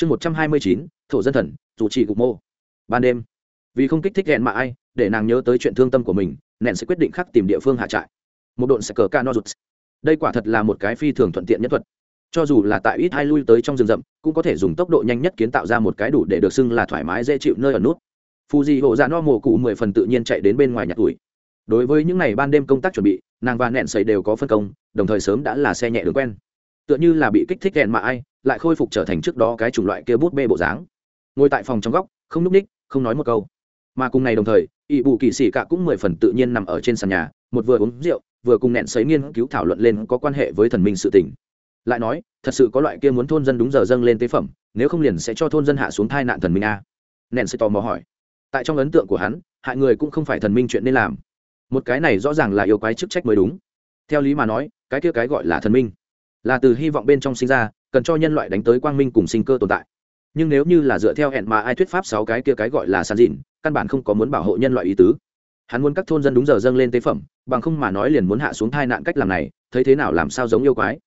chương một trăm hai mươi chín, thổ dân thần, dù chỉ gục mô. Ban đêm, vì không kích thích hẹn mà ai, để nàng nhớ tới chuyện thương tâm của mình nện sẽ quyết định khắc tìm địa phương hạ trại. Một độn sẽ cờ ca no rụt. Đây quả thật là một cái phi thường thuận tiện nhất thuật. Cho dù là tại ít hai lui tới trong rừng rậm, cũng có thể dùng tốc độ nhanh nhất kiến tạo ra một cái đủ để được xưng là thoải mái dễ chịu nơi ở nút. Phù dị hộ dạ no mồ cụ mười phần tự nhiên chạy đến bên ngoài nhặt tuổi đối với những ngày ban đêm công tác chuẩn bị, nàng và nẹn sầy đều có phân công, đồng thời sớm đã là xe nhẹ đường quen tựa như là bị kích thích hẹn mà ai, lại khôi phục trở thành trước đó cái chủng loại kia bút bê bộ dáng. Ngồi tại phòng trong góc, không núp ních không nói một câu. Mà cùng ngày đồng thời ỵ bù kỳ sĩ cả cũng mười phần tự nhiên nằm ở trên sàn nhà, một vừa uống rượu, vừa cùng nẹn sấy nghiên cứu thảo luận lên có quan hệ với thần minh sự tình. Lại nói, thật sự có loại kia muốn thôn dân đúng giờ dâng lên tế phẩm, nếu không liền sẽ cho thôn dân hạ xuống thai nạn thần minh a. Nẹn sẽ tò mò hỏi. Tại trong ấn tượng của hắn, hại người cũng không phải thần minh chuyện nên làm. Một cái này rõ ràng là yêu quái chức trách mới đúng. Theo lý mà nói, cái kia cái gọi là thần minh là từ hy vọng bên trong sinh ra, cần cho nhân loại đánh tới quang minh cùng sinh cơ tồn tại. Nhưng nếu như là dựa theo hẹn mà ai thuyết pháp sáu cái kia cái gọi là sàn dìn căn bản không có muốn bảo hộ nhân loại ý tứ. Hắn muốn các thôn dân đúng giờ dâng lên tế phẩm, bằng không mà nói liền muốn hạ xuống thai nạn cách làm này, thấy thế nào làm sao giống yêu quái?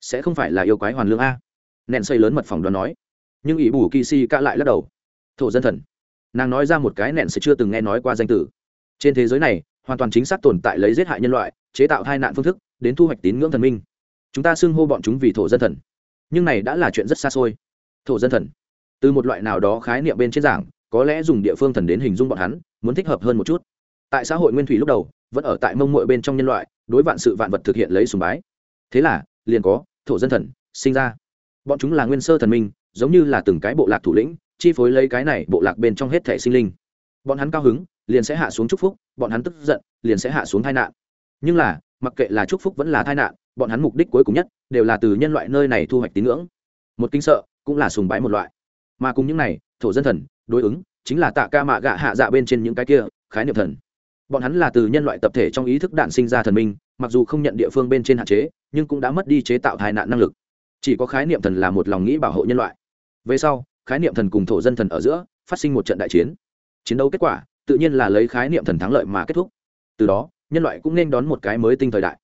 Sẽ không phải là yêu quái hoàn lương a. Nện xây lớn mật phòng đoán nói. Nhưng ỷ bù kỳ si cạ lại lắc đầu. Thổ dân thần. Nàng nói ra một cái nện sẽ chưa từng nghe nói qua danh tử trên thế giới này, hoàn toàn chính xác tồn tại lấy giết hại nhân loại, chế tạo hai nạn phương thức, đến thu hoạch tín ngưỡng thần minh chúng ta xưng hô bọn chúng vì thổ dân thần. Nhưng này đã là chuyện rất xa xôi. Thổ dân thần. Từ một loại nào đó khái niệm bên trên giảng, có lẽ dùng địa phương thần đến hình dung bọn hắn, muốn thích hợp hơn một chút. Tại xã hội nguyên thủy lúc đầu, vẫn ở tại mông mội bên trong nhân loại, đối vạn sự vạn vật thực hiện lấy sùng bái. Thế là, liền có thổ dân thần sinh ra. Bọn chúng là nguyên sơ thần minh, giống như là từng cái bộ lạc thủ lĩnh, chi phối lấy cái này bộ lạc bên trong hết thể sinh linh. Bọn hắn cao hứng, liền sẽ hạ xuống chúc phúc, bọn hắn tức giận, liền sẽ hạ xuống tai nạn. Nhưng là, mặc kệ là chúc phúc vẫn là tai nạn bọn hắn mục đích cuối cùng nhất đều là từ nhân loại nơi này thu hoạch tín ngưỡng. Một kinh sợ, cũng là sùng bái một loại. Mà cùng những này, thổ dân thần, đối ứng, chính là tạ ca mạ gạ hạ dạ bên trên những cái kia, khái niệm thần. Bọn hắn là từ nhân loại tập thể trong ý thức đạn sinh ra thần minh, mặc dù không nhận địa phương bên trên hạn chế, nhưng cũng đã mất đi chế tạo tai nạn năng lực. Chỉ có khái niệm thần là một lòng nghĩ bảo hộ nhân loại. Về sau, khái niệm thần cùng thổ dân thần ở giữa, phát sinh một trận đại chiến. Chiến đấu kết quả, tự nhiên là lấy khái niệm thần thắng lợi mà kết thúc. Từ đó, nhân loại cũng nên đón một cái mới tinh thời đại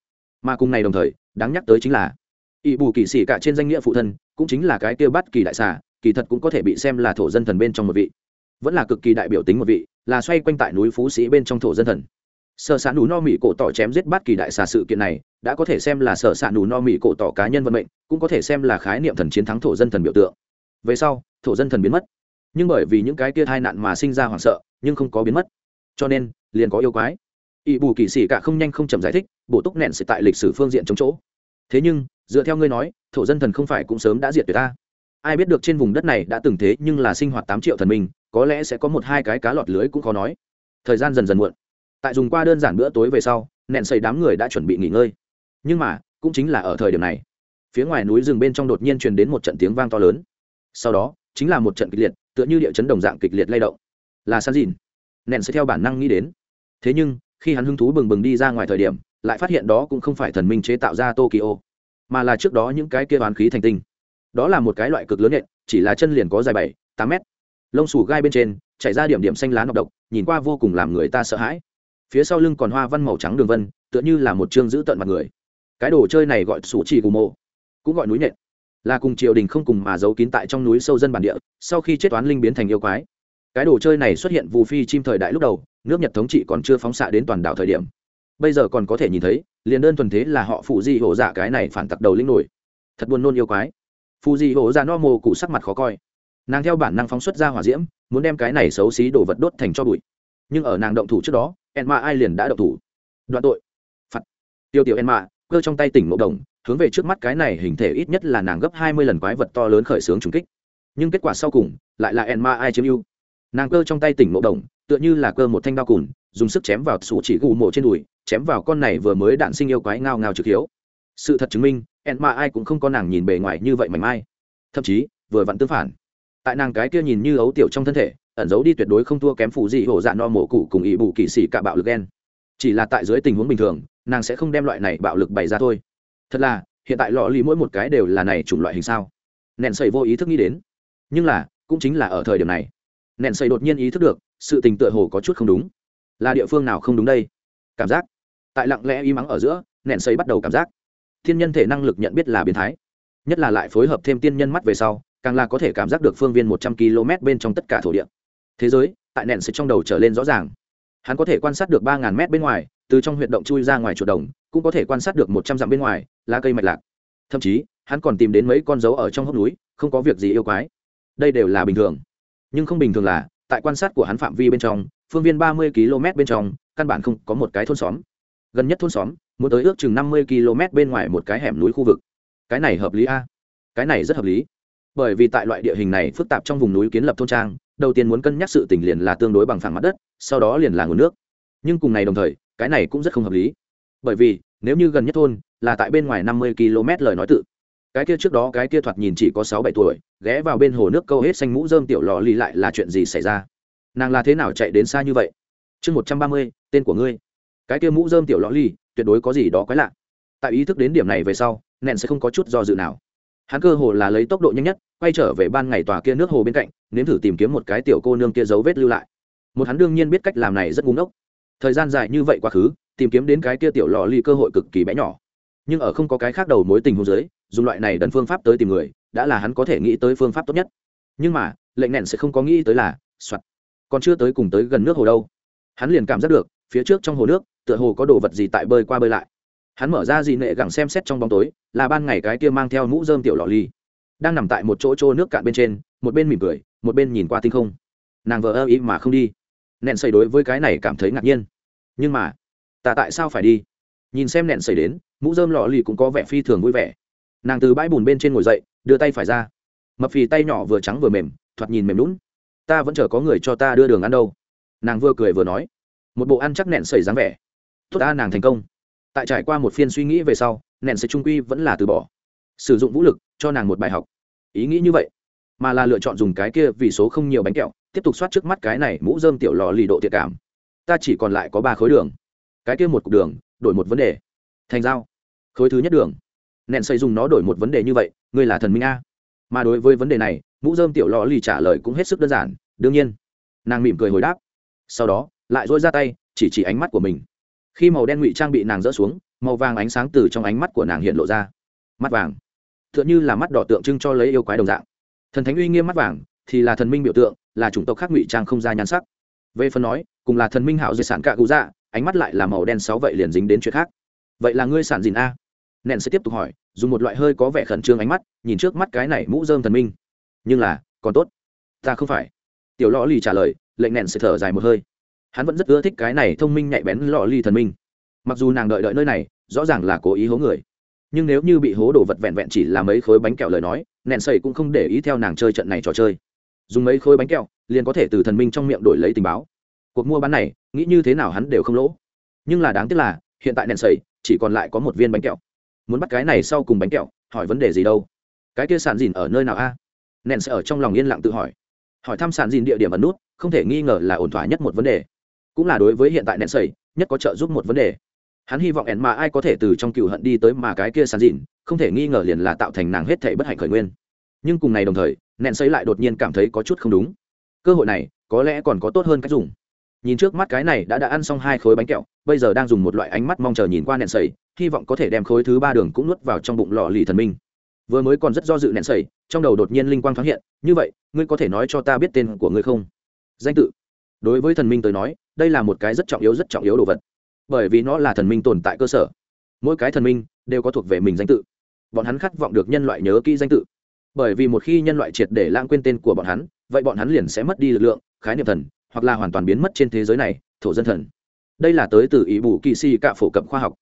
mà cùng này đồng thời, đáng nhắc tới chính là ỵ bù kỵ sĩ cả trên danh nghĩa phụ thân, cũng chính là cái tiêu bắt kỳ đại xà, kỳ thật cũng có thể bị xem là thổ dân thần bên trong một vị. Vẫn là cực kỳ đại biểu tính một vị, là xoay quanh tại núi phú sĩ bên trong thổ dân thần. Sở s ạ nù no mỹ cổ tỏ chém giết bắt kỳ đại xà sự kiện này, đã có thể xem là sở s ạ nù no mỹ cổ tỏ cá nhân vận mệnh, cũng có thể xem là khái niệm thần chiến thắng thổ dân thần biểu tượng. Về sau, thổ dân thần biến mất. Nhưng bởi vì những cái kia tai nạn mà sinh ra hoảng sợ, nhưng không có biến mất. Cho nên, liền có yêu quái ỵ bù kỳ sĩ cả không nhanh không chậm giải thích, bổ túc nện sẽ tại lịch sử phương diện chống chỗ. Thế nhưng, dựa theo ngươi nói, thổ dân thần không phải cũng sớm đã diệt tuyệt ta. Ai biết được trên vùng đất này đã từng thế nhưng là sinh hoạt tám triệu thần minh, có lẽ sẽ có một hai cái cá lọt lưới cũng khó nói. Thời gian dần dần muộn. Tại dùng qua đơn giản bữa tối về sau nện xây đám người đã chuẩn bị nghỉ ngơi. Nhưng mà, cũng chính là ở thời điểm này. Phía ngoài núi rừng bên trong đột nhiên truyền đến một trận tiếng vang to lớn. Sau đó, chính là một trận kịch liệt, tựa như địa chấn đồng dạng kịch liệt lay động. Là san dìn nện sẽ theo bản năng nghĩ đến. Thế nhưng khi hắn hứng thú bừng bừng đi ra ngoài thời điểm, lại phát hiện đó cũng không phải thần minh chế tạo ra tokyo, mà là trước đó những cái kia bán khí thành tinh. Đó là một cái loại cực lớn nhện chỉ là chân liền có dài bảy, tám mét. Lông xù gai bên trên, chảy ra điểm điểm xanh lá nọc độc, nhìn qua vô cùng làm người ta sợ hãi. Phía sau lưng còn hoa văn màu trắng đường vân, tựa như là một chương giữ tận mặt người. Cái đồ chơi này gọi sủ chỉ gù mộ cũng gọi núi nhện là cùng triều đình không cùng mà giấu kín tại trong núi sâu dân bản địa, sau khi chết toán linh biến thành yêu quái. Cái đồ chơi này xuất hiện vù phi chim thời đại lúc đầu nước nhật thống trị còn chưa phóng xạ đến toàn đảo thời điểm. Bây giờ còn có thể nhìn thấy, liền đơn thuần thế là họ phụ di hổ dạ cái này phản tặc đầu linh nổi. Thật buồn nôn yêu quái. Phụ di hổ dạ no mồ cụ sắc mặt khó coi. Nàng theo bản năng phóng xuất ra hỏa diễm, muốn đem cái này xấu xí đồ vật đốt thành cho bụi. Nhưng ở nàng động thủ trước đó en ma ai liền đã động thủ. Đoạn tội. Phạt. Tiêu tiểu en ma cơ trong tay tỉnh mộ đồng, hướng về trước mắt cái này hình thể ít nhất là nàng gấp hai mươi lần quái vật to lớn khởi xướng trùng kích. Nhưng kết quả sau cùng, lại là en ma ai chiếm ưu nàng cơ trong tay tỉnh ngộ đồng, tựa như là cơ một thanh đao cùn, dùng sức chém vào sủ chỉ gù mộ trên đùi, chém vào con này vừa mới đạn sinh yêu quái ngao ngao trực hiếu. Sự thật chứng minh, ẹn mà ai cũng không có nàng nhìn bề ngoài như vậy mảnh mai. Thậm chí, vừa vặn tương phản. Tại nàng cái kia nhìn như ấu tiểu trong thân thể, ẩn giấu đi tuyệt đối không thua kém phụ gì hổ dạ no mổ cụ cùng ỵ bù kỵ sĩ cả bạo lực đen chỉ là tại dưới tình huống bình thường, nàng sẽ không đem loại này bạo lực bày ra thôi. Thật là, hiện tại lọ lì mỗi một cái đều là này chủng loại hình sao? Nện sầy vô ý thức nghĩ đến. Nhưng là, cũng chính là ở thời điểm này nện xây đột nhiên ý thức được, sự tình tựa hồ có chút không đúng. Là địa phương nào không đúng đây? Cảm giác. Tại lặng lẽ y mắng ở giữa, nện xây bắt đầu cảm giác. Thiên nhân thể năng lực nhận biết là biến thái. Nhất là lại phối hợp thêm tiên nhân mắt về sau, càng là có thể cảm giác được phương viên một trăm km bên trong tất cả thổ địa. Thế giới, tại nện xây trong đầu trở lên rõ ràng. Hắn có thể quan sát được ba ngàn mét bên ngoài, từ trong huyệt động chui ra ngoài chuột đồng, cũng có thể quan sát được một trăm dặm bên ngoài, lá cây mạch lạc. Thậm chí, hắn còn tìm đến mấy con dấu ở trong hốc núi, không có việc gì yêu quái. Đây đều là bình thường nhưng không bình thường là, tại quan sát của hắn phạm vi bên trong, phương viên ba mươi km bên trong, căn bản không có một cái thôn xóm. Gần nhất thôn xóm, muốn tới ước chừng năm mươi km bên ngoài một cái hẻm núi khu vực. Cái này hợp lý a? Cái này rất hợp lý. Bởi vì tại loại địa hình này phức tạp trong vùng núi kiến lập thôn trang, đầu tiên muốn cân nhắc sự tình liền là tương đối bằng phẳng mặt đất, sau đó liền là nguồn nước. Nhưng cùng ngày đồng thời, cái này cũng rất không hợp lý. Bởi vì, nếu như gần nhất thôn là tại bên ngoài năm mươi km lời nói tự cái kia trước đó cái kia thoạt nhìn chỉ có sáu bảy tuổi, ghé vào bên hồ nước câu hết xanh mũ dơm tiểu lò lì lại là chuyện gì xảy ra? Nàng là thế nào chạy đến xa như vậy? Chương một trăm ba mươi, tên của ngươi. Cái kia mũ dơm tiểu lò lì, tuyệt đối có gì đó quái lạ. Tại ý thức đến điểm này về sau nện sẽ không có chút do dự nào. Hắn cơ hồ là lấy tốc độ nhanh nhất, quay trở về ban ngày tòa kia nước hồ bên cạnh, nếm thử tìm kiếm một cái tiểu cô nương kia dấu vết lưu lại. Một hắn đương nhiên biết cách làm này rất ngu ốc thời gian dài như vậy quá khứ, tìm kiếm đến cái kia tiểu lò ly cơ hội cực kỳ bé nhỏ nhưng ở không có cái khác đầu mối tình huống dưới, dùng loại này đần phương pháp tới tìm người, đã là hắn có thể nghĩ tới phương pháp tốt nhất. Nhưng mà, lệnh nện sẽ không có nghĩ tới là, soạt. Còn chưa tới cùng tới gần nước hồ đâu. Hắn liền cảm giác được, phía trước trong hồ nước, tựa hồ có đồ vật gì tại bơi qua bơi lại. Hắn mở ra gì nệ gẳng xem xét trong bóng tối, là ban ngày cái kia mang theo mũ dơm tiểu lò ly. Đang nằm tại một chỗ trô nước cạn bên trên, một bên mỉm cười, một bên nhìn qua tinh không. Nàng vờ ơ ý mà không đi. Nện xây đối với cái này cảm thấy ngạc nhiên. Nhưng mà, ta tại sao phải đi? Nhìn xem nện xảy đến, mũ dơm lò lì cũng có vẻ phi thường vui vẻ. Nàng từ bãi bùn bên trên ngồi dậy, đưa tay phải ra. Mập phì tay nhỏ vừa trắng vừa mềm, thoạt nhìn mềm lún ta vẫn chờ có người cho ta đưa đường ăn đâu. Nàng vừa cười vừa nói. Một bộ ăn chắc nện xảy dáng vẻ. Tốt ta, nàng thành công. Tại trải qua một phiên suy nghĩ về sau nện sẽ trung quy vẫn là từ bỏ. Sử dụng vũ lực, cho nàng một bài học. Ý nghĩ như vậy. Mà là lựa chọn dùng cái kia vì số không nhiều bánh kẹo, tiếp tục soát trước mắt cái này mũ dơm tiểu lò lì độ thiệt cảm. Ta chỉ còn lại có ba khối đường. Cái kia một cục đường đổi một vấn đề. Thành giao. Khối thứ nhất đường. Nện xây dùng nó đổi một vấn đề như vậy, ngươi là thần minh a. Mà đối với vấn đề này, mũ dơm tiểu lò lì trả lời cũng hết sức đơn giản, đương nhiên. Nàng mỉm cười hồi đáp. Sau đó, lại dỗi ra tay, chỉ chỉ ánh mắt của mình. Khi màu đen ngụy trang bị nàng rỡ xuống, màu vàng ánh sáng từ trong ánh mắt của nàng hiện lộ ra. Mắt vàng. T h ư ợ n h ư là mắt đỏ tượng trưng cho lấy yêu quái đồng dạng. Thần thánh uy nghiêm mắt vàng, thì là thần minh biểu tượng, là chủng tộc khác ngụy trang không ra nhan sắc. Về phần nói, cùng là thần minh hảo di sản cạ cụ dạ ánh mắt lại là màu đen sáu vậy liền dính đến chuyện khác. Vậy là ngươi sản dìn a? Nện sẽ tiếp tục hỏi, dùng một loại hơi có vẻ khẩn trương ánh mắt, nhìn trước mắt cái này mũ dơm thần minh. Nhưng là, còn tốt. Ta không phải. Tiểu lò lì trả lời, lệnh nện sẽ thở dài một hơi. Hắn vẫn rất ưa thích cái này thông minh nhạy bén lò lì thần minh. Mặc dù nàng đợi đợi nơi này, rõ ràng là cố ý hố người. Nhưng nếu như bị hố đồ vật vẹn vẹn chỉ là mấy khối bánh kẹo lời nói nện sẩy cũng không để ý theo nàng chơi trận này trò chơi. Dùng mấy khối bánh kẹo, liền có thể từ thần minh trong miệng đổi lấy tình báo cuộc mua bán này, nghĩ như thế nào hắn đều không lỗ. Nhưng là đáng tiếc là, hiện tại đèn sầy, chỉ còn lại có một viên bánh kẹo. Muốn bắt cái này sau cùng bánh kẹo, hỏi vấn đề gì đâu? Cái kia sàn dìn ở nơi nào a? Nẹn sẽ ở trong lòng yên lặng tự hỏi. Hỏi thăm sàn dìn địa điểm ẩn nút, không thể nghi ngờ là ổn thỏa nhất một vấn đề. Cũng là đối với hiện tại nện sầy, nhất có trợ giúp một vấn đề. Hắn hy vọng ẻn mà ai có thể từ trong cựu hận đi tới mà cái kia sàn dìn, không thể nghi ngờ liền là tạo thành nàng hết thể bất hạnh khởi nguyên. Nhưng cùng ngày đồng thời nện sấy lại đột nhiên cảm thấy có chút không đúng. Cơ hội này, có lẽ còn có tốt hơn cách dùng nhìn trước mắt cái này đã đã ăn xong hai khối bánh kẹo, bây giờ đang dùng một loại ánh mắt mong chờ nhìn qua nện sầy, hy vọng có thể đem khối thứ ba đường cũng nuốt vào trong bụng lò lì thần minh. Vừa mới còn rất do dự nện sầy, trong đầu đột nhiên linh quang thoáng hiện, như vậy, ngươi có thể nói cho ta biết tên của ngươi không? Danh tự. Đối với thần minh tới nói, đây là một cái rất trọng yếu rất trọng yếu đồ vật. Bởi vì nó là thần minh tồn tại cơ sở. Mỗi cái thần minh đều có thuộc về mình danh tự. Bọn hắn khát vọng được nhân loại nhớ kỹ danh tự. Bởi vì một khi nhân loại triệt để lãng quên tên của bọn hắn, vậy bọn hắn liền sẽ mất đi lực lượng, khái niệm thần hoặc là hoàn toàn biến mất trên thế giới này, thổ dân thần. Đây là tới từ ý bù kỳ si cạ phổ cập khoa học.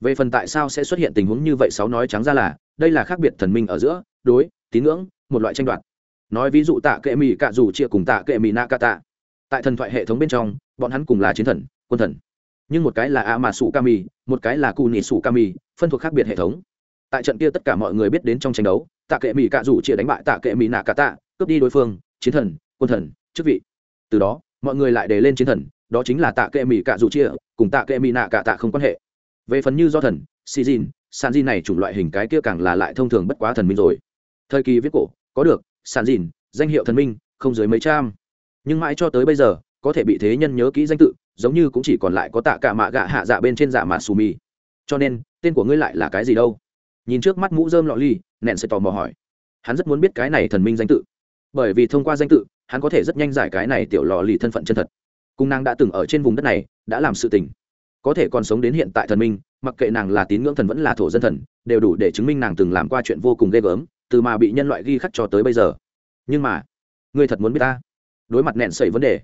Về phần tại sao sẽ xuất hiện tình huống như vậy, sáu nói trắng ra là, đây là khác biệt thần minh ở giữa, đối, tín ngưỡng, một loại tranh đoạt. Nói ví dụ tạ kệ mì cạ dù chia cùng tạ kệ mì na ca tạ. Tại thần thoại hệ thống bên trong, bọn hắn cùng là chiến thần, quân thần. Nhưng một cái là a mà sủ kami một cái là cù nỉ sủ kami phân thuộc khác biệt hệ thống. Tại trận kia tất cả mọi người biết đến trong tranh đấu, tạ kệ mỹ cạ dù chia đánh bại tạ kệ mỹ nạ cả tạ, cướp đi đối phương, chiến thần, quân thần, chức vị. Từ đó mọi người lại đề lên chiến thần, đó chính là tạ kệ mỹ cạ dù chia, cùng tạ kệ mỹ nạ cả tạ không quan hệ. Về phần như do thần si jin, san jin này chủng loại hình cái kia càng là lại thông thường bất quá thần minh rồi. Thời kỳ viết cổ, có được, san jin, danh hiệu thần minh, không dưới mấy trăm. Nhưng mãi cho tới bây giờ, có thể bị thế nhân nhớ kỹ danh tự, giống như cũng chỉ còn lại có tạ cả mạ gạ hạ dạ bên trên dạ mạ xù mì cho nên, tên của ngươi lại là cái gì đâu? Nhìn trước mắt mũ dơm lọ ly nện sẽ tò mò hỏi. Hắn rất muốn biết cái này thần minh danh tự. Bởi vì thông qua danh tự hắn có thể rất nhanh giải cái này tiểu lò lì thân phận chân thật. Cung nàng đã từng ở trên vùng đất này, đã làm sự tình. Có thể còn sống đến hiện tại thần minh, mặc kệ nàng là tín ngưỡng thần vẫn là thổ dân thần, đều đủ để chứng minh nàng từng làm qua chuyện vô cùng ghê gớm, từ mà bị nhân loại ghi khắc cho tới bây giờ. Nhưng mà, ngươi thật muốn biết ta? Đối mặt nẹn sẩy vấn đề.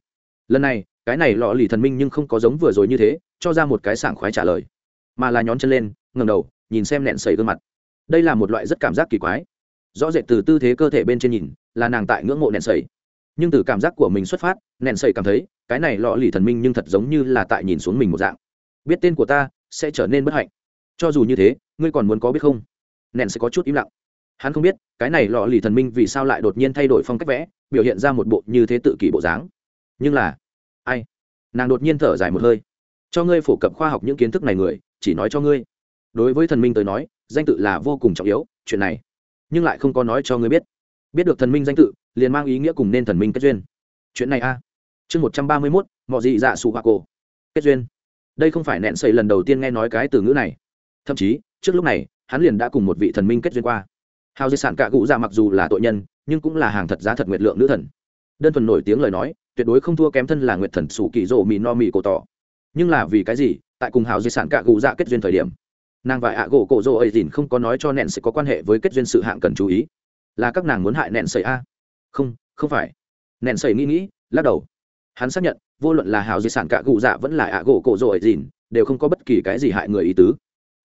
Lần này, cái này lọ lì thần minh nhưng không có giống vừa rồi như thế, cho ra một cái sảng khoái trả lời. Mà là nhón chân lên ngầm đầu, nhìn xem nẹn sẩy gương mặt. Đây là một loại rất cảm giác kỳ quái. Rõ rệt từ tư thế cơ thể bên trên nhìn, là nàng tại ngưỡng mộ nẹn sẩy nhưng từ cảm giác của mình xuất phát nẹn sẩy cảm thấy, cái này lọ lì thần minh nhưng thật giống như là tại nhìn xuống mình một dạng. Biết tên của ta, sẽ trở nên bất hạnh. Cho dù như thế, ngươi còn muốn có biết không? Nẹn sẽ có chút im lặng. Hắn không biết, cái này lọ lì thần minh vì sao lại đột nhiên thay đổi phong cách vẽ, biểu hiện ra một bộ như thế tự kỷ bộ dáng. Nhưng là, ai? Nàng đột nhiên thở dài một hơi. Cho ngươi phổ cập khoa học những kiến thức này người, chỉ nói cho ngươi. Đối với thần minh tới nói, danh tự là vô cùng trọng yếu, chuyện này, nhưng lại không có nói cho ngươi biết. Biết được thần minh danh tự liền mang ý nghĩa cùng nên thần minh kết duyên. Chuyện này a. Chương một trăm ba mươi mốt, mọi dị dạ sụ hoa cổ. Kết duyên. Đây không phải nẹn sầy lần đầu tiên nghe nói cái từ ngữ này. Thậm chí, trước lúc này, hắn liền đã cùng một vị thần minh kết duyên qua. Hào di sản cạ cụ dạ mặc dù là tội nhân, nhưng cũng là hàng thật giá thật nguyệt lượng nữ thần. Đơn thuần nổi tiếng lời nói, tuyệt đối không thua kém thân là nguyệt thần sủ kỳ rộ mì no mì cổ tỏ. Nhưng là vì cái gì, tại cùng hào di sản cạ cụ dạ kết duyên thời điểm, nàng và ạ gỗ cổ rộ ấy dìn không có nói cho nẹn sẽ có quan hệ với kết duyên sự hạng cần chú ý. Là các nàng muốn hại nẹn sầy a không không phải. Nẹn sầy nghĩ nghĩ, lắc đầu. Hắn xác nhận, vô luận là hào di sản cạ cụ dạ vẫn là ạ gỗ cổ rồi dìn, đều không có bất kỳ cái gì hại người ý tứ.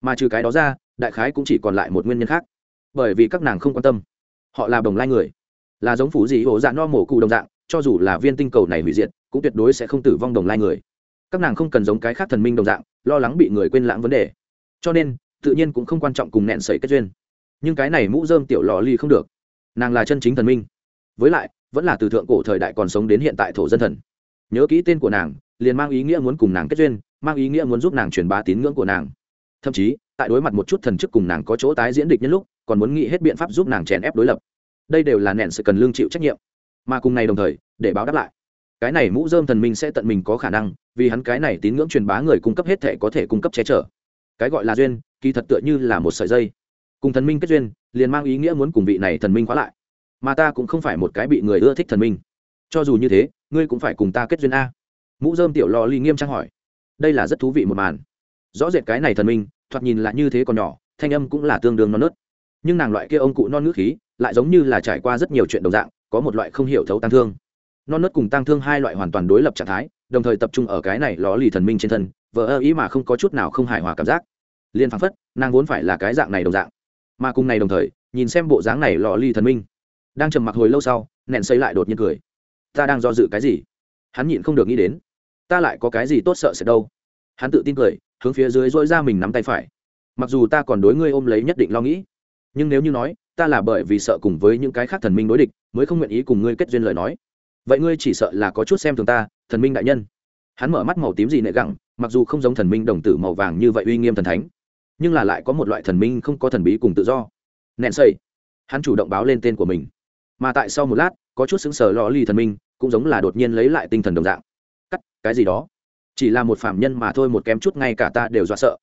Mà trừ cái đó ra, đại khái cũng chỉ còn lại một nguyên nhân khác. Bởi vì các nàng không quan tâm. Họ là đồng lai người. Là giống phủ gì ổ dạ no mổ cụ đồng dạng, cho dù là viên tinh cầu này hủy diệt, cũng tuyệt đối sẽ không tử vong đồng lai người. Các nàng không cần giống cái khác thần minh đồng dạng, lo lắng bị người quên lãng vấn đề. Cho nên, tự nhiên cũng không quan trọng cùng nẹn sẩy kết duyên. Nhưng cái này mũ dơm tiểu lò ly không được. Nàng là chân chính thần minh với lại, vẫn là từ thượng cổ thời đại còn sống đến hiện tại thổ dân thần. Nhớ kỹ tên của nàng, liền mang ý nghĩa muốn cùng nàng kết duyên, mang ý nghĩa muốn giúp nàng truyền bá tín ngưỡng của nàng. Thậm chí, tại đối mặt một chút thần chức cùng nàng có chỗ tái diễn địch nhân lúc, còn muốn nghĩ hết biện pháp giúp nàng chèn ép đối lập. Đây đều là nện sự cần lương chịu trách nhiệm. Mà cùng này đồng thời, để báo đáp lại. Cái này mũ dơm thần minh sẽ tận mình có khả năng, vì hắn cái này tín ngưỡng truyền bá người cung cấp hết thể có thể cung cấp che chở. Cái gọi là duyên, kỳ thật tựa như là một sợi dây. Cùng thần minh kết duyên, liền mang ý nghĩa muốn cùng vị này thần minh khóa lại mà ta cũng không phải một cái bị người ưa thích thần minh. Cho dù như thế, ngươi cũng phải cùng ta kết duyên a. Mũ dơm tiểu lò ly nghiêm trang hỏi. Đây là rất thú vị một màn. Rõ rệt cái này thần minh, thoạt nhìn là như thế còn nhỏ, thanh âm cũng là tương đương non nớt. Nhưng nàng loại kia ông cụ non nước khí, lại giống như là trải qua rất nhiều chuyện đồng dạng, có một loại không hiểu thấu tăng thương. Non nớt cùng tăng thương hai loại hoàn toàn đối lập trạng thái, đồng thời tập trung ở cái này ló lì thần minh trên thân, vờ ơ ý mà không có chút nào không hài hòa cảm giác. Liền phăng phất, nàng vốn phải là cái dạng này đồng dạng. Mà cùng này đồng thời, nhìn xem bộ dáng này lò ly thần minh đang trầm mặc hồi lâu sau, nẹn xây lại đột nhiên cười. Ta đang do dự cái gì? Hắn nhịn không được nghĩ đến. Ta lại có cái gì tốt sợ sẽ đâu? Hắn tự tin cười, hướng phía dưới dỗi ra mình nắm tay phải. Mặc dù ta còn đối ngươi ôm lấy nhất định lo nghĩ, nhưng nếu như nói, ta là bởi vì sợ cùng với những cái khác thần minh đối địch, mới không nguyện ý cùng ngươi kết duyên lời nói. Vậy ngươi chỉ sợ là có chút xem thường ta, thần minh đại nhân. Hắn mở mắt màu tím gì nệ gẳng, mặc dù không giống thần minh đồng tử màu vàng như vậy uy nghiêm thần thánh, nhưng là lại có một loại thần minh không có thần bí cùng tự do. Nẹn xây. Hắn chủ động báo lên tên của mình mà tại sau một lát, có chút xứng sờ lò lì thần minh, cũng giống là đột nhiên lấy lại tinh thần đồng dạng. Cắt, cái gì đó? Chỉ là một phạm nhân mà thôi, một kém chút ngay cả ta đều dọa sợ.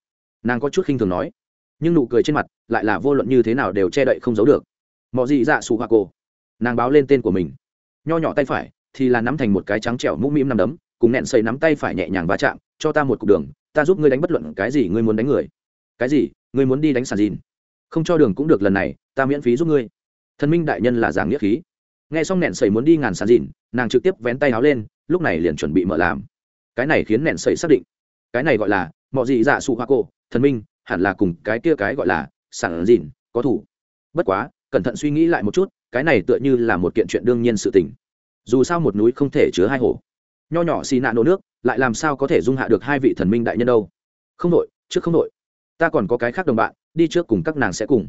Nàng có chút khinh thường nói. Nhưng nụ cười trên mặt lại là vô luận như thế nào đều che đậy không giấu được. Mọi gì dạ xù hoa cô nàng báo lên tên của mình. Nho nhỏ tay phải thì là nắm thành một cái trắng trẻo mũm mĩm nằm đấm, cùng nẹn xây nắm tay phải nhẹ nhàng va chạm, cho ta một cục đường, ta giúp ngươi đánh bất luận cái gì ngươi muốn đánh người. Cái gì? Ngươi muốn đi đánh sàn dìn. Không cho đường cũng được lần này, ta miễn phí giúp ngươi thần minh đại nhân là giảng nghĩa khí. Nghe xong nẹn sầy muốn đi ngàn sàn dìn, nàng trực tiếp vén tay áo lên, lúc này liền chuẩn bị mở làm. Cái này khiến nẹn sầy xác định. Cái này gọi là, mọi gì dạ sụ hoa cô, thần minh, hẳn là cùng cái kia cái gọi là sản dìn, có thủ. Bất quá, cẩn thận suy nghĩ lại một chút, cái này tựa như là một kiện chuyện đương nhiên sự tình. Dù sao một núi không thể chứa hai hồ. Nho nhỏ xì nạn nổ nước, lại làm sao có thể dung hạ được hai vị thần minh đại nhân đâu? Không đội, trước không đội. Ta còn có cái khác đồng bạn, đi trước cùng các nàng sẽ cùng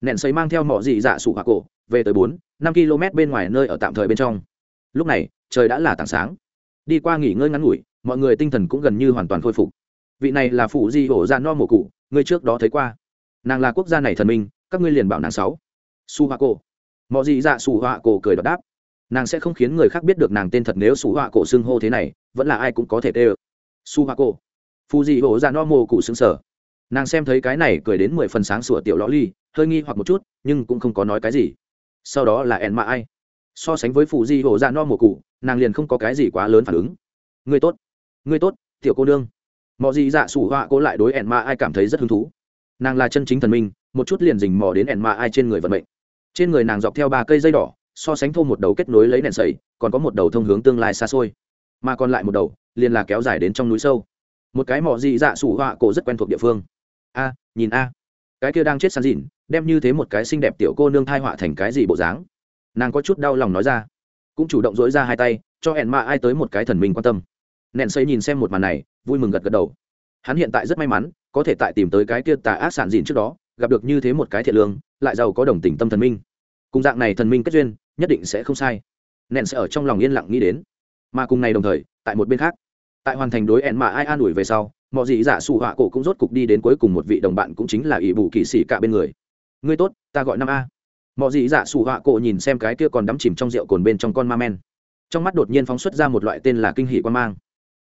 nện xấy mang theo mọi dị dạ sụ hạ cổ, về tới bốn, năm km bên ngoài nơi ở tạm thời bên trong. Lúc này, trời đã là tảng sáng. Đi qua nghỉ ngơi ngắn ngủi, mọi người tinh thần cũng gần như hoàn toàn khôi phục. Vị này là phụ di hổ ra no mổ cụ ngươi trước đó thấy qua. Nàng là quốc gia này thần minh, các ngươi liền bảo nàng sáu. Su hoa cổ. Mọi gì dạ su hoa cổ cười đọc đáp. Nàng sẽ không khiến người khác biết được nàng tên thật nếu su hoa cổ xưng hô thế này, vẫn là ai cũng có thể tê ơ. Su hoa cổ. Phụ di hổ ra no mổ cụ xứng sở. Nàng xem thấy cái này cười đến mười phần sáng sủa tiểu lõ ly hơi nghi hoặc một chút, nhưng cũng không có nói cái gì. Sau đó là ẹn mạ ai? So sánh với phụ di hồ dạ no mùa cụ, nàng liền không có cái gì quá lớn phản ứng. Ngươi tốt ngươi tốt, tiểu cô nương. Mọi gì dạ sủ họa cô lại đối ẹn mạ ai cảm thấy rất hứng thú. Nàng là chân chính thần minh, một chút liền dình mò đến ẹn mạ ai trên người vận mệnh. Trên người nàng dọc theo ba cây dây đỏ, so sánh thô một đầu kết nối lấy nền sầy, còn có một đầu thông hướng tương lai xa xôi. Mà còn lại một đầu, liền là kéo dài đến trong núi sâu. Một cái mỏ dị dạ sủ họa cổ rất quen thuộc địa phương. A, nhìn a. Cái kia đang chết sàn dịn đem như thế một cái xinh đẹp tiểu cô nương thai họa thành cái gì bộ dáng. Nàng có chút đau lòng nói ra, cũng chủ động dỗi ra hai tay, cho hẹn mạ ai tới một cái thần minh quan tâm. Nện xây nhìn xem một màn này, vui mừng gật gật đầu. Hắn hiện tại rất may mắn, có thể tại tìm tới cái kia tà ác sản dịn trước đó, gặp được như thế một cái thiện lương, lại giàu có đồng tình tâm thần minh. Cùng dạng này thần minh kết duyên, nhất định sẽ không sai. Nện sẽ ở trong lòng yên lặng nghĩ đến. Mà cùng ngày đồng thời, tại một bên khác, tại hoàn thành đối ẹn mà ai an ủi về sau, mọi dị giả sụ họa cổ cũng rốt cục đi đến cuối cùng một vị đồng bạn cũng chính là ỷ bù kỳ sĩ cả bên người ngươi tốt, ta gọi năm a. Mọi dị dạ sủ họa cổ nhìn xem cái kia còn đắm chìm trong rượu cồn bên trong con ma men. Trong mắt đột nhiên phóng xuất ra một loại tên là kinh hỷ quan mang.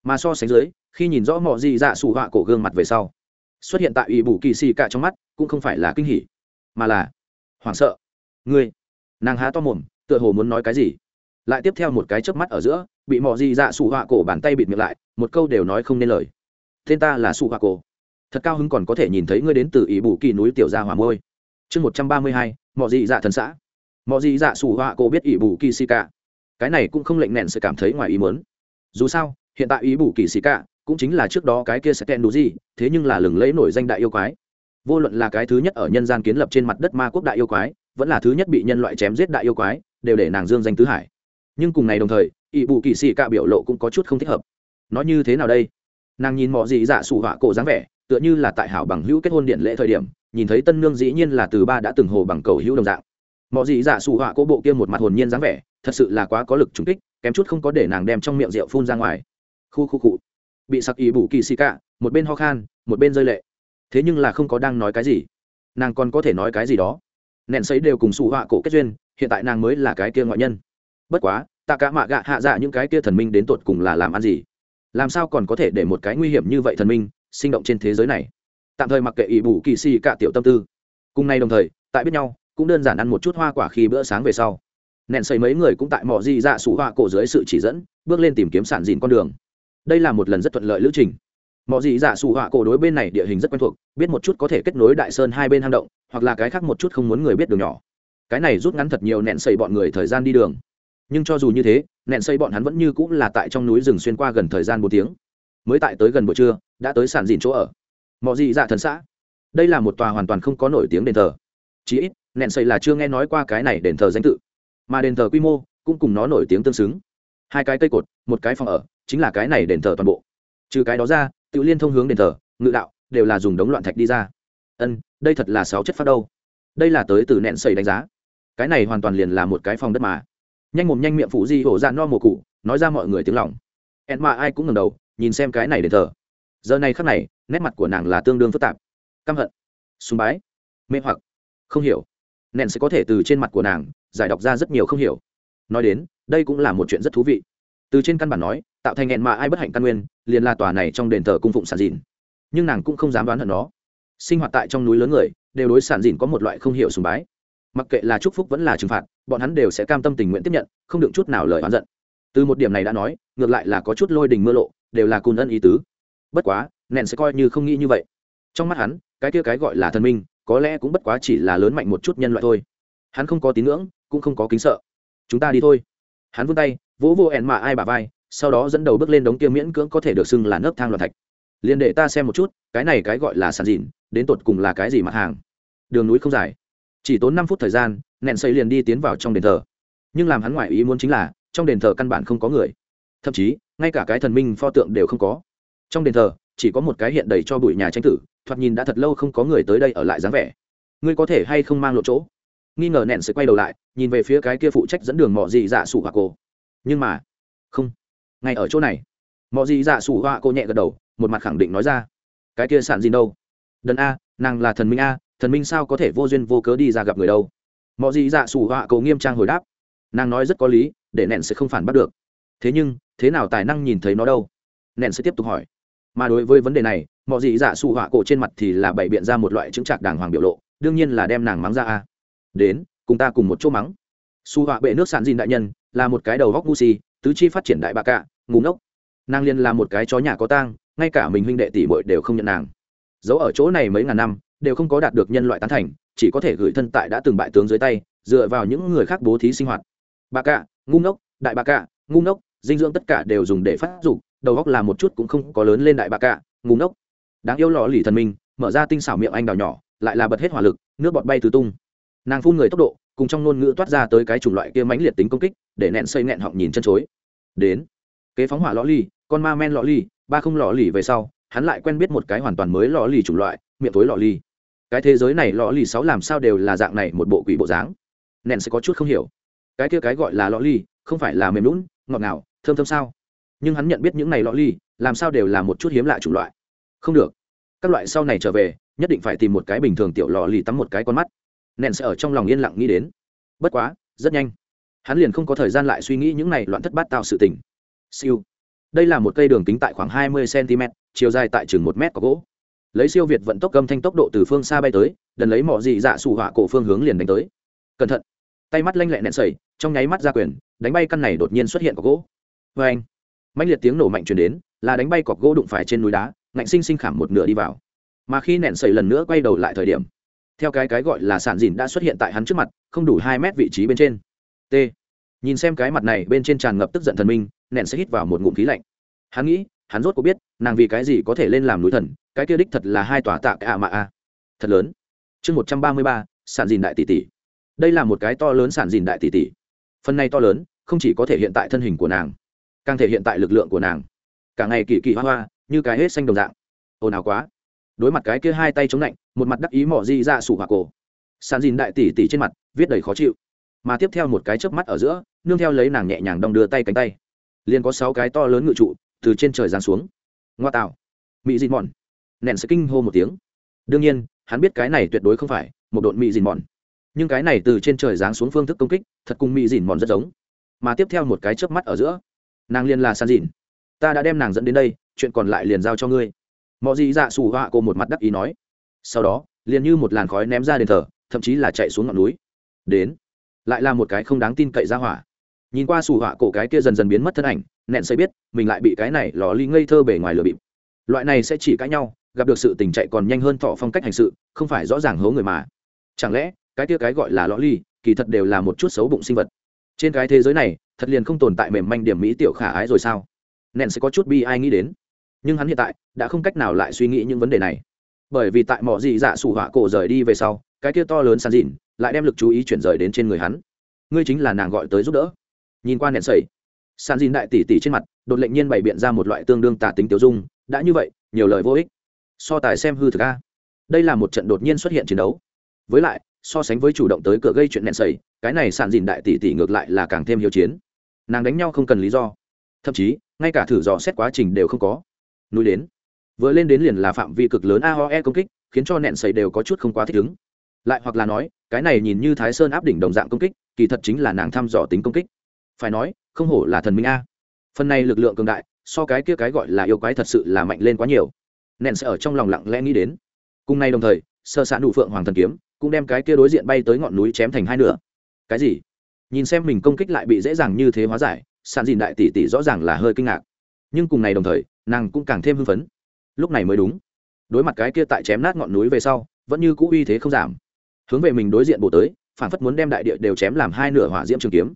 Mà so sánh dưới, khi nhìn rõ mọi dị dạ sủ họa cổ gương mặt về sau, xuất hiện tại ủy bù kỳ xì cả trong mắt, cũng không phải là kinh hỷ mà là hoảng sợ. Ngươi, nàng há to mồm, tựa hồ muốn nói cái gì? Lại tiếp theo một cái chớp mắt ở giữa, bị mọi dị dạ sủ họa cổ bàn tay bịt miệng lại, một câu đều nói không nên lời. Tên ta là sủ họa cổ. Thật cao hứng còn có thể nhìn thấy ngươi đến từ ý bù kỳ núi tiểu gia hỏa môi chương một trăm ba mươi hai mò gì dạ thần xã. Mò gì dạ sụ họa cô biết ỷ bù kỳ xì cả. Cái này cũng không lệnh nẹn sự cảm thấy ngoài ý muốn. Dù sao, hiện tại ý bù kỳ xì cả cũng chính là trước đó cái kia sẽ kẹn đủ gì, thế nhưng là lừng lẫy nổi danh đại yêu quái. Vô luận là cái thứ nhất ở nhân gian kiến lập trên mặt đất ma quốc đại yêu quái, vẫn là thứ nhất bị nhân loại chém giết đại yêu quái, đều để nàng dương danh tứ hải. Nhưng cùng ngày đồng thời, ỷ bù kỳ xì cả biểu lộ cũng có chút không thích hợp. Nói như thế nào đây? Nàng nhìn mọi dị dạ sủ họa cổ dáng vẻ tựa như là tại hảo bằng hữu kết hôn điện lễ thời điểm, nhìn thấy tân nương dĩ nhiên là từ ba đã từng hồ bằng cầu hữu đồng dạng. Mọi dị dạ xù họa cô bộ kia một mặt hồn nhiên dáng vẻ, thật sự là quá có lực trúng kích, kém chút không có để nàng đem trong miệng rượu phun ra ngoài. Khu khu cụ bị sặc ý bù kỳ xì cạ một bên ho khan, một bên rơi lệ. Thế nhưng là không có đang nói cái gì. Nàng còn có thể nói cái gì đó. Nện sấy đều cùng xù họa cổ kết duyên, hiện tại nàng mới là cái kia ngoại nhân. Bất quá tạ cả mạ gạ hạ dạ những cái kia thần minh đến tột cùng là làm ăn gì? Làm sao còn có thể để một cái nguy hiểm như vậy thần minh sinh động trên thế giới này. Tạm thời mặc kệ ỷ bù kỳ si cả tiểu tâm tư. Cùng nay đồng thời, tại biết nhau, cũng đơn giản ăn một chút hoa quả khi bữa sáng về sau. Nện xây mấy người cũng tại mỏ di dạ sủ hoa cổ dưới sự chỉ dẫn, bước lên tìm kiếm sản dìn con đường. Đây là một lần rất thuận lợi lữ trình. Mọi Dị dạ sủ họa cổ đối bên này địa hình rất quen thuộc, biết một chút có thể kết nối đại sơn hai bên hang động, hoặc là cái khác một chút không muốn người biết đường nhỏ. Cái này rút ngắn thật nhiều nện xây bọn người thời gian đi đường. Nhưng cho dù như thế nện xây bọn hắn vẫn như cũng là tại trong núi rừng xuyên qua gần thời gian bốn tiếng. Mới tại tới gần buổi trưa đã tới sản dìn chỗ ở. Mọi dị dạ thần xã. Đây là một tòa hoàn toàn không có nổi tiếng đền thờ. Chí ít nện xây là chưa nghe nói qua cái này đền thờ danh tự. Mà đền thờ quy mô cũng cùng nó nổi tiếng tương xứng. Hai cái cây cột, một cái phòng ở, chính là cái này đền thờ toàn bộ. Trừ cái đó ra, tự liên thông hướng đền thờ, ngự đạo đều là dùng đống loạn thạch đi ra. Ân, đây thật là sáu chất phát đâu. Đây là tới từ nện xây đánh giá. Cái này hoàn toàn liền là một cái phòng đất mà. Nhanh mồm nhanh miệng phụ di hổ ra no mùa cụ, nói ra mọi người tiếng lòng. Ẹn mà ai cũng ngầm đầu, nhìn xem cái này đền thờ giờ này khắc này, nét mặt của nàng là tương đương phức tạp. Căm hận, sùng bái, mê hoặc, không hiểu. Nện sẽ có thể từ trên mặt của nàng, giải đọc ra rất nhiều không hiểu. Nói đến, đây cũng là một chuyện rất thú vị. Từ trên căn bản nói, tạo thành nghẹn mà ai bất hạnh căn nguyên, liền là tòa này trong đền thờ cung phụng sản dìn. Nhưng nàng cũng không dám đoán hận nó. Sinh hoạt tại trong núi lớn người, đều đối sản dìn có một loại không hiểu sùng bái. Mặc kệ là chúc phúc vẫn là trừng phạt, bọn hắn đều sẽ cam tâm tình nguyện tiếp nhận, không đựng chút nào lời oán giận. Từ một điểm này đã nói, ngược lại là có chút lôi đình mưa lộ, đều là cùn ân ý tứ bất quá, nèn sẽ coi như không nghĩ như vậy. Trong mắt hắn, cái kia cái gọi là thần minh, có lẽ cũng bất quá chỉ là lớn mạnh một chút nhân loại thôi. Hắn không có tín ngưỡng, cũng không có kính sợ. Chúng ta đi thôi. Hắn vươn tay, vỗ vô ẹn mà ai bà vai, sau đó dẫn đầu bước lên đống kia miễn cưỡng có thể được xưng là nấc thang loạn thạch. Liền để ta xem một chút, cái này cái gọi là sàn dìn đến tột cùng là cái gì mặt hàng? Đường núi không dài. Chỉ tốn năm phút thời gian nện xây liền đi tiến vào trong đền thờ. Nhưng làm hắn ngoại ý muốn chính là, trong đền thờ căn bản không có người. Thậm chí, ngay cả cái thần minh pho tượng đều không có trong đền thờ, chỉ có một cái hiện đầy cho bụi nhà tranh tử, thoạt nhìn đã thật lâu không có người tới đây ở lại dáng vẻ. Ngươi có thể hay không mang lộ chỗ? Nghi ngờ nện sẽ quay đầu lại, nhìn về phía cái kia phụ trách dẫn đường mọ dị dạ sủ họa cô nhưng mà, không. Ngay ở chỗ này. Mọ dị dạ sủ họa cô nhẹ gật đầu, một mặt khẳng định nói ra. Cái kia sản gì đâu? Đần a, nàng là thần minh a, thần minh sao có thể vô duyên vô cớ đi ra gặp người đâu? Mọi gì dạ sủ họa cô nghiêm trang hồi đáp. Nàng nói rất có lý, để nện sẽ không phản bắt được. Thế nhưng, thế nào tài năng nhìn thấy nó đâu? Nện sẽ tiếp tục hỏi mà đối với vấn đề này, mọi gì giả sủ họa cổ trên mặt thì là bày biện ra một loại chứng trạc đàng hoàng biểu lộ, đương nhiên là đem nàng mắng ra a. Đến, cùng ta cùng một chỗ mắng. Su họa bệ nước sản dìn đại nhân, là một cái đầu góc ngu si, tứ chi phát triển đại bạ cạ ngủ ngốc. Nàng liên là một cái chó nhà có tang, ngay cả mình huynh đệ tỷ bội đều không nhận nàng. Giấu ở chỗ này mấy ngàn năm, đều không có đạt được nhân loại tán thành, chỉ có thể gửi thân tại đã từng bại tướng dưới tay, dựa vào những người khác bố thí sinh hoạt. Bà cạ, ngu ngốc, đại bà cạ, ngu ngốc, dinh dưỡng tất cả đều dùng để phát dục đầu góc là một chút cũng không có lớn lên đại bạc cả ngu ngốc. Đáng yêu lò lì thần minh, mở ra tinh xảo miệng anh đào nhỏ, lại là bật hết hỏa lực, nước bọt bay tứ tung. Nàng phun người tốc độ, cùng trong ngôn ngữ toát ra tới cái chủng loại kia mãnh liệt tính công kích, để nẹn xây nẹn họng nhìn chân chối. Đến, kế phóng hỏa lò lì, con ma men lò lì, ba không lò lì về sau, hắn lại quen biết một cái hoàn toàn mới lò lì chủng loại, miệng tối lò lì. Cái thế giới này lò lì sáu làm sao đều là dạng này một bộ quỷ bộ dáng. Nẹn sẽ có chút không hiểu. Cái kia cái gọi là lò lì, không phải là mềm lún ngọt ngào, thơm thơm sao? Nhưng hắn nhận biết những này lọ ly, làm sao đều là một chút hiếm lạ chủng loại. Không được. Các loại sau này trở về, nhất định phải tìm một cái bình thường tiểu lò lì tắm một cái con mắt. Nện sẽ ở trong lòng yên lặng nghĩ đến. Bất quá, rất nhanh. Hắn liền không có thời gian lại suy nghĩ những này loạn thất bát tạo sự tình. Siêu. Đây là một cây đường kính tại khoảng hai mươi cm chiều dài tại chừng một mét có gỗ. Lấy siêu việt vận tốc gâm thanh tốc độ từ phương xa bay tới, đần lấy mọi dị dạ sủ họa cổ phương hướng liền đánh tới. Cẩn thận. Tay mắt lanh lẹ nện sẩy, trong nháy mắt ra quyền, đánh bay căn này đột nhiên xuất hiện có gỗ. Vê anh mạnh liệt tiếng nổ mạnh chuyển đến, là đánh bay cọc gỗ đụng phải trên núi đá, ngạnh sinh sinh khảm một nửa đi vào. Mà khi nẹn sẩy lần nữa quay đầu lại thời điểm, theo cái cái gọi là sản dìn đã xuất hiện tại hắn trước mặt, không đủ hai mét vị trí bên trên. T. Nhìn xem cái mặt này, bên trên tràn ngập tức giận thần minh, nẹn sẽ hít vào một ngụm khí lạnh. Hắn nghĩ, hắn rốt có biết, nàng vì cái gì có thể lên làm núi thần, cái kia đích thật là hai tòa tạ cái ạ mạ a. Thật lớn. Chương một trăm ba mươi ba sản dìn đại tỷ tỷ. Đây là một cái to lớn sản dìn đại tỷ tỷ. Phần này to lớn, không chỉ có thể hiện tại thân hình của nàng càng thể hiện tại lực lượng của nàng. Cả ngày kỳ kỳ hoa hoa, như cái hết xanh đồng dạng. Ồn ào quá. Đối mặt cái kia hai tay chống lạnh, một mặt đắc ý mỏ di ra sủ hỏa cổ. Sàn dìn đại tỷ tỷ trên mặt, viết đầy khó chịu. Mà tiếp theo một cái chớp mắt ở giữa, nương theo lấy nàng nhẹ nhàng đong đưa tay cánh tay. Liền có sáu cái to lớn ngự trụ, từ trên trời giáng xuống. Ngoa tạo. Mỹ dịn mòn. Nện sẽ kinh hô một tiếng. Đương nhiên, hắn biết cái này tuyệt đối không phải một đội mỹ dịn mòn. Nhưng cái này từ trên trời giáng xuống phương thức công kích, thật cùng mỹ dịn mòn rất giống. Mà tiếp theo một cái chớp mắt ở giữa nàng liền là san dịn ta đã đem nàng dẫn đến đây, chuyện còn lại liền giao cho ngươi. Mọi Dị dạ xù họa cô một mặt đắc ý nói. Sau đó, liền như một làn khói ném ra đền thờ, thậm chí là chạy xuống ngọn núi. Đến, lại là một cái không đáng tin cậy ra hỏa. Nhìn qua xù họa cổ cái kia dần dần biến mất thân ảnh, nẹn xây biết, mình lại bị cái này lò ly ngây thơ bể ngoài lừa bịp. Loại này sẽ chỉ cãi nhau, gặp được sự tình chạy còn nhanh hơn thọ phong cách hành sự, không phải rõ ràng hố người mà. Chẳng lẽ, cái kia cái gọi là lò ly, kỳ thật đều là một chút xấu bụng sinh vật trên cái thế giới này thật liền không tồn tại mềm manh điểm mỹ tiểu khả ái rồi sao? Nện sẽ có chút bi ai nghĩ đến. Nhưng hắn hiện tại đã không cách nào lại suy nghĩ những vấn đề này. Bởi vì tại mọi gì dạ sủ họa cổ rời đi về sau cái kia to lớn sàn dìn lại đem lực chú ý chuyển rời đến trên người hắn. Ngươi chính là nàng gọi tới giúp đỡ. Nhìn qua nện sẩy, sàn dìn đại tỷ tỷ trên mặt đột lệnh nhiên bày biện ra một loại tương đương tả tính tiểu dung đã như vậy nhiều lời vô ích. So tài xem hư thực a. Đây là một trận đột nhiên xuất hiện chiến đấu. Với lại so sánh với chủ động tới cửa gây chuyện nẹn sầy, cái này sàn dìn đại tỷ tỷ ngược lại là càng thêm hiếu chiến. Nàng đánh nhau không cần lý do. Thậm chí, ngay cả thử dò xét quá trình đều không có. Núi đến. Vừa lên đến liền là phạm vi cực lớn aoe công kích, khiến cho nẹn sầy đều có chút không quá thích ứng. Lại hoặc là nói, cái này nhìn như thái sơn áp đỉnh đồng dạng công kích, kỳ thật chính là nàng thăm dò tính công kích. Phải nói, không hổ là thần minh a. Phần này lực lượng cường đại, so cái kia cái gọi là yêu quái thật sự là mạnh lên quá nhiều. Nện sẽ ở trong lòng lặng lẽ nghĩ đến. Cùng nay đồng thời, sơ sạn đủ phượng hoàng thần kiếm cũng đem cái kia đối diện bay tới ngọn núi chém thành hai nửa. Cái gì? Nhìn xem mình công kích lại bị dễ dàng như thế hóa giải sàn dìn đại tỷ tỷ rõ ràng là hơi kinh ngạc. Nhưng cùng ngày đồng thời, nàng cũng càng thêm hưng phấn. Lúc này mới đúng. Đối mặt cái kia tại chém nát ngọn núi về sau, vẫn như cũ uy thế không giảm. Hướng về mình đối diện bổ tới, phản phất muốn đem đại địa đều chém làm hai nửa hỏa diễm trường kiếm.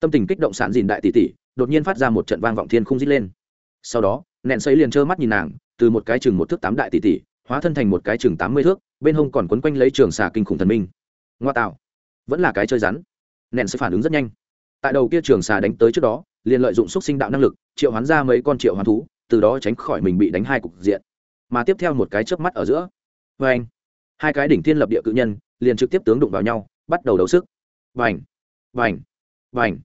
Tâm tình kích động sản dìn đại tỷ tỷ, đột nhiên phát ra một trận vang vọng thiên không dít lên. Sau đó nẹn xây liền trơ mắt nhìn nàng, từ một cái chừng một thước tám đại tỷ tỷ, hóa thân thành một cái chừng tám mươi thước bên hông còn quấn quanh lấy trường xà kinh khủng thần minh. Ngoa tạo. Vẫn là cái chơi rắn. Nện sẽ phản ứng rất nhanh. Tại đầu kia trường xà đánh tới trước đó, liền lợi dụng xúc sinh đạo năng lực, triệu hoán ra mấy con triệu hoán thú, từ đó tránh khỏi mình bị đánh hai cục diện. Mà tiếp theo một cái chớp mắt ở giữa. Vê anh hai cái đỉnh thiên lập địa cự nhân, liền trực tiếp tướng đụng vào nhau, bắt đầu đấu sức. Vành. Vành. Vành.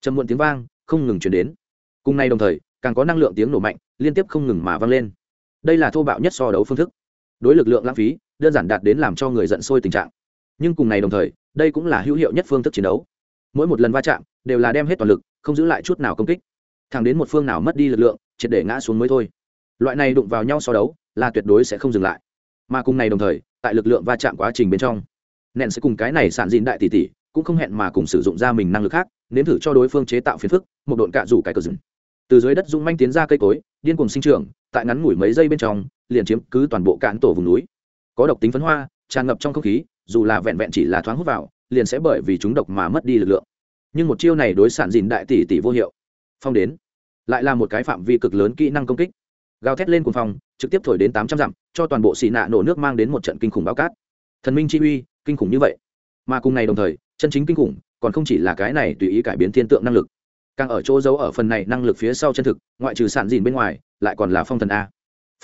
Trầm muộn tiếng vang, không ngừng chuyển đến. Cùng nay đồng thời, càng có năng lượng tiếng nổ mạnh, liên tiếp không ngừng mà vang lên. Đây là thô bạo nhất so đấu phương thức. Đối lực lượng lãng phí đơn giản đạt đến làm cho người giận sôi tình trạng. Nhưng cùng ngày đồng thời, đây cũng là hữu hiệu nhất phương thức chiến đấu. Mỗi một lần va chạm đều là đem hết toàn lực, không giữ lại chút nào công kích. Thẳng đến một phương nào mất đi lực lượng, triệt để ngã xuống mới thôi. Loại này đụng vào nhau so đấu, là tuyệt đối sẽ không dừng lại. Mà cùng ngày đồng thời, tại lực lượng va chạm quá trình bên trong, nện sẽ cùng cái này sản dịn đại tỷ tỷ cũng không hẹn mà cùng sử dụng ra mình năng lực khác, nếm thử cho đối phương chế tạo phiền phức, một độn cạ rủ cái cờ rừng từ dưới đất dung manh tiến ra cây cối, điên cùng sinh trưởng, tại ngắn ngủi mấy giây bên trong, liền chiếm cứ toàn bộ cạn tổ vùng núi có độc tính phấn hoa, tràn ngập trong không khí, dù là vẹn vẹn chỉ là thoáng hút vào, liền sẽ bởi vì chúng độc mà mất đi lực lượng. Nhưng một chiêu này đối sản dìn đại tỷ tỷ vô hiệu. Phong đến, lại là một cái phạm vi cực lớn kỹ năng công kích. Gào thét lên cùng phòng trực tiếp thổi đến tám trăm dặm, cho toàn bộ xì nạ nổ nước mang đến một trận kinh khủng bao cát. Thần minh chi uy, kinh khủng như vậy. Mà cùng ngày đồng thời, chân chính kinh khủng, còn không chỉ là cái này tùy ý cải biến thiên tượng năng lực. Càng ở chỗ giấu ở phần này năng lực phía sau chân thực, ngoại trừ sản dìn bên ngoài, lại còn là phong thần a.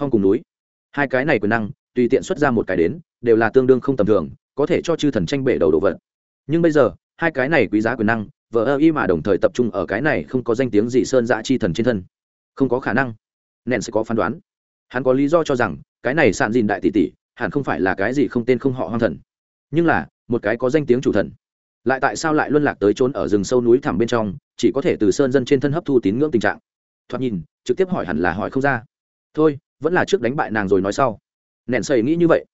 Phong cùng núi. Hai cái này quyền năng tùy tiện xuất ra một cái đến, đều là tương đương không tầm thường, có thể cho chư thần tranh bể đầu đồ vật. Nhưng bây giờ, hai cái này quý giá quyền năng, vờ ơ y mà đồng thời tập trung ở cái này không có danh tiếng gì sơn dạ chi thần trên thân. Không có khả năng. Nện sẽ có phán đoán. Hắn có lý do cho rằng, cái này sạn dìn đại tỷ tỷ, hẳn không phải là cái gì không tên không họ hoang thần. Nhưng là, một cái có danh tiếng chủ thần. Lại tại sao lại luân lạc tới trốn ở rừng sâu núi thẳm bên trong, chỉ có thể từ sơn dân trên thân hấp thu tín ngưỡng tình trạng? Thoạt nhìn, trực tiếp hỏi hẳn là hỏi không ra. Thôi, vẫn là trước đánh bại nàng rồi nói sau nện sầy nghĩ như vậy.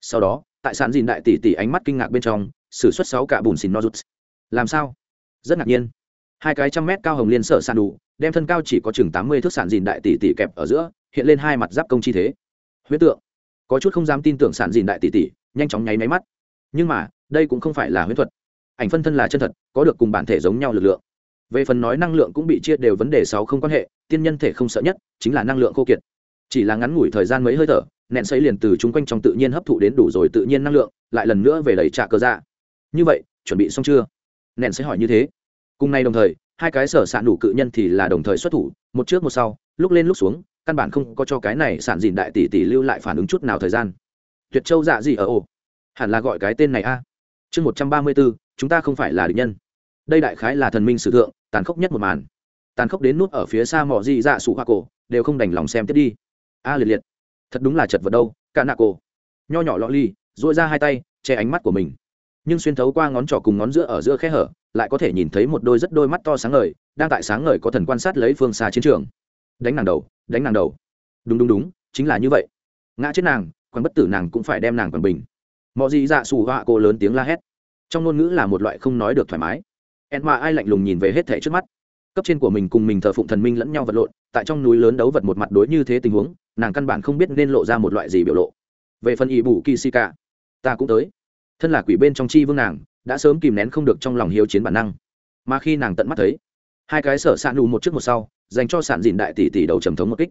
Sau đó, tại sàn dìn đại tỷ tỷ ánh mắt kinh ngạc bên trong s ử suất sáu cả bùn xìn nozuts. Làm sao? Rất ngạc nhiên. Hai cái trăm mét cao hồng liên sở sàn đủ, đem thân cao chỉ có chừng tám mươi thước sản dìn đại tỷ tỷ kẹp ở giữa, hiện lên hai mặt giáp công chi thế. Huyết tượng. Có chút không dám tin tưởng sản dìn đại tỷ tỷ, nhanh chóng nháy máy mắt. Nhưng mà, đây cũng không phải là huyết thuật. Ảnh phân thân là chân thật, có được cùng bản thể giống nhau lực lượng. Về phần nói năng lượng cũng bị chia đều vấn đề sáu không quan hệ, tiên nhân thể không sợ nhất, chính là năng lượng khô kiệt. Chỉ là ngắn ngủi thời gian mấy hơi thở nện xây liền từ chung quanh trong tự nhiên hấp thụ đến đủ rồi tự nhiên năng lượng, lại lần nữa về đẩy trả cơ ra như vậy, chuẩn bị xong chưa? Nện sẽ hỏi như thế. Cùng ngày đồng thời, hai cái sở s ạ đủ cự nhân thì là đồng thời xuất thủ, một trước một sau, lúc lên lúc xuống, căn bản không có cho cái này sản dìn đại tỷ tỷ lưu lại phản ứng chút nào thời gian. Tuyệt châu dạ gì ở ồ hẳn là gọi cái tên này a. Chương một trăm ba mươi bốn, chúng ta không phải là địch nhân. Đây đại khái là thần minh sử thượng, tàn khốc nhất một màn. Tàn khốc đến nút ở phía xa mỏ dị dạ sụ hoa cổ, đều không đành lòng xem tiếp đi. A liệt liệt thật đúng là chật vật đâu, cả nạ cổ. Nho nhỏ lọ ly dội ra hai tay, che ánh mắt của mình. Nhưng xuyên thấu qua ngón trỏ cùng ngón giữa ở giữa khe hở, lại có thể nhìn thấy một đôi rất đôi mắt to sáng ngời, đang tại sáng ngời có thần quan sát lấy phương xa chiến trường. Đánh nàng đầu, đánh nàng đầu. Đúng đúng đúng, chính là như vậy. Ngã chết nàng quan bất tử nàng cũng phải đem nàng quần bình. Mọi gì dạ xù họa cô lớn tiếng la hét. Trong ngôn ngữ là một loại không nói được thoải mái. Ẹn mà ai lạnh lùng nhìn về hết thể trước mắt cấp trên của mình cùng mình thờ phụng thần minh lẫn nhau vật lộn, tại trong núi lớn đấu vật một mặt đối như thế tình huống, nàng căn bản không biết nên lộ ra một loại gì biểu lộ. Về phần ỷ bù kỳ si cả ta cũng tới. Thân là quỷ bên trong chi vương nàng, đã sớm kìm nén không được trong lòng hiếu chiến bản năng. Mà khi nàng tận mắt thấy, hai cái sở s ạ nù một trước một sau, dành cho sản dìn đại tỷ tỷ đầu trầm thống một kích.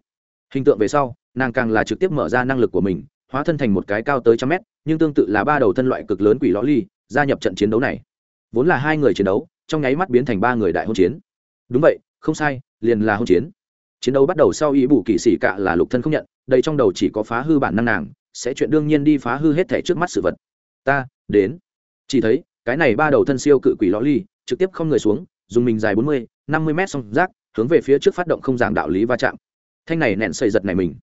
Hình tượng về sau, nàng càng là trực tiếp mở ra năng lực của mình, hóa thân thành một cái cao tới trăm mét, nhưng tương tự là ba đầu thân loại cực lớn quỷ lõ ly, gia nhập trận chiến đấu này. Vốn là hai người chiến đấu, trong nháy mắt biến thành ba người đại hôn chiến đúng vậy, không sai, liền là hôn chiến. Chiến đấu bắt đầu sau ý bù kỳ xỉ cạ là lục thân không nhận, đây trong đầu chỉ có phá hư bản năng nàng, sẽ chuyện đương nhiên đi phá hư hết thể trước mắt sự vật. Ta, đến. Chỉ thấy, cái này ba đầu thân siêu cự quỷ lõ ly, trực tiếp không người xuống, dùng mình dài bốn mươi, năm mươi mét song rác, hướng về phía trước phát động không giảng đạo lý va chạm. Thanh này nện xây giật này mình.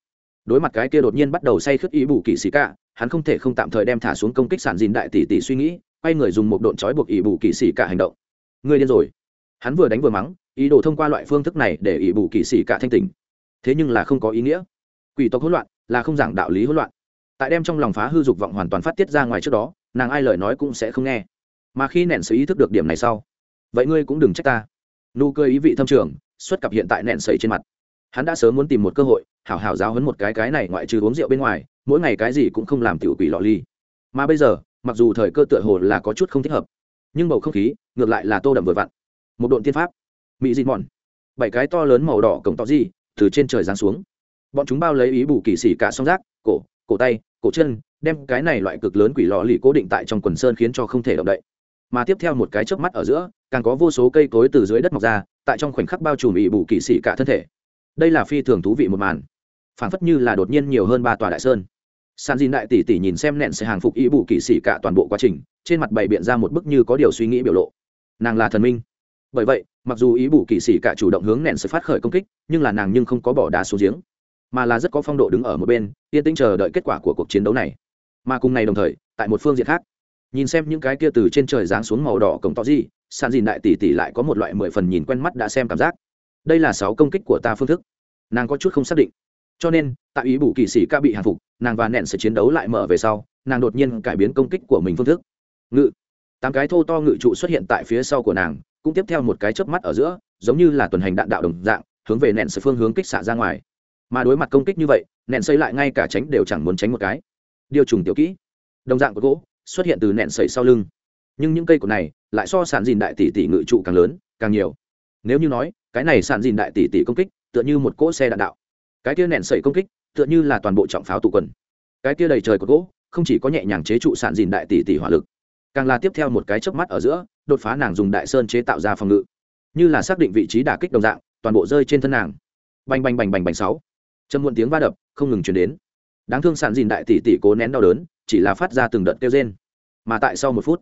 Đối mặt cái kia đột nhiên bắt đầu say khướt ý bù kỳ sĩ cả hắn không thể không tạm thời đem thả xuống công kích sản dìn đại tỷ tỷ suy nghĩ, quay người dùng một độn trói buộc ý bù kỳ sĩ cả hành động. Người điên rồi hắn vừa đánh vừa mắng, ý đồ thông qua loại phương thức này để ỷ bù kỵ sĩ cả thanh tình. Thế nhưng là không có ý nghĩa. Quỷ tộc hỗn loạn là không giảng đạo lý hỗn loạn. Tại đem trong lòng phá hư dục vọng hoàn toàn phát tiết ra ngoài trước đó, nàng ai lời nói cũng sẽ không nghe. Mà khi nện sự ý thức được điểm này sau, vậy ngươi cũng đừng trách ta. Nụ cười ý vị thâm trường, xuất cặp hiện tại nện sẩy trên mặt. Hắn đã sớm muốn tìm một cơ hội, hảo hảo giáo hấn một cái cái này ngoại trừ uống rượu bên ngoài, mỗi ngày cái gì cũng không làm tiểu quỷ lọ ly. Mà bây giờ, mặc dù thời cơ tựa hồ là có chút không thích hợp, nhưng bầu không khí ngược lại là tô đậm vừa vặn một độn tiên pháp. Mỹ dịt mòn bảy cái to lớn màu đỏ cổng to gì từ trên trời giáng xuống. Bọn chúng bao lấy ý bù kỳ xỉ cả song rác cổ cổ tay, cổ chân, đem cái này loại cực lớn quỷ lò lì cố định tại trong quần sơn khiến cho không thể động đậy. Mà tiếp theo một cái chớp mắt ở giữa, càng có vô số cây cối từ dưới đất mọc ra, tại trong khoảnh khắc bao trùm ỵ bù kỳ sĩ cả thân thể. Đây là phi thường thú vị một màn. Phảng phất như là đột nhiên nhiều hơn ba tòa đại sơn. San dìn đại tỷ tỷ nhìn xem nện sẽ hàng phục ý bù kỵ sĩ cả toàn bộ quá trình, trên mặt bày biện ra một bức như có điều suy nghĩ biểu lộ. Nàng là thần minh bởi vậy, mặc dù ý bù kỳ sĩ cả chủ động hướng nện sự phát khởi công kích, nhưng là nàng nhưng không có bỏ đá xuống giếng, mà là rất có phong độ đứng ở một bên, yên tĩnh chờ đợi kết quả của cuộc chiến đấu này. Mà cùng ngày đồng thời, tại một phương diện khác, nhìn xem những cái kia từ trên trời giáng xuống màu đỏ cổng to gì, sàn dìn đại tỷ tỷ lại có một loại mười phần nhìn quen mắt đã xem cảm giác. Đây là sáu công kích của ta phương thức. Nàng có chút không xác định. Cho nên, tại ý bù kỳ sĩ ca bị hàng phục, nàng và nện sẽ chiến đấu lại mở về sau, nàng đột nhiên cải biến công kích của mình phương thức. Ngự. Tám cái thô to ngự trụ xuất hiện tại phía sau của nàng cũng tiếp theo một cái chớp mắt ở giữa, giống như là tuần hành đạn đạo đồng dạng, hướng về nện sợi phương hướng kích xạ ra ngoài. Mà đối mặt công kích như vậy, nện xây lại ngay cả tránh đều chẳng muốn tránh một cái. Điều trùng tiểu kỹ. Đồng dạng của gỗ, xuất hiện từ nện sợi sau lưng. Nhưng những cây cột này, lại so sản dìn đại tỷ tỷ ngự trụ càng lớn, càng nhiều. Nếu như nói, cái này sản dìn đại tỷ tỷ công kích, tựa như một cỗ xe đạn đạo. Cái kia nện sợi công kích, tựa như là toàn bộ trọng pháo tụ quần. Cái kia đầy trời cột gỗ, không chỉ có nhẹ nhàng chế trụ sản dìn đại tỷ tỷ hỏa lực, càng là tiếp theo một cái chớp mắt ở giữa đột phá nàng dùng đại sơn chế tạo ra phòng ngự. Như là xác định vị trí đả kích đồng dạng, toàn bộ rơi trên thân nàng. Bành bành bành bành bành sáu. Châm muộn tiếng va đập, không ngừng chuyển đến. Đáng thương sản dìn đại tỷ tỷ cố nén đau đớn, chỉ là phát ra từng đợt kêu rên. Mà tại sau một phút,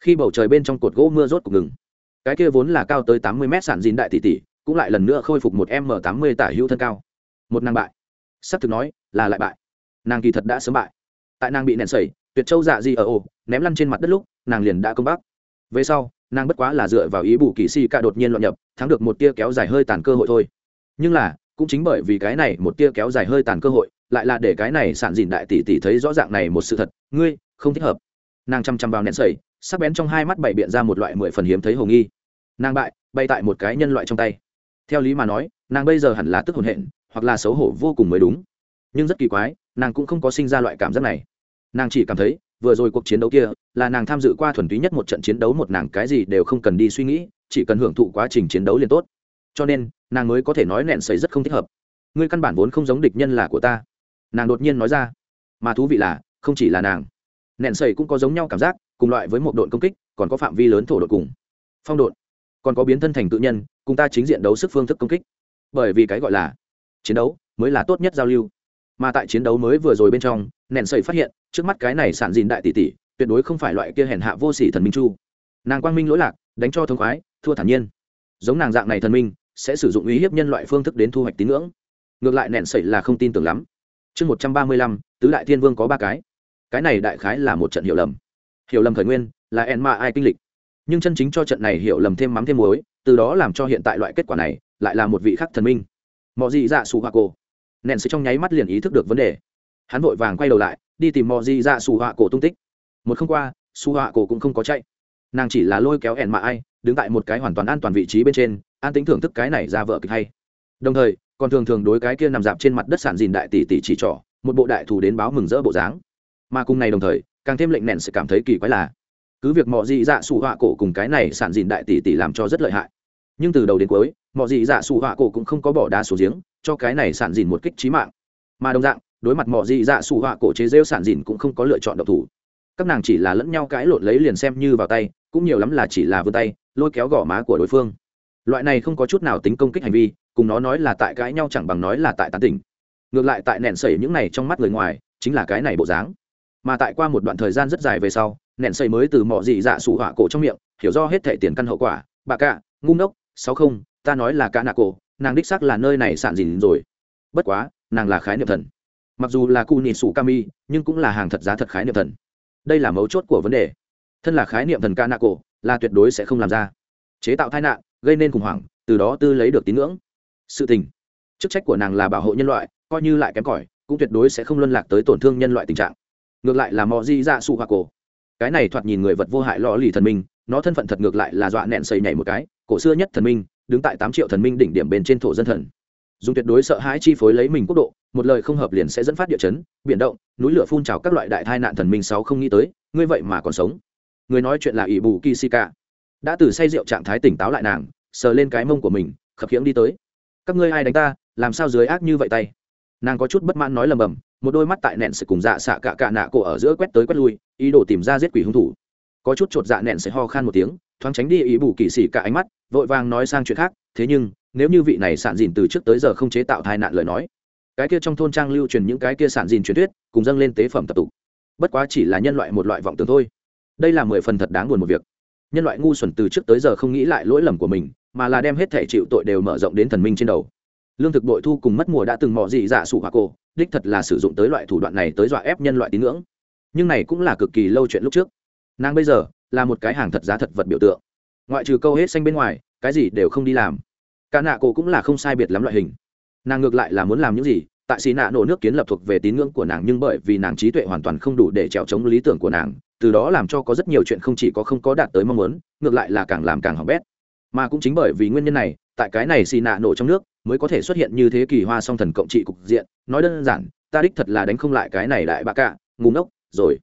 khi bầu trời bên trong cột gỗ mưa rốt cục ngừng, cái kia vốn là cao tới tám mươi mét sản dìn đại tỷ tỷ, cũng lại lần nữa khôi phục một m tám mươi tả hữu thân cao. Một nàng bại. Sắp thực nói, là lại bại. Nàng kỳ thật đã sớm bại. Tại nàng bị nện sẩy, tuyệt châu dạ di ở ồ, ném lăn trên mặt đất lúc, nàng liền đã công bác về sau, nàng bất quá là dựa vào ý bù kỳ si cả đột nhiên loạn nhập, thắng được một tia kéo dài hơi tàn cơ hội thôi. Nhưng là, cũng chính bởi vì cái này một tia kéo dài hơi tàn cơ hội, lại là để cái này sản dìn đại tỷ tỷ thấy rõ ràng này một sự thật, ngươi, không thích hợp. Nàng chăm chăm vào nén sẩy sắc bén trong hai mắt bảy biện ra một loại mười phần hiếm thấy hồng nghi. Nàng bại bay tại một cái nhân loại trong tay. Theo lý mà nói, nàng bây giờ hẳn là tức hồn hện, hoặc là xấu hổ vô cùng mới đúng. Nhưng rất kỳ quái, nàng cũng không có sinh ra loại cảm giác này. Nàng chỉ cảm thấy vừa rồi cuộc chiến đấu kia, là nàng tham dự qua thuần túy nhất một trận chiến đấu, một nàng cái gì đều không cần đi suy nghĩ, chỉ cần hưởng thụ quá trình chiến đấu liền tốt. Cho nên, nàng mới có thể nói nẹn sấy rất không thích hợp. Ngươi căn bản vốn không giống địch nhân là của ta. Nàng đột nhiên nói ra, mà thú vị là, không chỉ là nàng. Nẹn sầy cũng có giống nhau cảm giác, cùng loại với một đội công kích, còn có phạm vi lớn thổ đội cùng. Phong độn, còn có biến thân thành tự nhân, cùng ta chính diện đấu sức phương thức công kích. Bởi vì cái gọi là chiến đấu, mới là tốt nhất giao lưu mà tại chiến đấu mới vừa rồi bên trong nện sầy phát hiện, trước mắt cái này sản dìn đại tỷ tỷ, tuyệt đối không phải loại kia hèn hạ vô sỉ thần minh chu. Nàng quang minh lỗi lạc, đánh cho thông khoái, thua thản nhiên. Giống nàng dạng này thần minh, sẽ sử dụng uy hiếp nhân loại phương thức đến thu hoạch tín ngưỡng. Ngược lại nện sẩy là không tin tưởng lắm. Chương một trăm ba mươi lăm, tứ đại thiên vương có ba cái. Cái này đại khái là một trận hiểu lầm. Hiểu lầm khởi nguyên, là en ma ai kinh lịch. Nhưng chân chính cho trận này hiểu lầm thêm mắm thêm muối, từ đó làm cho hiện tại loại kết quả này, lại là một vị khắc thần minh. Mọi gì dạ sù hoa cô nện sẽ trong nháy mắt liền ý thức được vấn đề. Hắn vội vàng quay đầu lại, đi tìm mọi di dạ ra xù họa cổ tung tích. Một không qua xù họa cổ cũng không có chạy. Nàng chỉ là lôi kéo ẻn mạ ai, đứng tại một cái hoàn toàn an toàn vị trí bên trên, an tính thưởng thức cái này ra vợ kịch hay. Đồng thời, còn thường thường đối cái kia nằm dạp trên mặt đất sản dìn đại tỷ tỷ chỉ trỏ, một bộ đại thủ đến báo mừng rỡ bộ dáng. Mà cùng này đồng thời, càng thêm lệnh nện sẽ cảm thấy kỳ quái là, cứ việc mọi dị dạ sụ họa cổ cùng cái này sản dìn đại tỷ tỷ làm cho rất lợi hại, nhưng từ đầu đến cuối mọi dị dạ sủ họa cổ cũng không có bỏ đá xuống giếng, cho cái này sản dìn một kích trí mạng. Mà đồng dạng, đối mặt mọi dị dạ sủ họa cổ chế rêu sản dìn cũng không có lựa chọn độc thủ. Các nàng chỉ là lẫn nhau cãi lộn lấy liền xem như vào tay, cũng nhiều lắm là chỉ là vươn tay, lôi kéo gò má của đối phương. Loại này không có chút nào tính công kích hành vi, cùng nó nói là tại cãi nhau chẳng bằng nói là tại tán tỉnh. Ngược lại tại nện sẩy những này trong mắt người ngoài, chính là cái này bộ dáng. Mà tại qua một đoạn thời gian rất dài về sau nện sẩy mới từ mọi dị dạ sủ họa cổ trong miệng, hiểu do hết thể tiền căn hậu quả. Bà cạ, ngu ngốc, sáu không ta nói là cả nạ cổ, nàng đích xác là nơi này sạn dìn rồi. Bất quá, nàng là khái niệm thần. Mặc dù là cu nị sủ kami nhưng cũng là hàng thật giá thật khái niệm thần. Đây là mấu chốt của vấn đề. Thân là khái niệm thần ca nạ cổ, là tuyệt đối sẽ không làm ra. Chế tạo tai nạn, gây nên khủng hoảng, từ đó tư lấy được tín ngưỡng. Sự tình. Chức trách của nàng là bảo hộ nhân loại, coi như lại kém cỏi, cũng tuyệt đối sẽ không luân lạc tới tổn thương nhân loại tình trạng. Ngược lại là mọi di dạ sụ hoa cổ. Cái này thoạt nhìn người vật vô hại lò lì thần minh, nó thân phận thật ngược lại là dọa nẹn xây nhảy một cái, cổ xưa nhất thần minh đứng tại tám triệu thần minh đỉnh điểm bên trên thổ dân thần. Dùng tuyệt đối sợ hãi chi phối lấy mình quốc độ, một lời không hợp liền sẽ dẫn phát địa chấn, biển động, núi lửa phun trào các loại đại tai nạn thần minh sáu không nghĩ tới, ngươi vậy mà còn sống. Người nói chuyện là ỷ bù kisika đã từ say rượu trạng thái tỉnh táo lại nàng, sờ lên cái mông của mình, khập khiễng đi tới. Các ngươi ai đánh ta, làm sao dưới ác như vậy tay? Nàng có chút bất mãn nói lầm bầm, một đôi mắt tại nẹn sẽ cùng dạ xạ cả cả nạ cổ ở giữa quét tới quét lui, ý đồ tìm ra giết quỷ hung thủ. Có chút chột dạ nẹn sẽ ho khan một tiếng thoáng tránh đi ý bù kỳ xỉ cả ánh mắt, vội vàng nói sang chuyện khác, thế nhưng, nếu như vị này sản dìn từ trước tới giờ không chế tạo tai nạn lời nói, cái kia trong thôn trang lưu truyền những cái kia sản dìn truyền thuyết, cùng dâng lên tế phẩm tập tục. Bất quá chỉ là nhân loại một loại vọng tưởng thôi. Đây là mười phần thật đáng buồn một việc. Nhân loại ngu xuẩn từ trước tới giờ không nghĩ lại lỗi lầm của mình, mà là đem hết thể chịu tội đều mở rộng đến thần minh trên đầu. Lương thực bội thu cùng mất mùa đã từng mò dị dạ sủ hỏa cô đích thật là sử dụng tới loại thủ đoạn này tới dọa ép nhân loại tín ngưỡng. Nhưng này cũng là cực kỳ lâu chuyện lúc trước. Nàng bây giờ là một cái hàng thật giá thật vật biểu tượng. Ngoại trừ câu hết xanh bên ngoài, cái gì đều không đi làm. Cả nạ cổ cũng là không sai biệt lắm loại hình. Nàng ngược lại là muốn làm những gì, tại xì nạ nổ nước kiến lập thuộc về tín ngưỡng của nàng nhưng bởi vì nàng trí tuệ hoàn toàn không đủ để trèo chống lý tưởng của nàng, từ đó làm cho có rất nhiều chuyện không chỉ có không có đạt tới mong muốn, ngược lại là càng làm càng hỏng bét. Mà cũng chính bởi vì nguyên nhân này, tại cái này xì nạ nổ trong nước mới có thể xuất hiện như thế kỳ hoa song thần cộng trị cục diện. Nói đơn giản, ta đích thật là đánh không lại cái này đại bạ cả ngủ ngốc, rồi.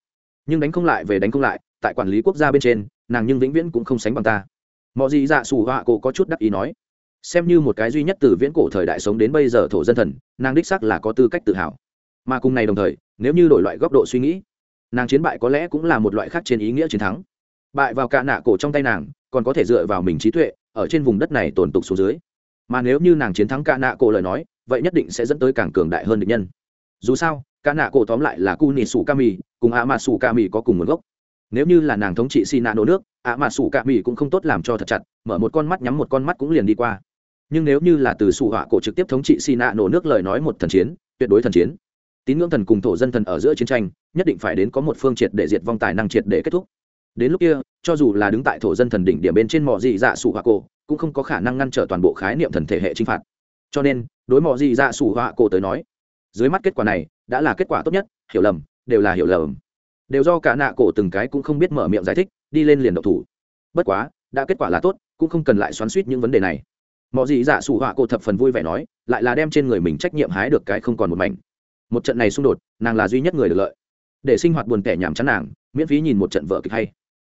Nhưng đánh không lại về đánh không lại tại quản lý quốc gia bên trên, nàng nhưng vĩnh viễn cũng không sánh bằng ta. Mọi gì dạ sủ họa cổ có chút đắc ý nói, xem như một cái duy nhất từ viễn cổ thời đại sống đến bây giờ thổ dân thần, nàng đích sắc là có tư cách tự hào. Mà cùng này đồng thời, nếu như đổi loại góc độ suy nghĩ, nàng chiến bại có lẽ cũng là một loại khác trên ý nghĩa chiến thắng. Bại vào cả nạ cổ trong tay nàng, còn có thể dựa vào mình trí tuệ, ở trên vùng đất này tồn tục xuống dưới. Mà nếu như nàng chiến thắng cả nạ cổ lời nói, vậy nhất định sẽ dẫn tới càng cường đại hơn địch nhân. Dù sao cả nạ cổ tóm lại là cu nị sủ ca mì cùng a mà sủ ca mì có cùng nguồn gốc nếu như là nàng thống trị xì nạ nổ nước a mà sủ cạ mỹ cũng không tốt làm cho thật chặt, mở một con mắt nhắm một con mắt cũng liền đi qua. Nhưng nếu như là từ sủ họa cổ trực tiếp thống trị xì nạ nổ nước lời nói một thần chiến, tuyệt đối thần chiến. Tín ngưỡng thần cùng thổ dân thần ở giữa chiến tranh, nhất định phải đến có một phương triệt để diệt vong tài năng triệt để kết thúc. Đến lúc kia, cho dù là đứng tại thổ dân thần đỉnh điểm bên trên mọi dị dạ sủ họa cổ, cũng không có khả năng ngăn trở toàn bộ khái niệm thần thể hệ chinh phạt. Cho nên, đối mọi dị dạ sủ họa cổ tới nói, dưới mắt kết quả này, đã là kết quả tốt nhất, hiểu lầm, đều là hiểu lầm đều do cả nạ cổ từng cái cũng không biết mở miệng giải thích, đi lên liền độc thủ. Bất quá, đã kết quả là tốt, cũng không cần lại xoắn suýt những vấn đề này. Mọi gì giả sủ họa cổ thập phần vui vẻ nói, lại là đem trên người mình trách nhiệm hái được cái không còn một mảnh. Một trận này xung đột, nàng là duy nhất người được lợi. Để sinh hoạt buồn tẻ nhảm chán nàng, miễn phí nhìn một trận vợ kịch hay.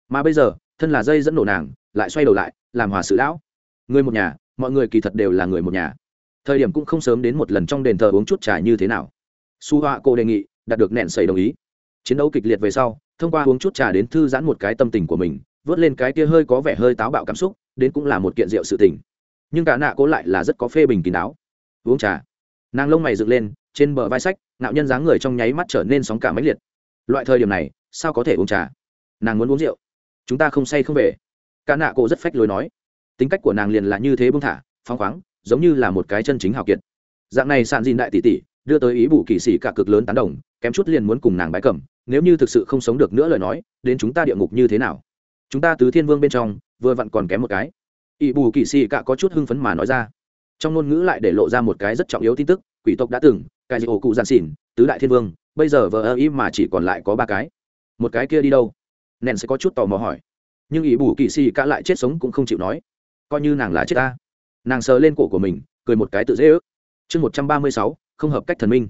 Mà bây giờ, thân là dây dẫn nổ nàng, lại xoay đầu lại, làm hòa sự lão. Người một nhà, mọi người kỳ thật đều là người một nhà. Thời điểm cũng không sớm đến một lần trong đền thờ uống chút trà như thế nào. Su họa cô đề nghị, đạt được nẹn sầy đồng ý chiến đấu kịch liệt về sau, thông qua uống chút trà đến thư giãn một cái tâm tình của mình, vớt lên cái kia hơi có vẻ hơi táo bạo cảm xúc, đến cũng là một kiện rượu sự tình. Nhưng cả nạ cố lại là rất có phê bình kín đáo. Uống trà. Nàng lông mày dựng lên, trên bờ vai sách nạo nhân dáng người trong nháy mắt trở nên sóng cả máy liệt. Loại thời điểm này, sao có thể uống trà? Nàng muốn uống rượu. Chúng ta không say không về. Cả nạ cô rất phách lối nói. Tính cách của nàng liền là như thế bông thả, phóng khoáng, giống như là một cái chân chính hào kiệt. Dạng này sàn dìn đại tỷ tỷ đưa tới ý bù kỳ sĩ cả cực lớn tán đồng kém chút liền muốn cùng nàng bái cẩm, nếu như thực sự không sống được nữa lời nói đến chúng ta địa ngục như thế nào? Chúng ta tứ thiên vương bên trong vừa vặn còn kém một cái. Ý bù kỳ sĩ cả có chút hưng phấn mà nói ra. Trong ngôn ngữ lại để lộ ra một cái rất trọng yếu tin tức quỷ tộc đã từng cái gì ổ cụ giàn xỉn tứ đại thiên vương bây giờ vờ ơ ý mà chỉ còn lại có ba cái. Một cái kia đi đâu? Nèn sẽ có chút tò mò hỏi. Nhưng ý bù kỳ sĩ cả lại chết sống cũng không chịu nói. Coi như nàng là chết ta. Nàng sờ lên cổ của mình cười một cái tự dễ ước. Chương một trăm ba mươi sáu không hợp cách thần minh.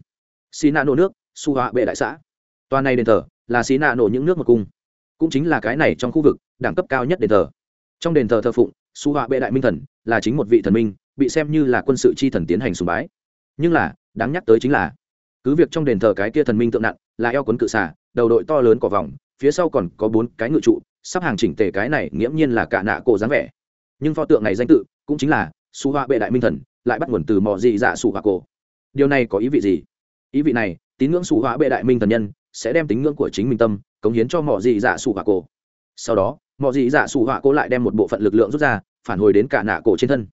Xì nạ nổ nước su họa bệ đại xã. Toa này đền thờ là xì nạ nổ những nước một cung. Cũng chính là cái này trong khu vực, đẳng cấp cao nhất đền thờ. Trong đền thờ thờ phụng su họa bệ đại minh thần là chính một vị thần minh, bị xem như là quân sự chi thần tiến hành sùng bái. Nhưng là, đáng nhắc tới chính là, cứ việc trong đền thờ cái kia thần minh tượng nặng là eo quấn cự xả đầu đội to lớn cỏ vòng, phía sau còn có bốn cái ngự trụ, sắp hàng chỉnh tề cái này nghiễm nhiên là cả nạ cổ dáng vẻ. Nhưng pho tượng này danh tự cũng chính là su họa bệ đại minh thần, lại bắt nguồn từ mò dị dạ su họa cổ điều này có ý vị gì? Ý vị này, tín ngưỡng sủ hoa bệ đại minh thần nhân sẽ đem tín ngưỡng của chính mình tâm cống hiến cho mò dị dạ sủ hoa cổ. Sau đó mò dị dạ sủ hoa cổ lại đem một bộ phận lực lượng rút ra, phản hồi đến cả nạ cổ trên thân.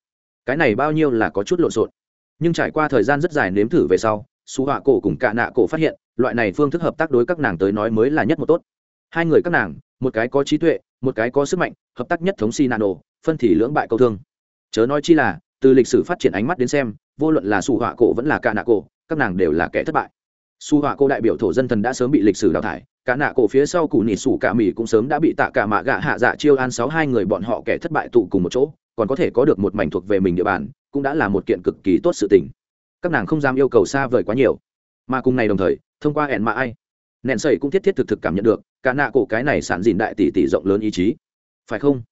Cái này bao nhiêu là có chút lộn xộn. Nhưng trải qua thời gian rất dài nếm thử về sau, sủ họa cổ cùng cả nạ cổ phát hiện, loại này phương thức hợp tác đối các nàng tới nói mới là nhất một tốt. Hai người các nàng, một cái có trí tuệ, một cái có sức mạnh, hợp tác nhất thống si nano phân thì lưỡng bại câu thương. Chớ nói chi là, từ lịch sử phát triển ánh mắt đến xem vô luận là su họa cổ vẫn là cả nạ cổ, các nàng đều là kẻ thất bại. Su họa cổ đại biểu thổ dân thần đã sớm bị lịch sử đào thải, cả nạ cổ phía sau cụ nỉ sủ cả mỹ cũng sớm đã bị tạ cả mạ gạ hạ dạ chiêu an sáu hai người bọn họ kẻ thất bại tụ cùng một chỗ, còn có thể có được một mảnh thuộc về mình địa bàn, cũng đã là một kiện cực kỳ tốt sự tình. Các nàng không dám yêu cầu xa vời quá nhiều. Mà cùng này đồng thời, thông qua hẹn mạ ai, nẹn sẩy cũng thiết thiết thực thực cảm nhận được, cả nạ cổ cái này sản dìn đại tỷ tỷ rộng lớn ý chí. Phải không?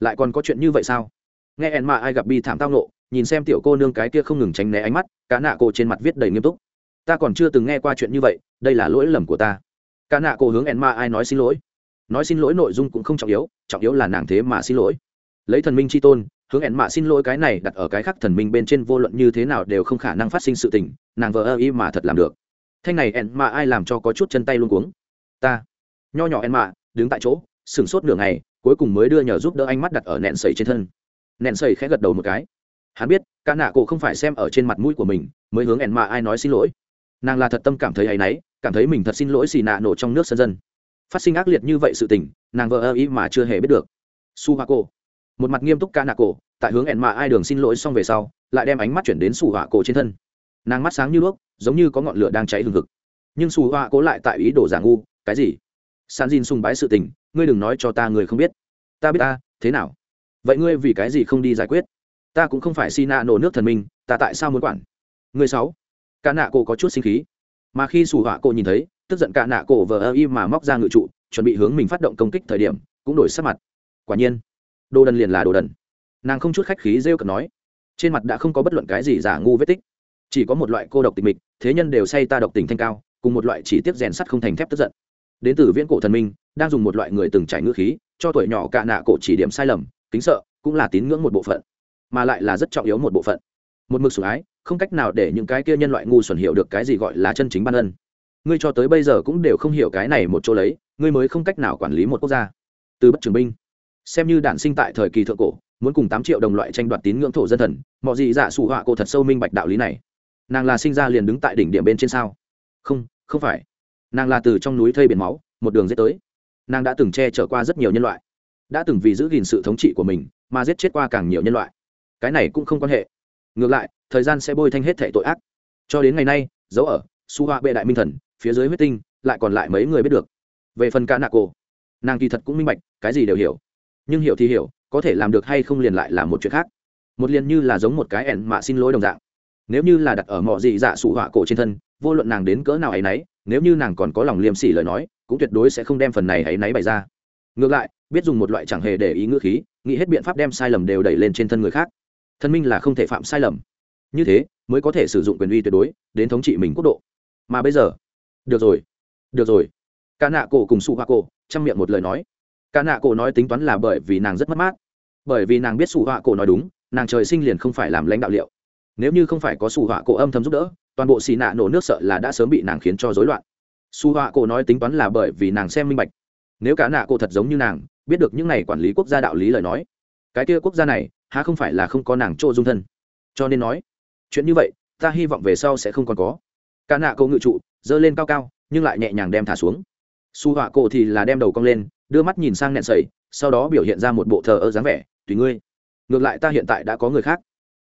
Lại còn có chuyện như vậy sao? Nghe hẹn mạ ai gặp bi thảm tao nộ nhìn xem tiểu cô nương cái kia không ngừng tránh né ánh mắt cá nạ cổ trên mặt viết đầy nghiêm túc. Ta còn chưa từng nghe qua chuyện như vậy, đây là lỗi lầm của ta. Cá nạ cổ hướng hẹn ma ai nói xin lỗi. Nói xin lỗi nội dung cũng không trọng yếu trọng yếu là nàng thế mà xin lỗi. Lấy thần minh c h i tôn, hướng ẹn mạ xin lỗi cái này đặt ở cái khác thần minh bên trên vô luận như thế nào đều không khả năng phát sinh sự tình, nàng vờ ơ y mà thật làm được. Thanh này ẹn mạ ai làm cho có chút chân tay luôn cuống. Ta, nho nhỏ ẹn mạ đứng tại chỗ, sửng sốt nửa ngày, cuối cùng mới đưa nhờ giúp đỡ anh mắt đặt ở nẹn sầy trên thân. Nẹn sầy khẽ gật đầu một cái hắn biết ca nạ cổ không phải xem ở trên mặt mũi của mình, mới hướng ẻn mạ ai nói xin lỗi. Nàng là thật tâm cảm thấy hay náy, cảm thấy mình thật xin lỗi xì nạ nổ trong nước sân dân. Phát sinh ác liệt như vậy sự tình, nàng vợ ơ ý mà chưa hề biết được. Su hoa cổ một mặt nghiêm túc ca nạ cổ, tại hướng ẻn mạ ai đường xin lỗi xong về sau, lại đem ánh mắt chuyển đến su họa cổ trên thân. Nàng mắt sáng như đuốc, giống như có ngọn lửa đang cháy hừng hực. Nhưng su họa cổ lại tại ý đồ giả ngu, cái gì? San jin sùng bái sự tình, ngươi đừng nói cho ta người không biết. Ta biết ta, thế nào? Vậy ngươi vì cái gì không đi giải quyết? Ta cũng không phải xin nạ nổ nước thần minh, ta tại sao muốn quản? Người sáu, cả nạ cổ có chút sinh khí. Mà khi sủ họa cổ nhìn thấy, tức giận cả nạ cổ vờ ơ y mà móc ra ngự trụ, chuẩn bị hướng mình phát động công kích thời điểm, cũng đổi sắc mặt. Quả nhiên, đồ đần liền là đồ đần. Nàng không chút khách khí rêu cực nói, trên mặt đã không có bất luận cái gì giả ngu vết tích. Chỉ có một loại cô độc tịch mịch, thế nhân đều say ta độc tình thanh cao, cùng một loại chỉ tiếp rèn sắt không thành thép tức giận. Đến từ viễn cổ thần minh, đang dùng một loại người từng trải ngữ khí, cho tuổi nhỏ cả nạ cổ chỉ điểm sai lầm, kính sợ, cũng là tín ngưỡng một bộ phận mà lại là rất trọng yếu một bộ phận. Một mực sủng ái, không cách nào để những cái kia nhân loại ngu xuẩn hiểu được cái gì gọi là chân chính ban ân. Ngươi cho tới bây giờ cũng đều không hiểu cái này một chỗ lấy, ngươi mới không cách nào quản lý một quốc gia. Từ bất trường binh, xem như đản sinh tại thời kỳ thượng cổ, muốn cùng tám triệu đồng loại tranh đoạt tín ngưỡng thổ dân thần, mọi gì dạ sủ họa cổ thật sâu minh bạch đạo lý này. Nàng là sinh ra liền đứng tại đỉnh điểm bên trên sao? Không không phải. Nàng là từ trong núi thây biển máu, một đường dết tới. Nàng đã từng che chở qua rất nhiều nhân loại. Đã từng vì giữ gìn sự thống trị của mình, mà giết chết qua càng nhiều nhân loại cái này cũng không quan hệ. Ngược lại, thời gian sẽ bôi thanh hết thệ tội ác. Cho đến ngày nay, dấu ở, su hoa bệ đại minh thần, phía dưới huyết tinh, lại còn lại mấy người biết được. Về phần ca nạ cô nàng kỳ thật cũng minh bạch, cái gì đều hiểu. Nhưng hiểu thì hiểu, có thể làm được hay không liền lại là một chuyện khác. Một liền như là giống một cái ẻn mạ xin lỗi đồng dạng. Nếu như là đặt ở mọi gì dạ sụ họa cổ trên thân, vô luận nàng đến cỡ nào ấ y n ấ y nếu như nàng còn có lòng liêm sỉ lời nói, cũng tuyệt đối sẽ không đem phần này ấ y n ấ y bày ra. Ngược lại, biết dùng một loại chẳng hề để ý ngữ khí, nghĩ hết biện pháp đem sai lầm đều đẩy lên trên thân người khác thân minh là không thể phạm sai lầm. Như thế, mới có thể sử dụng quyền uy tuyệt đối, đến thống trị mình quốc độ. Mà bây giờ, được rồi được rồi. Ca nạ cổ cùng sụ hoa cổ, chăm miệng một lời nói. Ca nạ cổ nói tính toán là bởi vì nàng rất mất mát. Bởi vì nàng biết sụ hoa cổ nói đúng, nàng trời sinh liền không phải làm lãnh đạo liệu. Nếu như không phải có sủ họa cổ âm thầm giúp đỡ, toàn bộ xì nạ nổ nước sợ là đã sớm bị nàng khiến cho rối loạn. Su họa cổ nói tính toán là bởi vì nàng xem minh bạch. Nếu cả nạ cổ thật giống như nàng, biết được những này quản lý quốc gia đạo lý lời nói, cái kia quốc gia này há không phải là không có nàng chỗ dung thân? Cho nên nói, chuyện như vậy, ta hy vọng về sau sẽ không còn có. Cả nạ cổ ngự trụ, giơ lên cao cao, nhưng lại nhẹ nhàng đem thả xuống. Su họa cổ thì là đem đầu cong lên, đưa mắt nhìn sang nẹn sầy, sau đó biểu hiện ra một bộ thờ ơ dáng vẻ, tùy ngươi. Ngược lại ta hiện tại đã có người khác.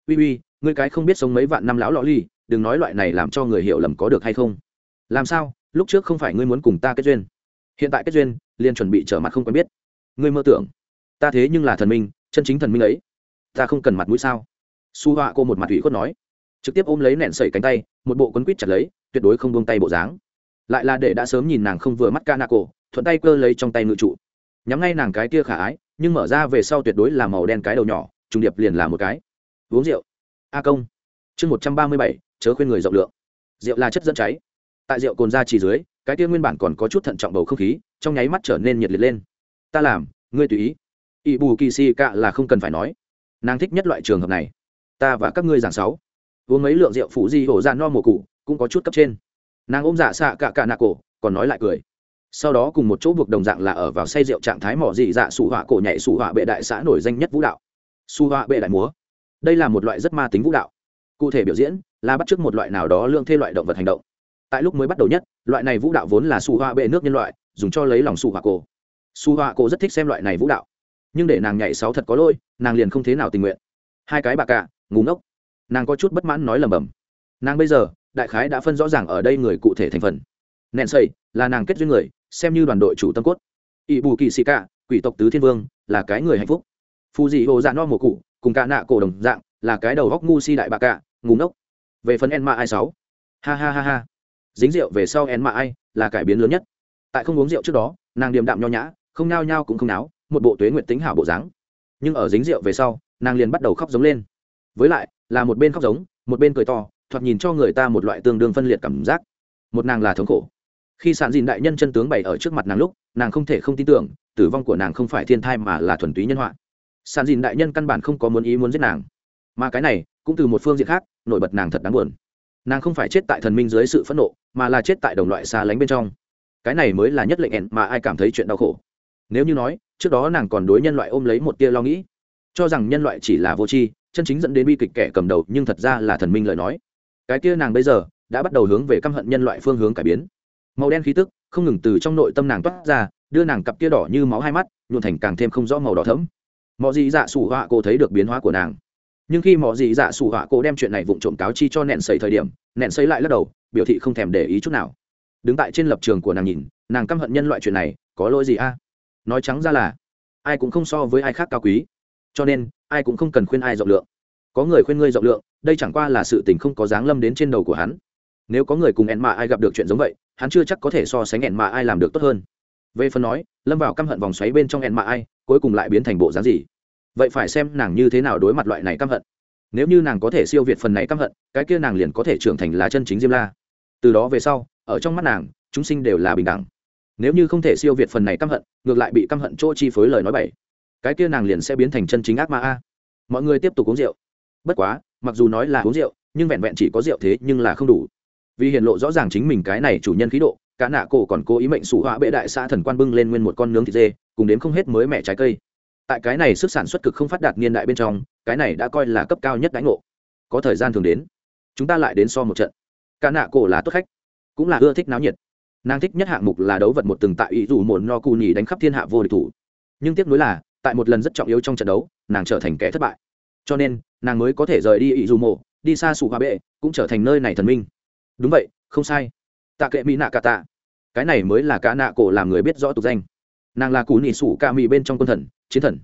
Uy uy, ngươi cái không biết sống mấy vạn năm lão lọ ly đừng nói loại này làm cho người hiểu lầm có được hay không. Làm sao? Lúc trước không phải ngươi muốn cùng ta kết duyên. Hiện tại kết duyên, liền chuẩn bị trở mặt không quen biết. Ngươi mơ tưởng. Ta thế nhưng là thần minh, chân chính thần minh ấy ta không cần mặt mũi sao? Su họa cô một mặt ủy khuất nói. Trực tiếp ôm lấy nẹn sẩy cánh tay, một bộ quấn quýt chặt lấy, tuyệt đối không buông tay bộ dáng. Lại là để đã sớm nhìn nàng không vừa mắt ca nạ cổ, thuận tay cơ lấy trong tay ngự trụ. Nhắm ngay nàng cái kia khả ái, nhưng mở ra về sau tuyệt đối là màu đen cái đầu nhỏ, trùng điệp liền là một cái. Uống rượu. A công. Chương một trăm ba mươi bảy, chớ khuyên người rộng lượng. Rượu là chất dẫn cháy. Tại rượu cồn ra chỉ dưới, cái kia nguyên bản còn có chút thận trọng bầu không khí, trong nháy mắt trở nên nhiệt liệt lên. Ta làm, ngươi tùy ý. Ỵ bù kỳ si cạ là không cần phải nói nàng thích nhất loại trường hợp này. Ta và các ngươi giảng sáu. Uống mấy lượng rượu phụ di hổ ra no mùa cụ, cũng có chút cấp trên. Nàng ôm dạ xạ cả cả nạ cổ, còn nói lại cười. Sau đó cùng một chỗ buộc đồng dạng là ở vào say rượu trạng thái mỏ dị dạ sủ họa cổ nhảy sủ họa bệ đại xã nổi danh nhất vũ đạo. Su họa bệ đại múa. Đây là một loại rất ma tính vũ đạo. Cụ thể biểu diễn là bắt chước một loại nào đó lương thê loại động vật hành động. Tại lúc mới bắt đầu nhất, loại này vũ đạo vốn là su họa bệ nước nhân loại, dùng cho lấy lòng su họa cổ. Su họa cổ rất thích xem loại này vũ đạo nhưng để nàng nhảy sáu thật có lỗi, nàng liền không thế nào tình nguyện. Hai cái bà cạ ngủ ngốc. Nàng có chút bất mãn nói lầm bầm nàng bây giờ đại khái đã phân rõ ràng ở đây người cụ thể thành phần. Nện xây là nàng kết duyên người xem như đoàn đội chủ tâm cốt. Ỵ bù kỳ sĩ cả quỷ tộc tứ thiên vương là cái người hạnh phúc. Phù dị hồ dạ no mùa cụ cùng cả nạ cổ đồng dạng là cái đầu góc ngu si đại bà cả ngủ ngốc. Về phần en ma ai sáu. Ha ha ha ha. Dính rượu về sau en ma ai là cải biến lớn nhất. Tại không uống rượu trước đó nàng điềm đạm nho nhã không nao nhao cũng không náo một bộ tuế nguyện tính hảo bộ dáng. Nhưng ở dính rượu về sau, nàng liền bắt đầu khóc giống lên. Với lại, là một bên khóc giống, một bên cười to, thoạt nhìn cho người ta một loại tương đương phân liệt cảm giác. Một nàng là thống khổ. Khi sản dìn đại nhân chân tướng bày ở trước mặt nàng lúc, nàng không thể không tin tưởng, tử vong của nàng không phải thiên thai mà là thuần túy nhân họa. Sản dìn đại nhân căn bản không có muốn ý muốn giết nàng. Mà cái này, cũng từ một phương diện khác, nổi bật nàng thật đáng buồn. Nàng không phải chết tại thần minh dưới sự phẫn nộ, mà là chết tại đồng loại xa lánh bên trong. Cái này mới là nhất lệnh ẹn mà ai cảm thấy chuyện đau khổ nếu như nói, trước đó nàng còn đối nhân loại ôm lấy một tia lo nghĩ. Cho rằng nhân loại chỉ là vô tri, chân chính dẫn đến bi kịch kẻ cầm đầu, nhưng thật ra là thần minh lời nói. Cái kia nàng bây giờ, đã bắt đầu hướng về căm hận nhân loại phương hướng cải biến. Màu đen khí tức, không ngừng từ trong nội tâm nàng toát ra, đưa nàng cặp kia đỏ như máu hai mắt, nhuộn thành càng thêm không rõ màu đỏ thẫm. Mọi gì dạ sủ họa cô thấy được biến hóa của nàng. Nhưng khi mọi gì dạ sủ họa cô đem chuyện này vụng trộm cáo chi cho nẹn sấy thời điểm, nẹn sấy lại lắc đầu, biểu thị không thèm để ý chút nào. Đứng tại trên lập trường của nàng nhìn, nàng căm hận nhân loại chuyện này, có lỗi gì a? Nói trắng ra là, ai cũng không so với ai khác cao quý. Cho nên, ai cũng không cần khuyên ai rộng lượng. Có người khuyên ngươi rộng lượng, đây chẳng qua là sự tình không có dáng lâm đến trên đầu của hắn. Nếu có người cùng ẹn mạ ai gặp được chuyện giống vậy, hắn chưa chắc có thể so sánh ẹn mạ ai làm được tốt hơn. Về phần nói, lâm vào căm hận vòng xoáy bên trong ẹn mạ ai, cuối cùng lại biến thành bộ dáng gì? Vậy phải xem nàng như thế nào đối mặt loại này căm hận. Nếu như nàng có thể siêu việt phần này căm hận, cái kia nàng liền có thể trưởng thành là chân chính diêm la. Từ đó về sau, ở trong mắt nàng, chúng sinh đều là bình đẳng nếu như không thể siêu việt phần này căm hận, ngược lại bị căm hận chỗ chi phối lời nói bảy cái kia nàng liền sẽ biến thành chân chính ác ma a. Mọi người tiếp tục uống rượu. Bất quá, mặc dù nói là uống rượu, nhưng vẹn vẹn chỉ có rượu thế nhưng là không đủ. Vì hiện lộ rõ ràng chính mình cái này chủ nhân khí độ, cả nạ cổ còn cố ý mệnh sủ họa bệ đại xã thần quan bưng lên nguyên một con nướng thịt dê, cùng đếm không hết mới mẹ trái cây. Tại cái này sức sản xuất cực không phát đạt niên đại bên trong, cái này đã coi là cấp cao nhất đánh ngộ. Có thời gian thường đến, chúng ta lại đến so một trận. Cả nạ cổ là tốt khách, cũng là ưa thích náo nhiệt nàng thích nhất hạng mục là đấu vật một từng tại ý dù một no cù nhì đánh khắp thiên hạ vô địch thủ. Nhưng tiếc nuối là, tại một lần rất trọng yếu trong trận đấu, nàng trở thành kẻ thất bại. Cho nên, nàng mới có thể rời đi ý dù mộ đi xa sủ hòa bệ, cũng trở thành nơi này thần minh. Đúng vậy, không sai. Tạ kệ mỹ nạ cả tạ. Cái này mới là cả nạ cổ làm người biết rõ tục danh. Nàng là cù nhì sủ ca mỹ bên trong quân thần, chiến thần.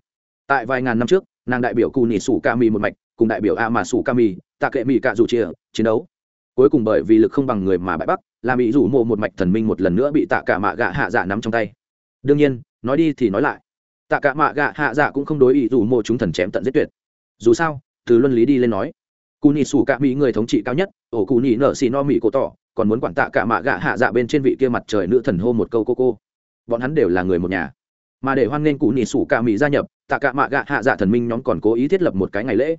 Tại vài ngàn năm trước, nàng đại biểu cù nhì sủ ca mỹ một mạch, cùng đại biểu a mà sủ ca mỹ tạ kệ mỹ cả dù chia, chiến đấu. Cuối cùng bởi vì lực không bằng người mà bại bắc làm ý rủ mộ một mạch thần minh một lần nữa bị tạ cả mạ gạ hạ dạ nắm trong tay. Đương nhiên, nói đi thì nói lại. Tạ cả mạ gạ hạ dạ cũng không đối ý rủ mộ chúng thần chém tận giết tuyệt. Dù sao, từ luân lý đi lên nói cù nhị sủ cả mỹ người thống trị cao nhất, ổ cù nhị nở xì no mỹ cổ tỏ, còn muốn quản tạ cả mạ gạ hạ dạ bên trên vị kia mặt trời nữ thần hô một câu cô cô. Bọn hắn đều là người một nhà. Mà để hoan nghênh cụ nhị sủ cả mỹ gia nhập, tạ cả mạ gạ hạ dạ thần minh nhóm còn cố ý thiết lập một cái ngày lễ.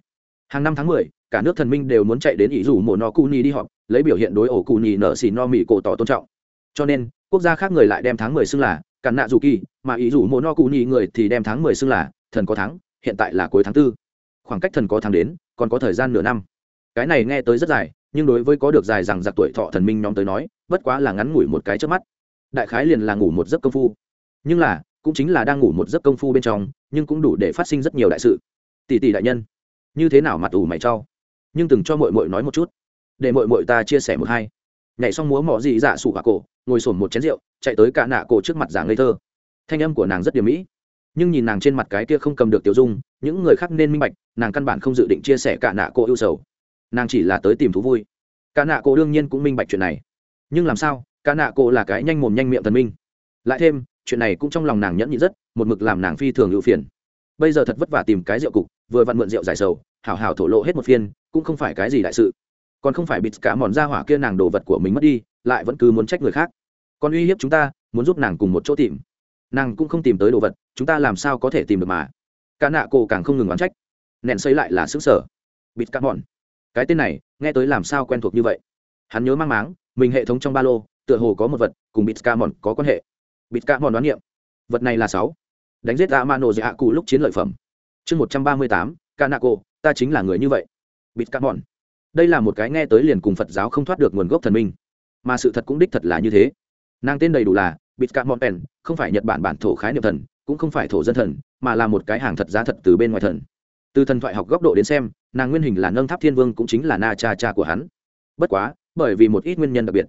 Hàng năm tháng mười cả nước thần minh đều muốn chạy đến ý rủ mộ no cu ni đi họp, lấy biểu hiện đối ổ cu ni nở xì no mỹ cổ tỏ tôn trọng. Cho nên, quốc gia khác người lại đem tháng mười xưng là cản nạ dù kỳ, mà ý rủ mộ no cu ni người thì đem tháng mười xưng là thần có tháng hiện tại là cuối tháng tư. Khoảng cách thần có tháng đến, còn có thời gian nửa năm. Cái này nghe tới rất dài, nhưng đối với có được dài rằng giặc tuổi thọ thần minh nhóm tới nói, bất quá là ngắn ngủi một cái trước mắt. Đại khái liền là ngủ một giấc công phu. Nhưng là, cũng chính là đang ngủ một giấc công phu bên trong, nhưng cũng đủ để phát sinh rất nhiều đại sự. Tỷ tỷ đại nhân, như thế nào mặt ủ mày trau nhưng từng cho mội mội nói một chút. Để mội mội ta chia sẻ một hai. Nhảy xong múa mỏ dị dạ sụ hạ cổ, ngồi sổm một chén rượu, chạy tới cả nạ cổ trước mặt giảng ngây thơ. Thanh âm của nàng rất điểm mỹ, nhưng nhìn nàng trên mặt cái kia không cầm được tiểu dung, những người khác nên minh bạch, nàng căn bản không dự định chia sẻ cả nạ cổ ưu sầu. Nàng chỉ là tới tìm thú vui. Cả nạ cổ đương nhiên cũng minh bạch chuyện này. Nhưng làm sao, cả nạ cổ là cái nhanh mồm nhanh miệng thần minh. Lại thêm, chuyện này cũng trong lòng nàng nhẫn nhị rất, một mực làm nàng phi thường ưu phiền. Bây giờ thật vất vả tìm cái rượu cục, vừa vặn mượn rượu giải sầu, hảo hảo thổ lộ hết một phiên cũng không phải cái gì đại sự. Còn không phải bịt cả mòn ra hỏa kia nàng đồ vật của mình mất đi, lại vẫn cứ muốn trách người khác. Còn uy hiếp chúng ta, muốn giúp nàng cùng một chỗ tìm. Nàng cũng không tìm tới đồ vật, chúng ta làm sao có thể tìm được mà? Cả nạ cô càng không ngừng oán trách. Nện xây lại là xứng sở. Bịt cả mòn. Cái tên này, nghe tới làm sao quen thuộc như vậy? Hắn nhớ mang máng, mình hệ thống trong ba lô, tựa hồ có một vật, cùng bịt cả mòn có quan hệ. Bịt cả mòn đoán niệm. Vật này là sáu. Đánh giết a mano dạ cụ lúc chiến lợi phẩm. Chương một trăm ba mươi tám, kanako, ta chính là người như vậy bịt carbon đây là một cái nghe tới liền cùng phật giáo không thoát được nguồn gốc thần minh, mà sự thật cũng đích thật là như thế. Nàng tên đầy đủ là bịt carbon pen không phải nhật bản bản thổ khái niệm thần, cũng không phải thổ dân thần, mà là một cái hàng thật giá thật từ bên ngoài thần. Từ thần thoại học góc độ đến xem, nàng nguyên hình là nâng tháp thiên vương cũng chính là na cha cha của hắn. Bất quá, bởi vì một ít nguyên nhân đặc biệt,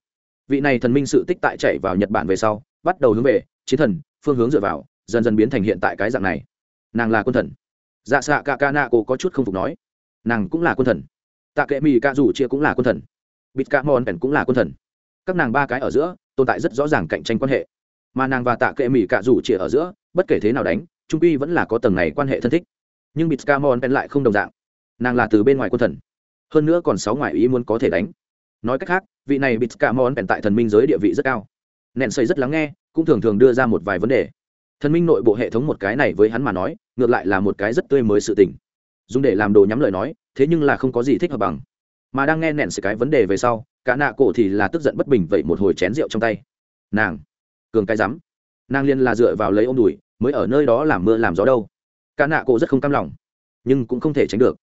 vị này thần minh sự tích tại chạy vào nhật bản về sau, bắt đầu hướng về chiến thần phương hướng dựa vào, dần dần biến thành hiện tại cái dạng này. Nàng là quân thần. Dạ xạ cả ca Na cô có chút không phục nói nàng cũng là quân thần. Tạ kệ mì ca dù chia cũng là quân thần. Bịt ca mòn pèn cũng là quân thần. Các nàng ba cái ở giữa, tồn tại rất rõ ràng cạnh tranh quan hệ. Mà nàng và tạ kệ mì ca dù chia ở giữa, bất kể thế nào đánh, trung quy vẫn là có tầng này quan hệ thân thích. Nhưng bịt ca mòn pèn lại không đồng dạng. Nàng là từ bên ngoài quân thần. Hơn nữa còn sáu ngoại ý muốn có thể đánh. Nói cách khác, vị này bịt ca mòn pèn tại thần minh giới địa vị rất cao. Nện xây rất lắng nghe, cũng thường thường đưa ra một vài vấn đề. Thần minh nội bộ hệ thống một cái này với hắn mà nói, ngược lại là một cái rất tươi mới sự tình dùng để làm đồ nhắm lời nói, thế nhưng là không có gì thích hợp bằng. Mà đang nghe nện sự cái vấn đề về sau, cả nạ cổ thì là tức giận bất bình vậy một hồi chén rượu trong tay. Nàng, cường cái rắm. Nàng liên là dựa vào lấy ô m đùi, mới ở nơi đó làm mưa làm gió đâu. Cả nạ cổ rất không cam lòng, nhưng cũng không thể tránh được.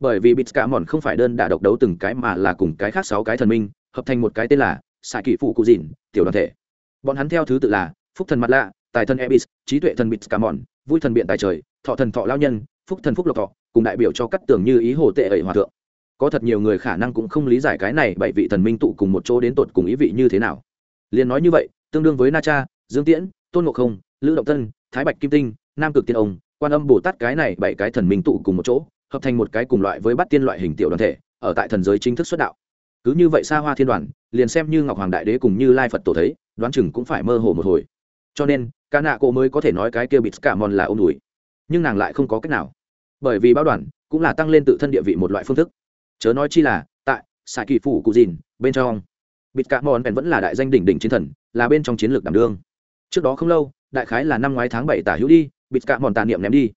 Bởi vì bịt cả mòn không phải đơn đả độc đấu từng cái mà là cùng cái khác sáu cái thần minh, hợp thành một cái tên là xạ kỷ phụ cụ dìn tiểu đoàn thể. Bọn hắn theo thứ tự là phúc thần mặt lạ, tài thần ebis, trí tuệ thần bịt cả mòn, vui thần biện tài trời, thọ thần thọ lao nhân phúc thần phúc lộc thọ, cùng đại biểu cho cắt tường như ý hồ tệ ẩy hòa thượng. Có thật nhiều người khả năng cũng không lý giải cái này bảy vị thần minh tụ cùng một chỗ đến tột cùng ý vị như thế nào. Liền nói như vậy, tương đương với na cha, dương tiễn, tôn ngộ không, lữ động tân thái bạch kim tinh, nam cực tiên ông, quan âm bồ tát cái này bảy cái thần minh tụ cùng một chỗ, hợp thành một cái cùng loại với bắt tiên loại hình tiểu đoàn thể, ở tại thần giới chính thức xuất đạo. Cứ như vậy xa hoa thiên đoàn, liền xem như ngọc hoàng đại đế cùng như lai phật tổ thấy, đoán chừng cũng phải mơ hồ một hồi. Cho nên, ca nạ cô mới có thể nói cái kia bị cả mòn là ôm đùi nhưng nàng lại không có cách nào. Bởi vì báo đoàn cũng là tăng lên tự thân địa vị một loại phương thức. Chớ nói chi là, tại xạ kỳ phủ cụ dìn, bên trong, bịt cả mòn vẫn là đại danh đỉnh đỉnh chiến thần, là bên trong chiến lược đảm đương. Trước đó không lâu, đại khái là năm ngoái tháng bảy tả hữu đi, bịt cả mòn tàn niệm ném đi.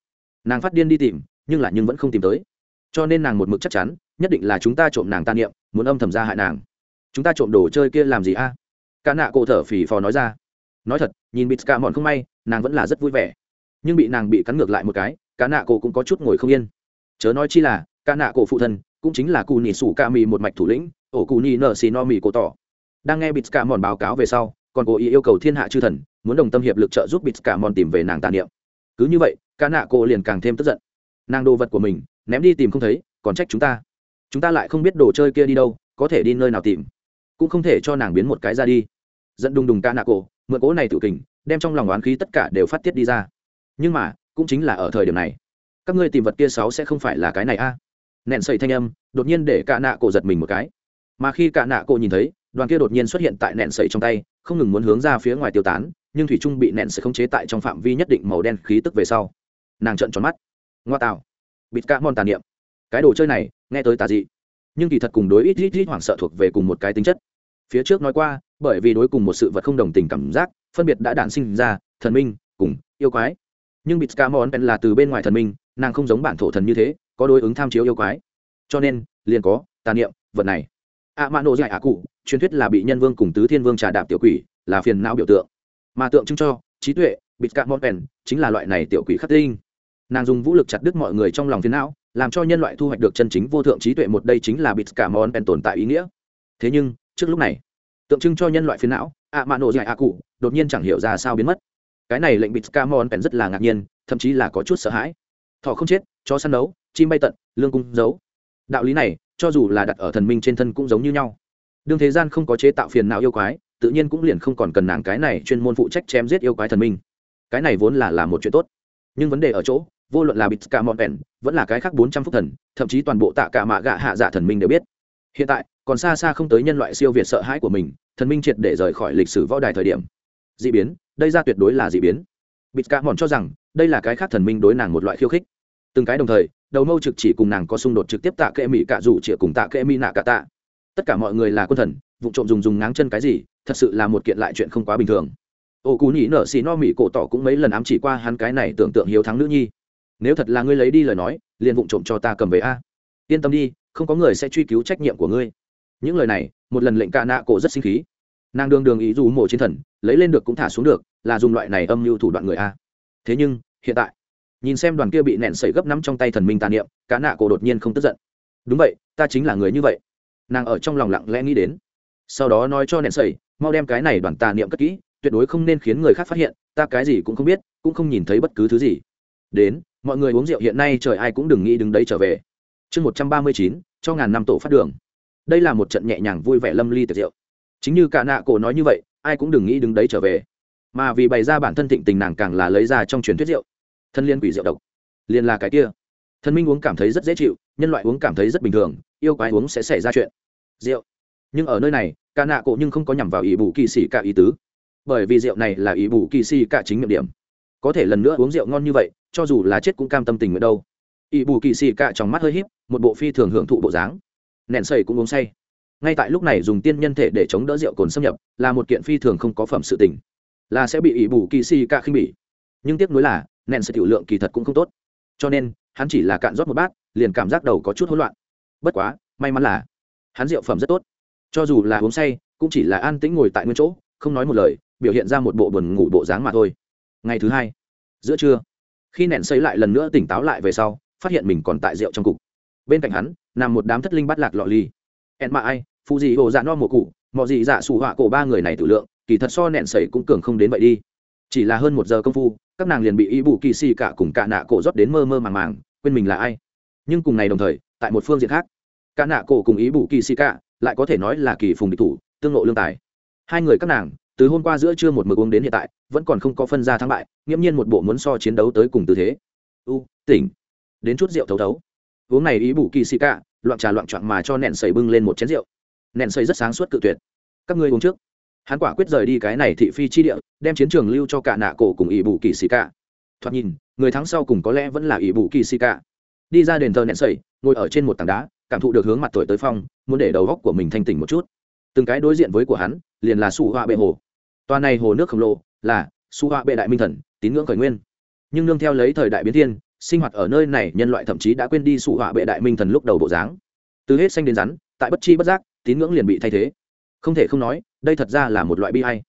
Nàng phát điên đi tìm, nhưng lại nhưng vẫn không tìm tới. Cho nên nàng một mực chắc chắn, nhất định là chúng ta trộm nàng tàn niệm, muốn âm thầm ra hại nàng. Chúng ta trộm đồ chơi kia làm gì a? À? cả nạ cổ thở phì phò nói ra. Nói thật, nhìn bịt cả mòn không may, nàng vẫn là rất vui vẻ nhưng bị nàng bị cắn ngược lại một cái cá nạ cổ cũng có chút ngồi không yên. Chớ nói chi là cá nạ cổ phụ thân cũng chính là cù nhị sủ ca mì một mạch thủ lĩnh, ổ cù nhị nở xì no mì cổ tỏ đang nghe bịt cả mòn báo cáo về sau, còn cố ý yêu cầu thiên hạ chư thần muốn đồng tâm hiệp lực trợ giúp bịt cả mòn tìm về nàng tàn niệm. Cứ như vậy cá nạ cổ liền càng thêm tức giận. Nàng đồ vật của mình, ném đi tìm không thấy, còn trách chúng ta. Chúng ta lại không biết đồ chơi kia đi đâu, có thể đi nơi nào tìm. Cũng không thể cho nàng biến một cái ra đi. Dẫn đùng đùng ca nạ cổ, mượn cố này tự kình, đem trong lòng oán khí tất cả đều phát tiết đi ra nhưng mà, cũng chính là ở thời điểm này. Các ngươi tìm vật kia sáu sẽ không phải là cái này a. À. nẹn sầy thanh âm, đột nhiên để cả nạ cổ giật mình một cái. Mà khi cả nạ cổ nhìn thấy, đoàn kia đột nhiên xuất hiện tại nẹn sầy trong tay, không ngừng muốn hướng ra phía ngoài tiêu tán, nhưng thủy trung bị nẹn sầy khống chế tại trong phạm vi nhất định màu đen khí tức về sau. Nàng trợn tròn mắt. Ngoa tạo. Bịt cả mòn tàn niệm. Cái đồ chơi này, nghe tới tà dị. Nhưng kỳ thật cùng đối ít ít ít hoảng sợ thuộc về cùng một cái tính chất. Phía trước nói qua, bởi vì đối cùng một sự vật không đồng tình cảm giác, phân biệt đã đản sinh ra, thần minh, cùng, yêu quái nhưng bịt ca món là từ bên ngoài thần minh, nàng không giống bản thổ thần như thế, có đối ứng tham chiếu yêu quái. Cho nên, liền có, tà niệm, vật này. A mã nộ dạy ạ cụ, truyền thuyết là bị nhân vương cùng tứ thiên vương trà đạp tiểu quỷ, là phiền não biểu tượng. Mà tượng trưng cho, trí tuệ, bịt ca món chính là loại này tiểu quỷ khắc tinh. Nàng dùng vũ lực chặt đứt mọi người trong lòng phiền não, làm cho nhân loại thu hoạch được chân chính vô thượng trí tuệ một đây chính là bịt cả món pen tồn tại ý nghĩa. Thế nhưng, trước lúc này, tượng trưng cho nhân loại phiền não ạ mạ nổ dài ạ cụ, đột nhiên chẳng hiểu ra sao biến mất cái này lệnh bịt ca mòn pèn rất là ngạc nhiên thậm chí là có chút sợ hãi. Thọ không chết cho săn đấu chim bay tận lương cung giấu. Đạo lý này cho dù là đặt ở thần minh trên thân cũng giống như nhau. Đương thế gian không có chế tạo phiền não yêu quái tự nhiên cũng liền không còn cần nàng cái này chuyên môn phụ trách chém giết yêu quái thần minh. Cái này vốn là là một chuyện tốt. Nhưng vấn đề ở chỗ vô luận là bịt cả mọn pèn, vẫn là cái khác bốn trăm phúc thần thậm chí toàn bộ tạ cả mạ gạ hạ dạ thần minh đều biết. Hiện tại còn xa xa không tới nhân loại siêu việt sợ hãi của mình thần minh triệt để rời khỏi lịch sử võ đài thời điểm d ị biến, đây ra tuyệt đối là d ị biến. Bịt cả mòn cho rằng, đây là cái khác thần minh đối nàng một loại khiêu khích. Từng cái đồng thời, đầu mâu trực chỉ cùng nàng có xung đột trực tiếp tạ kệ mỹ cả rủ chĩa cùng tạ kệ mỹ nạ cả tạ. Tất cả mọi người là quân thần, vụ trộm dùng dùng ngáng chân cái gì, thật sự là một kiện lại chuyện không quá bình thường. Ô cú nhĩ nở xì no mỹ cổ tỏ cũng mấy lần ám chỉ qua hắn cái này tưởng tượng hiếu thắng nữ nhi. Nếu thật là ngươi lấy đi lời nói, liền vụng trộm cho ta cầm về a. Yên tâm đi, không có người sẽ truy cứu trách nhiệm của ngươi. Những lời này, một lần lệnh cạ nạ cổ rất sinh khí nàng đường đường ý dù mộ chiến thần, lấy lên được cũng thả xuống được, là dùng loại này âm mưu thủ đoạn người a. Thế nhưng, hiện tại, nhìn xem đoàn kia bị nẹn sẩy gấp nắm trong tay thần minh tàn niệm cá nạ cổ đột nhiên không tức giận. Đúng vậy, ta chính là người như vậy. Nàng ở trong lòng lặng lẽ nghĩ đến. Sau đó nói cho nẹn sẩy, mau đem cái này đoàn tà niệm cất kỹ, tuyệt đối không nên khiến người khác phát hiện, ta cái gì cũng không biết, cũng không nhìn thấy bất cứ thứ gì. Đến, mọi người uống rượu hiện nay trời ai cũng đừng nghĩ đứng đấy trở về. Chương một trăm ba mươi chín, cho ngàn năm tổ phát đường. Đây là một trận nhẹ nhàng vui vẻ lâm ly tiệc rượu chính như cả nạ cổ nói như vậy, ai cũng đừng nghĩ đứng đấy trở về. Mà vì bày ra bản thân thịnh tình nàng càng là lấy ra trong truyền thuyết rượu. Thân liên quỷ rượu độc. Liền là cái kia. Thần minh uống cảm thấy rất dễ chịu, nhân loại uống cảm thấy rất bình thường, yêu quái uống sẽ xảy ra chuyện. Rượu. Nhưng ở nơi này, cả nạ cổ nhưng không có nhằm vào ý bù kỳ sĩ cả ý tứ. Bởi vì rượu này là ý bù kỳ sĩ cả chính miệng điểm. Có thể lần nữa uống rượu ngon như vậy, cho dù là chết cũng cam tâm tình nguyện đâu. Ý bù kỳ xì cả trong mắt hơi h í p một bộ phi thường hưởng thụ bộ dáng. Nẹn sầy cũng uống say ngay tại lúc này dùng tiên nhân thể để chống đỡ rượu cồn xâm nhập, là một kiện phi thường không có phẩm sự tình. Là sẽ bị ỷ bù kỳ si ca khinh bỉ. Nhưng tiếc nuối là nện sự tiểu lượng kỳ thật cũng không tốt. Cho nên, hắn chỉ là cạn rót một bát, liền cảm giác đầu có chút hỗn loạn. Bất quá, may mắn là, hắn rượu phẩm rất tốt. Cho dù là uống say, cũng chỉ là an tĩnh ngồi tại nguyên chỗ, không nói một lời, biểu hiện ra một bộ buồn ngủ bộ dáng mà thôi. Ngày thứ hai, giữa trưa, khi nện xây lại lần nữa tỉnh táo lại về sau, phát hiện mình còn tại rượu trong cục. Bên cạnh hắn, nằm một đám thất linh bắt lạc lọ ly ẹn mạ ai phụ gì hồ dạ no một cụ mọi gì dạ sủ họa cổ ba người này tự lượng, kỳ thật so nẹn sẩy cũng cường không đến vậy đi. Chỉ là hơn một giờ công phu, các nàng liền bị y bù kỳ xì cả cùng cả nạ cổ rót đến mơ mơ màng màng, quên mình là ai. Nhưng cùng ngày đồng thời, tại một phương diện khác, cả nạ cổ cùng ý bù kỳ xì cả lại có thể nói là kỳ phùng địch thủ, tương lộ lương tài. Hai người các nàng, từ hôm qua giữa trưa một mực uống đến hiện tại, vẫn còn không có phân ra thắng bại, nghiễm nhiên một bộ muốn so chiến đấu tới cùng tư thế. U, tỉnh. Đến chút rượu thấu thấu. Uống này ý bù kỳ xì cả loạn trà loạn trọn mà cho nẹn sầy bưng lên một chén rượu. Nẹn sầy rất sáng suốt cự tuyệt. Các ngươi uống trước. Hắn quả quyết rời đi cái này thị phi chi địa, đem chiến trường lưu cho cả nạ cổ cùng ỷ bù kỳ xì cả. Thoạt nhìn, người thắng sau cùng có lẽ vẫn là ỷ bù kỳ xì cả. Đi ra đền thờ nẹn sầy, ngồi ở trên một tảng đá, cảm thụ được hướng mặt tuổi tới phong, muốn để đầu góc của mình thanh tỉnh một chút. Từng cái đối diện với của hắn, liền là su họa bệ hồ. Toa này hồ nước khổng lồ, là su họa bệ đại minh thần, tín ngưỡng khởi nguyên. Nhưng nương theo lấy thời đại biến thiên sinh hoạt ở nơi này nhân loại thậm chí đã quên đi sụ họa bệ đại minh thần lúc đầu bộ dáng. Từ hết xanh đến rắn, tại bất chi bất giác, tín ngưỡng liền bị thay thế. Không thể không nói, đây thật ra là một loại bi hay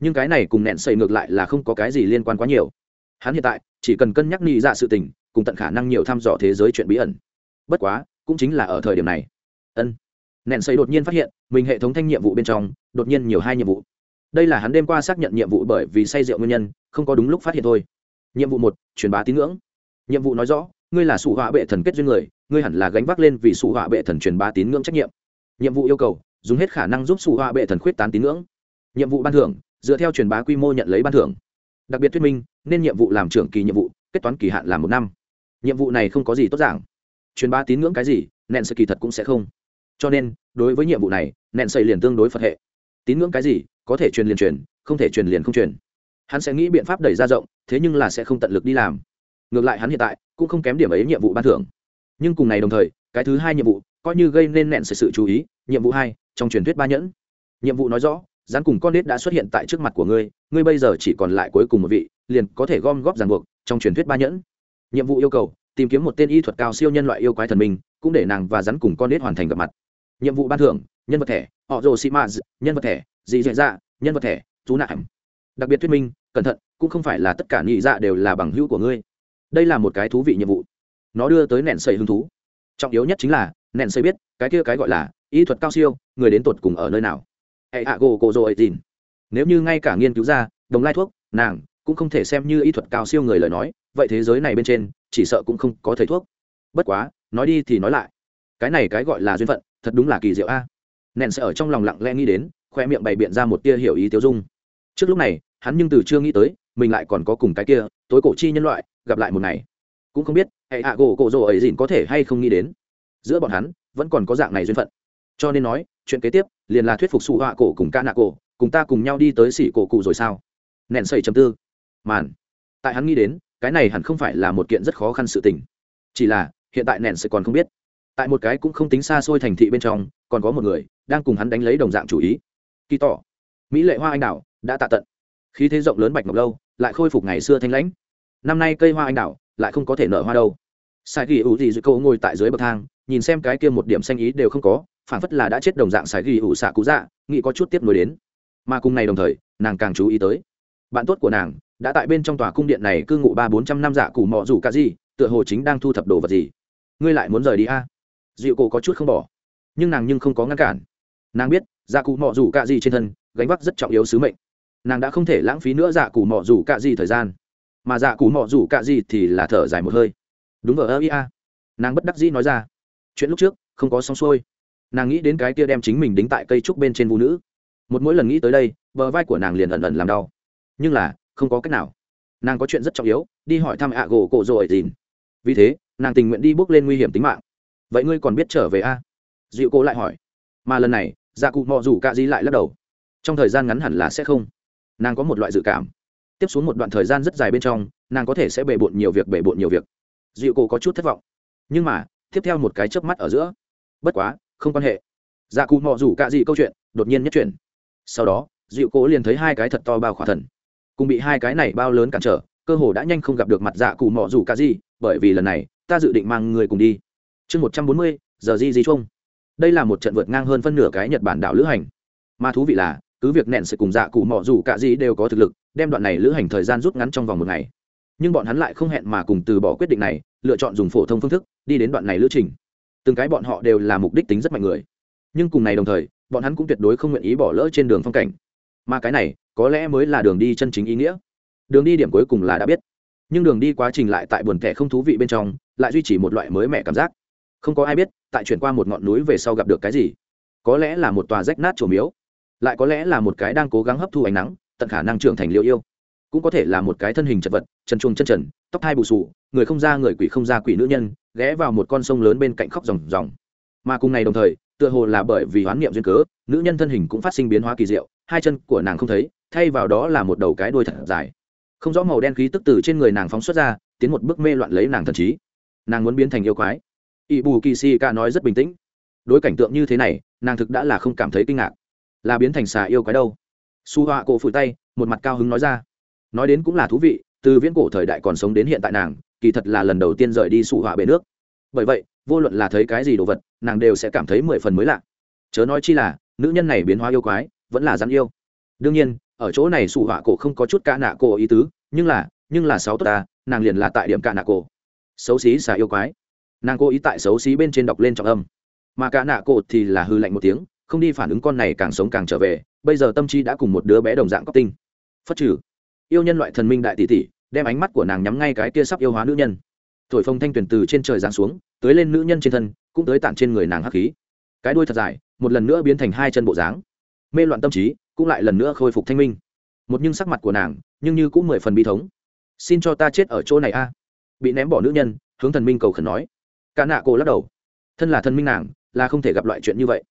nhưng cái này cùng nẹn xây ngược lại là không có cái gì liên quan quá nhiều. Hắn hiện tại, chỉ cần cân nhắc nghĩ ra dạ sự tình, cùng tận khả năng nhiều thăm dò thế giới chuyện bí ẩn. Bất quá, cũng chính là ở thời điểm này. Ân. Nẹn xây đột nhiên phát hiện, mình hệ thống thanh nhiệm vụ bên trong, đột nhiên nhiều hai nhiệm vụ. Đây là hắn đêm qua xác nhận nhiệm vụ bởi vì say rượu nguyên nhân, không có đúng lúc phát hiện thôi. Nhiệm vụ một, truyền bá tín ngưỡng nhiệm vụ nói rõ, ngươi là sụ họa bệ thần kết duyên người, ngươi hẳn là gánh vác lên vì sụ họa bệ thần truyền bá tín ngưỡng trách nhiệm. Nhiệm vụ yêu cầu, dùng hết khả năng giúp sụ họa bệ thần khuyết tán tín ngưỡng. Nhiệm vụ ban thưởng, dựa theo truyền bá quy mô nhận lấy ban thưởng. Đặc biệt thuyết minh, nên nhiệm vụ làm trưởng kỳ nhiệm vụ, kết toán kỳ hạn là một năm. Nhiệm vụ này không có gì tốt giảng truyền bá tín ngưỡng cái gì, nện sự kỳ thật cũng sẽ không. Cho nên, đối với nhiệm vụ này, nện xây liền tương đối phật hệ. Tín ngưỡng cái gì, có thể truyền liền truyền, không thể truyền liền không truyền. Hắn sẽ nghĩ biện pháp đẩy ra rộng, thế nhưng là sẽ không tận lực đi làm ngược lại hắn hiện tại cũng không kém điểm ấy nhiệm vụ ban thưởng. Nhưng cùng ngày đồng thời, cái thứ hai nhiệm vụ coi như gây nên nện sự sự chú ý, nhiệm vụ hai, trong truyền thuyết ba nhẫn. Nhiệm vụ nói rõ, rắn cùng con nết đã xuất hiện tại trước mặt của ngươi ngươi bây giờ chỉ còn lại cuối cùng một vị, liền có thể gom góp ràng buộc trong truyền thuyết ba nhẫn. Nhiệm vụ yêu cầu, tìm kiếm một tên y thuật cao siêu nhân loại yêu quái thần minh, cũng để nàng và rắn cùng con nết hoàn thành gặp mặt. Nhiệm vụ ban thưởng, nhân vật thẻ họ rồ sĩ maz nhân vật thẻ dị dạ dạ nhân vật thẻ chú nạm đặc biệt thuyết minh, cẩn thận, cũng không phải là tất cả nhị dạ đều là bằng hữu của ngươi đây là một cái thú vị nhiệm vụ. Nó đưa tới nện sầy hứng thú. Trọng yếu nhất chính là nện sầy biết, cái kia cái gọi là, y thuật cao siêu, người đến tột cùng ở nơi nào. Hệ hạ gỗ cổ rồi tin nếu như ngay cả nghiên cứu ra, đồng lai thuốc, nàng, cũng không thể xem như y thuật cao siêu người lời nói, vậy thế giới này bên trên, chỉ sợ cũng không có thầy thuốc. Bất quá, nói đi thì nói lại. Cái này cái gọi là duyên phận, thật đúng là kỳ diệu a. Nện sẽ ở trong lòng lặng lẽ nghĩ đến, khoe miệng bày biện ra một tia hiểu ý tiêu dung. Trước lúc này, hắn nhưng từ chưa nghĩ tới mình lại còn có cùng cái kia, tối cổ chi nhân loại, gặp lại một ngày. Cũng không biết, hệ hạ gỗ cổ rồ ấy dìn có thể hay không nghĩ đến. Giữa bọn hắn, vẫn còn có dạng này duyên phận. Cho nên nói, chuyện kế tiếp, liền là thuyết phục sụ họa cổ cùng ca nạ cổ, cùng ta cùng nhau đi tới xỉ cổ cụ rồi sao? Nện sẩy chầm tư. Màn. Tại hắn nghĩ đến, cái này hẳn không phải là một kiện rất khó khăn sự tình. Chỉ là, hiện tại nện sẽ còn không biết. Tại một cái cũng không tính xa xôi thành thị bên trong, còn có một người, đang cùng hắn đánh lấy đồng dạng chủ ý. Kỳ tỏ. Mỹ lệ hoa anh đào đã tạ tận. Khí thế rộng lớn bạch ngọc lâu lại khôi phục ngày xưa thanh lãnh. Năm nay cây hoa anh đào, lại không có thể nở hoa đâu. Sai ghi ủ gì dưới câu ngồi tại dưới bậc thang, nhìn xem cái kia một điểm xanh ý đều không có phản phất là đã chết đồng dạng sai ghi ủ xạ cú dạ nghĩ có chút tiếp nối đến. Mà cùng ngày đồng thời, nàng càng chú ý tới. Bạn tốt của nàng, đã tại bên trong tòa cung điện này cư ngụ ba bốn trăm năm dạ cù mọ rủ cả gì, tựa hồ chính đang thu thập đồ vật gì. Ngươi lại muốn rời đi a? À? dịu cổ có chút không bỏ. Nhưng nàng nhưng không có ngăn cản. Nàng biết dạ cụ mọ rủ cả gì trên thân, gánh vác rất trọng yếu sứ mệnh nàng đã không thể lãng phí nữa dạ cụ mọ rủ cả gì thời gian. Mà dạ cụ mọ rủ cả gì thì là thở dài một hơi. Đúng ở ơ ia nàng bất đắc dĩ nói ra. Chuyện lúc trước, không có xong xuôi. Nàng nghĩ đến cái kia đem chính mình đính tại cây trúc bên trên vũ nữ. Một mỗi lần nghĩ tới đây, bờ vai của nàng liền ẩn ẩn làm đau. Nhưng là, không có cách nào. Nàng có chuyện rất trọng yếu, đi hỏi thăm ạ gỗ cổ rồi tìm vì thế, nàng tình nguyện đi bước lên nguy hiểm tính mạng. Vậy ngươi còn biết trở về a? À? dịu cô lại hỏi. Mà lần này dạ cụ mò rủ cạ di lại lắc đầu. Trong thời gian ngắn hẳn là sẽ không nàng có một loại dự cảm. Tiếp xuống một đoạn thời gian rất dài bên trong, nàng có thể sẽ bề bộn nhiều việc, bề bộn nhiều việc. Dịu cổ có chút thất vọng. Nhưng mà, tiếp theo một cái chớp mắt ở giữa. Bất quá, không quan hệ. Dạ cụ mò rủ c ả gì câu chuyện, đột nhiên nhất chuyển. Sau đó, dịu cổ liền thấy hai cái thật to bao khỏa thần. Cùng bị hai cái này bao lớn cản trở, cơ hồ đã nhanh không gặp được mặt dạ cụ mò rủ c ả gì bởi vì lần này, ta dự định mang người cùng đi. Chương một trăm bốn mươi, giờ di di chung. Đây là một trận vượt ngang hơn phân nửa cái nhật bản đảo lữ hành. Mà thú vị là cứ việc nện sẽ cùng dạ cụ mọ dù cả gì đều có thực lực, đem đoạn này lữ hành thời gian rút ngắn trong vòng một ngày. Nhưng bọn hắn lại không hẹn mà cùng từ bỏ quyết định này, lựa chọn dùng phổ thông phương thức, đi đến đoạn này lữ trình. Từng cái bọn họ đều là mục đích tính rất mạnh người. Nhưng cùng này đồng thời, bọn hắn cũng tuyệt đối không nguyện ý bỏ lỡ trên đường phong cảnh. Mà cái này, có lẽ mới là đường đi chân chính ý nghĩa. Đường đi điểm cuối cùng là đã biết. Nhưng đường đi quá trình lại tại buồn thẻ không thú vị bên trong, lại duy trì một loại mới mẻ cảm giác. Không có ai biết, tại chuyển qua một ngọn núi về sau gặp được cái gì. Có lẽ là một tòa rách nát trổ miếu lại có lẽ là một cái đang cố gắng hấp thu ánh nắng, tận khả năng trưởng thành liệu yêu. Cũng có thể là một cái thân hình chật vật, chân chuông chân trần, tóc hai bù sù người không ra người quỷ không ra quỷ nữ nhân, ghé vào một con sông lớn bên cạnh khóc ròng ròng. Mà cùng ngày đồng thời, tựa hồ là bởi vì hoán niệm duyên cớ, nữ nhân thân hình cũng phát sinh biến hóa kỳ diệu, hai chân của nàng không thấy, thay vào đó là một đầu cái đuôi thật dài. Không rõ màu đen khí tức từ trên người nàng phóng xuất ra, tiến một bước mê loạn lấy nàng thần trí. Nàng muốn biến thành yêu quái. Ỵ bù kỳ si ca nói rất bình tĩnh. Đối cảnh tượng như thế này, nàng thực đã là không cảm thấy kinh ngạc là biến thành xà yêu quái đâu. Su họa cổ phủi tay, một mặt cao hứng nói ra. Nói đến cũng là thú vị, từ viễn cổ thời đại còn sống đến hiện tại nàng, kỳ thật là lần đầu tiên rời đi sụ họa bể nước. Bởi vậy, vô luận là thấy cái gì đồ vật, nàng đều sẽ cảm thấy mười phần mới lạ. Chớ nói chi là, nữ nhân này biến hóa yêu quái, vẫn là rắn yêu. Đương nhiên, ở chỗ này sụ họa cổ không có chút ca nạ cổ ý tứ, nhưng là nhưng là sáu tốt ta, nàng liền là tại điểm ca nạ cổ. Xấu xí xà yêu quái. Nàng cố ý tại xấu xí bên trên đọc lên trọng âm. Mà cả nạ cổ thì là hư lạnh một tiếng không đi phản ứng con này càng sống càng trở về, bây giờ tâm trí đã cùng một đứa bé đồng dạng cóc tinh. Phất trừ. Yêu nhân loại thần minh đại tỷ tỷ, đem ánh mắt của nàng nhắm ngay cái kia sắp yêu hóa nữ nhân. Thổi phồng thanh tuyển từ trên trời giáng xuống tới lên nữ nhân trên thân, cũng tới tản trên người nàng hắc khí. Cái đuôi thật dài, một lần nữa biến thành hai chân bộ dáng. Mê loạn tâm trí, cũng lại lần nữa khôi phục thanh minh. Một nhưng sắc mặt của nàng, nhưng như cũng mười phần bi thống. Xin cho ta chết ở chỗ này a. Bị ném bỏ nữ nhân, hướng thần minh cầu khẩn nói. Cả nạ cổ lắc đầu. Thân là thần minh nàng, là không thể gặp loại chuyện như vậy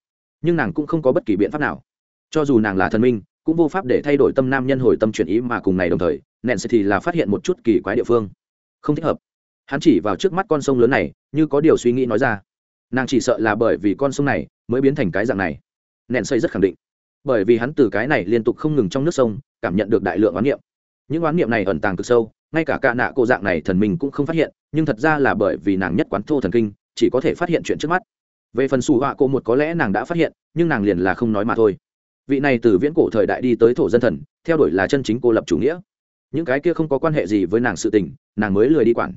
nhưng nàng cũng không có bất kỳ biện pháp nào. Cho dù nàng là thần minh, cũng vô pháp để thay đổi tâm nam nhân hồi tâm chuyển ý mà cùng này đồng thời nện sẽ thì là phát hiện một chút kỳ quái địa phương. Không thích hợp. Hắn chỉ vào trước mắt con sông lớn này, như có điều suy nghĩ nói ra. Nàng chỉ sợ là bởi vì con sông này mới biến thành cái dạng này. Nện xây rất khẳng định. Bởi vì hắn từ cái này liên tục không ngừng trong nước sông, cảm nhận được đại lượng oán niệm. Những oán niệm này ẩn tàng cực sâu, ngay cả cạ nạ cô dạng này thần mình cũng không phát hiện, nhưng thật ra là bởi vì nàng nhất quán thô thần kinh, chỉ có thể phát hiện chuyện trước mắt về phần xù họa cô một có lẽ nàng đã phát hiện, nhưng nàng liền là không nói mà thôi. Vị này từ viễn cổ thời đại đi tới thổ dân thần, theo đuổi là chân chính cô lập chủ nghĩa. Những cái kia không có quan hệ gì với nàng sự tình, nàng mới lười đi quản.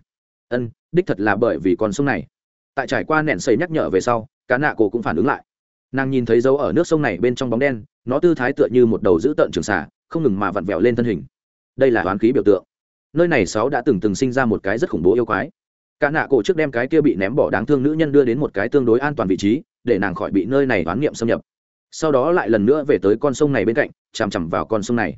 Ân, đích thật là bởi vì con sông này. Tại trải qua nẹn xây nhắc nhở về sau, cá nạ cổ cũng phản ứng lại. Nàng nhìn thấy dấu ở nước sông này bên trong bóng đen, nó tư thái tựa như một đầu dữ tợn trường xả không ngừng mà vặn vẹo lên thân hình. Đây là hoán khí biểu tượng. Nơi này sáu đã từng từng sinh ra một cái rất khủng bố yêu quái cả nạ cổ trước đem cái kia bị ném bỏ đáng thương nữ nhân đưa đến một cái tương đối an toàn vị trí, để nàng khỏi bị nơi này đoán niệm xâm nhập. Sau đó lại lần nữa về tới con sông này bên cạnh, chằm chằm vào con sông này.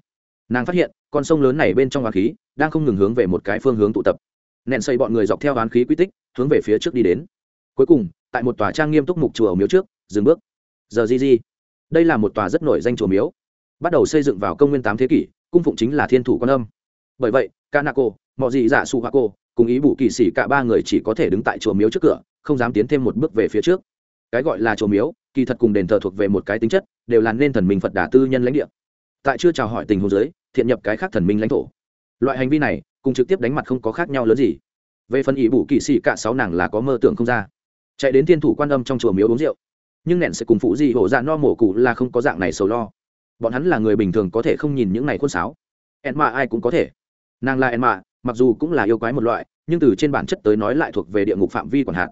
Nàng phát hiện, con sông lớn này bên trong hoán khí, đang không ngừng hướng về một cái phương hướng tụ tập. Nện xây bọn người dọc theo hoán khí quy tích, hướng về phía trước đi đến. Cuối cùng, tại một tòa trang nghiêm túc mục chùa ở miếu trước, dừng bước. Giờ di di. Đây là một tòa rất nổi danh chùa miếu. Bắt đầu xây dựng vào công nguyên tám thế kỷ, cung phụng chính là thiên thủ quan âm. Bởi vậy, kanako mọi gì dạ su hoa cô cùng ý bù kỳ sĩ cả ba người chỉ có thể đứng tại chùa miếu trước cửa, không dám tiến thêm một bước về phía trước. Cái gọi là chùa miếu, kỳ thật cùng đền thờ thuộc về một cái tính chất, đều là nên thần minh phật đà tư nhân lãnh địa. Tại chưa chào hỏi tình huống giới thiện nhập cái khác thần minh lãnh thổ. Loại hành vi này, cùng trực tiếp đánh mặt không có khác nhau lớn gì. Về phần ý bù kỳ sĩ cả sáu nàng là có mơ tưởng không ra. Chạy đến thiên thủ quan âm trong chùa miếu uống rượu. Nhưng nẹn sẽ cùng phụ gì hổ dạ no mổ cụ là không có dạng này sầu lo. Bọn hắn là người bình thường có thể không nhìn những này khuôn sáo. Ẹn mạ ai cũng có thể. Nàng là ẹn mạ mặc dù cũng là yêu quái một loại, nhưng từ trên bản chất tới nói lại thuộc về địa ngục phạm vi còn hạn.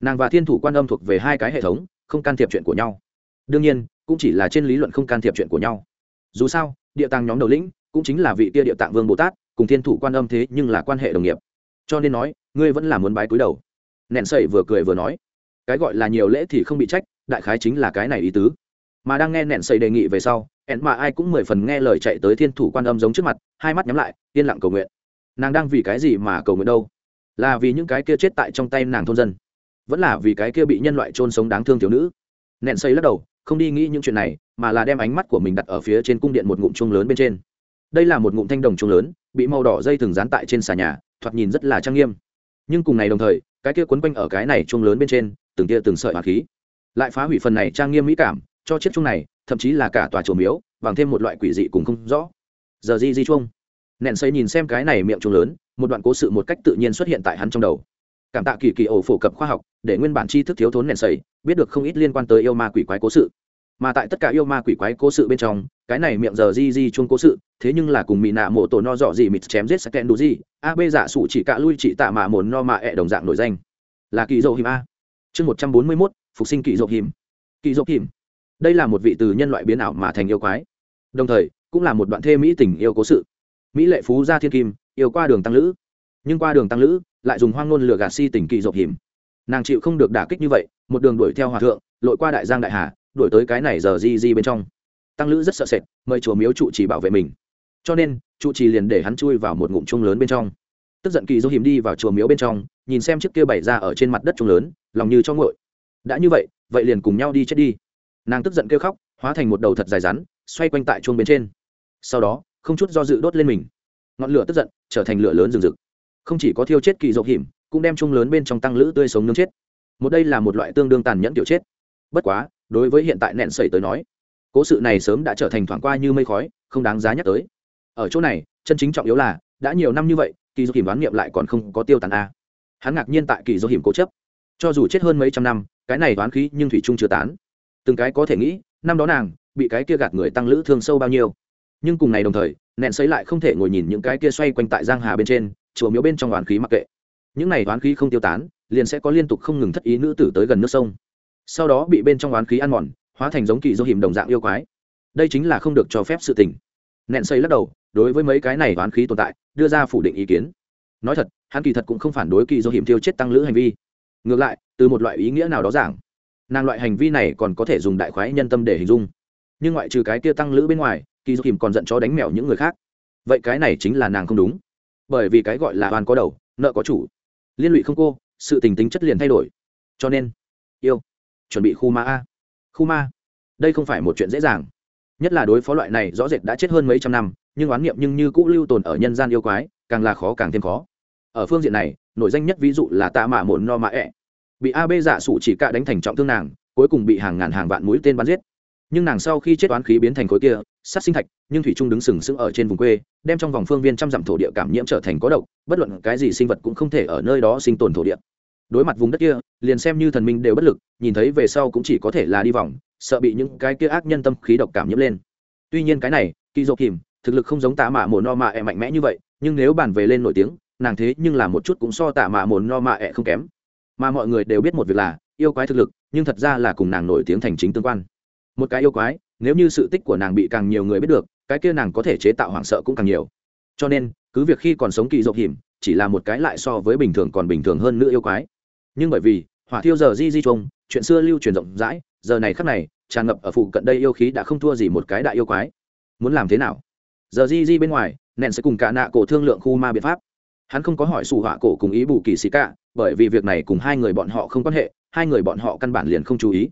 nàng và thiên thủ quan âm thuộc về hai cái hệ thống, không can thiệp chuyện của nhau. Đương nhiên, cũng chỉ là trên lý luận không can thiệp chuyện của nhau. Dù sao, địa tàng nhóm đầu lĩnh cũng chính là vị tia địa tạng vương bồ tát, cùng thiên thủ quan âm thế nhưng là quan hệ đồng nghiệp. Cho nên nói, ngươi vẫn là muốn bái cúi đầu. Nẹn sậy vừa cười vừa nói, cái gọi là nhiều lễ thì không bị trách, đại khái chính là cái này ý tứ. Mà đang nghe nẹn sậy đề nghị về sau, ẹn mà ai cũng mười phần nghe lời chạy tới thiên thủ quan âm giống trước mặt, hai mắt nhắm lại, yên lặng cầu nguyện nàng đang vì cái gì mà cầu nguyện đâu? Là vì những cái kia chết tại trong tay nàng thôn dân, vẫn là vì cái kia bị nhân loại trôn sống đáng thương thiếu nữ? Nện xây lắc đầu, không đi nghĩ những chuyện này, mà là đem ánh mắt của mình đặt ở phía trên cung điện một ngụm chuông lớn bên trên. Đây là một ngụm thanh đồng chuông lớn, bị màu đỏ dây thường dán tại trên xà nhà, thoạt nhìn rất là trang nghiêm. Nhưng cùng ngày đồng thời, cái kia quấn quanh ở cái này chuông lớn bên trên, từng tia từng sợi hỏa khí. Lại phá hủy phần này trang nghiêm mỹ cảm, cho chiếc chuông này, thậm chí là cả tòa chùa miếu, bằng thêm một loại quỷ dị cùng không rõ. Giờ di di chuông nện xây nhìn xem cái này miệng chuông lớn, một đoạn cố sự một cách tự nhiên xuất hiện tại hắn trong đầu. Cảm tạ kỳ kỳ ổ phổ cập khoa học, để nguyên bản tri thức thiếu thốn nện sầy biết được không ít liên quan tới yêu ma quỷ quái cố sự. Mà tại tất cả yêu ma quỷ quái cố sự bên trong, cái này miệng giờ di di chuông cố sự, thế nhưng là cùng mỹ nạ mộ tổ no dọ gì mịt chém giết sken đủ gì a b giả sụ chỉ cả lui chỉ tạ mà mồn no mà ẹ đồng dạng nổi danh. Là kỳ dậu hiểm a. Chương một trăm bốn mươi mốt, phục sinh kỳ dậu hiểm kỳ dậu hiểm đây là một vị từ nhân loại biến ảo mà thành yêu quái. Đồng thời, cũng là một đoạn thê mỹ tình yêu cố sự mỹ lệ phú gia thiên kim, yêu qua đường tăng lữ. Nhưng qua đường tăng lữ, lại dùng hoang ngôn lừa gạt si tình kỳ dọc hiểm. Nàng chịu không được đả kích như vậy, một đường đuổi theo hòa thượng, lội qua đại giang đại hà, đuổi tới cái này giờ di di bên trong. Tăng lữ rất sợ sệt, mời chùa miếu trụ trì bảo vệ mình. Cho nên, trụ trì liền để hắn chui vào một ngụm chung lớn bên trong. Tức giận kỳ dỗ hiểm đi vào chùa miếu bên trong, nhìn xem chiếc kia bày ra ở trên mặt đất chung lớn, lòng như cho ngội đã như vậy vậy liền cùng nhau đi chết đi. Nàng tức giận kêu khóc, hóa thành một đầu thật dài rắn, xoay quanh tại chuông bên trên. Sau đó không chút do dự đốt lên mình. Ngọn lửa tức giận trở thành lửa lớn rừng rực. Không chỉ có thiêu chết kỳ dậu hiểm, cũng đem chung lớn bên trong tăng lữ tươi sống nướng chết. Một đây là một loại tương đương tàn nhẫn kiểu chết. Bất quá, đối với hiện tại nẹn sẩy tới nói, cố sự này sớm đã trở thành thoảng qua như mây khói, không đáng giá nhắc tới. Ở chỗ này, chân chính trọng yếu là, đã nhiều năm như vậy, kỳ dỗ hiểm đoán nghiệm lại còn không có tiêu tàn a. Hắn ngạc nhiên tại kỳ dỗ hiểm cố chấp. Cho dù chết hơn mấy trăm năm, cái này đoán khí nhưng thủy trung chưa tán. Từng cái có thể nghĩ, năm đó nàng bị cái kia gạt người tăng lữ thương sâu bao nhiêu nhưng cùng ngày đồng thời, nẹn xấy lại không thể ngồi nhìn những cái kia xoay quanh tại giang hà bên trên, chùa miếu bên trong oán khí mặc kệ. Những này oán khí không tiêu tán, liền sẽ có liên tục không ngừng thất ý nữ tử tới gần nước sông. Sau đó bị bên trong oán khí ăn mòn, hóa thành giống kỳ dô hiểm đồng dạng yêu quái. Đây chính là không được cho phép sự tình. Nẹn xây lắc đầu, đối với mấy cái này oán khí tồn tại, đưa ra phủ định ý kiến. Nói thật, hắn kỳ thật cũng không phản đối kỳ dô hiểm tiêu chết tăng lữ hành vi. Ngược lại, từ một loại ý nghĩa nào đó giảng, nàng loại hành vi này còn có thể dùng đại khoái nhân tâm để hình dung. Nhưng ngoại trừ cái kia tăng lữ bên ngoài kỳ dục kìm còn giận chó đánh mèo những người khác. Vậy cái này chính là nàng không đúng. Bởi vì cái gọi là oan có đầu, nợ có chủ. Liên lụy không cô, sự tình tính chất liền thay đổi. Cho nên, yêu, chuẩn bị khu ma a. Khu ma, đây không phải một chuyện dễ dàng. Nhất là đối phó loại này, rõ rệt đã chết hơn mấy trăm năm, nhưng oán niệm nhưng như cũ lưu tồn ở nhân gian yêu quái, càng là khó càng thêm khó. Ở phương diện này, nổi danh nhất ví dụ là tạ mạ mồn no mạ ẹ. Bị ab giả dạ sủ chỉ cạ đánh thành trọng thương nàng, cuối cùng bị hàng ngàn hàng vạn mũi tên bắn giết nhưng nàng sau khi chết toán khí biến thành khối kia, sát sinh thạch, nhưng thủy trung đứng sừng sững ở trên vùng quê, đem trong vòng phương viên trăm dặm thổ địa cảm nhiễm trở thành có độc, bất luận cái gì sinh vật cũng không thể ở nơi đó sinh tồn thổ địa. Đối mặt vùng đất kia, liền xem như thần minh đều bất lực, nhìn thấy về sau cũng chỉ có thể là đi vòng, sợ bị những cái kia ác nhân tâm khí độc cảm nhiễm lên. Tuy nhiên cái này, kỳ dỗ kìm thực lực không giống tạ mạ mồ no mạ ẹ e mạnh mẽ như vậy, nhưng nếu bàn về lên nổi tiếng, nàng thế nhưng là một chút cũng so tạ mạ mồ no mạ ẹ e không kém. Mà mọi người đều biết một việc là, yêu quái thực lực, nhưng thật ra là cùng nàng nổi tiếng thành chính tương quan một cái yêu quái, nếu như sự tích của nàng bị càng nhiều người biết được, cái kia nàng có thể chế tạo hoảng sợ cũng càng nhiều. Cho nên, cứ việc khi còn sống kỳ dỗ hiểm, chỉ là một cái lại so với bình thường còn bình thường hơn nữa yêu quái. Nhưng bởi vì, hỏa thiêu giờ di di trông, chuyện xưa lưu truyền rộng rãi, giờ này khắc này, tràn ngập ở phụ cận đây yêu khí đã không thua gì một cái đại yêu quái. Muốn làm thế nào? Giờ di di bên ngoài nện sẽ cùng cả nạ cổ thương lượng khu ma biện pháp. Hắn không có hỏi sủ họa cổ cùng ý bù kỳ xì cả, bởi vì việc này cùng hai người bọn họ không quan hệ, hai người bọn họ căn bản liền không chú ý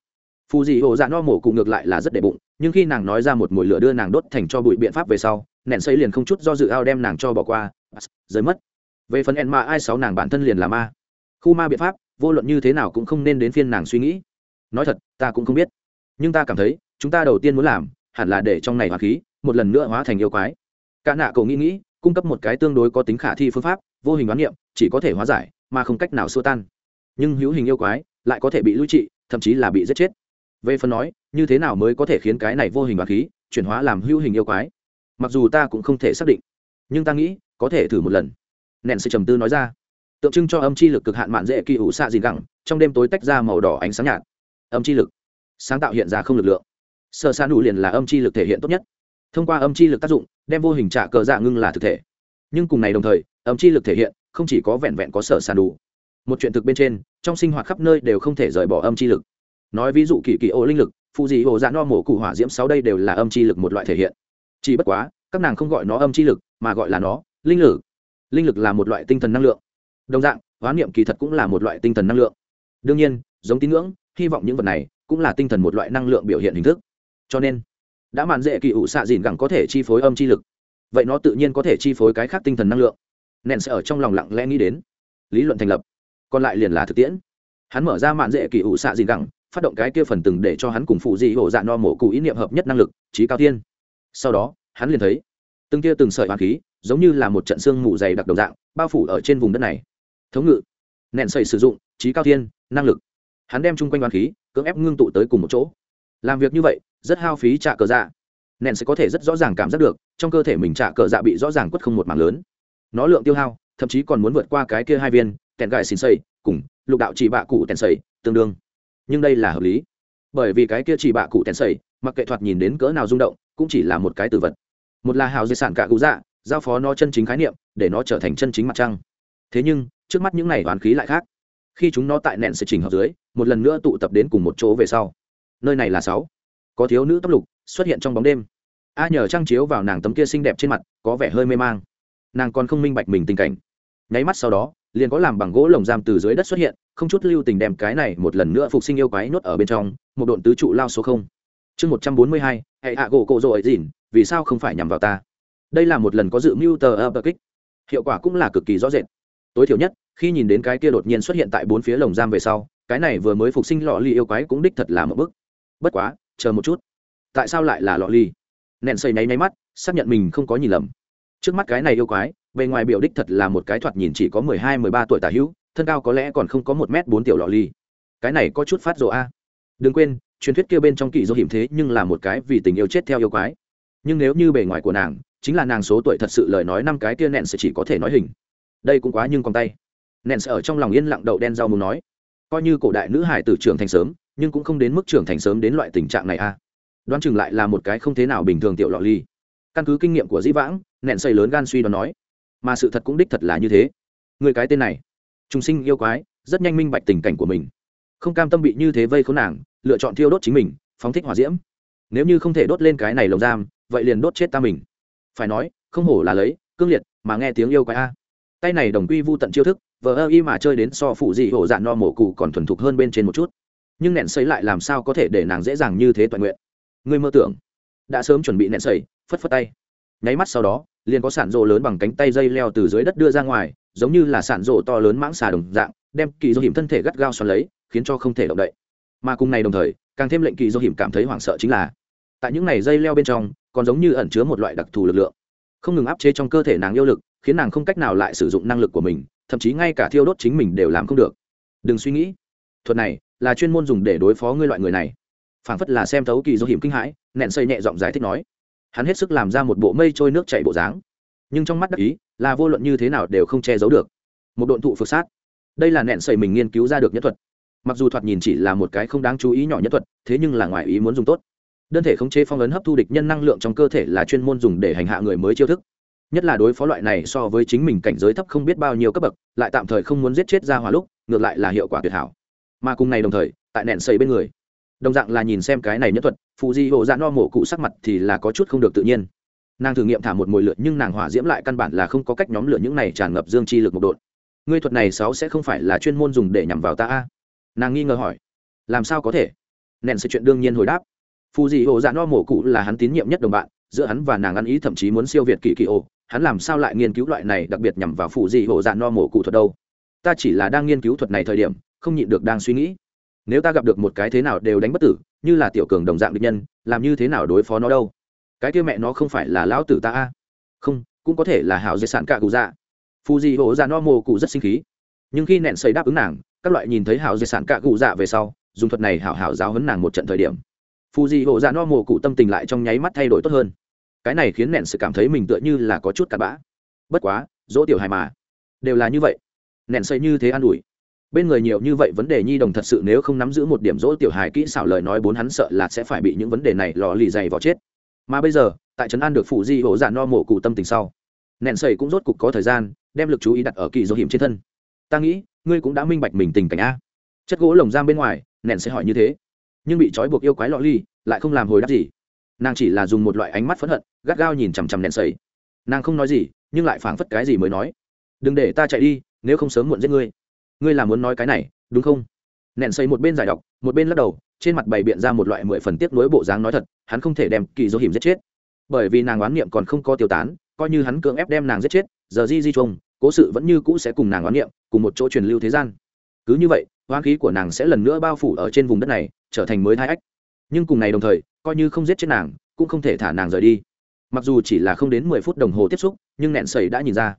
phù dị hồ dạ no mổ cụ ngược lại là rất đệ bụng, nhưng khi nàng nói ra một mồi lửa đưa nàng đốt thành cho bụi biện pháp về sau nện xây liền không chút do dự ao đem nàng cho bỏ qua Giới mất. Về phần en ma ai sáu nàng bản thân liền là ma. Khu ma biện pháp, vô luận như thế nào cũng không nên đến phiên nàng suy nghĩ. Nói thật, ta cũng không biết. Nhưng ta cảm thấy, chúng ta đầu tiên muốn làm, hẳn là để trong này hóa khí, một lần nữa hóa thành yêu quái. Cả nạ cậu nghĩ nghĩ, cung cấp một cái tương đối có tính khả thi phương pháp, vô hình đoán niệm, chỉ có thể hóa giải, mà không cách nào xua tan. Nhưng hữu hình yêu quái lại có thể bị lưu trị, thậm chí là bị giết chết về phần nói, như thế nào mới có thể khiến cái này vô hình đoán khí chuyển hóa làm hữu hình yêu quái? Mặc dù ta cũng không thể xác định, nhưng ta nghĩ có thể thử một lần. Nện sư trầm tư nói ra. Tượng trưng cho âm chi lực cực hạn mạn dễ kỳ ủ xạ dìn gẳng, trong đêm tối tách ra màu đỏ ánh sáng nhạt. Âm chi lực. Sáng tạo hiện ra không lực lượng. Sơ sa nụ liền là âm chi lực thể hiện tốt nhất. Thông qua âm chi lực tác dụng, đem vô hình trả cờ dạ ngưng là thực thể. Nhưng cùng này đồng thời, âm chi lực thể hiện không chỉ có vẹn vẹn có sở sàn đủ một chuyện thực bên trên, trong sinh hoạt khắp nơi đều không thể rời bỏ âm chi lực nói ví dụ kỳ kỳ ô linh lực, phụ dị hồ dạ no mổ cụ hỏa diễm sáu đây đều là âm chi lực một loại thể hiện. Chỉ bất quá, các nàng không gọi nó âm chi lực, mà gọi là nó linh lực. Linh lực là một loại tinh thần năng lượng. Đồng dạng, hoán niệm kỳ thật cũng là một loại tinh thần năng lượng. Đương nhiên, giống tín ngưỡng, hy vọng những vật này cũng là tinh thần một loại năng lượng biểu hiện hình thức. Cho nên, đã màn dễ kỳ ủ xạ dìn gẳng có thể chi phối âm chi lực. Vậy nó tự nhiên có thể chi phối cái khác tinh thần năng lượng. Nện sẽ ở trong lòng lặng lẽ nghĩ đến. Lý luận thành lập. Còn lại liền là thực tiễn. Hắn mở ra màn dễ kỳ ủ xạ dìn gẳng phát động cái kia phần từng để cho hắn cùng phụ dị hổ dạ no mổ cụ ý niệm hợp nhất năng lực trí cao tiên sau đó, hắn liền thấy, từng kia từng sợi hoàng khí, giống như là một trận xương mù dày đặc đầu dạng, bao phủ ở trên vùng đất này. Thống ngự, nện sầy sử dụng trí cao thiên, năng lực. Hắn đem chung quanh hoàn khí, cưỡng ép ngưng tụ tới cùng một chỗ. Làm việc như vậy, rất hao phí trả cờ dạ. Nện sẽ có thể rất rõ ràng cảm giác được, trong cơ thể mình trả cờ dạ bị rõ ràng quất không một mảng lớn. Nó lượng tiêu hao, thậm chí còn muốn vượt qua cái kia hai viên kèn gài xin xây cùng lục đạo chỉ bạ cụ tèn xây tương đương nhưng đây là hợp lý. Bởi vì cái kia chỉ bạ cụ tèn xây mặc kệ thoạt nhìn đến cỡ nào rung động, cũng chỉ là một cái từ vật. Một là hào di sản cả cụ dạ giao phó nó chân chính khái niệm, để nó trở thành chân chính mặt trăng. Thế nhưng, trước mắt những này toán khí lại khác. Khi chúng nó tại nện sự chỉnh hợp dưới, một lần nữa tụ tập đến cùng một chỗ về sau. Nơi này là sáu. Có thiếu nữ tóc lục xuất hiện trong bóng đêm. A nhờ trang chiếu vào nàng tấm kia xinh đẹp trên mặt, có vẻ hơi mê mang. Nàng còn không minh bạch mình tình cảnh. Nháy mắt sau đó liền có làm bằng gỗ lồng giam từ dưới đất xuất hiện, không chút lưu tình đem cái này một lần nữa phục sinh yêu quái nhốt ở bên trong, một độn tứ trụ lao số không. Chương một trăm bốn mươi hai, hệ hạ gỗ cộ rộ ấy dìn, vì sao không phải nhằm vào ta? Đây là một lần có dự mưu tờ ập kích. Hiệu quả cũng là cực kỳ rõ rệt. Tối thiểu nhất, khi nhìn đến cái kia đột nhiên xuất hiện tại bốn phía lồng giam về sau, cái này vừa mới phục sinh lọ ly yêu quái cũng đích thật là một bức bất quá, chờ một chút. Tại sao lại là lọ ly nện xây nháy nháy mắt, xác nhận mình không có nhìn lầm. Trước mắt cái này yêu quái bề ngoài biểu đích thật là một cái thoạt nhìn chỉ có mười hai, mười ba tuổi tả hữu, thân cao có lẽ còn không có một m bốn tiểu lọ ly. Cái này có chút phát rộ a. Đừng quên, truyền thuyết kia bên trong kỳ do hiểm thế nhưng là một cái vì tình yêu chết theo yêu quái. Nhưng nếu như bề ngoài của nàng, chính là nàng số tuổi thật sự lời nói năm cái kia nện sẽ chỉ có thể nói hình. Đây cũng quá nhưng còn tay. Nện sẽ ở trong lòng yên lặng đậu đen rau muốn nói, coi như cổ đại nữ hải tử trưởng thành sớm, nhưng cũng không đến mức trưởng thành sớm đến loại tình trạng này a. Đoán chừng lại là một cái không thế nào bình thường tiểu lọ ly. Căn cứ kinh nghiệm của dĩ vãng nện xây lớn gan suy đoán nói mà sự thật cũng đích thật là như thế. Người cái tên này, trùng sinh yêu quái, rất nhanh minh bạch tình cảnh của mình. Không cam tâm bị như thế vây khốn nàng, lựa chọn thiêu đốt chính mình, phóng thích hỏa diễm. Nếu như không thể đốt lên cái này lồng giam, vậy liền đốt chết ta mình. Phải nói, không hổ là lấy, cương liệt, mà nghe tiếng yêu quái a. Tay này đồng quy vô tận chiêu thức, vờ ơ y mà chơi đến so phụ dị hổ dạn no mổ cụ còn thuần thục hơn bên trên một chút. Nhưng nẹn xấy lại làm sao có thể để nàng dễ dàng như thế toàn nguyện? Ngươi mơ tưởng. Đã sớm chuẩn bị nẹn sẩy phất phất tay nháy mắt sau đó, liền có sản rộ lớn bằng cánh tay dây leo từ dưới đất đưa ra ngoài, giống như là sản rộ to lớn mãng xà đồng dạng, đem kỳ do hiểm thân thể gắt gao xoắn lấy, khiến cho không thể động đậy. Mà cùng này đồng thời, càng thêm lệnh kỳ do hiểm cảm thấy hoảng sợ chính là, tại những này dây leo bên trong, còn giống như ẩn chứa một loại đặc thù lực lượng. Không ngừng áp chế trong cơ thể nàng yêu lực, khiến nàng không cách nào lại sử dụng năng lực của mình, thậm chí ngay cả thiêu đốt chính mình đều làm không được. Đừng suy nghĩ, thuật này là chuyên môn dùng để đối phó ngươi loại người này. Phảng phất là xem thấu kỳ do hiểm kinh hãi nẹn xây nhẹ giọng giải thích nói hắn hết sức làm ra một bộ mây trôi nước chảy bộ dáng. Nhưng trong mắt đắc ý, là vô luận như thế nào đều không che giấu được. Một độn thụ phược sát. Đây là nẹn sầy mình nghiên cứu ra được nhất thuật. Mặc dù thoạt nhìn chỉ là một cái không đáng chú ý nhỏ nhất thuật, thế nhưng là ngoài ý muốn dùng tốt. Đơn thể khống chế phong ấn hấp thu địch nhân năng lượng trong cơ thể là chuyên môn dùng để hành hạ người mới chiêu thức. Nhất là đối phó loại này so với chính mình cảnh giới thấp không biết bao nhiêu cấp bậc, lại tạm thời không muốn giết chết ra hòa lúc, ngược lại là hiệu quả tuyệt hảo. Mà cùng này đồng thời, tại nẹn xây bên người đồng dạng là nhìn xem cái này nhất thuật phụ di hộ dạ no mổ cụ sắc mặt thì là có chút không được tự nhiên. Nàng thử nghiệm thả một mồi lửa nhưng nàng hỏa diễm lại căn bản là không có cách nhóm lửa những này tràn ngập dương chi lực một đột ngươi thuật này sáu sẽ không phải là chuyên môn dùng để nhằm vào ta a? Nàng nghi ngờ hỏi. Làm sao có thể? Nện sự chuyện đương nhiên hồi đáp. Phù dị hồ dạ no mổ cụ là hắn tín nhiệm nhất đồng bạn, giữa hắn và nàng ăn ý thậm chí muốn siêu việt kỳ kỳ ô hắn làm sao lại nghiên cứu loại này đặc biệt nhằm vào phù dị hồ dạ no mổ cụ thuật đâu? Ta chỉ là đang nghiên cứu thuật này thời điểm, không nhịn được đang suy nghĩ nếu ta gặp được một cái thế nào đều đánh bất tử, như là tiểu cường đồng dạng địch nhân, làm như thế nào đối phó nó đâu? Cái kia mẹ nó không phải là lão tử ta a? Không, cũng có thể là hảo dây sản cả cụ dạ. Phù dị hộ dạ no mồ cụ rất sinh khí. Nhưng khi nện xây đáp ứng nàng, các loại nhìn thấy hảo dây sản cả cụ dạ về sau, dùng thuật này hảo hảo giáo hấn nàng một trận thời điểm. Phù dị hộ dạ no mồ cụ tâm tình lại trong nháy mắt thay đổi tốt hơn. Cái này khiến nện sự cảm thấy mình tựa như là có chút cặn bã. Bất quá, dỗ tiểu hài mà. Đều là như vậy. Nện xây như thế an ủi bên người nhiều như vậy vấn đề nhi đồng thật sự nếu không nắm giữ một điểm dỗ tiểu hài kỹ xảo lời nói bốn hắn sợ là sẽ phải bị những vấn đề này lò lì dày vào chết. Mà bây giờ, tại trấn an được phụ di hổ dạ no mổ cụ tâm tình sau nện sầy cũng rốt cục có thời gian đem lực chú ý đặt ở kỳ dỗ hiểm trên thân. Ta nghĩ, ngươi cũng đã minh bạch mình tình cảnh a. Chất gỗ lồng giam bên ngoài nện sẽ hỏi như thế. Nhưng bị trói buộc yêu quái lọ ly lại không làm hồi đáp gì. Nàng chỉ là dùng một loại ánh mắt phẫn hận, gắt gao nhìn chằm chằm nện sầy. Nàng không nói gì, nhưng lại phảng phất cái gì mới nói. Đừng để ta chạy đi, nếu không sớm muộn giết ngươi ngươi là muốn nói cái này, đúng không? Nện xây một bên giải đọc một bên lắc đầu, trên mặt bày biện ra một loại mười phần tiếc nuối bộ dáng nói thật, hắn không thể đem kỳ dỗ hiểm giết chết. Bởi vì nàng oán niệm còn không có tiêu tán, coi như hắn cưỡng ép đem nàng giết chết, giờ di di trông cố sự vẫn như cũ sẽ cùng nàng oán niệm, cùng một chỗ truyền lưu thế gian. Cứ như vậy hoang khí của nàng sẽ lần nữa bao phủ ở trên vùng đất này, trở thành mới thai ách. Nhưng cùng ngày đồng thời, coi như không giết chết nàng, cũng không thể thả nàng rời đi. Mặc dù chỉ là không đến mười phút đồng hồ tiếp xúc, nhưng nẹn sầy đã nhìn ra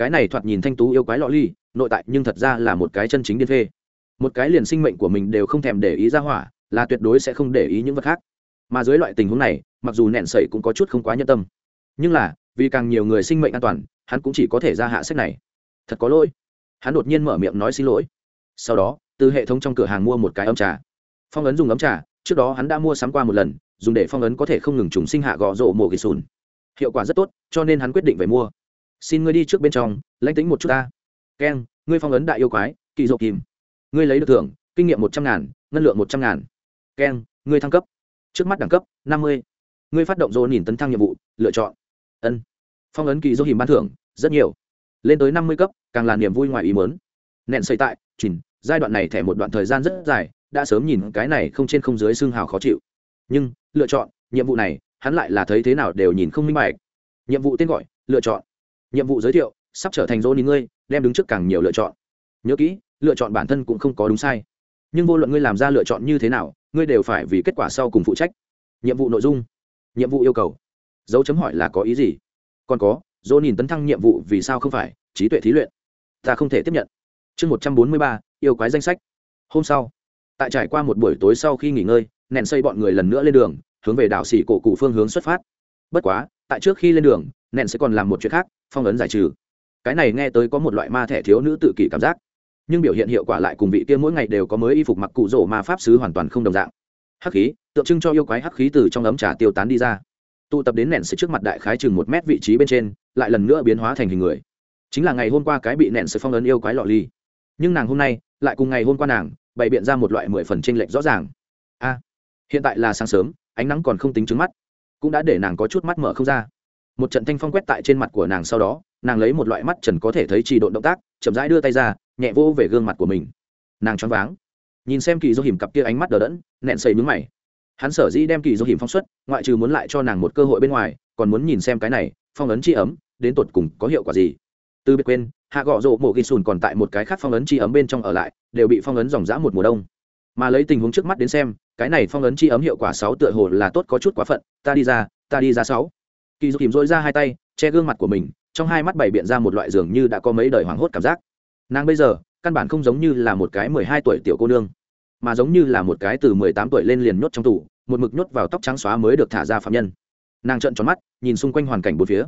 cái này thoạt nhìn thanh tú yêu quái lọ ly, nội tại nhưng thật ra là một cái chân chính điên phê. Một cái liền sinh mệnh của mình đều không thèm để ý ra hỏa, là tuyệt đối sẽ không để ý những vật khác. Mà dưới loại tình huống này, mặc dù nẹn sậy cũng có chút không quá nhân tâm. Nhưng là, vì càng nhiều người sinh mệnh an toàn, hắn cũng chỉ có thể ra hạ sách này. Thật có lỗi. Hắn đột nhiên mở miệng nói xin lỗi. Sau đó, từ hệ thống trong cửa hàng mua một cái ấm trà. Phong ấn dùng ấm trà, trước đó hắn đã mua sắm qua một lần, dùng để phong ấn có thể không ngừng trùng sinh hạ gò rộ mổ kỳ sùn. Hiệu quả rất tốt, cho nên hắn quyết định về mua xin ngươi đi trước bên trong, lãnh tính một chút ta. Keng ngươi phong ấn đại yêu quái, kỳ dỗ kìm. Ngươi lấy được thưởng, kinh nghiệm một trăm ngàn, ngân lượng một trăm ngàn. Keng ngươi thăng cấp. Trước mắt đẳng cấp, năm mươi. Ngươi phát động dỗ nhìn tấn thăng nhiệm vụ, lựa chọn. Ân. Phong ấn kỳ dỗ kìm ban thưởng, rất nhiều. Lên tới năm mươi cấp, càng là niềm vui ngoài ý mớn nện xây tại, chỉnh, giai đoạn này thẻ một đoạn thời gian rất dài, đã sớm nhìn cái này không trên không dưới xương hào khó chịu. Nhưng, lựa chọn, nhiệm vụ này, hắn lại là thấy thế nào đều nhìn không minh bạch. Nhiệm vụ tên gọi, lựa chọn nhiệm vụ giới thiệu, sắp trở thành dỗ ní ngươi, đem đứng trước càng nhiều lựa chọn. Nhớ kỹ, lựa chọn bản thân cũng không có đúng sai. Nhưng vô luận ngươi làm ra lựa chọn như thế nào, ngươi đều phải vì kết quả sau cùng phụ trách. Nhiệm vụ nội dung, nhiệm vụ yêu cầu. Dấu chấm hỏi là có ý gì? Còn có dỗ nhìn tấn thăng nhiệm vụ vì sao không phải? Trí tuệ thí luyện. Ta không thể tiếp nhận. Chương một trăm bốn mươi ba, yêu quái danh sách. Hôm sau, tại trải qua một buổi tối sau khi nghỉ ngơi nện xây bọn người lần nữa lên đường, hướng về đảo xỉ cổ cụ phương hướng xuất phát. Bất quá, tại trước khi lên đường nện sẽ còn làm một chuyện khác phong ấn giải trừ. Cái này nghe tới có một loại ma thẻ thiếu nữ tự kỷ cảm giác. Nhưng biểu hiện hiệu quả lại cùng vị kia mỗi ngày đều có mới y phục mặc cụ rỗ ma pháp sứ hoàn toàn không đồng dạng. Hắc khí, tượng trưng cho yêu quái hắc khí từ trong ấm trà tiêu tán đi ra. Tụ tập đến nện sẽ trước mặt đại khái chừng một mét vị trí bên trên, lại lần nữa biến hóa thành hình người. Chính là ngày hôm qua cái bị nện sẽ phong ấn yêu quái lọ ly. Nhưng nàng hôm nay, lại cùng ngày hôm qua nàng, bày biện ra một loại mười phần tranh lệch rõ ràng. A, hiện tại là sáng sớm, ánh nắng còn không tính trứng mắt. Cũng đã để nàng có chút mắt mở không ra một trận thanh phong quét tại trên mặt của nàng sau đó, nàng lấy một loại mắt trần có thể thấy trì độn động tác, chậm rãi đưa tay ra, nhẹ vô về gương mặt của mình. Nàng choáng váng. Nhìn xem kỳ do hiểm cặp kia ánh mắt đờ đẫn, nẹn xây mướn mày. Hắn sở dĩ đem kỳ do hiểm phóng xuất, ngoại trừ muốn lại cho nàng một cơ hội bên ngoài, còn muốn nhìn xem cái này, phong ấn chi ấm, đến tột cùng có hiệu quả gì. Từ biệt quên, hạ gọ rộ mộ ghi sùn còn tại một cái khác phong ấn chi ấm bên trong ở lại, đều bị phong ấn dòng dã một mùa đông. Mà lấy tình huống trước mắt đến xem, cái này phong ấn chi ấm hiệu quả sáu tựa hồ là tốt có chút quá phận, ta đi ra, ta đi ra sáu kỳ dục kìm dội ra hai tay, che gương mặt của mình, trong hai mắt bày biện ra một loại dường như đã có mấy đời hoảng hốt cảm giác. Nàng bây giờ, căn bản không giống như là một cái mười hai tuổi tiểu cô nương, mà giống như là một cái từ mười tám tuổi lên liền nhốt trong tủ, một mực nhốt vào tóc trắng xóa mới được thả ra phạm nhân. Nàng trợn tròn mắt, nhìn xung quanh hoàn cảnh bốn phía.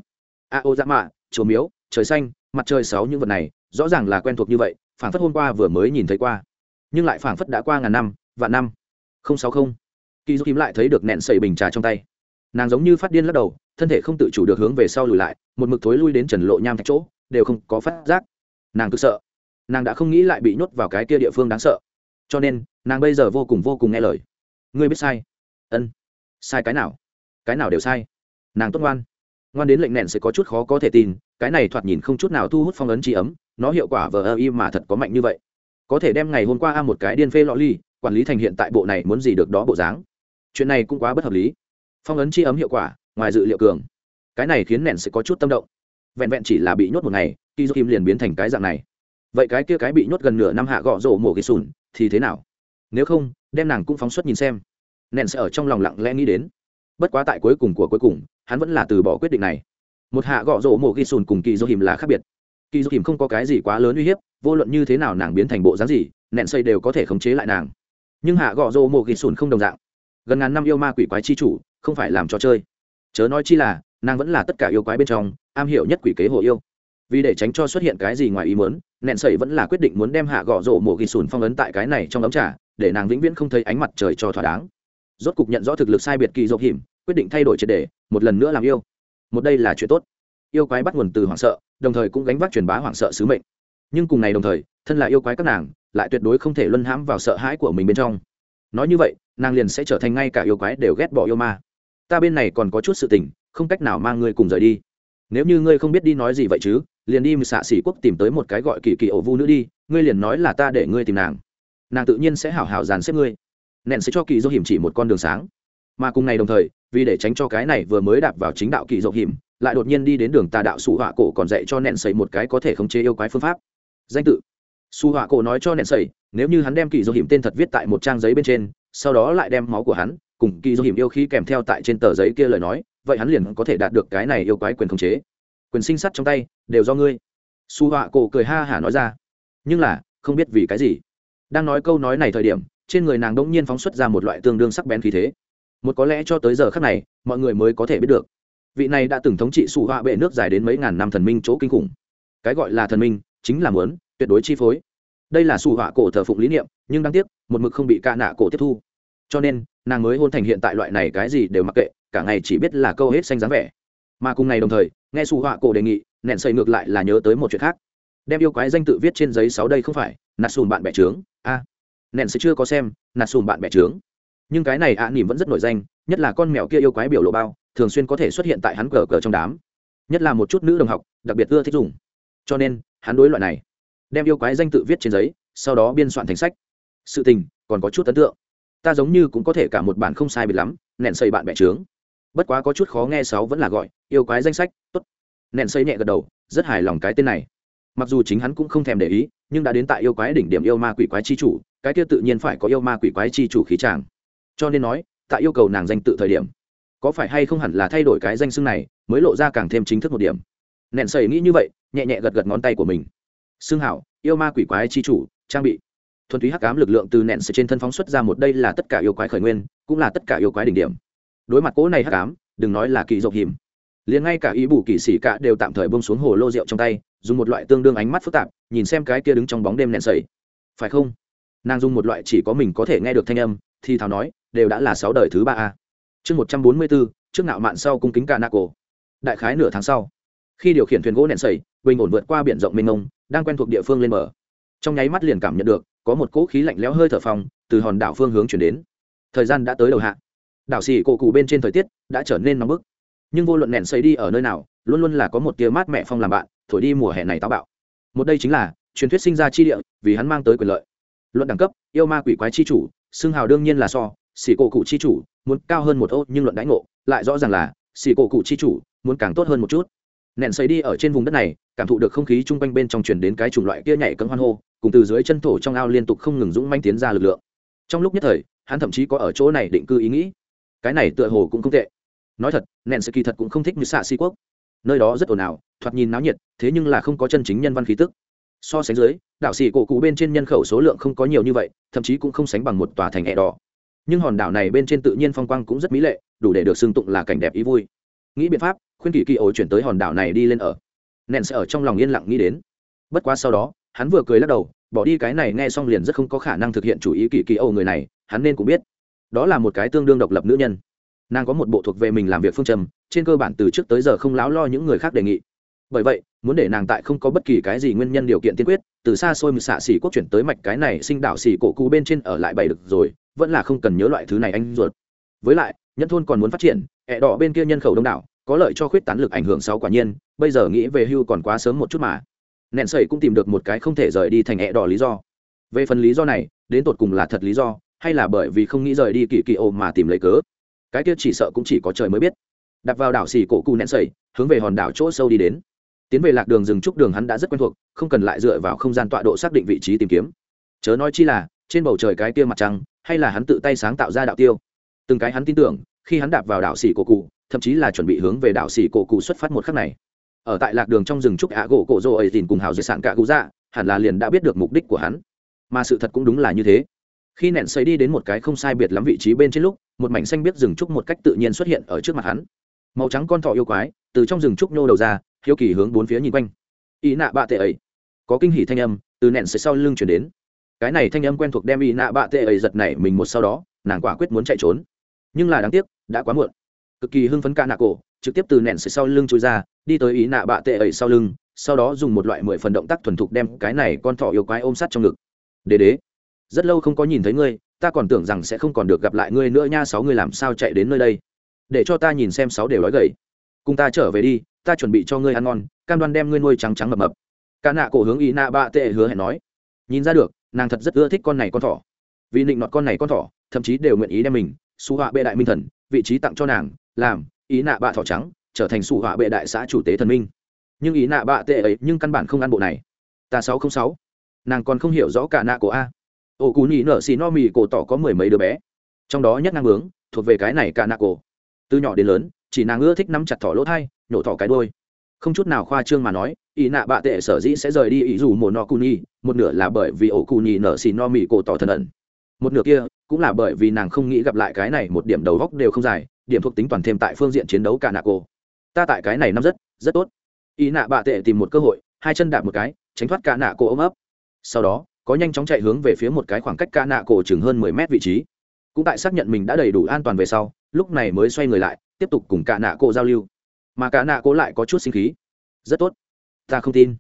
A ô dạ mạ chùa miếu, trời xanh, mặt trời sáu những vật này, rõ ràng là quen thuộc như vậy, phảng phất hôm qua vừa mới nhìn thấy qua. Nhưng lại phảng phất đã qua ngàn năm, vạn năm. Không sáu không. Kỳ dục kim lại thấy được nẹn sầy bình trà trong tay nàng giống như phát điên lắc đầu, thân thể không tự chủ được hướng về sau lùi lại, một mực thối lui đến trần lộ nham thạch chỗ, đều không có phát giác. Nàng cực sợ. Nàng đã không nghĩ lại bị nhốt vào cái kia địa phương đáng sợ. Cho nên, nàng bây giờ vô cùng vô cùng nghe lời. Ngươi biết sai. Ân. Sai cái nào? Cái nào đều sai. Nàng tốt ngoan. Ngoan đến lệnh nẹn sẽ có chút khó có thể tin, cái này thoạt nhìn không chút nào thu hút phong ấn trí ấm, nó hiệu quả vờ ơ y mà thật có mạnh như vậy. Có thể đem ngày hôm qua a một cái điên phê lọ ly, quản lý thành hiện tại bộ này muốn gì được đó bộ dáng. Chuyện này cũng quá bất hợp lý phong ấn chi ấm hiệu quả, ngoài dự liệu cường. Cái này khiến nện sẽ có chút tâm động. Vẹn vẹn chỉ là bị nhốt một ngày khi kim liền biến thành cái dạng này. Vậy cái kia cái bị nhốt gần nửa năm hạ gõ rổ mổ cái sùn, thì thế nào? Nếu không, đem nàng cũng phóng xuất nhìn xem. Nện sẽ ở trong lòng lặng lẽ nghĩ đến. Bất quá tại cuối cùng của cuối cùng, hắn vẫn là từ bỏ quyết định này. Một hạ gõ rổ mổ ghi sùn cùng kỳ dô hiểm là khác biệt. Kỳ dô hiểm không có cái gì quá lớn uy hiếp, vô luận như thế nào nàng biến thành bộ dáng gì nện xây đều có thể khống chế lại nàng. Nhưng hạ gõ rổ mổ ghi sùn không đồng dạng. Gần ngàn năm yêu ma quỷ quái chi chủ không phải làm trò chơi. Chớ nói chi là, nàng vẫn là tất cả yêu quái bên trong, am hiểu nhất quỷ kế hộ yêu. Vì để tránh cho xuất hiện cái gì ngoài ý muốn nện sẩy vẫn là quyết định muốn đem hạ gõ rổ mổ ghi sùn phong ấn tại cái này trong ấm trà, để nàng vĩnh viễn không thấy ánh mặt trời cho thỏa đáng. Rốt cục nhận rõ thực lực sai biệt kỳ dỗ hiểm, quyết định thay đổi triệt đề một lần nữa làm yêu. Một đây là chuyện tốt. Yêu quái bắt nguồn từ hoảng sợ, đồng thời cũng gánh vác truyền bá hoảng sợ sứ mệnh. Nhưng cùng ngày đồng thời, thân là yêu quái các nàng, lại tuyệt đối không thể luân hãm vào sợ hãi của mình bên trong. Nói như vậy, nàng liền sẽ trở thành ngay cả yêu quái đều ghét bỏ yêu ma ta bên này còn có chút sự tình, không cách nào mang ngươi cùng rời đi. Nếu như ngươi không biết đi nói gì vậy chứ, liền đi mười xạ xỉ quốc tìm tới một cái gọi kỳ kỳ ổ vu nữ đi, ngươi liền nói là ta để ngươi tìm nàng. Nàng tự nhiên sẽ hảo hảo dàn xếp ngươi. Nện sẽ cho kỳ dỗ hiểm chỉ một con đường sáng. Mà cùng ngày đồng thời, vì để tránh cho cái này vừa mới đạp vào chính đạo kỳ dỗ hiểm, lại đột nhiên đi đến đường tà đạo sủ họa cổ còn dạy cho nện sẩy một cái có thể khống chế yêu quái phương pháp. Danh tự. Su họa cổ nói cho nện sẩy nếu như hắn đem kỳ dỗ hiểm tên thật viết tại một trang giấy bên trên, sau đó lại đem máu của hắn cùng kỳ do hiểm yêu khí kèm theo tại trên tờ giấy kia lời nói, vậy hắn liền có thể đạt được cái này yêu quái quyền khống chế. Quyền sinh sắt trong tay, đều do ngươi. Su họa cổ cười ha hả nói ra. Nhưng là, không biết vì cái gì. Đang nói câu nói này thời điểm, trên người nàng đ ỗ n g nhiên phóng xuất ra một loại tương đương sắc bén khí thế. Một có lẽ cho tới giờ khác này, mọi người mới có thể biết được. Vị này đã từng thống trị sủ họa bệ nước dài đến mấy ngàn năm thần minh chỗ kinh khủng. Cái gọi là thần minh, chính là muốn, tuyệt đối chi phối. Đây là sủ họa cổ thờ phụng lý niệm, nhưng đáng tiếc, một mực không bị ca nạ cổ tiếp thu. Cho nên nàng mới hôn thành hiện tại loại này cái gì đều mặc kệ, cả ngày chỉ biết là câu hết xanh dáng vẻ. Mà cùng ngày đồng thời, nghe xù họa cổ đề nghị, nẹn xây ngược lại là nhớ tới một chuyện khác. Đem yêu quái danh tự viết trên giấy sáu đây không phải, nạt sùn bạn bè trướng. A nện sẽ chưa có xem, nạt sùn bạn bè trướng. Nhưng cái này ạ nỉm vẫn rất nổi danh, nhất là con mèo kia yêu quái biểu lộ bao, thường xuyên có thể xuất hiện tại hắn cờ cờ trong đám. Nhất là một chút nữ đồng học, đặc biệt ưa thích dùng. Cho nên, hắn đối loại này. Đem yêu quái danh tự viết trên giấy, sau đó biên soạn thành sách. Sự tình, còn có chút ấn tượng ta giống như cũng có thể cả một bản không sai biệt lắm, nện xây bạn bè trướng. Bất quá có chút khó nghe sáu vẫn là gọi, yêu quái danh sách, tốt. Nện xây nhẹ gật đầu, rất hài lòng cái tên này. Mặc dù chính hắn cũng không thèm để ý, nhưng đã đến tại yêu quái đỉnh điểm yêu ma quỷ quái chi chủ, cái kia tự nhiên phải có yêu ma quỷ quái chi chủ khí tràng cho nên nói, tại yêu cầu nàng danh tự thời điểm, có phải hay không hẳn là thay đổi cái danh xưng này mới lộ ra càng thêm chính thức một điểm? Nện sầy nghĩ như vậy, nhẹ nhẹ gật gật ngón tay của mình. Xưng hảo, yêu ma quỷ quái chi chủ, trang bị thuần túy hắc ám lực lượng từ nện sầy trên thân phóng xuất ra một đây là tất cả yêu quái khởi nguyên cũng là tất cả yêu quái đỉnh điểm. Đối mặt cỗ này hắc ám đừng nói là kỳ dọc hiểm. Liền ngay cả ý bù kỳ sĩ cả đều tạm thời bông xuống hồ lô rượu trong tay dùng một loại tương đương ánh mắt phức tạp nhìn xem cái kia đứng trong bóng đêm nện sẩy phải không? Nàng dùng một loại chỉ có mình có thể nghe được thanh âm thì thào nói đều đã là sáu đời thứ ba a. Chương một trăm bốn mươi bốn trước nạo mạn sau cung kính ca nạ cổ đại khái nửa tháng sau khi điều khiển thuyền gỗ nện sẩy bình ổn vượt qua biển rộng mênh mông đang quen thuộc địa phương lên mở, trong nháy mắt liền cảm nhận được có một cỗ khí lạnh lẽo hơi thở phòng từ hòn đảo phương hướng chuyển đến. Thời gian đã tới đầu hạ. Đảo xì cổ cụ bên trên thời tiết đã trở nên nóng bức. Nhưng vô luận nện xây đi ở nơi nào, luôn luôn là có một tia mát mẹ phong làm bạn, thổi đi mùa hè này táo bạo. Một đây chính là truyền thuyết sinh ra chi địa, vì hắn mang tới quyền lợi. Luận đẳng cấp, yêu ma quỷ quái chi chủ, xưng hào đương nhiên là so xì cổ cụ chi chủ muốn cao hơn một ô, nhưng luận đãi ngộ, lại rõ ràng là xì cổ cụ chi chủ muốn càng tốt hơn một chút. Nện xây đi ở trên vùng đất này cảm thụ được không khí chung quanh bên trong truyền đến cái chủng loại kia nhảy cấm hoan hô, cùng từ dưới chân thổ trong ao liên tục không ngừng dũng manh tiến ra lực lượng. Trong lúc nhất thời, hắn thậm chí có ở chỗ này định cư ý nghĩ. Cái này tựa hồ cũng không tệ. Nói thật nện sự kỳ thật cũng không thích như xạ si quốc. Nơi đó rất ồn ào, thoạt nhìn náo nhiệt, thế nhưng là không có chân chính nhân văn khí tức. So sánh dưới, đảo xì cổ cụ bên trên nhân khẩu số lượng không có nhiều như vậy, thậm chí cũng không sánh bằng một tòa thành hẹ đỏ. Nhưng hòn đảo này bên trên tự nhiên phong quang cũng rất mỹ lệ, đủ để được xưng tụng là cảnh đẹp ý vui. Nghĩ biện pháp, khuyên kỳ kỳ ổ chuyển tới hòn đảo này đi lên ở nện sẽ ở trong lòng yên lặng nghĩ đến. Bất quá sau đó, hắn vừa cười lắc đầu, bỏ đi cái này nghe xong liền rất không có khả năng thực hiện chủ ý kỳ kỳ Âu người này, hắn nên cũng biết. Đó là một cái tương đương độc lập nữ nhân. Nàng có một bộ thuộc về mình làm việc phương trầm trên cơ bản từ trước tới giờ không láo lo những người khác đề nghị. Bởi vậy, muốn để nàng tại không có bất kỳ cái gì nguyên nhân điều kiện tiên quyết, từ xa xôi xạ xỉ quốc chuyển tới mạch cái này sinh đảo xỉ cổ cụ bên trên ở lại bảy được rồi, vẫn là không cần nhớ loại thứ này anh ruột. Với lại nhân thôn còn muốn phát triển ẹ đỏ bên kia nhân khẩu đông đảo có lợi cho khuyết tán lực ảnh hưởng sau quả nhiên, bây giờ nghĩ về hưu còn quá sớm một chút mà. Nện sẩy cũng tìm được một cái không thể rời đi thành ẹ đỏ lý do. Về phần lý do này, đến tột cùng là thật lý do, hay là bởi vì không nghĩ rời đi kỳ kỳ ô mà tìm lấy cớ? Cái kia chỉ sợ cũng chỉ có trời mới biết. Đặt vào đảo xì cổ cụ nện sẩy, hướng về hòn đảo chỗ sâu đi đến. Tiến về lạc đường rừng trúc đường hắn đã rất quen thuộc, không cần lại dựa vào không gian tọa độ xác định vị trí tìm kiếm. Chớ nói chi là, trên bầu trời cái kia mặt trăng, hay là hắn tự tay sáng tạo ra đạo tiêu. Từng cái hắn tin tưởng, khi hắn đạp vào đảo xỉ cổ cụ thậm chí là chuẩn bị hướng về đảo xỉ cổ cụ xuất phát một khắc này. Ở tại lạc đường trong rừng trúc ạ gỗ cổ rô ấy dìn cùng hào diệt sản cả cụ dạ hẳn là liền đã biết được mục đích của hắn. Mà sự thật cũng đúng là như thế. Khi nện xây đi đến một cái không sai biệt lắm vị trí bên trên lúc, một mảnh xanh biết rừng trúc một cách tự nhiên xuất hiện ở trước mặt hắn. Màu trắng con thỏ yêu quái, từ trong rừng trúc nhô đầu ra, hiếu kỳ hướng bốn phía nhìn quanh. Ý nạ bạ tệ ấy. Có kinh hỉ thanh âm từ nện xây sau lưng chuyển đến. Cái này thanh âm quen thuộc đem ý nạ bạ tệ ấy giật nảy mình một sau đó, nàng quả quyết muốn chạy trốn. Nhưng là đáng tiếc, đã quá muộn cực kỳ hưng phấn ca nạ cổ, trực tiếp từ nện xây sau lưng trôi ra, đi tới ý nạ bạ tệ ẩy sau lưng, sau đó dùng một loại mười phần động tác thuần thục đem cái này con thỏ yêu quái ôm sát trong ngực. Đế đế, rất lâu không có nhìn thấy ngươi, ta còn tưởng rằng sẽ không còn được gặp lại ngươi nữa nha, sáu ngươi làm sao chạy đến nơi đây? Để cho ta nhìn xem sáu đều nói gầy. Cùng ta trở về đi, ta chuẩn bị cho ngươi ăn ngon. Cam đoan đem ngươi nuôi trắng trắng mập mập. Ca nạ cổ hướng ý nạ bạ tệ hứa hẹn nói. Nhìn ra được, nàng thật rất ưa thích con này con thỏ. Vì định nọt con này con thỏ, thậm chí đều nguyện ý đem mình xú họa bệ đại minh thần, vị trí tặng cho nàng làm, ý nạ bạ thỏ trắng, trở thành sủ họa bệ đại xã chủ tế thần minh. Nhưng ý nạ bạ tệ ấy, nhưng căn bản không ăn bộ này. Ta sáu không sáu. Nàng còn không hiểu rõ cả nạ của a. Ổ cú nhị nở xì no mì cổ tỏ có mười mấy đứa bé. Trong đó nhất ngang hướng thuộc về cái này cả nạ cổ. Từ nhỏ đến lớn, chỉ nàng ưa thích nắm chặt thỏ lỗ thai, nhổ thỏ cái đôi không chút nào khoa trương mà nói, ý nạ bạ tệ sở dĩ sẽ rời đi ý dù một no cù nhi một nửa là bởi vì ổ cù nhị nở xì no mì cổ tỏ thần ẩn. Một nửa kia, cũng là bởi vì nàng không nghĩ gặp lại cái này một điểm đầu góc đều không dài điểm thuộc tính toàn thêm tại phương diện chiến đấu cả nạ cổ ta tại cái này năm rất rất tốt. Ý nạ bạ tệ tìm một cơ hội, hai chân đạp một cái, tránh thoát cả nạ cổ ôm ấp. Sau đó, có nhanh chóng chạy hướng về phía một cái khoảng cách cả nạ cổ chừng hơn mười mét vị trí. Cũng tại xác nhận mình đã đầy đủ an toàn về sau, lúc này mới xoay người lại, tiếp tục cùng cả nạ cổ giao lưu. Mà cả nạ cổ lại có chút sinh khí. Rất tốt. Ta không tin.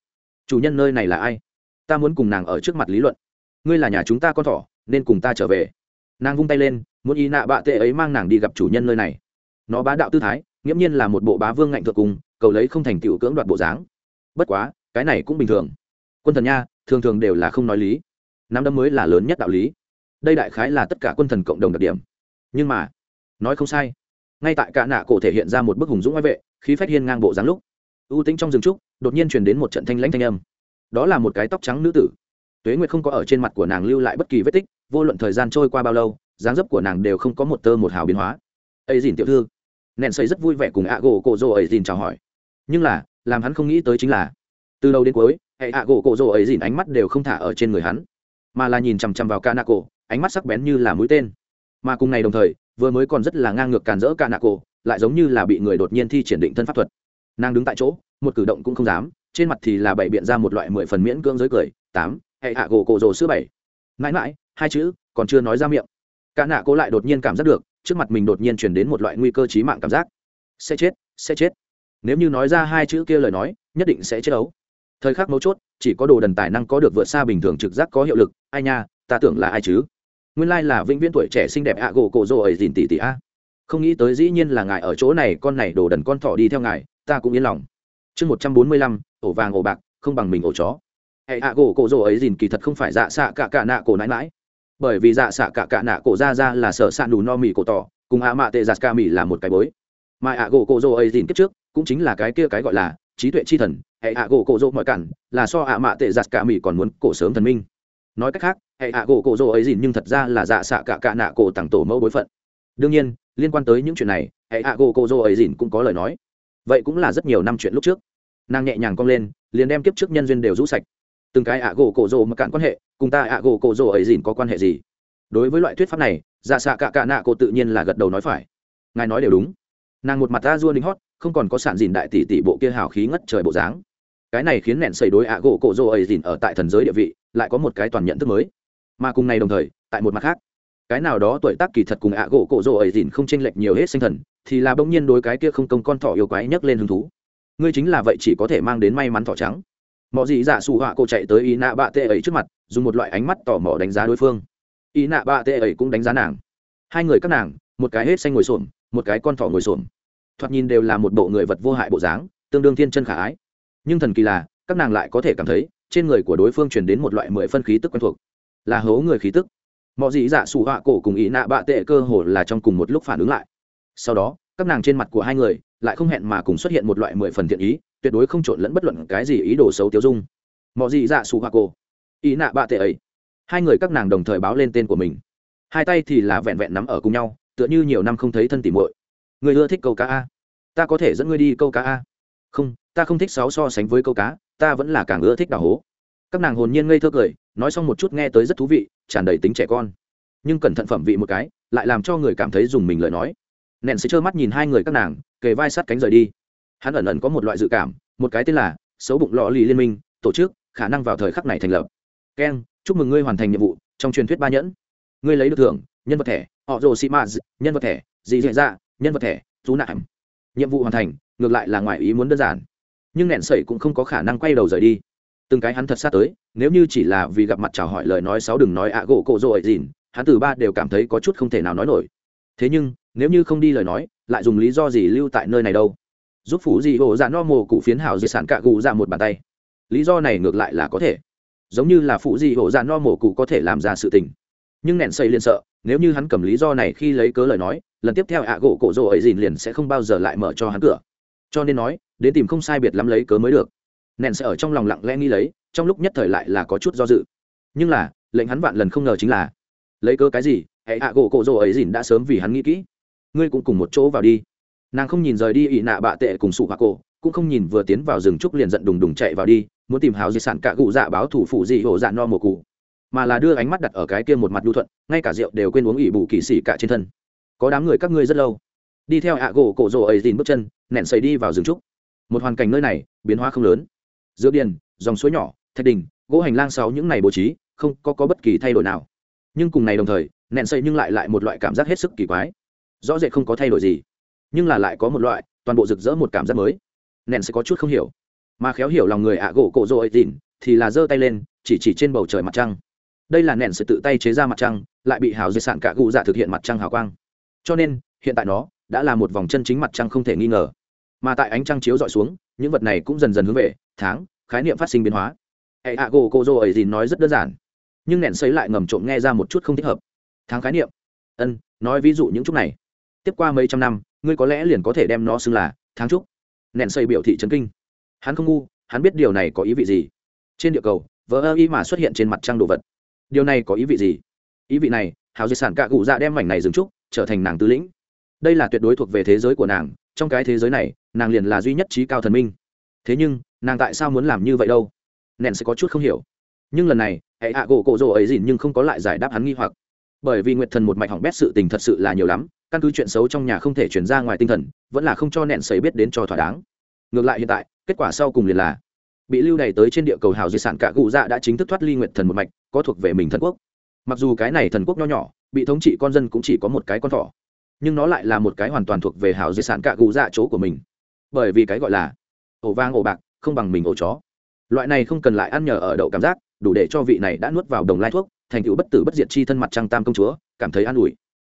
Chủ nhân nơi này là ai? Ta muốn cùng nàng ở trước mặt lý luận. Ngươi là nhà chúng ta con thỏ, nên cùng ta trở về. Nàng vung tay lên muốn y nạ bạ tệ ấy mang nàng đi gặp chủ nhân nơi này. Nó bá đạo tư thái, nghiễm nhiên là một bộ bá vương ngạnh thượng cùng cầu lấy không thành tựu cưỡng đoạt bộ dáng. Bất quá, cái này cũng bình thường. Quân thần nha, thường thường đều là không nói lý. Nắm đấm mới là lớn nhất đạo lý. Đây đại khái là tất cả quân thần cộng đồng đặc điểm. Nhưng mà, nói không sai. Ngay tại cả nạ cổ thể hiện ra một bức hùng dũng ngoại vệ, khí phách hiên ngang bộ dáng lúc ưu tính trong rừng trúc, đột nhiên truyền đến một trận thanh lãnh thanh âm. Đó là một cái tóc trắng nữ tử. Tuế nguyệt không có ở trên mặt của nàng lưu lại bất kỳ vết tích, vô luận thời gian trôi qua bao lâu dáng dấp của nàng đều không có một tơ một hào biến hóa. Ấy dìn tiểu thư nện xây rất vui vẻ cùng ạ gỗ cổ rồ ấy dìn chào hỏi. Nhưng là, làm hắn không nghĩ tới chính là, từ đầu đến cuối hệ ạ gỗ cổ rồ ấy dìn ánh mắt đều không thả ở trên người hắn, mà là nhìn chằm chằm vào ca nạ cổ ánh mắt sắc bén như là mũi tên. Mà cùng ngày đồng thời, vừa mới còn rất là ngang ngược càn rỡ ca nạ cổ lại giống như là bị người đột nhiên thi triển định thân pháp thuật. Nàng đứng tại chỗ, một cử động cũng không dám, trên mặt thì là bảy biện ra một loại mười phần miễn cưỡng giới cười. Tám hệ hạ gỗ cổ rồ sữa bảy. Mãi mãi, hai chữ, còn chưa nói ra miệng cả nạ cố lại đột nhiên cảm giác được, trước mặt mình đột nhiên chuyển đến một loại nguy cơ trí mạng cảm giác. Sẽ chết sẽ chết. Nếu như nói ra hai chữ kia lời nói, nhất định sẽ chết ấu. Thời khắc mấu chốt, chỉ có đồ đần tài năng có được vượt xa bình thường trực giác có hiệu lực. Ai nha, ta tưởng là ai chứ? Nguyên lai là vĩnh viễn tuổi trẻ xinh đẹp ạ gỗ cổ rô ấy dìn tỉ tỉ a. Không nghĩ tới dĩ nhiên là ngài ở chỗ này, con này đồ đần con thỏ đi theo ngài, ta cũng yên lòng. Chương một trăm bốn mươi lăm, ổ vàng ổ bạc, không bằng mình ổ chó. Hệ ạ gỗ cổ rô ấy dìn kỳ thật không phải dạ xạ cả cả nạ cổ nãi mãi bởi vì dạ xạ cả cả nạ cổ ra ra là sở sạn đủ no mì cổ tỏ, cùng ạ mạ tệ giặt ca mì là một cái bối. Mà ạ gỗ cổ rô ấy dìn kiếp trước, cũng chính là cái kia cái gọi là trí tuệ chi thần, hệ ạ gỗ cổ rô mọi cản, là so ạ mạ tệ giặt ca mì còn muốn cổ sớm thần minh. Nói cách khác, hệ ạ gỗ cổ rô ấy dìn nhưng thật ra là dạ xạ cả cả nạ cổ tặng tổ mẫu bối phận. Đương nhiên, liên quan tới những chuyện này, hệ ạ gỗ cổ rô ấy dìn cũng có lời nói. Vậy cũng là rất nhiều năm chuyện lúc trước. Nàng nhẹ nhàng cong lên, liền đem kiếp trước nhân duyên đều rũ sạch từng cái ạ gỗ cổ rồ mà cạn quan hệ, cùng ta ạ gỗ cổ rồ ấy dìn có quan hệ gì? Đối với loại thuyết pháp này dạ xạ cả cả nạ cổ tự nhiên là gật đầu nói phải. Ngài nói đều đúng. Nàng một mặt ta dua đính hót, không còn có sản dìn đại tỷ tỷ bộ kia hào khí ngất trời bộ dáng. Cái này khiến nẹn xây đối ạ gỗ cổ rồ ấy dìn ở tại thần giới địa vị, lại có một cái toàn nhận thức mới. Mà cùng này đồng thời, tại một mặt khác, cái nào đó tuổi tác kỳ thật cùng ạ gỗ cổ rồ ấy dìn không chênh lệch nhiều hết sinh thần, thì là bỗng nhiên đối cái kia không công con thỏ yêu quái nhấc lên hứng thú. Ngươi chính là vậy chỉ có thể mang đến may mắn thỏ trắng mọi gì giả sụ họa cô chạy tới y nạ bạ tê ấy trước mặt, dùng một loại ánh mắt tò mò đánh giá đối phương. Y nạ bạ tê ấy cũng đánh giá nàng. Hai người các nàng, một cái hết xanh ngồi xổm, một cái con thỏ ngồi xổm. Thoạt nhìn đều là một bộ người vật vô hại bộ dáng, tương đương thiên chân khả ái. Nhưng thần kỳ là, các nàng lại có thể cảm thấy, trên người của đối phương truyền đến một loại mười phân khí tức quen thuộc. Là hố người khí tức. Mọi dị dạ giả sụ họa cổ cùng ý nạ bạ tệ cơ hồ là trong cùng một lúc phản ứng lại. Sau đó, các nàng trên mặt của hai người lại không hẹn mà cùng xuất hiện một loại mười phần thiện ý tuyệt đối không trộn lẫn bất luận cái gì ý đồ xấu tiêu dung. Mọi gì dạ sù hoa cô. Ý nạ bạ tệ ấy. Hai người các nàng đồng thời báo lên tên của mình. Hai tay thì là vẹn vẹn nắm ở cùng nhau, tựa như nhiều năm không thấy thân tỉ muội. Người ưa thích câu cá a. Ta có thể dẫn ngươi đi câu cá a. Không, ta không thích sáu so sánh với câu cá, ta vẫn là càng ưa thích đào hố. Các nàng hồn nhiên ngây thơ cười, nói xong một chút nghe tới rất thú vị, tràn đầy tính trẻ con. Nhưng cẩn thận phẩm vị một cái, lại làm cho người cảm thấy dùng mình lời nói. Nện sẽ trơ mắt nhìn hai người các nàng, kề vai sát cánh rời đi hắn ẩn ẩn có một loại dự cảm, một cái tên là xấu bụng lọ lì liên minh, tổ chức khả năng vào thời khắc này thành lập. Keng chúc mừng ngươi hoàn thành nhiệm vụ trong truyền thuyết ba nhẫn. Ngươi lấy được thưởng, nhân vật thẻ họ rồ sĩ maz nhân vật thẻ dị dạ dạ nhân vật thẻ rú nạm nhiệm vụ hoàn thành, ngược lại là ngoài ý muốn đơn giản. Nhưng nẹn sẩy cũng không có khả năng quay đầu rời đi. Từng cái hắn thật xa tới, nếu như chỉ là vì gặp mặt chào hỏi lời nói sáu đừng nói ạ gỗ cộ rồi ấy dìn hắn từ ba đều cảm thấy có chút không thể nào nói nổi. Thế nhưng, nếu như không đi lời nói, lại dùng lý do gì lưu tại nơi này đâu? Giúp phủ dị hộ dạ no mồ cụ phiến hào di sản cạ gù ra một bàn tay. Lý do này ngược lại là có thể. Giống như là phụ dị hộ dạ no mồ cụ có thể làm ra sự tình. Nhưng nẹn xây liền sợ, nếu như hắn cầm lý do này khi lấy cớ lời nói, lần tiếp theo ạ gỗ cổ rồ ấy dìn liền sẽ không bao giờ lại mở cho hắn cửa. Cho nên nói, đến tìm không sai biệt lắm lấy cớ mới được. Nẹn sẽ ở trong lòng lặng lẽ nghĩ lấy, trong lúc nhất thời lại là có chút do dự. Nhưng là, lệnh hắn vạn lần không ngờ chính là, lấy cớ cái gì, hệ ạ gỗ cổ rồ ấy dìn đã sớm vì hắn nghĩ kỹ. Ngươi cũng cùng một chỗ vào đi nàng không nhìn rời đi ỵ nạ bạ tệ cùng sụ hoa cổ cũng không nhìn vừa tiến vào rừng trúc liền giận đùng đùng chạy vào đi muốn tìm hào di sản cả cụ dạ báo thủ phụ dị hộ dạ no mồ cụ. Mà là đưa ánh mắt đặt ở cái kia một mặt lưu thuận ngay cả rượu đều quên uống ỵ bù kỳ xỉ cả trên thân. Có đám người các ngươi rất lâu. Đi theo ạ gỗ cổ rồ ấy dìn bước chân nện xây đi vào rừng trúc. Một hoàn cảnh nơi này biến hóa không lớn. Giữa điền dòng suối nhỏ thạch đình gỗ hành lang sáu những này bố trí không có, có bất kỳ thay đổi nào. Nhưng cùng này đồng thời nện xây nhưng lại lại một loại cảm giác hết sức kỳ quái. Rõ rệt không có thay đổi gì nhưng là lại có một loại, toàn bộ rực rỡ một cảm giác mới. Nện sẽ có chút không hiểu. Mà khéo hiểu lòng người ạ, gỗ cổ rô ấy dìn thì là giơ tay lên, chỉ chỉ trên bầu trời mặt trăng. Đây là nện sự tự tay chế ra mặt trăng, lại bị hào di sản cả cụ dạ thực hiện mặt trăng hào quang. Cho nên, hiện tại nó đã là một vòng chân chính mặt trăng không thể nghi ngờ. Mà tại ánh trăng chiếu dọi xuống, những vật này cũng dần dần hướng về, tháng, khái niệm phát sinh biến hóa. Hệ ạ, gỗ cô dô ấy gì nói rất đơn giản, nhưng nện xấy lại ngầm trộm nghe ra một chút không thích hợp. Tháng khái niệm. Ân, nói ví dụ những chút này. Tiếp qua mấy trăm năm ngươi có lẽ liền có thể đem nó xưng là tháng trúc. Nện xây biểu thị trấn kinh. Hắn không ngu, hắn biết điều này có ý vị gì. Trên địa cầu vỡ ơ y mà xuất hiện trên mặt trăng đồ vật. Điều này có ý vị gì? Ý vị này, hào di sản cạ cụ dạ đem mảnh này dừng trúc trở thành nàng tứ lĩnh. Đây là tuyệt đối thuộc về thế giới của nàng, trong cái thế giới này, nàng liền là duy nhất trí cao thần minh. Thế nhưng, nàng tại sao muốn làm như vậy đâu? Nện sẽ có chút không hiểu. Nhưng lần này, hệ hạ gỗ cổ rỗ ấy dìn nhưng không có lại giải đáp hắn nghi hoặc. Bởi vì nguyệt thần một mạch hỏng bét sự tình thật sự là nhiều lắm căn cứ chuyện xấu trong nhà không thể chuyển ra ngoài tinh thần, vẫn là không cho nện sấy biết đến cho thỏa đáng. Ngược lại hiện tại, kết quả sau cùng liền là, bị lưu đày tới trên địa cầu hào di sản cả cụ dạ đã chính thức thoát ly nguyện thần một mạch, có thuộc về mình thần quốc. Mặc dù cái này thần quốc nho nhỏ, bị thống trị con dân cũng chỉ có một cái con thỏ, nhưng nó lại là một cái hoàn toàn thuộc về hào di sản cả cụ dạ chỗ của mình. Bởi vì cái gọi là, ổ vang ổ bạc, không bằng mình ổ chó. Loại này không cần lại ăn nhờ ở đậu cảm giác, đủ để cho vị này đã nuốt vào đồng lai thuốc, thành tựu bất tử bất diệt chi thân mặt trăng tam công chúa, cảm thấy an ủi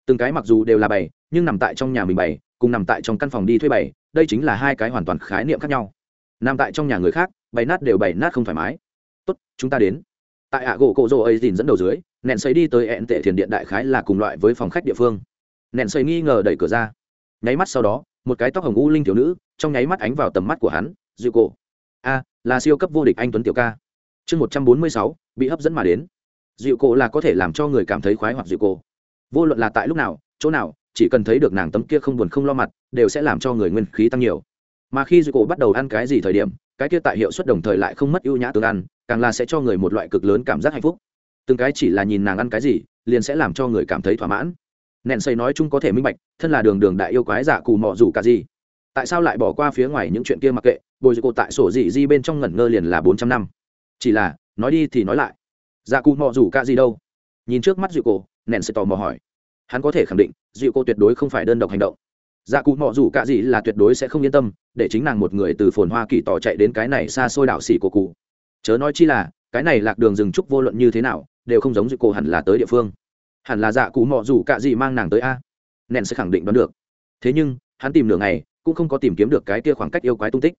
từng cái mặc dù đều là bày, nhưng nằm tại trong nhà mình bày, cùng nằm tại trong căn phòng đi thuê bày, đây chính là hai cái hoàn toàn khái niệm khác nhau. Nằm tại trong nhà người khác, bày nát đều bày nát không thoải mái. Tốt, chúng ta đến. Tại ạ gỗ cổ rô ấy dìn dẫn đầu dưới nện xây đi tới ẹn tệ thiền điện đại khái là cùng loại với phòng khách địa phương. Nện xây nghi ngờ đẩy cửa ra. Nháy mắt sau đó, một cái tóc hồng u linh thiếu nữ, trong nháy mắt ánh vào tầm mắt của hắn dịu cổ. A, là siêu cấp vô địch anh tuấn tiểu ca. Chương một trăm bốn mươi sáu, bị hấp dẫn mà đến. Dịu cổ là có thể làm cho người cảm thấy khoái hoặc dịu cổ vô luận là tại lúc nào, chỗ nào, chỉ cần thấy được nàng tấm kia không buồn không lo mặt, đều sẽ làm cho người nguyên khí tăng nhiều. Mà khi duy cổ bắt đầu ăn cái gì thời điểm, cái kia tại hiệu suất đồng thời lại không mất ưu nhã tương ăn, càng là sẽ cho người một loại cực lớn cảm giác hạnh phúc. Từng cái chỉ là nhìn nàng ăn cái gì, liền sẽ làm cho người cảm thấy thỏa mãn. Nện xây nói chung có thể minh bạch, thân là đường đường đại yêu quái giả cù mọ dù cả gì. Tại sao lại bỏ qua phía ngoài những chuyện kia mặc kệ, bồi cô tại sổ dị di bên trong ngẩn ngơ liền là bốn trăm năm. Chỉ là, nói đi thì nói lại. Dạ cù mọ rủ cả gì đâu? Nhìn trước mắt dịu cổ nện sẽ tò mò hỏi. Hắn có thể khẳng định dịu cô tuyệt đối không phải đơn độc hành động. Dạ cụ mọ rủ cả gì là tuyệt đối sẽ không yên tâm, để chính nàng một người từ phồn hoa kỳ tỏ chạy đến cái này xa xôi đảo xỉ của cụ. Chớ nói chi là, cái này lạc đường rừng trúc vô luận như thế nào, đều không giống dịu cô hẳn là tới địa phương. Hẳn là dạ cụ mọ rủ cả gì mang nàng tới a? Nện sẽ khẳng định đoán được. Thế nhưng, hắn tìm nửa ngày, cũng không có tìm kiếm được cái kia khoảng cách yêu quái tung tích.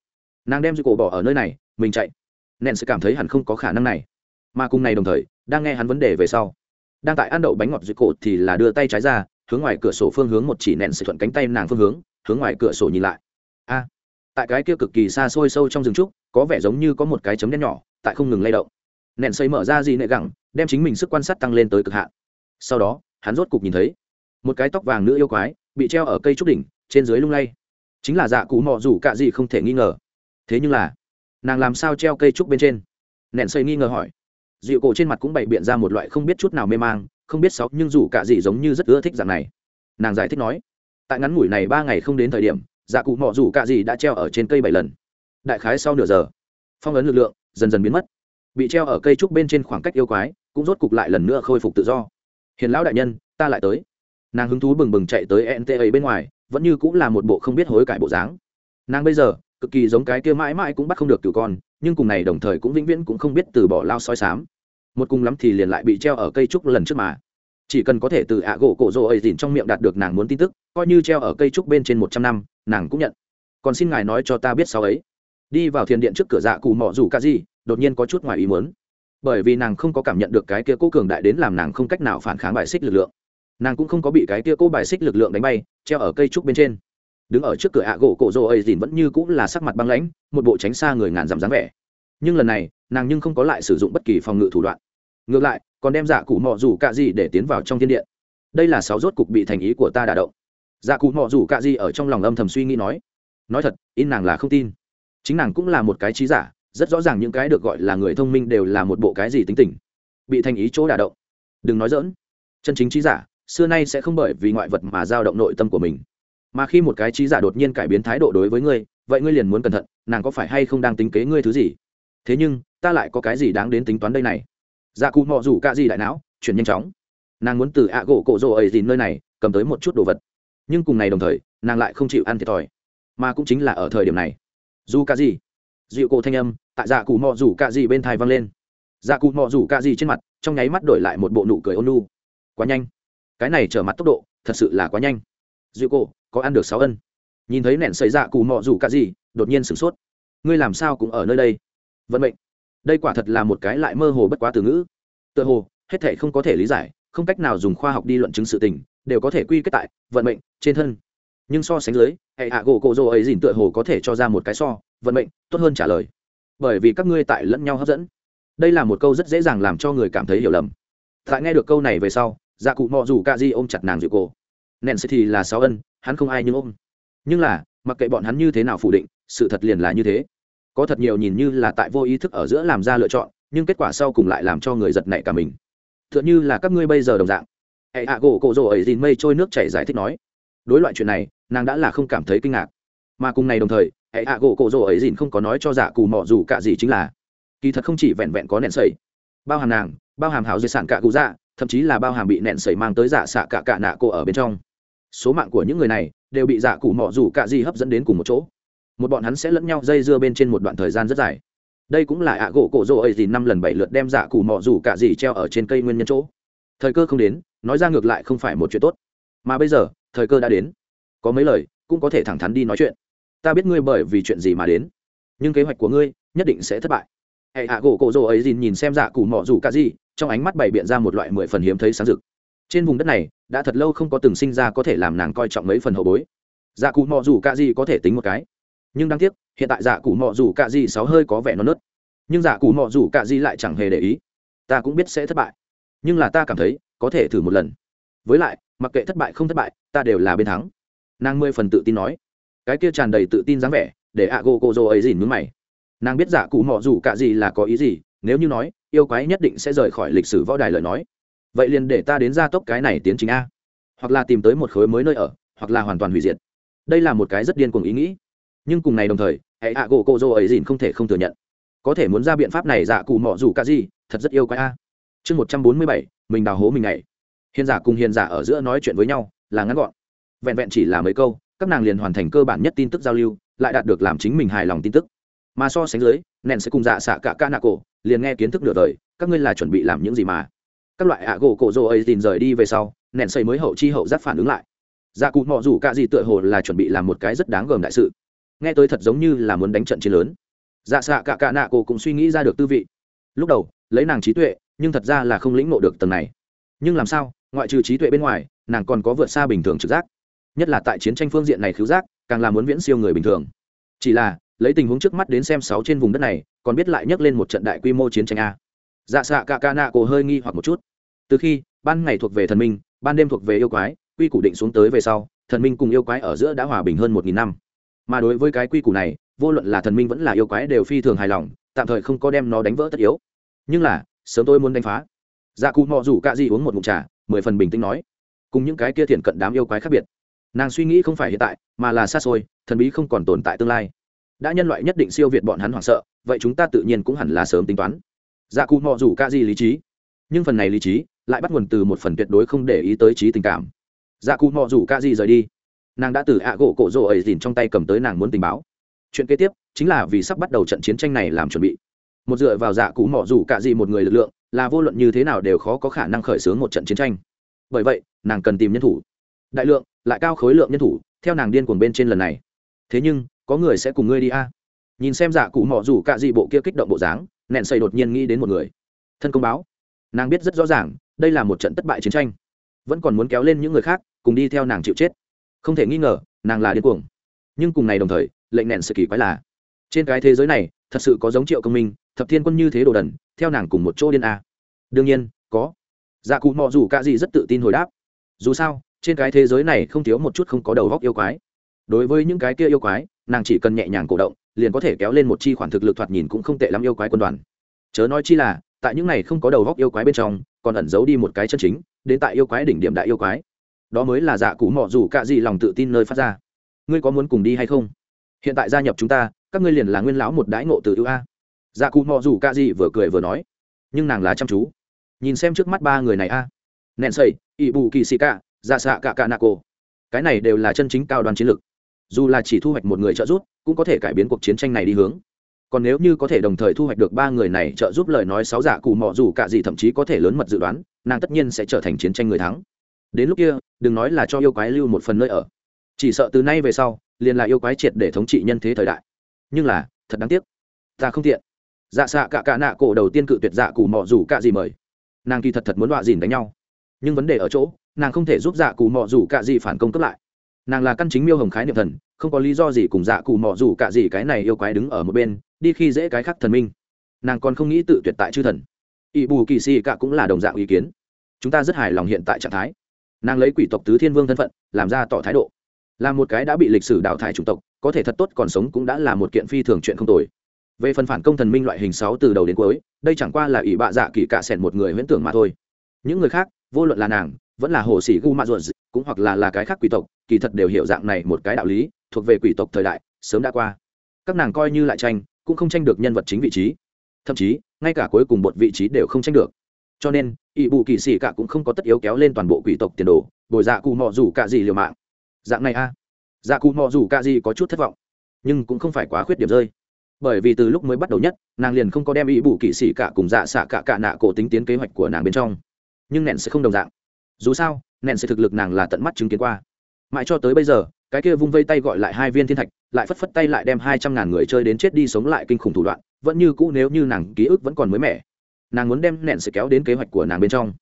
Nàng đem dịu cổ bỏ ở nơi này, mình chạy. Nện sẽ cảm thấy hẳn không có khả năng này. Mà cùng này đồng thời, đang nghe hắn vấn đề về sau đang tại ăn đậu bánh ngọt dưới cổ thì là đưa tay trái ra, hướng ngoài cửa sổ phương hướng một chỉ nện sự thuận cánh tay nàng phương hướng hướng ngoài cửa sổ nhìn lại. A, tại cái kia cực kỳ xa xôi sâu trong rừng trúc, có vẻ giống như có một cái chấm đen nhỏ, tại không ngừng lay động. Nện xây mở ra gì nệ gẳng, đem chính mình sức quan sát tăng lên tới cực hạn. Sau đó, hắn rốt cục nhìn thấy, một cái tóc vàng nữ yêu quái, bị treo ở cây trúc đỉnh, trên dưới lung lay. Chính là dạ cụ mọ rủ cạ gì không thể nghi ngờ. Thế nhưng là, nàng làm sao treo cây trúc bên trên? Nện xây nghi ngờ hỏi dịu cổ trên mặt cũng bày biện ra một loại không biết chút nào mê mang, không biết sáu, nhưng dù cả gì giống như rất ưa thích dạng này. Nàng giải thích nói, tại ngắn ngủi này ba ngày không đến thời điểm dạ cụ mọ rủ cả gì đã treo ở trên cây bảy lần. Đại khái sau nửa giờ, phong ấn lực lượng dần dần biến mất. Bị treo ở cây trúc bên trên khoảng cách yêu quái, cũng rốt cục lại lần nữa khôi phục tự do. Hiền lão đại nhân, ta lại tới. Nàng hứng thú bừng bừng chạy tới nta bên ngoài, vẫn như cũng là một bộ không biết hối cải bộ dáng. Nàng bây giờ cực kỳ giống cái kia mãi mãi cũng bắt không được cửu con, nhưng cùng này đồng thời cũng vĩnh viễn cũng không biết từ bỏ lao soi sám. Một cùng lắm thì liền lại bị treo ở cây trúc lần trước mà. Chỉ cần có thể từ ạ gỗ cổ rồ ấy dìn trong miệng đạt được nàng muốn tin tức, coi như treo ở cây trúc bên trên một trăm năm, nàng cũng nhận. Còn xin ngài nói cho ta biết sau ấy. Đi vào thiền điện trước cửa dạ cù mọ rủ ca gì đột nhiên có chút ngoài ý muốn. Bởi vì nàng không có cảm nhận được cái kia cố cường đại đến làm nàng không cách nào phản kháng bài xích lực lượng. Nàng cũng không có bị cái kia cố bài xích lực lượng đánh bay, treo ở cây trúc bên trên đứng ở trước cửa ạ gỗ cổ rồ ấy dìn vẫn như cũng là sắc mặt băng lãnh, một bộ tránh xa người ngàn dặm dáng vẻ. Nhưng lần này, nàng nhưng không có lại sử dụng bất kỳ phòng ngự thủ đoạn. Ngược lại, còn đem dạ cụ mọ rủ cạ gì để tiến vào trong thiên điện đây là sáu rốt cục bị thành ý của ta đả động. Dạ cụ mọ rủ cạ gì ở trong lòng âm thầm suy nghĩ nói nói thật, in nàng là không tin. Chính nàng cũng là một cái trí giả, rất rõ ràng những cái được gọi là người thông minh đều là một bộ cái gì tính tình. Bị thành ý chỗ đả động. Đừng nói dỡn chân chính trí giả, xưa nay sẽ không bởi vì ngoại vật mà giao động nội tâm của mình mà khi một cái trí giả đột nhiên cải biến thái độ đối với ngươi, vậy ngươi liền muốn cẩn thận, nàng có phải hay không đang tính kế ngươi thứ gì? Thế nhưng, ta lại có cái gì đáng đến tính toán đây này? Dạ cụ mọ rủ cả gì đại não, chuyển nhanh chóng. Nàng muốn từ ạ gỗ cổ rồ ấy dìn nơi này, cầm tới một chút đồ vật. Nhưng cùng này đồng thời, nàng lại không chịu ăn thiệt thòi. Mà cũng chính là ở thời điểm này. Dù cả gì? Dịu cổ thanh âm, tại dạ cụ mò rủ cạ gì bên thai văng lên. Dạ cụ mò rủ cạ gì trên mặt, trong nháy mắt đổi lại một bộ nụ cười ôn nu quá nhanh. Cái này trở mặt tốc độ, thật sự là quá nhanh dịu cổ có ăn được sáu ân. Nhìn thấy nẹn xảy dạ cụ mọ rủ cả gì, đột nhiên sửng sốt. Ngươi làm sao cũng ở nơi đây? Vận mệnh. Đây quả thật là một cái lại mơ hồ bất quá từ ngữ. Tựa hồ hết thể không có thể lý giải không cách nào dùng khoa học đi luận chứng sự tình đều có thể quy kết tại vận mệnh trên thân. Nhưng so sánh dưới hệ hạ gỗ cộ rồ ấy dìn tựa hồ có thể cho ra một cái so vận mệnh tốt hơn trả lời. Bởi vì các ngươi tại lẫn nhau hấp dẫn. Đây là một câu rất dễ dàng làm cho người cảm thấy hiểu lầm. Tại nghe được câu này về sau dạ cụ mọ dù ca di ôm chặt nàng dịu cổ nện sẽ thì là sáu ân, hắn không ai nhưng ôm. Nhưng là, mặc kệ bọn hắn như thế nào phủ định, sự thật liền là như thế. Có thật nhiều nhìn như là tại vô ý thức ở giữa làm ra lựa chọn, nhưng kết quả sau cùng lại làm cho người giật nảy cả mình. T h ư ợ n h ư là các ngươi bây giờ đồng dạng. Hệ hạ gỗ cộ rồ ấy dìn mây trôi nước chảy giải thích nói. Đối loại chuyện này, nàng đã là không cảm thấy kinh ngạc. Mà cùng này đồng thời, hệ hạ gỗ cộ rồ ấy dìn không có nói cho giả cù mọ dù cả gì chính là. Kỳ thật không chỉ vẹn vẹn có nẹn sầy bao hàm nàng, bao hàm hảo di sản cả cụ dạ thậm chí là bao hàm bị nẹn sầy mang tới giả xạ cả cả nạ cô ở bên trong số mạng của những người này đều bị dạ cụ mọ rủ cả gì hấp dẫn đến cùng một chỗ. Một bọn hắn sẽ lẫn nhau dây dưa bên trên một đoạn thời gian rất dài. Đây cũng là ạ gỗ cổ rỗ ấy gì năm lần bảy lượt đem dạ cụ mọ rủ cả gì treo ở trên cây nguyên nhân chỗ. Thời cơ không đến, nói ra ngược lại không phải một chuyện tốt. Mà bây giờ, thời cơ đã đến. Có mấy lời, cũng có thể thẳng thắn đi nói chuyện. Ta biết ngươi bởi vì chuyện gì mà đến. Nhưng kế hoạch của ngươi nhất định sẽ thất bại. Hệ hạ gỗ cổ rỗ ấy dìn nhìn xem dạ cụ mọ rủ cả gì, trong ánh mắt bày biện ra một loại mười phần hiếm thấy sáng rực trên vùng đất này, đã thật lâu không có từng sinh ra có thể làm nàng coi trọng mấy phần hậu bối. Dạ cụ mọ dù cả gì có thể tính một cái. Nhưng đáng tiếc, hiện tại dạ cụ mọ dù cạ di sáu hơi có vẻ non nớt. Nhưng dạ cụ mọ dù cạ di lại chẳng hề để ý. Ta cũng biết sẽ thất bại. Nhưng là ta cảm thấy, có thể thử một lần. Với lại, mặc kệ thất bại không thất bại, ta đều là bên thắng. Nàng mười phần tự tin nói. Cái kia tràn đầy tự tin dáng vẻ, để ạ gô cô dô ấy dìn mướn mày. Nàng biết dạ cụ mọ dù cạ gì là có ý gì, nếu như nói, yêu quái nhất định sẽ rời khỏi lịch sử võ đài lời nói vậy liền để ta đến gia tốc cái này tiến trình a. Hoặc là tìm tới một khối mới nơi ở, hoặc là hoàn toàn hủy diệt. Đây là một cái rất điên cuồng ý nghĩ. Nhưng cùng ngày đồng thời, hệ hạ gỗ cô dô ấy dìn không thể không thừa nhận. Có thể muốn ra biện pháp này dạ cụ mọ dù cả gì, thật rất yêu quái a. Chương một trăm bốn mươi bảy, mình đào hố mình này hiền giả cùng hiền giả ở giữa nói chuyện với nhau, là ngắn gọn. Vẹn vẹn chỉ là mấy câu, các nàng liền hoàn thành cơ bản nhất tin tức giao lưu, lại đạt được làm chính mình hài lòng tin tức. Mà so sánh dưới nện sẽ cùng dạ xạ cả ca nạ cổ liền nghe kiến thức nửa đời, các ngươi là chuẩn bị làm những gì mà? Các loại ạ gỗ cổ rô ấy tìm rời đi về sau nện xây mới hậu chi hậu giác phản ứng lại. Dạ cụ mọ rủ cả gì tựa hồ là chuẩn bị làm một cái rất đáng gờm đại sự. Nghe tới thật giống như là muốn đánh trận chiến lớn. Dạ xạ cả cả nạ cô cũng suy nghĩ ra được tư vị. Lúc đầu, lấy nàng trí tuệ, nhưng thật ra là không lĩnh ngộ được tầng này. Nhưng làm sao, ngoại trừ trí tuệ bên ngoài, nàng còn có vượt xa bình thường trực giác. Nhất là tại chiến tranh phương diện này khiếu giác, càng là muốn viễn siêu người bình thường. Chỉ là, lấy tình huống trước mắt đến xem sáu trên vùng đất này, còn biết lại nhắc lên một trận đại quy mô chiến tranh a dạ xạ cả ca nạ cổ hơi nghi hoặc một chút. Từ khi ban ngày thuộc về thần minh, ban đêm thuộc về yêu quái, quy củ định xuống tới về sau, thần minh cùng yêu quái ở giữa đã hòa bình hơn một nghìn năm. Mà đối với cái quy củ này, vô luận là thần minh vẫn là yêu quái đều phi thường hài lòng, tạm thời không có đem nó đánh vỡ tất yếu. Nhưng là, sớm tôi muốn đánh phá. Dạ cụ mò rủ c ả gì uống một mụn trà, mười phần bình tĩnh nói. Cùng những cái kia thiện cận đám yêu quái khác biệt. Nàng suy nghĩ không phải hiện tại, mà là xa xôi, thần bí không còn tồn tại tương lai. Đã nhân loại nhất định siêu việt bọn hắn hoảng sợ, vậy chúng ta tự nhiên cũng hẳn là sớm tính toán dạ cụ mò rủ ca gì lý trí. Nhưng phần này lý trí lại bắt nguồn từ một phần tuyệt đối không để ý tới trí tình cảm. Dạ cụ mò rủ ca gì rời đi. Nàng đã từ ạ gỗ cổ rỗ ấy dìn trong tay cầm tới nàng muốn tình báo. Chuyện kế tiếp chính là vì sắp bắt đầu trận chiến tranh này làm chuẩn bị. Một dựa vào dạ cụ mò dù ca gì một người lực lượng là vô luận như thế nào đều khó có khả năng khởi xướng một trận chiến tranh. Bởi vậy, nàng cần tìm nhân thủ. Đại lượng, lại cao khối lượng nhân thủ, theo nàng điên cuồng bên trên lần này. Thế nhưng, có người sẽ cùng ngươi đi a. Nhìn xem dạ cụ mò dù ca gì bộ kia kích động bộ dáng nẹn xây đột nhiên nghĩ đến một người. Thân công báo. Nàng biết rất rõ ràng, đây là một trận thất bại chiến tranh. Vẫn còn muốn kéo lên những người khác, cùng đi theo nàng chịu chết. Không thể nghi ngờ, nàng là điên cuồng. Nhưng cùng ngày đồng thời, lệnh nện sự kỳ quái là, trên cái thế giới này, thật sự có giống triệu công minh, thập thiên quân như thế đồ đần, theo nàng cùng một chỗ điên a. Đương nhiên, có. Dạ cụ mọ dù cả gì rất tự tin hồi đáp. Dù sao, trên cái thế giới này không thiếu một chút không có đầu góc yêu quái. Đối với những cái kia yêu quái, nàng chỉ cần nhẹ nhàng cổ động liền có thể kéo lên một chi khoản thực lực thoạt nhìn cũng không tệ lắm yêu quái quân đoàn. Chớ nói chi là, tại những này không có đầu góc yêu quái bên trong, còn ẩn giấu đi một cái chân chính, đến tại yêu quái đỉnh điểm đại yêu quái. Đó mới là dạ cụ mọ dù cả gì lòng tự tin nơi phát ra. Ngươi có muốn cùng đi hay không? Hiện tại gia nhập chúng ta, các ngươi liền là nguyên lão một đái ngộ từ ưu a. Dạ cụ mọ dù cả gì vừa cười vừa nói. Nhưng nàng là chăm chú. Nhìn xem trước mắt ba người này a. Nện sầy ỵ bù kỳ xì cả dạ xạ cả cả nạ cổ. Cái này đều là chân chính cao đoàn chiến lực dù là chỉ thu hoạch một người trợ giúp, cũng có thể cải biến cuộc chiến tranh này đi hướng. Còn nếu như có thể đồng thời thu hoạch được ba người này trợ giúp lời nói sáu giả cù mọ dù cả gì thậm chí có thể lớn mật dự đoán, nàng tất nhiên sẽ trở thành chiến tranh người thắng. Đến lúc kia, đừng nói là cho yêu quái lưu một phần nơi ở. Chỉ sợ từ nay về sau, liền là yêu quái triệt để thống trị nhân thế thời đại. Nhưng là, thật đáng tiếc. Ta không tiện. Dạ xạ cả cả nạ cổ đầu tiên cự tuyệt dạ Cù mọ dù cả gì mời. Nàng kỳ thật thật muốn đọa dìn đánh nhau. Nhưng vấn đề ở chỗ, nàng không thể giúp dạ Cù mọ dù cả gì phản công cấp lại nàng là căn chính miêu hồng khái niệm thần, không có lý do gì cùng dạ cụ mọ dù cả gì cái này yêu quái đứng ở một bên, đi khi dễ cái khác thần minh. Nàng còn không nghĩ tự tuyệt tại chư thần. Ỵ bù kỳ xì cả cũng là đồng dạng ý kiến. Chúng ta rất hài lòng hiện tại trạng thái. Nàng lấy quỷ tộc tứ thiên vương thân phận, làm ra tỏ thái độ. Là một cái đã bị lịch sử đào thải chủng tộc, có thể thật tốt còn sống cũng đã là một kiện phi thường chuyện không tồi. Về phần phản công thần minh loại hình sáu từ đầu đến cuối, đây chẳng qua là ỷ bạ dạ kỳ cả sẻn một người huyễn tưởng mà thôi. Những người khác, vô luận là nàng, vẫn là hồ sĩ gu mạ ruột cũng hoặc là là cái khác quỷ tộc, kỳ thật đều hiểu dạng này một cái đạo lý, thuộc về quỷ tộc thời đại, sớm đã qua. Các nàng coi như lại tranh, cũng không tranh được nhân vật chính vị trí. Thậm chí, ngay cả cuối cùng một vị trí đều không tranh được. Cho nên ỵ bù kỳ sĩ cả cũng không có tất yếu kéo lên toàn bộ quỷ tộc tiền đồ, bồi dạ cụ mò dù cả gì liều mạng. Dạng này a. Dạ cụ mò dù cả gì có chút thất vọng, nhưng cũng không phải quá khuyết điểm rơi. Bởi vì từ lúc mới bắt đầu nhất, nàng liền không có đem ý bù kỵ sĩ cả cùng dạ xạ cả cả nạ cổ tính tiến kế hoạch của nàng bên trong. Nhưng nện sẽ không đồng dạng. Dù sao nện sẽ thực lực nàng là tận mắt chứng kiến qua. Mãi cho tới bây giờ, cái kia vung vây tay gọi lại hai viên thiên thạch, lại phất phất tay lại đem hai trăm ngàn người chơi đến chết đi sống lại kinh khủng thủ đoạn, vẫn như cũ nếu như nàng ký ức vẫn còn mới mẻ. Nàng muốn đem nện sẽ kéo đến kế hoạch của nàng bên trong.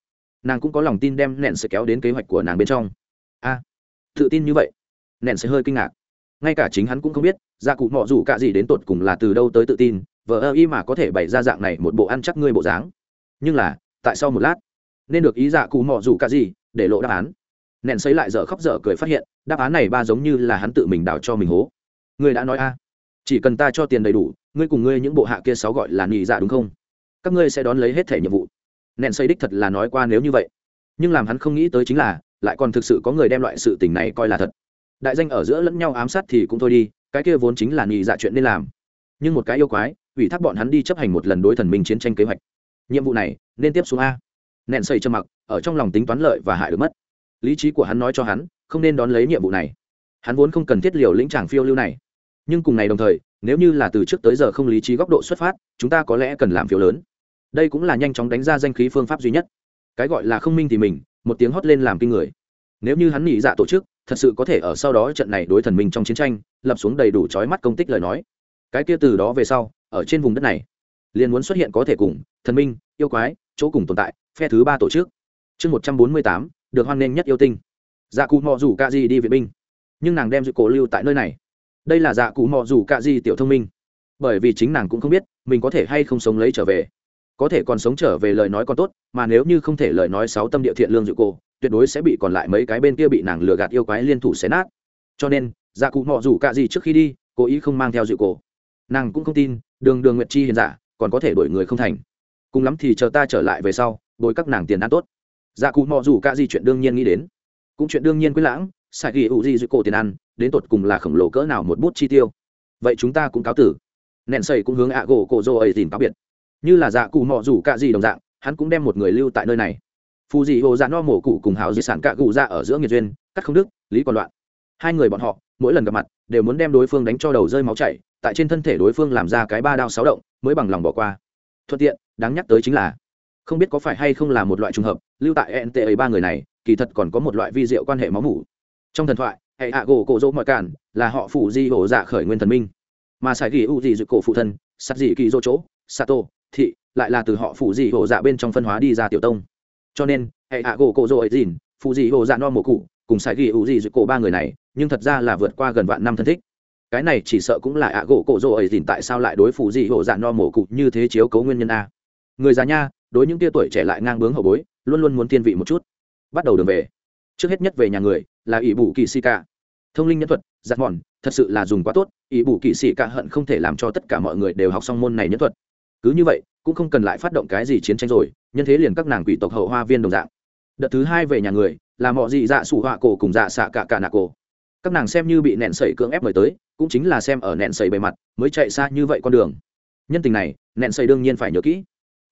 Nàng cũng có lòng tin đem nện sẽ kéo đến kế hoạch của nàng bên trong. A, tự tin như vậy nện sẽ hơi kinh ngạc. Ngay cả chính hắn cũng không biết, gia cụ mọ dù cả gì đến tột cùng là từ đâu tới tự tin, vờ ơ y mà có thể bày ra dạng này một bộ ăn chắc ngươi bộ dáng. Nhưng là, tại sau một lát, nên được ý dạ cụ mọ dù cả gì để lộ đáp án. Nện xấy lại dở khóc dở cười phát hiện, đáp án này ba giống như là hắn tự mình đào cho mình hố. Ngươi đã nói a. Chỉ cần ta cho tiền đầy đủ, ngươi cùng ngươi những bộ hạ kia sáu gọi là nhị dạ đúng không? Các ngươi sẽ đón lấy hết thể nhiệm vụ. Nện xây đích thật là nói qua nếu như vậy. Nhưng làm hắn không nghĩ tới chính là, lại còn thực sự có người đem loại sự tình này coi là thật. Đại danh ở giữa lẫn nhau ám sát thì cũng thôi đi, cái kia vốn chính là nhị dạ chuyện nên làm. Nhưng một cái yêu quái, ủy thác bọn hắn đi chấp hành một lần đối thần minh chiến tranh kế hoạch. Nhiệm vụ này, nên tiếp xuống a nện xây trầm mặc, ở trong lòng tính toán lợi và hại được mất. Lý trí của hắn nói cho hắn, không nên đón lấy nhiệm vụ này. Hắn vốn không cần thiết liều lĩnh tràng phiêu lưu này. Nhưng cùng ngày đồng thời, nếu như là từ trước tới giờ không lý trí góc độ xuất phát, chúng ta có lẽ cần làm phiếu lớn. Đây cũng là nhanh chóng đánh ra danh khí phương pháp duy nhất. Cái gọi là không minh thì mình, một tiếng hót lên làm kinh người. Nếu như hắn nghĩ dạ tổ chức, thật sự có thể ở sau đó trận này đối thần minh trong chiến tranh, lập xuống đầy đủ trói mắt công tích lời nói. Cái kia từ đó về sau, ở trên vùng đất này, liền muốn xuất hiện có thể cùng, thần minh, yêu quái, chỗ cùng tồn tại phe thứ ba tổ chức. Chương một trăm bốn mươi tám, được hoan nghênh nhất yêu tinh. Dạ cụ mò rủ c ả gì đi vệ binh. Nhưng nàng đem dự cổ lưu tại nơi này. Đây là dạ cụ mò rủ c ả gì tiểu thông minh. Bởi vì chính nàng cũng không biết, mình có thể hay không sống lấy trở về. Có thể còn sống trở về lời nói còn tốt, mà nếu như không thể lời nói sáu tâm địa thiện lương dự cổ, tuyệt đối sẽ bị còn lại mấy cái bên kia bị nàng lừa gạt yêu quái liên thủ xé nát. Cho nên dạ cụ mọ rủ c ả gì trước khi đi, cố ý không mang theo dự cổ. Nàng cũng không tin, đường đường nguyệt chi hiền giả, còn có thể đổi người không thành. Cùng lắm thì chờ ta trở lại về sau bồi các nàng tiền ăn tốt. Dạ cụ mò dù cả gì chuyện đương nhiên nghĩ đến. Cũng chuyện đương nhiên quyết lãng sai ghi ủ gì giữ cổ tiền ăn, đến tột cùng là khổng lồ cỡ nào một bút chi tiêu. Vậy chúng ta cũng cáo tử. Nện xây cũng hướng ạ gỗ cổ dô ấy tìm cáo biệt. Như là dạ cụ mò dù cả gì đồng dạng, hắn cũng đem một người lưu tại nơi này. Phù dị hồ dạ no mổ cụ cùng hào di sản cạ cụ ra ở giữa nghiệt duyên, cắt không đức lý còn loạn. Hai người bọn họ, mỗi lần gặp mặt, đều muốn đem đối phương đánh cho đầu rơi máu chảy, tại trên thân thể đối phương làm ra cái ba đao sáu động, mới bằng lòng bỏ qua. Thuận tiện, đáng nhắc tới chính là không biết có phải hay không là một loại trùng hợp, lưu tại nta ba người này, kỳ thật còn có một loại vi diệu quan hệ máu mủ. Trong thần thoại, hệ hạ gỗ cổ dỗ mọi cản, là họ phụ di hổ dạ khởi nguyên thần minh. Mà sài ghi u di dự cổ phụ thân, sắt dị kỳ dỗ chỗ, sato, thị, lại là từ họ phụ di hổ dạ bên trong phân hóa đi ra tiểu tông. Cho nên, hệ hạ gỗ cổ dỗ ấy dìn phụ di hổ dạ no mổ cụ, cùng sài ghi u di dự cổ ba người này, nhưng thật ra là vượt qua gần vạn năm thân thích. Cái này chỉ sợ cũng là ạ gỗ cổ dỗ ấy dìn tại sao lại đối phụ di hổ dạ no mổ cụ như thế chiếu cấu nguyên nhân a. Người già nha đối những tia tuổi trẻ lại ngang bướng hậu bối, luôn luôn muốn thiên vị một chút. Bắt đầu đường về. Trước hết nhất về nhà người, là ỷ bù kỳ si cả. Thông linh nhân thuật, giặt mòn, thật sự là dùng quá tốt, ỷ bù kỳ si cả hận không thể làm cho tất cả mọi người đều học xong môn này nhân thuật. Cứ như vậy, cũng không cần lại phát động cái gì chiến tranh rồi, nhân thế liền các nàng quỷ tộc hậu hoa viên đồng dạng. Đợt thứ hai về nhà người, là mọi dị dạ sủ họa cổ cùng dạ xạ cả cả nạ cổ. Các nàng xem như bị nẹn sẩy cưỡng ép mời tới, cũng chính là xem ở nẹn sẩy bề mặt, mới chạy xa như vậy con đường. Nhân tình này nẹn sẩy đương nhiên phải nhớ kỹ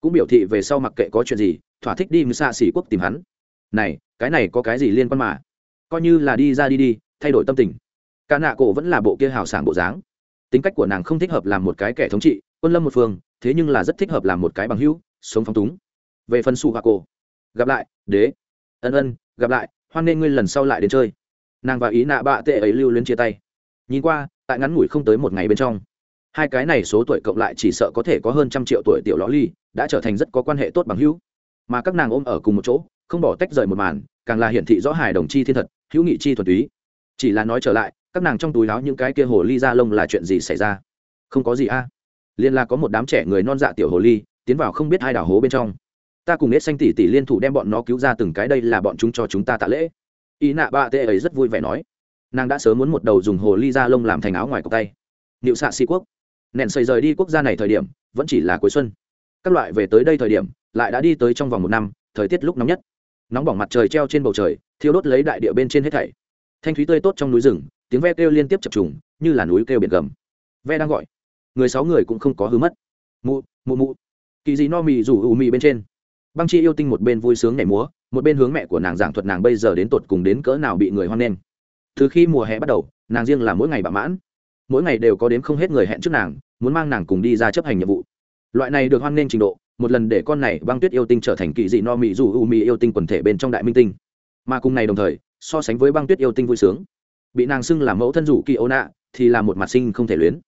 cũng biểu thị về sau mặc kệ có chuyện gì thỏa thích đi mưu xa xỉ quốc tìm hắn. Này cái này có cái gì liên quan mà? Coi như là đi ra đi đi thay đổi tâm tình. Ca nạ cổ vẫn là bộ kia hào sảng bộ dáng. Tính cách của nàng không thích hợp làm một cái kẻ thống trị quân lâm một phương thế nhưng là rất thích hợp làm một cái bằng hữu sống phong túng. Về phần su hoa cổ, gặp lại đế. Ân ân gặp lại hoan nên ngươi lần sau lại đến chơi. Nàng và ý nạ bạ tệ ấy lưu luyến chia tay. Nhìn qua tại ngắn ngủi không tới một ngày bên trong hai cái này số tuổi cộng lại chỉ sợ có thể có hơn trăm triệu tuổi tiểu ló ly, đã trở thành rất có quan hệ tốt bằng hữu. Mà các nàng ôm ở cùng một chỗ, không bỏ tách rời một màn, càng là hiển thị rõ hài đồng chi thiên thật, hữu nghị chi thuần túy. Chỉ là nói trở lại, các nàng trong túi láo những cái kia hồ ly da lông là chuyện gì xảy ra? Không có gì a. Liên là có một đám trẻ người non dạ tiểu hồ ly, tiến vào không biết hai đảo hố bên trong. Ta cùng nết xanh tỷ tỷ liên thủ đem bọn nó cứu ra từng cái đây là bọn chúng cho chúng ta tạ lễ. Ý nạ ba tê ấy rất vui vẻ nói. Nàng đã sớm muốn một đầu dùng hồ ly da lông làm thành áo ngoài cọc tay. Niệu xạ sĩ quốc nện xây rời đi quốc gia này thời điểm, vẫn chỉ là cuối xuân. Các loại về tới đây thời điểm, lại đã đi tới trong vòng một năm, thời tiết lúc nóng nhất. Nóng bỏng mặt trời treo trên bầu trời, thiêu đốt lấy đại địa bên trên hết thảy. Thanh thúy tươi tốt trong núi rừng, tiếng ve kêu liên tiếp chập trùng, như là núi kêu biển gầm. Ve đang gọi. Người sáu người cũng không có hư mất. Mụ mụ mụ. Kỳ dị no mì rủ ù mì bên trên. Băng chi yêu tinh một bên vui sướng nhảy múa, một bên hướng mẹ của nàng giảng thuật nàng bây giờ đến tột cùng đến cỡ nào bị người hoan nghênh. Từ khi mùa hè bắt đầu, nàng riêng là mỗi ngày bạ mãn mỗi ngày đều có đến không hết người hẹn trước nàng, muốn mang nàng cùng đi ra chấp hành nhiệm vụ. Loại này được hoan nghênh trình độ, một lần để con này băng tuyết yêu tinh trở thành kỳ dị no mỹ dù u mỹ yêu tinh quần thể bên trong đại minh tinh. Mà cùng này đồng thời, so sánh với băng tuyết yêu tinh vui sướng. Bị nàng xưng là mẫu thân rủ kỳ ố nạ, thì là một mặt sinh không thể luyến.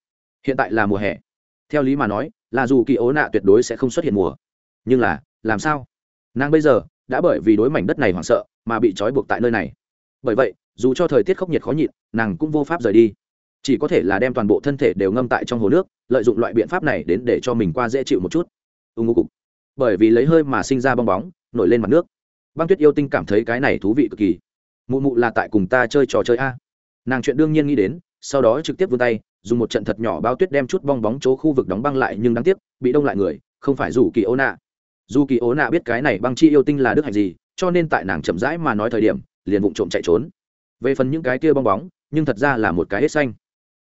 Hiện tại là mùa hè. Theo lý mà nói, là dù kỳ ố nạ tuyệt đối sẽ không xuất hiện mùa. Nhưng là, làm sao? Nàng bây giờ, đã bởi vì đối mảnh đất này hoảng sợ, mà bị trói buộc tại nơi này. Bởi vậy, dù cho thời tiết khốc nhiệt khó nhịn, nàng cũng vô pháp rời đi chỉ có thể là đem toàn bộ thân thể đều ngâm tại trong hồ nước, lợi dụng loại biện pháp này đến để cho mình qua dễ chịu một chút. Ưng ngô cục. Bởi vì lấy hơi mà sinh ra bong bóng, nổi lên mặt nước. Băng tuyết yêu tinh cảm thấy cái này thú vị cực kỳ. Mụ mụ là tại cùng ta chơi trò chơi a. Nàng chuyện đương nhiên nghĩ đến, sau đó trực tiếp vươn tay, dùng một trận thật nhỏ bao tuyết đem chút bong bóng chỗ khu vực đóng băng lại nhưng đáng tiếc, bị đông lại người, không phải dù kỳ ố nạ. Dù kỳ ố nạ biết cái này băng chi yêu tinh là đức hạnh gì, cho nên tại nàng chậm rãi mà nói thời điểm, liền vụng trộm chạy trốn. Về phần những cái kia bong bóng, nhưng thật ra là một cái hết xanh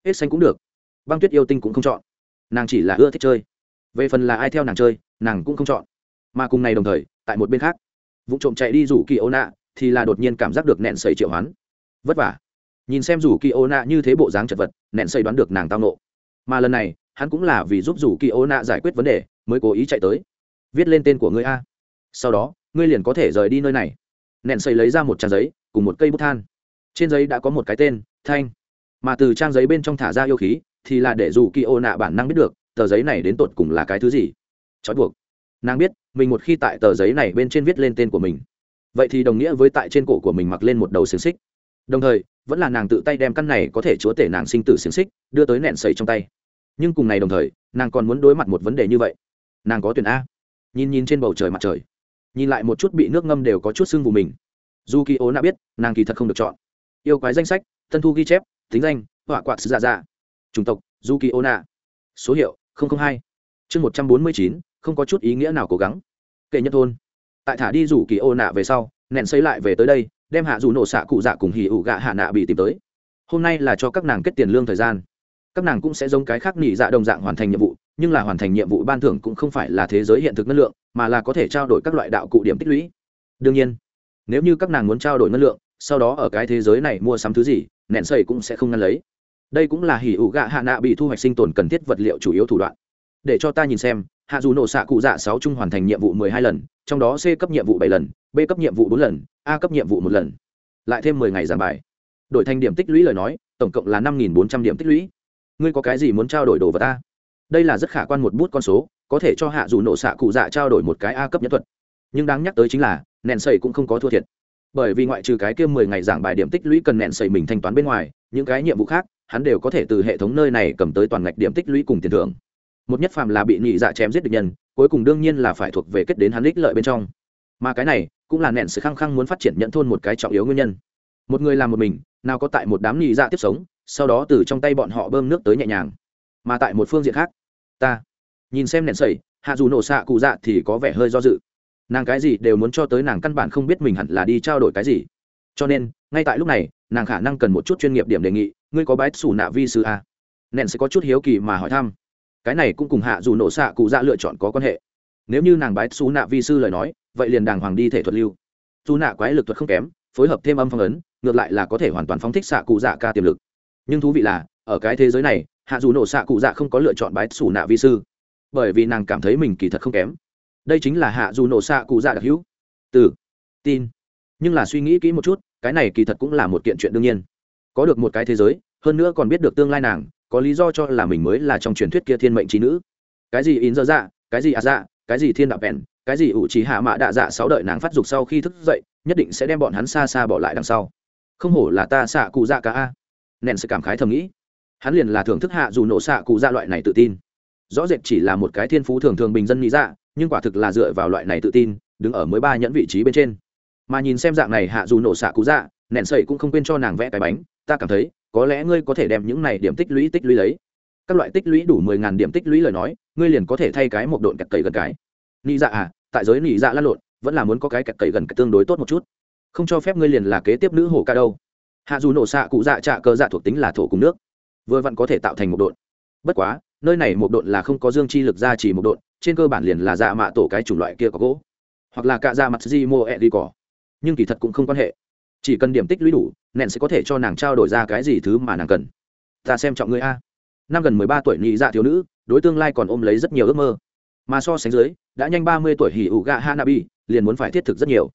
hết xanh cũng được. Băng tuyết yêu tinh cũng không chọn. Nàng chỉ là ưa thích chơi. Về phần là ai theo nàng chơi, nàng cũng không chọn. Mà cùng này đồng thời, tại một bên khác, vụ trộm chạy đi rủ kỳ ô nạ thì là đột nhiên cảm giác được nẹn sầy triệu hoán. Vất vả. Nhìn xem rủ kỳ ô nạ như thế bộ dáng chật vật, nẹn sầy đoán được nàng tao nộ mà lần này, hắn cũng là vì giúp rủ kỳ ô nạ giải quyết vấn đề, mới cố ý chạy tới. Viết lên tên của ngươi a. Sau đó, ngươi liền có thể rời đi nơi này. Nẹn sầy lấy ra một trang giấy, cùng một cây bút than. Trên giấy đã có một cái tên, thanh mà từ trang giấy bên trong thả ra yêu khí thì là để dù kỳ ô nạ bản năng biết được tờ giấy này đến tột cùng là cái thứ gì. Trói buộc. Nàng biết, mình một khi tại tờ giấy này bên trên viết lên tên của mình, vậy thì đồng nghĩa với tại trên cổ của mình mặc lên một đầu xiềng xích. Đồng thời, vẫn là nàng tự tay đem căn này có thể chúa tể nàng sinh tử xiềng xích đưa tới nẹn sầy trong tay. Nhưng cùng này đồng thời, nàng còn muốn đối mặt một vấn đề như vậy. Nàng có tuyển a. Nhìn nhìn trên bầu trời mặt trời. Nhìn lại một chút bị nước ngâm đều có chút sưng vù mình. Dù kỳ ố nạ biết, nàng kỳ thật không được chọn. Yêu quái danh sách tân thu ghi chép tính danh, họa quạt dạ dạ. Chủng tộc du kỳ ô nạ số hiệu hai. Chương một trăm bốn mươi chín, không có chút ý nghĩa nào cố gắng. Kệ nhất thôn. Tại thả đi rủ kỳ ô nạ về sau, nện xây lại về tới đây, đem hạ dù nổ xạ cụ dạ cùng hỉ ủ gạ hạ nạ bị tìm tới. Hôm nay là cho các nàng kết tiền lương thời gian. Các nàng cũng sẽ giống cái khác nghỉ dạ đồng dạng hoàn thành nhiệm vụ, nhưng là hoàn thành nhiệm vụ ban thưởng cũng không phải là thế giới hiện thực năng lượng, mà là có thể trao đổi các loại đạo cụ điểm tích lũy. Đương nhiên, nếu như các nàng muốn trao đổi năng lượng sau đó ở cái thế giới này mua sắm thứ gì nện xây cũng sẽ không ngăn lấy. Đây cũng là hỉ ủ gạ hạ nạ bị thu hoạch sinh tồn cần thiết vật liệu chủ yếu thủ đoạn. Để cho ta nhìn xem, hạ dù nổ xạ cụ dạ sáu chung hoàn thành nhiệm vụ mười hai lần, trong đó c cấp nhiệm vụ bảy lần, b cấp nhiệm vụ bốn lần, a cấp nhiệm vụ một lần. Lại thêm mười ngày giảng bài. Đổi thành điểm tích lũy lời nói, tổng cộng là năm nghìn bốn trăm điểm tích lũy. Ngươi có cái gì muốn trao đổi đồ vật ta? Đây là rất khả quan một bút con số, có thể cho hạ dù nổ xạ cụ dạ trao đổi một cái a cấp nhân thuật. Nhưng đáng nhắc tới chính là nện sầy cũng không có thua thiệt bởi vì ngoại trừ cái kia mười ngày giảng bài điểm tích lũy cần nện xây mình thanh toán bên ngoài, những cái nhiệm vụ khác, hắn đều có thể từ hệ thống nơi này cầm tới toàn ngạch điểm tích lũy cùng tiền thưởng. Một nhất phàm là bị nhị dạ chém giết được nhân, cuối cùng đương nhiên là phải thuộc về kết đến hắn ích lợi bên trong. Mà cái này, cũng là nện sự khăng khăng muốn phát triển nhận thôn một cái trọng yếu nguyên nhân. Một người làm một mình, nào có tại một đám nhị dạ tiếp sống, sau đó từ trong tay bọn họ bơm nước tới nhẹ nhàng. Mà tại một phương diện khác, ta, nhìn xem nện sẩy hạ dù nổ xạ cụ dạ thì có vẻ hơi do dự nàng cái gì đều muốn cho tới nàng căn bản không biết mình hẳn là đi trao đổi cái gì. Cho nên, ngay tại lúc này, nàng khả năng cần một chút chuyên nghiệp điểm đề nghị, ngươi có bái xù nạ vi sư a? Nện sẽ có chút hiếu kỳ mà hỏi thăm. Cái này cũng cùng hạ dù nổ xạ cụ dạ lựa chọn có quan hệ. Nếu như nàng bái xù nạ vi sư lời nói, vậy liền đàng hoàng đi thể thuật lưu. Dù nạ quái lực thuật không kém, phối hợp thêm âm phong ấn, ngược lại là có thể hoàn toàn phóng thích xạ cụ dạ ca tiềm lực. Nhưng thú vị là, ở cái thế giới này, hạ dù nổ xạ cụ dạ không có lựa chọn bái xù nạ vi sư. Bởi vì nàng cảm thấy mình kỳ thật không kém đây chính là hạ dù nổ xạ cụ dạ đặc hữu. Từ, tin. Nhưng là suy nghĩ kỹ một chút, cái này kỳ thật cũng là một kiện chuyện đương nhiên. Có được một cái thế giới, hơn nữa còn biết được tương lai nàng, có lý do cho là mình mới là trong truyền thuyết kia thiên mệnh trí nữ. Cái gì in dơ dạ cái gì à dạ cái gì thiên đạo bèn, cái gì ủ trí hạ mạ đạ dạ sáu đợi nàng phát dục sau khi thức dậy, nhất định sẽ đem bọn hắn xa xa bỏ lại đằng sau. Không hổ là ta xạ cụ dạ cả a. Nện sẽ cảm khái thầm nghĩ. Hắn liền là thưởng thức hạ dù nổ xạ cụ dạ loại này tự tin. Rõ rệt chỉ là một cái thiên phú thường thường bình dân nghĩ dạ nhưng quả thực là dựa vào loại này tự tin, đứng ở mới ba nhẫn vị trí bên trên. Mà nhìn xem dạng này hạ dù nổ xạ cụ dạ nện sậy cũng không quên cho nàng vẽ cái bánh, ta cảm thấy, có lẽ ngươi có thể đem những này điểm tích lũy tích lũy lấy. Các loại tích lũy đủ mười ngàn điểm tích lũy lời nói, ngươi liền có thể thay cái một độn kẹt cầy gần cái. Nị dạ à tại giới nị dạ lăn lộn, vẫn là muốn có cái kẹt cầy gần cái tương đối tốt một chút. Không cho phép ngươi liền là kế tiếp nữ hổ ca đâu. Hạ dù nổ xạ cụ dạ trạ cơ dạ thuộc tính là thổ cùng nước. Vừa vặn có thể tạo thành một độn. Bất quá, nơi này một độn là không có dương chi lực ra chỉ một độn trên cơ bản liền là dạ mạ tổ cái chủng loại kia có gỗ, hoặc là cạ dạ mặt di mua e đi cỏ. Nhưng kỳ thật cũng không quan hệ. Chỉ cần điểm tích lũy đủ nện sẽ có thể cho nàng trao đổi ra cái gì thứ mà nàng cần. Ta xem trọng ngươi a. Năm gần mười ba tuổi nhị dạ thiếu nữ, đối tương lai còn ôm lấy rất nhiều ước mơ. Mà so sánh dưới, đã nhanh ba mươi tuổi hỉ ủ gạ hanabi, liền muốn phải thiết thực rất nhiều.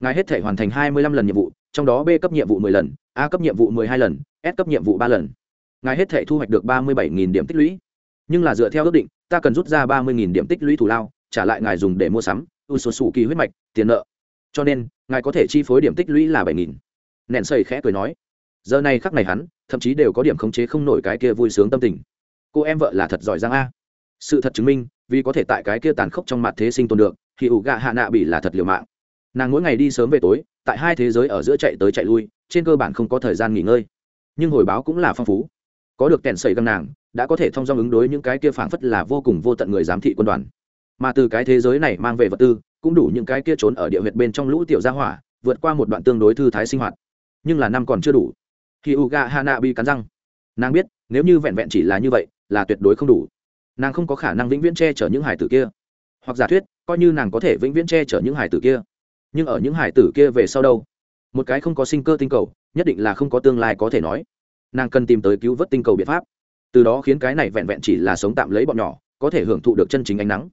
Ngài hết thể hoàn thành hai mươi lăm lần nhiệm vụ, trong đó b cấp nhiệm vụ mười lần, a cấp nhiệm vụ mười hai lần, s cấp nhiệm vụ ba lần. Ngài hết thể thu hoạch được ba mươi bảy nghìn điểm tích lũy. Nhưng là dựa theo ước định ta cần rút ra ba mươi nghìn điểm tích lũy thù lao, trả lại ngài dùng để mua sắm u số sủ kỳ huyết mạch, tiền nợ. Cho nên, ngài có thể chi phối điểm tích lũy là bảy nghìn. Nện xây khẽ cười nói. Giờ này khắc này hắn, thậm chí đều có điểm khống chế không nổi cái kia vui sướng tâm tình. Cô em vợ là thật giỏi giang a. Sự thật chứng minh, vì có thể tại cái kia tàn khốc trong mặt thế sinh tồn được, thì ủ gạ hạ nạ bị là thật liều mạng. Nàng mỗi ngày đi sớm về tối, tại hai thế giới ở giữa chạy tới chạy lui, trên cơ bản không có thời gian nghỉ ngơi. Nhưng hồi báo cũng là phong phú. Có được kèn sẩy găng nàng đã có thể thông dong ứng đối những cái kia phảng phất là vô cùng vô tận người giám thị quân đoàn. Mà từ cái thế giới này mang về vật tư, cũng đủ những cái kia trốn ở địa huyệt bên trong lũ tiểu gia hỏa, vượt qua một đoạn tương đối thư thái sinh hoạt. Nhưng là năm còn chưa đủ. Khi u ga hana bị cắn răng. Nàng biết, nếu như vẹn vẹn chỉ là như vậy, là tuyệt đối không đủ. Nàng không có khả năng vĩnh viễn che chở những hải tử kia. Hoặc giả thuyết, coi như nàng có thể vĩnh viễn che chở những hải tử kia. Nhưng ở những hải tử kia về sau đâu? Một cái không có sinh cơ tinh cầu, nhất định là không có tương lai có thể nói. Nàng cần tìm tới cứu vớt tinh cầu biện pháp từ đó khiến cái này vẹn vẹn chỉ là sống tạm lấy bọn nhỏ, có thể hưởng thụ được chân chính ánh nắng.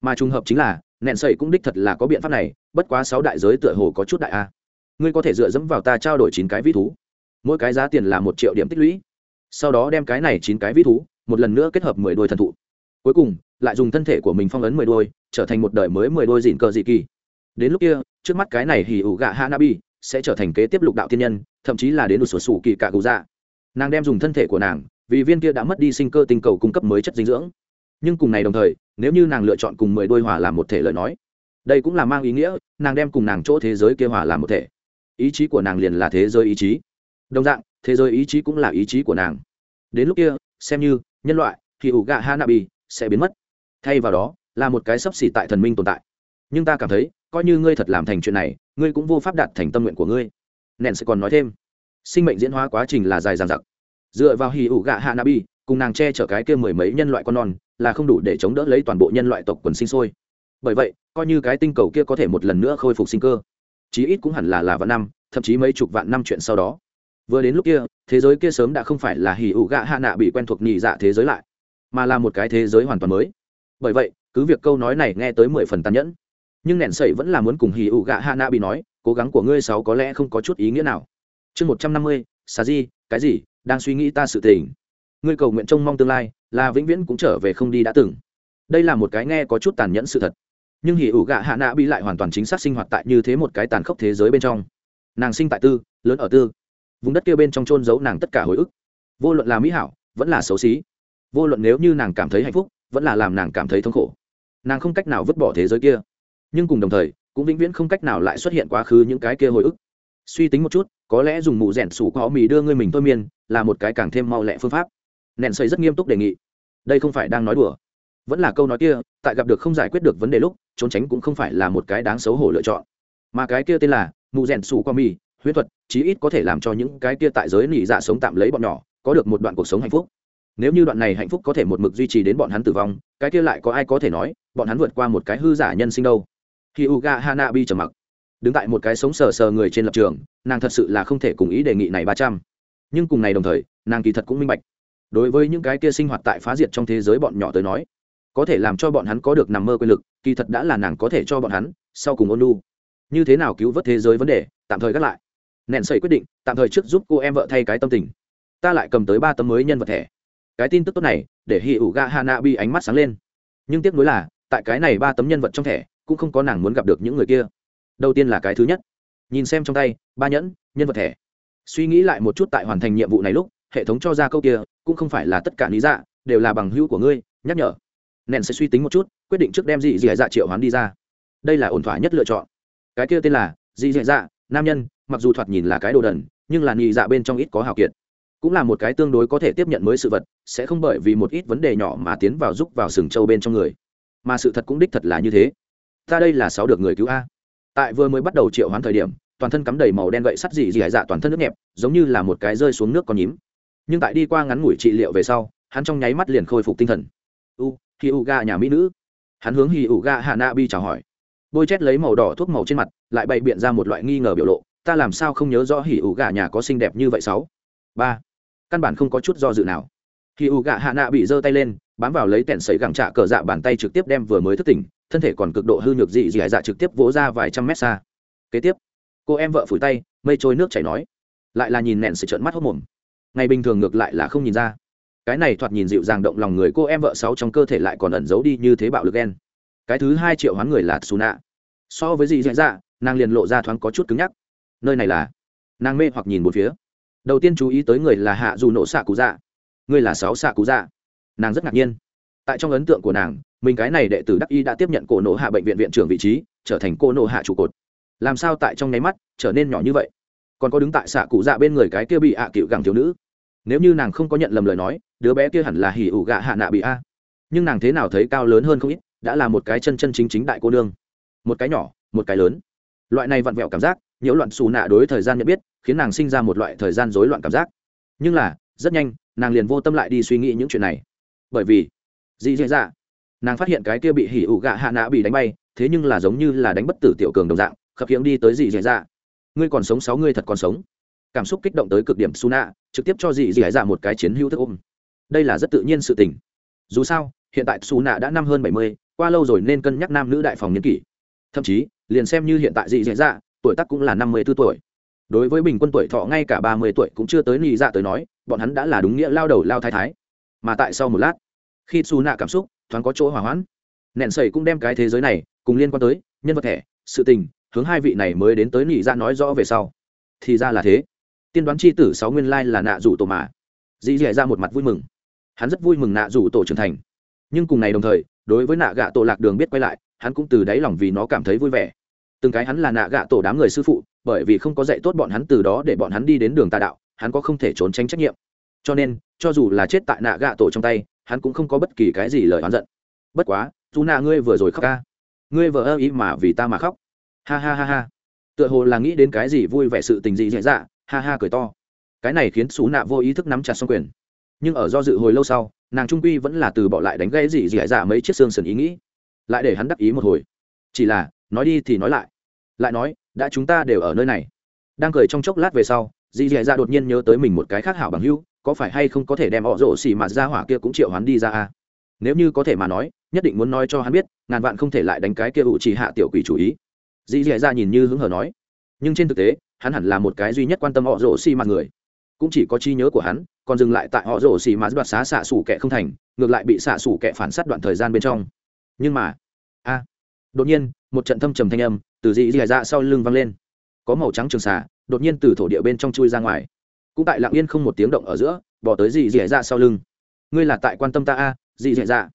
Mà trùng hợp chính là, nẹn sậy cũng đích thật là có biện pháp này, bất quá sáu đại giới tựa hồ có chút đại a. Ngươi có thể dựa dẫm vào ta trao đổi chín cái vĩ thú. Mỗi cái giá tiền là một triệu điểm tích lũy. Sau đó đem cái này chín cái vĩ thú, một lần nữa kết hợp mười đôi thần thụ. Cuối cùng, lại dùng thân thể của mình phong ấn mười đôi, trở thành một đời mới mười đôi dịn cờ dị kỳ. Đến lúc kia, trước mắt cái này hì ủ gạ hanabi sẽ trở thành kế tiếp lục đạo thiên nhân, thậm chí là đến một sổ sủ kỳ cả cụ dạ. Nàng đem dùng thân thể của nàng vì viên kia đã mất đi sinh cơ tinh cầu cung cấp mới chất dinh dưỡng. Nhưng cùng này đồng thời, nếu như nàng lựa chọn cùng mười đôi hỏa làm một thể lời nói, đây cũng là mang ý nghĩa, nàng đem cùng nàng chỗ thế giới kia hỏa làm một thể. Ý chí của nàng liền là thế giới ý chí. Đồng dạng, thế giới ý chí cũng là ý chí của nàng. Đến lúc kia, xem như, nhân loại, thì ủ gạ hanabi sẽ biến mất. Thay vào đó, là một cái sấp xỉ tại thần minh tồn tại. Nhưng ta cảm thấy, coi như ngươi thật làm thành chuyện này, ngươi cũng vô pháp đạt thành tâm nguyện của ngươi. Nèn sẽ còn nói thêm. Sinh mệnh diễn hóa quá trình là dài dằng dặc dựa vào hì ủ gạ hạ nabi cùng nàng che chở cái kia mười mấy nhân loại con non, là không đủ để chống đỡ lấy toàn bộ nhân loại tộc quần sinh sôi. Bởi vậy, coi như cái tinh cầu kia có thể một lần nữa khôi phục sinh cơ, chí ít cũng hẳn là là vạn năm, thậm chí mấy chục vạn năm chuyện sau đó. Vừa đến lúc kia, thế giới kia sớm đã không phải là hì ủ gạ hạ nạ bị quen thuộc nhị dạ thế giới lại, mà là một cái thế giới hoàn toàn mới. Bởi vậy, cứ việc câu nói này nghe tới mười phần tàn nhẫn, nhưng nẻn sậy vẫn là muốn cùng hì ủ gạ hạ nạ bị nói, cố gắng của ngươi sáu có lẽ không có chút ý nghĩa nào. Chương một trăm năm mươi xà di, cái gì? Đang suy nghĩ ta sự tình. Ngươi cầu nguyện trông mong tương lai, là vĩnh viễn cũng trở về không đi đã từng. Đây là một cái nghe có chút tàn nhẫn sự thật. Nhưng hỉ ủ gạ hạ nạ bị lại hoàn toàn chính xác sinh hoạt tại như thế một cái tàn khốc thế giới bên trong. Nàng sinh tại tư, lớn ở tư. Vùng đất kia bên trong trôn giấu nàng tất cả hồi ức. Vô luận là mỹ hảo, vẫn là xấu xí. Vô luận nếu như nàng cảm thấy hạnh phúc, vẫn là làm nàng cảm thấy thống khổ. Nàng không cách nào vứt bỏ thế giới kia. Nhưng cùng đồng thời, cũng vĩnh viễn không cách nào lại xuất hiện quá khứ những cái kia hồi ức suy tính một chút, có lẽ dùng mụ rẻn sủ có mì đưa ngươi mình thôi miên, là một cái càng thêm mau lẹ phương pháp. Nện xây rất nghiêm túc đề nghị. Đây không phải đang nói đùa. Vẫn là câu nói kia, tại gặp được không giải quyết được vấn đề lúc, trốn tránh cũng không phải là một cái đáng xấu hổ lựa chọn. Mà cái kia tên là mụ rèn sủ qua mì huyết thuật, chí ít có thể làm cho những cái kia tại giới nỉ dạ sống tạm lấy bọn nhỏ, có được một đoạn cuộc sống hạnh phúc. Nếu như đoạn này hạnh phúc có thể một mực duy trì đến bọn hắn tử vong, cái kia lại có ai có thể nói, bọn hắn vượt qua một cái hư giả nhân sinh đâu. Khi uga hanabi trầm mặc đứng tại một cái sống sờ sờ người trên lập trường, nàng thật sự là không thể cùng ý đề nghị này ba trăm. Nhưng cùng này đồng thời, nàng kỳ thật cũng minh bạch. Đối với những cái kia sinh hoạt tại phá diệt trong thế giới bọn nhỏ tới nói, có thể làm cho bọn hắn có được nằm mơ quyền lực, kỳ thật đã là nàng có thể cho bọn hắn, sau cùng ôn lu như thế nào cứu vớt thế giới vấn đề, tạm thời gác lại. Nện sẩy quyết định, tạm thời trước giúp cô em vợ thay cái tâm tình. Ta lại cầm tới ba tấm mới nhân vật thẻ. Cái tin tức tốt này, để hi ủ ga hana bi ánh mắt sáng lên. Nhưng tiếc nuối là, tại cái này ba tấm nhân vật trong thẻ, cũng không có nàng muốn gặp được những người kia đầu tiên là cái thứ nhất. Nhìn xem trong tay, ba nhẫn, nhân vật thẻ. Suy nghĩ lại một chút tại hoàn thành nhiệm vụ này lúc, hệ thống cho ra câu kia, cũng không phải là tất cả lý dạ đều là bằng hữu của ngươi, nhắc nhở. Nện sẽ suy tính một chút, quyết định trước đem dị dị dạ triệu hoán đi ra. Đây là ổn thỏa nhất lựa chọn. Cái kia tên là dị dị dạ nam nhân, mặc dù thoạt nhìn là cái đồ đần, nhưng là nhị dạ bên trong ít có hào kiệt. Cũng là một cái tương đối có thể tiếp nhận mới sự vật, sẽ không bởi vì một ít vấn đề nhỏ mà tiến vào giúp vào sừng châu bên trong người. Mà sự thật cũng đích thật là như thế. Ta đây là sáu được người cứu a tại vừa mới bắt đầu triệu hoán thời điểm, toàn thân cắm đầy màu đen gậy sắt dị dị dạ toàn thân nước nhẹp, giống như là một cái rơi xuống nước con nhím. Nhưng tại đi qua ngắn ngủi trị liệu về sau, hắn trong nháy mắt liền khôi phục tinh thần. U hi u ga nhà mỹ nữ. Hắn hướng hi u ga hạ na bi chào hỏi. Bôi chét lấy màu đỏ thuốc màu trên mặt, lại bày biện ra một loại nghi ngờ biểu lộ, ta làm sao không nhớ rõ hi u ga nhà có xinh đẹp như vậy sáu? Ba. Căn bản không có chút do dự nào. Hi u ga hạ na bị giơ tay lên, bám vào lấy tẻn sấy gẳng trạ cờ dạ bàn tay trực tiếp đem vừa mới thức tỉnh thân thể còn cực độ hư nhược dị dị dạ trực tiếp vỗ ra vài trăm mét xa. Kế tiếp, cô em vợ phủi tay, mây trôi nước chảy nói, lại là nhìn nẹn sự trợn mắt hốc mồm. Ngày bình thường ngược lại là không nhìn ra. Cái này thoạt nhìn dịu dàng động lòng người cô em vợ sáu trong cơ thể lại còn ẩn giấu đi như thế bạo lực ghen. Cái thứ hai triệu hoán người là xù nạ so với dị dạ dạ nàng liền lộ ra thoáng có chút cứng nhắc. Nơi này là, nàng mê hoặc nhìn một phía. Đầu tiên chú ý tới người là hạ dù nổ xạ cụ dạ. Người là sáu xạ cụ dạ. Nàng rất ngạc nhiên tại trong ấn tượng của nàng, mình cái này đệ tử đắc y đã tiếp nhận cổ nổ hạ bệnh viện viện trưởng vị trí, trở thành cô nổ hạ trụ cột. Làm sao tại trong nháy mắt trở nên nhỏ như vậy? Còn có đứng tại xạ cụ dạ bên người cái kia bị ạ à cựu gẳng thiếu nữ. Nếu như nàng không có nhận lầm lời nói, đứa bé kia hẳn là hỉ ủ gạ hạ nạ bị a. Nhưng nàng thế nào thấy cao lớn hơn không ít, đã là một cái chân chân chính chính đại cô nương. Một cái nhỏ, một cái lớn. Loại này vặn vẹo cảm giác, nhiễu loạn xù nạ đối thời gian nhận biết, khiến nàng sinh ra một loại thời gian rối loạn cảm giác. Nhưng là, rất nhanh, nàng liền vô tâm lại đi suy nghĩ những chuyện này. Bởi vì dị dạ dạ. Nàng phát hiện cái kia bị hỉ ủ gạ hạ nạ bị đánh bay, thế nhưng là giống như là đánh bất tử tiểu cường đồng dạng, khập khiễng đi tới dị dạ dạ. Ngươi còn sống sáu ngươi thật còn sống. Cảm xúc kích động tới cực điểm su nạ trực tiếp cho dị dị dạ một cái chiến hữu thức ôm. Đây là rất tự nhiên sự tình. Dù sao, hiện tại su nạ đã năm hơn bảy mươi, qua lâu rồi nên cân nhắc nam nữ đại phòng niên kỷ. Thậm chí, liền xem như hiện tại dị dị dạ tuổi tác cũng là năm mươi b ố tuổi. Đối với bình quân tuổi thọ ngay cả ba mươi tuổi cũng chưa tới nị dạ tới nói, bọn hắn đã là đúng nghĩa lao đầu lao thái thái. Mà tại sau một lát khi xù nạ cảm xúc thoáng có chỗ hỏa hoãn nẹn sẩy cũng đem cái thế giới này cùng liên quan tới, nhân vật thẻ, sự tình, hướng hai vị này mới đến tới nị ra nói rõ về sau. Thì ra là thế. Tiên đoán c h i tử sáu nguyên lai là nạ rủ tổ mà. Dĩ dẻ ra một mặt vui mừng. Hắn rất vui mừng nạ rủ tổ trưởng thành. Nhưng cùng ngày đồng thời, đối với nạ gạ tổ lạc đường biết quay lại, hắn cũng từ đáy lòng vì nó cảm thấy vui vẻ. Từng cái hắn là nạ gạ tổ đám người sư phụ, bởi vì không có dạy tốt bọn hắn từ đó để bọn hắn đi đến đường tà đạo, hắn có không thể trốn tránh trách nhiệm. Cho nên, cho dù là chết tại nạ gạ tổ trong tay hắn cũng không có bất kỳ cái gì lời oán giận. Bất quá, dù nạ ngươi vừa rồi khóc ca. Ngươi vừa ơ ý mà vì ta mà khóc. Ha ha ha ha. Tựa hồ là nghĩ đến cái gì vui vẻ sự tình gì dễ dạ ha ha cười to. Cái này khiến xú nạ vô ý thức nắm chặt xong quyền. Nhưng ở do dự hồi lâu sau, nàng trung quy vẫn là từ bỏ lại đánh gãy gì gì dạ mấy chiếc xương sần ý nghĩ. Lại để hắn đắc ý một hồi. Chỉ là, nói đi thì nói lại. Lại nói, đã chúng ta đều ở nơi này. Đang cười trong chốc lát về sau, dì dì dạ đột nhiên nhớ tới mình một cái khác hảo bằng hữu có phải hay không có thể đem họ rổ xì mà ra hỏa kia cũng triệu hắn đi ra à? nếu như có thể mà nói, nhất định muốn nói cho hắn biết, ngàn vạn không thể lại đánh cái kia ủ trì hạ tiểu quỷ chủ ý. Dì dì ra nhìn như hứng hở nói. Nhưng trên thực tế, hắn hẳn là một cái duy nhất quan tâm họ rổ xì mạt người. Cũng chỉ có trí nhớ của hắn, còn dừng lại tại họ rổ xì mạt đoạt xá xạ xủ kẻ không thành, ngược lại bị xạ xủ kẻ phản sát đoạn thời gian bên trong. Nhưng mà, a, đột nhiên, một trận thâm trầm thanh âm từ dì dì ra sau lưng vang lên. Có màu trắng trường xà, đột nhiên từ thổ địa bên trong chui ra ngoài cũng tại lặng yên không một tiếng động ở giữa bỏ tới dì dị ra dạ sau lưng. Ngươi là tại quan tâm ta a, dì dị ra dạ.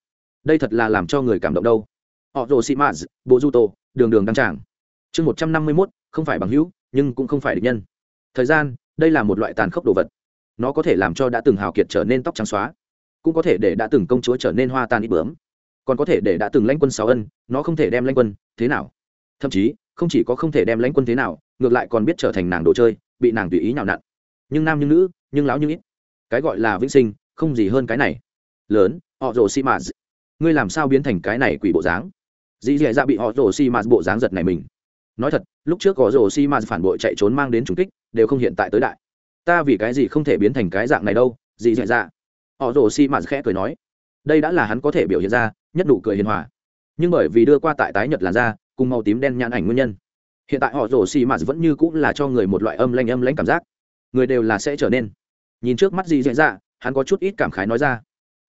đây thật là làm cho người cảm động đâu. Họ rồ sĩ mãs bộ du tô, đường đường đăng tràng. Chương một trăm năm mươi mốt, không phải bằng hữu, nhưng cũng không phải địch nhân. Thời gian, đây là một loại tàn khốc đồ vật. Nó có thể làm cho đã từng hào kiệt trở nên tóc trắng xóa. Cũng có thể để đã từng công chúa trở nên hoa tan ít bướm. Còn có thể để đã từng lãnh quân sáu ân, nó không thể đem lãnh quân, thế nào? Thậm chí, không chỉ có không thể đem lãnh quân thế nào, ngược lại còn biết trở thành nàng đồ chơi, bị nàng tùy ý nhào nặn nhưng nam như nữ, nhưng lão như ít. Cái gọi là vĩnh sinh, không gì hơn cái này. Lớn, họ rồ xi mạt. Ngươi làm sao biến thành cái này quỷ bộ dáng? Dì dì dạ bị họ rồ xi mạt bộ dáng giật này mình. Nói thật, lúc trước có rồ xi mạt phản bội chạy trốn mang đến trùng kích, đều không hiện tại tới đại. Ta vì cái gì không thể biến thành cái dạng này đâu dì dì dạ. Họ rồ xi mạt khẽ cười nói. Đây đã là hắn có thể biểu hiện ra, nhất nụ cười hiền hòa. Nhưng bởi vì đưa qua tại tái nhật làn da, cùng màu tím đen nhãn ảnh nguyên nhân. Hiện tại họ rồ si mạt vẫn như cũng là cho người một loại âm lanh âm lãnh cảm giác người đều là sẽ trở nên. Nhìn trước mắt gì dễ dạ, dạ hắn có chút ít cảm khái nói ra.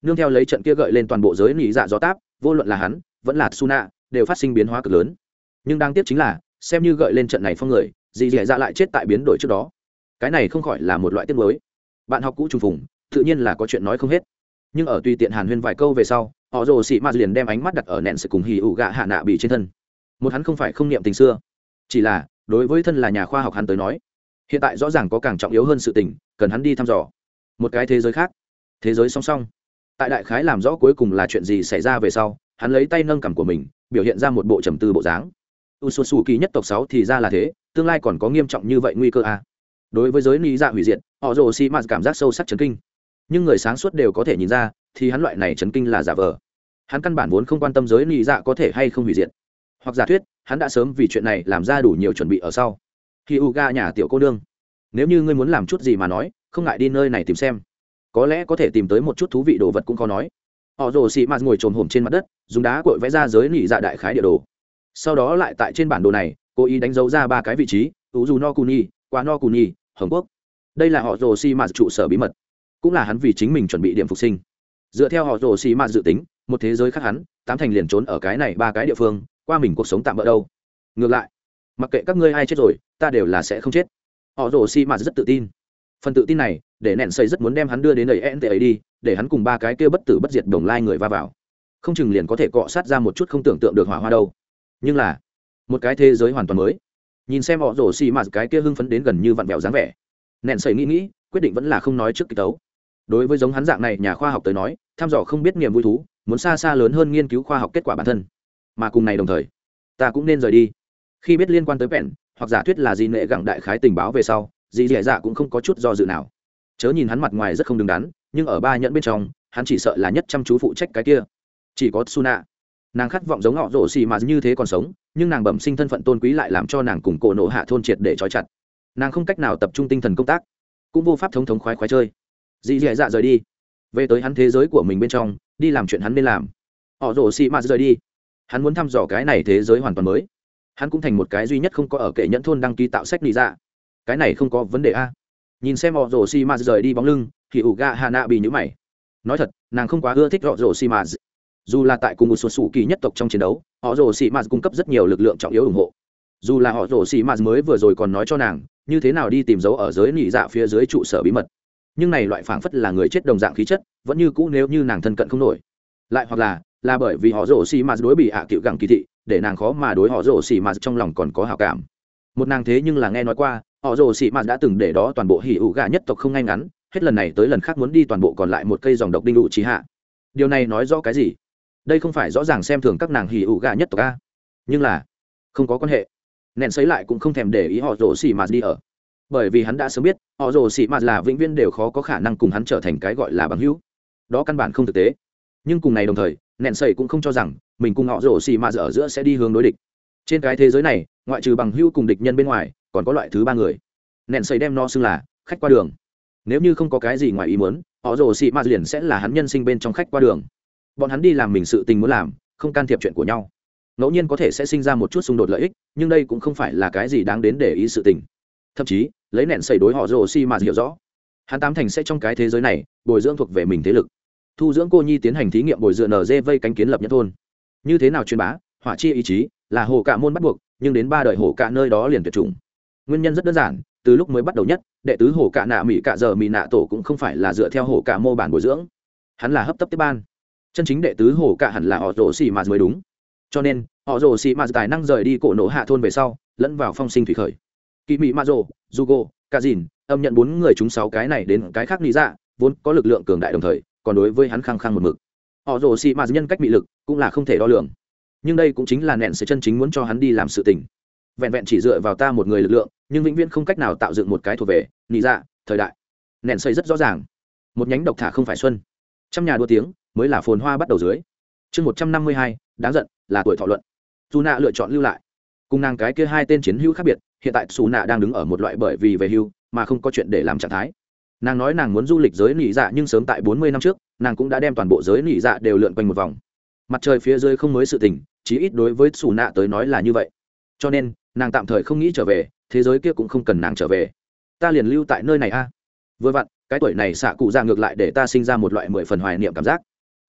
Nương theo lấy trận kia gợi lên toàn bộ giới nỉ dạ gió táp, vô luận là hắn, vẫn là suna đều phát sinh biến hóa cực lớn. Nhưng đáng tiếc chính là, xem như gợi lên trận này phong người dì dẻ dạ, dạ lại chết tại biến đổi trước đó. Cái này không khỏi là một loại tiết mới bạn học cũ trùng phùng, tự nhiên là có chuyện nói không hết. Nhưng ở tùy tiện hàn huyên vài câu về sau, họ rồ sĩ mạt liền đem ánh mắt đặt ở nẹn sự cùng hì ủ gạ hạ nạ bị trên thân. Một hắn không phải không niệm tình xưa. Chỉ là, đối với thân là nhà khoa học hắn tới nói hiện tại rõ ràng có càng trọng yếu hơn sự tình, cần hắn đi thăm dò. Một cái thế giới khác. Thế giới song song. Tại đại khái làm rõ cuối cùng là chuyện gì xảy ra về sau, hắn lấy tay nâng cằm của mình, biểu hiện ra một bộ trầm tư bộ dáng. U s u kỳ nhất tộc sáu thì ra là thế, tương lai còn có nghiêm trọng như vậy nguy cơ à. đối với giới lý dạ hủy diệt, họ rồ xi mạt cảm giác sâu sắc chấn kinh. Nhưng người sáng suốt đều có thể nhìn ra, thì hắn loại này chấn kinh là giả vờ. Hắn căn bản vốn không quan tâm giới lý dạ có thể hay không hủy diệt. Hoặc giả thuyết, hắn đã sớm vì chuyện này làm ra đủ nhiều chuẩn bị ở sau khi u ga nhà tiểu cô đương nếu như ngươi muốn làm chút gì mà nói, không ngại đi nơi này tìm xem. Có lẽ có thể tìm tới một chút thú vị đồ vật cũng khó nói. Họ rồ xị mạt ngồi trồm hổm trên mặt đất, dùng đá cội vẽ ra giới nỉ dạ đại khái địa đồ. Sau đó lại tại trên bản đồ này, cố ý đánh dấu ra ba cái vị trí ủ dù no cuni qua no cuni hồng quốc. Đây là họ rồ xị mạt trụ sở bí mật. Cũng là hắn vì chính mình chuẩn bị điểm phục sinh. Dựa theo họ rồ xị mạt dự tính, một thế giới khác hắn, tám thành liền trốn ở cái này ba cái địa phương, qua mình cuộc sống tạm bỡ đâu. Ngược lại mặc kệ các ngươi ai chết rồi, ta đều là sẽ không chết. Họ rồ xi mạt rất tự tin. Phần tự tin này, để nện xây rất muốn đem hắn đưa đến đầy nt ấy đi, để hắn cùng ba cái kia bất tử bất diệt đồng lai người va vào. Không chừng liền có thể cọ sát ra một chút không tưởng tượng được hỏa hoa đâu. Nhưng là, một cái thế giới hoàn toàn mới. Nhìn xem họ rồ xi mạt cái kia hưng phấn đến gần như vặn vẹo dáng vẻ nện xây nghĩ nghĩ, quyết định vẫn là không nói trước kỳ tấu. Đối với giống hắn dạng này nhà khoa học tới nói thăm dò không biết niềm vui thú, muốn xa xa lớn hơn nghiên cứu khoa học kết quả bản thân. Mà cùng này đồng thời, ta cũng nên rời đi khi biết liên quan tới vẹn, hoặc giả thuyết là gì nệ gặng đại khái tình báo về sau, dì dẻ dạ cũng không có chút do dự nào. Chớ nhìn hắn mặt ngoài rất không đứng đắn, nhưng ở ba nhẫn bên trong, hắn chỉ sợ là nhất chăm chú phụ trách cái kia. Chỉ có suna nàng khát vọng giống họ rổ xì mà như thế còn sống, nhưng nàng bẩm sinh thân phận tôn quý lại làm cho nàng cùng cổ nộ hạ thôn triệt để trói chặt. Nàng không cách nào tập trung tinh thần công tác, cũng vô pháp thống thống khoái khoái chơi. Dì dẻ dạ rời đi. Về tới hắn thế giới của mình bên trong, đi làm chuyện hắn nên làm. Họ rổ xì mà rời đi. Hắn muốn thăm dò cái này thế giới hoàn toàn mới hắn cũng thành một cái duy nhất không có ở kệ nhẫn thôn đăng ký tạo sách lý ra. Cái này không có vấn đề a. Nhìn xem họ rồ xi ma rời đi bóng lưng, thì ủ ga hà nạ bị nhữ mày. Nói thật, nàng không quá ưa thích họ rồ xi ma dù là tại cùng một số sủ kỳ nhất tộc trong chiến đấu, họ rồ xi ma cung cấp rất nhiều lực lượng trọng yếu ủng hộ. Dù là họ rồ xi ma mới vừa rồi còn nói cho nàng, như thế nào đi tìm dấu ở giới nỉ dạ phía dưới trụ sở bí mật. Nhưng này loại phảng phất là người chết đồng dạng khí chất, vẫn như cũ nếu như nàng thân cận không nổi. Lại hoặc là là bởi vì họ rổ xi ma đối bị hạ à cựu gẳng kỳ thị để nàng khó mà đối họ rồ xì mạt trong lòng còn có hào cảm. Một nàng thế nhưng là nghe nói qua, họ rồ xì mạt đã từng để đó toàn bộ hỉ ủ gà nhất tộc không ngay ngắn, hết lần này tới lần khác muốn đi toàn bộ còn lại một cây dòng độc đinh ủ trí hạ. Điều này nói rõ cái gì? Đây không phải rõ ràng xem thường các nàng hỉ ủ gà nhất tộc a. Nhưng là, không có quan hệ. Nện xấy lại cũng không thèm để ý họ rồ xì mạt đi ở. Bởi vì hắn đã sớm biết, họ rồ xì mạt là vĩnh viễn đều khó có khả năng cùng hắn trở thành cái gọi là bằng hữu. Đó căn bản không thực tế. Nhưng cùng này đồng thời, nện sẩy cũng không cho rằng mình cùng họ rồ xì mạt ở giữa sẽ đi hướng đối địch. Trên cái thế giới này, ngoại trừ bằng hữu cùng địch nhân bên ngoài, còn có loại thứ ba người. Nện xây đem no xưng là khách qua đường. Nếu như không có cái gì ngoài ý muốn, họ rồ xị mạt liền sẽ là hắn nhân sinh bên trong khách qua đường. Bọn hắn đi làm mình sự tình muốn làm, không can thiệp chuyện của nhau. Ngẫu nhiên có thể sẽ sinh ra một chút xung đột lợi ích, nhưng đây cũng không phải là cái gì đáng đến để ý sự tình. Thậm chí, lấy nện xây đối họ rồ xị mạt hiểu rõ, hắn tám thành sẽ trong cái thế giới này bồi dưỡng thuộc về mình thế lực. Thu dưỡng cô nhi tiến hành thí nghiệm bồi dưỡng dê vây cánh kiến lập nhất thôn như thế nào truyền bá, hỏa chi ý chí, là hồ cả môn bắt buộc, nhưng đến ba đời hồ cả nơi đó liền tuyệt chủng. Nguyên nhân rất đơn giản, từ lúc mới bắt đầu nhất, đệ tứ hồ cạ nạ mỹ cạ giờ mỹ nạ tổ cũng không phải là dựa theo hồ cạ mô bản bồi dưỡng. Hắn là hấp tấp tiếp ban. Chân chính đệ tứ hồ cạ hẳn là họ rồ xì mà mới đúng. Cho nên, họ rồ xì mà tài năng rời đi cổ nổ hạ thôn về sau, lẫn vào phong sinh thủy khởi. Kỳ mỹ ma rồ jugo ca dìn âm nhận bốn người chúng sáu cái này đến cái khác lý dạ vốn có lực lượng cường đại đồng thời, còn đối với hắn khăng khăng một mực họ rồ xì mạt nhân cách bị lực cũng là không thể đo lường. Nhưng đây cũng chính là nện sự chân chính muốn cho hắn đi làm sự tình. Vẹn vẹn chỉ dựa vào ta một người lực lượng, nhưng vĩnh viễn không cách nào tạo dựng một cái thuộc về, nị dạ thời đại. Nện xây rất rõ ràng. Một nhánh độc thả không phải xuân. Trăm nhà đua tiếng mới là phồn hoa bắt đầu dưới. Chương một trăm năm mươi hai, đáng giận, là tuổi thọ luận. Dù nạ lựa chọn lưu lại. Cùng nàng cái kia hai tên chiến hữu khác biệt, hiện tại xù nạ đang đứng ở một loại bởi vì về hưu mà không có chuyện để làm trạng thái nàng nói nàng muốn du lịch giới nỉ dạ nhưng sớm tại bốn mươi năm trước, nàng cũng đã đem toàn bộ giới nỉ dạ đều lượn quanh một vòng. Mặt trời phía dưới không mới sự tình, chí ít đối với xù nạ tới nói là như vậy. Cho nên, nàng tạm thời không nghĩ trở về, thế giới kia cũng không cần nàng trở về. Ta liền lưu tại nơi này a. Vừa vặn, cái tuổi này xạ cụ ra ngược lại để ta sinh ra một loại mười phần hoài niệm cảm giác.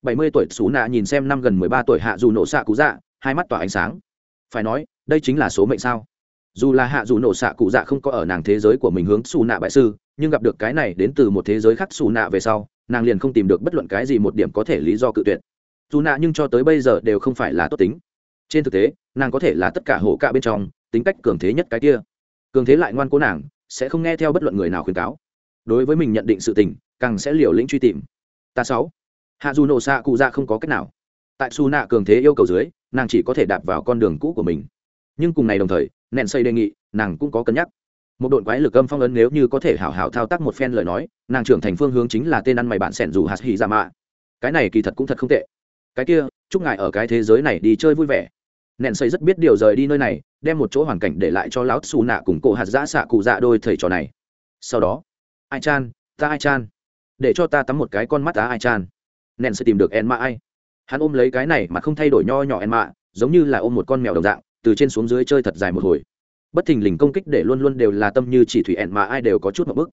Bảy mươi tuổi xù nạ nhìn xem năm gần mười ba tuổi hạ dù nổ xạ cụ dạ hai mắt tỏa ánh sáng. Phải nói, đây chính là số mệnh sao? Dù là hạ dù nổ xạ cụ dạ không có ở nàng thế giới của mình hướng xù nạ bại sư nhưng gặp được cái này đến từ một thế giới khác xù nạ về sau, nàng liền không tìm được bất luận cái gì một điểm có thể lý do cự tuyệt. Dù nạ nhưng cho tới bây giờ đều không phải là tốt tính. Trên thực tế, nàng có thể là tất cả hổ cạ bên trong, tính cách cường thế nhất cái kia. Cường thế lại ngoan cố nàng, sẽ không nghe theo bất luận người nào khuyên cáo. Đối với mình nhận định sự tình, càng sẽ liều lĩnh truy tìm. Ta sáu. Hạ dù nổ xạ cụ ra không có cách nào. Tại su nạ cường thế yêu cầu dưới, nàng chỉ có thể đạp vào con đường cũ của mình. Nhưng cùng ngày đồng thời nện xây đề nghị, nàng cũng có cân nhắc một đội quái lực âm phong ấn nếu như có thể hảo hảo thao tác một phen lời nói, nàng trưởng thành phương hướng chính là tên ăn mày bạn sẻn dù hạt hì ra dạ mạ. Cái này kỳ thật cũng thật không tệ. Cái kia, chúc ngài ở cái thế giới này đi chơi vui vẻ. Nện xây rất biết điều rời đi nơi này, đem một chỗ hoàn cảnh để lại cho lão xù nạ cùng cổ hạt giã xạ cụ dạ đôi thầy trò này. Sau đó, ai chan, ta ai chan? Để cho ta tắm một cái con mắt á ai chan. Nện sẽ tìm được en mạ ai. Hắn ôm lấy cái này mà không thay đổi nho nhỏ en mạ giống như là ôm một con mèo đồng dạng, từ trên xuống dưới chơi thật dài một hồi bất thình lình công kích để luôn luôn đều là tâm như chỉ thủy ẹn mà ai đều có chút một bức.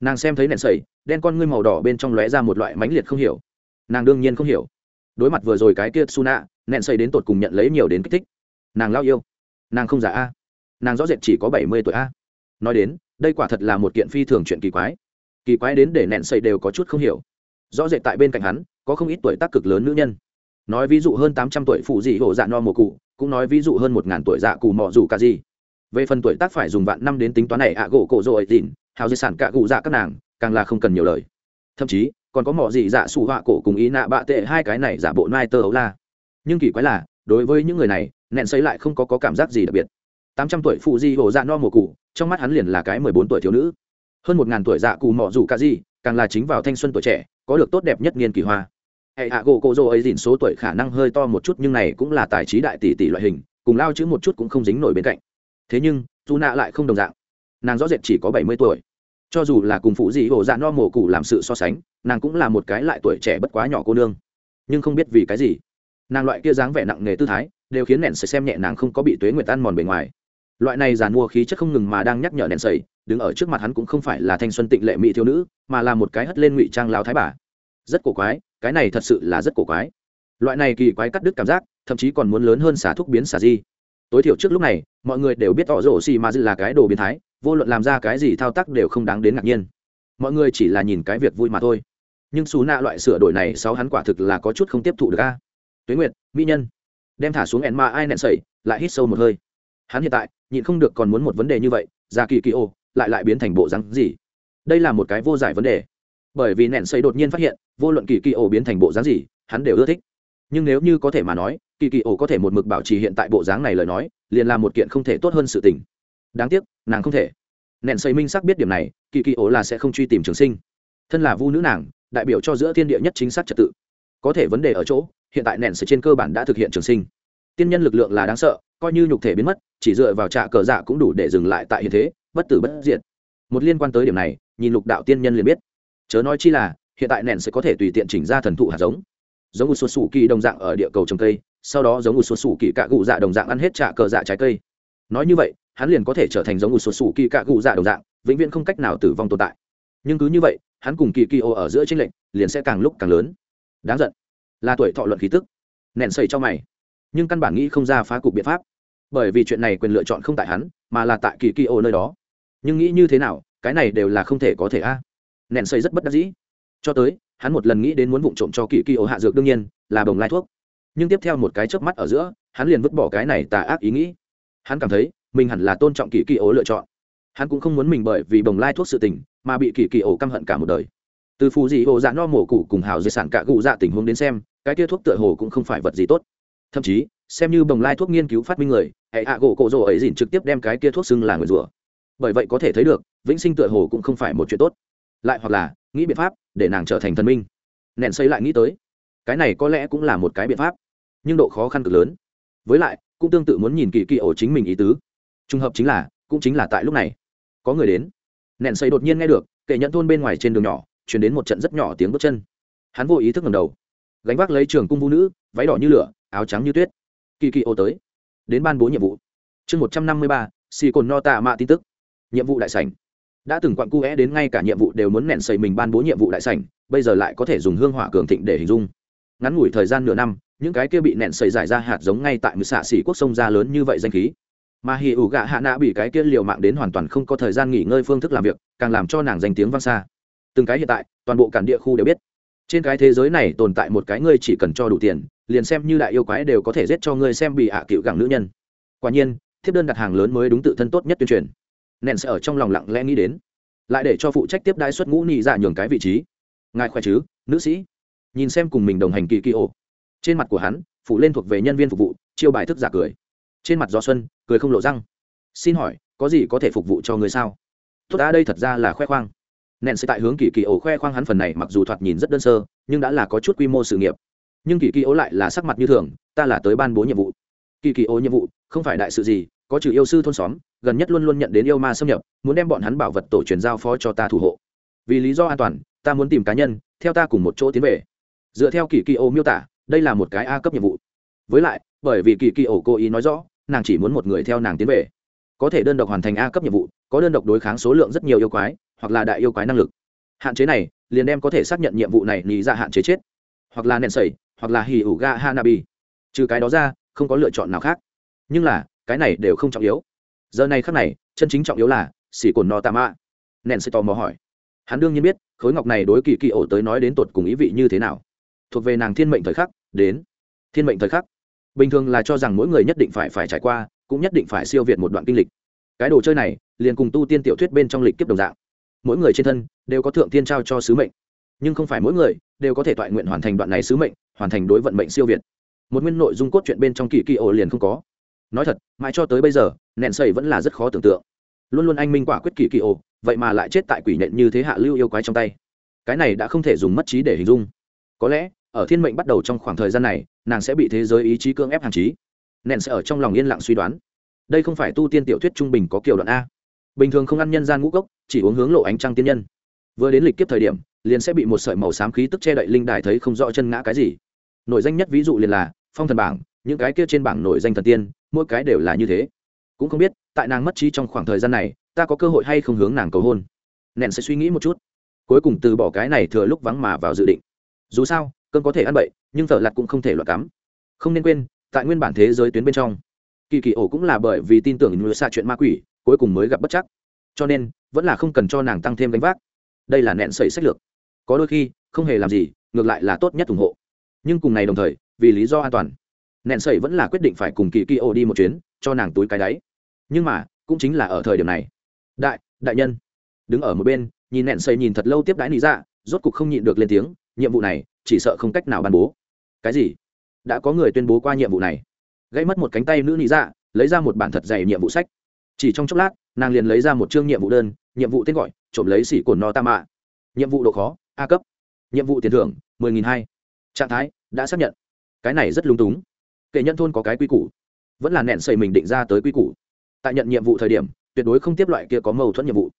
Nàng xem thấy nện sẩy, đen con ngươi màu đỏ bên trong lóe ra một loại mãnh liệt không hiểu. Nàng đương nhiên không hiểu. Đối mặt vừa rồi cái kia suna nện sẩy đến tột cùng nhận lấy nhiều đến kích thích. Nàng lao yêu. Nàng không giả a. Nàng rõ rệt chỉ có bảy mươi tuổi a. Nói đến, đây quả thật là một kiện phi thường chuyện kỳ quái. Kỳ quái đến để nện sẩy đều có chút không hiểu. Rõ rệt tại bên cạnh hắn, có không ít tuổi tác cực lớn nữ nhân. Nói ví dụ hơn tám trăm tuổi phụ dị hộ dạ no mồ cụ, cũng nói ví dụ hơn một ngàn tuổi dạ cù mọ dù cả gì về phần tuổi tác phải dùng vạn năm đến tính toán này ạ gỗ cổ rồi ấy tỉn, hào di sản cả cụ dạ các nàng càng là không cần nhiều lời. Thậm chí còn có mỏ gì dạ sủ họa cổ cùng ý nạ bạ tệ hai cái này giả bộ nai tơ ấu la. Nhưng kỳ quái là đối với những người này nẹn xấy lại không có, có cảm giác gì đặc biệt. Tám trăm tuổi phụ di hồ dạ no mùa cụ trong mắt hắn liền là cái mười bốn tuổi thiếu nữ. Hơn một ngàn tuổi dạ cù mọ dù cả gì càng là chính vào thanh xuân tuổi trẻ có được tốt đẹp nhất niên kỳ hoa. Hệ hạ gỗ cổ rộ ấy dìn số tuổi khả năng hơi to một chút nhưng này cũng là tài trí đại tỷ tỷ loại hình cùng lao chữ một chút cũng không dính nổi bên cạnh thế nhưng, dù nạ lại không đồng dạng. Nàng rõ rệt chỉ có bảy mươi tuổi. Cho dù là cùng phụ dị hồ dạ no mổ cụ làm sự so sánh, nàng cũng là một cái lại tuổi trẻ bất quá nhỏ cô nương. Nhưng không biết vì cái gì, nàng loại kia dáng vẻ nặng nề tư thái đều khiến nện sầy xem nhẹ nàng không có bị tuế nguyệt ăn mòn bề ngoài. Loại này giàn mua khí chất không ngừng mà đang nhắc nhở nện sầy, đứng ở trước mặt hắn cũng không phải là thanh xuân tịnh lệ mỹ thiếu nữ, mà là một cái hất lên ngụy trang lao thái bà. Rất cổ quái, cái này thật sự là rất cổ quái. Loại này kỳ quái cắt đứt cảm giác, thậm chí còn muốn lớn hơn xả thuốc biến xả di tối thiểu trước lúc này, mọi người đều biết tỏ rổ xì mà là cái đồ biến thái, vô luận làm ra cái gì thao tác đều không đáng đến ngạc nhiên. Mọi người chỉ là nhìn cái việc vui mà thôi. Nhưng xù nạ loại sửa đổi này sau hắn quả thực là có chút không tiếp thụ được a. Tuế nguyệt, mỹ nhân. Đem thả xuống ẹn ma ai nẹn sẩy, lại hít sâu một hơi. Hắn hiện tại, nhịn không được còn muốn một vấn đề như vậy, ra kỳ kỳ ô, lại lại biến thành bộ rắn gì? Đây là một cái vô giải vấn đề. Bởi vì nẹn sẩy đột nhiên phát hiện, vô luận kỳ kỳ ô biến thành bộ dáng gì, hắn đều ưa thích nhưng nếu như có thể mà nói, kỳ kỳ ổ có thể một mực bảo trì hiện tại bộ dáng này lời nói, liền là một kiện không thể tốt hơn sự tình. Đáng tiếc, nàng không thể. Nện xây minh xác biết điểm này, kỳ kỳ ổ là sẽ không truy tìm trường sinh. Thân là vu nữ nàng, đại biểu cho giữa thiên địa nhất chính xác trật tự. Có thể vấn đề ở chỗ, hiện tại nện xây trên cơ bản đã thực hiện trường sinh. Tiên nhân lực lượng là đáng sợ, coi như nhục thể biến mất, chỉ dựa vào trạ cờ dạ cũng đủ để dừng lại tại hiện thế, bất tử bất diệt. Một liên quan tới điểm này, nhìn lục đạo tiên nhân liền biết. Chớ nói chi là, hiện tại nện sẽ có thể tùy tiện chỉnh ra thần thụ hạt giống giống một số sủ kỳ đồng dạng ở địa cầu trồng cây, sau đó giống một số sủ kỳ cạ cụ dạ đồng dạng ăn hết trả cờ dạ trái cây. Nói như vậy, hắn liền có thể trở thành giống một số sủ kỳ cạ cụ dạ đồng dạng, vĩnh viễn không cách nào tử vong tồn tại. Nhưng cứ như vậy, hắn cùng kỳ kỳ ô ở giữa tranh lệnh liền sẽ càng lúc càng lớn. Đáng giận. Là tuổi thọ luận khí tức. Nện sầy cho mày. Nhưng căn bản nghĩ không ra phá cục biện pháp. Bởi vì chuyện này quyền lựa chọn không tại hắn, mà là tại kỳ kỳ ô nơi đó. Nhưng nghĩ như thế nào, cái này đều là không thể có thể a. À. nện sầy rất bất đắc dĩ. Cho tới hắn một lần nghĩ đến muốn vụ trộm cho kỳ kỳ ổ hạ dược đương nhiên là bồng lai thuốc. Nhưng tiếp theo một cái chớp mắt ở giữa, hắn liền vứt bỏ cái này tà ác ý nghĩ. Hắn cảm thấy, mình hẳn là tôn trọng kỳ kỳ ổ lựa chọn. Hắn cũng không muốn mình bởi vì bồng lai thuốc sự tình, mà bị kỳ kỳ ổ căm hận cả một đời. Từ phù dị hồ dạ no mổ cụ cùng hào di sản cả cụ dạ tình huống đến xem, cái tia thuốc tựa hồ cũng không phải vật gì tốt. Thậm chí, xem như bồng lai thuốc nghiên cứu phát minh người, hệ hạ gỗ cổ rồ ấy dìn trực tiếp đem cái kia thuốc xưng là người rùa. Bởi vậy có thể thấy được, vĩnh sinh tựa hồ cũng không phải một chuyện tốt. Lại hoặc là, nghĩ biện pháp để nàng trở thành thần minh. Nện xây lại nghĩ tới, cái này có lẽ cũng là một cái biện pháp, nhưng độ khó khăn cực lớn. Với lại, cũng tương tự muốn nhìn kỳ kỳ ổ chính mình ý tứ. Trùng hợp chính là, cũng chính là tại lúc này, có người đến. Nện xây đột nhiên nghe được, kệ nhận thôn bên ngoài trên đường nhỏ chuyển đến một trận rất nhỏ tiếng bước chân. Hắn vô ý thức ngầm đầu, gánh vác lấy trường cung vũ nữ, váy đỏ như lửa, áo trắng như tuyết. Kỳ kỳ ô tới, đến ban bố nhiệm vụ. Chương một trăm năm mươi ba, xì cồn no tạ mạ tin tức. Nhiệm vụ đại sảnh đã từng quặn cu é đến ngay cả nhiệm vụ đều muốn nện xây mình ban bố nhiệm vụ đại sảnh, bây giờ lại có thể dùng hương hỏa cường thịnh để hình dung. Ngắn ngủi thời gian nửa năm, những cái kia bị nện xây giải ra hạt giống ngay tại mười xạ xỉ quốc sông ra lớn như vậy danh khí. Mà hì ủ gạ hạ nạ bị cái kia liều mạng đến hoàn toàn không có thời gian nghỉ ngơi phương thức làm việc, càng làm cho nàng danh tiếng vang xa. Từng cái hiện tại, toàn bộ cản địa khu đều biết. Trên cái thế giới này tồn tại một cái ngươi chỉ cần cho đủ tiền, liền xem như đại yêu quái đều có thể giết cho ngươi xem bị hạ cựu gẳng nữ nhân. Quả nhiên, thiếp đơn đặt hàng lớn mới đúng tự thân tốt nhất tuyên truyền nện sẽ ở trong lòng lặng lẽ nghĩ đến. Lại để cho phụ trách tiếp đái xuất ngũ nhị dạ nhường cái vị trí. Ngài khỏe chứ, nữ sĩ? Nhìn xem cùng mình đồng hành kỳ kỳ ổ. Trên mặt của hắn, phụ lên thuộc về nhân viên phục vụ, chiêu bài thức giả cười. Trên mặt gió xuân, cười không lộ răng. Xin hỏi, có gì có thể phục vụ cho người sao? Tốt đã, đây thật ra là khoe khoang. Nện sẽ tại hướng kỳ kỳ ổ khoe khoang hắn phần này mặc dù thoạt nhìn rất đơn sơ, nhưng đã là có chút quy mô sự nghiệp. Nhưng kỳ kỳ ổ lại là sắc mặt như thường, ta là tới ban bố nhiệm vụ. Kỳ kỳ ổ nhiệm vụ, không phải đại sự gì có trừ yêu sư thôn xóm, gần nhất luôn luôn nhận đến yêu ma xâm nhập, muốn đem bọn hắn bảo vật tổ truyền giao phó cho ta thủ hộ. Vì lý do an toàn, ta muốn tìm cá nhân, theo ta cùng một chỗ tiến về. Dựa theo kỳ kỳ ô miêu tả, đây là một cái a cấp nhiệm vụ. Với lại, bởi vì kỳ kỳ ô cố ý nói rõ, nàng chỉ muốn một người theo nàng tiến về. Có thể đơn độc hoàn thành a cấp nhiệm vụ, có đơn độc đối kháng số lượng rất nhiều yêu quái, hoặc là đại yêu quái năng lực. Hạn chế này, liền đem có thể xác nhận nhiệm vụ này lý ra hạn chế chết. Hoặc là nện sẩy, hoặc là hì ủ ga hanabi trừ cái đó ra, không có lựa chọn nào khác. Nhưng là cái này đều không trọng yếu. Giờ này khác này, chân chính trọng yếu là, xỉ cồn no tà mạ nện sẽ tò mò hỏi. Hắn đương nhiên biết, khối ngọc này đối kỳ kỳ ổ tới nói đến tột cùng ý vị như thế nào. Thuộc về nàng thiên mệnh thời khắc, đến. Thiên mệnh thời khắc. Bình thường là cho rằng mỗi người nhất định phải phải trải qua, cũng nhất định phải siêu việt một đoạn kinh lịch. Cái đồ chơi này, liền cùng tu tiên tiểu thuyết bên trong lịch kiếp đồng dạng. Mỗi người trên thân, đều có thượng tiên trao cho sứ mệnh. Nhưng không phải mỗi người, đều có thể toại nguyện hoàn thành đoạn này sứ mệnh, hoàn thành đối vận mệnh siêu việt. Một nguyên nội dung cốt truyện bên trong kỳ kỳ ổ liền không có nói thật mãi cho tới bây giờ nện xây vẫn là rất khó tưởng tượng. Luôn luôn anh minh quả quyết kỳ kỳ ồ, vậy mà lại chết tại quỷ nện như thế hạ lưu yêu quái trong tay. Cái này đã không thể dùng mất trí để hình dung. Có lẽ ở thiên mệnh bắt đầu trong khoảng thời gian này nàng sẽ bị thế giới ý chí cưỡng ép hàng trí. Nện sẽ ở trong lòng yên lặng suy đoán. Đây không phải tu tiên tiểu thuyết trung bình có kiểu đoạn a. Bình thường không ăn nhân gian ngũ cốc chỉ uống hướng lộ ánh trăng tiên nhân. Vừa đến lịch kiếp thời điểm liền sẽ bị một sợi màu xám khí tức che đậy linh đài thấy không rõ chân ngã cái gì. Nổi danh nhất ví dụ liền là phong thần bảng những cái kia trên bảng nổi danh thần tiên mỗi cái đều là như thế. Cũng không biết, tại nàng mất trí trong khoảng thời gian này, ta có cơ hội hay không hướng nàng cầu hôn. Nện sẽ suy nghĩ một chút. Cuối cùng từ bỏ cái này thừa lúc vắng mà vào dự định. Dù sao cơn có thể ăn bậy, nhưng thợ lặt cũng không thể loạt cắm. Không nên quên, tại nguyên bản thế giới tuyến bên trong, kỳ kỳ ổ cũng là bởi vì tin tưởng như xa chuyện ma quỷ, cuối cùng mới gặp bất chắc. Cho nên, vẫn là không cần cho nàng tăng thêm gánh vác. Đây là nẹn sẩy sách lược. Có đôi khi, không hề làm gì, ngược lại là tốt nhất ủng hộ. Nhưng cùng ngày đồng thời, vì lý do an toàn nẹn sẩy vẫn là quyết định phải cùng kỳ kỳ ô đi một chuyến cho nàng túi cái đáy. Nhưng mà cũng chính là ở thời điểm này. Đại đại nhân. Đứng ở một bên nhìn nẹn sẩy nhìn thật lâu tiếp đãi lý Dạ, rốt cục không nhịn được lên tiếng nhiệm vụ này chỉ sợ không cách nào ban bố. Cái gì? Đã có người tuyên bố qua nhiệm vụ này. Gây mất một cánh tay nữ lý Dạ lấy ra một bản thật dày nhiệm vụ sách. Chỉ trong chốc lát nàng liền lấy ra một chương nhiệm vụ đơn nhiệm vụ tên gọi trộm lấy xỉ cồn no tam ạ. Nhiệm vụ độ khó a cấp. Nhiệm vụ tiền thưởng mười nghìn hai. Trạng thái đã xác nhận. Cái này rất lung túng kệ nhân thôn có cái quy củ, vẫn là nẹn xây mình định ra tới quy củ. Tại nhận nhiệm vụ thời điểm, tuyệt đối không tiếp loại kia có mâu thuẫn nhiệm vụ.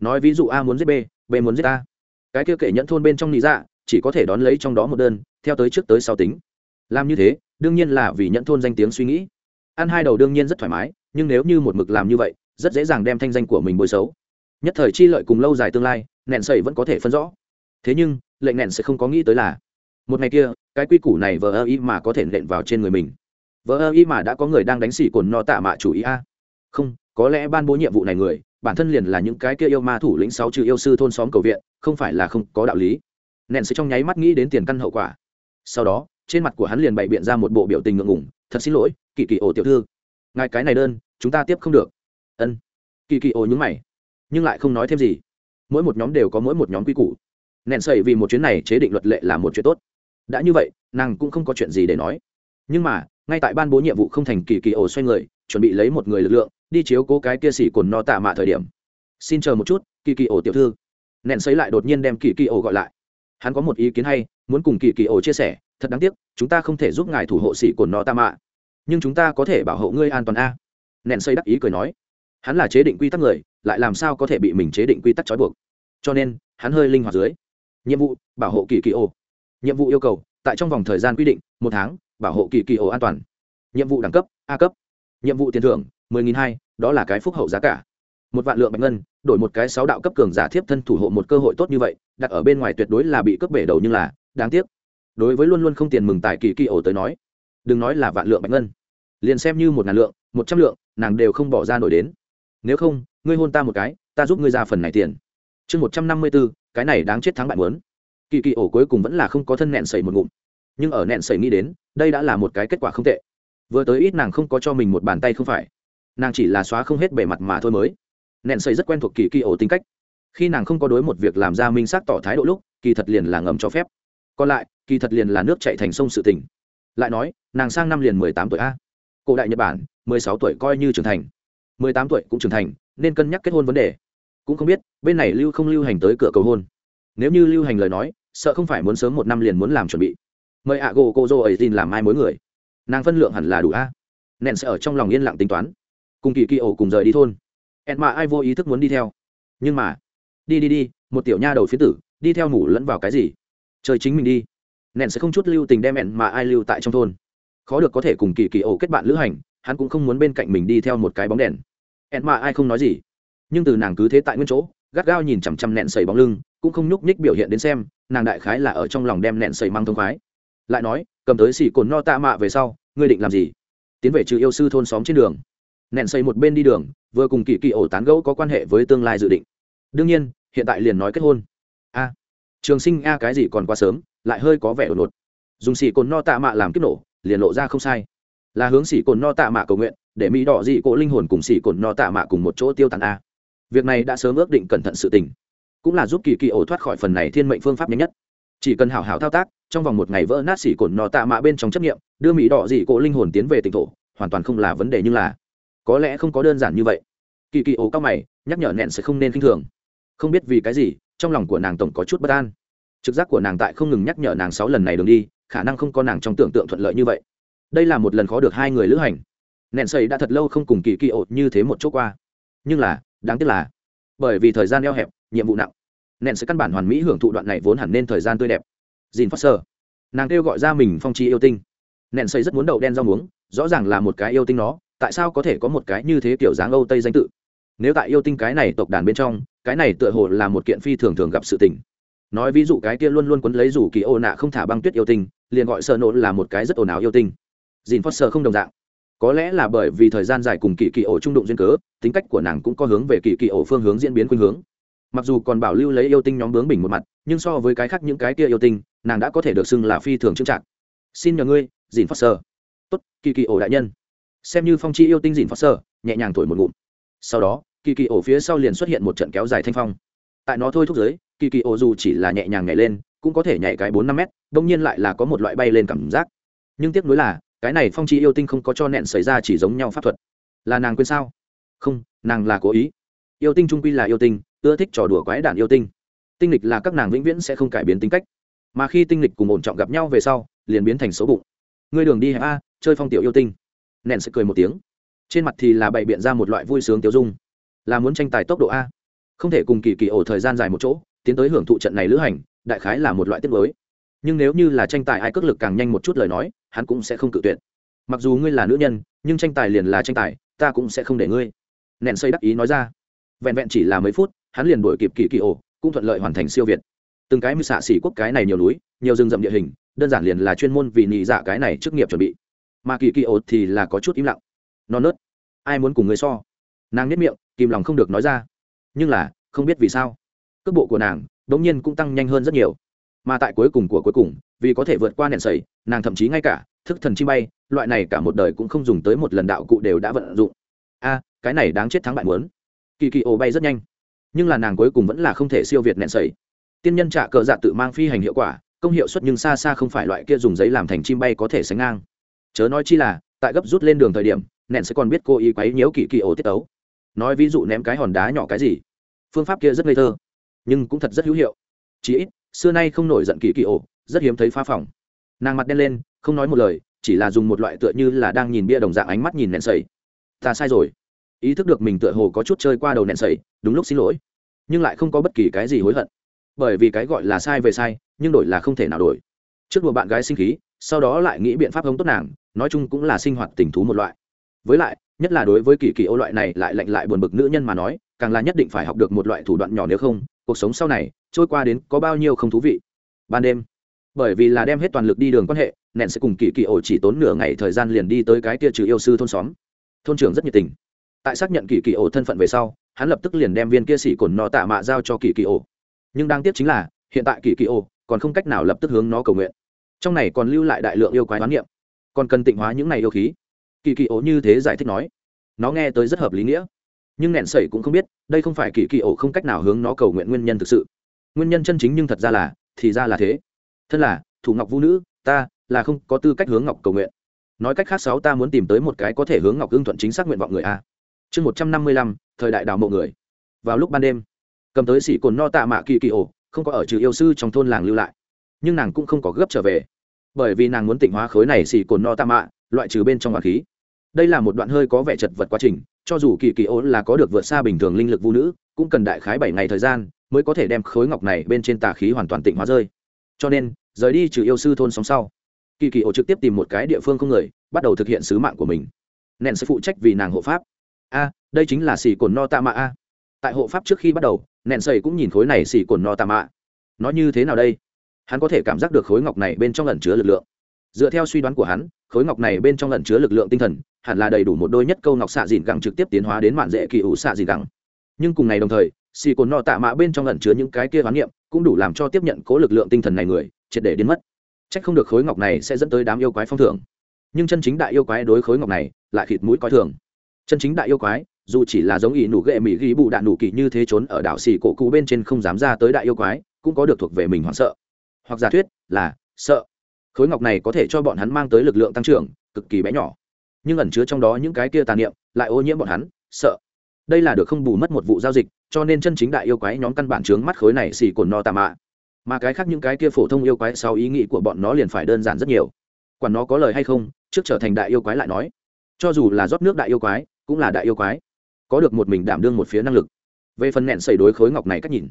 Nói ví dụ a muốn giết b b muốn giết a. Cái kia kệ nhận thôn bên trong lý dạ chỉ có thể đón lấy trong đó một đơn, theo tới trước tới sau tính. Làm như thế, đương nhiên là vì nhận thôn danh tiếng suy nghĩ. Ăn hai đầu đương nhiên rất thoải mái, nhưng nếu như một mực làm như vậy, rất dễ dàng đem thanh danh của mình bôi xấu. Nhất thời chi lợi cùng lâu dài tương lai, nẹn sẩy vẫn có thể phân rõ. Thế nhưng, lệnh nẹn sẽ không có nghĩ tới là, một ngày kia, cái quy củ này vờ ơ ý mà có thể nện vào trên người mình vờ ơ y mà đã có người đang đánh xỉ cồn no tạ mạ chủ ý a. Không, có lẽ ban bố nhiệm vụ này người, bản thân liền là những cái kia yêu ma thủ lĩnh sáu trừ yêu sư thôn xóm cầu viện, không phải là không có đạo lý. Nện sẽ trong nháy mắt nghĩ đến tiền căn hậu quả. Sau đó, trên mặt của hắn liền bày biện ra một bộ biểu tình ngượng ngủng thật xin lỗi, kỳ kỳ ổ tiểu thư. Ngài cái này đơn, chúng ta tiếp không được. Ân. Kỳ kỳ ổ nhúng mày, nhưng lại không nói thêm gì. Mỗi một nhóm đều có mỗi một nhóm quy củ. Nện sậy vì một chuyến này chế định luật lệ là một chuyện tốt. Đã như vậy, nàng cũng không có chuyện gì để nói. Nhưng mà ngay tại ban bố nhiệm vụ không thành kỳ kỳ ổ xoay người, chuẩn bị lấy một người lực lượng, đi chiếu cố cái kia xỉ cồn no tạ mạ thời điểm. Xin chờ một chút, kỳ kỳ ổ tiểu thư. Nện xấy lại đột nhiên đem kỳ kỳ ổ gọi lại. Hắn có một ý kiến hay, muốn cùng kỳ kỳ ổ chia sẻ, thật đáng tiếc, chúng ta không thể giúp ngài thủ hộ xỉ cồn no tạ mạ. Nhưng chúng ta có thể bảo hộ ngươi an toàn a. Nện xây đắc ý cười nói. Hắn là chế định quy tắc người, lại làm sao có thể bị mình chế định quy tắc trói buộc? Cho nên, hắn hơi linh hoạt dưới. Nhiệm vụ, bảo hộ kỳ kỳ ô nhiệm vụ yêu cầu, tại trong vòng thời gian quy định, một tháng bảo hộ kỳ kỳ ổ an toàn. Nhiệm vụ đẳng cấp, a cấp. Nhiệm vụ tiền thưởng, mười nghìn hai, đó là cái phúc hậu giá cả. Một vạn lượng bạch ngân, đổi một cái sáu đạo cấp cường giả thiếp thân thủ hộ một cơ hội tốt như vậy, đặt ở bên ngoài tuyệt đối là bị cướp bể đầu nhưng là, đáng tiếc. Đối với luôn luôn không tiền mừng tại kỳ kỳ ổ tới nói, đừng nói là vạn lượng bạch ngân. Liền xem như một ngàn lượng, một trăm lượng, nàng đều không bỏ ra nổi đến. Nếu không, ngươi hôn ta một cái, ta giúp ngươi ra phần này tiền. Chương một trăm năm mươi bốn cái này đáng chết thắng bạn muốn. Kỳ kỳ ổ cuối cùng vẫn là không có thân nẹn sẩy một ngụm. Nhưng ở nẹn sẩy nghĩ đến đây đã là một cái kết quả không tệ. Vừa tới ít nàng không có cho mình một bàn tay không phải. Nàng chỉ là xóa không hết bề mặt mà thôi mới. Nện xây rất quen thuộc kỳ kỳ ổ tính cách. Khi nàng không có đối một việc làm ra minh xác tỏ thái độ lúc, kỳ thật liền là ngầm cho phép. Còn lại, kỳ thật liền là nước chạy thành sông sự tỉnh lại nói, nàng sang năm liền mười tám tuổi a. Cổ đại nhật bản, mười sáu tuổi coi như trưởng thành. mười tám tuổi cũng trưởng thành, nên cân nhắc kết hôn vấn đề. Cũng không biết, bên này lưu không lưu hành tới cửa cầu hôn. Nếu như lưu hành lời nói, sợ không phải muốn sớm một năm liền muốn làm chuẩn bị mời ạ gỗ cô dô ấy tin làm mai mối người. Nàng phân lượng hẳn là đủ a. Nện sẽ ở trong lòng yên lặng tính toán. Cùng kỳ kỳ ổ cùng rời đi thôn. Ẹn mà ai vô ý thức muốn đi theo. Nhưng mà, đi đi đi, một tiểu nha đầu phía tử, đi theo ngủ lẫn vào cái gì? Trời chính mình đi. Nện sẽ không chút lưu tình đem ẹn mà ai lưu tại trong thôn. Khó được có thể cùng kỳ kỳ ổ kết bạn lữ hành, hắn cũng không muốn bên cạnh mình đi theo một cái bóng đèn. Ẹn mà ai không nói gì. Nhưng từ nàng cứ thế tại nguyên chỗ, gắt gao nhìn chằm chằm nẹn sầy bóng lưng, cũng không nhúc nhích biểu hiện đến xem, nàng đại khái là ở trong lòng đem nẹn sầy mang thông khoái lại nói, cầm tới xỉ cồn no tạ mạ về sau, ngươi định làm gì? Tiến về trừ yêu sư thôn xóm trên đường. Nẹn xây một bên đi đường, vừa cùng kỳ kỳ ổ tán gẫu có quan hệ với tương lai dự định. Đương nhiên, hiện tại liền nói kết hôn. A à, trường sinh a cái gì còn quá sớm, lại hơi có vẻ đột ngột. Dùng xỉ cồn no tạ mạ làm kiếp nổ, liền lộ ra không sai. Là hướng xỉ cồn no tạ mạ cầu nguyện, để mỹ đỏ dị cỗ linh hồn cùng xỉ cồn no tạ mạ cùng một chỗ tiêu tàn a. Việc này đã sớm ước định cẩn thận sự tình. Cũng là giúp kỳ kỳ ổ thoát khỏi phần này thiên mệnh phương pháp nhanh nhất chỉ cần hảo hảo thao tác, trong vòng một ngày vỡ nát xỉ cồn nọ tạ mạ bên trong chấp nghiệm, đưa mỹ đỏ dị cỗ linh hồn tiến về tỉnh thổ, hoàn toàn không là vấn đề nhưng là. Có lẽ không có đơn giản như vậy. Kỳ kỳ ố cao mày, nhắc nhở nẹn sẽ không nên k i n h thường. Không biết vì cái gì, trong lòng của nàng tổng có chút bất an. Trực giác của nàng tại không ngừng nhắc nhở nàng sáu lần này đường đi, khả năng không có nàng trong tưởng tượng thuận lợi như vậy. Đây là một lần khó được hai người lữ hành. Nẹn xây đã thật lâu không cùng kỳ kỳ ổ như thế một chỗ qua. Nhưng là, đáng tiếc là, bởi vì thời gian eo hẹp, nhiệm vụ nặng nẹn sẽ căn bản hoàn mỹ hưởng thụ đoạn này vốn hẳn nên thời gian tươi đẹp. Dìn phát sơ nàng kêu gọi ra mình phong trí yêu tinh. Nẹn xây rất muốn đậu đen rau muống, rõ ràng là một cái yêu tinh nó, tại sao có thể có một cái như thế kiểu dáng âu tây danh tự? Nếu tại yêu tinh cái này tộc đàn bên trong, cái này tựa hồ là một kiện phi thường thường gặp sự tình. Nói ví dụ cái kia luôn luôn quấn lấy rủ kỳ ô nạ không thả băng tuyết yêu tinh, liền gọi sợ nộ là một cái rất ồn ào yêu tinh. Dìn Foster sơ không đồng dạng. Có lẽ là bởi vì thời gian dài cùng kỳ kỳ ổ trung đụng duyên cớ, tính cách của nàng cũng có hướng về kỳ kỳ ổ phương hướng diễn biến khuynh hướng mặc dù còn bảo lưu lấy yêu tinh nhóm bướng bình một mặt, nhưng so với cái khác những cái kia yêu tinh, nàng đã có thể được xưng là phi thường trưng trạc xin nhờ ngươi, dìn phát sơ tốt, kỳ kỳ ổ đại nhân. Xem như phong chi yêu tinh dìn phát sơ nhẹ nhàng thổi một ngụm. Sau đó, kỳ kỳ ổ phía sau liền xuất hiện một trận kéo dài thanh phong. Tại nó thôi thúc giới, kỳ kỳ ổ dù chỉ là nhẹ nhàng nhảy lên, cũng có thể nhảy cái bốn năm mét đông nhiên lại là có một loại bay lên cảm giác. Nhưng tiếc nuối là, cái này phong chi yêu tinh không có cho nẹn xảy ra chỉ giống nhau pháp thuật. Là nàng quên sao? Không, nàng là cố ý. Yêu tinh trung quy là yêu tinh ưa thích trò đùa quái đản yêu tinh. Tinh lịch là các nàng vĩnh viễn sẽ không cải biến tính cách. Mà khi tinh lịch cùng ổn trọng gặp nhau về sau, liền biến thành xấu bụng. Ngươi đường đi hẹp a chơi phong tiểu yêu tinh. Nện sẽ cười một tiếng. Trên mặt thì là bày biện ra một loại vui sướng tiêu dung. Là muốn tranh tài tốc độ a. Không thể cùng kỳ kỳ ổ thời gian dài một chỗ, tiến tới hưởng thụ trận này lữ hành, đại khái là một loại tiết mới nhưng nếu như là tranh tài ai cước lực càng nhanh một chút lời nói, hắn cũng sẽ không cự tuyệt. Mặc dù ngươi là nữ nhân, nhưng tranh tài liền là tranh tài, ta cũng sẽ không để ngươi. Nện xây đắc ý nói ra vẹn vẹn chỉ là mấy phút, hắn liền đuổi kịp kỳ kỳ ổ, cũng thuận lợi hoàn thành siêu việt. Từng cái mưu xạ xỉ quốc cái này nhiều núi, nhiều rừng rậm địa hình, đơn giản liền là chuyên môn vì nhị dạ cái này chức nghiệp chuẩn bị. Mà kỳ kỳ ổ thì là có chút im lặng. Non nớt. Ai muốn cùng người so? Nàng nhất miệng, kìm lòng không được nói ra. Nhưng là, không biết vì sao. Cước bộ của nàng đ ỗ n g nhiên cũng tăng nhanh hơn rất nhiều. Mà tại cuối cùng của cuối cùng, vì có thể vượt qua nện sầy, nàng thậm chí ngay cả thức thần chi bay, loại này cả một đời cũng không dùng tới một lần đạo cụ đều đã vận dụng. A, cái này đáng chết thắng bại muốn kỳ kỳ ồ bay rất nhanh. Nhưng là nàng cuối cùng vẫn là không thể siêu việt nện sầy tiên nhân trả cờ dạ tự mang phi hành hiệu quả, công hiệu suất nhưng xa xa không phải loại kia dùng giấy làm thành chim bay có thể sánh ngang. Chớ nói chi là, tại gấp rút lên đường thời điểm nện sẽ còn biết cô ý quấy nhiễu kỳ kỳ ồ tiết ấu nói ví dụ ném cái hòn đá nhỏ cái gì, phương pháp kia rất ngây thơ, nhưng cũng thật rất hữu hiệu. Chí ít, xưa nay không nổi giận kỳ kỳ ổ rất hiếm thấy phá phòng. Nàng mặt đen lên, không nói một lời, chỉ là dùng một loại tựa như là đang nhìn bia đồng dạng ánh mắt nhìn nện sầy ta sai rồi ý thức được mình tựa hồ có chút chơi qua đầu nện sẩy, đúng lúc xin lỗi. Nhưng lại không có bất kỳ cái gì hối hận. Bởi vì cái gọi là sai về sai nhưng đổi là không thể nào đổi. Trước đùa bạn gái sinh khí sau đó lại nghĩ biện pháp hống tốt nàng nói chung cũng là sinh hoạt tình thú một loại. Với lại nhất là đối với kỳ kỳ ô loại này lại lạnh lại buồn bực nữ nhân mà nói càng là nhất định phải học được một loại thủ đoạn nhỏ nếu không cuộc sống sau này trôi qua đến có bao nhiêu không thú vị. Ban đêm bởi vì là đem hết toàn lực đi đường quan hệ nện sẽ cùng kỳ kỳ ổ chỉ tốn nửa ngày thời gian liền đi tới cái tia trừ yêu sư thôn xóm. Thôn trưởng rất nhiệt tình tại xác nhận kỳ kỳ ổ thân phận về sau, hắn lập tức liền đem viên kia xỉ cồn nó tạ mạ giao cho kỳ kỳ ổ. Nhưng đáng tiếc chính là, hiện tại kỳ kỳ ổ còn không cách nào lập tức hướng nó cầu nguyện. Trong này còn lưu lại đại lượng yêu quái đoán niệm. Còn cần tịnh hóa những này yêu khí. Kỳ kỳ ổ như thế giải thích nói. Nó nghe tới rất hợp lý nghĩa. Nhưng nẹn sẩy cũng không biết, đây không phải kỳ kỳ ổ không cách nào hướng nó cầu nguyện nguyên nhân thực sự. Nguyên nhân chân chính nhưng thật ra là, thì ra là thế. Thân là, thủ ngọc vũ nữ, ta là không có tư cách hướng ngọc cầu nguyện. Nói cách khác sáu ta muốn tìm tới một cái có thể hướng ngọc hương thuận chính xác nguyện vọng người a chương một trăm năm mươi lăm, thời đại đào mộ người. Vào lúc ban đêm, cầm tới sĩ cồn no tạ mạ kỳ kỳ ổ, không có ở trừ yêu sư trong thôn làng lưu lại. Nhưng nàng cũng không có gấp trở về. Bởi vì nàng muốn tịnh hóa khối này xì cồn no tạ mạ, loại trừ bên trong hoàng khí. Đây là một đoạn hơi có vẻ chật vật quá trình, cho dù kỳ kỳ ố là có được vượt xa bình thường linh lực vũ nữ, cũng cần đại khái bảy ngày thời gian mới có thể đem khối ngọc này bên trên tà khí hoàn toàn tịnh hóa rơi. Cho nên, rời đi trừ yêu sư thôn sóng sau, kỳ kỳ ổ trực tiếp tìm một cái địa phương không người, bắt đầu thực hiện sứ mạng của mình. Nện sẽ phụ trách vì nàng hộ pháp a, đây chính là xì cồn no tạ mạ a. Tại hộ pháp trước khi bắt đầu nện sầy cũng nhìn khối này xì cồn no tạ mạ nói như thế nào đây? Hắn có thể cảm giác được khối ngọc này bên trong lẩn chứa lực lượng. Dựa theo suy đoán của hắn, khối ngọc này bên trong lẩn chứa lực lượng tinh thần, hẳn là đầy đủ một đôi nhất câu ngọc xạ dìn gẳng trực tiếp tiến hóa đến mạn dễ kỳ ủ xạ dìn gẳng. Nhưng cùng ngày đồng thời, xì cồn no tạ mạ bên trong lẩn chứa những cái kia hoán niệm cũng đủ làm cho tiếp nhận cố lực lượng tinh thần này người, triệt để đến mất. Chắc không được khối ngọc này sẽ dẫn tới đám yêu quái phong thưởng. Nhưng chân chính đại yêu quái đối khối ngọc này, lại khịt mũi coi thường. Chân chính đại yêu quái, dù chỉ là giống ỷ nụ ghệ mỹ ghi bụ đạn nụ kỳ như thế trốn ở đảo xì cổ cụ bên trên không dám ra tới đại yêu quái, cũng có được thuộc về mình hoảng sợ. Hoặc giả thuyết là sợ. Khối ngọc này có thể cho bọn hắn mang tới lực lượng tăng trưởng, cực kỳ bé nhỏ. Nhưng ẩn chứa trong đó những cái kia tàn niệm, lại ô nhiễm bọn hắn, sợ. Đây là được không bù mất một vụ giao dịch, cho nên chân chính đại yêu quái nhóm căn bản trướng mắt khối này xì cồn no tà mạ mà cái khác những cái kia phổ thông yêu quái sau ý nghĩ của bọn nó liền phải đơn giản rất nhiều quản nó có lời hay không trước trở thành đại yêu quái lại nói cho dù là rót nước đại yêu quái cũng là đại yêu quái. Có được một mình đảm đương một phía năng lực. Về phần nẹn xảy đối khối ngọc này cách nhìn.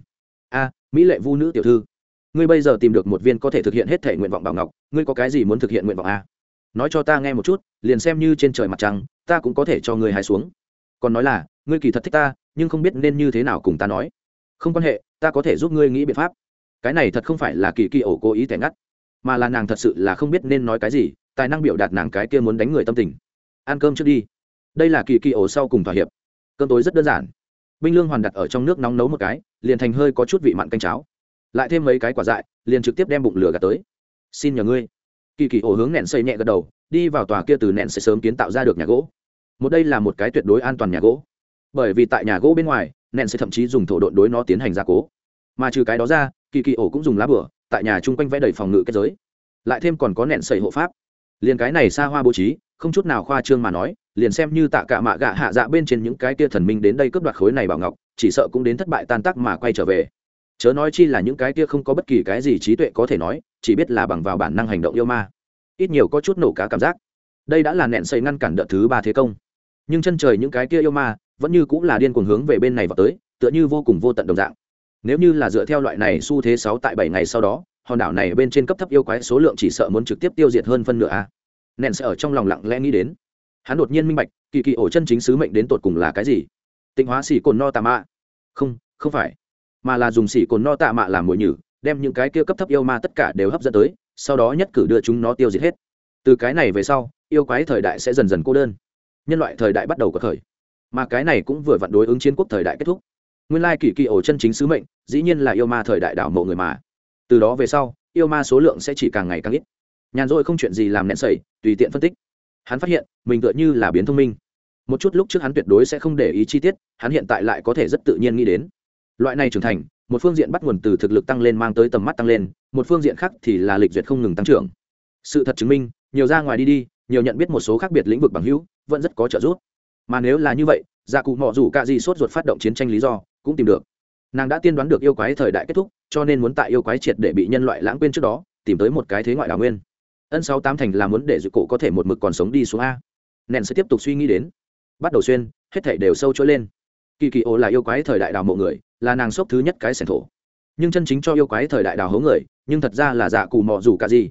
A, mỹ lệ vu nữ tiểu thư, ngươi bây giờ tìm được một viên có thể thực hiện hết thể nguyện vọng bảo ngọc, ngươi có cái gì muốn thực hiện nguyện vọng a? Nói cho ta nghe một chút, liền xem như trên trời mặt trăng, ta cũng có thể cho ngươi hài xuống. Còn nói là, ngươi kỳ thật thích ta, nhưng không biết nên như thế nào cùng ta nói. Không quan hệ, ta có thể giúp ngươi nghĩ biện pháp. Cái này thật không phải là kỳ kỳ ổ cố ý tẻ ngắt, mà là nàng thật sự là không biết nên nói cái gì, tài năng biểu đạt nàng cái kia muốn đánh người tâm tình. Ăn cơm trước đi đây là kỳ kỳ ổ sau cùng thỏa hiệp. Cơm tối rất đơn giản. Binh lương hoàn đặt ở trong nước nóng nấu một cái, liền thành hơi có chút vị mặn canh cháo. Lại thêm mấy cái quả dại, liền trực tiếp đem bụng lửa gạt tới. Xin nhờ ngươi. Kỳ kỳ ổ hướng nẹn xây nhẹ gật đầu, đi vào tòa kia từ nẹn sẽ sớm kiến tạo ra được nhà gỗ. Một đây là một cái tuyệt đối an toàn nhà gỗ. Bởi vì tại nhà gỗ bên ngoài, nẹn sẽ thậm chí dùng thổ độn đối nó tiến hành gia cố. Mà trừ cái đó ra, kỳ kỳ ổ cũng dùng lá bửa, tại nhà chung quanh vẽ đầy phòng ngự kết giới. Lại thêm còn có nẹn sầy hộ pháp. Liền cái này xa hoa bố trí không chút nào khoa trương mà nói, liền xem như tạ cả mạ gạ hạ dạ bên trên những cái tia thần minh đến đây cướp đoạt khối này bảo ngọc, chỉ sợ cũng đến thất bại tan tác mà quay trở về. Chớ nói chi là những cái tia không có bất kỳ cái gì trí tuệ có thể nói, chỉ biết là bằng vào bản năng hành động yêu ma. Ít nhiều có chút nổ cá cảm giác. Đây đã là nẹn xây ngăn cản đợt thứ ba thế công. Nhưng chân trời những cái kia yêu ma, vẫn như cũng là điên cuồng hướng về bên này vào tới, tựa như vô cùng vô tận đồng dạng. Nếu như là dựa theo loại này xu thế sáu tại bảy ngày sau đó, hòn đảo này bên trên cấp thấp yêu quái số lượng chỉ sợ muốn trực tiếp tiêu diệt hơn phân nửa a nện sẽ ở trong lòng lặng lẽ nghĩ đến. Hắn đột nhiên minh bạch, kỳ kỳ ổ chân chính sứ mệnh đến tột cùng là cái gì? Tịnh hóa xỉ cồn no tạ mạ. Không không phải. Mà là dùng xỉ cồn no tạ mạ làm mồi nhử, đem những cái kia cấp thấp yêu ma tất cả đều hấp dẫn tới, sau đó nhất cử đưa chúng nó tiêu diệt hết. Từ cái này về sau, yêu quái thời đại sẽ dần dần cô đơn. Nhân loại thời đại bắt đầu có thời mà cái này cũng vừa vặn đối ứng chiến quốc thời đại kết thúc. Nguyên lai kỳ kỳ ổ chân chính sứ mệnh, dĩ nhiên là yêu ma thời đại đảo mộ người mà. Từ đó về sau, yêu ma số lượng sẽ chỉ càng ngày càng ít nhàn rỗi không chuyện gì làm nện sẩy, tùy tiện phân tích. Hắn phát hiện, mình tựa như là biến thông minh. Một chút lúc trước hắn tuyệt đối sẽ không để ý chi tiết, hắn hiện tại lại có thể rất tự nhiên nghĩ đến. Loại này trưởng thành, một phương diện bắt nguồn từ thực lực tăng lên mang tới tầm mắt tăng lên, một phương diện khác thì là lịch duyệt không ngừng tăng trưởng. Sự thật chứng minh, nhiều ra ngoài đi đi, nhiều nhận biết một số khác biệt lĩnh vực bằng hữu, vẫn rất có trợ giúp. Mà nếu là như vậy gia cụ mọ dù c ả gì sốt ruột phát động chiến tranh lý do, cũng tìm được. Nàng đã tiên đoán được yêu quái thời đại kết thúc, cho nên muốn tại yêu quái triệt để bị nhân loại lãng quên trước đó, tìm tới một cái thế ngoại đào nguyên ân sáu tám thành là muốn để dự cổ có thể một mực còn sống đi xuống a. Nện sẽ tiếp tục suy nghĩ đến. Bắt đầu xuyên, hết thảy đều sâu trỗi lên. Kỳ kỳ ô là yêu quái thời đại đào mộ người, là nàng sốc thứ nhất cái sẻn thổ. Nhưng chân chính cho yêu quái thời đại đào hố người, nhưng thật ra là dạ cù mò dù cả gì.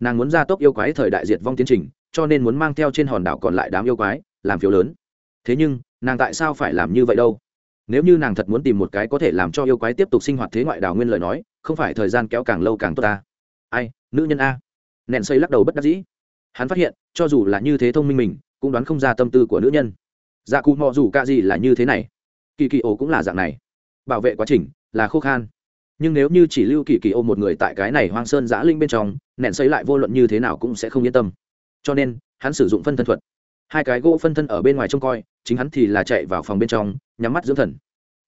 Nàng muốn ra tốc yêu quái thời đại diệt vong tiến trình, cho nên muốn mang theo trên hòn đảo còn lại đám yêu quái, làm phiếu lớn. Thế nhưng, nàng tại sao phải làm như vậy đâu? Nếu như nàng thật muốn tìm một cái có thể làm cho yêu quái tiếp tục sinh hoạt thế ngoại đảo nguyên lời nói, không phải thời gian kéo càng lâu càng tốt ta. Ai, nữ nhân a nện xây lắc đầu bất đắc dĩ. Hắn phát hiện, cho dù là như thế thông minh mình, cũng đoán không ra tâm tư của nữ nhân. Dạ cụ mò dù ca gì là như thế này? Kỳ kỳ ô cũng là dạng này. Bảo vệ quá trình là khô khan. Nhưng nếu như chỉ lưu kỳ kỳ ô một người tại cái này hoang sơn giã linh bên trong nện xây lại vô luận như thế nào cũng sẽ không yên tâm. Cho nên, hắn sử dụng phân thân thuật. Hai cái gỗ phân thân ở bên ngoài trông coi, chính hắn thì là chạy vào phòng bên trong, nhắm mắt dưỡng thần.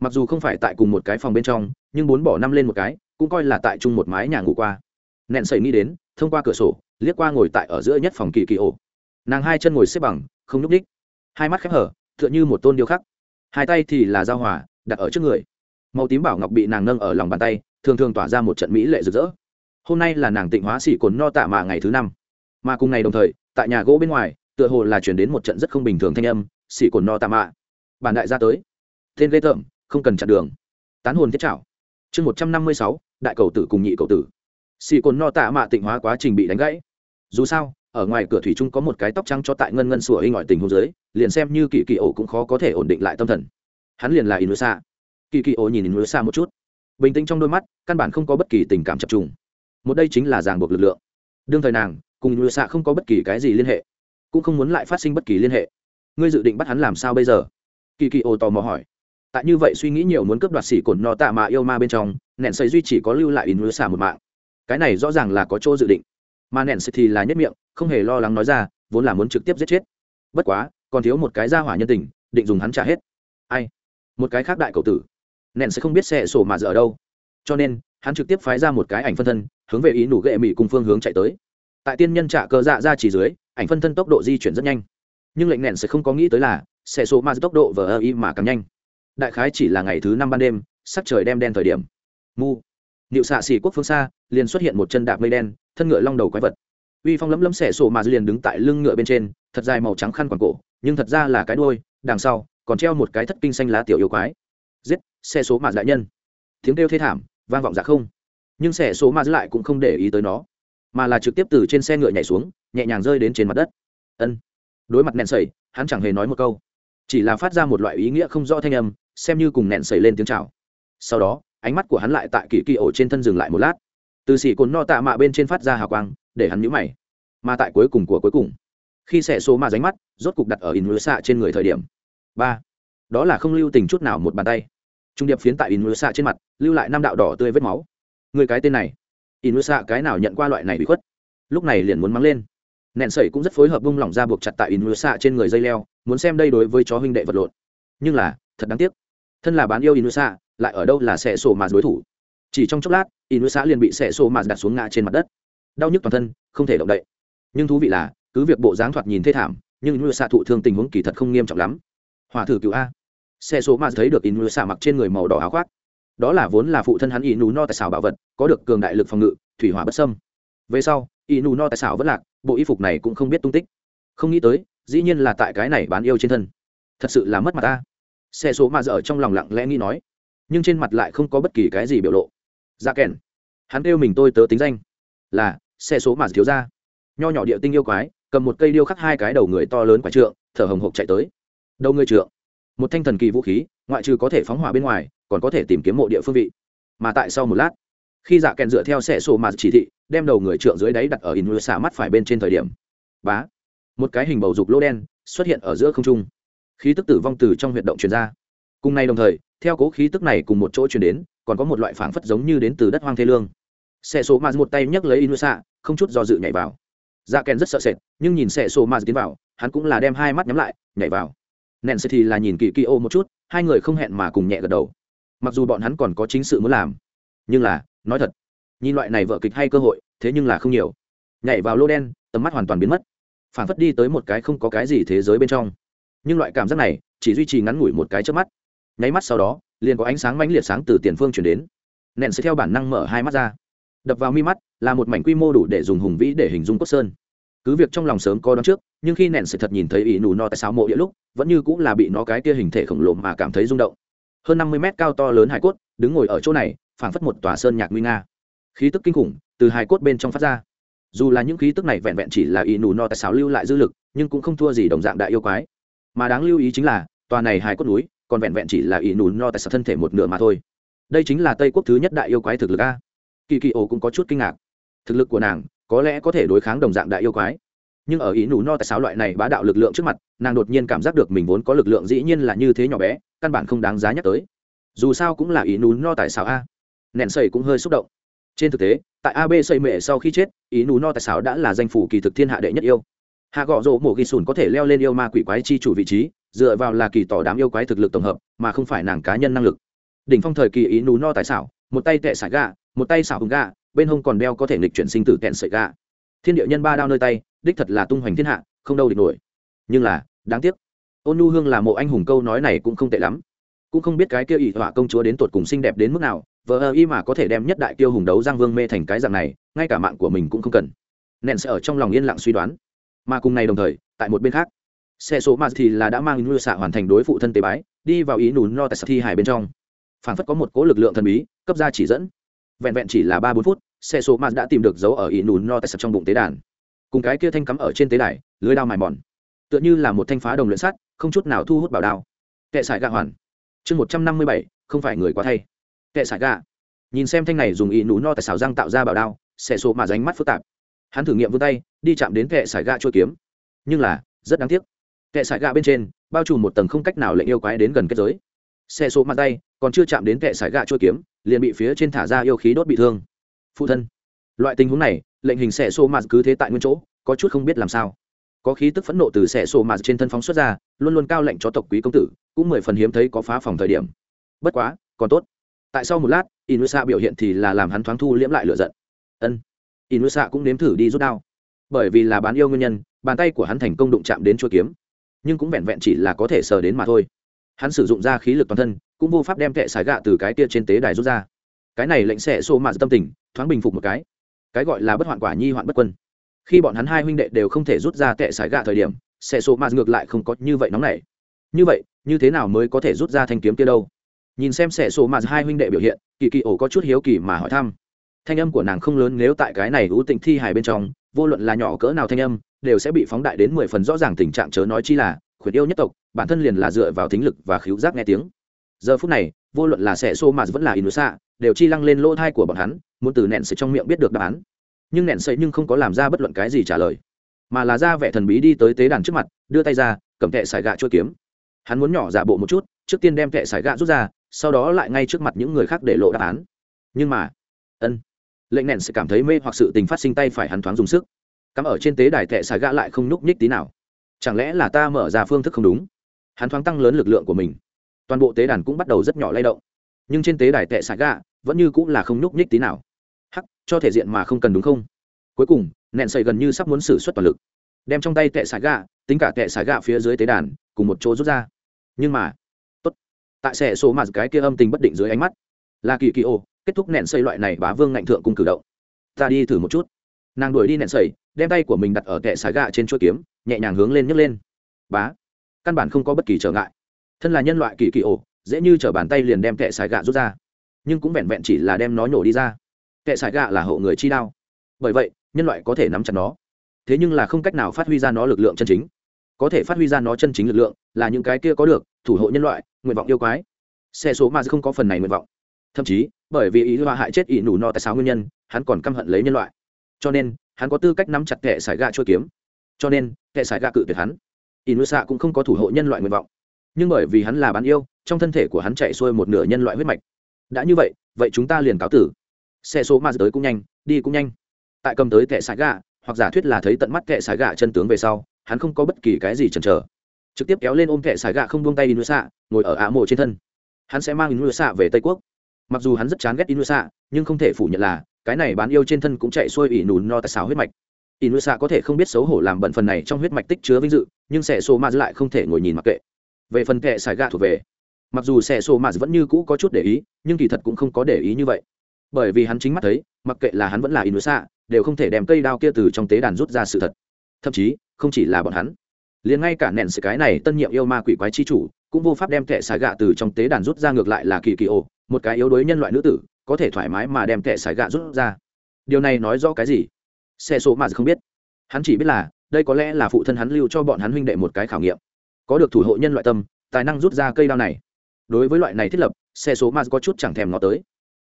Mặc dù không phải tại cùng một cái phòng bên trong, nhưng bốn bỏ năm lên một cái, cũng coi là tại chung một mái nhà ngủ qua. Nện xây nghĩ đến thông qua cửa sổ, liếc qua ngồi tại ở giữa nhất phòng kỳ kỳ ổ. Nàng hai chân ngồi xếp bằng, không n ú c hai mắt khép hở, tựa như một tôn điêu khắc. Hai tay thì là giao hòa, đặt ở trước người. Màu tím bảo ngọc bị nàng nâng ở lòng bàn tay, thường thường tỏa ra một trận mỹ lệ rực rỡ. Hôm nay là nàng tịnh hóa xỉ cồn no tạ mà ngày thứ năm. Mà cùng ngày đồng thời, tại nhà gỗ bên ngoài, tựa hồ là chuyển đến một trận rất không bình thường thanh âm xỉ cồn no tạ mạ bản đại gia tới. Tên ghê tởm, không cần chặn đường. Tán hồn thiết trảo. Chương một trăm năm mươi sáu, đại cầu tử cùng nhị cầu tử xì cồn no tạ mạ tịnh hóa quá trình bị đánh gãy. Dù sao, ở ngoài cửa thủy trung có một cái tóc trắng cho tại ngân ngân sủa hình ngoại tình hôn giới liền xem như kỳ kỳ ổ cũng khó có thể ổn định lại tâm thần. Hắn liền là inusa. Kỳ kỳ ổ nhìn inusa một chút. Bình tĩnh trong đôi mắt, căn bản không có bất kỳ tình cảm chập trùng. Một đây chính là ràng buộc lực lượng. Đương thời nàng, cùng inusa không có bất kỳ cái gì liên hệ, cũng không muốn lại phát sinh bất kỳ liên hệ. Ngươi dự định bắt hắn làm sao bây giờ? Kỳ kỳ ổ tò mò hỏi. Tại như vậy suy nghĩ nhiều muốn cướp đoạt xỉ cồn no tạ mà yêu ma bên trong nện xây duy chỉ có lưu lại inusa một mạng cái này rõ ràng là có chỗ dự định. Mà nện thì là nhất miệng, không hề lo lắng nói ra, vốn là muốn trực tiếp giết chết. Bất quá, còn thiếu một cái gia hỏa nhân tình, định dùng hắn trả hết. Ai? Một cái khác đại cầu tử. Nện sẽ không biết xe sổ mà giờ ở đâu. Cho nên, hắn trực tiếp phái ra một cái ảnh phân thân, hướng về ý nủ ghệ mỹ cùng phương hướng chạy tới. Tại tiên nhân trả cờ dạ ra chỉ dưới, ảnh phân thân tốc độ di chuyển rất nhanh. Nhưng lệnh nện sẽ không có nghĩ tới là, xe số ma tốc độ vờ ơ y mà càng nhanh. Đại khái chỉ là ngày thứ năm ban đêm, sắc trời đem đen thời điểm. Mu niệu xạ xỉ quốc phương xa, liền xuất hiện một chân đạp mây đen, thân ngựa long đầu quái vật. Uy phong lấm lấm xẻ sổ mà liền đứng tại lưng ngựa bên trên, thật dài màu trắng khăn quàng cổ, nhưng thật ra là cái đôi đằng sau, còn treo một cái thất kinh xanh lá tiểu yêu quái. Giết xe số mà đại nhân. Tiếng kêu thê thảm, vang vọng dạ không. Nhưng xe số mà lại cũng không để ý tới nó, mà là trực tiếp từ trên xe ngựa nhảy xuống, nhẹ nhàng rơi đến trên mặt đất. Ân. Đối mặt nẹn sẩy, hắn chẳng hề nói một câu. Chỉ là phát ra một loại ý nghĩa không rõ thanh âm, xem như cùng nẹn sẩy lên tiếng chào. Sau đó ánh mắt của hắn lại tại kỳ kỳ ổ trên thân dừng lại một lát. Từ xỉ cồn no tạ mạ bên trên phát ra hào quang, để hắn nhũ mày. Mà tại cuối cùng của cuối cùng, khi xẻ số mà ránh mắt, rốt cục đặt ở in xạ trên người thời điểm. Ba. Đó là không lưu tình chút nào một bàn tay. Trung điệp phiến tại in xạ trên mặt, lưu lại năm đạo đỏ tươi vết máu. Người cái tên này in xạ cái nào nhận qua loại này bị khuất? Lúc này liền muốn mắng lên. Nẹn sẩy cũng rất phối hợp bung lỏng ra buộc chặt tại in xạ trên người dây leo, muốn xem đây đối với chó huynh đệ vật lộn. Nhưng là, thật đáng tiếc. Thân là bán yêu in xạ lại ở đâu là xẻ sổ mà đối thủ. Chỉ trong chốc lát, inu xã liền bị xẻ sổ mà đặt xuống ngã trên mặt đất. Đau nhức toàn thân, không thể động đậy. Nhưng thú vị là, cứ việc bộ dáng thoạt nhìn thê thảm, nhưng inu xã thụ thương tình huống kỳ thật không nghiêm trọng lắm. Hòa thử cứu a. Xe số mà thấy được inu xã mặc trên người màu đỏ áo khoác. Đó là vốn là phụ thân hắn inu no tại xảo bảo vật, có được cường đại lực phòng ngự, thủy hỏa bất sâm về sau, inu no tại xảo vẫn lạc, bộ y phục này cũng không biết tung tích. Không nghĩ tới, dĩ nhiên là tại cái này bán yêu trên thân. Thật sự là mất mặt ta. Xe số mà dở trong lòng lặng lẽ nghĩ nói nhưng trên mặt lại không có bất kỳ cái gì biểu lộ. Dạ kèn, hắn kêu mình tôi tớ tính danh. Là, xe số mà thiếu ra. Nho nhỏ địa tinh yêu quái, cầm một cây điêu khắc hai cái đầu người to lớn quái trượng, thở hồng hộc chạy tới. Đầu người trượng, một thanh thần kỳ vũ khí, ngoại trừ có thể phóng hỏa bên ngoài, còn có thể tìm kiếm mộ địa phương vị. Mà tại sau một lát, khi dạ kèn dựa theo xe sổ mà chỉ thị, đem đầu người trượng dưới đáy đặt ở in xả mắt phải bên trên thời điểm, bá, một cái hình bầu dục lỗ đen xuất hiện ở giữa không trung. Khí tức tử vong từ trong huyệt động truyền ra cùng nay đồng thời theo cố khí tức này cùng một chỗ chuyển đến còn có một loại phảng phất giống như đến từ đất hoang thê lương. Xe số mà một tay nhấc lấy Inu sa, không chút do dự nhảy vào. Dạ kèn rất sợ sệt nhưng nhìn xe số mà tiến vào hắn cũng là đem hai mắt nhắm lại nhảy vào. Nện sẽ thì là nhìn kỳ kỳ ô một chút hai người không hẹn mà cùng nhẹ gật đầu. Mặc dù bọn hắn còn có chính sự muốn làm nhưng là nói thật nhìn loại này vợ kịch hay cơ hội thế nhưng là không nhiều. Nhảy vào lô đen tầm mắt hoàn toàn biến mất. Phản phất đi tới một cái không có cái gì thế giới bên trong. Nhưng loại cảm giác này chỉ duy trì ngắn ngủi một cái trước mắt nháy mắt sau đó, liền có ánh sáng mãnh liệt sáng từ tiền phương chuyển đến. Nện sẽ theo bản năng mở hai mắt ra. Đập vào mi mắt là một mảnh quy mô đủ để dùng hùng vĩ để hình dung cốt sơn. Cứ việc trong lòng sớm có đón trước, nhưng khi nện sự thật nhìn thấy ỷ nù no tại sao mộ địa lúc, vẫn như cũng là bị nó cái kia hình thể khổng lồ mà cảm thấy rung động. Hơn năm mươi mét cao to lớn hải cốt đứng ngồi ở chỗ này, phảng phất một tòa sơn nhạc nguy nga. Khí tức kinh khủng từ hải cốt bên trong phát ra. Dù là những khí tức này vẹn vẹn chỉ là ỷ nù no tại sao lưu lại dư lực, nhưng cũng không thua gì đồng dạng đại yêu quái. Mà đáng lưu ý chính là, tòa này hải cốt núi còn vẹn vẹn chỉ là ỷ nùn no tại sao thân thể một nửa mà thôi. Đây chính là tây quốc thứ nhất đại yêu quái thực lực a. Kỳ kỳ ổ cũng có chút kinh ngạc. Thực lực của nàng, có lẽ có thể đối kháng đồng dạng đại yêu quái. Nhưng ở ý nù no tại sao loại này bá đạo lực lượng trước mặt, nàng đột nhiên cảm giác được mình vốn có lực lượng dĩ nhiên là như thế nhỏ bé, căn bản không đáng giá nhắc tới. Dù sao cũng là ý nù no tại sao a. Nẹn sầy cũng hơi xúc động. Trên thực tế, tại ab xây mệ sau khi chết, ý nù no tại sao đã là danh phủ kỳ thực thiên hạ đệ nhất yêu hạ gọ rỗ mổ ghi sùn có thể leo lên yêu ma quỷ quái chi chủ vị trí, dựa vào là kỳ tỏ đám yêu quái thực lực tổng hợp, mà không phải nàng cá nhân năng lực. Đỉnh phong thời kỳ ý nú no tài xảo, một tay tệ sải gà một tay xảo hùng gà bên hông còn đeo có thể nghịch chuyển sinh tử kẹn sợi gà thiên địa nhân ba đao nơi tay, đích thật là tung hoành thiên hạ, không đâu địch nổi. Nhưng là, đáng tiếc, ôn nu hương là mộ anh hùng câu nói này cũng không tệ lắm. Cũng không biết cái kia ỷ họa công chúa đến tột cùng xinh đẹp đến mức nào vợ ơ y mà có thể đem nhất đại tiêu hùng đấu giang vương mê thành cái dạng này, ngay cả mạng của mình cũng không cần. Nện sẽ ở trong lòng yên lặng suy đoán mà cùng ngày đồng thời, tại một bên khác, xe số mà thì là đã mang nuôi xạ hoàn thành đối phụ thân tế bái, đi vào ý nùn no tại thi hải bên trong. Phảng phất có một cố lực lượng thần bí, cấp ra chỉ dẫn. Vẹn vẹn chỉ là ba bốn phút, xe số mà đã tìm được dấu ở ý nùn no tại trong bụng tế đàn. Cùng cái kia thanh cắm ở trên tế đài, lưới đao mài mòn. Tựa như là một thanh phá đồng luyện sắt, không chút nào thu hút bảo đao. Kệ sải gạ hoàn. Chương một trăm năm mươi bảy, không phải người quá thay. Kệ sải gạ. Nhìn xem thanh này dùng ý nú no tại xào răng tạo ra bảo đao xẻ sổ mà ránh mắt phức tạp. Hắn thử nghiệm vươn tay đi chạm đến kệ sải gạ chuôi kiếm. Nhưng là, rất đáng tiếc. Kệ sải gạ bên trên, bao trùm một tầng không cách nào lệnh yêu quái đến gần kết giới. Xe số mặt tay, còn chưa chạm đến kệ sải gạ chuôi kiếm, liền bị phía trên thả ra yêu khí đốt bị thương. Phụ thân. Loại tình huống này, lệnh hình xe số mặt cứ thế tại nguyên chỗ, có chút không biết làm sao. Có khí tức phẫn nộ từ xe số mặt trên thân phóng xuất ra, luôn luôn cao lệnh cho tộc quý công tử, cũng mười phần hiếm thấy có phá phòng thời điểm. Bất quá, còn tốt. Tại sau một lát, inusa biểu hiện thì là làm hắn thoáng thu liễm lại lựa giận. Ân. Inusa cũng nếm thử đi rút đao bởi vì là bán yêu nguyên nhân, bàn tay của hắn thành công đụng chạm đến chuôi kiếm. Nhưng cũng vẹn vẹn chỉ là có thể sờ đến mà thôi. Hắn sử dụng ra khí lực toàn thân, cũng vô pháp đem kệ sải gạ từ cái tia trên tế đài rút ra. Cái này lệnh xẻ xô mạt tâm tình, thoáng bình phục một cái. Cái gọi là bất hoạn quả nhi hoạn bất quân. Khi bọn hắn hai huynh đệ đều không thể rút ra tệ sải gạ thời điểm xẻ xô mạt ngược lại không có như vậy nóng nảy. Như vậy, như thế nào mới có thể rút ra thanh kiếm kia đâu? Nhìn xem xẻ xô mạt hai huynh đệ biểu hiện, kỳ kỳ ổ có chút hiếu kỳ mà hỏi thăm. Thanh âm của nàng không lớn nếu tại cái này ưu tịnh thi hài bên trong vô luận là nhỏ cỡ nào thanh âm, đều sẽ bị phóng đại đến mười phần rõ ràng tình trạng chớ nói chi là, khuyển yêu nhất tộc, bản thân liền là dựa vào thính lực và khíu giác nghe tiếng. Giờ phút này, vô luận là sẻ xô mà vẫn là inusa đều chi lăng lên lỗ thai của bọn hắn, muốn từ nẹn sợi trong miệng biết được đáp án. Nhưng nẹn sợi nhưng không có làm ra bất luận cái gì trả lời, mà là ra vẻ thần bí đi tới tế đàn trước mặt, đưa tay ra, cầm tệ sải gạ chua kiếm. Hắn muốn nhỏ giả bộ một chút, trước tiên đem tệ sải gạ rút ra, sau đó lại ngay trước mặt những người khác để lộ đáp án. Nhưng mà, ân lệnh nện sẽ cảm thấy mê hoặc sự tình phát sinh tay phải hắn thoáng dùng sức. Cắm ở trên tế đài tệ xài gạ lại không nhúc nhích tí nào. Chẳng lẽ là ta mở ra phương thức không đúng? Hắn thoáng tăng lớn lực lượng của mình. Toàn bộ tế đàn cũng bắt đầu rất nhỏ lay động. Nhưng trên tế đài tệ xài gạ vẫn như cũng là không nhúc nhích tí nào. Hắc, cho thể diện mà không cần đúng không? Cuối cùng nện sợi gần như sắp muốn xử suất toàn lực. Đem trong tay tệ xài gạ tính cả tệ xài gạ phía dưới tế đàn, cùng một chỗ rút ra. Nhưng mà, tốt. Tại sẽ số mà cái kia âm tình bất định dưới ánh mắt, là kỳ kỳ ô kết thúc nẹn xây loại này bá vương ngạnh thượng cung cử động. Ta đi thử một chút. Nàng đuổi đi nẹn xây đem tay của mình đặt ở kệ sải gạ trên chuỗi kiếm, nhẹ nhàng hướng lên nhấc lên. Bá, căn bản không có bất kỳ trở ngại. Thân là nhân loại kỳ kỳ ổ, dễ như t bàn tay liền đem kệ sải gạ rút ra. Nhưng cũng vẹn vẹn chỉ là đem nó nhổ đi ra. Kệ sải gạ là hộ người chi đao. Bởi vậy, nhân loại có thể nắm chặt nó. Thế nhưng là không cách nào phát huy ra nó lực lượng chân chính. Có thể phát huy ra nó chân chính lực lượng là những cái kia có được, thủ hộ nhân loại, nguyện vọng yêu quái. Xe số mà không có phần này nguyện vọng. Thậm chí bởi vì ý hoa hại chết ỷ nủ no tại sao nguyên nhân, hắn còn căm hận lấy nhân loại. Cho nên, hắn có tư cách nắm chặt kệ sải gạ chua kiếm. Cho nên kệ sải gạ cự tuyệt hắn. Ỷ nụ xạ cũng không có thủ hộ nhân loại nguyện vọng. Nhưng bởi vì hắn là bán yêu, trong thân thể của hắn chạy xuôi một nửa nhân loại huyết mạch. Đã như vậy vậy chúng ta liền cáo tử. Xe số ma tới cũng nhanh, đi cũng nhanh. Tại cầm tới kệ sải gạ hoặc giả thuyết là thấy tận mắt kệ sải gạ chân tướng về sau, hắn không có bất kỳ cái gì chần chờ. Trực tiếp kéo lên ôm kệ sải gạ không buông tay đi nuôi xạ, ngồi ở ả mộ trên thân. Hắn sẽ mang đi nuôi xạ về tây quốc mặc dù hắn rất chán ghét Inu nuôi nhưng không thể phủ nhận là, cái này bán yêu trên thân cũng chạy xuôi ỉ nùn no tại xào huyết mạch. Inu nuôi có thể không biết xấu hổ làm bận phần này trong huyết mạch tích chứa vinh dự, nhưng Sẻ số ma lại không thể ngồi nhìn mặc kệ. Về phần kệ xài gạ thuộc về, mặc dù xe sổ Ma vẫn như cũ có chút để ý, nhưng kỳ thật cũng không có để ý như vậy. Bởi vì hắn chính mắt thấy, mặc kệ là hắn vẫn là inusa, đều không thể đem cây đao kia từ trong tế đàn rút ra sự thật. Thậm chí, không chỉ là bọn hắn, liền ngay cả nện sự cái này tân nhiệm yêu ma quỷ quái chi chủ, cũng vô pháp đem kệ xài gạ từ trong tế đàn rút ra ngược lại là kỳ kỳ ồ một cái yếu đuối nhân loại nữ tử, có thể thoải mái mà đem kẻ xài gạ rút ra. Điều này nói rõ cái gì? Xe số mà không biết. Hắn chỉ biết là, đây có lẽ là phụ thân hắn lưu cho bọn hắn huynh đệ một cái khảo nghiệm. Có được thủ hộ nhân loại tâm, tài năng rút ra cây đao này. Đối với loại này thiết lập, xe số mà có chút chẳng thèm nó tới.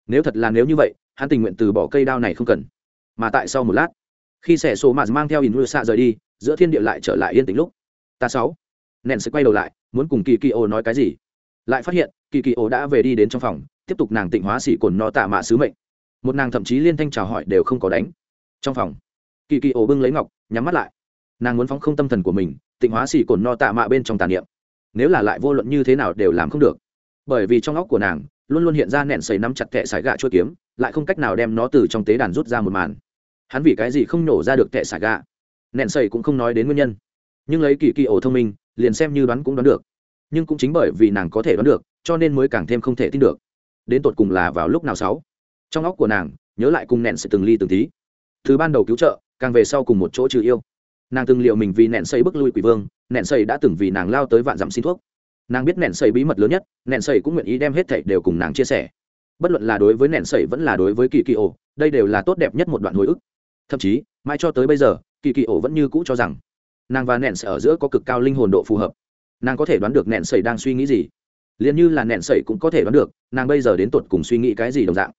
Nếu thật là nếu như vậy, hắn tình nguyện từ bỏ cây đao này không cần. Mà tại sau một lát, khi xe số mà mang theo in xạ rời đi, giữa thiên địa lại trở lại yên tĩnh lúc. Ta sáu. Nện sẽ quay đầu lại, muốn cùng kỳ kỳ ô nói cái gì? Lại phát hiện, kỳ kỳ ô đã về đi đến trong phòng, tiếp tục nàng tịnh hóa xỉ cồn no tạ mạ sứ mệnh. Một nàng thậm chí liên thanh chào hỏi đều không có đánh. Trong phòng, kỳ kỳ ô bưng lấy ngọc, nhắm mắt lại. Nàng muốn phóng không tâm thần của mình, tịnh hóa xỉ cồn no tạ mạ bên trong tàn niệm. Nếu là lại vô luận như thế nào đều làm không được. Bởi vì trong óc của nàng, luôn luôn hiện ra nện sầy nắm chặt kệ sải gạ chua kiếm, lại không cách nào đem nó từ trong tế đàn rút ra một màn. Hắn vì cái gì không nổ ra được kệ sải gạ? Nện sầy cũng không nói đến nguyên nhân. Nhưng lấy kỳ kỳ ổ thông minh, liền xem như đoán cũng đoán được nhưng cũng chính bởi vì nàng có thể đoán được, cho nên mới càng thêm không thể tin được. Đến tột cùng là vào lúc nào sáu? Trong óc của nàng, nhớ lại cùng nện sẽ từng ly từng tí. Từ ban đầu cứu trợ, càng về sau cùng một chỗ trừ yêu. Nàng từng liệu mình vì nện xây bức lui quỷ vương nện xây đã từng vì nàng lao tới vạn dặm xin thuốc. Nàng biết nện xây bí mật lớn nhất nện xây cũng nguyện ý đem hết thảy đều cùng nàng chia sẻ. Bất luận là đối với nện xây vẫn là đối với kỳ kỳ ổ, đây đều là tốt đẹp nhất một đoạn hồi ức. Thậm chí, mãi cho tới bây giờ, kỳ kỳ ổ vẫn như cũ cho rằng, nàng và nện sẽ ở giữa có cực cao linh hồn độ phù hợp nàng có thể đoán được nện sẩy đang suy nghĩ gì. Liền như là nện sẩy cũng có thể đoán được, nàng bây giờ đến tột cùng suy nghĩ cái gì đồng dạng.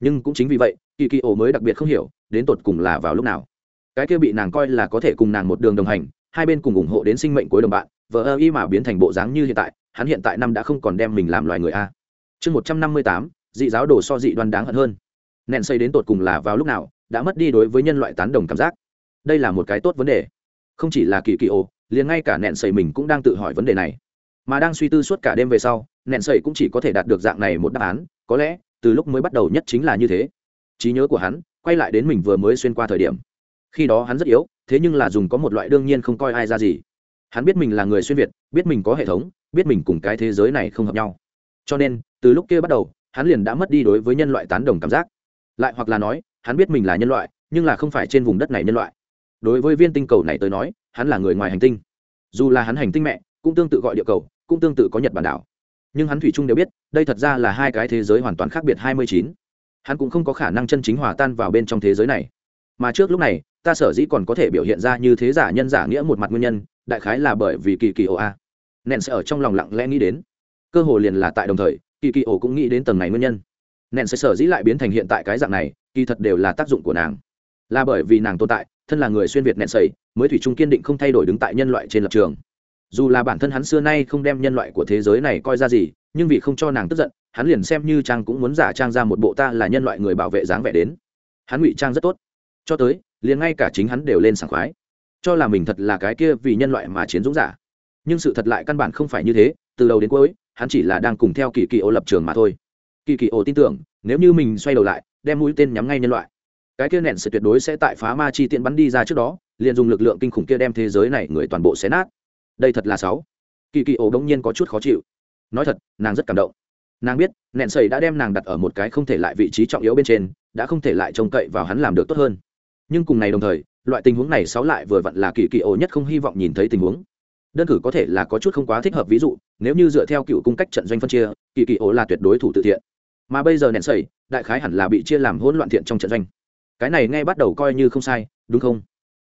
Nhưng cũng chính vì vậy kỳ kỳ ổ mới đặc biệt không hiểu, đến tột cùng là vào lúc nào. Cái kia bị nàng coi là có thể cùng nàng một đường đồng hành, hai bên cùng ủng hộ đến sinh mệnh cuối đồng bạn vợ ơ y mà biến thành bộ dáng như hiện tại, hắn hiện tại năm đã không còn đem mình làm loài người a. Chương một trăm năm mươi tám, dị giáo đồ so dị đoan đáng hận hơn. Nện xây đến tột cùng là vào lúc nào, đã mất đi đối với nhân loại tán đồng cảm giác. Đây là một cái tốt vấn đề. Không chỉ là kỳ kỳ ồ liền ngay cả nẹn sẩy mình cũng đang tự hỏi vấn đề này. Mà đang suy tư suốt cả đêm về sau, nẹn sẩy cũng chỉ có thể đạt được dạng này một đáp án, có lẽ, từ lúc mới bắt đầu nhất chính là như thế. Trí nhớ của hắn, quay lại đến mình vừa mới xuyên qua thời điểm. Khi đó hắn rất yếu, thế nhưng là dùng có một loại đương nhiên không coi ai ra gì. Hắn biết mình là người xuyên việt, biết mình có hệ thống, biết mình cùng cái thế giới này không hợp nhau. Cho nên, từ lúc kia bắt đầu, hắn liền đã mất đi đối với nhân loại tán đồng cảm giác. Lại hoặc là nói, hắn biết mình là nhân loại, nhưng là không phải trên vùng đất này nhân loại đối với viên tinh cầu này tới nói, hắn là người ngoài hành tinh. Dù là hắn hành tinh mẹ, cũng tương tự gọi địa cầu, cũng tương tự có nhật bản đảo. Nhưng hắn thủy chung đều biết, đây thật ra là hai cái thế giới hoàn toàn khác biệt hai mươi chín. Hắn cũng không có khả năng chân chính hòa tan vào bên trong thế giới này. Mà trước lúc này, ta sở dĩ còn có thể biểu hiện ra như thế giả nhân giả nghĩa một mặt nguyên nhân, đại khái là bởi vì kỳ kỳ ồ a. Nện sẽ ở trong lòng lặng lẽ nghĩ đến. Cơ hồ liền là tại đồng thời, kỳ kỳ ồ cũng nghĩ đến tầng này nguyên nhân. Nện sẽ sở dĩ lại biến thành hiện tại cái dạng này, kỳ thật đều là tác dụng của nàng là bởi vì nàng tồn tại, thân là người xuyên việt nện sầy, mới thủy chung kiên định không thay đổi đứng tại nhân loại trên lập trường. Dù là bản thân hắn xưa nay không đem nhân loại của thế giới này coi ra gì, nhưng vì không cho nàng tức giận, hắn liền xem như trang cũng muốn giả trang ra một bộ ta là nhân loại người bảo vệ dáng vẻ đến. Hắn ngụy trang rất tốt. Cho tới, liền ngay cả chính hắn đều lên sảng khoái. Cho là mình thật là cái kia vì nhân loại mà chiến dũng giả. Nhưng sự thật lại căn bản không phải như thế, từ đầu đến cuối, hắn chỉ là đang cùng theo kỳ kỳ ô lập trường mà thôi. Kỳ kỳ ô tin tưởng, nếu như mình xoay đầu lại, đem mũi tên nhắm ngay nhân loại cái kia nện sẽ tuyệt đối sẽ tại phá ma chi tiện bắn đi ra trước đó, liền dùng lực lượng kinh khủng kia đem thế giới này người toàn bộ xé nát. Đây thật là sáu kỳ kỳ ổ đống nhiên có chút khó chịu. Nói thật, nàng rất cảm động. Nàng biết nện sầy đã đem nàng đặt ở một cái không thể lại vị trí trọng yếu bên trên, đã không thể lại trông cậy vào hắn làm được tốt hơn. Nhưng cùng này đồng thời, loại tình huống này sáu lại vừa vặn là kỳ kỳ ổ nhất không hy vọng nhìn thấy tình huống. Đơn cử có thể là có chút không quá thích hợp, ví dụ, nếu như dựa theo cựu cung cách trận doanh phân chia, kỳ kỳ ổ là tuyệt đối thủ tự thiện. Mà bây giờ nện sầy, đại khái hẳn là bị chia làm hỗn loạn thiện trong trận doanh cái này ngay bắt đầu coi như không sai, đúng không?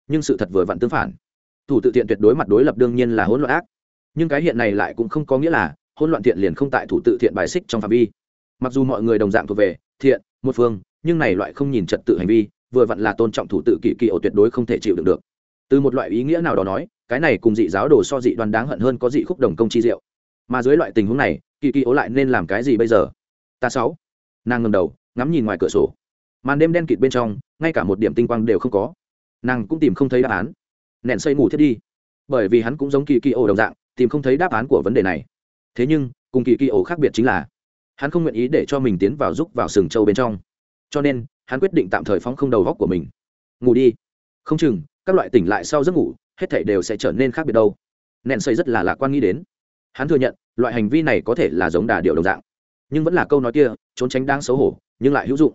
Nhưng sự thật vừa vặn tương phản. Thủ tự thiện tuyệt đối mặt đối lập đương nhiên là hỗn loạn ác. Nhưng cái hiện này lại cũng không có nghĩa là hỗn loạn thiện liền không tại thủ tự thiện bài xích trong phạm vi. Mặc dù mọi người đồng dạng thuộc về thiện, một phương, nhưng này loại không nhìn trật tự hành vi, vừa vặn là tôn trọng thủ tự kỳ kỳ ổ tuyệt đối không thể chịu đựng được. Từ một loại ý nghĩa nào đó nói, cái này cùng dị giáo đồ so dị đoan đáng hận hơn có dị khúc đồng công chi diệu. Mà dưới loại tình huống này kỳ kỳ ố lại nên làm cái gì bây giờ? Ta sáu. Nàng ngầm đầu, ngắm nhìn ngoài cửa sổ màn đêm đen kịt bên trong, ngay cả một điểm tinh quang đều không có. Nàng cũng tìm không thấy đáp án. Nện xây ngủ thiết đi. Bởi vì hắn cũng giống kỳ kỳ ổ đồng dạng, tìm không thấy đáp án của vấn đề này. Thế nhưng, cùng kỳ kỳ ổ khác biệt chính là, hắn không nguyện ý để cho mình tiến vào giúp vào sừng châu bên trong. Cho nên, hắn quyết định tạm thời phóng không đầu góc của mình. Ngủ đi. Không chừng, các loại tỉnh lại sau giấc ngủ, hết thảy đều sẽ trở nên khác biệt đâu. Nện xây rất là lạc quan nghĩ đến. Hắn thừa nhận, loại hành vi này có thể là giống đà điệu đồng dạng. Nhưng vẫn là câu nói kia, trốn tránh đáng xấu hổ, nhưng lại hữu dụng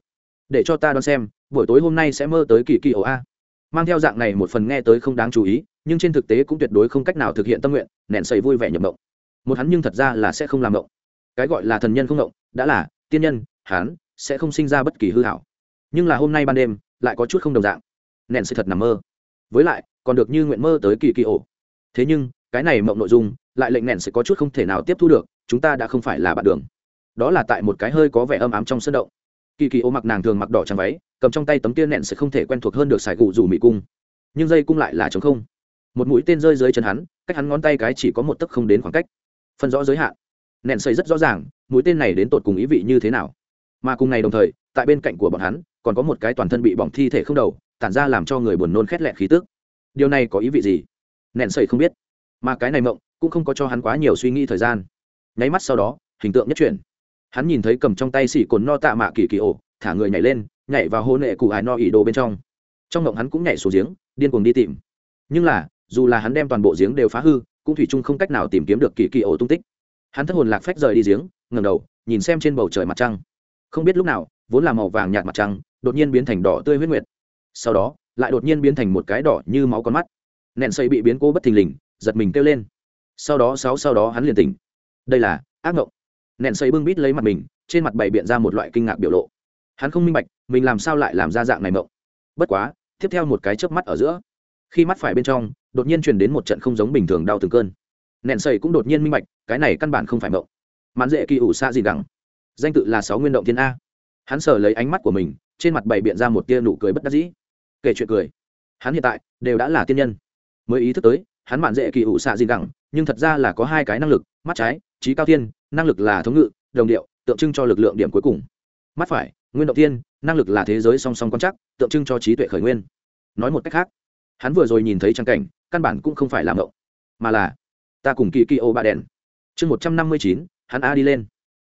để cho ta đoán xem, buổi tối hôm nay sẽ mơ tới kỳ kỳ ổ a. Mang theo dạng này một phần nghe tới không đáng chú ý, nhưng trên thực tế cũng tuyệt đối không cách nào thực hiện tâm nguyện nện sầy vui vẻ nhập động một hắn nhưng thật ra là sẽ không làm động cái gọi là thần nhân không động đã là, tiên nhân, hắn, sẽ không sinh ra bất kỳ hư hảo. Nhưng là hôm nay ban đêm, lại có chút không đồng dạng. Nện sầy thật nằm mơ. Với lại, còn được như nguyện mơ tới kỳ kỳ ổ. Thế nhưng, cái này mộng nội dung, lại lệnh nện sẽ có chút không thể nào tiếp thu được, chúng ta đã không phải là bạn đường. Đó là tại một cái hơi có vẻ âm ám trong sân động kỳ kỳ ô mặc nàng thường mặc đỏ trắng váy, cầm trong tay tấm tiên nện sẽ không thể quen thuộc hơn được sài gù dù mỹ cung. Nhưng dây cung lại là chống không. Một mũi tên rơi dưới chân hắn, cách hắn ngón tay cái chỉ có một tấc không đến khoảng cách. Phân rõ giới hạn. Nện xây rất rõ ràng, mũi tên này đến tột cùng ý vị như thế nào. Mà cùng ngày đồng thời, tại bên cạnh của bọn hắn, còn có một cái toàn thân bị bỏng thi thể không đầu, tản ra làm cho người buồn nôn khét lẹn khí tức. Điều này có ý vị gì? Nện xây không biết. Mà cái này mộng, cũng không có cho hắn quá nhiều suy nghĩ thời gian. Nháy mắt sau đó, hình tượng nhất chuyển hắn nhìn thấy cầm trong tay xỉ cồn no tạ mạ kỳ kỳ ổ, thả người nhảy lên, nhảy vào hô nệ cụ ải no ỉ đồ bên trong. Trong ngộng hắn cũng nhảy xuống giếng, điên cuồng đi tìm. Nhưng là, dù là hắn đem toàn bộ giếng đều phá hư, cũng thủy chung không cách nào tìm kiếm được kỳ kỳ ổ tung tích. Hắn thất hồn lạc phách rời đi giếng ngầm đầu, nhìn xem trên bầu trời mặt trăng. Không biết lúc nào, vốn là màu vàng nhạt mặt trăng, đột nhiên biến thành đỏ tươi huyết nguyệt. Sau đó, lại đột nhiên biến thành một cái đỏ như máu con mắt. Nẹn xây bị biến cố bất thình lình, giật mình kêu lên. Sau đó, sáu, sau đó hắn liền tỉnh. Đây là ác ngộng nện xây bưng bít lấy mặt mình, trên mặt bày biện ra một loại kinh ngạc biểu lộ. Hắn không minh bạch, mình làm sao lại làm ra dạng này mộng. Bất quá, tiếp theo một cái chớp mắt ở giữa, khi mắt phải bên trong, đột nhiên truyền đến một trận không giống bình thường đau từng cơn. Nện xây cũng đột nhiên minh bạch, cái này căn bản không phải mộng. Mãn dễ kỳ ủ xa gì đẳng. Danh tự là sáu nguyên động thiên a. Hắn sờ lấy ánh mắt của mình, trên mặt bày biện ra một tia nụ cười bất đắc dĩ. Kể chuyện cười. Hắn hiện tại đều đã là tiên nhân. Mới ý thức tới hắn mạn dễ kỳ ủ xạ gì đẳng nhưng thật ra là có hai cái năng lực, mắt trái, trí cao tiên năng lực là thống ngự, đồng điệu, tượng trưng cho lực lượng điểm cuối cùng. Mắt phải, nguyên động tiên năng lực là thế giới song song quan chắc tượng trưng cho trí tuệ khởi nguyên. Nói một cách khác, hắn vừa rồi nhìn thấy trang cảnh, căn bản cũng không phải là mộng, mà là ta cùng kỳ kỳ ô ba đèn. Chương một trăm năm mươi chín, hắn a đi lên.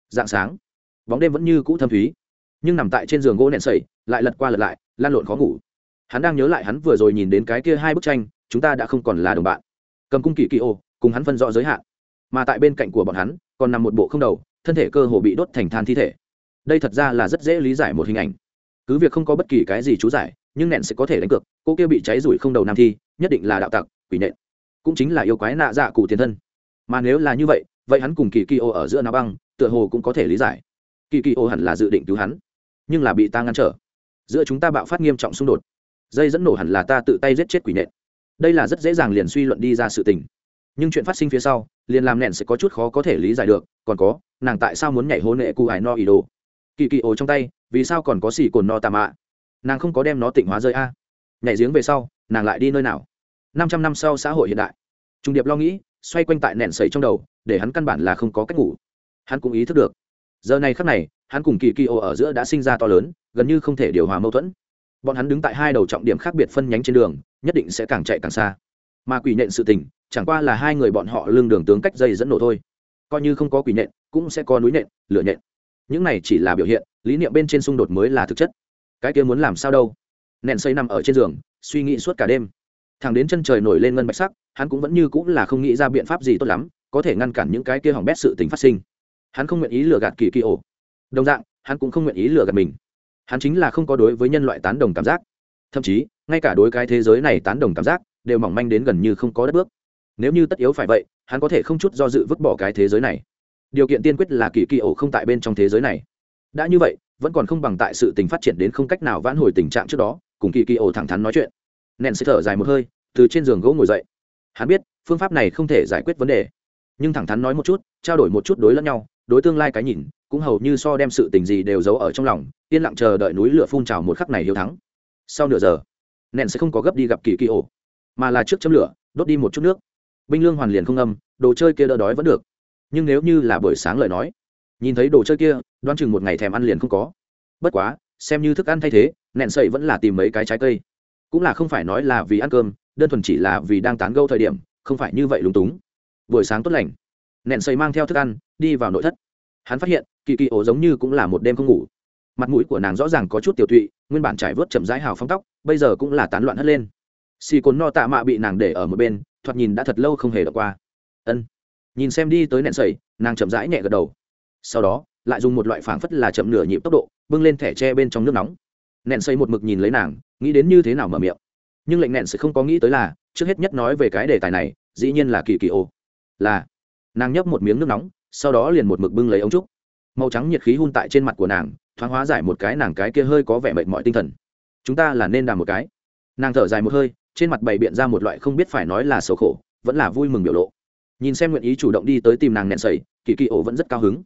Dạng sáng, bóng đêm vẫn như cũ thâm thúy, nhưng nằm tại trên giường gỗ nện sẩy lại lật qua lật lại, lan lộn khó ngủ. Hắn đang nhớ lại hắn vừa rồi nhìn đến cái kia hai bức tranh, chúng ta đã không còn là đồng bạn cầm cung kỳ kỳ ô, cùng hắn phân rõ giới hạn. Mà tại bên cạnh của bọn hắn, còn nằm một bộ không đầu, thân thể cơ hồ bị đốt thành than thi thể. Đây thật ra là rất dễ lý giải một hình ảnh. Cứ việc không có bất kỳ cái gì chú giải, nhưng nện sẽ có thể đánh cược, cô kia bị cháy rủi không đầu nam thi, nhất định là đạo tặc, quỷ nện. Cũng chính là yêu quái nạ dạ cụ tiền thân. Mà nếu là như vậy vậy hắn cùng kỳ kỳ ô ở giữa nào băng, tựa hồ cũng có thể lý giải. Kỳ kỳ ô hẳn là dự định cứu hắn, nhưng là bị ta ngăn trở. Giữa chúng ta bạo phát nghiêm trọng xung đột. Dây dẫn nổ hẳn là ta tự tay giết chết quỷ nện đây là rất dễ dàng liền suy luận đi ra sự tình. Nhưng chuyện phát sinh phía sau, liền làm nện sẽ có chút khó có thể lý giải được, còn có, nàng tại sao muốn nhảy hôn nệ cụ ải no ý đồ kỳ kỳ ồ trong tay, vì sao còn có xì cồn no tà mạ? Nàng không có đem nó tịnh hóa rơi a. Nhảy giếng về sau, nàng lại đi nơi nào? Năm trăm năm sau xã hội hiện đại. Trung điệp lo nghĩ, xoay quanh tại nện sầy trong đầu, để hắn căn bản là không có cách ngủ. Hắn cũng ý thức được. Giờ này khắc này, hắn cùng kỳ kỳ ồ ở giữa đã sinh ra to lớn, gần như không thể điều hòa mâu thuẫn bọn hắn đứng tại hai đầu trọng điểm khác biệt phân nhánh trên đường, nhất định sẽ càng chạy càng xa. Mà quỷ nện sự tình, chẳng qua là hai người bọn họ lương đường tướng cách dây dẫn nổ thôi. Coi như không có quỷ nện, cũng sẽ có núi nện, lửa nện. Những này chỉ là biểu hiện, lý niệm bên trên xung đột mới là thực chất. Cái kia muốn làm sao đâu? Nện xây nằm ở trên giường, suy nghĩ suốt cả đêm. Thằng đến chân trời nổi lên ngân bạch sắc, hắn cũng vẫn như cũng là không nghĩ ra biện pháp gì tốt lắm, có thể ngăn cản những cái kia hỏng bét sự tình phát sinh. Hắn không nguyện ý lừa gạt kỳ kỳ ổ. Đồng dạng, hắn cũng không nguyện ý lừa gạt mình hắn chính là không có đối với nhân loại tán đồng cảm giác. Thậm chí, ngay cả đối cái thế giới này tán đồng cảm giác đều mỏng manh đến gần như không có đất bước. Nếu như tất yếu phải vậy, hắn có thể không chút do dự vứt bỏ cái thế giới này. Điều kiện tiên quyết là kỳ kỳ ổ không tại bên trong thế giới này. Đã như vậy, vẫn còn không bằng tại sự tình phát triển đến không cách nào vãn hồi tình trạng trước đó, cùng kỳ kỳ ổ thẳng thắn nói chuyện. Nện sẽ thở dài một hơi, từ trên giường gỗ ngồi dậy. Hắn biết, phương pháp này không thể giải quyết vấn đề. Nhưng thẳng thắn nói một chút, trao đổi một chút đối lẫn nhau, đối tương lai cái nhìn cũng hầu như so đem sự tình gì đều giấu ở trong lòng, yên lặng chờ đợi núi lửa phun trào một khắc này hiếu thắng. Sau nửa giờ, nện sẽ không có gấp đi gặp kỳ kỳ ổ, mà là trước châm lửa, đốt đi một chút nước. Binh lương hoàn liền không âm, đồ chơi kia đỡ đói vẫn được. Nhưng nếu như là buổi sáng lời nói, nhìn thấy đồ chơi kia, đoán chừng một ngày thèm ăn liền không có. Bất quá, xem như thức ăn thay thế, nện sậy vẫn là tìm mấy cái trái cây. Cũng là không phải nói là vì ăn cơm, đơn thuần chỉ là vì đang tán gâu thời điểm, không phải như vậy lúng túng. Buổi sáng tốt lành, nện sậy mang theo thức ăn, đi vào nội thất. Hắn phát hiện kỳ kỳ ổ giống như cũng là một đêm không ngủ. Mặt mũi của nàng rõ ràng có chút tiểu thụy nguyên bản trải vớt chậm rãi hào phong tóc, bây giờ cũng là tán loạn hất lên. Xì cồn no tạ mạ bị nàng để ở một bên, thoạt nhìn đã thật lâu không hề đọc qua. Ân. Nhìn xem đi tới nện sầy, nàng chậm rãi nhẹ gật đầu. Sau đó, lại dùng một loại phảng phất là chậm nửa nhịp tốc độ, bưng lên thẻ tre bên trong nước nóng. Nện xây một mực nhìn lấy nàng, nghĩ đến như thế nào mở miệng. Nhưng lệnh nện sẽ không có nghĩ tới là, trước hết nhất nói về cái đề tài này, dĩ nhiên là kỳ kỳ ô là, nàng nhấp một miếng nước nóng, sau đó liền một mực bưng lấy ống trúc màu trắng nhiệt khí hun tại trên mặt của nàng, thoáng hóa giải một cái nàng cái kia hơi có vẻ mệt mỏi tinh thần. Chúng ta là nên đàm một cái. Nàng thở dài một hơi, trên mặt bày biện ra một loại không biết phải nói là xấu khổ, vẫn là vui mừng biểu lộ. Nhìn xem nguyện ý chủ động đi tới tìm nàng nẹn sầy, kỳ kỳ ổ vẫn rất cao hứng.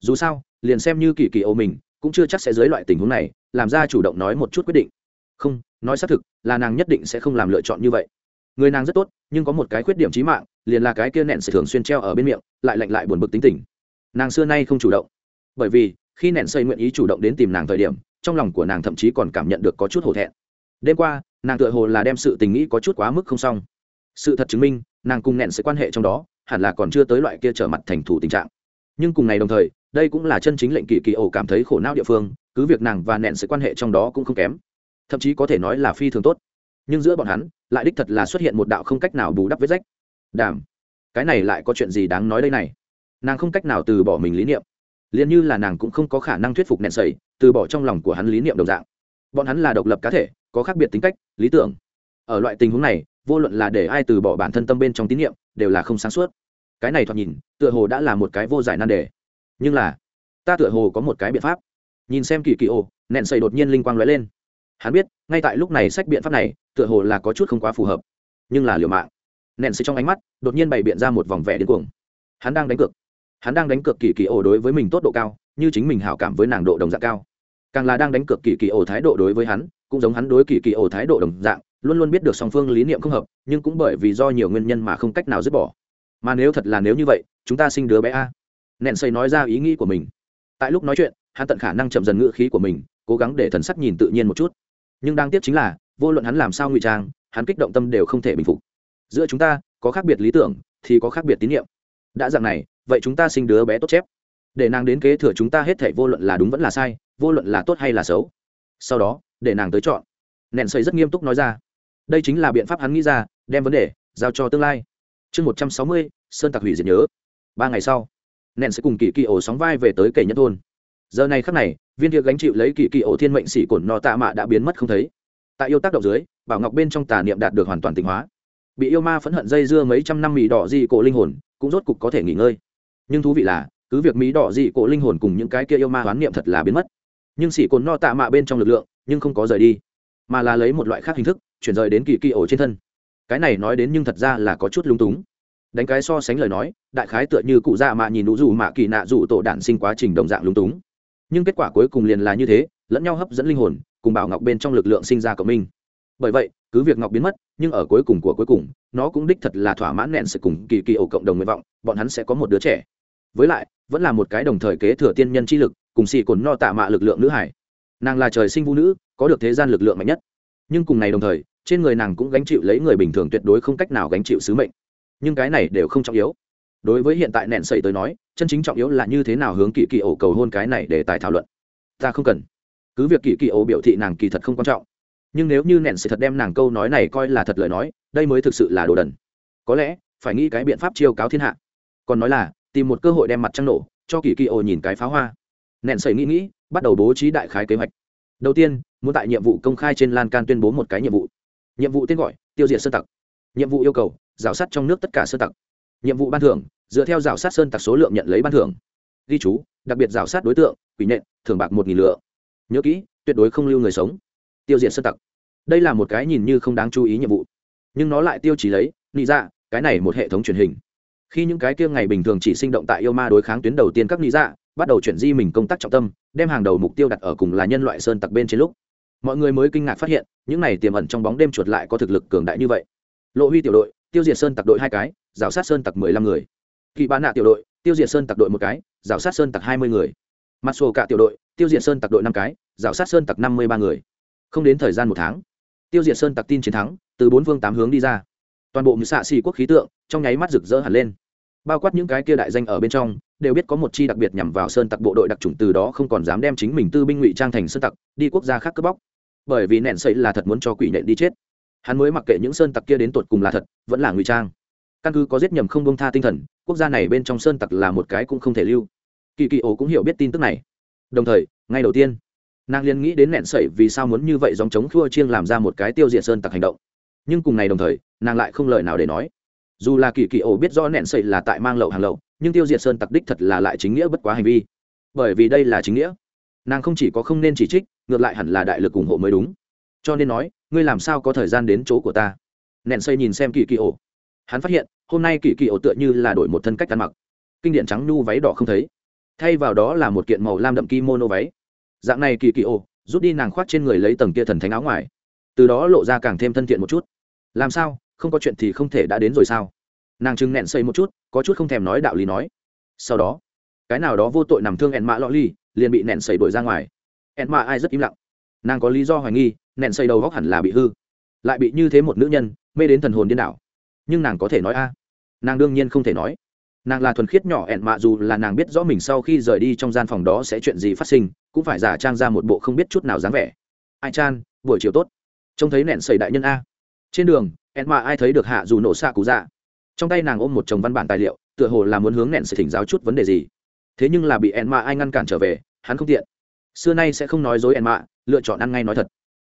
Dù sao, liền xem như kỳ kỳ ổ mình, cũng chưa chắc sẽ dưới loại tình huống này, làm ra chủ động nói một chút quyết định. Không, nói xác thực, là nàng nhất định sẽ không làm lựa chọn như vậy. Người nàng rất tốt, nhưng có một cái khuyết điểm trí mạng, liền là cái kia nẹn sẽ thường xuyên treo ở bên miệng, lại lạnh lại buồn bực tính tình. Nàng xưa nay không chủ động bởi vì, khi nẹn xây nguyện ý chủ động đến tìm nàng thời điểm, trong lòng của nàng thậm chí còn cảm nhận được có chút hổ thẹn. Đêm qua, nàng tựa hồ là đem sự tình nghĩ có chút quá mức không xong. Sự thật chứng minh, nàng cùng nẹn sẽ quan hệ trong đó, hẳn là còn chưa tới loại kia trở mặt thành thủ tình trạng. Nhưng cùng ngày đồng thời, đây cũng là chân chính lệnh kỳ kỳ ổ cảm thấy khổ não địa phương, cứ việc nàng và nẹn sẽ quan hệ trong đó cũng không kém. Thậm chí có thể nói là phi thường tốt. Nhưng giữa bọn hắn, lại đích thật là xuất hiện một đạo không cách nào bù đắp vết rách. Đảm cái này lại có chuyện gì đáng nói đây này? Nàng không cách nào từ bỏ mình lý niệm liền như là nàng cũng không có khả năng thuyết phục nẹn sầy, từ bỏ trong lòng của hắn lý niệm đồng dạng. Bọn hắn là độc lập cá thể, có khác biệt tính cách, lý tưởng. Ở loại tình huống này, vô luận là để ai từ bỏ bản thân tâm bên trong tín nhiệm đều là không sáng suốt. Cái này thoạt nhìn, tựa hồ đã là một cái vô giải nan đề. Nhưng là, ta tựa hồ có một cái biện pháp. Nhìn xem kỳ kỳ ô, nẹn sầy đột nhiên linh quang lóe lên. Hắn biết, ngay tại lúc này sách biện pháp này, tựa hồ là có chút không quá phù hợp. Nhưng là liều mạng. Nẹn sầy trong ánh mắt, đột nhiên bày biện ra một vòng vẻ điên cuồng. Hắn đang đánh cược hắn đang đánh cược kỳ kỳ ổ đối với mình tốt độ cao, như chính mình hảo cảm với nàng độ đồng dạng cao. Càng là đang đánh cược kỳ kỳ ổ thái độ đối với hắn, cũng giống hắn đối kỳ kỳ ổ thái độ đồng dạng, luôn luôn biết được song phương lý niệm không hợp, nhưng cũng bởi vì do nhiều nguyên nhân mà không cách nào dứt bỏ. Mà nếu thật là nếu như vậy, chúng ta sinh đứa bé a. Nện xây nói ra ý nghĩ của mình. Tại lúc nói chuyện, hắn tận khả năng chậm dần ngữ khí của mình, cố gắng để thần sắc nhìn tự nhiên một chút. Nhưng đáng tiếc chính là, vô luận hắn làm sao ngụy trang, hắn kích động tâm đều không thể bình phục. Giữa chúng ta, có khác biệt lý tưởng, thì có khác biệt tín nhiệm đã dạng này vậy chúng ta sinh đứa bé tốt chép. Để nàng đến kế thừa chúng ta hết thể vô luận là đúng vẫn là sai, vô luận là tốt hay là xấu. Sau đó, để nàng tới chọn. Nện xây rất nghiêm túc nói ra. Đây chính là biện pháp hắn nghĩ ra, đem vấn đề giao cho tương lai. Chương một trăm sáu mươi, sơn tặc hủy diệt nhớ. Ba ngày sau nện sẽ cùng kỳ kỳ ổ sóng vai về tới kể nhất thôn. Giờ này khắc này, viên thiệu gánh chịu lấy kỳ kỳ ổ thiên mệnh sĩ cổn nọ tạ mạ đã biến mất không thấy. Tại yêu tác động dưới, bảo ngọc bên trong tà niệm đạt được hoàn toàn tịnh hóa. Bị yêu ma phẫn hận dây dưa mấy trăm năm mì đỏ di cổ linh hồn, cũng rốt cục có thể nghỉ ngơi nhưng thú vị là, cứ việc mỹ đỏ dị cổ linh hồn cùng những cái kia yêu ma hoán niệm thật là biến mất, nhưng xỉ cồn no tạ mạ bên trong lực lượng, nhưng không có rời đi, mà là lấy một loại khác hình thức, chuyển rời đến kỳ kỳ ổ trên thân. Cái này nói đến nhưng thật ra là có chút lung túng. Đánh cái so sánh lời nói, đại khái tựa như cụ dạ mạ nhìn đủ dù mạ kỳ nạ dù tổ đản sinh quá trình đồng dạng lung túng. Nhưng kết quả cuối cùng liền là như thế, lẫn nhau hấp dẫn linh hồn, cùng bảo ngọc bên trong lực lượng sinh ra cộng minh. Bởi vậy, cứ việc ngọc biến mất, nhưng ở cuối cùng của cuối cùng, nó cũng đích thật là thỏa mãn nẹn sự cùng kỳ kỳ ổ cộng đồng nguyện vọng, bọn hắn sẽ có một đứa trẻ với lại, vẫn là một cái đồng thời kế thừa tiên nhân chi lực, cùng xì cồn no tạ mạ lực lượng nữ hải. Nàng là trời sinh vũ nữ, có được thế gian lực lượng mạnh nhất. Nhưng cùng này đồng thời, trên người nàng cũng gánh chịu lấy người bình thường tuyệt đối không cách nào gánh chịu sứ mệnh. Nhưng cái này đều không trọng yếu. Đối với hiện tại nẹn sậy tới nói, chân chính trọng yếu là như thế nào hướng kỳ kỳ ổ cầu hôn cái này để tài thảo luận. Ta không cần. Cứ việc kỳ kỳ ổ biểu thị nàng kỳ thật không quan trọng. Nhưng nếu như nẹn sậy thật đem nàng câu nói này coi là thật lời nói, đây mới thực sự là đồ đần. Có lẽ, phải nghĩ cái biện pháp chiêu cáo thiên hạ. Còn nói là tìm một cơ hội đem mặt trăng nổ, cho kỳ kỳ ô nhìn cái pháo hoa. Nện sẩy nghĩ nghĩ, bắt đầu bố trí đại khái kế hoạch. Đầu tiên, muốn tại nhiệm vụ công khai trên lan can tuyên bố một cái nhiệm vụ. Nhiệm vụ tên gọi, tiêu diệt sơn tặc. Nhiệm vụ yêu cầu, rào sát trong nước tất cả sơn tặc. Nhiệm vụ ban thưởng, dựa theo rào sát sơn tặc số lượng nhận lấy ban thưởng. Ghi chú, đặc biệt rào sát đối tượng, quỷ nện, thưởng bạc một nghìn lựa nhớ kỹ, tuyệt đối không lưu người sống. Tiêu diệt sơn tặc. Đây là một cái nhìn như không đáng chú ý nhiệm vụ. Nhưng nó lại tiêu chí lấy nghĩ ra dạ, cái này một hệ thống truyền hình khi những cái kia ngày bình thường chỉ sinh động tại yêu ma đối kháng tuyến đầu tiên các lý dạ bắt đầu chuyển di mình công tác trọng tâm, đem hàng đầu mục tiêu đặt ở cùng là nhân loại sơn tặc bên trên lúc. Mọi người mới kinh ngạc phát hiện, những này tiềm ẩn trong bóng đêm chuột lại có thực lực cường đại như vậy. Lộ huy tiểu đội, tiêu diệt sơn tặc đội hai cái, rào sát sơn tặc mười lăm người. Kỵ bán nạ tiểu đội, tiêu diệt sơn tặc đội một cái, rào sát sơn tặc hai mươi người. Mặt sổ cả tiểu đội, tiêu diệt sơn tặc đội năm cái, rào sát sơn tặc năm mươi ba người. Không đến thời gian một tháng, tiêu diệt sơn tặc tin chiến thắng, từ bốn phương tám hướng đi ra. Toàn bộ như xạ xì quốc khí tượng, trong nháy mắt rực rỡ hẳn lên bao quát những cái kia đại danh ở bên trong, đều biết có một chi đặc biệt nhằm vào sơn tặc bộ đội đặc trùng từ đó không còn dám đem chính mình tư binh ngụy trang thành sơn tặc, đi quốc gia khác cướp bóc. Bởi vì nện sậy là thật muốn cho quỷ nện đi chết. Hắn mới mặc kệ những sơn tặc kia đến tột cùng là thật, vẫn là ngụy trang. Căn cứ có giết nhầm không bông tha tinh thần, quốc gia này bên trong sơn tặc là một cái cũng không thể lưu. Kỳ kỳ ổ cũng hiểu biết tin tức này. Đồng thời, ngay đầu tiên, nàng liền nghĩ đến nện sậy vì sao muốn như vậy dòng chống khua chiêng làm ra một cái tiêu diệt sơn tặc hành động. Nhưng cùng ngày đồng thời, nàng lại không lời nào để nói dù là kỳ kỳ ổ biết rõ nện sậy là tại mang lậu hàng lậu, nhưng tiêu diệt sơn tặc đích thật là lại chính nghĩa bất quá hành vi. Bởi vì đây là chính nghĩa. Nàng không chỉ có không nên chỉ trích, ngược lại hẳn là đại lực ủng hộ mới đúng. Cho nên nói, ngươi làm sao có thời gian đến chỗ của ta? Nện xây nhìn xem kỳ kỳ ổ. Hắn phát hiện, hôm nay kỳ kỳ ổ tựa như là đổi một thân cách ăn mặc. Kinh điển trắng nhu váy đỏ không thấy. Thay vào đó là một kiện màu lam đậm kimono váy. Dạng này kỳ kỳ ổ, rút đi nàng khoác trên người lấy tầng kia thần thánh áo ngoài. Từ đó lộ ra càng thêm thân thiện một chút. Làm sao? Không có chuyện thì không thể đã đến rồi sao? Nàng chừng nẹn xây một chút, có chút không thèm nói đạo lý nói. Sau đó, cái nào đó vô tội nằm thương ẹn mạ lọ ly liền bị nẹn xây đuổi ra ngoài. Ẹn mạ ai rất im lặng. Nàng có lý do hoài nghi nẹn xây đầu góc hẳn là bị hư. Lại bị như thế một nữ nhân, mê đến thần hồn điên đảo. Nhưng nàng có thể nói a? Nàng đương nhiên không thể nói. Nàng là thuần khiết nhỏ ẹn mạ dù là nàng biết rõ mình sau khi rời đi trong gian phòng đó sẽ chuyện gì phát sinh, cũng phải giả trang ra một bộ không biết chút nào dáng vẻ. Ai chan, buổi chiều tốt. Trông thấy nẹn sầy đại nhân a. Trên đường ẹn mà ai thấy được hạ dù nổ xạ cú dạ. Trong tay nàng ôm một chồng văn bản tài liệu, tựa hồ là muốn hướng nẹn sự thỉnh giáo chút vấn đề gì. Thế nhưng là bị ẹn mà ai ngăn cản trở về, hắn không tiện. Xưa nay sẽ không nói dối ẹn mạ lựa chọn ăn ngay nói thật.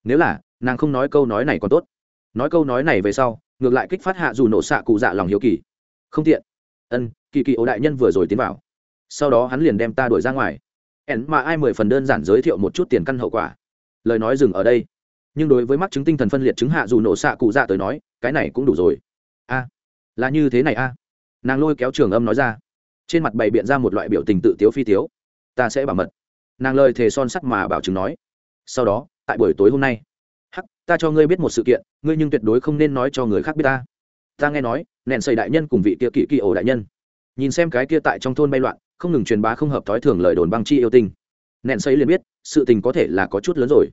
Nếu là, nàng không nói câu nói này còn tốt. Nói câu nói này về sau, ngược lại kích phát hạ dù nổ xạ cụ dạ lòng hiếu kỳ. Không tiện. Ân, kỳ kỳ ố đại nhân vừa rồi tiến vào. Sau đó hắn liền đem ta đuổi ra ngoài. Ẻn mà ai mười phần đơn giản giới thiệu một chút tiền căn hậu quả. Lời nói dừng ở đây. Nhưng đối với mắc chứng tinh thần phân liệt chứng hạ dù nổ xạ cụ dạ tới nói cái này cũng đủ rồi. A, là như thế này a. Nàng lôi kéo trường âm nói ra. Trên mặt bày biện ra một loại biểu tình tự tiếu phi tiếu. Ta sẽ bảo mật. Nàng lời thề son sắt mà bảo chứng nói. Sau đó, tại buổi tối hôm nay, hắc, ta cho ngươi biết một sự kiện, ngươi nhưng tuyệt đối không nên nói cho người khác biết ta. Ta nghe nói nện xây đại nhân cùng vị kia kỵ kỳ ổ đại nhân. Nhìn xem cái kia tại trong thôn bay loạn, không ngừng truyền bá không hợp thói thường lời đồn băng chi yêu tinh. Nện xây liền biết, sự tình có thể là có chút lớn rồi.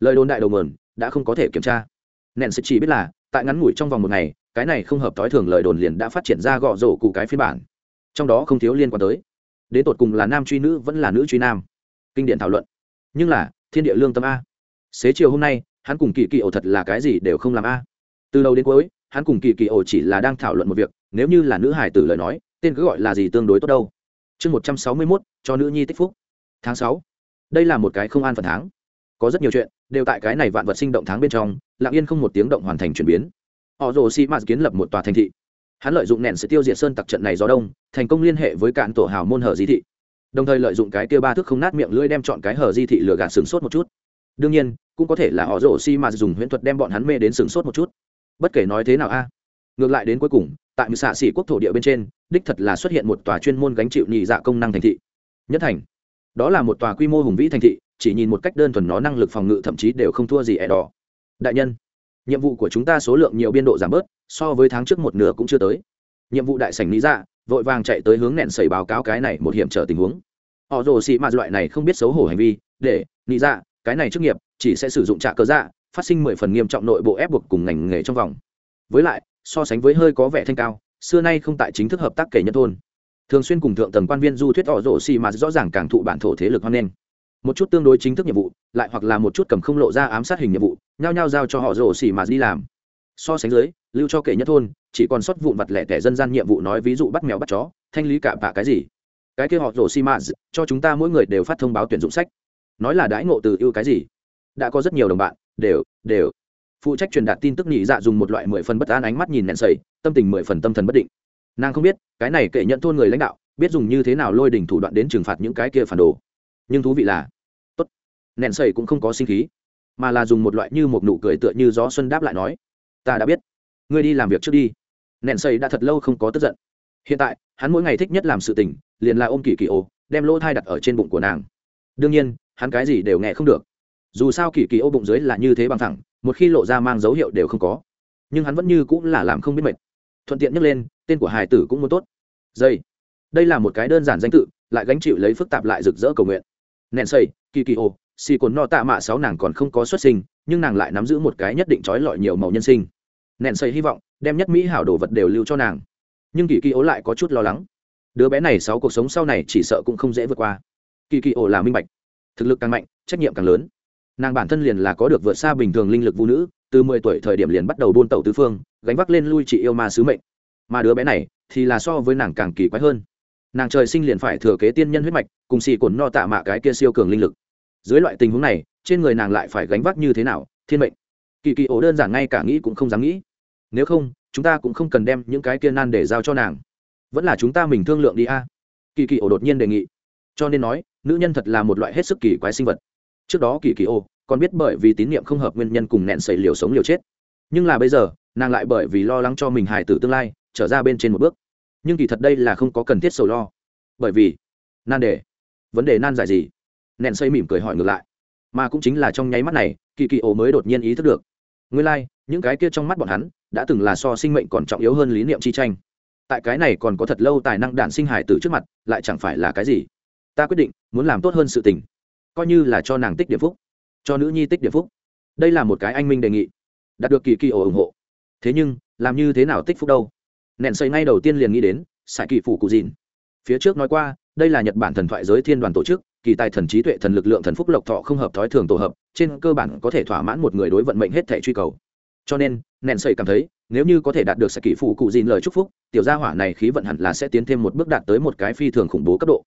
Lời đồn đại đầu mườn, đã không có thể kiểm tra. Nện sẽ chỉ biết là tại ngắn ngủi trong vòng một ngày, cái này không hợp thói thường lời đồn liền đã phát triển ra gọ rổ cụ cái phiên bản. Trong đó không thiếu liên quan tới. Đến tột cùng là nam truy nữ vẫn là nữ truy nam? Kinh điển thảo luận. Nhưng là, thiên địa lương tâm a. Xế chiều hôm nay, hắn cùng kỳ kỳ ổ thật là cái gì đều không làm a. Từ đầu đến cuối, hắn cùng kỳ kỳ ổ chỉ là đang thảo luận một việc, nếu như là nữ hải tử lời nói, tên cứ gọi là gì tương đối tốt đâu. Chương một trăm sáu mươi mốt, cho nữ nhi tích phúc. Tháng sáu. Đây là một cái không an phần tháng. Có rất nhiều chuyện, đều tại cái này vạn vật sinh động tháng bên trong lặng yên không một tiếng động hoàn thành chuyển biến. Họ rồ xi mạt kiến lập một tòa thành thị. Hắn lợi dụng nện sự tiêu diệt sơn tặc trận này gió đông, thành công liên hệ với cạn tổ hào môn hở di thị. Đồng thời lợi dụng cái tiêu ba thước không nát miệng lưỡi đem chọn cái hở di thị lừa gạt sừng sốt một chút. Đương nhiên, cũng có thể là họ rồ xi mạt dùng huyễn thuật đem bọn hắn mê đến sừng sốt một chút. Bất kể nói thế nào a, ngược lại đến cuối cùng, tại mười xạ xỉ quốc thổ địa bên trên, đích thật là xuất hiện một tòa chuyên môn gánh chịu nhị dạ công năng thành thị. Nhất thành. Đó là một tòa quy mô hùng vĩ thành thị, chỉ nhìn một cách đơn thuần nó năng lực phòng ngự thậm chí đều không thua gì ẻ đỏ đại nhân, nhiệm vụ của chúng ta số lượng nhiều biên độ giảm bớt, so với tháng trước một nửa cũng chưa tới. Nhiệm vụ đại sảnh lý dạ vội vàng chạy tới hướng nẹn sẩy báo cáo cái này một hiểm trở tình huống. Họ rồ xị mạt loại này không biết xấu hổ hành vi, để, lý dạ cái này chức nghiệp, chỉ sẽ sử dụng trả cơ dạ phát sinh mười phần nghiêm trọng nội bộ ép buộc cùng ngành nghề trong vòng. Với lại, so sánh với hơi có vẻ thanh cao, xưa nay không tại chính thức hợp tác kể nhân thôn. Thường xuyên cùng thượng tầng quan viên du thuyết họ rồ xì mạt rõ ràng càng thụ bản thổ thế lực hoan nghênh một chút tương đối chính thức nhiệm vụ, lại hoặc là một chút cầm không lộ ra ám sát hình nhiệm vụ, nhao nhao giao cho họ rổ xì mà đi làm. So sánh dưới, lưu cho kệ nhất thôn, chỉ còn sót vụn vặt lẻ tẻ dân gian nhiệm vụ nói ví dụ bắt mèo bắt chó, thanh lý cả bạ cái gì. Cái kia họ rổ xi mã cho chúng ta mỗi người đều phát thông báo tuyển dụng sách. Nói là đãi ngộ từ ưu cái gì? Đã có rất nhiều đồng bạn, đều đều. Phụ trách truyền đạt tin tức nhị dạ dùng một loại mười phần bất an ánh mắt nhìn nẹn sầy, tâm tình mười phần tâm thần bất định. Nàng không biết, cái này kệ nhận thôn người lãnh đạo, biết dùng như thế nào lôi đỉnh thủ đoạn đến trừng phạt những cái kia phản đồ nhưng thú vị là, tốt. Nẹn sầy cũng không có sinh khí, mà là dùng một loại như một nụ cười tựa như gió xuân đáp lại nói, ta đã biết, ngươi đi làm việc trước đi. Nẹn sầy đã thật lâu không có tức giận. Hiện tại, hắn mỗi ngày thích nhất làm sự tình, liền là ôm kỳ kỳ ô đem lỗ thai đặt ở trên bụng của nàng. Đương nhiên, hắn cái gì đều nghe không được. Dù sao kỳ kỳ ô bụng dưới là như thế bằng thẳng, một khi lộ ra mang dấu hiệu đều không có. Nhưng hắn vẫn như cũng là làm không biết mệt. Thuận tiện nhắc lên, tên của hải tử cũng muốn tốt. Dây. Đây là một cái đơn giản danh tự, lại gánh chịu lấy phức tạp lại rực rỡ cầu nguyện nèn xây kỳ kỳ ô xì cồn no tạ mạ sáu nàng còn không có xuất sinh, nhưng nàng lại nắm giữ một cái nhất định trói lọi nhiều màu nhân sinh. Nèn xây hy vọng, đem nhất mỹ hảo đồ vật đều lưu cho nàng. Nhưng kỳ kỳ ô lại có chút lo lắng. Đứa bé này sáu cuộc sống sau này chỉ sợ cũng không dễ vượt qua. Kỳ kỳ ô là minh bạch. Thực lực càng mạnh, trách nhiệm càng lớn. Nàng bản thân liền là có được vượt xa bình thường linh lực vũ nữ, từ mười tuổi thời điểm liền bắt đầu buôn tẩu tứ phương, gánh vác lên lui chị yêu ma sứ mệnh. Mà đứa bé này thì là so với nàng càng kỳ quái hơn nàng trời sinh liền phải thừa kế tiên nhân huyết mạch, cùng xì cồn no tạ mạ cái kia siêu cường linh lực. Dưới loại tình huống này, trên người nàng lại phải gánh vác như thế nào, thiên mệnh? Kỳ kỳ ổ đơn giản ngay cả nghĩ cũng không dám nghĩ. Nếu không, chúng ta cũng không cần đem những cái kia nan để giao cho nàng. Vẫn là chúng ta mình thương lượng đi a. Kỳ kỳ ổ đột nhiên đề nghị. Cho nên nói, nữ nhân thật là một loại hết sức kỳ quái sinh vật. Trước đó kỳ kỳ ổ còn biết bởi vì tín nhiệm không hợp nguyên nhân cùng nẹn sẩy liều sống liều chết. Nhưng là bây giờ, nàng lại bởi vì lo lắng cho mình hài tử tương lai, trở ra bên trên một bước nhưng kỳ thật đây là không có cần thiết sầu lo. Bởi vì nan đề vấn đề nan giải gì? Nẹn xây mỉm cười hỏi ngược lại. Mà cũng chính là trong nháy mắt này kỳ kỳ ổ mới đột nhiên ý thức được. Nguyên lai、like, những cái kia trong mắt bọn hắn đã từng là so sinh mệnh còn trọng yếu hơn lý niệm chi tranh. Tại cái này còn có thật lâu tài năng đản sinh hải tử trước mặt lại chẳng phải là cái gì? Ta quyết định muốn làm tốt hơn sự tình. Coi như là cho nàng tích điểm phúc cho nữ nhi tích điểm phúc. Đây là một cái anh minh đề nghị đạt được kỳ kỳ ổ ủng hộ. Thế nhưng làm như thế nào tích phúc đâu? Nện xây ngay đầu tiên liền nghĩ đến, sải kỳ phủ cụ dìn. Phía trước nói qua, đây là nhật bản thần thoại giới thiên đoàn tổ chức, kỳ tài thần trí tuệ thần lực lượng thần phúc lộc thọ không hợp thói thường tổ hợp, trên cơ bản có thể thỏa mãn một người đối vận mệnh hết thể truy cầu. Cho nên nện sậy cảm thấy, nếu như có thể đạt được sẽ kỳ phủ cụ dìn lời chúc phúc, tiểu gia hỏa này khí vận hẳn là sẽ tiến thêm một bước đạt tới một cái phi thường khủng bố cấp độ.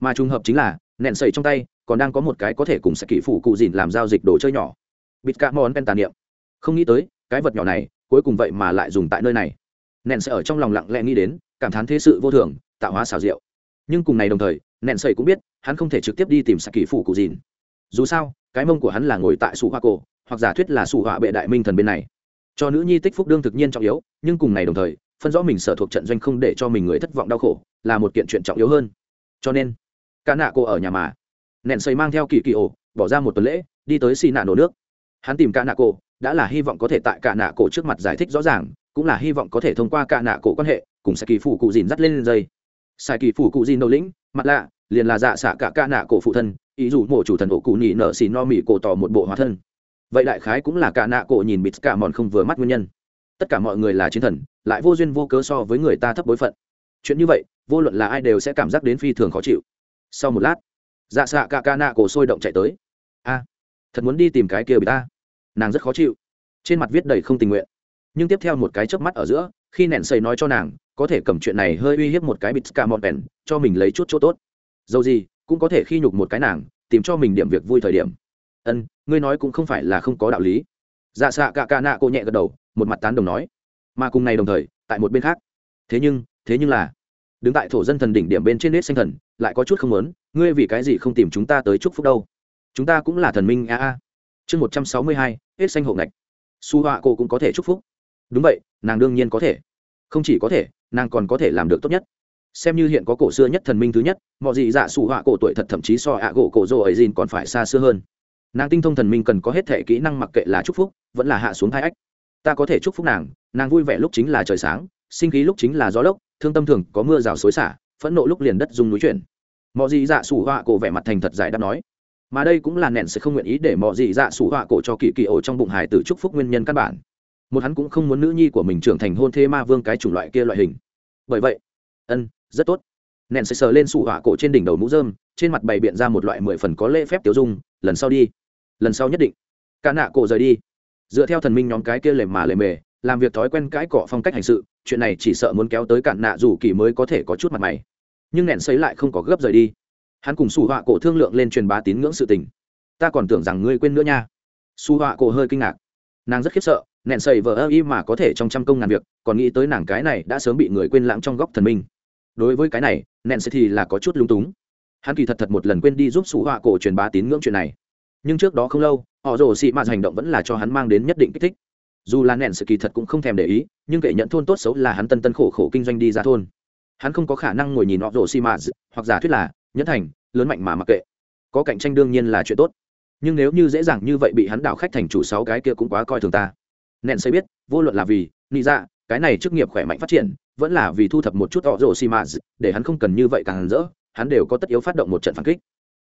Mà trùng hợp chính là nện sậy trong tay, còn đang có một cái có thể cùng sẽ kỳ phủ cụ dìn làm giao dịch đồ chơi nhỏ. Bịt cả món pen tà niệm. Không nghĩ tới, cái vật nhỏ này, cuối cùng vậy mà lại dùng tại nơi này nện sẽ ở trong lòng lặng lẽ nghĩ đến, cảm thán thế sự vô thường, tạo hóa xảo diệu. Nhưng cùng này đồng thời nện sậy cũng biết, hắn không thể trực tiếp đi tìm sạc kỳ phủ cụ dìn. Dù sao, cái mông của hắn là ngồi tại sủ hoa cổ, hoặc giả thuyết là sủ họa bệ đại minh thần bên này. Cho nữ nhi tích phúc đương thực nhiên trọng yếu, nhưng cùng này đồng thời, phân rõ mình sở thuộc trận doanh không để cho mình người thất vọng đau khổ, là một kiện chuyện trọng yếu hơn. Cho nên, cả nạ cô ở nhà mà. Nện xây mang theo kỳ kỳ ổ, bỏ ra một tuần lễ, đi tới xì nạ nổ nước. Hắn tìm cả nạ cô, đã là hy vọng có thể tại cả nạ cổ trước mặt giải thích rõ ràng cũng là hy vọng có thể thông qua cả nạ cổ quan hệ, cùng Sai kỳ phủ cụ dìn dắt lên dây. Sai kỳ phủ cụ dìn đầu lĩnh, mặt lạ, liền là dạ xạ cả ca nạ cổ phụ thân, ý dù mộ chủ thần ổ cụ nhị nở xì no mỉ cổ tỏ một bộ hóa thân. Vậy đại khái cũng là cả nạ cổ nhìn bịt cả mòn không vừa mắt nguyên nhân. Tất cả mọi người là chiến thần, lại vô duyên vô cớ so với người ta thấp bối phận. Chuyện như vậy, vô luận là ai đều sẽ cảm giác đến phi thường khó chịu. Sau một lát dạ xạ cả ca nạ cổ sôi động chạy tới. A, thật muốn đi tìm cái kia bị ta. Nàng rất khó chịu. Trên mặt viết đầy không tình nguyện nhưng tiếp theo một cái chớp mắt ở giữa, khi nẹn xây nói cho nàng, có thể cầm chuyện này hơi uy hiếp một cái bịt cả mòn bèn, cho mình lấy chút chỗ tốt. Dầu gì, cũng có thể khi nhục một cái nàng, tìm cho mình điểm việc vui thời điểm. Ân, ngươi nói cũng không phải là không có đạo lý. Dạ xạ cả ca nạ cô nhẹ gật đầu, một mặt tán đồng nói. Mà cùng này đồng thời, tại một bên khác. Thế nhưng thế nhưng là, đứng tại thổ dân thần đỉnh điểm bên trên nết xanh thần, lại có chút không lớn ngươi vì cái gì không tìm chúng ta tới chúc phúc đâu? Chúng ta cũng là thần minh a a. Chương một trăm sáu mươi hai, hết xanh hộ ngạch su họa cô cũng có thể chúc phúc đúng vậy, nàng đương nhiên có thể. Không chỉ có thể, nàng còn có thể làm được tốt nhất. Xem như hiện có cổ xưa nhất thần minh thứ nhất, mọi gì dạ sủ họa cổ tuổi thật thậm chí so ạ gỗ cổ rô ấy dìn còn phải xa xưa hơn. Nàng tinh thông thần minh cần có hết thể kỹ năng mặc kệ là chúc phúc, vẫn là hạ xuống hai ách. Ta có thể chúc phúc nàng nàng vui vẻ lúc chính là trời sáng, sinh khí lúc chính là gió lốc, thương tâm thường có mưa rào xối xả, phẫn nộ lúc liền đất dùng núi chuyển. Mọi gì dạ sủ họa cổ vẻ mặt thành thật giải đáp nói. Mà đây cũng là nện sẽ không nguyện ý để mọi gì dạ sủ họa cổ cho kỳ kỳ ổ trong bụng hải tử chúc phúc nguyên nhân căn bản một hắn cũng không muốn nữ nhi của mình trưởng thành hôn thế ma vương cái chủng loại kia loại hình. Bởi vậy, ân, rất tốt. Nện sẽ sờ lên sụ hỏa cổ trên đỉnh đầu mũ dơm trên mặt bày biện ra một loại mười phần có lễ phép tiêu dung, lần sau đi. Lần sau nhất định. Cả nạ cổ rời đi. Dựa theo thần minh nhóm cái kia lề mà lề mề, làm việc thói quen cãi cọ phong cách hành sự, chuyện này chỉ sợ muốn kéo tới cạn nạ dù kỳ mới có thể có chút mặt mày. Nhưng nện xấy lại không có gấp rời đi. Hắn cùng su họa cổ thương lượng lên truyền bá tín ngưỡng sự tình. Ta còn tưởng rằng ngươi quên nữa nha. Su họa cổ hơi kinh ngạc. Nàng rất khiếp sợ nện sầy vờ ơ y mà có thể trong trăm công ngàn việc, còn nghĩ tới nàng cái này đã sớm bị người quên lãng trong góc thần minh. Đối với cái này nện sầy thì là có chút lung túng. Hắn kỳ thật thật một lần quên đi giúp sủ họa cổ truyền bá tín ngưỡng chuyện này. Nhưng trước đó không lâu, họ rồ xị mạt hành động vẫn là cho hắn mang đến nhất định kích thích. Dù là nện sự kỳ thật cũng không thèm để ý, nhưng kể nhận thôn tốt xấu là hắn tân tân khổ khổ kinh doanh đi ra thôn. Hắn không có khả năng ngồi nhìn họ rồ xị mạt, hoặc giả thuyết là nhẫn thành, lớn mạnh mà mặc kệ. Có cạnh tranh đương nhiên là chuyện tốt. Nhưng nếu như dễ dàng như vậy bị hắn đảo khách thành chủ sáu cái kia cũng quá coi thường ta nện xây biết, vô luận là vì nghĩ ra dạ, cái này chức nghiệp khỏe mạnh phát triển, vẫn là vì thu thập một chút họ rồ xì mạt để hắn không cần như vậy càng rỡ, hắn đều có tất yếu phát động một trận phản kích.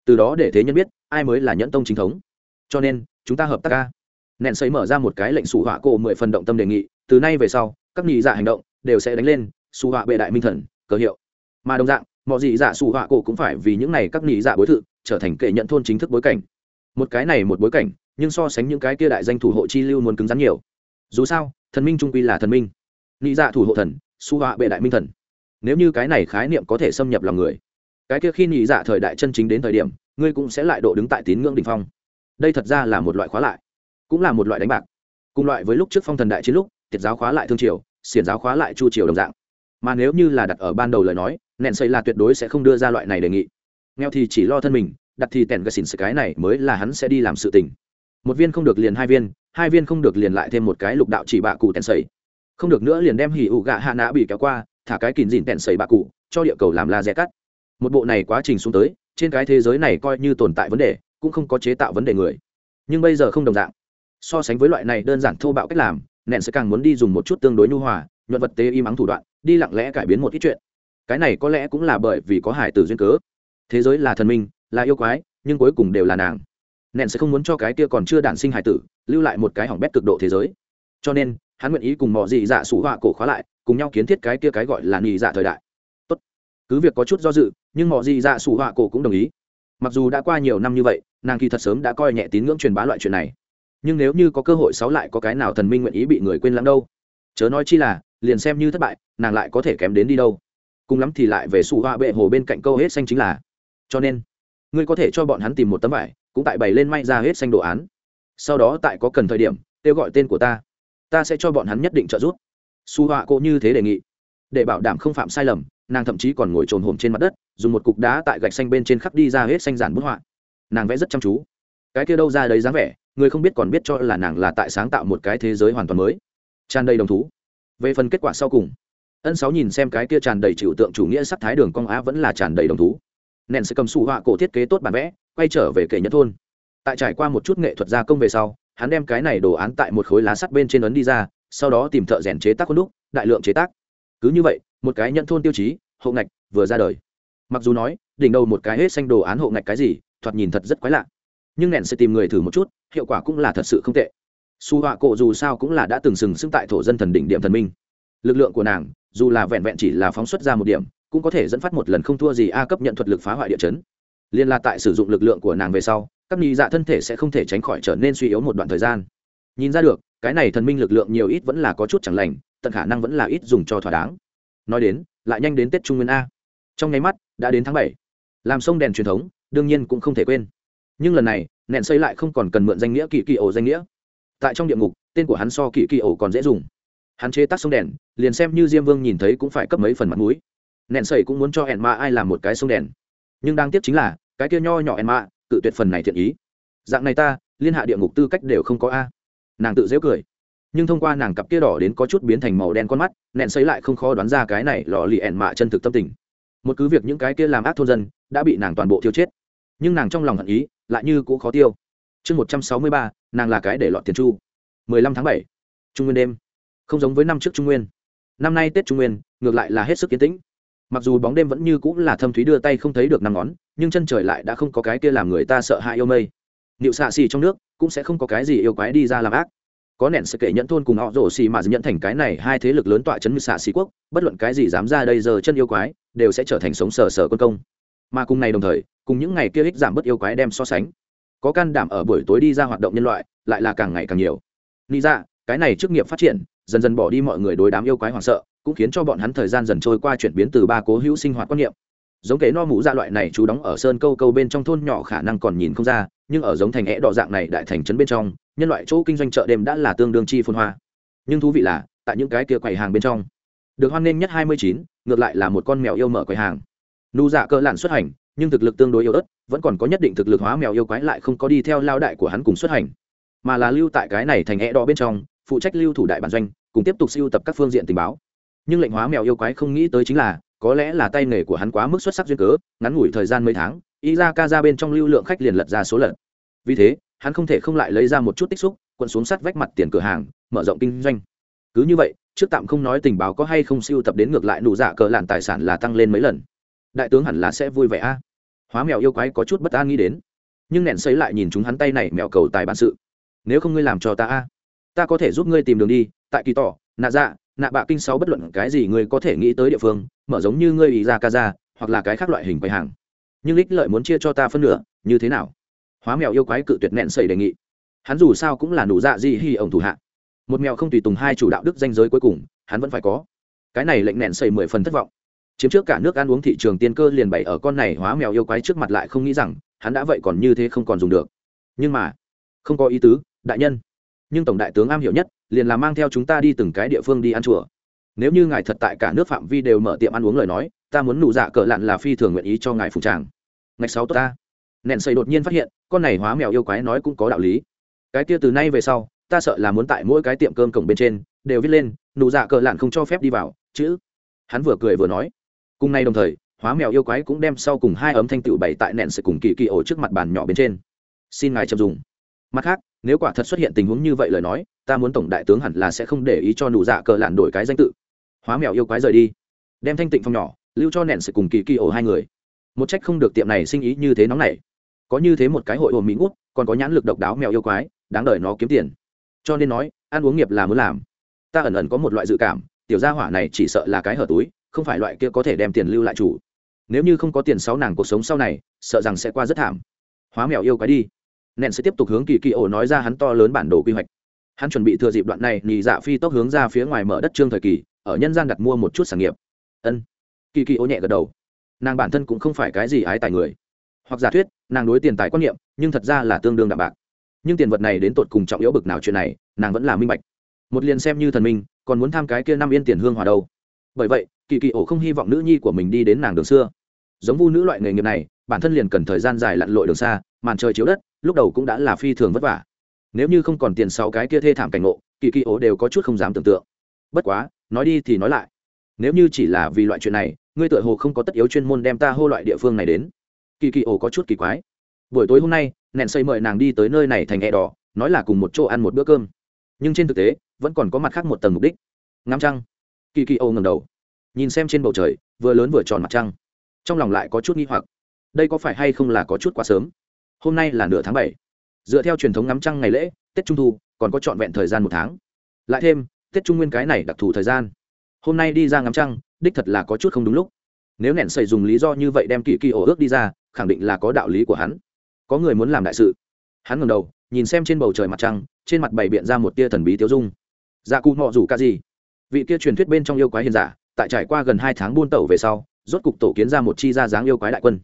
Từ đó để thế nhân biết, ai mới là nhẫn tông chính thống. Cho nên, chúng ta hợp tác ca nện xây mở ra một cái lệnh sủ họa cổ mười phần động tâm đề nghị, từ nay về sau, các nghị dạ hành động đều sẽ đánh lên sủ họa bệ đại minh thần, cờ hiệu. Mà đồng dạng, mọi gì dạ sủ họa cổ cũng phải vì những này các nghị dạ bối thự trở thành kệ nhận thôn chính thức bối cảnh. Một cái này một bối cảnh, nhưng so sánh những cái kia đại danh thủ hộ chi lưu muốn cứng rắn nhiều dù sao, thần minh trung quy là thần minh. Nghĩ dạ thủ hộ thần, su họa bệ đại minh thần. Nếu như cái này khái niệm có thể xâm nhập lòng người, cái kia khi nghĩ dạ thời đại chân chính đến thời điểm, ngươi cũng sẽ lại độ đứng tại tín ngưỡng đ ỉ n h phong. Đây thật ra là một loại khóa lại, cũng là một loại đánh bạc. Cùng loại với lúc trước phong thần đại chiến lúc, tiệt giáo khóa lại thương triều, xiển giáo khóa lại chu triều đồng dạng. Mà nếu như là đặt ở ban đầu lời nói, nện xây là tuyệt đối sẽ không đưa ra loại này đề nghị. Nghèo thì chỉ lo thân mình, đặt thì tèn gà xỉn cái này mới là hắn sẽ đi làm sự tình. Một viên không được liền hai viên hai viên không được liền lại thêm một cái lục đạo chỉ bạ cụ tèn sầy. Không được nữa liền đem hỉ ủ gạ hạ nã bị kéo qua, thả cái kìn dìn tèn sầy bạ cụ, cho địa cầu làm la rẽ cắt. Một bộ này quá trình xuống tới, trên cái thế giới này coi như tồn tại vấn đề, cũng không có chế tạo vấn đề người. Nhưng bây giờ không đồng dạng. So sánh với loại này đơn giản thô bạo cách làm nện sẽ càng muốn đi dùng một chút tương đối nhu hòa, nhuận vật tế im ắng thủ đoạn, đi lặng lẽ cải biến một ít chuyện. Cái này có lẽ cũng là bởi vì có hải tử duyên cớ. Thế giới là thần minh, là yêu quái, nhưng cuối cùng đều là nàng nện sẽ không muốn cho cái kia còn chưa đản sinh hải tử lưu lại một cái hỏng bét cực độ thế giới. Cho nên, hắn nguyện ý cùng mọi dị dạ sủ họa cổ khóa lại, cùng nhau kiến thiết cái kia cái gọi là nhị dạ thời đại. Tốt. Cứ việc có chút do dự, nhưng mọi dị dạ sủ họa cổ cũng đồng ý. Mặc dù đã qua nhiều năm như vậy, nàng kỳ thật sớm đã coi nhẹ tín ngưỡng truyền bá loại chuyện này. Nhưng nếu như có cơ hội sáu lại có cái nào thần minh nguyện ý bị người quên lãng đâu? Chớ nói chi là, liền xem như thất bại, nàng lại có thể kém đến đi đâu? Cùng lắm thì lại về sủ họa bệ hồ bên cạnh câu hết xanh chính là. Cho nên, ngươi có thể cho bọn hắn tìm một tấm vải cũng tại bày lên may ra hết xanh đồ án. Sau đó tại có cần thời điểm, kêu gọi tên của ta. Ta sẽ cho bọn hắn nhất định trợ giúp. Su họa cô như thế đề nghị. Để bảo đảm không phạm sai lầm, nàng thậm chí còn ngồi trồn hồn trên mặt đất, dùng một cục đá tại gạch xanh bên trên khắp đi ra hết xanh giản bút họa. Nàng vẽ rất chăm chú. Cái kia đâu ra đấy dáng vẻ, người không biết còn biết cho là nàng là tại sáng tạo một cái thế giới hoàn toàn mới. Tràn đầy đồng thú. Về phần kết quả sau cùng, ân sáu nhìn xem cái kia tràn đầy trừu tượng chủ nghĩa sắc thái đường cong á vẫn là tràn đầy đồng thú. Nện sẽ cầm sụ họa cổ thiết kế tốt bản vẽ quay trở về kệ nhất thôn. Tại trải qua một chút nghệ thuật gia công về sau, hắn đem cái này đồ án tại một khối lá sắt bên trên ấn đi ra, sau đó tìm thợ rèn chế tác khuôn đúc, đại lượng chế tác. Cứ như vậy, một cái nhận thôn tiêu chí, hộ ngạch vừa ra đời. Mặc dù nói, đỉnh đầu một cái hết xanh đồ án hộ ngạch cái gì, thoạt nhìn thật rất quái lạ. Nhưng nện sẽ tìm người thử một chút, hiệu quả cũng là thật sự không tệ. Su họa cổ dù sao cũng là đã từng sừng sững tại thổ dân thần đỉnh điểm thần minh. Lực lượng của nàng, dù là vẹn vẹn chỉ là phóng xuất ra một điểm, cũng có thể dẫn phát một lần không thua gì a cấp nhận thuật lực phá hoại địa chấn liên là tại sử dụng lực lượng của nàng về sau, các nhị dạ thân thể sẽ không thể tránh khỏi trở nên suy yếu một đoạn thời gian. Nhìn ra được, cái này thần minh lực lượng nhiều ít vẫn là có chút chẳng lành, tận khả năng vẫn là ít dùng cho thỏa đáng. Nói đến, lại nhanh đến tết trung nguyên a. Trong nháy mắt, đã đến tháng bảy. Làm sông đèn truyền thống, đương nhiên cũng không thể quên. Nhưng lần này nện xây lại không còn cần mượn danh nghĩa kỳ kỳ ổ danh nghĩa. Tại trong địa ngục, tên của hắn so kỳ kỳ ổ còn dễ dùng. Hắn chế tác sông đèn, liền xem như diêm vương nhìn thấy cũng phải cấp mấy phần mặt mũi. Nện xây cũng muốn cho hẹn ma ai làm một cái sông đèn nhưng đáng tiếc chính là, cái kia nho nhỏ em mạ tự tuyệt phần này thiện ý. Dạng này ta, liên hạ địa ngục tư cách đều không có a. Nàng tự dễ cười. Nhưng thông qua nàng cặp kia đỏ đến có chút biến thành màu đen con mắt nện xây lại không khó đoán ra cái này lò lì ẻn mạ chân thực tâm tình. Một cứ việc những cái kia làm ác thôn dân, đã bị nàng toàn bộ tiêu chết. Nhưng nàng trong lòng hận ý, lại như cũng khó tiêu. Chương một trăm sáu mươi ba, nàng là cái để lọt tiền chu. mười lăm tháng bảy, trung nguyên đêm. Không giống với năm trước trung nguyên. Năm nay tết trung nguyên, ngược lại là hết sức kiến tĩnh mặc dù bóng đêm vẫn như cũng là thâm thúy đưa tay không thấy được năm ngón, nhưng chân trời lại đã không có cái kia làm người ta sợ hãi yêu mây. Nịu xạ xì trong nước cũng sẽ không có cái gì yêu quái đi ra làm ác. Có nẻn sẽ kể nhẫn thôn cùng họ rổ xì mà nhận thành cái này hai thế lực lớn tọa chấn như xạ xì quốc, bất luận cái gì dám ra đây giờ chân yêu quái, đều sẽ trở thành sống sờ sờ quân công. Mà cùng này đồng thời, cùng những ngày kia ích giảm bớt yêu quái đem so sánh. Có can đảm ở buổi tối đi ra hoạt động nhân loại, lại là càng ngày càng nhiều. Lý ra dạ, cái này chức nghiệp phát triển, dần dần bỏ đi mọi người đối đám yêu quái hoảng sợ cũng khiến cho bọn hắn thời gian dần trôi qua chuyển biến từ ba cố hữu sinh hoạt quan niệm. Giống kế no mũ ra loại này chú đóng ở sơn câu câu bên trong thôn nhỏ khả năng còn nhìn không ra, nhưng ở giống thành é đỏ dạng này đại thành trấn bên trong, nhân loại chỗ kinh doanh chợ đêm đã là tương đương chi phun hoa. Nhưng thú vị là, tại những cái kia quầy hàng bên trong, được hoan nghênh nhất hai mươi chín, ngược lại là một con mèo yêu mở quầy hàng. Nụ dạ cơ lặn xuất hành, nhưng thực lực tương đối yếu ớt, vẫn còn có nhất định thực lực hóa mèo yêu quái lại không có đi theo lao đại của hắn cùng xuất hành. Mà là lưu tại cái này thành é đỏ bên trong, phụ trách lưu thủ đại bản doanh, cùng tiếp tục siêu tập các phương diện tình báo nhưng lệnh hóa mèo yêu quái không nghĩ tới chính là, có lẽ là tay nghề của hắn quá mức xuất sắc duyên cớ, ngắn ngủi thời gian mấy tháng y ra ca ra bên trong lưu lượng khách liền lật ra số lần. Vì thế, hắn không thể không lại lấy ra một chút tích xúc quận xuống sắt vách mặt tiền cửa hàng, mở rộng kinh doanh. Cứ như vậy, trước tạm không nói tình báo có hay không siêu tập đến ngược lại nụ dạ cờ làn tài sản là tăng lên mấy lần. Đại tướng hẳn là sẽ vui vẻ a. Hóa mèo yêu quái có chút bất an nghĩ đến. Nhưng nẹn xấy lại nhìn chúng hắn tay này mèo cầu tài bản sự. Nếu không ngươi làm cho ta a, ta có thể giúp ngươi tìm đường đi, tại kỳ tỏ, nạ dạ nạ bạ kinh sáu bất luận cái gì ngươi có thể nghĩ tới địa phương, mở giống như ngươi ý ra ca ra, hoặc là cái khác loại hình quầy hàng. Nhưng ích lợi muốn chia cho ta phân nửa, như thế nào? Hóa mèo yêu quái cự tuyệt nẹn sẩy đề nghị. Hắn dù sao cũng là nụ dạ gì hi ổng thủ hạ. Một mèo không tùy tùng hai chủ đạo đức danh giới cuối cùng, hắn vẫn phải có. Cái này lệnh nẹn sẩy mười phần thất vọng. Chiếm trước cả nước ăn uống thị trường tiên cơ liền bày ở con này hóa mèo yêu quái trước mặt lại không nghĩ rằng, hắn đã vậy còn như thế không còn dùng được. Nhưng mà, không có ý tứ, đại nhân. Nhưng tổng đại tướng am hiểu nhất liền là mang theo chúng ta đi từng cái địa phương đi ăn chùa. Nếu như ngài thật tại cả nước phạm vi đều mở tiệm ăn uống lời nói, ta muốn nụ dạ cờ lặn là phi thường nguyện ý cho ngài phụ tràng. Ngày sáu tốt ta. Nện xây đột nhiên phát hiện, con này hóa mèo yêu quái nói cũng có đạo lý. Cái kia từ nay về sau, ta sợ là muốn tại mỗi cái tiệm cơm cổng bên trên, đều viết lên, nụ dạ cờ lặn không cho phép đi vào, chữ. Hắn vừa cười vừa nói. Cùng nay đồng thời, hóa mèo yêu quái cũng đem sau cùng hai ấm thanh tựu bày tại nện sẽ cùng kỳ kỳ ổ trước mặt bàn nhỏ bên trên. Xin ngài chậm dùng. Mặt khác, nếu quả thật xuất hiện tình huống như vậy lời nói ta muốn tổng đại tướng hẳn là sẽ không để ý cho nụ dạ cờ lạn đổi cái danh tự. Hóa mèo yêu quái rời đi. Đem thanh tịnh phong nhỏ, lưu cho nện sẽ cùng kỳ kỳ ổ hai người. Một trách không được tiệm này sinh ý như thế nóng này có như thế một cái hội hồn mỹ ngút, còn có nhãn lực độc đáo mèo yêu quái, đáng đợi nó kiếm tiền. Cho nên nói, ăn uống nghiệp là muốn làm. Ta ẩn ẩn có một loại dự cảm, tiểu gia hỏa này chỉ sợ là cái hở túi, không phải loại kia có thể đem tiền lưu lại chủ. Nếu như không có tiền sáu nàng cuộc sống sau này, sợ rằng sẽ qua rất thảm. Hóa mèo yêu quái đi. Nện sẽ tiếp tục hướng kỳ kỳ ổ nói ra hắn to lớn bản đồ quy hoạch hắn chuẩn bị thừa dịp đoạn này nhì dạ phi tốc hướng ra phía ngoài mở đất trương thời kỳ, ở nhân gian đặt mua một chút sản nghiệp. Ân. Kỳ kỳ ổ nhẹ gật đầu. Nàng bản thân cũng không phải cái gì ái tài người. Hoặc giả thuyết, nàng đối tiền tài quan niệm, nhưng thật ra là tương đương đạm bạc. Nhưng tiền vật này đến tột cùng trọng yếu bực nào chuyện này, nàng vẫn là minh bạch. Một liền xem như thần minh, còn muốn tham cái kia năm yên tiền hương hòa đâu. Bởi vậy, kỳ kỳ ổ không hy vọng nữ nhi của mình đi đến nàng đường xưa. Giống vu nữ loại nghề nghiệp này, bản thân liền cần thời gian dài lặn lội đường xa, màn trời chiếu đất, lúc đầu cũng đã là phi thường vất vả nếu như không còn tiền sáu cái kia thê thảm cảnh ngộ, kỳ kỳ ố đều có chút không dám tưởng tượng. Bất quá, nói đi thì nói lại. Nếu như chỉ là vì loại chuyện này, ngươi tựa hồ không có tất yếu chuyên môn đem ta hô loại địa phương này đến. Kỳ kỳ ổ có chút kỳ quái. Buổi tối hôm nay, nẹn xây mời nàng đi tới nơi này thành e đỏ, nói là cùng một chỗ ăn một bữa cơm. Nhưng trên thực tế, vẫn còn có mặt khác một tầng mục đích. Ngắm trăng. Kỳ kỳ ổ ngầm đầu. Nhìn xem trên bầu trời, vừa lớn vừa tròn mặt trăng. Trong lòng lại có chút nghi hoặc. Đây có phải hay không là có chút quá sớm? Hôm nay là nửa tháng bảy dựa theo truyền thống ngắm trăng ngày lễ, tết trung thu còn có trọn vẹn thời gian một tháng. Lại thêm, tết trung nguyên cái này đặc thù thời gian. Hôm nay đi ra ngắm trăng, đích thật là có chút không đúng lúc. Nếu nẻn xây dùng lý do như vậy đem kỳ kỳ ổ ước đi ra, khẳng định là có đạo lý của hắn. Có người muốn làm đại sự. Hắn ngầm đầu, nhìn xem trên bầu trời mặt trăng, trên mặt bày biện ra một tia thần bí tiêu dung. Dạ cụ mọ rủ ca gì? Vị kia truyền thuyết bên trong yêu quái hiền giả, tại trải qua gần hai tháng buôn tẩu về sau, rốt cục tổ kiến ra một chi ra dáng yêu quái đại quân.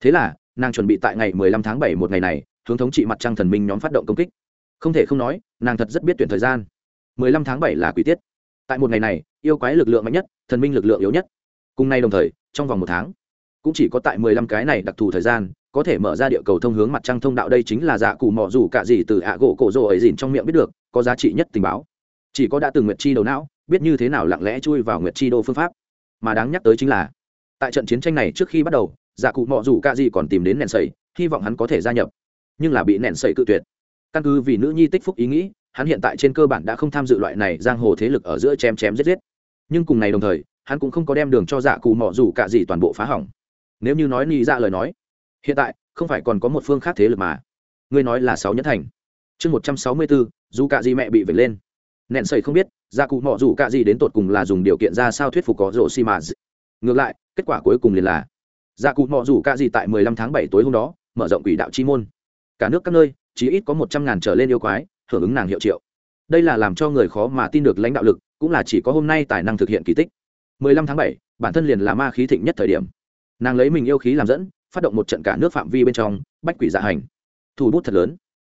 Thế là, nàng chuẩn bị tại ngày mười lăm tháng bảy một ngày này hướng thống trị mặt trăng thần minh nhóm phát động công kích. Không thể không nói, nàng thật rất biết tuyển thời gian. Mười lăm tháng bảy là quý tiết. Tại một ngày này, yêu quái lực lượng mạnh nhất, thần minh lực lượng yếu nhất. Cùng nay đồng thời, trong vòng một tháng, cũng chỉ có tại mười lăm cái này đặc thù thời gian, có thể mở ra địa cầu thông hướng mặt trăng thông đạo đây chính là dạ cụ mỏ rủ cả gì từ ạ gỗ cổ rồ ấy dìn trong miệng biết được, có giá trị nhất tình báo. Chỉ có đã từng nguyệt chi đầu não, biết như thế nào lặng lẽ chui vào nguyệt chi đô phương pháp. Mà đáng nhắc tới chính là, tại trận chiến tranh này trước khi bắt đầu dạ cụ mỏ rủ cả gì còn tìm đến nền sầy, hy vọng hắn có thể gia nhập nhưng là bị nẹn sẩy cự tuyệt. Căn cứ vì nữ nhi tích phúc ý nghĩ, hắn hiện tại trên cơ bản đã không tham dự loại này giang hồ thế lực ở giữa chém chém giết giết. Nhưng cùng ngày đồng thời, hắn cũng không có đem đường cho dạ cụ mọ rủ cả gì toàn bộ phá hỏng. Nếu như nói ni dạ lời nói, hiện tại không phải còn có một phương khác thế lực mà. Ngươi nói là sáu nhất thành. Chương một trăm sáu mươi bốn dù cả gì mẹ bị vẩy lên. Nẹn sẩy không biết dạ cụ mọ dù cả gì đến tột cùng là dùng điều kiện ra sao thuyết phục có rổ xi mà ngược lại, kết quả cuối cùng liền là dạ cụ mọ dù cả gì tại mười lăm tháng bảy tối hôm đó, mở rộng quỷ đạo chi môn cả nước các nơi chỉ ít có một trăm ngàn trở lên yêu quái, hưởng ứng nàng hiệu triệu. Đây là làm cho người khó mà tin được lãnh đạo lực, cũng là chỉ có hôm nay tài năng thực hiện kỳ tích. Mười lăm tháng bảy, bản thân liền là ma khí thịnh nhất thời điểm. Nàng lấy mình yêu khí làm dẫn, phát động một trận cả nước phạm vi bên trong, bách quỷ dạ hành. Thủ bút thật lớn.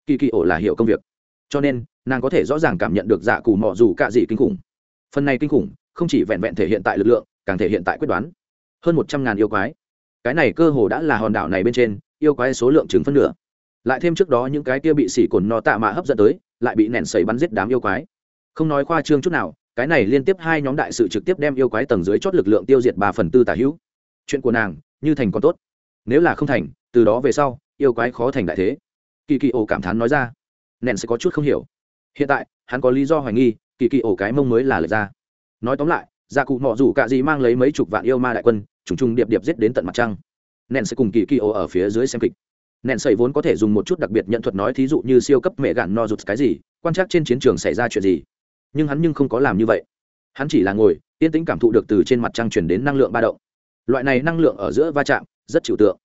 Kỳ kỳ ổ là hiệu công việc. Cho nên, nàng có thể rõ ràng cảm nhận được dạ cù mọ dù cạ dị kinh khủng. Phần này kinh khủng, không chỉ vẹn vẹn thể hiện tại lực lượng, càng thể hiện tại quyết đoán. Hơn một trăm ngàn yêu quái. Cái này cơ hồ đã là hòn đảo này bên trên, yêu quái số lượng chứng phân nửa lại thêm trước đó những cái kia bị xỉ cồn no tạ mạ hấp dẫn tới, lại bị nện sẩy bắn giết đám yêu quái. Không nói khoa trương chút nào, cái này liên tiếp hai nhóm đại sự trực tiếp đem yêu quái tầng dưới chót lực lượng tiêu diệt ba phần tư tả hữu. Chuyện của nàng, như thành còn tốt. Nếu là không thành, từ đó về sau, yêu quái khó thành đại thế. Kỳ kỳ ổ cảm thán nói ra. Nện sẽ có chút không hiểu. Hiện tại, hắn có lý do hoài nghi, kỳ kỳ ổ cái mông mới là lệch ra. Nói tóm lại, gia cụ mọ rủ c ả gì mang lấy mấy chục vạn yêu ma đại quân, trùng trùng điệp điệp giết đến tận mặt trăng. Nện sẽ cùng kỳ kỳ ổ ở phía dưới xem kịch nện sẩy vốn có thể dùng một chút đặc biệt nhận thuật nói thí dụ như siêu cấp mẹ gạn no rụt cái gì, quan trắc trên chiến trường xảy ra chuyện gì. Nhưng hắn nhưng không có làm như vậy. Hắn chỉ là ngồi, yên tĩnh cảm thụ được từ trên mặt trăng chuyển đến năng lượng ba động. Loại này năng lượng ở giữa va chạm, rất chịu tượng.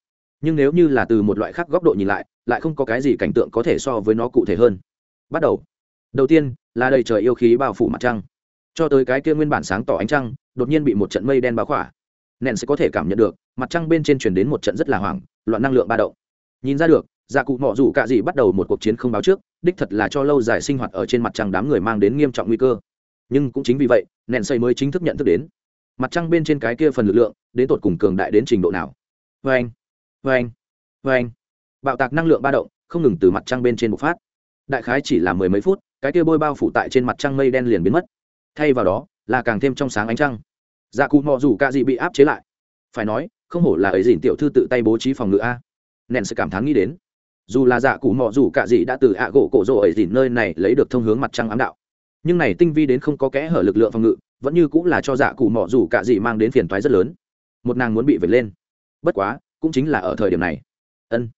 Nhưng nếu như là từ một loại khác góc độ nhìn lại lại không có cái gì cảnh tượng có thể so với nó cụ thể hơn. Bắt đầu. Đầu tiên, là đầy trời yêu khí bao phủ mặt trăng. Cho tới cái kia nguyên bản sáng tỏ ánh trăng, đột nhiên bị một trận mây đen bao khỏa. Nện sẽ có thể cảm nhận được, mặt trăng bên trên chuyển đến một trận rất là hoảng, loạn năng lượng ba động nhìn ra được gia cụ mọ rủ c ả gì bắt đầu một cuộc chiến không báo trước, đích thật là cho lâu dài sinh hoạt ở trên mặt trăng đám người mang đến nghiêm trọng nguy cơ. Nhưng cũng chính vì vậy nện xây mới chính thức nhận thức đến, mặt trăng bên trên cái kia phần lực lượng, đến tột cùng cường đại đến trình độ nào. Vê anh vê anh vê anh bạo tạc năng lượng ba động, không ngừng từ mặt trăng bên trên bộc phát. Đại khái chỉ là mười mấy phút, cái kia bôi bao phủ tại trên mặt trăng mây đen liền biến mất. Thay vào đó, là càng thêm trong sáng ánh trăng. Dạ cụ mò dù ca gì bị áp chế lại. Phải nói, không hổ là ấy dìn tiểu thư tự tay bố trí phòng ngự a nện sẽ cảm thán nghĩ đến. Dù là dạ cụ mọ dù cả gì đã từ ạ gỗ cổ rỗ ấy dìn nơi này lấy được thông hướng mặt trăng ám đạo. Nhưng này tinh vi đến không có kẽ hở lực lượng phòng ngự vẫn như cũng là cho dạ cụ mọ dù cả gì mang đến phiền toái rất lớn. Một nàng muốn bị vệt lên. Bất quá cũng chính là ở thời điểm này. Ân.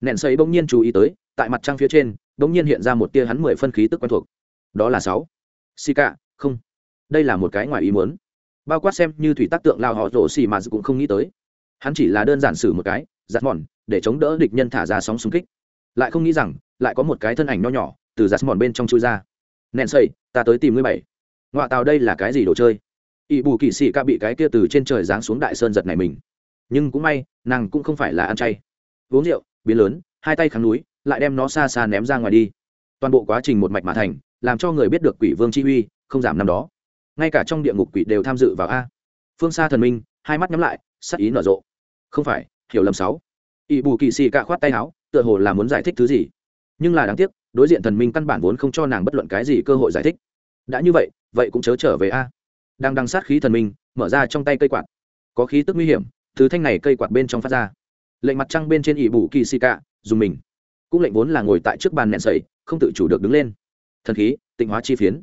Nện xây bỗng nhiên chú ý tới tại mặt trăng phía trên bỗng nhiên hiện ra một tia hắn mười phân khí tức quen thuộc. Đó là sáu. Xì cả, không. Đây là một cái ngoài ý muốn. Bao quát xem như thủy tác tượng lao họ rổ xì mà cũng không nghĩ tới. Hắn chỉ là đơn giản xử một cái giặt mòn để chống đỡ địch nhân thả ra sóng xung kích. Lại không nghĩ rằng, lại có một cái thân ảnh nho nhỏ từ giặt mòn bên trong chui ra. Nện xây ta tới tìm ngươi bảy. Ngoại tàu đây là cái gì đồ chơi? Ỵ bù kỳ sĩ ca bị cái kia từ trên trời giáng xuống đại sơn giật này mình. Nhưng cũng may, nàng cũng không phải là ăn chay. Uống rượu, biến lớn, hai tay kháng núi, lại đem nó xa xa ném ra ngoài đi. Toàn bộ quá trình một mạch mà thành, làm cho người biết được quỷ vương chi uy, không giảm năm đó. Ngay cả trong địa ngục quỷ đều tham dự vào a. Phương xa thần minh, hai mắt nhắm lại, sắc ý nở rộ. Không phải hiểu lầm sáu. Ỵ bù kỵ xì cạ khoát tay áo, tựa hồ là muốn giải thích thứ gì. Nhưng là đáng tiếc, đối diện thần minh căn bản vốn không cho nàng bất luận cái gì cơ hội giải thích. Đã như vậy vậy cũng chớ trở về a. Đang đằng sát khí thần minh, mở ra trong tay cây quạt. Có khí tức nguy hiểm, thứ thanh này cây quạt bên trong phát ra. Lệnh mặt trăng bên trên ỵ bù kỳ xì cạ dùng mình. Cũng lệnh vốn là ngồi tại trước bàn nẹn sậy, không tự chủ được đứng lên. Thần khí, tịnh hóa chi phiến.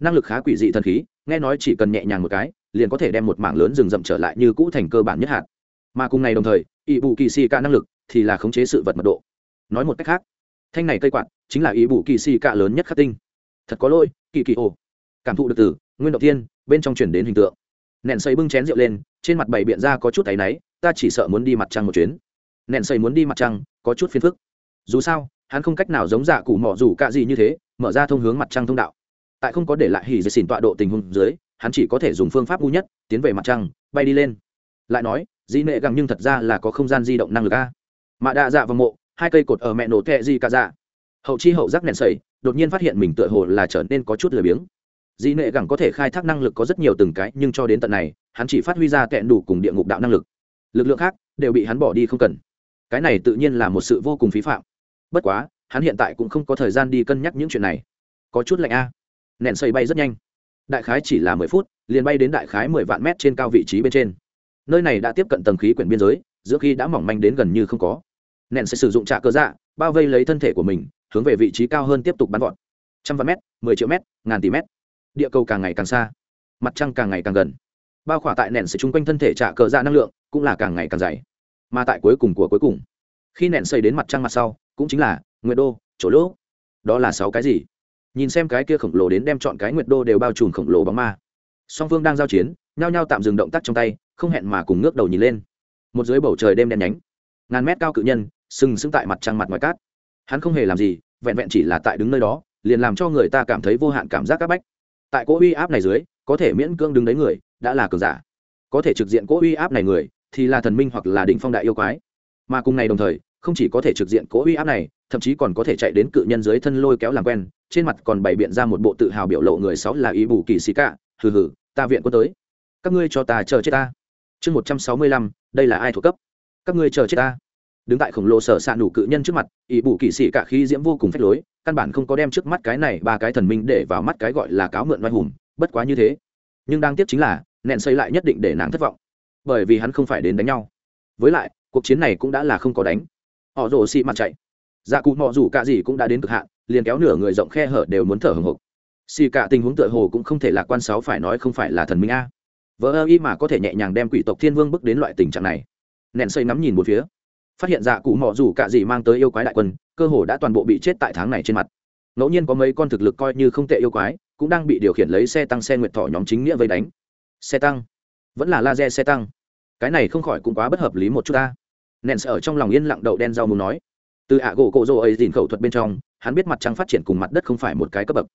Năng lực khá quỷ dị thần khí, nghe nói chỉ cần nhẹ nhàng một cái, liền có thể đem một mảng lớn rừng rậm trở lại như cũ thành cơ bản nhất hạt mà cùng ngày đồng thời ỵ bù kỳ xì cả năng lực thì là khống chế sự vật mật độ. Nói một cách khác thanh này cây quạt chính là ý bù kỳ xì cả lớn nhất khắc tinh. Thật có lỗi kỳ kỳ ồ cảm thụ được từ nguyên động tiên, bên trong chuyển đến hình tượng. Nện xây bưng chén rượu lên trên mặt bày biện ra có chút áy náy ta chỉ sợ muốn đi mặt trăng một chuyến. Nện xây muốn đi mặt trăng có chút phiền phức. Dù sao hắn không cách nào giống dạ cụ mỏ dù cạ gì như thế mở ra thông hướng mặt trăng thông đạo. Tại không có để lại hỉ dây xỉn tọa độ tình huống dưới hắn chỉ có thể dùng phương pháp ngu nhất tiến về mặt trăng bay đi lên. Lại nói dĩ nệ gẳng nhưng thật ra là có không gian di động năng lực a. Mạ đạ dạ và mộ, hai cây cột ở mẹ nổ tệ gì cả dạ. Hậu chi hậu giác nện sẩy, đột nhiên phát hiện mình tựa hồ là trở nên có chút lười biếng. Dĩ nệ gẳng có thể khai thác năng lực có rất nhiều từng cái, nhưng cho đến tận này, hắn chỉ phát huy ra tẹn đủ cùng địa ngục đạo năng lực. Lực lượng khác, đều bị hắn bỏ đi không cần. Cái này tự nhiên là một sự vô cùng phí phạm. Bất quá, hắn hiện tại cũng không có thời gian đi cân nhắc những chuyện này. Có chút lạnh a. Nện xây bay rất nhanh. Đại khái chỉ là mười phút, liền bay đến đại khái mười vạn mét trên cao vị trí bên trên nơi này đã tiếp cận tầng khí quyển biên giới, giữa khi đã mỏng manh đến gần như không có. Nện sẽ sử dụng trạ cơ dạ bao vây lấy thân thể của mình, hướng về vị trí cao hơn tiếp tục bắn vọt. Trăm vạn mét, mười triệu mét, ngàn tỷ mét. Địa cầu càng ngày càng xa, mặt trăng càng ngày càng gần. Bao khỏa tại nện sẽ chung quanh thân thể trạ cơ dạ năng lượng cũng là càng ngày càng dày. Mà tại cuối cùng của cuối cùng, khi nện xây đến mặt trăng mặt sau, cũng chính là nguyệt đô, chỗ lỗ. Đó là sáu cái gì? Nhìn xem cái kia khổng lồ đến đem chọn cái nguyệt đô đều bao trùm khổng lồ bóng ma. Song phương đang giao chiến, nhao nhao tạm dừng động tác trong tay không hẹn mà cùng ngước đầu nhìn lên. Một dưới bầu trời đêm đen nhánh, ngàn mét cao cự nhân, sừng sững tại mặt trăng mặt ngoài cát. Hắn không hề làm gì, vẹn vẹn chỉ là tại đứng nơi đó, liền làm cho người ta cảm thấy vô hạn cảm giác áp bách. Tại cỗ uy áp này dưới, có thể miễn cưỡng đứng đấy người, đã là cường giả. Có thể trực diện cỗ uy áp này người, thì là thần minh hoặc là đỉnh phong đại yêu quái. Mà cùng ngày đồng thời, không chỉ có thể trực diện cỗ uy áp này, thậm chí còn có thể chạy đến cự nhân dưới thân lôi kéo làm quen, trên mặt còn bày biện ra một bộ tự hào biểu lộ người sáu là ý bù kỳ sĩ cả hừ hừ, ta viện có tới. Các ngươi cho ta chờ chết ta chương một trăm sáu mươi lăm, đây là ai thuộc cấp? Các ngươi chờ chết ta. Đứng tại khổng lồ sở s ạ nủ cự nhân trước mặt, ỷ bù kỵ sĩ cả khi diễm vô cùng phách lối, căn bản không có đem trước mắt cái này ba cái thần minh để vào mắt cái gọi là cáo mượn oai hùng, bất quá như thế. Nhưng đang tiếp chính là, nện xây lại nhất định để nàng thất vọng. Bởi vì hắn không phải đến đánh nhau. Với lại, cuộc chiến này cũng đã là không có đánh. Họ rồ xị mặt chạy. Dạ cụ mọ rủ cả gì cũng đã đến cực hạn, liền kéo nửa người rộng khe hở đều muốn thở hồng hộc xì cả tình huống tựa hồ cũng không thể lạc quan sáu phải nói không phải là thần minh a vỡ ơ y mà có thể nhẹ nhàng đem quỷ tộc thiên vương bước đến loại tình trạng này. Nện xây ngắm nhìn một phía. Phát hiện dạ cụ mọ rủ cả gì mang tới yêu quái đại quân, cơ hồ đã toàn bộ bị chết tại tháng này trên mặt. Ngẫu nhiên có mấy con thực lực coi như không tệ yêu quái, cũng đang bị điều khiển lấy xe tăng xe nguyệt thọ nhóm chính nghĩa vây đánh. Xe tăng? Vẫn là laser xe tăng. Cái này không khỏi cũng quá bất hợp lý một chút ta. Nện sẽ ở trong lòng yên lặng đậu đen rau muốn nói. Từ ạ gỗ cộ rô ấy dìn khẩu thuật bên trong, hắn biết mặt trăng phát triển cùng mặt đất không phải một cái cấp bậc.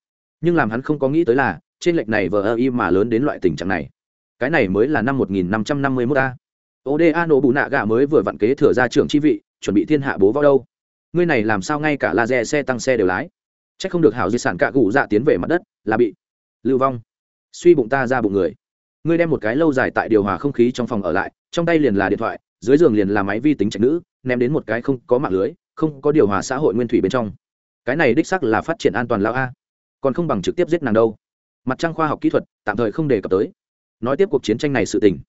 Nhưng làm hắn không có nghĩ tới là, trên lệch này vờ ơ y mà lớn đến loại tình trạng này cái này mới là năm 1551 a. Oda nổ bù nạ gạ mới vừa vặn kế thừa ra trưởng chi vị, chuẩn bị thiên hạ bố vào đâu. Ngươi này làm sao ngay cả laser xe tăng xe đều lái? Chắc không được hảo di sản cạ gù dạ tiến về mặt đất, là bị lưu vong. Suy bụng ta ra bụng người. Ngươi đem một cái lâu dài tại điều hòa không khí trong phòng ở lại, trong tay liền là điện thoại, dưới giường liền là máy vi tính trạch nữ, ném đến một cái không có mạng lưới, không có điều hòa xã hội nguyên thủy bên trong. Cái này đích xác là phát triển an toàn lão a. Còn không bằng trực tiếp giết nàng đâu. Mặt trăng khoa học kỹ thuật, tạm thời không đề cập tới nói tiếp cuộc chiến tranh này sự tình.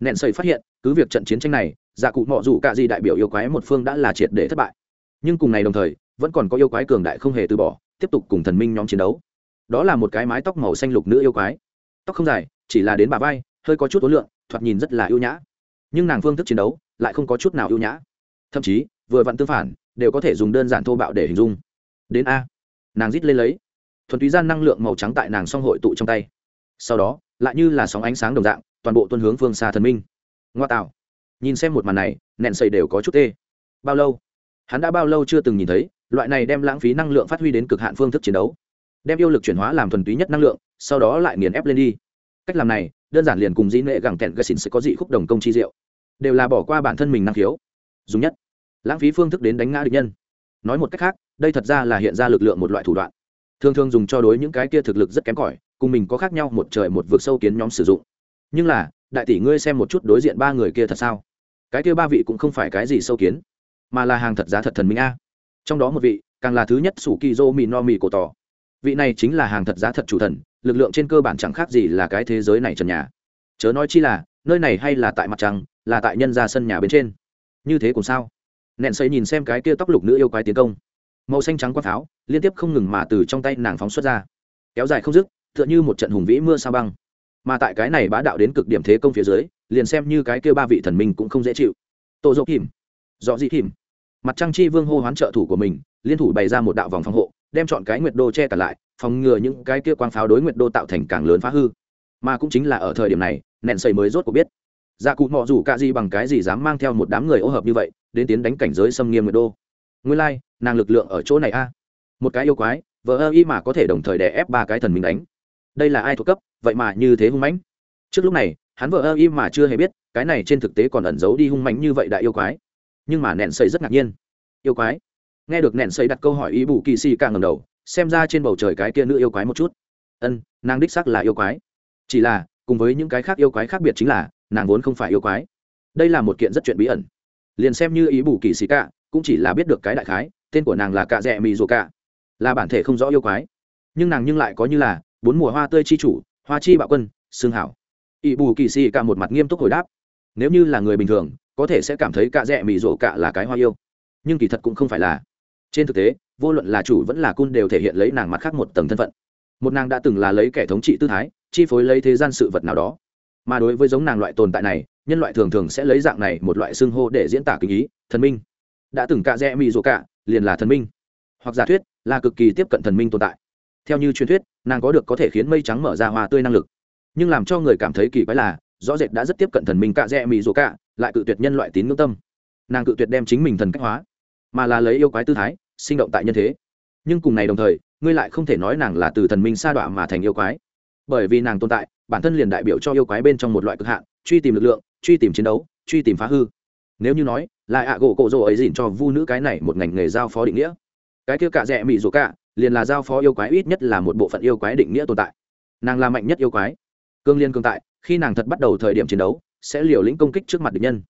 Nện sầy phát hiện, cứ việc trận chiến tranh này, giả cụ mọ dù cả gì đại biểu yêu quái một phương đã là triệt để thất bại. Nhưng cùng ngày đồng thời, vẫn còn có yêu quái cường đại không hề từ bỏ, tiếp tục cùng thần minh nhóm chiến đấu. Đó là một cái mái tóc màu xanh lục nữ yêu quái. Tóc không dài, chỉ là đến bà vai, hơi có chút ối lượng, thoạt nhìn rất là ưu nhã. Nhưng nàng phương thức chiến đấu, lại không có chút nào ưu nhã. Thậm chí, vừa vặn tương phản, đều có thể dùng đơn giản thô bạo để hình dung. Đến a. Nàng rít lên lấy. Thuần túy gian năng lượng màu trắng tại nàng song hội tụ trong tay. Sau đó lại như là sóng ánh sáng đồng dạng, toàn bộ tuân hướng phương xa thần minh. Ngoa tạo. Nhìn xem một màn này, nẹn sầy đều có chút tê. Bao lâu? Hắn đã bao lâu chưa từng nhìn thấy, loại này đem lãng phí năng lượng phát huy đến cực hạn phương thức chiến đấu. Đem yêu lực chuyển hóa làm thuần túy nhất năng lượng, sau đó lại nghiền ép lên đi. Cách làm này, đơn giản liền cùng dĩ nệ gẳng tẹn gây xỉn sẽ có dị khúc đồng công chi diệu. Đều là bỏ qua bản thân mình năng khiếu. Dùng nhất. Lãng phí phương thức đến đánh ngã địch nhân. Nói một cách khác, đây thật ra là hiện ra lực lượng một loại thủ đoạn. Thường thường dùng cho đối những cái kia thực lực rất kém cỏi cùng mình có khác nhau, một trời một vực sâu kiến nhóm sử dụng. Nhưng là, đại tỷ ngươi xem một chút đối diện ba người kia thật sao? Cái kia ba vị cũng không phải cái gì sâu kiến, mà là hàng thật giá thật thần minh a. Trong đó một vị, càng là thứ nhất sủ kỳ dô mì no mì cổ tỏ. Vị này chính là hàng thật giá thật chủ thần, lực lượng trên cơ bản chẳng khác gì là cái thế giới này trần nhà. Chớ nói chi là, nơi này hay là tại mặt trăng, là tại nhân ra sân nhà bên trên. Như thế cũng sao? Nện xây nhìn xem cái kia tóc lục nữ yêu quái tiến công. Màu xanh trắng quang pháo, liên tiếp không ngừng mà từ trong tay nàng phóng xuất ra. Kéo dài không dứt tựa như một trận hùng vĩ mưa sao băng. Mà tại cái này bá đạo đến cực điểm thế công phía dưới liền xem như cái kia ba vị thần minh cũng không dễ chịu. Tổ dỗ kìm dọ dị kìm mặt trăng chi vương hô hoán trợ thủ của mình liên thủ bày ra một đạo vòng phòng hộ đem chọn cái nguyệt đô che cả lại phòng ngừa những cái kia quang pháo đối nguyệt đô tạo thành càng lớn phá hư. Mà cũng chính là ở thời điểm này nện xây mới rốt cuộc biết. Dạ cụ mọ rủ cả gì bằng cái gì dám mang theo một đám người ô hợp như vậy đến tiến đánh cảnh giới xâm nghiêm nguyệt đô. Nguyên lai、like, nàng lực lượng ở chỗ này a. Một cái yêu quái vợ ơ y mà có thể đồng thời đè ép ba cái thần mình đánh đây là ai thuộc cấp, vậy mà như thế hung mãnh. Trước lúc này, hắn vợ ơ im mà chưa hề biết, cái này trên thực tế còn ẩn giấu đi hung mãnh như vậy đại yêu quái. Nhưng mà nện xây rất ngạc nhiên. Yêu quái? Nghe được nện xây đặt câu hỏi ý bù kỳ xì càng ngầm đầu, xem ra trên bầu trời cái kia nữ yêu quái một chút. Ân, nàng đích sắc là yêu quái. Chỉ là, cùng với những cái khác yêu quái khác biệt chính là, nàng vốn không phải yêu quái. Đây là một kiện rất chuyện bí ẩn. Liền xem như ý bù kỳ xì cả, cũng chỉ là biết được cái đại khái, tên của nàng là cạ rẽ mì dù cạ. Là bản thể không rõ yêu quái. Nhưng nàng nhưng lại có như là bốn mùa hoa tươi chi chủ, hoa chi bạo quân, xương hảo. Ỵ bù kỳ xì cả một mặt nghiêm túc hồi đáp. Nếu như là người bình thường, có thể sẽ cảm thấy cạ rẽ mì rổ cạ là cái hoa yêu. Nhưng kỳ thật cũng không phải là. Trên thực tế, vô luận là chủ vẫn là cun đều thể hiện lấy nàng mặt khác một tầng thân phận. Một nàng đã từng là lấy kẻ thống trị tư thái, chi phối lấy thế gian sự vật nào đó. Mà đối với giống nàng loại tồn tại này, nhân loại thường thường sẽ lấy dạng này một loại xưng hô để diễn tả kinh ý, thần minh. Đã từng cạ rẽ mị rổ cạ liền là thần minh. Hoặc giả thuyết, là cực kỳ tiếp cận thần minh tồn tại theo như truyền thuyết, nàng có được có thể khiến mây trắng mở ra hoa tươi năng lực. Nhưng làm cho người cảm thấy kỳ quái là, rõ rệt đã rất tiếp cận thần minh cạ rẽ mỹ rỗ cạ, lại cự tuyệt nhân loại tín ngưỡng tâm. Nàng cự tuyệt đem chính mình thần cách hóa, mà là lấy yêu quái tư thái, sinh động tại nhân thế. Nhưng cùng này đồng thời, ngươi lại không thể nói nàng là từ thần minh sa đọa mà thành yêu quái. Bởi vì nàng tồn tại, bản thân liền đại biểu cho yêu quái bên trong một loại cực hạn, truy tìm lực lượng, truy tìm chiến đấu, truy tìm phá hư. Nếu như nói, là ạ gỗ cổ rỗ ấy dìn cho vu nữ cái này một ngành nghề giao phó định nghĩa. Cái kia cả rẽ mỹ rỗ cả liền là giao phó yêu quái ít nhất là một bộ phận yêu quái định nghĩa tồn tại. Nàng là mạnh nhất yêu quái. Cương liên cương tại, khi nàng thật bắt đầu thời điểm chiến đấu, sẽ liều lĩnh công kích trước mặt địch nhân.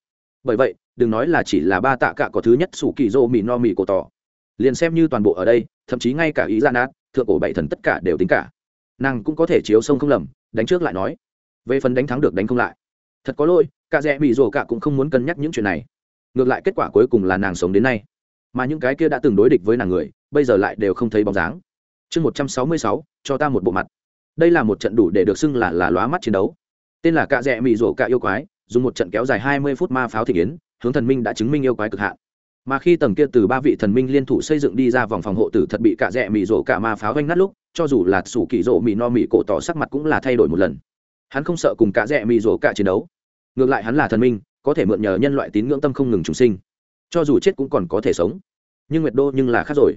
Bởi vậy, đừng nói là chỉ là ba tạ cạ có thứ nhất sủ kỳ rô mì no mì cổ tỏ. Liền xem như toàn bộ ở đây, thậm chí ngay cả ý gian át thượng cổ bảy thần tất cả đều tính cả. Nàng cũng có thể chiếu sông không lầm, đánh trước lại nói. Về phần đánh thắng được đánh không lại. Thật có lỗi, cả rẽ bị rồ cả cũng không muốn cân nhắc những chuyện này. Ngược lại kết quả cuối cùng là nàng sống đến nay mà những cái kia đã từng đối địch với nàng người, bây giờ lại đều không thấy bóng dáng. Chương một trăm sáu mươi sáu, cho ta một bộ mặt. Đây là một trận đủ để được xưng là là lóa mắt chiến đấu. Tên là cạ rẽ mị rổ cạ yêu quái, dùng một trận kéo dài hai mươi phút ma pháo thị kiến, hướng thần minh đã chứng minh yêu quái cực hạn. Mà khi tầng kia từ ba vị thần minh liên thủ xây dựng đi ra vòng phòng hộ tử thật bị cạ rẽ mị rổ cạ ma pháo vanh nát lúc, cho dù là sủ kỳ rộ mị no mị cổ tỏ sắc mặt cũng là thay đổi một lần. Hắn không sợ cùng cạ rẽ mị rổ cạ chiến đấu. Ngược lại hắn là thần minh, có thể mượn nhờ nhân loại tín ngưỡng tâm không ngừng trùng sinh cho dù chết cũng còn có thể sống. Nhưng nguyệt đô nhưng là khác rồi.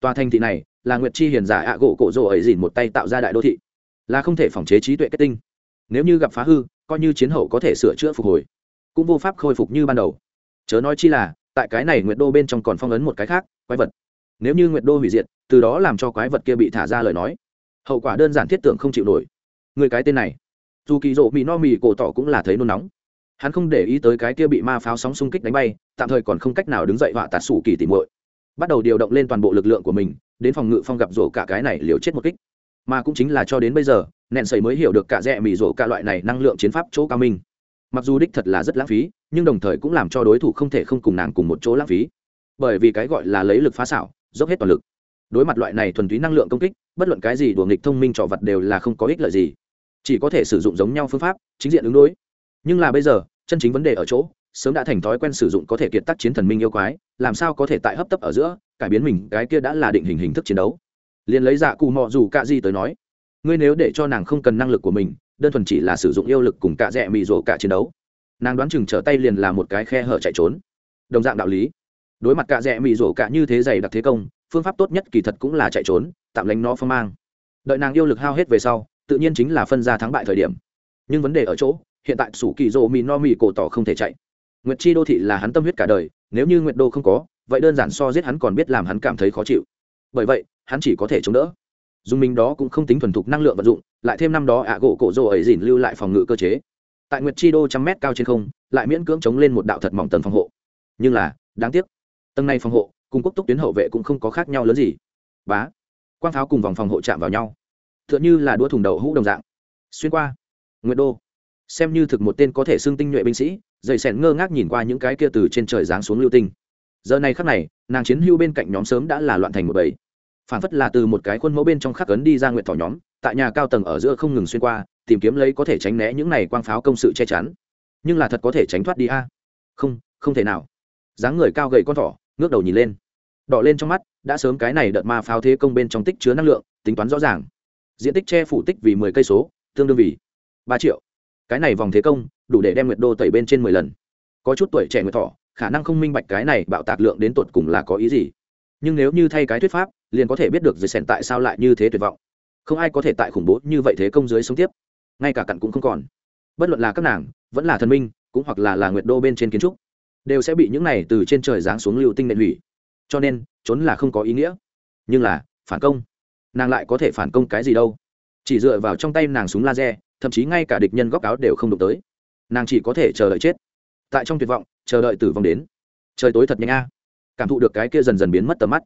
Tòa thành thị này là nguyệt chi hiền giả ạ gỗ cổ rồ ấy dìn một tay tạo ra đại đô thị. Là không thể phòng chế trí tuệ kết tinh. Nếu như gặp phá hư, coi như chiến hậu có thể sửa chữa phục hồi, cũng vô pháp khôi phục như ban đầu. Chớ nói chi là, tại cái này nguyệt đô bên trong còn phong ấn một cái khác, quái vật. Nếu như nguyệt đô hủy diệt, từ đó làm cho quái vật kia bị thả ra lời nói, hậu quả đơn giản thiết tưởng không chịu nổi. Người cái tên này, dù kỳ rộ mỹ no mì cổ tỏ cũng là thấy nôn nóng. Hắn không để ý tới cái kia bị ma pháo sóng xung kích đánh bay tạm thời còn không cách nào đứng dậy họa tạt sủ kỳ tìm muội. Bắt đầu điều động lên toàn bộ lực lượng của mình, đến phòng ngự phong gặp rổ cả cái này liều chết một kích. Mà cũng chính là cho đến bây giờ nện sầy mới hiểu được cả rẽ mì rổ cả loại này năng lượng chiến pháp chỗ cao minh. Mặc dù đích thật là rất lãng phí, nhưng đồng thời cũng làm cho đối thủ không thể không cùng nàng cùng một chỗ lãng phí. Bởi vì cái gọi là lấy lực phá xảo, dốc hết toàn lực. Đối mặt loại này thuần túy năng lượng công kích, bất luận cái gì đùa nghịch thông minh trò vật đều là không có ích lợi gì. Chỉ có thể sử dụng giống nhau phương pháp, chính diện ứng đối. Nhưng là bây giờ, chân chính vấn đề ở chỗ sớm đã thành thói quen sử dụng có thể kiệt tác chiến thần minh yêu quái, làm sao có thể tại hấp tấp ở giữa, cải biến mình, cái kia đã là định hình hình thức chiến đấu. Liền lấy dạ cụ mọ dù cạ di tới nói, ngươi nếu để cho nàng không cần năng lực của mình, đơn thuần chỉ là sử dụng yêu lực cùng cạ rẽ mị rổ cạ chiến đấu, nàng đoán chừng trở tay liền là một cái khe hở chạy trốn. Đồng dạng đạo lý, đối mặt cạ rẽ mị rổ cạ như thế dày đặc thế công, phương pháp tốt nhất kỳ thật cũng là chạy trốn, tạm lánh nó phong mang. Đợi nàng yêu lực hao hết về sau, tự nhiên chính là phân ra thắng bại thời điểm. Nhưng vấn đề ở chỗ, hiện tại sủ kỳ rỗ mị no mị cổ tỏ không thể chạy nguyệt chi đô thị là hắn tâm huyết cả đời, nếu như nguyệt đô không có, vậy đơn giản so giết hắn còn biết làm hắn cảm thấy khó chịu. Bởi vậy, hắn chỉ có thể chống đỡ. Dùng mình đó cũng không tính thuần thục năng lượng vận dụng, lại thêm năm đó ạ gỗ cổ rồ ấy dìn lưu lại phòng ngự cơ chế. Tại nguyệt chi đô trăm mét cao trên không, lại miễn cưỡng chống lên một đạo thật mỏng tầng phòng hộ. Nhưng là, đáng tiếc, tầng này phòng hộ, cùng quốc túc tuyến hậu vệ cũng không có khác nhau lớn gì. Bá, quang pháo cùng vòng phòng hộ chạm vào nhau. T h ư ợ n h ư là đua thùng đầu hũ đồng dạng. Xuyên qua, nguyệt đô, xem như thực một tên có thể xưng tinh nhuệ binh sĩ dậy sẻn ngơ ngác nhìn qua những cái kia từ trên trời giáng xuống lưu tinh. Giờ này khắc này, nàng chiến hưu bên cạnh nhóm sớm đã là loạn thành một bầy. Phản phất là từ một cái khuôn mẫu bên trong khắc cấn đi ra nguyện thỏ nhóm, tại nhà cao tầng ở giữa không ngừng xuyên qua, tìm kiếm lấy có thể tránh né những này quang pháo công sự che chắn. Nhưng là thật có thể tránh thoát đi a. Không không thể nào. Dáng người cao gầy con thỏ, ngước đầu nhìn lên. Đỏ lên trong mắt, đã sớm cái này đợt ma pháo thế công bên trong tích chứa năng lượng, tính toán rõ ràng. Diện tích che phủ tích vì mười cây số, tương đương vì ba triệu cái này vòng thế công, đủ để đem nguyệt đô tẩy bên trên mười lần. Có chút tuổi trẻ nguyệt thọ, khả năng không minh bạch cái này bạo tạc lượng đến tột cùng là có ý gì. Nhưng nếu như thay cái thuyết pháp, liền có thể biết được dây sẻn tại sao lại như thế tuyệt vọng. Không ai có thể tại khủng bố như vậy thế công dưới sống tiếp. Ngay cả cặn cũng không còn. Bất luận là các nàng, vẫn là thần minh, cũng hoặc là là nguyệt đô bên trên kiến trúc, đều sẽ bị những này từ trên trời giáng xuống lưu tinh nện hủy. Cho nên, trốn là không có ý nghĩa. Nhưng là, phản công. Nàng lại có thể phản công cái gì đâu? Chỉ dựa vào trong tay nàng súng laser thậm chí ngay cả địch nhân góc áo đều không đụng tới. Nàng chỉ có thể chờ đợi chết. Tại trong tuyệt vọng, chờ đợi tử vong đến. Trời tối thật nhanh a. Cảm thụ được cái kia dần dần biến mất tầm mắt.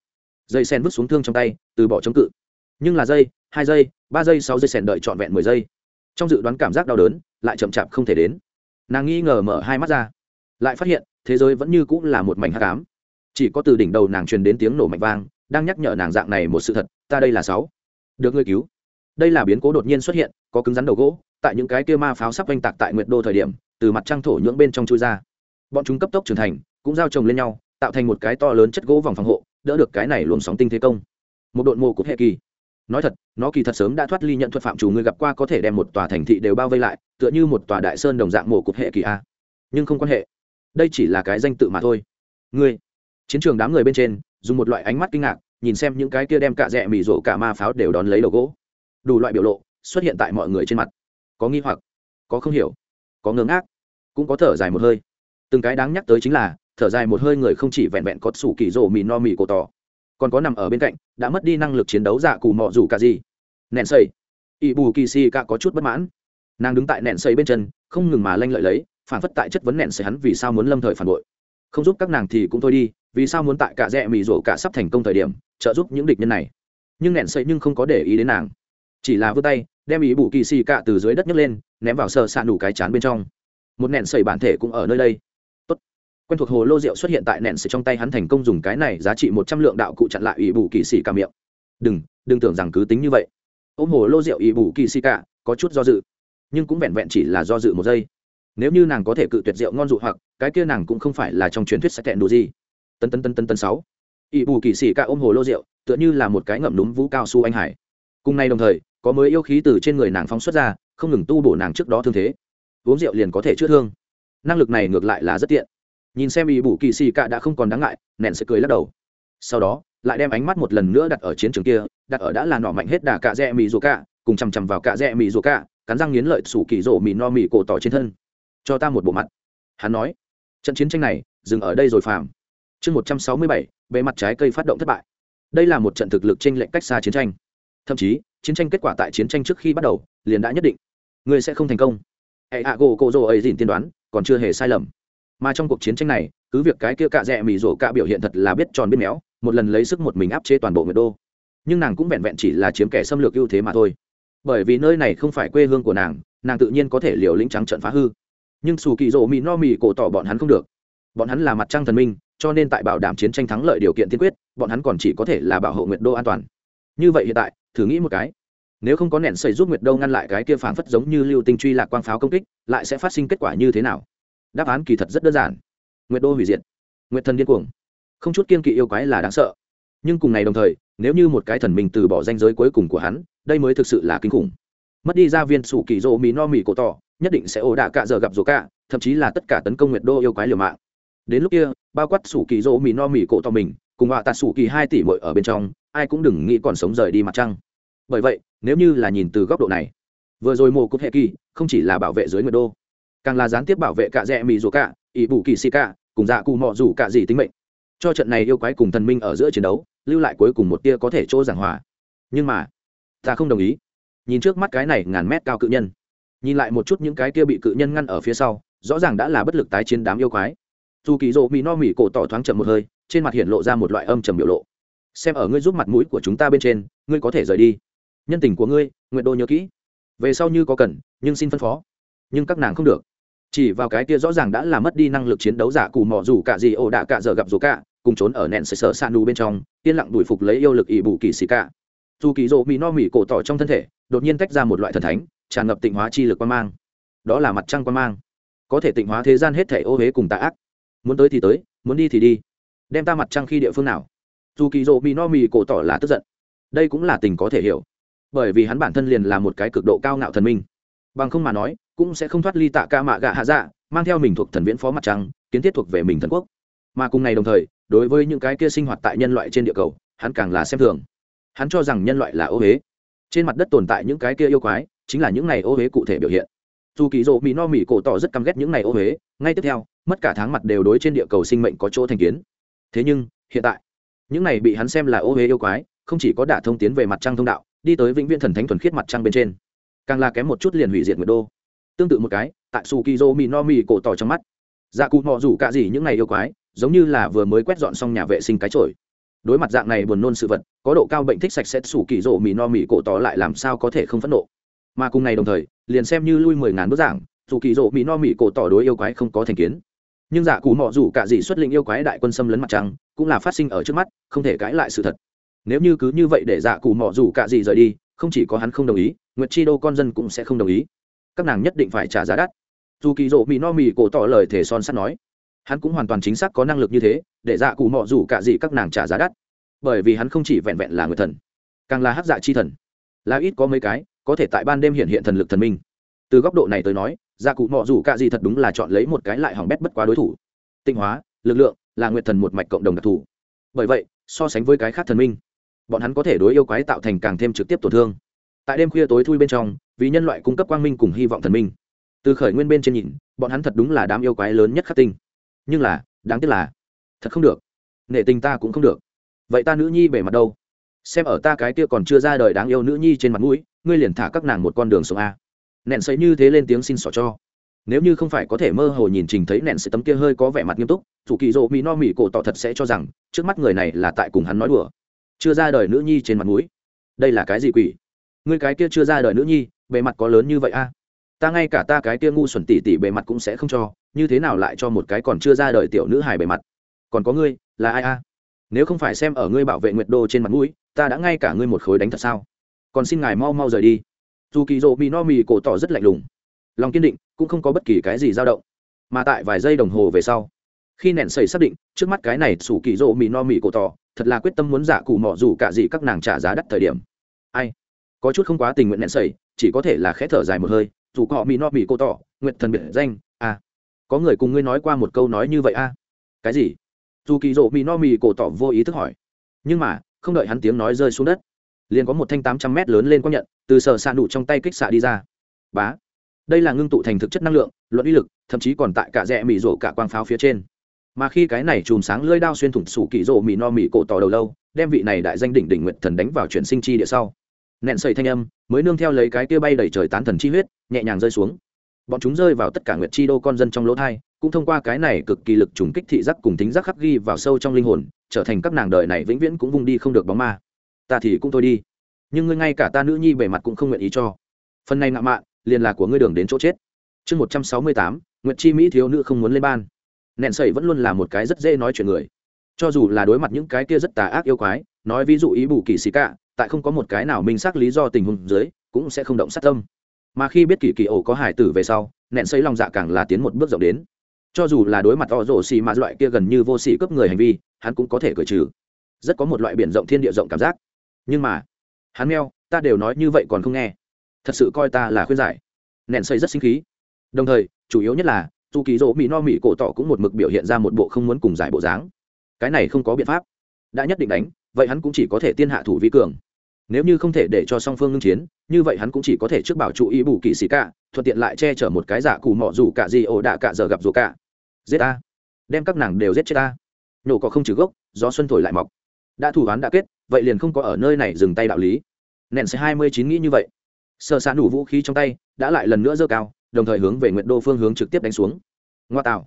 Dây sen vứt xuống thương trong tay, từ bỏ chống cự. Nhưng là dây hai giây, ba giây, sáu giây sen đợi trọn vẹn mười giây. Trong dự đoán cảm giác đau đớn, lại chậm chạp không thể đến. Nàng nghi ngờ mở hai mắt ra. Lại phát hiện, thế giới vẫn như cũng là một mảnh hát cám chỉ có từ đỉnh đầu nàng truyền đến tiếng nổ mạnh vang, đang nhắc nhở nàng dạng này một sự thật, ta đây là sáu. Được ngươi cứu. Đây là biến cố đột nhiên xuất hiện, có cứng rắn đầu gỗ tại những cái kia ma pháo sắp oanh tạc tại nguyệt đô thời điểm, từ mặt trăng thổ nhưỡng bên trong chui ra. Bọn chúng cấp tốc trưởng thành, cũng giao chồng lên nhau, tạo thành một cái to lớn chất gỗ vòng phòng hộ, đỡ được cái này luồng sóng tinh thế công. Một đội mộ của hệ kỳ. Nói thật, nó kỳ thật sớm đã thoát ly nhận thuật phạm chủ người gặp qua có thể đem một tòa thành thị đều bao vây lại, tựa như một tòa đại sơn đồng dạng mộ cục hệ kỳ a. Nhưng không quan hệ. Đây chỉ là cái danh tự mà thôi. Ngươi. Chiến trường đám người bên trên, dùng một loại ánh mắt kinh ngạc, nhìn xem những cái kia đem cả rẽ mì rộ cả ma pháo đều đón lấy đầu gỗ. Đủ loại biểu lộ, xuất hiện tại mọi người trên mặt có nghi hoặc, có không hiểu, có ngưỡng ác cũng có thở dài một hơi. Từng cái đáng nhắc tới chính là, thở dài một hơi người không chỉ vẹn vẹn có sủ kỳ rổ mì no mì cổ tỏ, còn có nằm ở bên cạnh, đã mất đi năng lực chiến đấu dạ cù mọ rủ cả gì. Nẹn xây ỵ bù kỳ si cả có chút bất mãn. Nàng đứng tại nẹn xây bên chân, không ngừng mà lanh lợi lấy, phản phất tại chất vấn nẹn xây hắn vì sao muốn lâm thời phản bội. Không giúp các nàng thì cũng thôi đi, vì sao muốn tại cả rẽ mì rổ cả sắp thành công thời điểm, trợ giúp những địch nhân này. Nhưng nẹn xây nhưng không có để ý đến nàng. Chỉ là vươn tay đem ý bù kỳ xì cạ từ dưới đất nhấc lên, ném vào sờ xạ nủ cái chán bên trong. Một nẹn sầy bản thể cũng ở nơi đây. Tốt. quen thuộc hồ lô rượu xuất hiện tại nẹn sầy trong tay hắn thành công dùng cái này giá trị một trăm lượng đạo cụ chặn lại ý bù kỳ xì cả miệng. Đừng đừng tưởng rằng cứ tính như vậy. Ôm hồ lô rượu ý bù kỳ xì cả có chút do dự. Nhưng cũng vẹn vẹn chỉ là do dự một giây. Nếu như nàng có thể cự tuyệt rượu ngon dụ hoặc, cái kia nàng cũng không phải là trong truyền thuyết sẽ tẹn đồ gì. Tân tân tân tân tân sáu. Ỵ bù kỳ sĩ cả ôm hồ lô rượu, tựa như là một cái ngậm núm vũ cao su anh hải. Cùng nay đồng thời có mới yêu khí từ trên người nàng phóng xuất ra, không ngừng tu bổ nàng trước đó thương thế. Uống rượu liền có thể chữa thương. Năng lực này ngược lại là rất tiện. Nhìn xem ý bù kỳ xì cả đã không còn đáng ngại nện sẽ cười lắc đầu. Sau đó, lại đem ánh mắt một lần nữa đặt ở chiến trường kia, đặt ở đã là nọ mạnh hết đà cạ rẽ mì rùa cạ, cùng chằm chằm vào cạ rẽ mì rùa cạ, cắn răng nghiến lợi sủ kỳ rổ mì no mì cổ tỏ trên thân. Cho ta một bộ mặt. Hắn nói, trận chiến tranh này, dừng ở đây rồi phàm. Chương một trăm sáu mươi bảy, bề mặt trái cây phát động thất bại. Đây là một trận thực lực tranh lệnh cách xa chiến tranh thậm chí, chiến tranh kết quả tại chiến tranh trước khi bắt đầu, liền đã nhất định. Người sẽ không thành công. Hệ hạ gỗ cổ rồ ấy dìn tiên đoán, còn chưa hề sai lầm. Mà trong cuộc chiến tranh này, cứ việc cái kia cạ rẽ mì rổ cạ biểu hiện thật là biết tròn biết méo, một lần lấy sức một mình áp chế toàn bộ nguyệt đô. Nhưng nàng cũng vẹn vẹn chỉ là chiếm kẻ xâm lược ưu thế mà thôi. Bởi vì nơi này không phải quê hương của nàng nàng tự nhiên có thể liều lĩnh trắng trận phá hư. Nhưng xù kỳ rỗ mì no mì cổ tỏ bọn hắn không được. Bọn hắn là mặt trăng thần minh, cho nên tại bảo đảm chiến tranh thắng lợi điều kiện tiên quyết, bọn hắn còn chỉ có thể là bảo hộ nguyệt đô an toàn. Như vậy hiện tại thử nghĩ một cái. Nếu không có nện xây giúp nguyệt đô ngăn lại cái kia phảng phất giống như lưu tinh truy lạc quang pháo công kích, lại sẽ phát sinh kết quả như thế nào? Đáp án kỳ thật rất đơn giản. Nguyệt đô hủy diệt. Nguyệt thần điên cuồng. Không chút kiên kỵ yêu quái là đáng sợ. Nhưng cùng ngày đồng thời, nếu như một cái thần minh từ bỏ danh giới cuối cùng của hắn, đây mới thực sự là kinh khủng. Mất đi gia viên sủ kỳ rỗ mì no mì cổ tỏ, nhất định sẽ ổ đạ cả giờ gặp rỗ cả thậm chí là tất cả tấn công nguyệt đô yêu quái liều mạng. Đến lúc kia, bao quát sủ kỳ rỗ mì no mì cổ tỏ mình, cùng họa tạt sủ kỳ hai tỷ mội ở bên trong ai cũng đừng nghĩ còn sống rời đi mặt trăng. Bởi vậy, nếu như là nhìn từ góc độ này, vừa rồi mồ cúp hệ kỳ không chỉ là bảo vệ dưới nguyệt đô, càng là gián tiếp bảo vệ cả rẽ mì rỗ cả, ỷ bù kỳ xì cả, cùng dạ cụ mọ rủ cả gì tính mệnh. Cho trận này yêu quái cùng thần minh ở giữa chiến đấu, lưu lại cuối cùng một tia có thể chỗ giảng hòa. Nhưng mà, ta không đồng ý. Nhìn trước mắt cái này ngàn mét cao cự nhân, nhìn lại một chút những cái kia bị cự nhân ngăn ở phía sau, rõ ràng đã là bất lực tái chiến đám yêu quái. Dù kỳ rộ mỹ no mỹ cổ tỏ thoáng chậm một hơi, trên mặt hiện lộ ra một loại âm trầm biểu lộ xem ở ngươi giúp mặt mũi của chúng ta bên trên, ngươi có thể rời đi. Nhân tình của ngươi, nguyện đô nhớ kỹ. Về sau như có cần, nhưng xin phân phó. Nhưng các nàng không được. Chỉ vào cái kia rõ ràng đã làm mất đi năng lực chiến đấu giả cù mò dù cả gì ổ đạ cả giờ gặp dù cả, cùng trốn ở nẹn sờ sờ đù bên trong, yên lặng đuổi phục lấy yêu lực ỷ bù kỳ xì cả. Dù kỳ rộ mỹ no mỹ cổ tỏ trong thân thể, đột nhiên tách ra một loại thần thánh, tràn ngập tịnh hóa chi lực quan mang. Đó là mặt trăng quan mang. Có thể tịnh hóa thế gian hết thể ô huế cùng tạ ác. Muốn tới thì tới, muốn đi thì đi. Đem ta mặt trăng khi địa phương nào? Dù kỳ dỗ mỹ no mỹ cổ tỏ là tức giận. Đây cũng là tình có thể hiểu. Bởi vì hắn bản thân liền là một cái cực độ cao ngạo thần minh. Bằng không mà nói, cũng sẽ không thoát ly tạ ca mạ gạ hạ dạ mang theo mình thuộc thần viễn phó mặt trăng, kiến thiết thuộc về mình thần quốc. Mà cùng ngày đồng thời, đối với những cái kia sinh hoạt tại nhân loại trên địa cầu, hắn càng là xem thường. Hắn cho rằng nhân loại là ô huế trên mặt đất tồn tại những cái kia yêu quái, chính là những này ô huế cụ thể biểu hiện. Dù kỳ dỗ mỹ no mỹ cổ tỏ rất căm ghét những này ô huế ngay tiếp theo, mất cả tháng mặt đều đối trên địa cầu sinh mệnh có chỗ thành kiến. Thế nhưng, hiện tại những này bị hắn xem là ô huế yêu quái, không chỉ có đả thông tiến về mặt trăng thông đạo, đi tới vĩnh viễn thần thánh thuần khiết mặt trăng bên trên. Càng là kém một chút liền hủy diệt nguyệt đô. Tương tự một cái, tại su kizo mi no mi cổ tỏ trong mắt. Dạ cụ mò rủ cả gì những này yêu quái, giống như là vừa mới quét dọn xong nhà vệ sinh cái trổi đối mặt dạng này buồn nôn sự vật, có độ cao bệnh thích sạch sẽ sủ kỳ rộ mì no mì cổ tỏ lại làm sao có thể không phẫn nộ. Mà cùng ngày đồng thời, liền xem như lui mười ngàn bức giảng dù kỳ rộ mì no mì cổ tỏ đối yêu quái không có thành kiến nhưng giả cụ mọ rủ cả gì xuất lĩnh yêu quái đại quân xâm lấn mặt trăng, cũng là phát sinh ở trước mắt, không thể cãi lại sự thật. Nếu như cứ như vậy để giả cụ mọ rủ cả gì rời đi, không chỉ có hắn không đồng ý, nguyệt chi đô con dân cũng sẽ không đồng ý. Các nàng nhất định phải trả giá đắt. Dù kỳ rộ mì no mì cổ tỏ lời thể son sắt nói. Hắn cũng hoàn toàn chính xác có năng lực như thế, để dạ cụ mọ rủ cả gì các nàng trả giá đắt. Bởi vì hắn không chỉ vẹn vẹn là người thần, càng là hát dạ chi thần. Là ít có mấy cái, có thể tại ban đêm hiện hiện thần lực thần minh. Từ góc độ này tới nói dạ cụ mọ rủ cả gì thật đúng là chọn lấy một cái lại hỏng bét bất quá đối thủ. Tinh hóa, lực lượng, là nguyện thần một mạch cộng đồng đặc thù. Bởi vậy, so sánh với cái khác thần minh, bọn hắn có thể đối yêu quái tạo thành càng thêm trực tiếp tổn thương. Tại đêm khuya tối thui bên trong, vì nhân loại cung cấp quang minh cùng hy vọng thần minh. Từ khởi nguyên bên trên nhìn, bọn hắn thật đúng là đám yêu quái lớn nhất khắc tinh. Nhưng là, đáng tiếc là, thật không được. Nể tình ta cũng không được. Vậy ta nữ nhi bề mặt đâu? Xem ở ta cái kia còn chưa ra đời đáng yêu nữ nhi trên mặt mũi, ngươi liền thả các nàng một con đường xuống a nẹn sấy như thế lên tiếng xin xỏ cho. Nếu như không phải có thể mơ hồ nhìn trình thấy nẹn sấy tấm kia hơi có vẻ mặt nghiêm túc chủ kỳ rộ mỹ no mỹ cổ tỏ thật sẽ cho rằng, trước mắt người này là tại cùng hắn nói đùa. Chưa ra đời nữ nhi trên mặt mũi. Đây là cái gì quỷ? Ngươi cái kia chưa ra đời nữ nhi, bề mặt có lớn như vậy a? Ta ngay cả ta cái kia ngu xuẩn tỉ tỉ bề mặt cũng sẽ không cho, như thế nào lại cho một cái còn chưa ra đời tiểu nữ hài bề mặt? Còn có ngươi, là ai a? Nếu không phải xem ở ngươi bảo vệ nguyệt đô trên mặt mũi, ta đã ngay cả ngươi một khối đánh thật sao? Còn xin ngài mau mau rời đi dù kỳ rộ bị no mì cổ tỏ rất lạnh lùng. Lòng kiên định, cũng không có bất kỳ cái gì dao động. Mà tại vài giây đồng hồ về sau, khi nẹn sầy xác định, trước mắt cái này sủ kỳ rộ mì no mì cổ tỏ, thật là quyết tâm muốn giả cụ mỏ dù cả gì các nàng trả giá đắt thời điểm. Ai? Có chút không quá tình nguyện nẹn sầy, chỉ có thể là khẽ thở dài một hơi, dù họ mì no mì cổ tỏ nguyện thần biệt danh à. Có người cùng ngươi nói qua một câu nói như vậy à. Cái gì? Dù kỳ rộ mì no mì cổ tỏ vô ý thức hỏi. Nhưng mà, không đợi hắn tiếng nói rơi xuống đất liền có một thanh tám trăm mét lớn lên quang nhận, từ sở xạ nụ trong tay kích xạ đi ra. Bá. Đây là ngưng tụ thành thực chất năng lượng, luận uy lực, thậm chí còn tại cả rẽ mì rổ cả quang pháo phía trên. Mà khi cái này chùm sáng lơi đao xuyên thủng sủ kỳ rộ mì no mì cổ tỏ đầu lâu, đem vị này đại danh đỉnh đỉnh nguyện thần đánh vào chuyển sinh chi địa sau. Nẹn sầy thanh âm, mới nương theo lấy cái kia bay đầy trời tán thần chi huyết, nhẹ nhàng rơi xuống. Bọn chúng rơi vào tất cả nguyệt chi đô con dân trong lỗ thai, cũng thông qua cái này cực kỳ lực trùng kích thị giác cùng tính giác khắc ghi vào sâu trong linh hồn, trở thành các nàng đời này vĩnh viễn cũng vung đi không được bóng ma ta thì cũng thôi đi. Nhưng ngươi ngay cả ta nữ nhi bề mặt cũng không nguyện ý cho. Phần này ngạo mạn, liền là của ngươi đường đến chỗ chết. Chương một trăm sáu mươi tám, nguyệt chi mỹ thiếu nữ không muốn lên ban. Nẹn sẩy vẫn luôn là một cái rất dễ nói chuyện người. Cho dù là đối mặt những cái kia rất tà ác yêu quái, nói ví dụ ý bù kỳ xì cả, tại không có một cái nào minh xác lý do tình huống dưới, cũng sẽ không động sát tâm. Mà khi biết kỳ kỳ ổ có hải tử về sau, nẹn xây lòng dạ càng là tiến một bước rộng đến. Cho dù là đối mặt o rổ xì mà loại kia gần như vô xì cướp người hành vi, hắn cũng có thể cởi trừ. Rất có một loại biển rộng thiên địa rộng cảm giác nhưng mà, hắn meo, ta đều nói như vậy còn không nghe. Thật sự coi ta là khuyên giải. Nẹn xây rất sinh khí. Đồng thời, chủ yếu nhất là, dù kỳ dỗ mỹ no mỹ cổ tỏ cũng một mực biểu hiện ra một bộ không muốn cùng giải bộ dáng. Cái này không có biện pháp. Đã nhất định đánh, vậy hắn cũng chỉ có thể tiên hạ thủ vi cường. Nếu như không thể để cho song phương ngưng chiến, như vậy hắn cũng chỉ có thể trước bảo trụ ý bù kỵ sĩ cả, thuận tiện lại che chở một cái giả cù mọ dù cả gì ổ đạ cả giờ gặp dù cả. Giết ta. Đem các nàng đều giết chết ta. Nhổ có không trừ gốc, gió xuân thổi lại mọc đã thủ án đã kết, vậy liền không có ở nơi này dừng tay đạo lý. Nện sẽ hai mươi chín nghĩ như vậy. Sợ xạ đủ vũ khí trong tay, đã lại lần nữa dơ cao, đồng thời hướng về nguyện đô phương hướng trực tiếp đánh xuống. Ngoa tạo.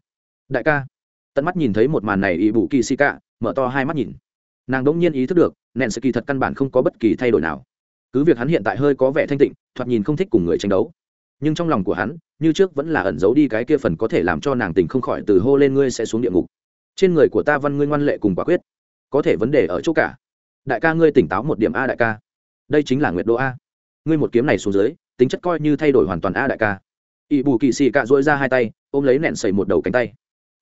Đại ca. Tận mắt nhìn thấy một màn này y bù kỳ si cả mở to hai mắt nhìn. Nàng đỗng nhiên ý thức được, nện sẽ kỳ thật căn bản không có bất kỳ thay đổi nào. Cứ việc hắn hiện tại hơi có vẻ thanh tịnh, thoạt nhìn không thích cùng người tranh đấu. Nhưng trong lòng của hắn, như trước vẫn là ẩn giấu đi cái kia phần có thể làm cho nàng tình không khỏi từ hô lên ngươi sẽ xuống địa ngục. Trên người của ta văn ngươi ngoan lệ cùng quả quyết có thể vấn đề ở chỗ cả. Đại ca ngươi tỉnh táo một điểm a đại ca. Đây chính là nguyệt đô a. Ngươi một kiếm này xuống dưới, tính chất coi như thay đổi hoàn toàn a đại ca. Ỵ bù kỵ xì cạ dỗi ra hai tay, ôm lấy nẹn sẩy một đầu cánh tay.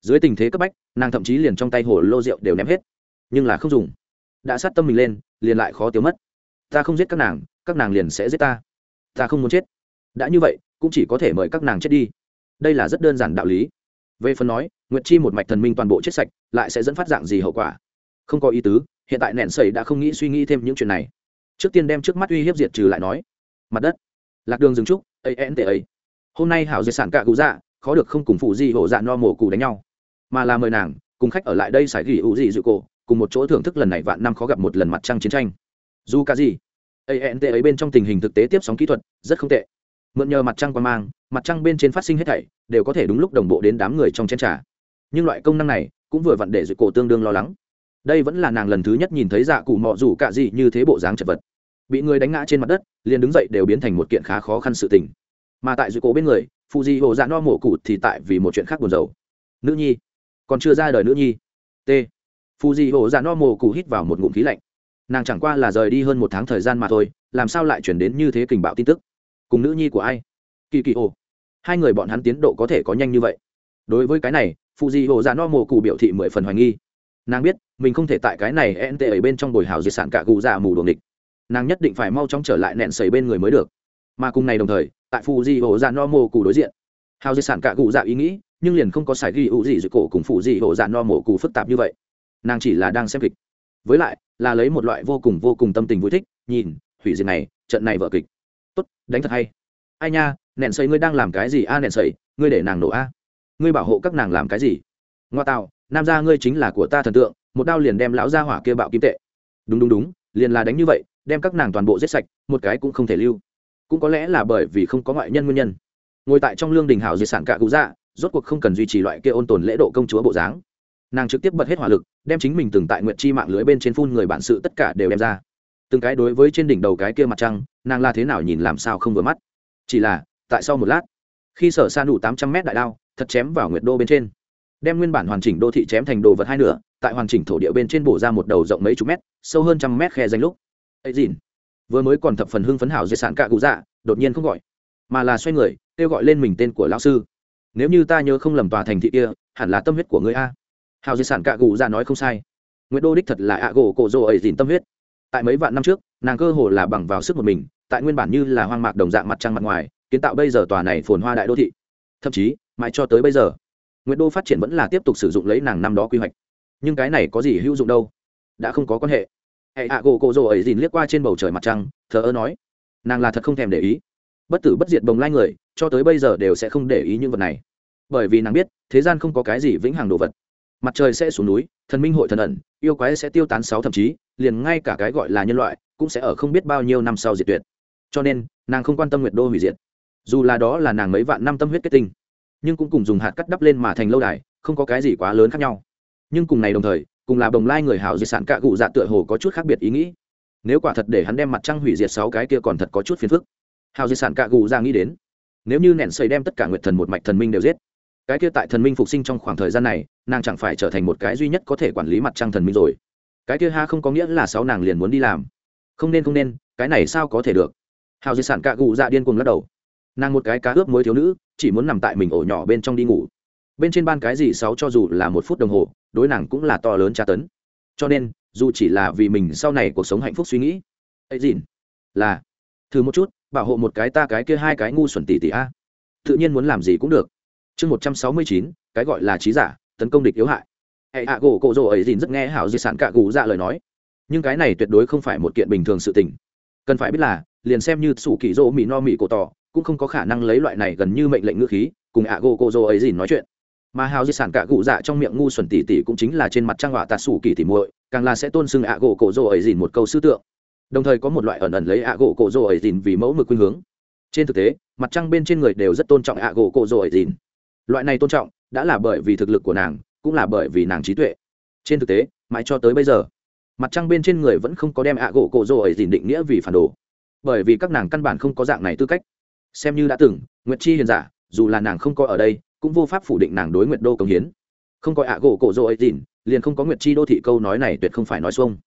Dưới tình thế cấp bách, nàng thậm chí liền trong tay hồ lô rượu đều ném hết. Nhưng là không dùng. Đã sát tâm mình lên, liền lại khó tiêu mất. Ta không giết các nàng các nàng liền sẽ giết ta. Ta không muốn chết. Đã như vậy, cũng chỉ có thể mời các nàng chết đi. Đây là rất đơn giản đạo lý. Về phần nói, nguyệt chi một mạch thần minh toàn bộ chết sạch, lại sẽ dẫn phát dạng gì hậu quả? Không có ý tứ, hiện tại nẹn sầy đã không nghĩ suy nghĩ thêm những chuyện này. Trước tiên đem trước mắt uy hiếp diệt trừ lại nói. Mặt đất. Lạc đường dừng trúc, ấy n t ấy. Hôm nay hảo di sản cạ cụ dạ khó được không cùng phụ di hộ dạ no mổ cụ đánh nhau. Mà là mời nàng, cùng khách ở lại đây xài gỉ ủ dị dự cổ, cùng một chỗ thưởng thức lần này vạn năm khó gặp một lần mặt trăng chiến tranh. Dù cả gì a n t ấy bên trong tình hình thực tế tiếp sóng kỹ thuật, rất không tệ. Mượn nhờ mặt trăng qua mang, mặt trăng bên trên phát sinh hết thảy, đều có thể đúng lúc đồng bộ đến đám người trong chén trà. Nhưng loại công năng này, cũng vừa vặn để dự cổ tương đương lo lắng đây vẫn là nàng lần thứ nhất nhìn thấy dạ cụ mọ rủ cả gì như thế bộ dáng chật vật. Bị người đánh ngã trên mặt đất, liền đứng dậy đều biến thành một kiện khá khó khăn sự tình. Mà tại dự cổ bên người phụ di hồ dạ no mổ cụ thì tại vì một chuyện khác buồn rầu. Nữ nhi. Còn chưa ra đời nữ nhi. T. Phù di hộ dạ no mổ cụ hít vào một ngụm khí lạnh. Nàng chẳng qua là rời đi hơn một tháng thời gian mà thôi, làm sao lại chuyển đến như thế kình bạo tin tức? Cùng nữ nhi của ai? Kỳ kỳ ồ hai người bọn hắn tiến độ có thể có nhanh như vậy. Đối với cái này phù di hộ dạ no mổ cụ biểu thị mười phần hoài nghi. Nàng biết mình không thể tại cái này nt ở bên trong bồi hào di sản cả cụ dạ mù đuồng địch. Nàng nhất định phải mau chóng trở lại nẹn sầy bên người mới được. Mà cùng này đồng thời tại phù di hộ dạ no mồ cụ đối diện. Hào di sản cả cụ dạ ý nghĩ nhưng liền không có sải ghi ủ gì dưới cổ cùng phụ gì hộ dạ no mô cụ phức tạp như vậy. Nàng chỉ là đang xem kịch. Với lại là lấy một loại vô cùng vô cùng tâm tình vui thích nhìn hủy diệt này trận này vợ kịch. Tốt đánh thật hay. Ai nha nẹn sấy ngươi đang làm cái gì a à, nẹn ngươi để nàng nổ a. Ngươi bảo hộ các nàng làm cái gì? Ngoa tạo nam gia ngươi chính là của ta thần tượng một đao liền đem lão gia hỏa kia bạo kim tệ. Đúng đúng đúng, liền là đánh như vậy, đem các nàng toàn bộ giết sạch, một cái cũng không thể lưu. Cũng có lẽ là bởi vì không có ngoại nhân nguyên nhân. Ngồi tại trong lương đình hảo di sản cả cụ dạ rốt cuộc không cần duy trì loại kia ôn tồn lễ độ công chúa bộ dáng. Nàng trực tiếp bật hết hỏa lực, đem chính mình từng tại nguyện chi mạng lưới bên trên phun người bản sự tất cả đều đem ra. Từng cái đối với trên đỉnh đầu cái kia mặt trăng, nàng là thế nào nhìn làm sao không vừa mắt. Chỉ là, tại sau một lát, khi sở sa đủ tám trăm mét đại đao, thật chém vào nguyệt đô bên trên. Đem nguyên bản hoàn chỉnh đô thị chém thành đồ vật hai nửa tại hoàn chỉnh thổ địa bên trên bổ ra một đầu rộng mấy chục mét, sâu hơn trăm mét khe danh lúc. Ấy dìn, vừa mới còn thập phần hưng phấn hảo di sản cạ cụ dạ đột nhiên không gọi, mà là xoay người, kêu gọi lên mình tên của lão sư. Nếu như ta nhớ không lầm tòa thành thị kia, hẳn là tâm huyết của ngươi a. Hào di sản cạ dạ gù ra nói không sai. Nguyễn đô đích thật là ạ gỗ cổ rồ ấy dìn tâm huyết. Tại mấy vạn năm trước, nàng cơ hồ là bằng vào sức một mình, tại nguyên bản như là hoang mạc đồng dạng mặt trăng mặt ngoài, kiến tạo bây giờ tòa này phồn hoa đại đô thị. Thậm chí, mãi cho tới bây giờ nguyễn đô phát triển vẫn là tiếp tục sử dụng lấy nàng năm đó quy hoạch nhưng cái này có gì hữu dụng đâu? Đã không có quan hệ. Hệ hạ gỗ cổ rồ ấy dìn liếc qua trên bầu trời mặt trăng, thờ ơ nói, nàng là thật không thèm để ý. Bất tử bất diệt bồng lai người, cho tới bây giờ đều sẽ không để ý những vật này. Bởi vì nàng biết, thế gian không có cái gì vĩnh hằng đồ vật. Mặt trời sẽ xuống núi, thần minh hội thần ẩn, yêu quái sẽ tiêu tán sáu thậm chí, liền ngay cả cái gọi là nhân loại, cũng sẽ ở không biết bao nhiêu năm sau diệt tuyệt. Cho nên, nàng không quan tâm nguyệt đô hủy diệt. Dù là đó là nàng mấy vạn năm tâm huyết kết tinh, nhưng cũng cùng dùng hạt cắt đắp lên mà thành lâu đài, không có cái gì quá lớn khác nhau nhưng cùng này đồng thời, cùng là bồng lai người hảo di sản cạ cụ dạ tựa hồ có chút khác biệt ý nghĩ. Nếu quả thật để hắn đem mặt trăng hủy diệt sáu cái kia còn thật có chút phiền phức. Hào di sản cạ cụ dạ nghĩ đến, nếu như nện xây đem tất cả nguyệt thần một mạch thần minh đều giết, cái kia tại thần minh phục sinh trong khoảng thời gian này, nàng chẳng phải trở thành một cái duy nhất có thể quản lý mặt trăng thần minh rồi. Cái kia ha không có nghĩa là sáu nàng liền muốn đi làm. Không nên không nên, cái này sao có thể được? Hào di sản cạ cụ dạ điên cuồng lắc đầu. Nàng một cái cá ướp mới thiếu nữ, chỉ muốn nằm tại mình ổ nhỏ bên trong đi ngủ. Bên trên ban cái gì sáu cho dù là một phút đồng hồ đối nàng cũng là to lớn tra tấn. Cho nên, dù chỉ là vì mình sau này cuộc sống hạnh phúc suy nghĩ, ấy dìn là, thử một chút, bảo hộ một cái ta cái kia hai cái ngu xuẩn tỷ tỷ a. Tự nhiên muốn làm gì cũng được. Chương một trăm sáu mươi chín, cái gọi là trí giả, tấn công địch yếu hại. Hệ hạ gỗ, cộ rỗ ấy dìn rất nghe hảo di sản cạ gù dạ lời nói. Nhưng cái này tuyệt đối không phải một kiện bình thường sự tình. Cần phải biết là, liền xem như sủ kỳ rỗ mỹ no mỹ cổ tỏ, cũng không có khả năng lấy loại này gần như mệnh lệnh ngữ khí, cùng ạ, gỗ cô rồ ấy dìn nói chuyện mà hào di sản cả cụ dạ trong miệng ngu xuẩn tỷ tỷ cũng chính là trên mặt trang họa tạ sủ kỳ tỷ muội, càng là sẽ tôn xưng ạ gỗ cổ rồ ấy dìn một câu sư tượng. Đồng thời có một loại ẩn ẩn lấy ạ gỗ cổ rồ ấy dìn vì mẫu mực khuynh hướng. Trên thực tế, mặt trăng bên trên người đều rất tôn trọng ạ gỗ cổ rồ ấy dìn. Loại này tôn trọng đã là bởi vì thực lực của nàng, cũng là bởi vì nàng trí tuệ. Trên thực tế, mãi cho tới bây giờ, mặt trăng bên trên người vẫn không có đem ạ gỗ cổ rồ ấy dìn định nghĩa vì phản đồ. Bởi vì các nàng căn bản không có dạng này tư cách. Xem như đã từng, nguyệt chi hiền giả, dù là nàng không có ở đây cũng vô pháp phủ định nàng đối nguyệt đô công hiến. Không có ạ gỗ cổ dô ấy dìn liền không có nguyệt chi đô thị câu nói này tuyệt không phải nói xuông.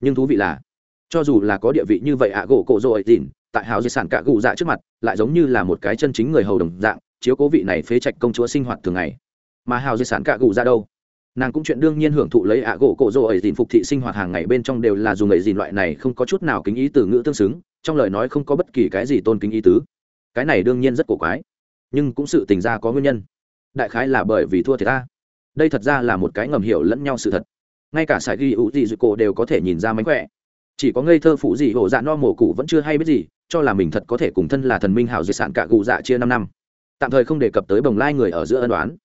Nhưng thú vị là, cho dù là có địa vị như vậy ạ gỗ cổ dô ấy dìn tại hào di sản cạ gù dạ trước mặt, lại giống như là một cái chân chính người hầu đồng dạng, chiếu cố vị này phế trạch công chúa sinh hoạt thường ngày. Mà hào di sản cạ gù dạ đâu? Nàng cũng chuyện đương nhiên hưởng thụ lấy ạ gỗ cổ rồ ấy dìn phục thị sinh hoạt hàng ngày bên trong đều là dùng ấy dìn loại này không có chút nào kính ý từ ngữ tương xứng, trong lời nói không có bất kỳ cái gì tôn kính ý tứ. Cái này đương nhiên rất cổ quái, nhưng cũng sự tình ra có nguyên nhân đại khái là bởi vì thua thiệt ta. Đây thật ra là một cái ngầm hiểu lẫn nhau sự thật. Ngay cả sải ghi ủ gì dự cổ đều có thể nhìn ra mánh khỏe. Chỉ có ngây thơ phụ gì hổ dạ no mổ cụ vẫn chưa hay biết gì, cho là mình thật có thể cùng thân là thần minh hảo di sản cả cụ dạ chia năm năm. Tạm thời không đề cập tới bồng lai người ở giữa ân đoán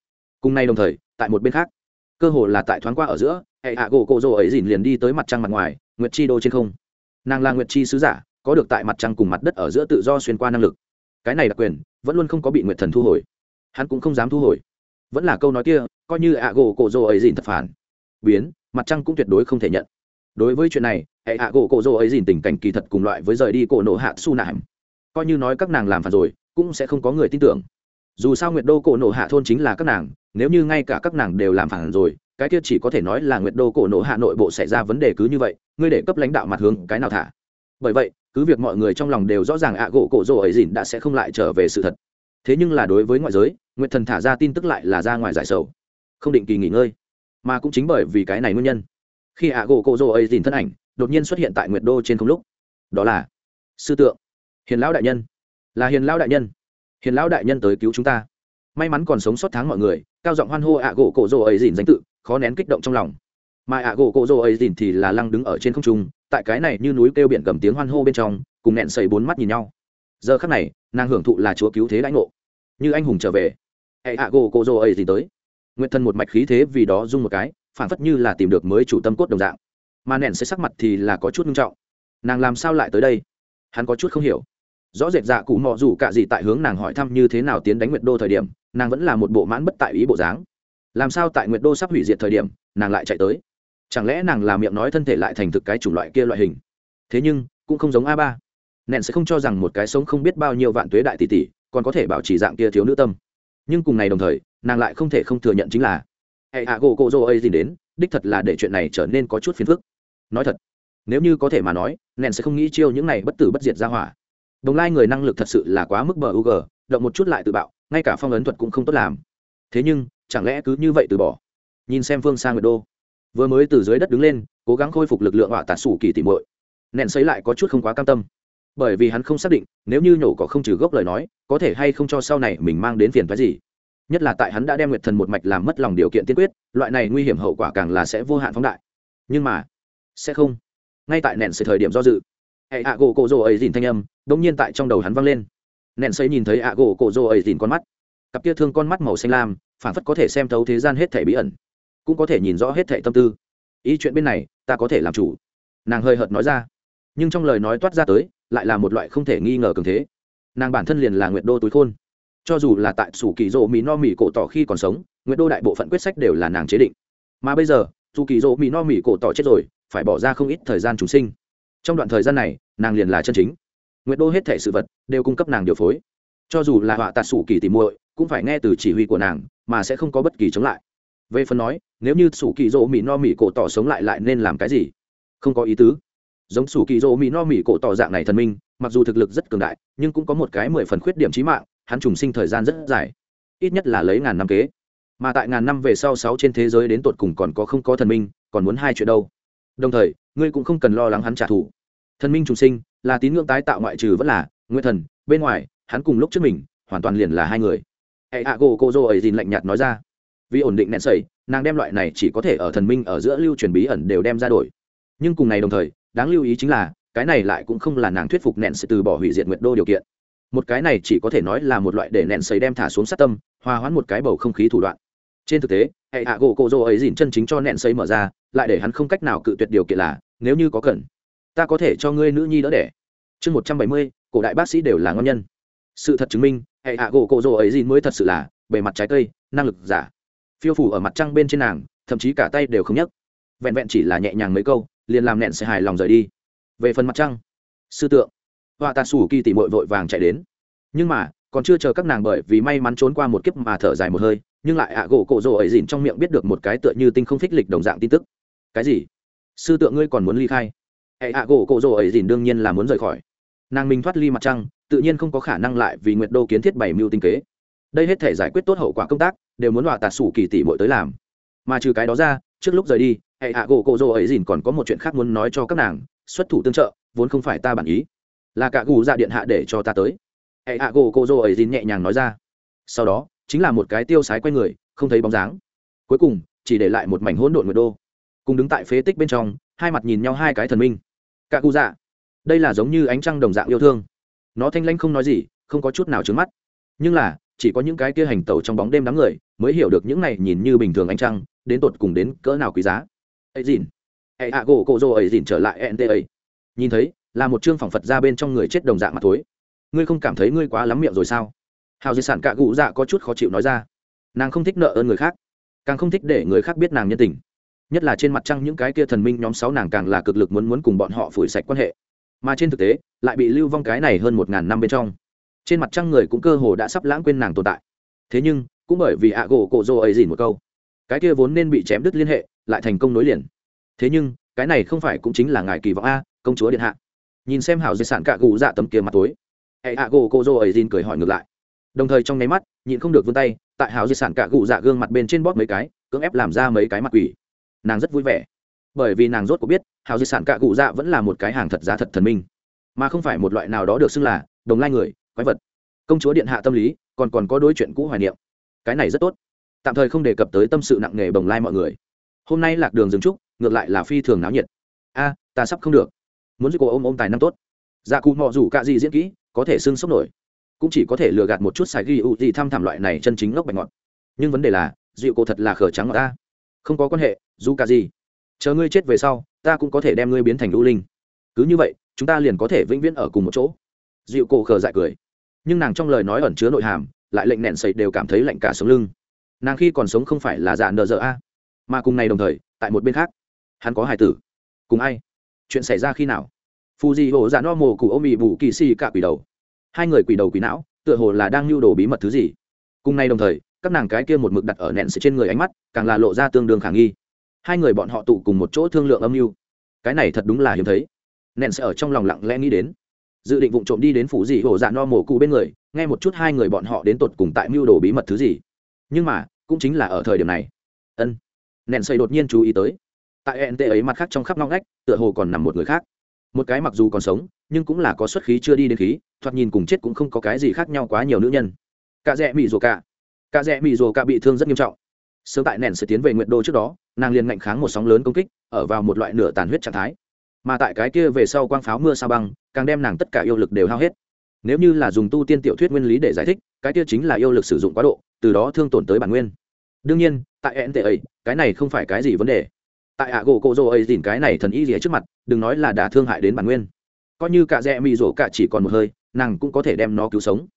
cùng nay đồng thời, tại một bên khác, cơ hồ là tại thoáng qua ở giữa, hệ hạ gỗ cổ rồ ấy dìn liền đi tới mặt trăng mặt ngoài, nguyệt chi đô trên không. Nàng là nguyệt chi sứ giả, có được tại mặt trăng cùng mặt đất ở giữa tự do xuyên qua năng lực. Cái này đặc quyền, vẫn luôn không có bị nguyệt thần thu hồi hắn cũng không dám thu hồi. Vẫn là câu nói kia, coi như ạ gỗ cổ rồ ấy dìn thật phản. Biến, mặt trăng cũng tuyệt đối không thể nhận. Đối với chuyện này, hệ ạ gỗ cổ rồ ấy dìn tình cảnh kỳ thật cùng loại với rời đi cổ nổ hạ su nạm coi như nói các nàng làm phản rồi, cũng sẽ không có người tin tưởng. Dù sao nguyệt đô cổ nổ hạ thôn chính là các nàng, nếu như ngay cả các nàng đều làm phản rồi, cái kia chỉ có thể nói là nguyệt đô cổ nổ hạ nội bộ xảy ra vấn đề cứ như vậy, ngươi để cấp lãnh đạo mặt hướng cái nào thả? Bởi vậy, cứ việc mọi người trong lòng đều rõ ràng ạ gỗ cổ rồ ấy dìn đã sẽ không lại trở về sự thật thế nhưng là đối với ngoại giới, nguyệt thần thả ra tin tức lại là ra ngoài giải sầu. Không định kỳ nghỉ ngơi. Mà cũng chính bởi vì cái này nguyên nhân. Khi ạ gỗ cổ rồ ấy dìn thân ảnh, đột nhiên xuất hiện tại nguyệt đô trên không lúc. Đó là, sư tượng. Hiền lão đại nhân. Là hiền lão đại nhân. Hiền lão đại nhân tới cứu chúng ta. May mắn còn sống sót tháng mọi người, cao giọng hoan hô ạ gỗ cổ rồ ấy dìn danh tự, khó nén kích động trong lòng. Mà ạ gỗ cổ rồ ấy dìn thì là lăng đứng ở trên không trung, tại cái này như núi kêu biển cầm tiếng hoan hô bên trong, cùng nẹn sầy bốn mắt nhìn nhau giờ khắc này, nàng hưởng thụ là chúa cứu thế lãnh ngộ. Như anh hùng trở về. Hệ hạ gỗ cô dô ấy gì tới. Nguyện thân một mạch khí thế vì đó rung một cái, phản phất như là tìm được mới chủ tâm cốt đồng dạng. Mà nện sẽ sắc mặt thì là có chút nghiêm trọng. Nàng làm sao lại tới đây? Hắn có chút không hiểu. Rõ rệt dạ cụ mò dù cả gì tại hướng nàng hỏi thăm như thế nào tiến đánh nguyệt đô thời điểm, nàng vẫn là một bộ mãn bất tại ý bộ dáng. Làm sao tại nguyệt đô sắp hủy diệt thời điểm, nàng lại chạy tới? Chẳng lẽ nàng làm miệng nói thân thể lại thành thực cái chủng loại kia loại hình? Thế nhưng, cũng không giống a ba nện sẽ không cho rằng một cái sống không biết bao nhiêu vạn tuế đại tỷ tỷ còn có thể bảo trì dạng kia thiếu nữ tâm. Nhưng cùng ngày đồng thời, nàng lại không thể không thừa nhận chính là hệ hạ à, gỗ cộ dô, ấy gì đến, đích thật là để chuyện này trở nên có chút phiền phức. Nói thật, nếu như có thể mà nói nện sẽ không nghĩ chiêu những này bất tử bất diệt ra hỏa. Đồng lai người năng lực thật sự là quá mức bờ ug động một chút lại tự bạo, ngay cả phong ấn thuật cũng không tốt làm. Thế nhưng, chẳng lẽ cứ như vậy từ bỏ? Nhìn xem phương sang nguyệt đô, vừa mới từ dưới đất đứng lên, cố gắng khôi phục lực lượng họa tạt sủ kỳ tỉ mội nện xấy lại có chút không quá cam tâm bởi vì hắn không xác định, nếu như nhổ có không trừ gốc lời nói, có thể hay không cho sau này mình mang đến phiền phái gì. Nhất là tại hắn đã đem nguyệt thần một mạch làm mất lòng điều kiện tiên quyết, loại này nguy hiểm hậu quả càng là sẽ vô hạn phóng đại. Nhưng mà, sẽ không. Ngay tại nện sự thời điểm do dự. Hệ ạ, gỗ cổ rồ ấy dìn thanh âm đ ỗ n g nhiên tại trong đầu hắn vang lên. Nện xây nhìn thấy ạ, gỗ cổ rồ ấy dìn con mắt. Cặp kia thương con mắt màu xanh lam phản phất có thể xem thấu thế gian hết thể bí ẩn, cũng có thể nhìn rõ hết thể tâm tư. Ý chuyện bên này, ta có thể làm chủ. Nàng hơi hợt nói ra, nhưng trong lời nói toát ra tới lại là một loại không thể nghi ngờ cường thế. Nàng bản thân liền là nguyệt đô túi khôn. Cho dù là tại sủ kỳ rỗ mỹ no mỹ cổ tỏ khi còn sống, nguyệt đô đại bộ phận quyết sách đều là nàng chế định. Mà bây giờ dù kỳ rỗ mỹ no mỹ cổ tỏ chết rồi, phải bỏ ra không ít thời gian chúng sinh. Trong đoạn thời gian này, nàng liền là chân chính. Nguyệt đô hết thể sự vật đều cung cấp nàng điều phối. Cho dù là họa tạt sủ kỳ tìm muội, cũng phải nghe từ chỉ huy của nàng, mà sẽ không có bất kỳ chống lại. Về phần nói, nếu như sủ kỳ rỗ mỹ no mỹ cổ tỏ sống lại lại nên làm cái gì? Không có ý tứ giống sủ kỳ rô mỹ no mỹ cổ tỏ dạng này thần minh, mặc dù thực lực rất cường đại, nhưng cũng có một cái mười phần khuyết điểm trí mạng, hắn trùng sinh thời gian rất dài, ít nhất là lấy ngàn năm kế. Mà tại ngàn năm về sau sáu trên thế giới đến tột cùng còn có không có thần minh, còn muốn hai chuyện đâu. Đồng thời, ngươi cũng không cần lo lắng hắn trả thù. Thần minh trùng sinh, là tín ngưỡng tái tạo ngoại trừ vẫn là nguyên thần, bên ngoài, hắn cùng lúc trước mình, hoàn toàn liền là hai người. Hệ hạ gỗ cô dô ấy dìn lạnh nhạt nói ra. Vì ổn định nẹn sẩy, nàng đem loại này chỉ có thể ở thần minh ở giữa lưu truyền bí ẩn đều đem ra đổi. Nhưng cùng ngày đồng thời đáng lưu ý chính là, cái này lại cũng không là nàng thuyết phục nẹn sẽ từ bỏ hủy diệt nguyệt đô điều kiện. Một cái này chỉ có thể nói là một loại để nẹn sấy đem thả xuống sát tâm, hòa hoãn một cái bầu không khí thủ đoạn. Trên thực tế, hệ hạ gỗ cổ dô ấy dìn chân chính cho nẹn sấy mở ra, lại để hắn không cách nào cự tuyệt điều kiện là, nếu như có cần, ta có thể cho ngươi nữ nhi đỡ đẻ. Chương một trăm bảy mươi, cổ đại bác sĩ đều là ngon nhân. Sự thật chứng minh, hệ hạ gỗ cổ dô ấy dìn mới thật sự là, bề mặt trái cây, năng lực giả. Phiêu phủ ở mặt trăng bên trên nàng, thậm chí cả tay đều không nhấc. Vẹn vẹn chỉ là nhẹ nhàng mấy câu liền làm nẹn sẽ hài lòng rời đi. Về phần mặt trăng, sư tượng, họa tạ sủ kỳ tỉ mội vội vàng chạy đến. Nhưng mà, còn chưa chờ các nàng bởi vì may mắn trốn qua một kiếp mà thở dài một hơi, nhưng lại ạ gỗ cổ rồ ấy dìn trong miệng biết được một cái tựa như tinh không phích lịch đồng dạng tin tức. Cái gì? Sư tượng ngươi còn muốn ly khai? Hệ ạ gỗ cổ rồ ấy dìn đương nhiên là muốn rời khỏi. Nàng mình thoát ly mặt trăng, tự nhiên không có khả năng lại vì nguyệt đô kiến thiết bảy mưu tinh kế. Đây hết thể giải quyết tốt hậu quả công tác, đều muốn họa tạ sủ kỳ tỉ mội tới làm. Mà trừ cái đó ra, trước lúc rời đi hệ hạ gỗ cổ rồ ấy dìn còn có một chuyện khác muốn nói cho các nàng, xuất thủ tương trợ, vốn không phải ta bản ý. Là cả gù dạ điện hạ để cho ta tới. Hệ hạ gỗ cổ rồ ấy dìn nhẹ nhàng nói ra. Sau đó, chính là một cái tiêu sái quay người, không thấy bóng dáng. Cuối cùng, chỉ để lại một mảnh hỗn độn nguyệt đô. Cùng đứng tại phế tích bên trong, hai mặt nhìn nhau hai cái thần minh. Cả gù dạ đây là giống như ánh trăng đồng dạng yêu thương. Nó thanh lanh không nói gì, không có chút nào trứng mắt. Nhưng là, chỉ có những cái kia hành tẩu trong bóng đêm đám người, mới hiểu được những này nhìn như bình thường ánh trăng, đến tột cùng đến cỡ nào quý giá ấy dìn. Hệ ạ, gỗ cổ rồ ấy dìn trở lại nt ấy nhìn thấy, là một chương phỏng phật ra bên trong người chết đồng dạng mặt tối ngươi không cảm thấy ngươi quá lắm miệng rồi sao? Hào di sản cạ cụ dạ có chút khó chịu nói ra. Nàng không thích nợ ơn người khác, càng không thích để người khác biết nàng nhân tình. Nhất là trên mặt trăng những cái kia thần minh nhóm sáu nàng càng là cực lực muốn muốn cùng bọn họ phủi sạch quan hệ. Mà trên thực tế, lại bị lưu vong cái này hơn một ngàn năm bên trong. Trên mặt trăng người cũng cơ hồ đã sắp lãng quên nàng tồn tại. Thế nhưng, cũng bởi vì ạ gỗ cổ rô ấy dìn một câu cái kia vốn nên bị chém đứt liên hệ, lại thành công nối liền. Thế nhưng, cái này không phải cũng chính là ngài kỳ vọng a, công chúa điện hạ. Nhìn xem hảo di sản cạ gù dạ tấm kia mặt tối. Hệ ạ gỗ cô dô ấy xin cười hỏi ngược lại. Đồng thời trong nháy mắt, nhịn không được vươn tay, tại hảo di sản cạ gù dạ gương mặt bên trên bóp mấy cái, cưỡng ép làm ra mấy cái mặt quỷ. Nàng rất vui vẻ. Bởi vì nàng rốt có biết, hảo di sản cạ gù dạ vẫn là một cái hàng thật giá thật thần minh. Mà không phải một loại nào đó được xưng là đồng lai người, quái vật. Công chúa điện hạ tâm lý, còn còn có đối chuyện cũ hoài niệm. Cái này rất tốt tạm thời không đề cập tới tâm sự nặng nề bồng lai mọi người. Hôm nay lạc đường dừng trúc, ngược lại là phi thường náo nhiệt. A, ta sắp không được. Muốn giúp cô ôm ôm tài năng tốt. Dạ cụ mọ rủ c ả gì diễn kỹ, có thể xưng sốc nổi. Cũng chỉ có thể lừa gạt một chút xài ghi ưu gì thăm thảm loại này chân chính ngốc bạch ngọt nhưng vấn đề là dịu cô thật là khở trắng ngọt ta. Không có quan hệ, dù cả gì. Chờ ngươi chết về sau, ta cũng có thể đem ngươi biến thành lũ linh. Cứ như vậy, chúng ta liền có thể vĩnh viễn ở cùng một chỗ. Dịu cô khờ dại cười. Nhưng nàng trong lời nói ẩn chứa nội hàm, lại lệnh nẹn sậy đều cảm thấy lạnh cả sống lưng nàng khi còn sống không phải là dạ nợ dợ a, mà cùng này đồng thời, tại một bên khác, hắn có hài tử. Cùng ai? Chuyện xảy ra khi nào? Phù dị hồ dạ no mồ cụ ô mị bù kỳ si cả quỷ đầu. Hai người quỷ đầu quỷ não, tựa hồ là đang lưu đồ bí mật thứ gì. Cùng nay đồng thời, các nàng cái kia một mực đặt ở nẹn sự trên người ánh mắt, càng là lộ ra tương đương khả nghi. Hai người bọn họ tụ cùng một chỗ thương lượng âm mưu. Cái này thật đúng là hiếm thấy. Nẹn sẽ ở trong lòng lặng lẽ nghĩ đến. Dự định vụ trộm đi đến phủ dị hồ dạ no mồ cụ bên người, nghe một chút hai người bọn họ đến tột cùng tại mưu đồ bí mật thứ gì. Nhưng mà cũng chính là ở thời điểm này. Ân. Nện xây đột nhiên chú ý tới. Tại ent ấy mặt khác trong khắp ngóc ngách, tựa hồ còn nằm một người khác. Một cái mặc dù còn sống, nhưng cũng là có xuất khí chưa đi đến khí, thoạt nhìn cùng chết cũng không có cái gì khác nhau quá nhiều nữ nhân. Cả rẽ mị rồ cả. Cả rẽ mị rồ cả bị thương rất nghiêm trọng. Sớm tại nện sẽ tiến về nguyện đô trước đó, nàng liền ngạnh kháng một sóng lớn công kích, ở vào một loại nửa tàn huyết trạng thái. Mà tại cái kia về sau quang pháo mưa sa băng, càng đem nàng tất cả yêu lực đều hao hết nếu như là dùng tu tiên tiểu thuyết nguyên lý để giải thích, cái kia chính là yêu lực sử dụng quá độ, từ đó thương tổn tới bản nguyên. Đương nhiên, tại nt ấy, cái này không phải cái gì vấn đề. Tại ạ gỗ cổ rô ấy dìn cái này thần y gì trước mặt, đừng nói là đã thương hại đến bản nguyên. Coi như cả rẽ mị rổ cả chỉ còn một hơi, nàng cũng có thể đem nó cứu sống.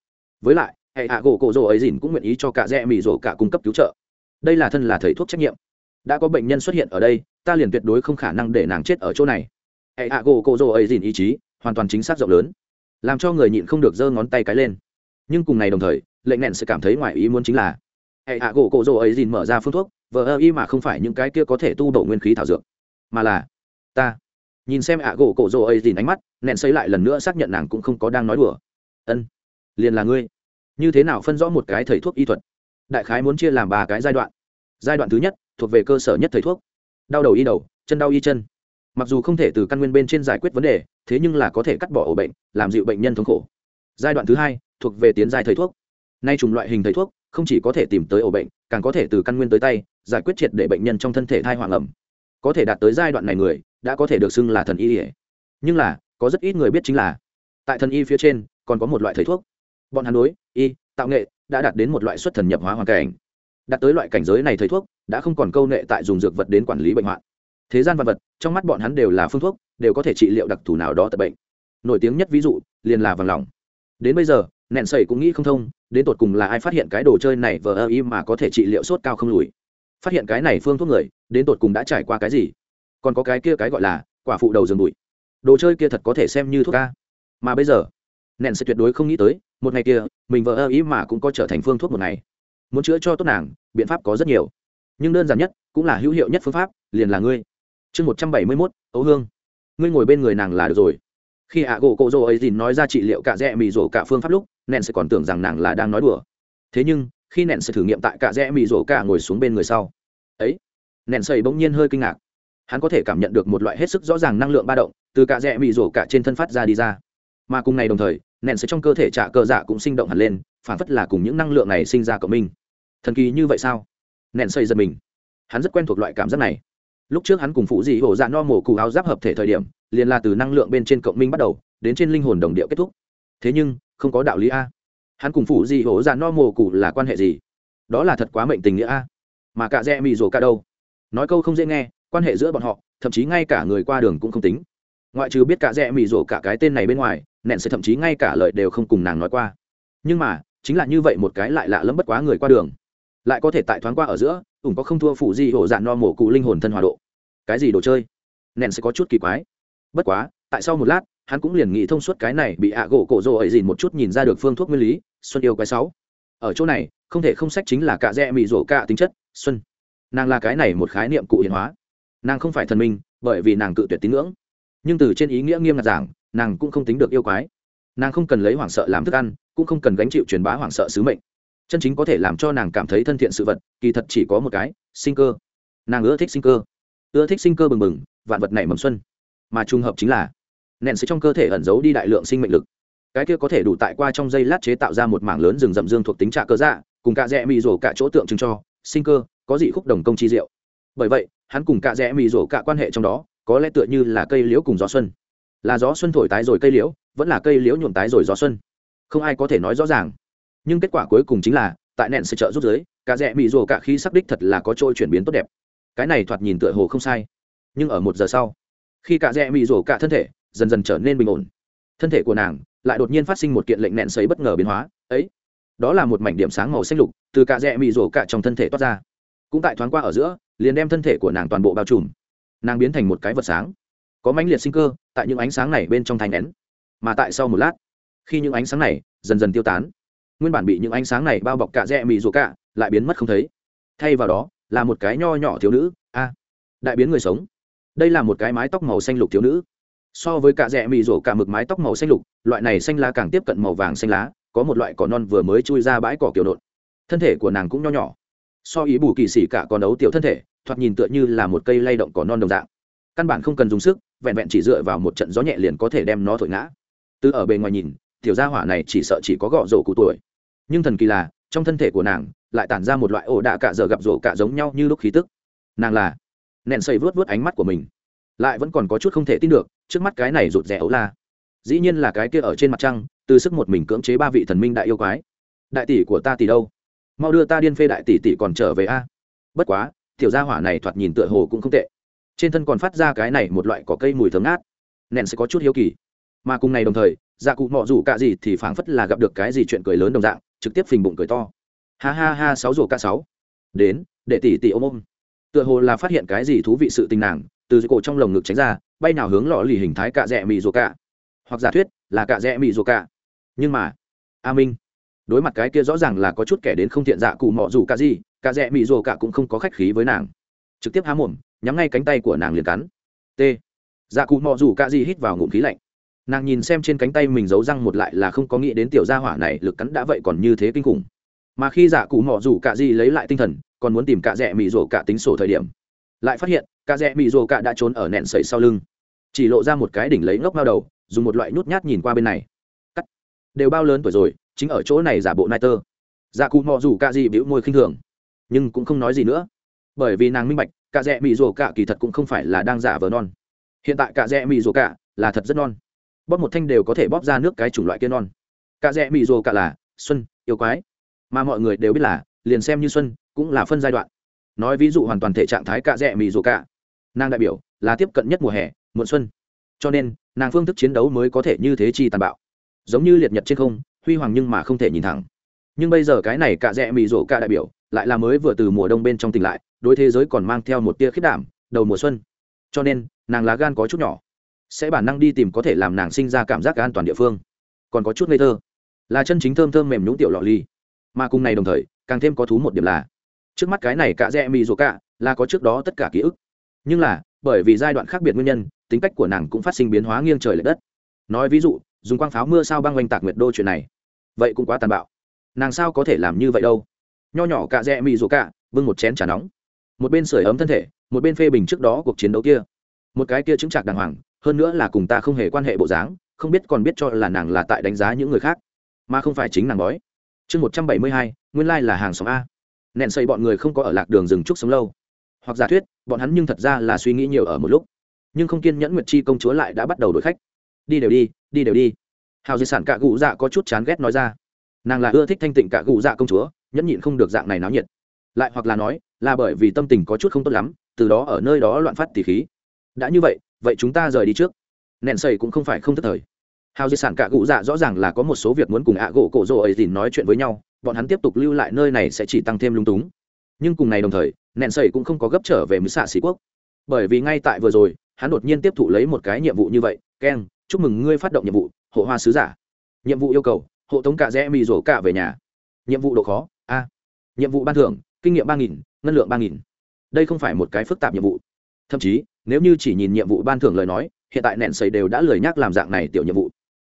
Với lại, hệ ạ gỗ cổ rô ấy dìn cũng nguyện ý cho cả rẽ mị rổ cả cung cấp cứu trợ. Đây là thân là thầy thuốc trách nhiệm. Đã có bệnh nhân xuất hiện ở đây, ta liền tuyệt đối không khả năng để nàng chết ở chỗ này. Hệ ạ gỗ cổ rô ấy dìn ý chí hoàn toàn chính xác rộng lớn làm cho người nhịn không được giơ ngón tay cái lên. Nhưng cùng ngày đồng thời, lệnh nẹn sẽ cảm thấy ngoài ý muốn chính là, hệ hạ gỗ cổ rồ ấy dìn mở ra phương thuốc, vờ ơ y mà không phải những cái kia có thể tu đổ nguyên khí thảo dược, mà là, ta. Nhìn xem ạ gỗ cổ rồ ấy dìn ánh mắt nẹn xây lại lần nữa xác nhận nàng cũng không có đang nói đùa. Ân, liền là ngươi. Như thế nào phân rõ một cái thầy thuốc y thuật? Đại khái muốn chia làm ba cái giai đoạn. Giai đoạn thứ nhất, thuộc về cơ sở nhất thầy thuốc. Đau đầu y đầu, chân đau y chân. Mặc dù không thể từ căn nguyên bên trên giải quyết vấn đề thế nhưng là có thể cắt bỏ ổ bệnh, làm dịu bệnh nhân thống khổ. Giai đoạn thứ hai, thuộc về tiến giai thầy thuốc. Nay chủng loại hình thầy thuốc, không chỉ có thể tìm tới ổ bệnh, càng có thể từ căn nguyên tới tay, giải quyết triệt để bệnh nhân trong thân thể thai hoàng ẩm. Có thể đạt tới giai đoạn này người, đã có thể được xưng là thần y ỉa nhưng là, có rất ít người biết chính là, tại thần y phía trên, còn có một loại thầy thuốc. Bọn hắn đối, y, tạo nghệ, đã đạt đến một loại xuất thần nhập hóa hoàn cảnh. Đạt tới loại cảnh giới này thầy thuốc, đã không còn câu nệ tại dùng dược vật đến quản lý bệnh hoạn thế gian vật vật, trong mắt bọn hắn đều là phương thuốc, đều có thể trị liệu đặc thù nào đó tật bệnh. Nổi tiếng nhất ví dụ, liền là vàng lòng đến bây giờ, nẹn sẩy cũng nghĩ không thông, đến tột cùng là ai phát hiện cái đồ chơi này vờ ơ y mà có thể trị liệu sốt cao không lùi? Phát hiện cái này phương thuốc người, đến tột cùng đã trải qua cái gì? Còn có cái kia cái gọi là quả phụ đầu rừng bụi. Đồ chơi kia thật có thể xem như thuốc ca mà bây giờ, nẹn sẽ tuyệt đối không nghĩ tới, một ngày kia, mình vờ ơ ý mà cũng có trở thành phương thuốc một ngày. Muốn chữa cho tốt nàng, biện pháp có rất nhiều. Nhưng đơn giản nhất, cũng là hữu hiệu nhất phương pháp, liền là ngươi chương một trăm bảy mươi mốt ấu hương. Ngươi ngồi bên người nàng là được rồi. Khi ạ gỗ cộ rỗ ấy dìn nói ra trị liệu cả rẽ mì rổ cả phương pháp lúc nện sẽ còn tưởng rằng nàng là đang nói đùa. Thế nhưng, khi nện sẽ thử nghiệm tại cả rẽ mì rổ cả ngồi xuống bên người sau, ấy nện sầy bỗng nhiên hơi kinh ngạc. Hắn có thể cảm nhận được một loại hết sức rõ ràng năng lượng ba động từ cả rẽ mì rổ cả trên thân phát ra đi ra. Mà cùng ngày đồng thời nện sẽ trong cơ thể trả cờ dạ cũng sinh động hẳn lên phản phất là cùng những năng lượng này sinh ra cộng minh. Thần kỳ như vậy sao? Nện sầy giật mình. Hắn rất quen thuộc loại cảm giác này lúc trước hắn cùng phụ dị hổ dạ no mổ cụ áo giáp hợp thể thời điểm, liền là từ năng lượng bên trên cộng minh bắt đầu, đến trên linh hồn đồng điệu kết thúc. Thế nhưng, không có đạo lý a. Hắn cùng phụ dị hổ dạ no mổ cụ là quan hệ gì? Đó là thật quá mệnh tình nghĩa a. Mà cả rẽ mị rổ cả đâu? Nói câu không dễ nghe, quan hệ giữa bọn họ, thậm chí ngay cả người qua đường cũng không tính. Ngoại trừ biết cả rẽ mị rổ cả cái tên này bên ngoài nện sẽ thậm chí ngay cả lời đều không cùng nàng nói qua. Nhưng mà, chính là như vậy một cái lại lạ lẫm bất quá người qua đường. Lại có thể tại thoáng qua ở giữa ủng có không thua phụ gì hổ dạn no mổ cụ linh hồn thân hòa độ. Cái gì đồ chơi? Nện sẽ có chút kỳ quái. Bất quá, tại sau một lát, hắn cũng liền nghĩ thông suốt cái này bị ạ gỗ cổ rồ ấy dìn một chút nhìn ra được phương thuốc nguyên lý, xuân yêu quái sáu. Ở chỗ này, không thể không sách chính là cạ rẽ mị rổ cạ tính chất, xuân. Nàng là cái này một khái niệm cụ hiện hóa. Nàng không phải thần minh, bởi vì nàng cự tuyệt tín ngưỡng. Nhưng từ trên ý nghĩa nghiêm ngặt giảng, nàng cũng không tính được yêu quái. Nàng không cần lấy hoảng sợ làm thức ăn, cũng không cần gánh chịu truyền bá hoảng sợ sứ mệnh chân chính có thể làm cho nàng cảm thấy thân thiện sự vật, kỳ thật chỉ có một cái, sinh cơ. Nàng ưa thích sinh cơ. Ưa thích sinh cơ bừng bừng, vạn vật này mầm xuân. Mà trùng hợp chính là, nện sẽ trong cơ thể ẩn giấu đi đại lượng sinh mệnh lực. Cái kia có thể đủ tại qua trong dây lát chế tạo ra một mảng lớn rừng rậm dương thuộc tính trạ cơ dạ cùng cả rẽ mì rổ cả chỗ tượng trưng cho, sinh cơ, có dị khúc đồng công chi diệu. Bởi vậy, hắn cùng cả rẽ mì rổ cả quan hệ trong đó, có lẽ tựa như là cây liễu cùng gió xuân. Là gió xuân thổi tái rồi cây liễu, vẫn là cây liễu nhuộm tái rồi gió xuân. Không ai có thể nói rõ ràng nhưng kết quả cuối cùng chính là, tại nện sẽ trợ rút giới, cả rẽ bị rồ cả khi sắc đích thật là có trôi chuyển biến tốt đẹp. Cái này thoạt nhìn tựa hồ không sai. Nhưng ở một giờ sau, khi cả rẽ bị rồ cả thân thể dần dần trở nên bình ổn, thân thể của nàng lại đột nhiên phát sinh một kiện lệnh nện sấy bất ngờ biến hóa. Ấy, đó là một mảnh điểm sáng màu xanh lục từ cả rẽ bị rồ cả trong thân thể toát ra. Cũng tại thoáng qua ở giữa, liền đem thân thể của nàng toàn bộ bao trùm. Nàng biến thành một cái vật sáng. Có mãnh liệt sinh cơ tại những ánh sáng này bên trong thành nén. Mà tại sau một lát, khi những ánh sáng này dần dần tiêu tán nguyên bản bị những ánh sáng này bao bọc cả rẽ mì rùa cả, lại biến mất không thấy. Thay vào đó, là một cái nho nhỏ thiếu nữ. A, đại biến người sống. Đây là một cái mái tóc màu xanh lục thiếu nữ. So với cả rẽ mì rổ cả mực mái tóc màu xanh lục, loại này xanh lá càng tiếp cận màu vàng xanh lá, có một loại cỏ non vừa mới chui ra bãi cỏ kiểu đột. thân thể của nàng cũng nho nhỏ. So ý bù kỳ xỉ cả con đấu tiểu thân thể, thoạt nhìn tựa như là một cây lay động cỏ non đồng dạng. Căn bản không cần dùng sức, vẹn vẹn chỉ dựa vào một trận gió nhẹ liền có thể đem nó thổi ngã. Từ ở bề ngoài nhìn tiểu gia hỏa này chỉ sợ chỉ có gọ rổ cụ tuổi. Nhưng thần kỳ là, trong thân thể của nàng, lại tản ra một loại ổ đạ cả giờ gặp rổ cả giống nhau như lúc khí tức. Nàng là, nện xây vớt vớt ánh mắt của mình. Lại vẫn còn có chút không thể tin được, trước mắt cái này rụt rẻ ấu la. Dĩ nhiên là cái kia ở trên mặt trăng, từ sức một mình cưỡng chế ba vị thần minh đại yêu quái. Đại tỷ của ta tỷ đâu? Mau đưa ta điên phê đại tỷ tỷ còn trở về a. Bất quá, tiểu gia hỏa này thoạt nhìn tựa hồ cũng không tệ. Trên thân còn phát ra cái này một loại có cây mùi thơm ngát. Nện sẽ có chút hiếu kỳ. Mà cùng ngày đồng thời dạ cụ mọ rủ cả gì thì phảng phất là gặp được cái gì chuyện cười lớn đồng dạng, trực tiếp phình bụng cười to. Ha ha ha, sáu rổ cả sáu. Đến, để tỷ tỷ ôm ôm. Tựa hồ là phát hiện cái gì thú vị sự tình nàng, từ cổ trong lồng ngực tránh ra, bay nào hướng lọ lì hình thái cạ rẽ mị rổ cả. Hoặc giả thuyết, là cạ rẽ mị rổ cả. Nhưng mà, a minh, đối mặt cái kia rõ ràng là có chút kẻ đến không thiện dạ cụ mọ rủ cả gì, cạ rẽ mị rổ cả cũng không có khách khí với nàng. Trực tiếp há mồm, nhắm ngay cánh tay của nàng liền cắn. T. Dạ cụ mọ rủ cả gì hít vào ngụm khí lạnh nàng nhìn xem trên cánh tay mình giấu răng một lại là không có nghĩ đến tiểu gia hỏa này lực cắn đã vậy còn như thế kinh khủng. Mà khi giả cụ mọ rủ cả gì lấy lại tinh thần, còn muốn tìm cả rẽ mị rổ cả tính sổ thời điểm, lại phát hiện cả rẽ mị rổ cả đã trốn ở nẹn sẩy sau lưng. Chỉ lộ ra một cái đỉnh lấy ngốc mao đầu, dùng một loại nhút nhát nhìn qua bên này. Cắt. Đều bao lớn tuổi rồi, chính ở chỗ này giả bộ nai tơ. Giả cụ mọ rủ cả gì bĩu môi khinh thường, nhưng cũng không nói gì nữa. Bởi vì nàng minh bạch, cả rẽ mị rổ cả kỳ thật cũng không phải là đang giả vờ non. Hiện tại cả rẽ mị rổ cả là thật rất non bóp một thanh đều có thể bóp ra nước cái chủng loại kia non. Cạ rẽ mị rồ cả là, xuân, yêu quái. Mà mọi người đều biết là, liền xem như xuân, cũng là phân giai đoạn. Nói ví dụ hoàn toàn thể trạng thái cạ rẽ mì rồ cạ. Nàng đại biểu là tiếp cận nhất mùa hè, muộn xuân. Cho nên, nàng phương thức chiến đấu mới có thể như thế chi tàn bạo. Giống như liệt nhật trên không, huy hoàng nhưng mà không thể nhìn thẳng. Nhưng bây giờ cái này cạ rẽ mì rồ cạ đại biểu lại là mới vừa từ mùa đông bên trong tỉnh lại, đối thế giới còn mang theo một tia khiết đảm, đầu mùa xuân. Cho nên, nàng lá gan có chút nhỏ sẽ bản năng đi tìm có thể làm nàng sinh ra cảm giác an toàn địa phương. Còn có chút ngây thơ. Là chân chính thơm thơm mềm nhũng tiểu lọ ly mà cùng này đồng thời càng thêm có thú một điểm là trước mắt cái này cả rẽ mì rồ cả là có trước đó tất cả ký ức. Nhưng là bởi vì giai đoạn khác biệt nguyên nhân tính cách của nàng cũng phát sinh biến hóa nghiêng trời l ệ đất. Nói ví dụ dùng quang pháo mưa sao băng oanh tạc nguyệt đô chuyện này. Vậy cũng quá tàn bạo. Nàng sao có thể làm như vậy đâu? Nho nhỏ cạ rẽ mị rồ cạ, vương một chén trà nóng. Một bên sưởi ấm thân thể một bên phê bình trước đó cuộc chiến đấu kia. Một cái kia chứng chạc đàng hoàng hơn nữa là cùng ta không hề quan hệ bộ dáng, không biết còn biết cho là nàng là tại đánh giá những người khác, mà không phải chính nàng bói. Chương một trăm bảy mươi hai, nguyên lai là hàng xóm a. Nện xây bọn người không có ở lạc đường rừng trúc sống lâu. Hoặc giả thuyết, bọn hắn nhưng thật ra là suy nghĩ nhiều ở một lúc. Nhưng không kiên nhẫn nguyệt chi công chúa lại đã bắt đầu đổi khách. Đi đều đi đi đều đi. Hào di sản cạ cụ dạ có chút chán ghét nói ra. Nàng là ưa thích thanh tịnh cạ cụ dạ công chúa, nhẫn nhịn không được dạng này náo nhiệt. Lại hoặc là nói, là bởi vì tâm tình có chút không tốt lắm, từ đó ở nơi đó loạn phát tỉ khí. Đã như vậy vậy chúng ta rời đi trước. Nện xây cũng không phải không thất thời. Hào di sản cạ cụ dạ rõ ràng là có một số việc muốn cùng ạ gỗ cổ rồ ấy dìn nói chuyện với nhau, bọn hắn tiếp tục lưu lại nơi này sẽ chỉ tăng thêm lung túng. Nhưng cùng ngày đồng thời nện sẩy cũng không có gấp trở về mỹ xạ sĩ quốc. Bởi vì ngay tại vừa rồi, hắn đột nhiên tiếp thụ lấy một cái nhiệm vụ như vậy keng chúc mừng ngươi phát động nhiệm vụ, hộ hoa sứ giả. Nhiệm vụ yêu cầu, hộ tống cả rẽ mì rổ cả về nhà. Nhiệm vụ độ khó, a. Nhiệm vụ ban thưởng, kinh nghiệm ba nghìn, ngân lượng ba nghìn. Đây không phải một cái phức tạp nhiệm vụ. Thậm chí nếu như chỉ nhìn nhiệm vụ ban thưởng lời nói, hiện tại nện sầy đều đã lười nhắc làm dạng này tiểu nhiệm vụ.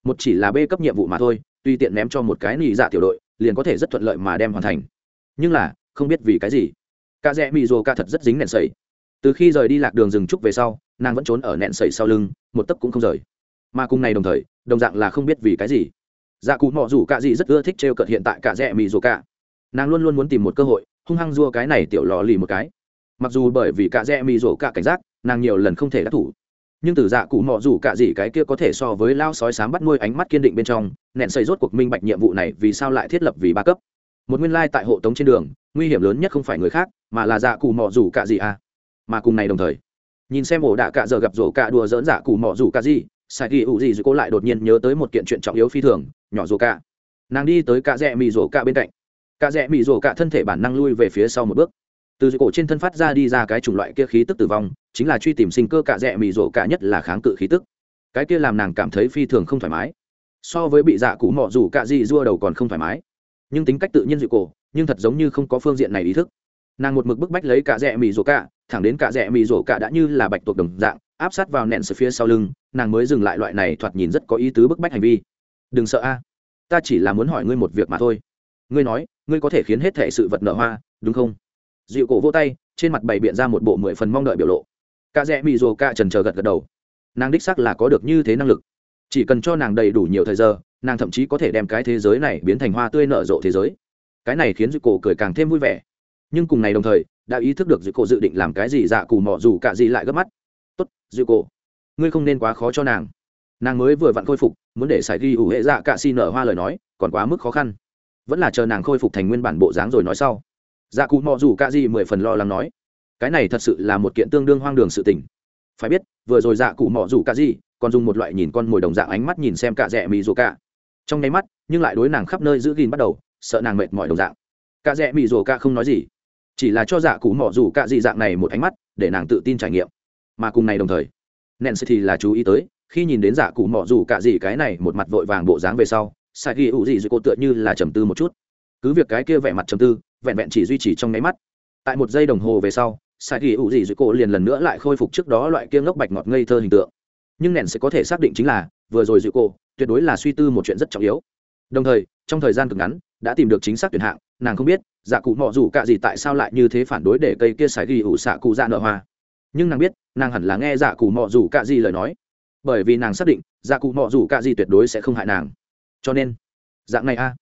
Một chỉ là b cấp nhiệm vụ mà thôi, tuy tiện ném cho một cái nị dạ tiểu đội, liền có thể rất thuận lợi mà đem hoàn thành. Nhưng là, không biết vì cái gì. Ca rẽ mị rồ ca thật rất dính nện xây từ khi rời đi lạc đường rừng trúc về sau, nàng vẫn trốn ở nện sẩy sau lưng, một tấc cũng không rời. Mà cùng này đồng thời, đồng dạng là không biết vì cái gì. Dạ cụ mọ rủ ca gì rất ưa thích trêu cợt hiện tại cả rẽ mị rồ ca nàng luôn luôn muốn tìm một cơ hội, hung hăng dua cái này tiểu lò lì một cái mặc dù bởi vì cả rẽ mì rổ cả cảnh giác, nàng nhiều lần không thể đắc thủ. Nhưng từ dạ cụ mọ rủ cả gì cái kia có thể so với lao sói sám bắt nuôi ánh mắt kiên định bên trong nện xây rốt cuộc minh bạch nhiệm vụ này vì sao lại thiết lập vì ba cấp. Một nguyên lai tại hộ tống trên đường, nguy hiểm lớn nhất không phải người khác, mà là dạ cụ mọ rủ cả gì à? Mà cùng này đồng thời, nhìn xem ổ đạ cả giờ gặp rổ cả đùa dỡn dạ cụ mọ rủ cả gì, sai kỳ ủ gì rồi cô lại đột nhiên nhớ tới một kiện chuyện trọng yếu phi thường, nhỏ rổ cả nàng đi tới cả rẽ mì rổ cả bên cạnh. Cả rẽ mì rổ cả thân thể bản năng lui về phía sau một bước từ cổ trên thân phát ra đi ra cái chủng loại kia khí tức tử vong, chính là truy tìm sinh cơ cả rẽ mị rổ cả nhất là kháng cự khí tức. Cái kia làm nàng cảm thấy phi thường không thoải mái. So với bị dạ cụ mọ dù cả gì dua đầu còn không thoải mái. Nhưng tính cách tự nhiên dịu cổ, nhưng thật giống như không có phương diện này ý thức. Nàng một mực bức bách lấy cả rẽ mị rổ cả thẳng đến cả rẽ mị rổ cả đã như là bạch tuộc đồng dạng, áp sát vào nẹn sự phía sau lưng, nàng mới dừng lại loại này thoạt nhìn rất có ý tứ bức bách hành vi. Đừng sợ a, ta chỉ là muốn hỏi ngươi một việc mà thôi. Ngươi nói, ngươi có thể khiến hết thể sự vật nở hoa, đúng không? Dịu cổ vô tay, trên mặt bày biện ra một bộ mười phần mong đợi biểu lộ. Cả rẽ mị rồ cả trần chờ gật gật đầu. Nàng đích sắc là có được như thế năng lực. Chỉ cần cho nàng đầy đủ nhiều thời giờ, nàng thậm chí có thể đem cái thế giới này biến thành hoa tươi nở rộ thế giới. Cái này khiến dịu cổ cười càng thêm vui vẻ. Nhưng cùng ngày đồng thời, đã ý thức được dịu cổ dự định làm cái gì dạ cù mọ dù cả gì lại gấp mắt. Tốt, dịu cổ, ngươi không nên quá khó cho nàng. Nàng mới vừa vặn khôi phục, muốn để sải ghi ủ hệ dạ cả xi nở hoa lời nói, còn quá mức khó khăn. Vẫn là chờ nàng khôi phục thành nguyên bản bộ dáng rồi nói sau dạ cụ mò dù cạ gì mười phần lo lắng nói, cái này thật sự là một kiện tương đương hoang đường sự tình. Phải biết, vừa rồi dạ cụ mò dù cạ gì, còn dùng một loại nhìn con mồi đồng dạng ánh mắt nhìn xem cạ rẽ mì dù cạ. Trong nháy mắt, nhưng lại đối nàng khắp nơi giữ gìn bắt đầu, sợ nàng mệt mỏi đồng dạng. Cạ rẽ mì dù cạ không nói gì, chỉ là cho dạ cụ mò dù cạ gì dạng này một ánh mắt, để nàng tự tin trải nghiệm. Mà cùng này đồng thời nện thì là chú ý tới, khi nhìn đến dạ cụ mò dù cạ gì cái này một mặt vội vàng bộ dáng về sau sai ghi ủ gì rồi cô tựa như là trầm tư một chút. Cứ việc cái kia vẻ mặt trầm tư vẹn vẹn chỉ duy trì trong nháy mắt. Tại một giây đồng hồ về sau sai kỳ ủ gì dụ cô liền lần nữa lại khôi phục trước đó loại kia ngốc bạch ngọt ngây thơ hình tượng. Nhưng nền sẽ có thể xác định chính là, vừa rồi dụ cô tuyệt đối là suy tư một chuyện rất trọng yếu. Đồng thời, trong thời gian cực ngắn, đã tìm được chính xác tuyển hạng, nàng không biết dạ cụ mọ dù cả gì tại sao lại như thế phản đối để cây kia sải ghi ủ xạ cụ dạ nợ hoa. Nhưng nàng biết, nàng hẳn là nghe dạ cụ mọ dù cả gì lời nói. Bởi vì nàng xác định dạ cụ mọ dù cả gì tuyệt đối sẽ không hại nàng. Cho nên, dạng này a. Sải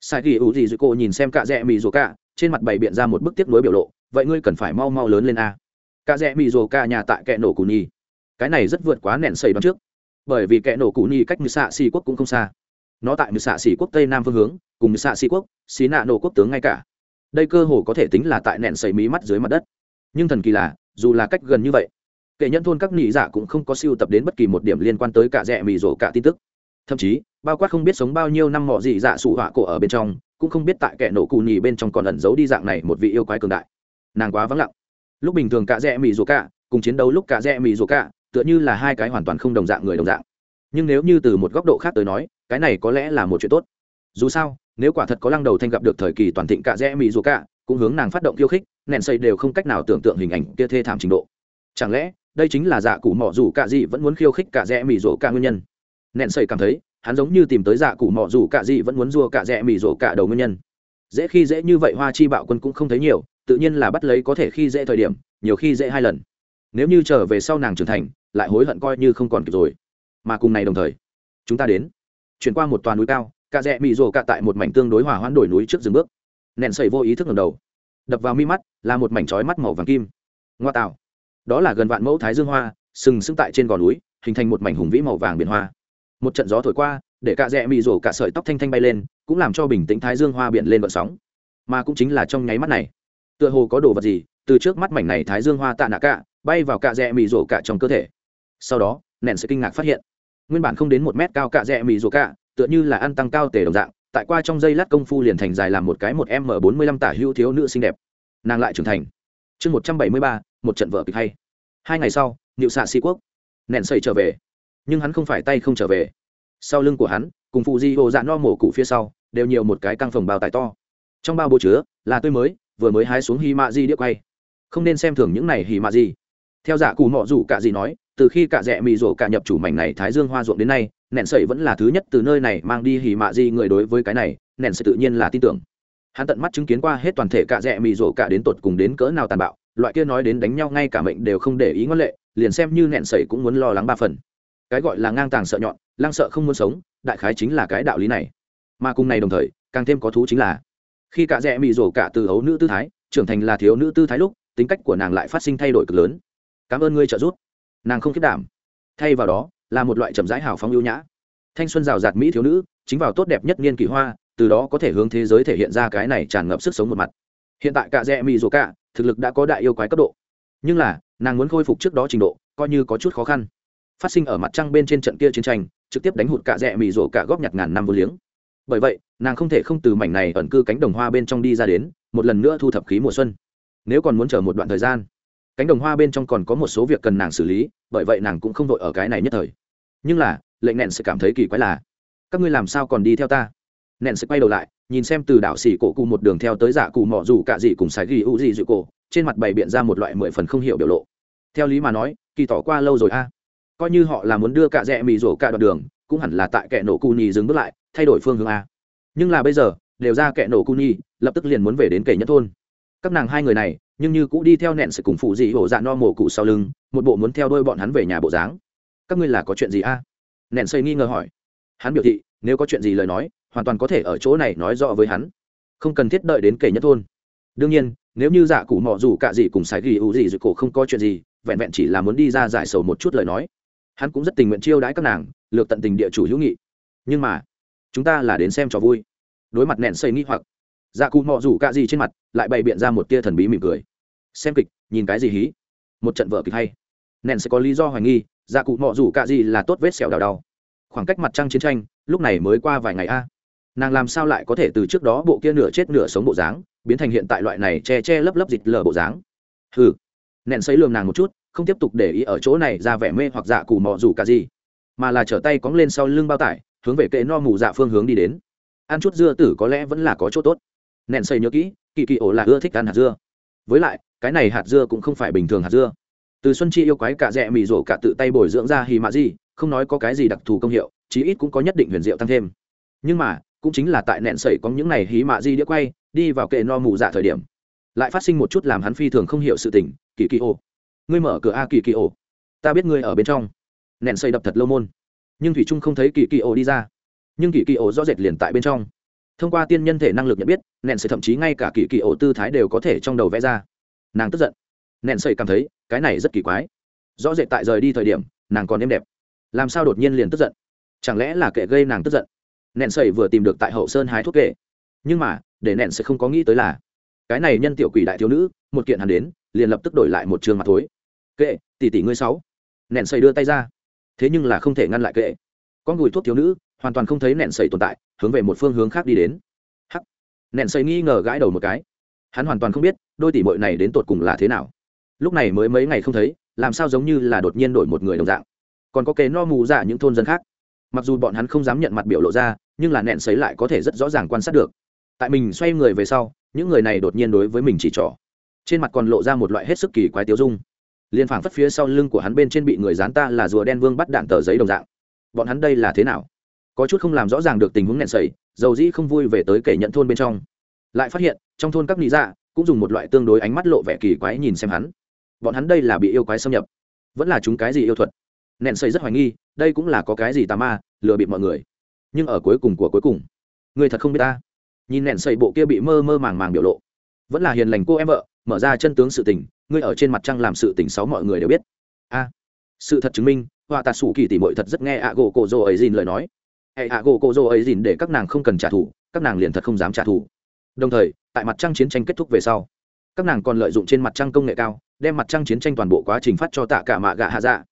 sai kỳ ủ gì dụ cô nhìn xem cạ rẽ mì rồ cạ trên mặt bày biện ra một bức tiếp nối biểu lộ, vậy ngươi cần phải mau mau lớn lên a. À. rẽ mì rồ cả nhà tại kẹ nổ cù nhi cái này rất vượt quá nện xây đoán trước. Bởi vì kẻ nổ cù nhi cách mười xạ xì quốc cũng không xa. Nó tại mười xạ xì quốc tây nam phương hướng, cùng mười xạ xì quốc xí nạ nổ quốc tướng ngay cả. Đây cơ hồ có thể tính là tại nện xây mí mắt dưới mặt đất. Nhưng thần kỳ là, dù là cách gần như vậy kệ nhân thôn các nị giả cũng không có siêu tập đến bất kỳ một điểm liên quan tới cả rẽ mì rổ cả tin tức. Thậm chí, bao quát không biết sống bao nhiêu năm mọ gì dạ sụ họa cổ ở bên trong cũng không biết tại kẻ nổ cụ nhì bên trong còn ẩn giấu đi dạng này một vị yêu quái cường đại. Nàng quá vắng lặng. Lúc bình thường cả rẽ mì rổ cả, cùng chiến đấu lúc cả rẽ mì rổ cả, tựa như là hai cái hoàn toàn không đồng dạng người đồng dạng. Nhưng nếu như từ một góc độ khác tới nói, cái này có lẽ là một chuyện tốt. Dù sao, nếu quả thật có lăng đầu thanh gặp được thời kỳ toàn thịnh cả rẽ mì rổ cả, cũng hướng nàng phát động khiêu khích nện xây đều không cách nào tưởng tượng hình ảnh kia thê thảm trình độ. Chẳng lẽ, đây chính là dạ cụ mỏ dù cả gì vẫn muốn khiêu khích cả rẽ mì rổ cả nguyên nhân? Nện xây cảm thấy hắn giống như tìm tới dạ cụ mọ dù cả gì vẫn muốn rua cả rẽ mì rổ cả đầu nguyên nhân. Dễ khi dễ như vậy hoa chi bạo quân cũng không thấy nhiều, tự nhiên là bắt lấy có thể khi dễ thời điểm, nhiều khi dễ hai lần. Nếu như trở về sau nàng trưởng thành, lại hối hận coi như không còn kịp rồi. Mà cùng này đồng thời, chúng ta đến. Chuyển qua một toàn núi cao cả rẽ mì rổ cả tại một mảnh tương đối hòa hoãn đổi núi trước dừng bước. Nện sẩy vô ý thức ngầm đầu. Đập vào mi mắt, là một mảnh trói mắt màu vàng kim. Ngoa tạo. Đó là gần vạn mẫu thái dương hoa, sừng sững tại trên gò núi, hình thành một mảnh hùng vĩ màu vàng biển hoa một trận gió thổi qua, để cả rẽ mì rổ cả sợi tóc thanh thanh bay lên, cũng làm cho bình tĩnh thái dương hoa biển lên vận sóng. Mà cũng chính là trong nháy mắt này, tựa hồ có đồ vật gì từ trước mắt mảnh này thái dương hoa tạ nạ cả, bay vào cạ rẽ mì rổ cả trong cơ thể. Sau đó nện sẽ kinh ngạc phát hiện, nguyên bản không đến một mét cao cạ rẽ mì rổ cả, tựa như là ăn tăng cao tề đồng dạng, tại qua trong dây lát công phu liền thành dài làm một cái một m bốn mươi lăm tả hữu thiếu nữ xinh đẹp. Nàng lại trưởng thành. Chương một trăm bảy mươi ba, một trận vợ kịch hay. Hai ngày sau nịu xạ sĩ quốc nện xây trở về nhưng hắn không phải tay không trở về. Sau lưng của hắn, cùng phụ di hồ dạ no mổ cụ phía sau, đều nhiều một cái căng phòng bao tải to. Trong bao bố chứa, là tươi mới, vừa mới hái xuống hy mạ di đĩa quay. Không nên xem thường những này hy mạ di theo dạ giả cù mọ dù cả gì nói, từ khi cả rẽ mì rộ cả nhập chủ mảnh này thái dương hoa ruộng đến nay nện sậy vẫn là thứ nhất từ nơi này mang đi hì mạ di người đối với cái này nện sậy tự nhiên là tin tưởng. Hắn tận mắt chứng kiến qua hết toàn thể cả rẽ mì rộ cả đến tột cùng đến cỡ nào tàn bạo, loại kia nói đến đánh nhau ngay cả mệnh đều không để ý ngân lệ, liền xem như nện sậy cũng muốn lo lắng ba phần cái gọi là ngang tàng sợ nhọn lang sợ không muốn sống, đại khái chính là cái đạo lý này. Mà cùng này đồng thời, càng thêm có thú chính là, khi cả rẽ mị rổ cả từ ấu nữ tư thái, trưởng thành là thiếu nữ tư thái lúc, tính cách của nàng lại phát sinh thay đổi cực lớn. Cảm ơn ngươi trợ giúp. Nàng không khiết đảm. Thay vào đó, là một loại chậm rãi hào phóng ưu nhã. Thanh xuân rào rạt mỹ thiếu nữ, chính vào tốt đẹp nhất niên kỳ hoa, từ đó có thể hướng thế giới thể hiện ra cái này tràn ngập sức sống một mặt. Hiện tại cả rẽ mị rổ cả, thực lực đã có đại yêu quái cấp độ. Nhưng là, nàng muốn khôi phục trước đó trình độ, coi như có chút khó khăn phát sinh ở mặt trăng bên trên trận kia chiến tranh, trực tiếp đánh hụt cả rẽ mì rổ cả góp nhặt ngàn năm vô liếng. Bởi vậy, nàng không thể không từ mảnh này ẩn cư cánh đồng hoa bên trong đi ra đến, một lần nữa thu thập khí mùa xuân. Nếu còn muốn chờ một đoạn thời gian, cánh đồng hoa bên trong còn có một số việc cần nàng xử lý, bởi vậy nàng cũng không vội ở cái này nhất thời. Nhưng là, lệnh nện sẽ cảm thấy kỳ quái là, các ngươi làm sao còn đi theo ta? Nện sẽ quay đầu lại, nhìn xem từ đảo xỉ cổ cụ một đường theo tới giả cụ mỏ dù cả gì cùng sài ghi u gì dịu cổ, trên mặt bày biện ra một loại mười phần không hiểu biểu lộ. Theo lý mà nói, kỳ tỏ qua lâu rồi a coi như họ là muốn đưa cả rẽ mì rổ cả đoạn đường, cũng hẳn là tại kẻ nổ cu nhi dừng bước lại, thay đổi phương hướng a. Nhưng là bây giờ, đều ra kẻ nổ cu nhi lập tức liền muốn về đến kẻ nhất thôn. Các nàng hai người này, nhưng như cũ đi theo nện sự cùng phụ dị hổ dạ no mổ cụ sau lưng, một bộ muốn theo đôi bọn hắn về nhà bộ dáng. Các ngươi là có chuyện gì a? Nện xây nghi ngờ hỏi. Hắn biểu thị, nếu có chuyện gì lời nói, hoàn toàn có thể ở chỗ này nói rõ với hắn. Không cần thiết đợi đến kể nhất thôn. Đương nhiên, nếu như dạ cụ mọ dù cả gì cùng sài ghi ủ gì dù cổ không có chuyện gì, vẹn vẹn chỉ là muốn đi ra giải sầu một chút lời nói hắn cũng rất tình nguyện chiêu đãi các nàng, lược tận tình địa chủ hữu nghị. Nhưng mà, chúng ta là đến xem trò vui. Đối mặt nện xây nghi hoặc dạ cụ mọ rủ c ả gì trên mặt lại bày biện ra một tia thần bí mỉm cười. Xem kịch, nhìn cái gì hí? Một trận vở kịch hay. Nẹn sẽ có lý do hoài nghi dạ cụ mọ rủ c ả gì là tốt vết sẹo đào đau. Khoảng cách mặt trăng chiến tranh, lúc này mới qua vài ngày a. Nàng làm sao lại có thể từ trước đó bộ kia nửa chết nửa sống bộ dáng, biến thành hiện tại loại này che che lấp lấp dịch lờ bộ dáng? Hừ. Nện xấy lường nàng một chút không tiếp tục để ý ở chỗ này ra vẻ mê hoặc dạ cù mò dù cả gì, mà là trở tay cóng lên sau lưng bao tải, hướng về kệ no mù dạ phương hướng đi đến. Ăn chút dưa tử có lẽ vẫn là có chỗ tốt. Nện xây nhớ kỹ, kỳ kỳ ổ là ưa thích ăn hạt dưa. Với lại, cái này hạt dưa cũng không phải bình thường hạt dưa. Từ xuân chi yêu quái cả rẽ mì rổ cả tự tay bồi dưỡng ra hì mạ gì, không nói có cái gì đặc thù công hiệu, chí ít cũng có nhất định huyền diệu tăng thêm. Nhưng mà, cũng chính là tại nện sẩy có những này hí mạ di đĩa quay, đi vào kệ no mù dạ thời điểm, lại phát sinh một chút làm hắn phi thường không hiểu sự tình, kỳ kỳ ô ngươi mở cửa a kỳ kỳ ổ. Ta biết ngươi ở bên trong. Nện sẩy đập thật lâu môn. Nhưng thủy trung không thấy kỳ kỳ ổ đi ra. Nhưng kỳ kỳ ổ rõ rệt liền tại bên trong. Thông qua tiên nhân thể năng lực nhận biết nện sẩy thậm chí ngay cả kỳ kỳ ổ tư thái đều có thể trong đầu vẽ ra. Nàng tức giận. Nện sẩy cảm thấy, cái này rất kỳ quái. Rõ rệt tại rời đi thời điểm, nàng còn êm đẹp. Làm sao đột nhiên liền tức giận? Chẳng lẽ là kệ gây nàng tức giận? Nện sẩy vừa tìm được tại hậu sơn hái thuốc kệ. Nhưng mà, để nện sẽ không có nghĩ tới là, cái này nhân tiểu quỷ đại thiếu nữ, một kiện hắn đến, liền lập tức đổi lại một trường mặt thối kệ, tỷ tỷ ngươi sáu. Nện sẩy đưa tay ra. Thế nhưng là không thể ngăn lại kệ. Con gùi thuốc thiếu nữ, hoàn toàn không thấy nện sẩy tồn tại, hướng về một phương hướng khác đi đến. Hắc. Nện sẩy nghi ngờ gãi đầu một cái. Hắn hoàn toàn không biết, đôi tỷ muội này đến tột cùng là thế nào. Lúc này mới mấy ngày không thấy, làm sao giống như là đột nhiên đổi một người đồng dạng. Còn có kề no mù giả những thôn dân khác. Mặc dù bọn hắn không dám nhận mặt biểu lộ ra, nhưng là nện sấy lại có thể rất rõ ràng quan sát được. Tại mình xoay người về sau, những người này đột nhiên đối với mình chỉ trỏ. Trên mặt còn lộ ra một loại hết sức kỳ quái tiêu dung liên phảng phất phía sau lưng của hắn bên trên bị người dán ta là rùa đen vương bắt đạn tờ giấy đồng dạng. Bọn hắn đây là thế nào? Có chút không làm rõ ràng được tình huống nện sẩy dầu dĩ không vui về tới kể nhận thôn bên trong. Lại phát hiện, trong thôn các lý dạ cũng dùng một loại tương đối ánh mắt lộ vẻ kỳ quái nhìn xem hắn. Bọn hắn đây là bị yêu quái xâm nhập. Vẫn là chúng cái gì yêu thuật? Nện sẩy rất hoài nghi, đây cũng là có cái gì tà ma, lừa bịp mọi người. Nhưng ở cuối cùng của cuối cùng, người thật không biết ta. Nhìn nện sẩy bộ kia bị mơ mơ màng màng biểu lộ. Vẫn là hiền lành cô em vợ, mở ra chân tướng sự tình ngươi ở trên mặt trăng làm sự tình sáu mọi người đều biết. A, sự thật chứng minh, họa tạt sủ kỳ tỉ mội thật rất nghe ạ gỗ cổ rồ ấy dìn lời nói. Hệ ạ gỗ cổ rồ ấy dìn để các nàng không cần trả thù, các nàng liền thật không dám trả thù. Đồng thời, tại mặt trăng chiến tranh kết thúc về sau, các nàng còn lợi dụng trên mặt trăng công nghệ cao, đem mặt trăng chiến tranh toàn bộ quá trình phát cho tạ cả mạ gạ hạ dạ.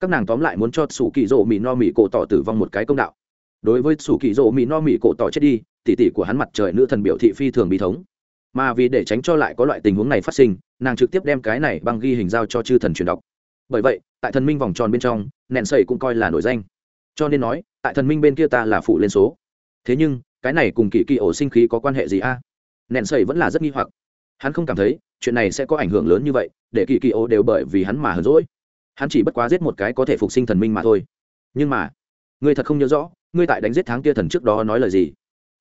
Các nàng tóm lại muốn cho sủ kỳ rỗ mỹ no mỹ cổ tỏ tử vong một cái công đạo. Đối với sủ kỳ rỗ mỹ no mỹ cổ tỏ chết đi, tỷ tỷ của hắn mặt trời nữ thần biểu thị phi thường bi thống mà vì để tránh cho lại có loại tình huống này phát sinh, nàng trực tiếp đem cái này băng ghi hình giao cho chư thần truyền đọc. Bởi vậy, tại thần minh vòng tròn bên trong, nẹn sẩy cũng coi là nổi danh. Cho nên nói, tại thần minh bên kia ta là phụ lên số. Thế nhưng, cái này cùng kỳ kỳ ổ sinh khí có quan hệ gì a? À? nẹn sẩy vẫn là rất nghi hoặc. Hắn không cảm thấy, chuyện này sẽ có ảnh hưởng lớn như vậy, để kỳ kỳ ổ đều bởi vì hắn mà hờn rỗi hắn chỉ bất quá giết một cái có thể phục sinh thần minh mà thôi. Nhưng mà, ngươi thật không nhớ rõ, ngươi tại đánh giết tháng kia thần trước đó nói lời gì?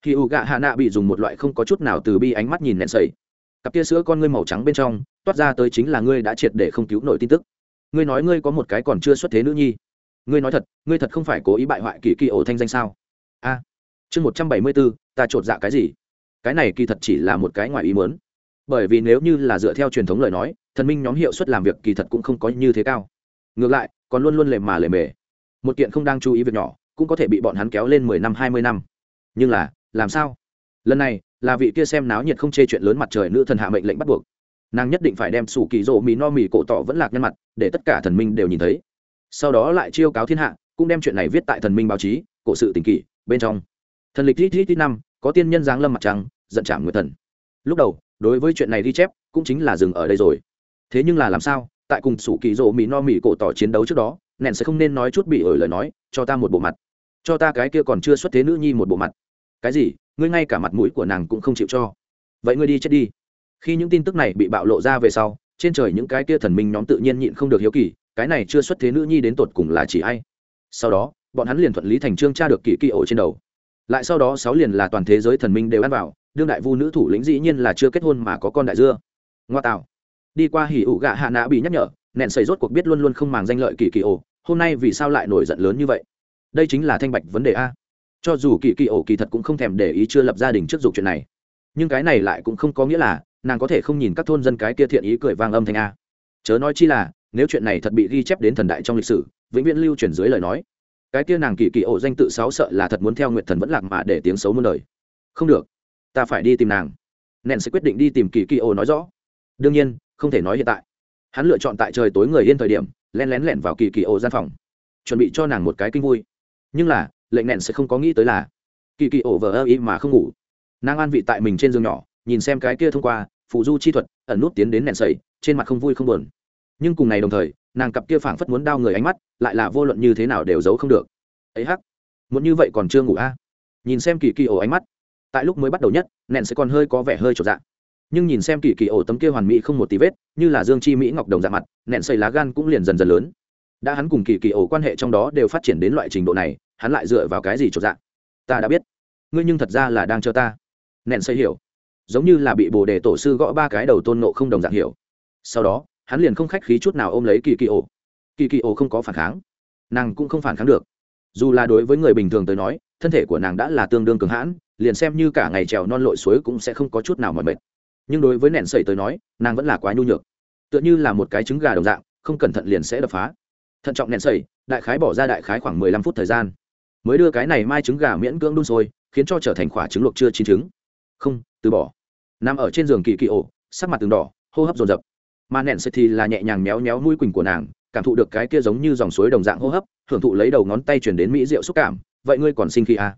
Khi u gạ hạ nạ bị dùng một loại không có chút nào từ bi ánh mắt nhìn nẹn sầy. Cặp kia sữa con ngươi màu trắng bên trong, toát ra tới chính là ngươi đã triệt để không cứu nổi tin tức. Ngươi nói ngươi có một cái còn chưa xuất thế nữ nhi. Ngươi nói thật, ngươi thật không phải cố ý bại hoại kỳ kỳ ổ thanh danh sao? A. Chương một trăm bảy mươi bốn, ta chột dạ cái gì? Cái này kỳ thật chỉ là một cái ngoài ý muốn. Bởi vì nếu như là dựa theo truyền thống lời nói, thần minh nhóm hiệu suất làm việc kỳ thật cũng không có như thế cao. Ngược lại, còn luôn luôn lề mà lề mề. Một kiện không đang chú ý việc nhỏ, cũng có thể bị bọn hắn kéo lên mười năm, hai mươi năm. Nhưng là làm sao? Lần này, là vị kia xem náo nhiệt không chê chuyện lớn mặt trời nữ thần hạ mệnh lệnh bắt buộc. Nàng nhất định phải đem sủ kỳ rỗ mì no mì cổ tỏ vẫn lạc nhân mặt, để tất cả thần minh đều nhìn thấy. Sau đó lại chiêu cáo thiên hạ, cũng đem chuyện này viết tại thần minh báo chí, cổ sự tình kỷ, bên trong. Thần lịch tít tít năm, có tiên nhân giáng lâm mặt trăng, giận trả nguyệt thần. Lúc đầu, đối với chuyện này ghi chép, cũng chính là dừng ở đây rồi. Thế nhưng là làm sao, tại cùng sủ kỳ rỗ mì no mì cổ tỏ chiến đấu trước đó, nèn sẽ không nên nói chút bị ổi lời nói, cho ta một bộ mặt. Cho ta cái kia còn chưa xuất thế nữ nhi một bộ mặt cái gì? Ngươi ngay cả mặt mũi của nàng cũng không chịu cho. Vậy ngươi đi chết đi. Khi những tin tức này bị bạo lộ ra về sau, trên trời những cái kia thần minh nhóm tự nhiên nhịn không được hiếu kỳ, cái này chưa xuất thế nữ nhi đến tột cùng là chỉ ai? Sau đó, bọn hắn liền thuận lý thành trương tra được kỳ kỳ ổ trên đầu. Lại sau đó sáu liền là toàn thế giới thần minh đều ăn vào, đương đại vu nữ thủ lĩnh dĩ nhiên là chưa kết hôn mà có con đại dưa. Ngoa tạo. Đi qua hỉ ủ gạ hạ nã bị nhắc nhở, nẹn xảy rốt cuộc biết luôn luôn không màng danh lợi kỳ kỳ ổ, hôm nay vì sao lại nổi giận lớn như vậy? Đây chính là thanh bạch vấn đề a cho dù kỳ kỳ ổ kỳ thật cũng không thèm để ý chưa lập gia đình trước dục chuyện này. Nhưng cái này lại cũng không có nghĩa là nàng có thể không nhìn các thôn dân cái kia thiện ý cười vang âm thanh a. Chớ nói chi là, nếu chuyện này thật bị ghi chép đến thần đại trong lịch sử, vĩnh viễn lưu truyền dưới lời nói. Cái kia nàng kỳ kỳ ổ danh tự sáu sợ là thật muốn theo nguyện thần vẫn lạc mà để tiếng xấu muôn đời. Không được, ta phải đi tìm nàng. Nện sẽ quyết định đi tìm kỳ kỳ ổ nói rõ. Đương nhiên, không thể nói hiện tại. Hắn lựa chọn tại trời tối người yên thời điểm len lén lẻn vào kỳ kỳ ổ gian phòng, chuẩn bị cho nàng một cái kinh vui. Nhưng là lệnh nện sẽ không có nghĩ tới là kỳ kỳ ổ vờ ơ ý mà không ngủ. Nàng an vị tại mình trên giường nhỏ, nhìn xem cái kia thông qua phụ du chi thuật, ẩn nút tiến đến nện sầy trên mặt không vui không buồn. Nhưng cùng ngày đồng thời, nàng cặp kia phảng phất muốn đau người ánh mắt, lại là vô luận như thế nào đều giấu không được. Ấy hắc, muốn như vậy còn chưa ngủ a? À? nhìn xem kỳ kỳ ổ ánh mắt, tại lúc mới bắt đầu nhất nện sẽ còn hơi có vẻ hơi trột dạ. Nhưng nhìn xem kỳ kỳ ổ tấm kia hoàn mỹ không một tí vết, như là dương chi mỹ ngọc đồng dạng mặt nện xây lá gan cũng liền dần dần lớn. Đã hắn cùng kỳ kỳ ổ quan hệ trong đó đều phát triển đến loại trình độ này hắn lại dựa vào cái gì chột dạ? Ta đã biết. Ngươi nhưng thật ra là đang cho ta. Nện xây hiểu. Giống như là bị bồ đề tổ sư gõ ba cái đầu tôn nộ không đồng dạng hiểu. Sau đó, hắn liền không khách khí chút nào ôm lấy kỳ kỳ ổ. Kỳ kỳ ổ không có phản kháng. Nàng cũng không phản kháng được. Dù là đối với người bình thường tới nói, thân thể của nàng đã là tương đương cường hãn, liền xem như cả ngày trèo non lội suối cũng sẽ không có chút nào mỏi mệt. Nhưng đối với nện sẩy tới nói, nàng vẫn là quá nhu nhược. Tựa như là một cái trứng gà đồng dạng, không cẩn thận liền sẽ đập phá. Thận trọng nện sẩy đại khái bỏ ra đại khái khoảng mười lăm phút thời gian mới đưa cái này mai trứng gà miễn cưỡng đun sôi, khiến cho trở thành quả trứng luộc chưa chín trứng. Không, từ bỏ. Nằm ở trên giường kỳ kỳ ổ, sắc mặt từng đỏ, hô hấp dồn dập. Mà nện sẩy thì là nhẹ nhàng méo méo mũi quỳnh của nàng, cảm thụ được cái kia giống như dòng suối đồng dạng hô hấp, hưởng thụ lấy đầu ngón tay chuyển đến mỹ rượu xúc cảm. Vậy ngươi còn sinh khi à?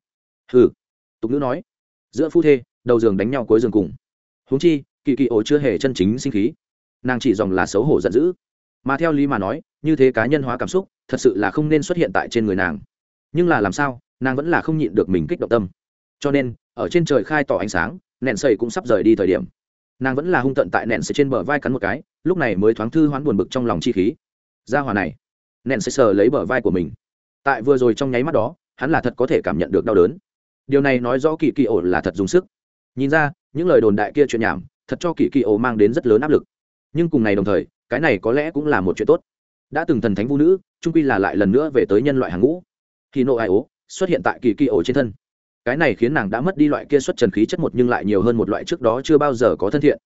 ừ tục nữ nói. Giữa phu thê, đầu giường đánh nhau cuối giường cùng. Huống chi, kỳ kỳ ổ chưa hề chân chính sinh khí. Nàng chỉ dòng là xấu hổ giận dữ. Mà theo lý mà nói, như thế cá nhân hóa cảm xúc, thật sự là không nên xuất hiện tại trên người nàng nhưng là làm sao, nàng vẫn là không nhịn được mình kích động tâm. Cho nên, ở trên trời khai tỏ ánh sáng, nẹn sầy cũng sắp rời đi thời điểm. Nàng vẫn là hung tận tại nẹn sầy trên bờ vai cắn một cái, lúc này mới thoáng thư hoán buồn bực trong lòng chi khí. Ra hòa này, nẹn sầy sờ lấy bờ vai của mình. Tại vừa rồi trong nháy mắt đó, hắn là thật có thể cảm nhận được đau đớn. Điều này nói rõ kỳ kỳ ổ là thật dùng sức. Nhìn ra, những lời đồn đại kia chuyện nhảm, thật cho kỳ kỳ ổ mang đến rất lớn áp lực. Nhưng cùng ngày đồng thời, cái này có lẽ cũng là một chuyện tốt. Đã từng thần thánh vũ nữ trung quy là lại lần nữa về tới nhân loại hàng ngũ thì nộ ai ố, xuất hiện tại kỳ kỳ ổ trên thân. Cái này khiến nàng đã mất đi loại kia xuất trần khí chất một nhưng lại nhiều hơn một loại trước đó chưa bao giờ có thân thiện.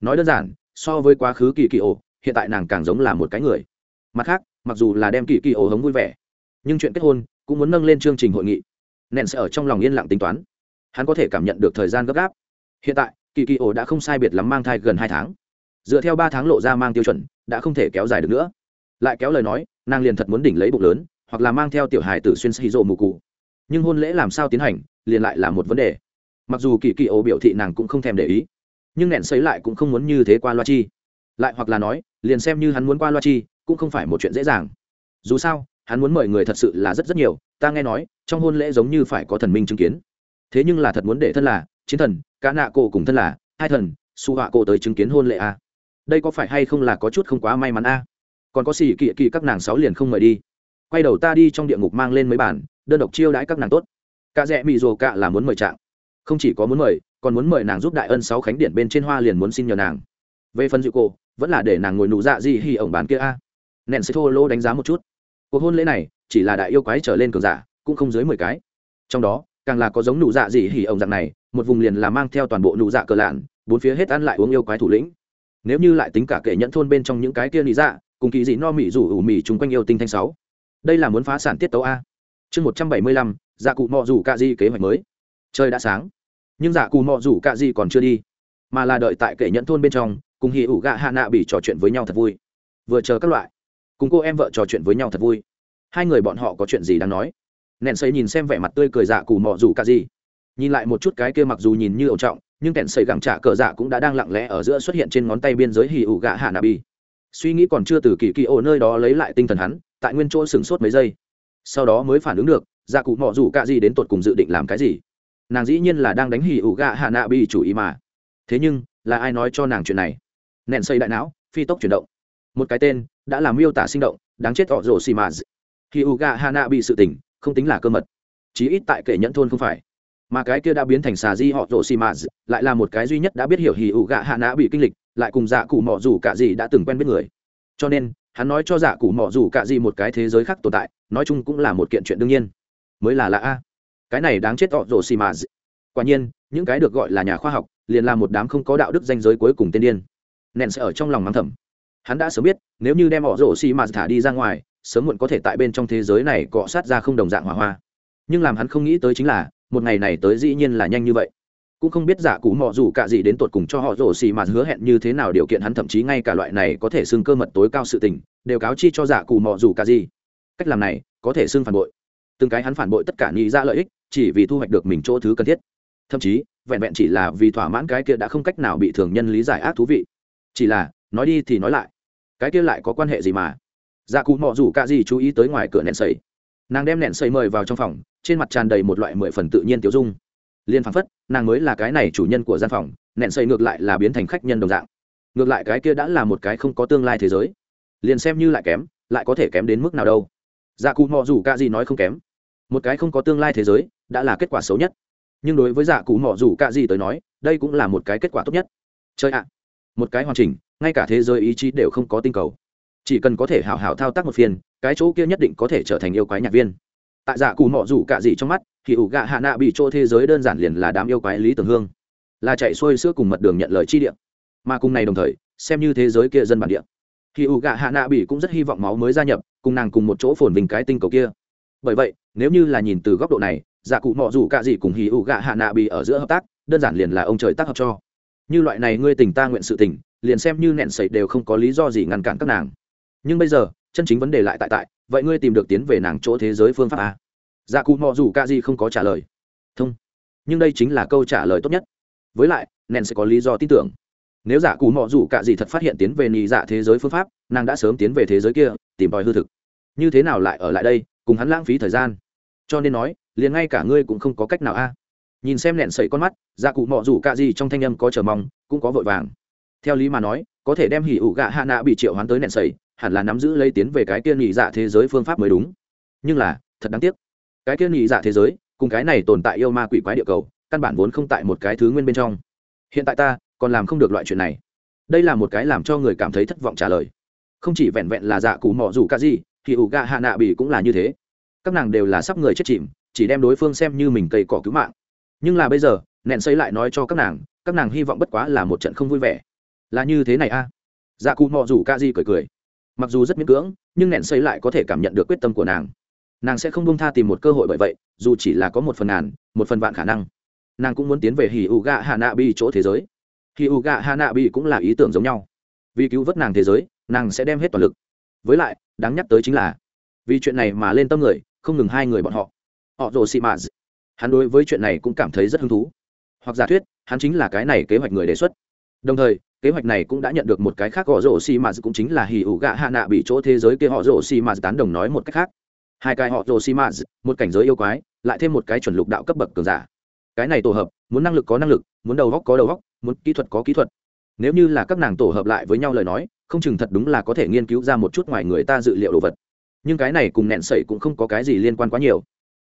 Nói đơn giản, so với quá khứ kỳ kỳ ổ, hiện tại nàng càng giống là một cái người. Mặt khác, mặc dù là đem kỳ kỳ ổ hống vui vẻ, nhưng chuyện kết hôn cũng muốn nâng lên chương trình hội nghị. Nện sẽ ở trong lòng yên lặng tính toán. Hắn có thể cảm nhận được thời gian gấp gáp. Hiện tại, kỳ kỳ ổ đã không sai biệt lắm mang thai gần hai tháng. Dựa theo ba tháng lộ ra mang tiêu chuẩn, đã không thể kéo dài được nữa. Lại kéo lời nói, nàng liền thật muốn đỉnh lấy bụng lớn hoặc là mang theo tiểu hài tử xuyên xì rộ mù cụ nhưng hôn lễ làm sao tiến hành, liền lại là một vấn đề. Mặc dù kỳ kỳ ổ biểu thị nàng cũng không thèm để ý, nhưng nện xấy lại cũng không muốn như thế qua loa chi. Lại hoặc là nói, liền xem như hắn muốn qua loa chi, cũng không phải một chuyện dễ dàng. Dù sao, hắn muốn mời người thật sự là rất rất nhiều, ta nghe nói, trong hôn lễ giống như phải có thần minh chứng kiến. Thế nhưng là thật muốn để thân là, chiến thần cá nạ cổ cùng thân là, hai thần, su họa cổ tới chứng kiến hôn lễ à? đây có phải hay không là có chút không quá may mắn a à? còn có xì kỵ kỵ các nàng sáu liền không mời đi quay đầu ta đi trong địa ngục mang lên mấy bản, đơn độc chiêu đãi các nàng tốt. Cả rẽ mị rồ cạ là muốn mời trạng. Không chỉ có muốn mời, còn muốn mời nàng giúp đại ân sáu khánh điện bên trên hoa liền muốn xin nhờ nàng. Về phần dịu cô vẫn là để nàng ngồi nụ dạ gì hi ổng bán kia a. Nện sẽ thô lô đánh giá một chút. Cuộc hôn lễ này, chỉ là đại yêu quái trở lên cường giả, cũng không dưới mười cái. Trong đó, càng là có giống nụ dạ gì hỉ ổng dạng này, một vùng liền là mang theo toàn bộ nụ dạ cờ lạn, bốn phía hết ăn lại uống yêu quái thủ lĩnh. Nếu như lại tính cả kệ nhẫn thôn bên trong những cái kia lý dạ cùng kỳ dị no mị rủ ủ mị chung quanh yêu tinh thanh sáu đây là muốn phá sản tiết tấu a. Chương một trăm bảy mươi lăm dạ cụ mọ rủ cạ di kế hoạch mới. Trời đã sáng, nhưng dạ cụ mọ rủ cạ di còn chưa đi, mà là đợi tại kệ nhẫn thôn bên trong, cùng hì ủ gạ hạ nạ bị trò chuyện với nhau thật vui. Vừa chờ các loại, cùng cô em vợ trò chuyện với nhau thật vui. Hai người bọn họ có chuyện gì đang nói? Nện xây nhìn xem vẻ mặt tươi cười dạ cù mò rủ cả gì nhìn lại một chút cái kia mặc dù nhìn như ẩu trọng, nhưng kẹn xây gẳng trả cờ dạ cũng đã đang lặng lẽ ở giữa xuất hiện trên ngón tay biên giới hì ủ gạ hạ nạ bi suy nghĩ còn chưa từ kỳ kỳ ổ nơi đó lấy lại tinh thần hắn, tại nguyên chỗ sửng sốt mấy giây. Sau đó mới phản ứng được dạ cụ mò rủ cả gì đến tột cùng dự định làm cái gì? Nàng dĩ nhiên là đang đánh hì ủ gạ hạ nạ bi chủ ý mà. Thế nhưng, là ai nói cho nàng chuyện này? Nện xây đại não, phi tốc chuyển động. Một cái tên, đã làm miêu tả sinh động, đáng chết họ rồ xì mà. Hỉ ủ gạ hạ nạ bị sự tỉnh không tính là cơ mật. Chí ít tại kệ nhẫn thôn không phải. Mà cái kia đã biến thành xà di họ rồ xì mà, lại là một cái duy nhất đã biết hiểu hì ủ gạ hạ nã bị kinh lịch lại cùng dạ cụ mọ dù cả gì đã từng quen biết người. Cho nên, hắn nói cho dạ cụ mọ dù cả gì một cái thế giới khác tồn tại, nói chung cũng là một kiện chuyện đương nhiên. Mới là lạ a. Cái này đáng chết họ rồ xì mà. Quả nhiên, những cái được gọi là nhà khoa học, liền là một đám không có đạo đức danh giới cuối cùng tên điên. Nện sẽ ở trong lòng mắng thầm. Hắn đã sớm biết, nếu như đem họ rổ xì mà thả đi ra ngoài, sớm muộn có thể tại bên trong thế giới này cọ sát ra không đồng dạng hỏa hoa. Nhưng làm hắn không nghĩ tới chính là, một ngày này tới dĩ nhiên là nhanh như vậy cũng không biết giả cụ mọ dù cả gì đến tột cùng cho họ rổ xì mà hứa hẹn như thế nào điều kiện hắn thậm chí ngay cả loại này có thể xưng cơ mật tối cao sự tình, đều cáo chi cho giả cụ mọ dù cả gì. Cách làm này, có thể xưng phản bội. Từng cái hắn phản bội tất cả nghĩ ra lợi ích, chỉ vì thu hoạch được mình chỗ thứ cần thiết. Thậm chí, vẹn vẹn chỉ là vì thỏa mãn cái kia đã không cách nào bị thường nhân lý giải ác thú vị. Chỉ là, nói đi thì nói lại. Cái kia lại có quan hệ gì mà? Dạ cụ mọ rủ cả gì chú ý tới ngoài cửa nẹn sầy. Nàng đem nẹn sầy mời vào trong phòng, trên mặt tràn đầy một loại mười phần tự nhiên tiểu dung liên phảng phất, nàng mới là cái này chủ nhân của gian phòng nẹn xây ngược lại là biến thành khách nhân đồng dạng. Ngược lại cái kia đã là một cái không có tương lai thế giới. Liền xem như lại kém, lại có thể kém đến mức nào đâu. Dạ cụ mò rủ cả gì nói không kém. Một cái không có tương lai thế giới, đã là kết quả xấu nhất. Nhưng đối với dạ cụ mò rủ cả gì tới nói, đây cũng là một cái kết quả tốt nhất. Chơi ạ! Một cái hoàn chỉnh, ngay cả thế giới ý chí đều không có tinh cầu. Chỉ cần có thể hào hào thao tác một phiên cái chỗ kia nhất định có thể trở thành yêu quái nhạc viên tại dạ cụ mọ rủ cả gì trong mắt, thì ủ gạ hạ nạ bị chỗ thế giới đơn giản liền là đám yêu quái lý tưởng hương. Là chạy xuôi sữa cùng mật đường nhận lời chi điện. mà cùng này đồng thời, xem như thế giới kia dân bản địa. Thì ủ gạ hạ nạ bị cũng rất hy vọng máu mới gia nhập, cùng nàng cùng một chỗ phồn vinh cái tinh cầu kia. Bởi vậy, nếu như là nhìn từ góc độ này dạ cụ mọ rủ cả gì cùng hì ủ gạ hạ nạ bị ở giữa hợp tác, đơn giản liền là ông trời tác hợp cho. Như loại này ngươi tình ta nguyện sự tình, liền xem như nẹn sậy đều không có lý do gì ngăn cản các nàng nhưng bây giờ, chân chính vấn đề lại tại tại, vậy ngươi tìm được tiến về nàng chỗ thế giới phương pháp a. Dạ cụ mò dù ca di không có trả lời. Thông. Nhưng đây chính là câu trả lời tốt nhất. Với lại nẹn sẽ có lý do tin tưởng. Nếu giả dạ cụ mò dù cả gì thật phát hiện tiến về nhị dạ thế giới phương pháp, nàng đã sớm tiến về thế giới kia, tìm tòi hư thực. Như thế nào lại ở lại đây, cùng hắn lãng phí thời gian? Cho nên nói, liền ngay cả ngươi cũng không có cách nào a. Nhìn xem nẹn sậy con mắt dạ cụ mọ rủ cạ gì trong thanh âm có chờ mong, cũng có vội vàng. Theo lý mà nói, có thể đem hỉ ủ gạ hạ nạ bị triệu hoán tới nẹn sậy hẳn là nắm giữ lấy tiến về cái kia nhị dạ thế giới phương pháp mới đúng. Nhưng là, thật đáng tiếc. Cái kia nhị dạ thế giới, cùng cái này tồn tại yêu ma quỷ quái địa cầu, căn bản vốn không tại một cái thứ nguyên bên trong. Hiện tại ta, còn làm không được loại chuyện này. Đây là một cái làm cho người cảm thấy thất vọng trả lời. Không chỉ vẹn vẹn là dạ cụ mọ rủ ca gì thì ủ gạ hạ nạ bỉ cũng là như thế. Các nàng đều là sắp người chết chìm, chỉ đem đối phương xem như mình cây cỏ cứu mạng. Nhưng là bây giờ, nẹn xây lại nói cho các nàng các nàng hy vọng bất quá là một trận không vui vẻ. Là như thế này a. À? dạ cụ mọ rủ ca di cười cười mặc dù rất miễn cưỡng, nhưng nẹn xây lại có thể cảm nhận được quyết tâm của nàng. Nàng sẽ không buông tha tìm một cơ hội bởi vậy, dù chỉ là có một phần ngàn, một phần vạn khả năng. Nàng cũng muốn tiến về hì u gạ hà nạ bi chỗ thế giới. Hì u gạ hà nạ bi cũng là ý tưởng giống nhau. Vì cứu vớt nàng thế giới, nàng sẽ đem hết toàn lực. Với lại, đáng nhắc tới chính là, vì chuyện này mà lên tâm người, không ngừng hai người bọn họ. Họ rồ xị mạ hắn đối với chuyện này cũng cảm thấy rất hứng thú. Hoặc giả thuyết, hắn chính là cái này kế hoạch người đề xuất. Đồng thời kế hoạch này cũng đã nhận được một cái khác, họ rổ xì mà cũng chính là hì ủ gạ hạ nạ bị chỗ thế giới kia, họ rổ xì mà tán đồng nói một cách khác. Hai cái họ rổ xì mà, một cảnh giới yêu quái, lại thêm một cái chuẩn lục đạo cấp bậc cường giả. Cái này tổ hợp, muốn năng lực có năng lực, muốn đầu góc có đầu góc, muốn kỹ thuật có kỹ thuật. Nếu như là các nàng tổ hợp lại với nhau lời nói, không chừng thật đúng là có thể nghiên cứu ra một chút ngoài người ta dự liệu đồ vật. Nhưng cái này cùng nẹn sẩy cũng không có cái gì liên quan quá nhiều.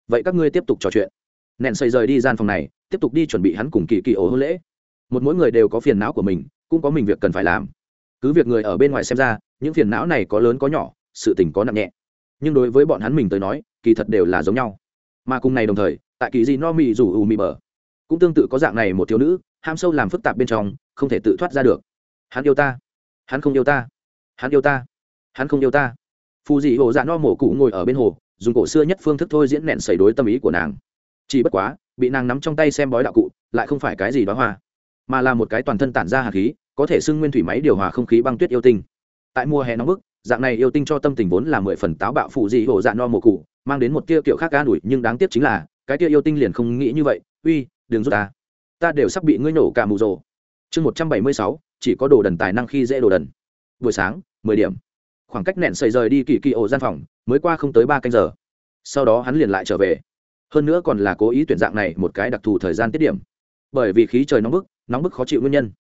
Vậy các ngươi tiếp tục trò chuyện. Nẹn sẩy rời đi gian phòng này, tiếp tục đi chuẩn bị hắn cùng kỳ kỳ ổ hôn lễ. Một mỗi người đều có phiền não của mình cũng có mình việc cần phải làm. Cứ việc người ở bên ngoài xem ra, những phiền não này có lớn có nhỏ, sự tình có nặng nhẹ. Nhưng đối với bọn hắn mình tới nói, kỳ thật đều là giống nhau. Mà cùng này đồng thời, tại kỳ gì no mì rủ ù mì bờ, cũng tương tự có dạng này một thiếu nữ, ham sâu làm phức tạp bên trong, không thể tự thoát ra được. Hắn yêu ta. Hắn không yêu ta. Hắn yêu ta. Hắn không yêu ta. Phù dị hồ dạ no mổ cụ ngồi ở bên hồ, dùng cổ xưa nhất phương thức thôi diễn nẹn xảy đối tâm ý của nàng. Chỉ bất quá, bị nàng nắm trong tay xem bói đạo cụ, lại không phải cái gì đó hoa, mà là một cái toàn thân tản ra hạt khí có thể xưng nguyên thủy máy điều hòa không khí băng tuyết yêu tinh. Tại mùa hè nóng bức, dạng này yêu tinh cho tâm tình vốn là mười phần táo bạo phụ dị hồ dạ no mồ cụ, mang đến một tia kiểu khác ca đuổi nhưng đáng tiếc chính là, cái tia yêu tinh liền không nghĩ như vậy. Uy, đừng giúp ta. Ta đều sắp bị ngươi nổ cả mù rồ chương một trăm bảy mươi sáu, chỉ có đồ đần tài năng khi dễ đồ đần. Buổi sáng, mười điểm. Khoảng cách nẹn sầy rời đi kỳ kỳ ổ gian phòng, mới qua không tới ba canh giờ. Sau đó hắn liền lại trở về. Hơn nữa còn là cố ý tuyển dạng này một cái đặc thù thời gian tiết điểm. Bởi vì khí trời nóng bức nóng bức khó chịu nguyên nhân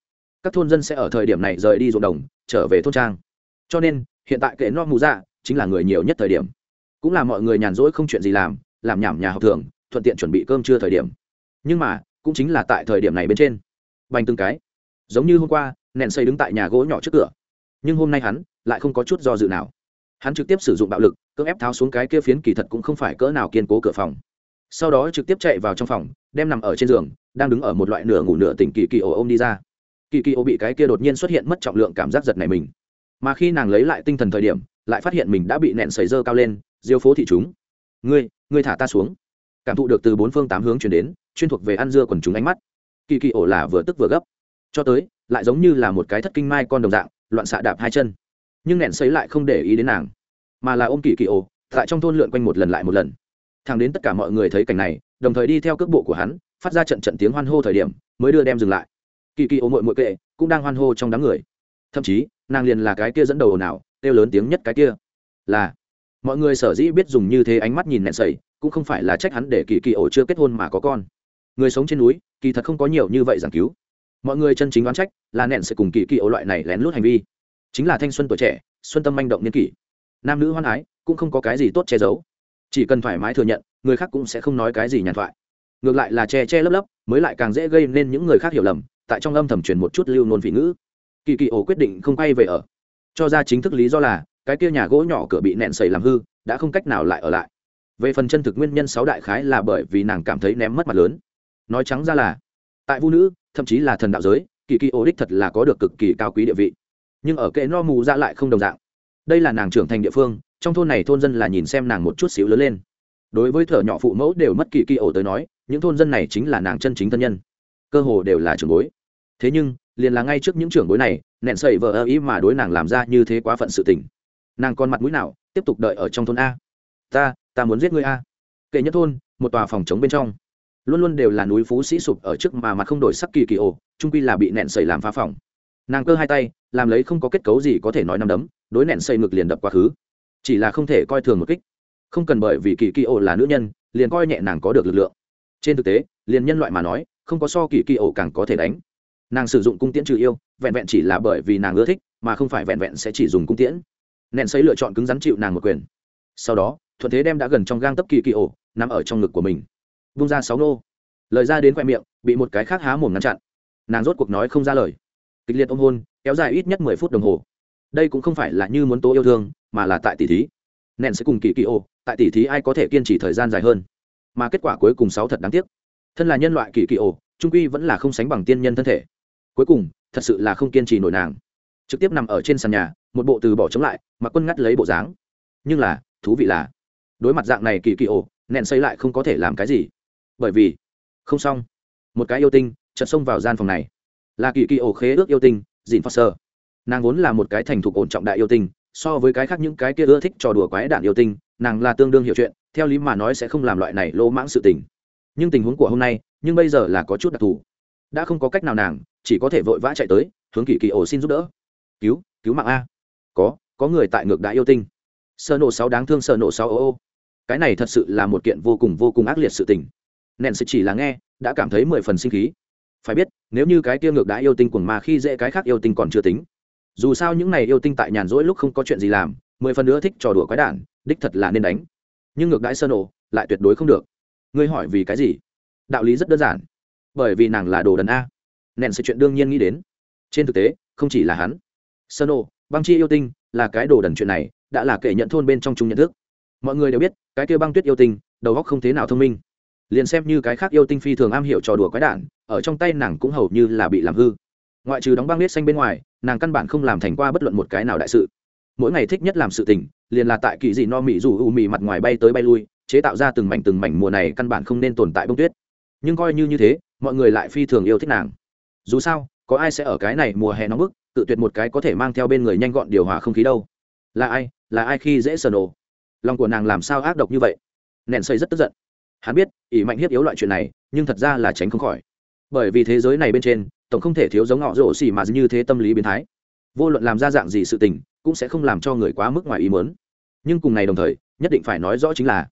các thôn dân sẽ ở thời điểm này rời đi ruộng đồng, trở về thôn trang. Cho nên, hiện tại kệ no mù dạ chính là người nhiều nhất thời điểm. Cũng là mọi người nhàn rỗi không chuyện gì làm làm nhảm nhà học thường, thuận tiện chuẩn bị cơm trưa thời điểm. Nhưng mà, cũng chính là tại thời điểm này bên trên. Bành từng cái. Giống như hôm qua nện xây đứng tại nhà gỗ nhỏ trước cửa. Nhưng hôm nay hắn lại không có chút do dự nào. Hắn trực tiếp sử dụng bạo lực, cưỡng ép tháo xuống cái kia phiến kỳ thật cũng không phải cỡ nào kiên cố cửa phòng. Sau đó trực tiếp chạy vào trong phòng, đem nằm ở trên giường, đang đứng ở một loại nửa ngủ nửa tỉnh kỳ kỳ ổ ôm đi ra kỳ kỳ ô bị cái kia đột nhiên xuất hiện mất trọng lượng cảm giác giật này mình. Mà khi nàng lấy lại tinh thần thời điểm, lại phát hiện mình đã bị nẹn sấy dơ cao lên, diêu phố thị chúng. Ngươi ngươi thả ta xuống. Cảm thụ được từ bốn phương tám hướng chuyển đến, chuyên thuộc về ăn dưa quần chúng ánh mắt. Kỳ kỳ ổ là vừa tức vừa gấp. Cho tới, lại giống như là một cái thất kinh mai con đồng dạng, loạn xạ đạp hai chân. Nhưng nẹn sấy lại không để ý đến nàng, mà là ôm kỳ kỳ ổ tại trong thôn lượn quanh một lần lại một lần. Thằng đến tất cả mọi người thấy cảnh này, đồng thời đi theo cước bộ của hắn, phát ra trận trận tiếng hoan hô thời điểm, mới đưa đem dừng lại kỳ kỳ ô mội mội kệ, cũng đang hoan hô trong đám người. Thậm chí, nàng liền là cái kia dẫn đầu nào kêu lớn tiếng nhất cái kia. Là, mọi người sở dĩ biết dùng như thế ánh mắt nhìn nẹn sầy cũng không phải là trách hắn để kỳ kỳ ổ chưa kết hôn mà có con. Người sống trên núi, kỳ thật không có nhiều như vậy giảng cứu. Mọi người chân chính đoán trách là nẹn sẽ cùng kỳ kỳ ổ loại này lén lút hành vi. Chính là thanh xuân tuổi trẻ, xuân tâm manh động niên kỷ. Nam nữ hoan ái, cũng không có cái gì tốt che giấu. Chỉ cần thoải mái thừa nhận, người khác cũng sẽ không nói cái gì nhàn thoại. Ngược lại là che che lấp lấp, mới lại càng dễ gây nên những người khác hiểu lầm tại trong âm thầm truyền một chút lưu nôn vị ngữ. Kỳ kỳ ổ quyết định không quay về ở. Cho ra chính thức lý do là, cái kia nhà gỗ nhỏ cửa bị nẹn sầy làm hư, đã không cách nào lại ở lại. Về phần chân thực nguyên nhân sáu đại khái là bởi vì nàng cảm thấy ném mất mặt lớn. Nói trắng ra là, tại vũ nữ, thậm chí là thần đạo giới, kỳ kỳ ổ đích thật là có được cực kỳ cao quý địa vị. Nhưng ở kệ no mù ra lại không đồng dạng. Đây là nàng trưởng thành địa phương, trong thôn này thôn dân là nhìn xem nàng một chút xíu lớn lên. Đối với thợ nhỏ phụ mẫu đều mất kỳ kỳ ổ tới nói, những thôn dân này chính là nàng chân chính thân nhân. Cơ hồ đều là trưởng bối thế nhưng, liền là ngay trước những trưởng bối này, nẹn sậy vờ ơ ý mà đối nàng làm ra như thế quá phận sự tình. Nàng còn mặt mũi nào, tiếp tục đợi ở trong thôn a. Ta ta muốn giết ngươi a. Kệ nhất thôn, một tòa phòng chống bên trong. Luôn luôn đều là núi phú sĩ sụp ở trước mà mặt không đổi sắc kỳ kỳ ổ trung quy là bị nẹn sậy làm phá phòng. Nàng cơ hai tay, làm lấy không có kết cấu gì có thể nói nằm đấm, đối nẹn sậy ngực liền đập quá khứ. Chỉ là không thể coi thường một kích. Không cần bởi vì kỳ kỳ ổ là nữ nhân, liền coi nhẹ nàng có được lực lượng. Trên thực tế, liền nhân loại mà nói, không có so kỳ kỳ ổ càng có thể đánh nàng sử dụng cung tiễn trừ yêu, vẹn vẹn chỉ là bởi vì nàng ưa thích, mà không phải vẹn vẹn sẽ chỉ dùng cung tiễn. Nện xây lựa chọn cứng rắn chịu nàng một quyền. Sau đó, thuận thế đem đã gần trong gang tấp kỳ kỳ ổ nằm ở trong ngực của mình. Vung ra sáu nô. Lời ra đến khoe miệng, bị một cái khác há mồm ngăn chặn. Nàng rốt cuộc nói không ra lời. Kịch liệt ôm hôn, kéo dài ít nhất mười phút đồng hồ. Đây cũng không phải là như muốn tố yêu thương, mà là tại tỷ thí. Nện sẽ cùng kỳ kỳ ổ, tại tỷ thí ai có thể kiên trì thời gian dài hơn. Mà kết quả cuối cùng sáu thật đáng tiếc. Thân là nhân loại kỳ kỳ ổ, trung quy vẫn là không sánh bằng tiên nhân thân thể cuối cùng, thật sự là không kiên trì nổi nàng. Trực tiếp nằm ở trên sàn nhà, một bộ từ bỏ chống lại mà quân ngắt lấy bộ dáng. Nhưng là, thú vị là, đối mặt dạng này kỳ kỳ ổ nện xây lại không có thể làm cái gì. Bởi vì, không xong. Một cái yêu tinh chợt xông vào gian phòng này. Là kỳ kỳ ổ khế ước yêu tinh dìn foster. Nàng vốn là một cái thành thục ổn trọng đại yêu tinh, so với cái khác những cái kia ưa thích trò đùa quái đạn yêu tinh, nàng là tương đương hiểu chuyện, theo lý mà nói sẽ không làm loại này lỗ mãng sự tình. Nhưng tình huống của hôm nay, nhưng bây giờ là có chút đặc thù. Đã không có cách nào nàng chỉ có thể vội vã chạy tới, hướng kỳ kỳ ổ xin giúp đỡ. Cứu cứu mạng a. Có có người tại ngược đại yêu tinh. Sợ nổ sáu đáng thương sợ nổ sáu ô ô. Cái này thật sự là một kiện vô cùng vô cùng ác liệt sự tình. Nện sự chỉ là nghe, đã cảm thấy mười phần sinh khí. Phải biết, nếu như cái kia ngược đã yêu tinh quần mà khi dễ cái khác yêu tinh còn chưa tính. Dù sao những này yêu tinh tại nhàn rỗi lúc không có chuyện gì làm, mười phần nữa thích trò đùa quái đản, đích thật là nên đánh. Nhưng ngược đãi sơ nổ lại tuyệt đối không được. Ngươi hỏi vì cái gì? Đạo lý rất đơn giản. Bởi vì nàng là đồ đần a nện sự chuyện đương nhiên nghĩ đến. Trên thực tế, không chỉ là hắn. Sơ ô băng chi yêu tinh là cái đồ đần chuyện này đã là kẻ nhận thôn bên trong chung nhận thức. Mọi người đều biết, cái kia băng tuyết yêu tinh, đầu óc không thế nào thông minh. Liền xem như cái khác yêu tinh phi thường am hiểu trò đùa quái đản, ở trong tay nàng cũng hầu như là bị làm hư. Ngoại trừ đóng băng nết xanh bên ngoài, nàng căn bản không làm thành qua bất luận một cái nào đại sự. Mỗi ngày thích nhất làm sự tình, liền là tại kỳ dị no mị dù u mị mặt ngoài bay tới bay lui, chế tạo ra từng mảnh từng mảnh mùa này căn bản không nên tồn tại bông tuyết. Nhưng coi như như thế, mọi người lại phi thường yêu thích nàng dù sao, có ai sẽ ở cái này mùa hè nóng bức, tự tuyệt một cái có thể mang theo bên người nhanh gọn điều hòa không khí đâu. Là ai là ai khi dễ sờ nổ lòng của nàng làm sao ác độc như vậy? Nện xây rất tức giận. Hắn biết, ỷ mạnh hiếp yếu loại chuyện này, nhưng thật ra là tránh không khỏi. Bởi vì thế giới này bên trên, tổng không thể thiếu giống họ rổ xỉ mà như thế tâm lý biến thái. Vô luận làm ra dạng gì sự tình, cũng sẽ không làm cho người quá mức ngoài ý mớn nhưng cùng này đồng thời, nhất định phải nói rõ chính là,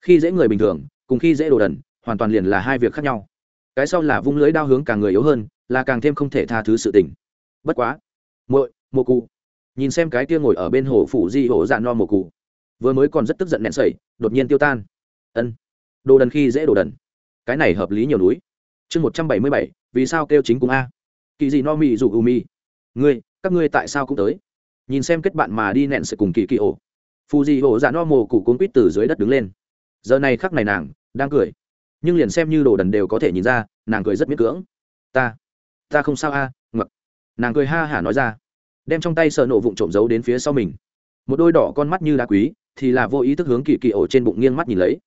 khi dễ người bình thường, cùng khi dễ đồ đần, hoàn toàn liền là hai việc khác nhau. Cái sau là vung lưới đao hướng càng người yếu hơn là càng thêm không thể tha thứ sự tình. Bất quá, muội mồ cụ. Nhìn xem cái kia ngồi ở bên hồ phủ di hổ dạ no mồ cụ. Vừa mới còn rất tức giận nẹn sẩy đột nhiên tiêu tan. Ân, đồ đần khi dễ đồ đần. Cái này hợp lý nhiều núi. Chương một trăm bảy mươi bảy, vì sao kêu chính cùng a? Kỳ gì no mi dù u mi. Ngươi, các ngươi tại sao cũng tới? Nhìn xem kết bạn mà đi nẹn sẩy cùng kỳ kỳ ổ. Phù di hổ dạ no mồ cụ cuốn quýt từ dưới đất đứng lên. Giờ này khắc này nàng đang cười. Nhưng liền xem như đồ đần đều có thể nhìn ra, nàng cười rất miễn cưỡng. Ta ta không sao a à, ngập nàng cười ha hả nói ra đem trong tay sợ nổ vụn trộm giấu đến phía sau mình. Một đôi đỏ con mắt như đá quý thì là vô ý thức hướng kỳ kỳ ổ trên bụng nghiêng mắt nhìn lấy.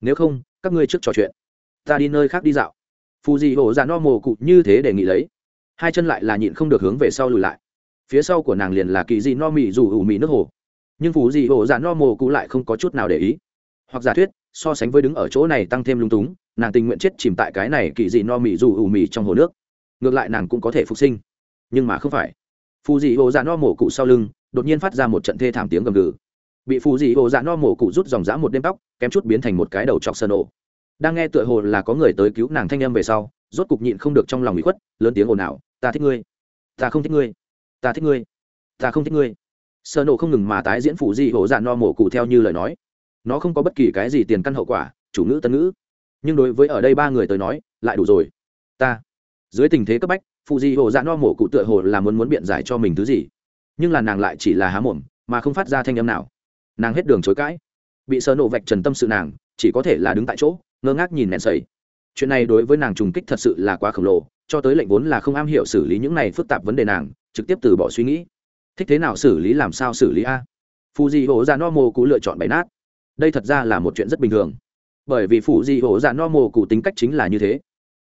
Nếu không các ngươi trước trò chuyện. Ta đi nơi khác đi dạo. Phù dị ổ ra no mồ cụ như thế để nghĩ lấy. Hai chân lại là nhịn không được hướng về sau lùi lại. Phía sau của nàng liền là kỳ dị no mị dù ủ mị nước hồ. Nhưng phù dị ổ ra no mồ cụ lại không có chút nào để ý. Hoặc giả thuyết so sánh với đứng ở chỗ này tăng thêm lung túng nàng tình nguyện chết chìm tại cái này kỳ dị no mị dù ủ mị trong hồ nước ngược lại nàng cũng có thể phục sinh. Nhưng mà không phải. Phù dị ô dạ no mổ cụ sau lưng, đột nhiên phát ra một trận thê thảm tiếng gầm gừ. Bị phù dị ô dạ no mổ cụ rút dòng dã một đêm tóc, kém chút biến thành một cái đầu chọc sơn nổ. đang nghe tựa hồ là có người tới cứu nàng thanh âm về sau, rốt cục nhịn không được trong lòng bị khuất, lớn tiếng ồn ào, ta thích ngươi. Ta không thích ngươi. Ta thích ngươi. Ta không thích ngươi. Sơ nổ không ngừng mà tái diễn phù dị ô dạ no mổ cụ theo như lời nói. Nó không có bất kỳ cái gì tiền căn hậu quả, chủ ngữ, tân ngữ. Nhưng đối với ở đây ba người tới nói, lại đủ rồi. Ta dưới tình thế cấp bách phụ di hồ dạ no mổ cụ tựa hồ là muốn muốn biện giải cho mình thứ gì. Nhưng là nàng lại chỉ là há mồm, mà không phát ra thanh âm nào. Nàng hết đường chối cãi. Bị sờ nổ vạch trần tâm sự nàng, chỉ có thể là đứng tại chỗ, ngơ ngác nhìn nẹn sầy. Chuyện này đối với nàng trùng kích thật sự là quá khổng lồ, cho tới lệnh vốn là không am hiểu xử lý những này phức tạp vấn đề nàng, trực tiếp từ bỏ suy nghĩ. Thích thế nào xử lý làm sao xử lý a? Phù di hồ dạ no mô cụ lựa chọn bày nát. Đây thật ra là một chuyện rất bình thường. Bởi vì phù di hồ dạ no mô cụ tính cách chính là như thế.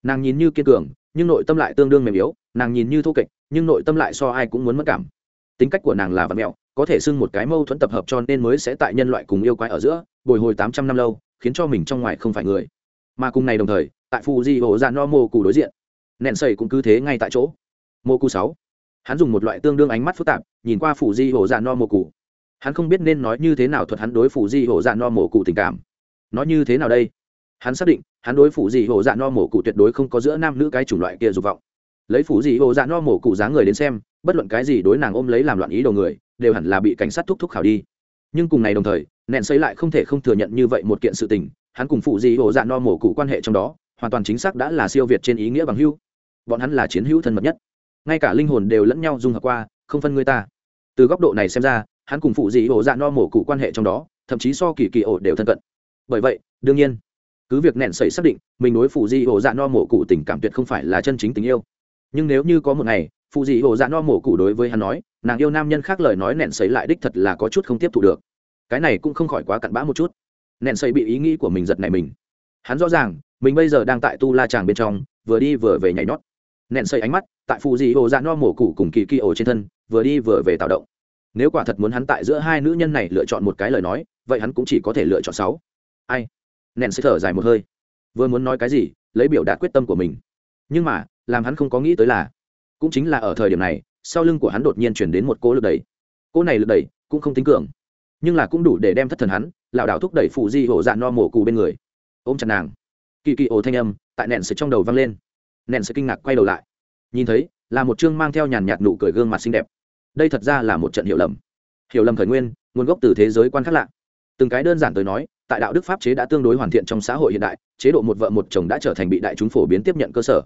Nàng nhìn như kiên cường nhưng nội tâm lại tương đương mềm yếu, nàng nhìn như thô kệch, nhưng nội tâm lại so ai cũng muốn mất cảm. Tính cách của nàng là vật mẹo, có thể xưng một cái mâu thuẫn tập hợp cho nên mới sẽ tại nhân loại cùng yêu quái ở giữa, bồi hồi tám trăm năm lâu, khiến cho mình trong ngoài không phải người. Mà cùng này đồng thời, tại phù di hồ ra no mô cù đối diện, nện sầy cũng cứ thế ngay tại chỗ. Mô cù sáu. Hắn dùng một loại tương đương ánh mắt phức tạp, nhìn qua phù di hồ ra no mô cù. Hắn không biết nên nói như thế nào thuật hắn đối phù di hồ ra no mô cù tình cảm. Nói như thế nào đây? Hắn xác định, hắn đối phủ dị hồ dạ no mổ cụ tuyệt đối không có giữa nam nữ cái chủng loại kia dục vọng. Lấy phủ dị hồ dạ no mổ cụ dáng người đến xem, bất luận cái gì đối nàng ôm lấy làm loạn ý đầu người, đều hẳn là bị cảnh sát thúc thúc khảo đi. Nhưng cùng này đồng thời, nện xây lại không thể không thừa nhận như vậy một kiện sự tình, hắn cùng phụ di hồ dạ no mổ cụ quan hệ trong đó, hoàn toàn chính xác đã là siêu việt trên ý nghĩa bằng hữu. Bọn hắn là chiến hữu thân mật nhất. Ngay cả linh hồn đều lẫn nhau dung hợp qua, không phân người ta. Từ góc độ này xem ra, hắn cùng phụ di hồ dạ no mổ cụ quan hệ trong đó, thậm chí so kỳ kỳ ổ đều thân cận. Bởi vậy, đương nhiên cứ việc nện sẩy xác định, mình đối phụ di hồ dạ no mổ cụ tình cảm tuyệt không phải là chân chính tình yêu. Nhưng nếu như có một ngày, phụ di hồ dạ no mổ cụ đối với hắn nói, nàng yêu nam nhân khác lời nói nện sẩy lại đích thật là có chút không tiếp thu được. Cái này cũng không khỏi quá cặn bã một chút. Nện sẩy bị ý nghĩ của mình giật này mình. Hắn rõ ràng, mình bây giờ đang tại tu la tràng bên trong, vừa đi vừa về nhảy nhót. Nện sẩy ánh mắt tại phụ di hồ dạ no mổ cụ cùng kỳ kỳ ổ trên thân, vừa đi vừa về tạo động. Nếu quả thật muốn hắn tại giữa hai nữ nhân này lựa chọn một cái lời nói, vậy hắn cũng chỉ có thể lựa chọn sáu. Ai? Nện sẽ thở dài một hơi. Vừa muốn nói cái gì, lấy biểu đạt quyết tâm của mình. Nhưng mà, làm hắn không có nghĩ tới là, cũng chính là ở thời điểm này, sau lưng của hắn đột nhiên chuyển đến một cỗ lực đẩy. Cỗ này lực đẩy cũng không tính cường, nhưng là cũng đủ để đem thất thần hắn, lảo đảo thúc đẩy phụ di hổ dạ no mổ cù bên người. Ôm chặt nàng. Kỳ kỳ ồ thanh âm tại nện sự trong đầu vang lên. Nện sự kinh ngạc quay đầu lại. Nhìn thấy, là một chương mang theo nhàn nhạt nụ cười gương mặt xinh đẹp. Đây thật ra là một trận hiểu lầm. Hiểu lầm khởi nguyên, nguồn gốc từ thế giới quan khác lạ từng cái đơn giản tới nói, tại đạo đức pháp chế đã tương đối hoàn thiện trong xã hội hiện đại, chế độ một vợ một chồng đã trở thành bị đại chúng phổ biến tiếp nhận cơ sở.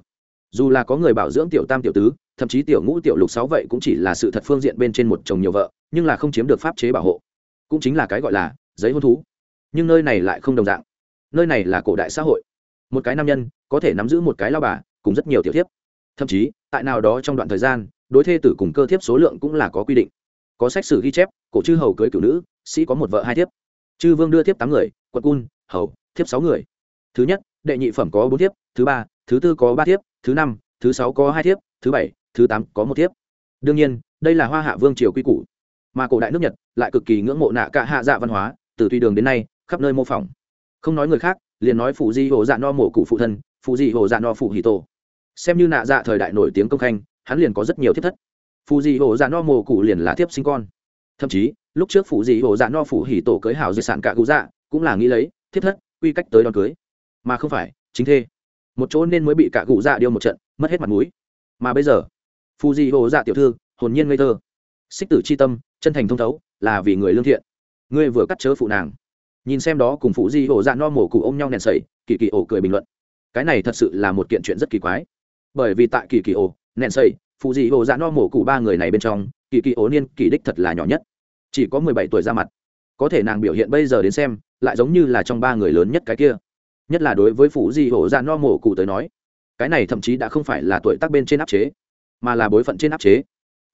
Dù là có người bảo dưỡng tiểu tam tiểu tứ, thậm chí tiểu ngũ tiểu lục sáu vậy cũng chỉ là sự thật phương diện bên trên một chồng nhiều vợ, nhưng là không chiếm được pháp chế bảo hộ. Cũng chính là cái gọi là giấy hôn thú. Nhưng nơi này lại không đồng dạng. Nơi này là cổ đại xã hội. Một cái nam nhân có thể nắm giữ một cái lao bà, cùng rất nhiều tiểu thiếp. Thậm chí, tại nào đó trong đoạn thời gian, đối thê tử cùng cơ thiếp số lượng cũng là có quy định. Có sách sử ghi chép, cổ chư hầu cưới cửu nữ, sĩ có một vợ hai thiếp chư vương đưa tiếp tám người, quận cun hầu, thiếp sáu người. Thứ nhất, đệ nhị phẩm có bốn thiếp, thứ ba, thứ tư có ba thiếp, thứ năm, thứ sáu có hai thiếp, thứ bảy, thứ tám có một thiếp. Đương nhiên, đây là hoa hạ vương triều quy củ. Mà cổ đại nước nhật lại cực kỳ ngưỡng mộ nạ cả hạ dạ văn hóa, từ tùy đường đến nay, khắp nơi mô phỏng. Không nói người khác, liền nói phụ di hồ dạ no mổ cụ phụ thân, phụ di hồ dạ no phụ hì tổ. Xem như nạ dạ thời đại nổi tiếng công khanh, hắn liền có rất nhiều thiết thất. Phụ di hồ dạ no mổ cụ liền là tiếp sinh con. Thậm chí lúc trước phụ dị hồ dạ no phụ hỉ tổ cưới hảo di sản cả cụ dạ cũng là nghĩ lấy, thiết thất, quy cách tới đón cưới. Mà không phải, chính thê. Một chỗ nên mới bị cả cụ dạ điêu một trận, mất hết mặt mũi. Mà bây giờ phụ dị hồ dạ tiểu thư, hồn nhiên ngây thơ. Xích tử c h i tâm, chân thành thông thấu, là vì người lương thiện. Ngươi vừa cắt chớ phụ nàng. Nhìn xem đó cùng phụ di ổ dạ no mổ cụ ôm nhau nèn sẩy kỳ kỳ ổ cười bình luận. Cái này thật sự là một kiện chuyện rất kỳ quái. Bởi vì tại kỳ kỳ ổ nèn sẩy phụ di ổ dạ no mổ cụ ba người này bên trong, kỳ kỳ ổ niên, kỳ đích thật là nhỏ nhất chỉ có mười bảy tuổi ra mặt. Có thể nàng biểu hiện bây giờ đến xem, lại giống như là trong ba người lớn nhất cái kia. Nhất là đối với phụ di hổ ra no mổ cụ tới nói, cái này thậm chí đã không phải là tuổi tác bên trên áp chế, mà là bối phận trên áp chế.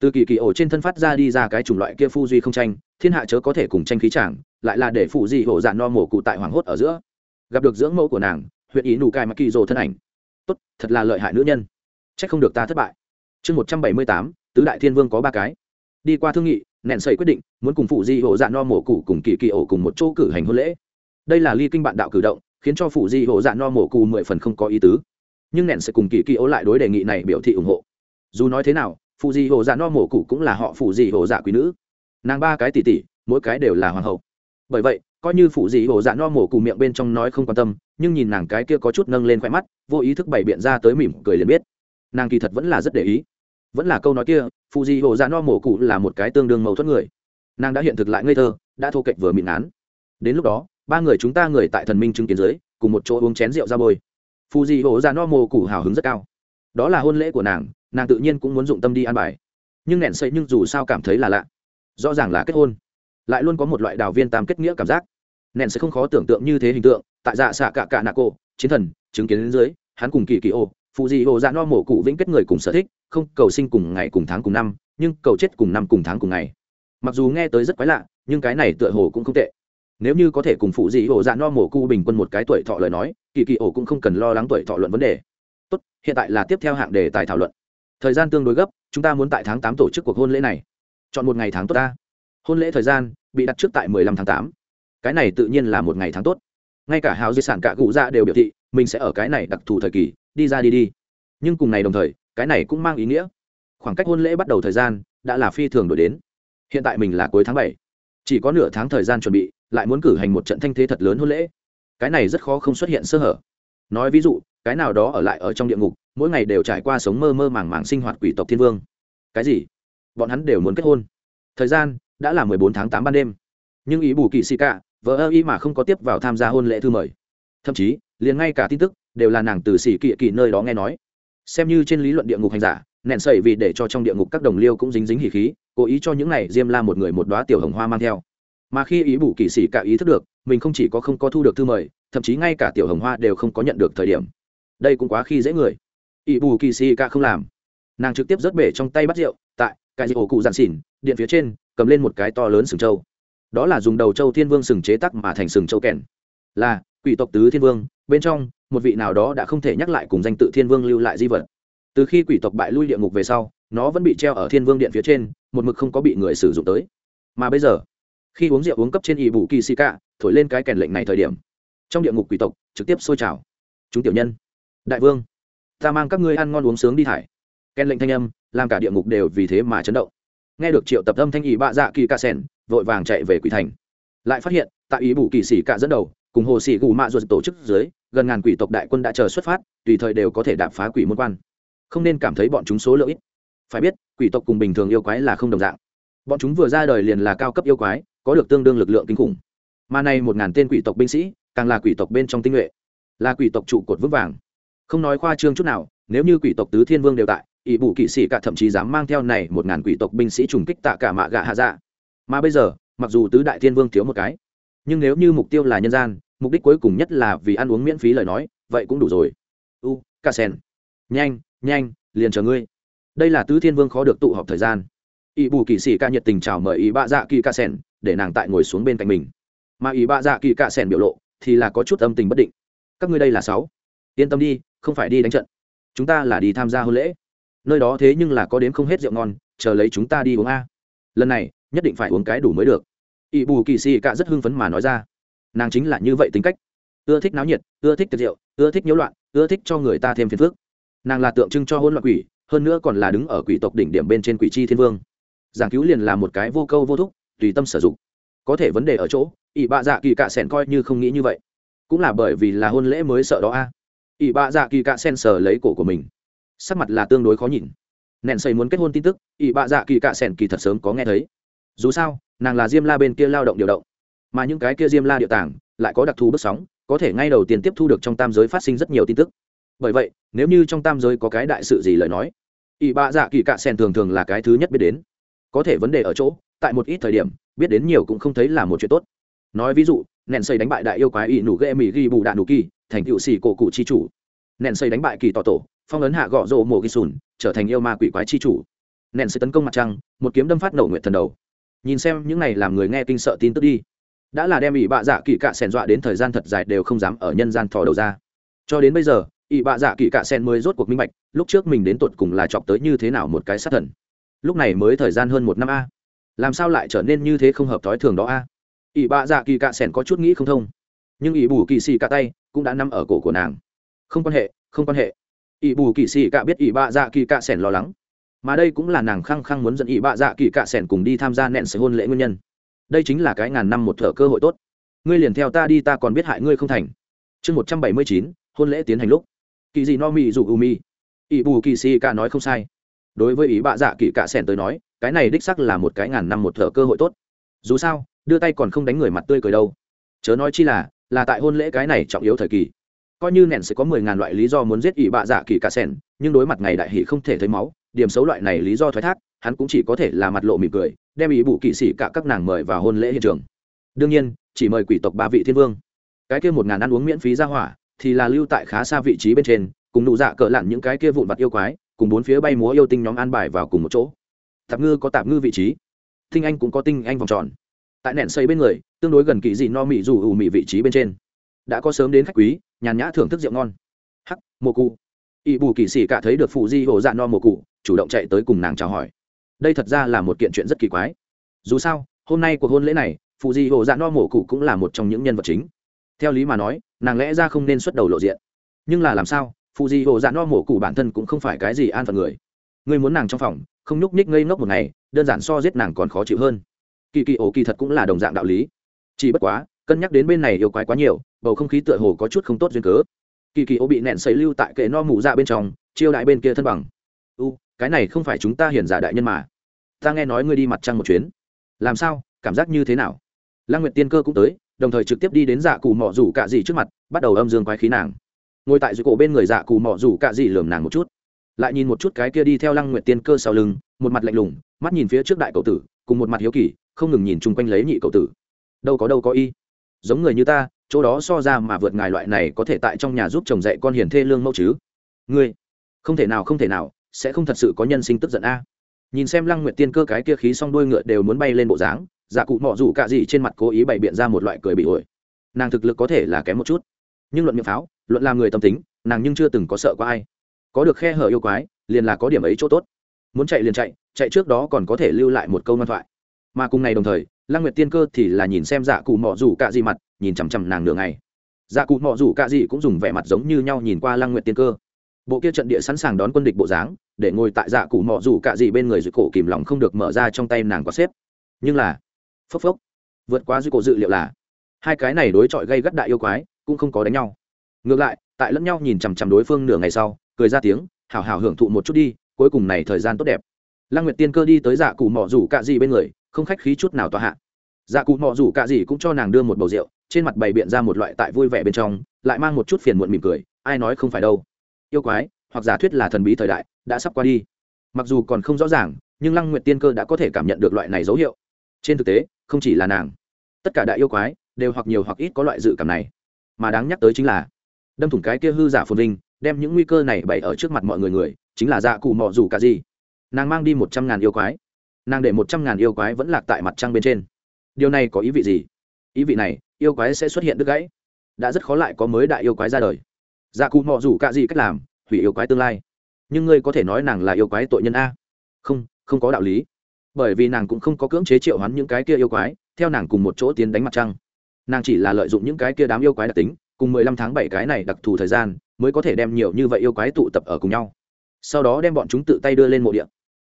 Từ kỳ kỳ ổ trên thân phát ra đi ra cái chủng loại kia phu duy không tranh, thiên hạ chớ có thể cùng tranh khí chàng, lại là để phụ di hổ dạn no mổ cụ tại hoàng hốt ở giữa. Gặp được dưỡng mẫu của nàng, huyện ý nụ cai mặc kỳ rồ thân ảnh. Tốt, thật là lợi hại nữ nhân. C h ắ c không được ta thất bại. Chương một trăm bảy mươi tám, tứ đại thiên vương có ba cái. Đi qua thương nghị nẹn sẩy quyết định, muốn cùng phụ di hộ dạ no mổ cụ cùng kỳ kỳ ổ cùng một chỗ cử hành hôn lễ. Đây là ly kinh bạn đạo cử động, khiến cho phụ di hộ dạ no mổ cụ mười phần không có ý tứ. Nhưng nẹn sẽ cùng kỳ kỳ ổ lại đối đề nghị này biểu thị ủng hộ. Dù nói thế nào, phụ di hộ dạ no mổ cụ cũng là họ phụ di hộ dạ quý nữ. Nàng ba cái tỷ tỷ, mỗi cái đều là hoàng hậu. Bởi vậy, coi như phụ di hộ dạ no mổ cụ miệng bên trong nói không quan tâm, nhưng nhìn nàng cái kia có chút nâng lên khoe mắt, vô ý thức bày biện ra tới mỉm cười liền biết. Nàng kỳ thật vẫn là rất để ý. Vẫn là câu nói kia phụ di hộ dạ no mổ cụ là một cái tương đương mâu thuẫn người. Nàng đã hiện thực lại ngây thơ, đã thô kệch vừa mịn án. Đến lúc đó, ba người chúng ta người tại thần minh chứng kiến dưới, cùng một chỗ uống chén rượu ra bôi. Phù di hộ dạ no mổ cụ hào hứng rất cao. Đó là hôn lễ của nàng nàng tự nhiên cũng muốn dụng tâm đi an bài. Nhưng nẹn xây nhưng dù sao cảm thấy là lạ. Rõ ràng là kết hôn. Lại luôn có một loại đào viên tam kết nghĩa cảm giác. Nẹn sẽ không khó tưởng tượng như thế hình tượng, tại dạ xạ cả cả nạ cô chiến thần, chứng kiến đến dưới, hắn cùng kỳ kỳ ô phụ dị hồ dạ no mổ cụ vĩnh kết người cùng sở thích, không, cầu sinh cùng ngày cùng tháng cùng năm, nhưng cầu chết cùng năm cùng tháng cùng ngày. Mặc dù nghe tới rất quái lạ, nhưng cái này tựa hồ cũng không tệ. Nếu như có thể cùng phụ dị hồ dạ no mổ cụ bình quân một cái tuổi thọ lời nói, kỳ kỳ ổ cũng không cần lo lắng tuổi thọ luận vấn đề. Tốt, hiện tại là tiếp theo hạng đề tài thảo luận. Thời gian tương đối gấp, chúng ta muốn tại tháng tám tổ chức cuộc hôn lễ này. Chọn một ngày tháng tốt ta. Hôn lễ thời gian bị đặt trước tại mười lăm tháng tám. Cái này tự nhiên là một ngày tháng tốt. Ngay cả hào di sản cả cụ dạ đều biểu thị, mình sẽ ở cái này đặc thù thời kỳ đi ra đi đi. Nhưng cùng ngày đồng thời, cái này cũng mang ý nghĩa. Khoảng cách hôn lễ bắt đầu thời gian đã là phi thường đổi đến. Hiện tại mình là cuối tháng bảy. Chỉ có nửa tháng thời gian chuẩn bị, lại muốn cử hành một trận thanh thế thật lớn hôn lễ. Cái này rất khó không xuất hiện sơ hở. Nói ví dụ, cái nào đó ở lại ở trong địa ngục, mỗi ngày đều trải qua sống mơ mơ màng màng sinh hoạt quỷ tộc thiên vương. Cái gì? Bọn hắn đều muốn kết hôn. Thời gian đã là mười bốn tháng tám ban đêm. Nhưng ý bù kỵ xì cả, vợ ơ y mà không có tiếp vào tham gia hôn lễ thư mời. Thậm chí, liền ngay cả tin tức đều là nàng từ xỉ kỵ kỵ nơi đó nghe nói. Xem như trên lý luận địa ngục hành giả nện sẩy vì để cho trong địa ngục các đồng liêu cũng dính dính hỉ khí, cố ý cho những này diêm la một người một đoá tiểu hồng hoa mang theo. Mà khi ý bù kỵ sĩ cả ý thức được, mình không chỉ có không có thu được thư mời, thậm chí ngay cả tiểu hồng hoa đều không có nhận được thời điểm. Đây cũng quá khi dễ người. Ý bù kỵ sĩ cả không làm. Nàng trực tiếp rớt bể trong tay bắt rượu, tại cái gì ổ cụ giàn xỉn, điện phía trên, cầm lên một cái to lớn sừng trâu. Đó là dùng đầu trâu thiên vương sừng chế tắc mà thành sừng trâu kèn. Là, quỷ tộc tứ thiên vương bên trong, một vị nào đó đã không thể nhắc lại cùng danh tự thiên vương lưu lại di vật. Từ khi quỷ tộc bại lui địa ngục về sau, nó vẫn bị treo ở thiên vương điện phía trên, một mực không có bị người sử dụng tới. Mà bây giờ, khi uống rượu uống cấp trên ỵ bù kỳ xì cả thổi lên cái kèn lệnh này thời điểm, trong địa ngục quỷ tộc trực tiếp sôi trào. Chúng tiểu nhân, đại vương, ta mang các ngươi ăn ngon uống sướng đi thải. Kèn lệnh thanh âm, làm cả địa ngục đều vì thế mà chấn động. Nghe được triệu tập âm thanh ỵ bạ dạ kỳ ca sèn, vội vàng chạy về quỷ thành. Lại phát hiện, tại ý bù kỳ xì cả dẫn đầu cùng hồ sĩ gù mạ ruột tổ chức dưới, gần ngàn quỷ tộc đại quân đã chờ xuất phát, tùy thời đều có thể đạp phá quỷ môn quan. Không nên cảm thấy bọn chúng số lượng ít. Phải biết, quỷ tộc cùng bình thường yêu quái là không đồng dạng. Bọn chúng vừa ra đời liền là cao cấp yêu quái, có được tương đương lực lượng kinh khủng. Mà nay một ngàn tên quỷ tộc binh sĩ, càng là quỷ tộc bên trong tinh nhuệ. Là quỷ tộc trụ cột vững vàng. Không nói khoa trương chút nào, nếu như quỷ tộc tứ thiên vương đều tại, ỷ bù kỵ sĩ cả thậm chí dám mang theo này một ngàn quỷ tộc binh sĩ trùng kích tạ cả mạ gạ hạ dạ. Mà bây giờ, mặc dù tứ đại thiên vương thiếu một cái nhưng nếu như mục tiêu là nhân gian, mục đích cuối cùng nhất là vì ăn uống miễn phí lời nói, vậy cũng đủ rồi. U ca sen nhanh nhanh, liền chờ ngươi. Đây là tứ thiên vương khó được tụ họp thời gian. Ỵ bù kỵ sĩ ca nhiệt tình chào mời ý bạ dạ kỳ ca sen để nàng tại ngồi xuống bên cạnh mình. Mà ý bạ dạ kỳ ca sen biểu lộ thì là có chút âm tình bất định. Các ngươi đây là sáu. Yên tâm đi, không phải đi đánh trận. Chúng ta là đi tham gia hôn lễ. Nơi đó thế nhưng là có đến không hết rượu ngon, chờ lấy chúng ta đi uống a. Lần này, nhất định phải uống cái đủ mới được ỷ bù kỳ xì cạ rất hưng phấn mà nói ra. Nàng chính là như vậy tính cách. Ưa thích náo nhiệt, ưa thích tiệt diệu ưa thích nhiễu loạn, ưa thích cho người ta thêm phiền phức. Nàng là tượng trưng cho hôn loạn quỷ, hơn nữa còn là đứng ở quỷ tộc đỉnh điểm bên trên quỷ chi thiên vương. Giảng cứu liền là một cái vô câu vô thúc, tùy tâm sử dụng. Có thể vấn đề ở chỗ, ỷ bạ dạ kỳ cạ sẻn coi như không nghĩ như vậy. Cũng là bởi vì là hôn lễ mới sợ đó a. À. ỷ bạ dạ kỳ cạ sen sờ lấy cổ của mình. Sắc mặt là tương đối khó nhìn. Nẹn xây muốn kết hôn tin tức, ỷ bạ dạ kỳ cạ sẻn kỳ thật sớm có nghe thấy. Dù sao nàng là diêm la bên kia lao động điều động. Mà những cái kia diêm la địa tàng lại có đặc thù bước sóng, có thể ngay đầu tiên tiếp thu được trong tam giới phát sinh rất nhiều tin tức. Bởi vậy, nếu như trong tam giới có cái đại sự gì lời nói, ỷ bạ dạ kỳ cạ sen thường thường là cái thứ nhất biết đến. Có thể vấn đề ở chỗ, tại một ít thời điểm, biết đến nhiều cũng không thấy là một chuyện tốt. Nói ví dụ nện xây đánh bại đại yêu quái ỷ nủ ghê mỹ ghi bù đạn đủ kỳ, thành cựu xì cổ cụ chi chủ. Nện xây đánh bại kỳ tỏ tổ, phong ấn hạ gõ rộ mổ ghi sùn, trở thành yêu ma quỷ quái chi chủ. Nện xây tấn công mặt trăng, một kiếm đâm phát nổ nguyện thần đầu nhìn xem những này làm người nghe kinh sợ tin tức đi. Đã là đem ỷ bạ dạ kỳ cạ sẻn dọa đến thời gian thật dài đều không dám ở nhân gian thò đầu ra. Cho đến bây giờ, ỷ bạ dạ kỳ cạ sen mới rốt cuộc minh bạch, lúc trước mình đến tột cùng là chọc tới như thế nào một cái sát thần. Lúc này mới thời gian hơn một năm a. Làm sao lại trở nên như thế không hợp thói thường đó a? Ỷ bạ dạ kỳ cạ sẻn có chút nghĩ không thông. Nhưng ỷ bù kỳ xì cạ tay cũng đã nằm ở cổ của nàng. Không quan hệ, không quan hệ. Ỷ bù kỳ xì cạ biết ỷ bạ dạ kỳ cạ sẻn lo lắng mà đây cũng là nàng khăng khăng muốn dẫn ỵ bạ dạ kỳ cạ sẻn cùng đi tham gia nẹn sẽ hôn lễ nguyên nhân. Đây chính là cái ngàn năm một thở cơ hội tốt. Ngươi liền theo ta đi, ta còn biết hại ngươi không thành. Chương một trăm bảy mươi chín, hôn lễ tiến hành lúc. Kỳ gì no mi dù u mi. Ỵ bù kỳ si ca nói không sai. Đối với ý bạ dạ kỳ cạ sẻn tới nói, cái này đích sắc là một cái ngàn năm một thở cơ hội tốt. Dù sao, đưa tay còn không đánh người mặt tươi cười đâu. Chớ nói chi là là tại hôn lễ cái này trọng yếu thời kỳ. Coi như nện sẽ có mười ngàn loại lý do muốn giết ỷ bạ dạ kỳ cạ sẻn, nhưng đối mặt ngày đại hỷ không thể thấy máu điểm xấu loại này lý do thoái thác, hắn cũng chỉ có thể là mặt lộ mỉm cười, đem ý bụ kỵ sĩ cả các nàng mời vào hôn lễ hiện trường. Đương nhiên, chỉ mời quỷ tộc ba vị thiên vương. Cái kia một ngàn ăn uống miễn phí ra hỏa, thì là lưu tại khá xa vị trí bên trên, cùng nụ dạ cỡ lặn những cái kia vụn vặt yêu quái, cùng bốn phía bay múa yêu tinh nhóm an bài vào cùng một chỗ. Tạp ngư có tạp ngư vị trí. Tinh anh cũng có tinh anh vòng tròn. Tại nện xây bên người, tương đối gần kỳ dị no mị dù ủ mị vị trí bên trên. Đã có sớm đến khách quý, nhàn nhã thưởng thức rượu ngon. Hắc mồ cụ. Ỵ bù kỳ sĩ cả thấy được phụ di hồ dạ no mồ cụ chủ động chạy tới cùng nàng chào hỏi. Đây thật ra là một kiện chuyện rất kỳ quái. Dù sao, hôm nay cuộc hôn lễ này phụ di hồ dạ no mổ cụ cũng là một trong những nhân vật chính. Theo lý mà nói, nàng lẽ ra không nên xuất đầu lộ diện. Nhưng là làm sao phụ di hồ dạ no mổ cụ bản thân cũng không phải cái gì an phận người. Người muốn nàng trong phòng, không nhúc nhích ngây ngốc một ngày, đơn giản so giết nàng còn khó chịu hơn. Kỳ kỳ ổ kỳ thật cũng là đồng dạng đạo lý. Chỉ bất quá, cân nhắc đến bên này yêu quái quá nhiều, bầu không khí tựa hồ có chút không tốt duyên cớ. Kỳ kỳ ổ bị nẹn sấy lưu tại kệ no mù ra bên trong, chiêu đại bên kia thân bằng. U cái này không phải chúng ta hiển giả đại nhân mà. Ta nghe nói ngươi đi mặt trăng một chuyến. Làm sao? Cảm giác như thế nào? Lăng nguyệt tiên cơ cũng tới, đồng thời trực tiếp đi đến dạ cù mỏ rủ cạ dị trước mặt, bắt đầu âm dương quái khí nàng. Ngồi tại dưới cổ bên người dạ cù mỏ rủ cạ dị lườm nàng một chút. Lại nhìn một chút cái kia đi theo lăng nguyệt tiên cơ sau lưng, một mặt lạnh lùng, mắt nhìn phía trước đại cậu tử, cùng một mặt hiếu kỳ, không ngừng nhìn chung quanh lấy nhị cậu tử. Đâu có đâu có y. Giống người như ta, chỗ đó so ra mà vượt ngài loại này có thể tại trong nhà giúp chồng dạy con hiền thê lương mẫu chứ. Ngươi, không thể nào, không thể nào sẽ không thật sự có nhân sinh tức giận a. Nhìn xem lăng nguyệt tiên cơ cái kia khí xong đuôi ngựa đều muốn bay lên bộ dáng dạ cụ mọ rủ cạ gì trên mặt cố ý bày biện ra một loại cười bị ổi. Nàng thực lực có thể là kém một chút, nhưng luận miệng pháo, luận làm người tâm tính, nàng nhưng chưa từng có sợ có ai. Có được khe hở yêu quái, liền là có điểm ấy chỗ tốt. Muốn chạy liền chạy chạy trước đó còn có thể lưu lại một câu ngoan thoại. Mà cùng ngày đồng thời, lăng nguyệt tiên cơ thì là nhìn xem dạ cụ mọ rủ cạ gì mặt, nhìn chằm chằm nàng nửa ngày. Dạ cụ mọ rủ cạ gì cũng dùng vẻ mặt giống như nhau nhìn qua lăng nguyệt tiên cơ bộ kia trận địa sẵn sàng đón quân địch bộ dáng, để ngồi tại dạ cụ mọ rủ cạ gì bên người dưới cổ kìm lòng không được mở ra trong tay nàng có xếp. Nhưng là, phốc phốc, vượt quá dưới cổ dự liệu là, hai cái này đối chọi gây gắt đại yêu quái, cũng không có đánh nhau. Ngược lại, tại lẫn nhau nhìn chằm chằm đối phương nửa ngày sau, cười ra tiếng, hảo hảo hưởng thụ một chút đi, cuối cùng này thời gian tốt đẹp. Lăng nguyệt tiên cơ đi tới dạ cụ mọ rủ cạ gì bên người, không khách khí chút nào tòa hạ. Dạ cụ mọ rủ cạ gì cũng cho nàng đưa một bầu rượu, trên mặt bày biện ra một loại tại vui vẻ bên trong, lại mang một chút phiền muộn mỉm cười, ai nói không phải đâu yêu quái, hoặc giả thuyết là thần bí thời đại, đã sắp qua đi. Mặc dù còn không rõ ràng, nhưng lăng nguyệt tiên cơ đã có thể cảm nhận được loại này dấu hiệu. Trên thực tế, không chỉ là nàng, tất cả đại yêu quái đều hoặc nhiều hoặc ít có loại dự cảm này. Mà đáng nhắc tới chính là, đâm thủng cái kia hư giả phồn vinh, đem những nguy cơ này bày ở trước mặt mọi người người, chính là dạ cụ mọ dù cả gì. Nàng mang đi một trăm ngàn yêu quái. Nàng để một trăm ngàn yêu quái vẫn lạc tại mặt trăng bên trên. Điều này có ý vị gì? Ý vị này, yêu quái sẽ xuất hiện đứt gãy. Đã rất khó lại có mới đại yêu quái ra đời dạ cụ mọ dù cả gì cách làm, hủy yêu quái tương lai. Nhưng ngươi có thể nói nàng là yêu quái tội nhân a. Không không có đạo lý. Bởi vì nàng cũng không có cưỡng chế triệu hoán những cái kia yêu quái, theo nàng cùng một chỗ tiến đánh mặt trăng. Nàng chỉ là lợi dụng những cái kia đám yêu quái đặc tính, cùng mười lăm tháng bảy cái này đặc thù thời gian, mới có thể đem nhiều như vậy yêu quái tụ tập ở cùng nhau. Sau đó đem bọn chúng tự tay đưa lên mộ địa.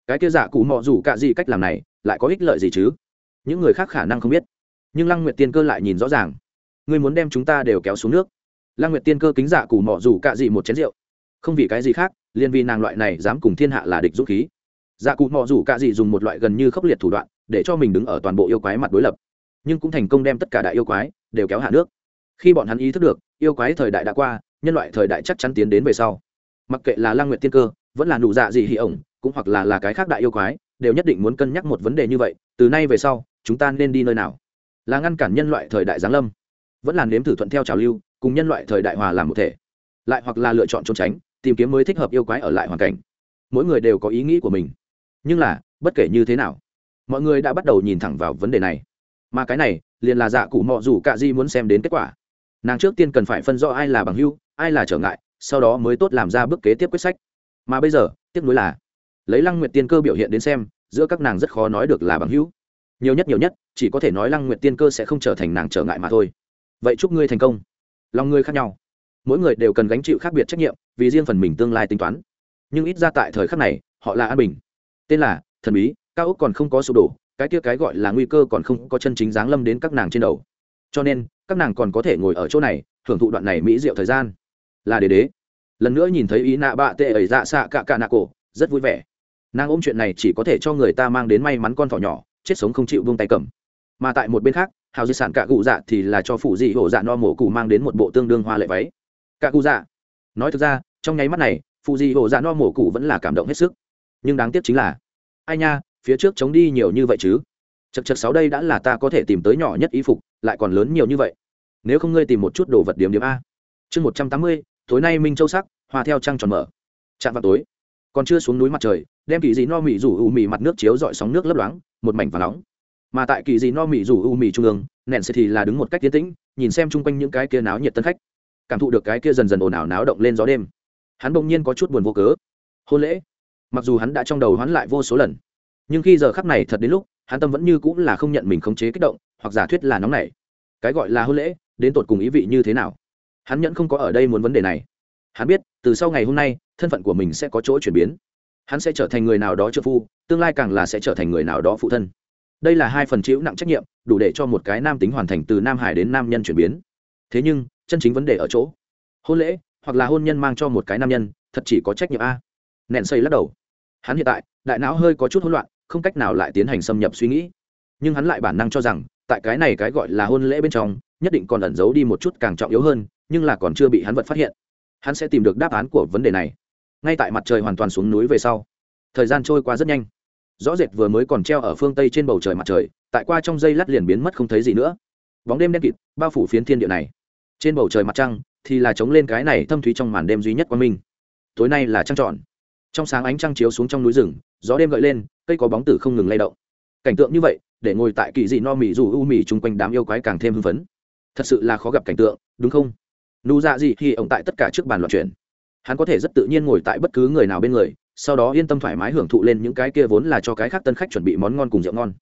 Cái kia giả cụ mọ dù cả gì cách làm này, lại có ích lợi gì chứ? Những người khác khả năng không biết. Nhưng lăng nguyệt tiên cơ lại nhìn rõ ràng. Ngươi muốn đem chúng ta đều kéo xuống nước lăng nguyệt tiên cơ kính dạ cụ mọ dù cả gì một chén rượu. Không vì cái gì khác, liền vì nàng loại này dám cùng thiên hạ là địch dũng khí. Dạ cụ mọ rủ cả gì dùng một loại gần như khốc liệt thủ đoạn, để cho mình đứng ở toàn bộ yêu quái mặt đối lập. Nhưng cũng thành công đem tất cả đại yêu quái đều kéo hạ nước. Khi bọn hắn ý thức được, yêu quái thời đại đã qua, nhân loại thời đại chắc chắn tiến đến về sau. Mặc kệ là lang Nguyệt tiên cơ, vẫn là nụ dạ gì hỉ ổng, cũng hoặc là là cái khác đại yêu quái, đều nhất định muốn cân nhắc một vấn đề như vậy, từ nay về sau, chúng ta nên đi nơi nào? Là ngăn cản nhân loại thời đại giáng lâm, vẫn là nếm thử thuận theo trào lưu cùng nhân loại thời đại hòa làm một thể, lại hoặc là lựa chọn trốn tránh, tìm kiếm mới thích hợp yêu quái ở lại hoàn cảnh. Mỗi người đều có ý nghĩ của mình. Nhưng là, bất kể như thế nào, mọi người đã bắt đầu nhìn thẳng vào vấn đề này. Mà cái này, liền là dạ cụ mọ dù c ả di muốn xem đến kết quả. Nàng trước tiên cần phải phân rõ ai là bằng hưu ai là trở ngại, sau đó mới tốt làm ra bước kế tiếp quyết sách. Mà bây giờ tiếp nối là, lấy lăng nguyệt tiên cơ biểu hiện đến xem, giữa các nàng rất khó nói được là bằng hữu. Nhiều nhất nhiều nhất, chỉ có thể nói lăng nguyệt tiên cơ sẽ không trở thành nàng trở ngại mà thôi. Vậy chúc ngươi thành công lòng người khác nhau. Mỗi người đều cần gánh chịu khác biệt trách nhiệm, vì riêng phần mình tương lai tính toán. Nhưng ít ra tại thời khắc này, họ là an bình. Tên là thần bí, cao ốc còn không có sụp đổ, cái kia cái gọi là nguy cơ còn không có chân chính giáng lâm đến các nàng trên đầu. Cho nên, các nàng còn có thể ngồi ở chỗ này, hưởng thụ đoạn này mỹ diệu thời gian. Là đế đế. Lần nữa nhìn thấy ý nạ bạ tệ ẩy dạ xạ cạ cạ nạ cổ, rất vui vẻ. Nàng ôm chuyện này chỉ có thể cho người ta mang đến may mắn con thỏ nhỏ, chết sống không chịu vung tay cầm. Mà tại một bên khác hào di sản cả cụ dạ thì là cho phụ dị hổ dạ no mổ cụ mang đến một bộ tương đương hoa lệ váy. Cả cụ dạ. Nói thực ra, trong nháy mắt này, phụ dị hổ dạ no mổ cụ vẫn là cảm động hết sức. Nhưng đáng tiếc chính là, ai nha, phía trước chống đi nhiều như vậy chứ? Chật chật sáu đây đã là ta có thể tìm tới nhỏ nhất y phục, lại còn lớn nhiều như vậy. Nếu không ngươi tìm một chút đồ vật điểm điểm a. Chương một trăm tám mươi, tối nay minh châu sắc hòa theo trăng tròn mở. Chạm vào tối. Còn chưa xuống núi mặt trời, đem kỳ dị no mị rủ ù mị mặt nước chiếu dọi sóng nước lấp loáng, một mảnh và nóng mà tại kỳ dị no mỹ rủ u mỹ trung ương nện sẽ thì là đứng một cách tiến tĩnh, nhìn xem chung quanh những cái kia náo nhiệt tân khách. Cảm thụ được cái kia dần dần ồn ào náo động lên gió đêm. Hắn bỗng nhiên có chút buồn vô cớ. Hôn lễ. Mặc dù hắn đã trong đầu hoán lại vô số lần, nhưng khi giờ khắc này thật đến lúc, hắn tâm vẫn như cũng là không nhận mình khống chế kích động, hoặc giả thuyết là nóng nảy. Cái gọi là hôn lễ, đến tột cùng ý vị như thế nào? Hắn nhẫn không có ở đây muốn vấn đề này. Hắn biết, từ sau ngày hôm nay, thân phận của mình sẽ có chỗ chuyển biến. Hắn sẽ trở thành người nào đó trợ phu, tương lai càng là sẽ trở thành người nào đó phụ thân đây là hai phần chịu nặng trách nhiệm, đủ để cho một cái nam tính hoàn thành từ nam hải đến nam nhân chuyển biến. Thế nhưng, chân chính vấn đề ở chỗ, hôn lễ, hoặc là hôn nhân mang cho một cái nam nhân, thật chỉ có trách nhiệm a. Nện xây lắc đầu. Hắn hiện tại, đại não hơi có chút hỗn loạn, không cách nào lại tiến hành xâm nhập suy nghĩ. Nhưng hắn lại bản năng cho rằng, tại cái này cái gọi là hôn lễ bên trong, nhất định còn ẩn giấu đi một chút càng trọng yếu hơn, nhưng là còn chưa bị hắn vật phát hiện. Hắn sẽ tìm được đáp án của vấn đề này. Ngay tại mặt trời hoàn toàn xuống núi về sau, thời gian trôi qua rất nhanh rõ rệt vừa mới còn treo ở phương tây trên bầu trời mặt trời, tại qua trong dây lát liền biến mất không thấy gì nữa. Bóng đêm đen kịt, bao phủ phiến thiên địa này. Trên bầu trời mặt trăng, thì là chống lên cái này thâm thúy trong màn đêm duy nhất quang minh. Tối nay là trăng trọn trong sáng ánh trăng chiếu xuống trong núi rừng, gió đêm gợi lên, cây có bóng tử không ngừng lay động. Cảnh tượng như vậy, để ngồi tại kỳ dị no mỹ dù u mỹ chung quanh đám yêu quái càng thêm hưng phấn. Thật sự là khó gặp cảnh tượng, đúng không? Nụ dạ gì khi ông tại tất cả trước bàn loạt chuyển hắn có thể rất tự nhiên ngồi tại bất cứ người nào bên người sau đó yên tâm thoải mái hưởng thụ lên những cái kia vốn là cho cái khác tân khách chuẩn bị món ngon cùng rượu ngon.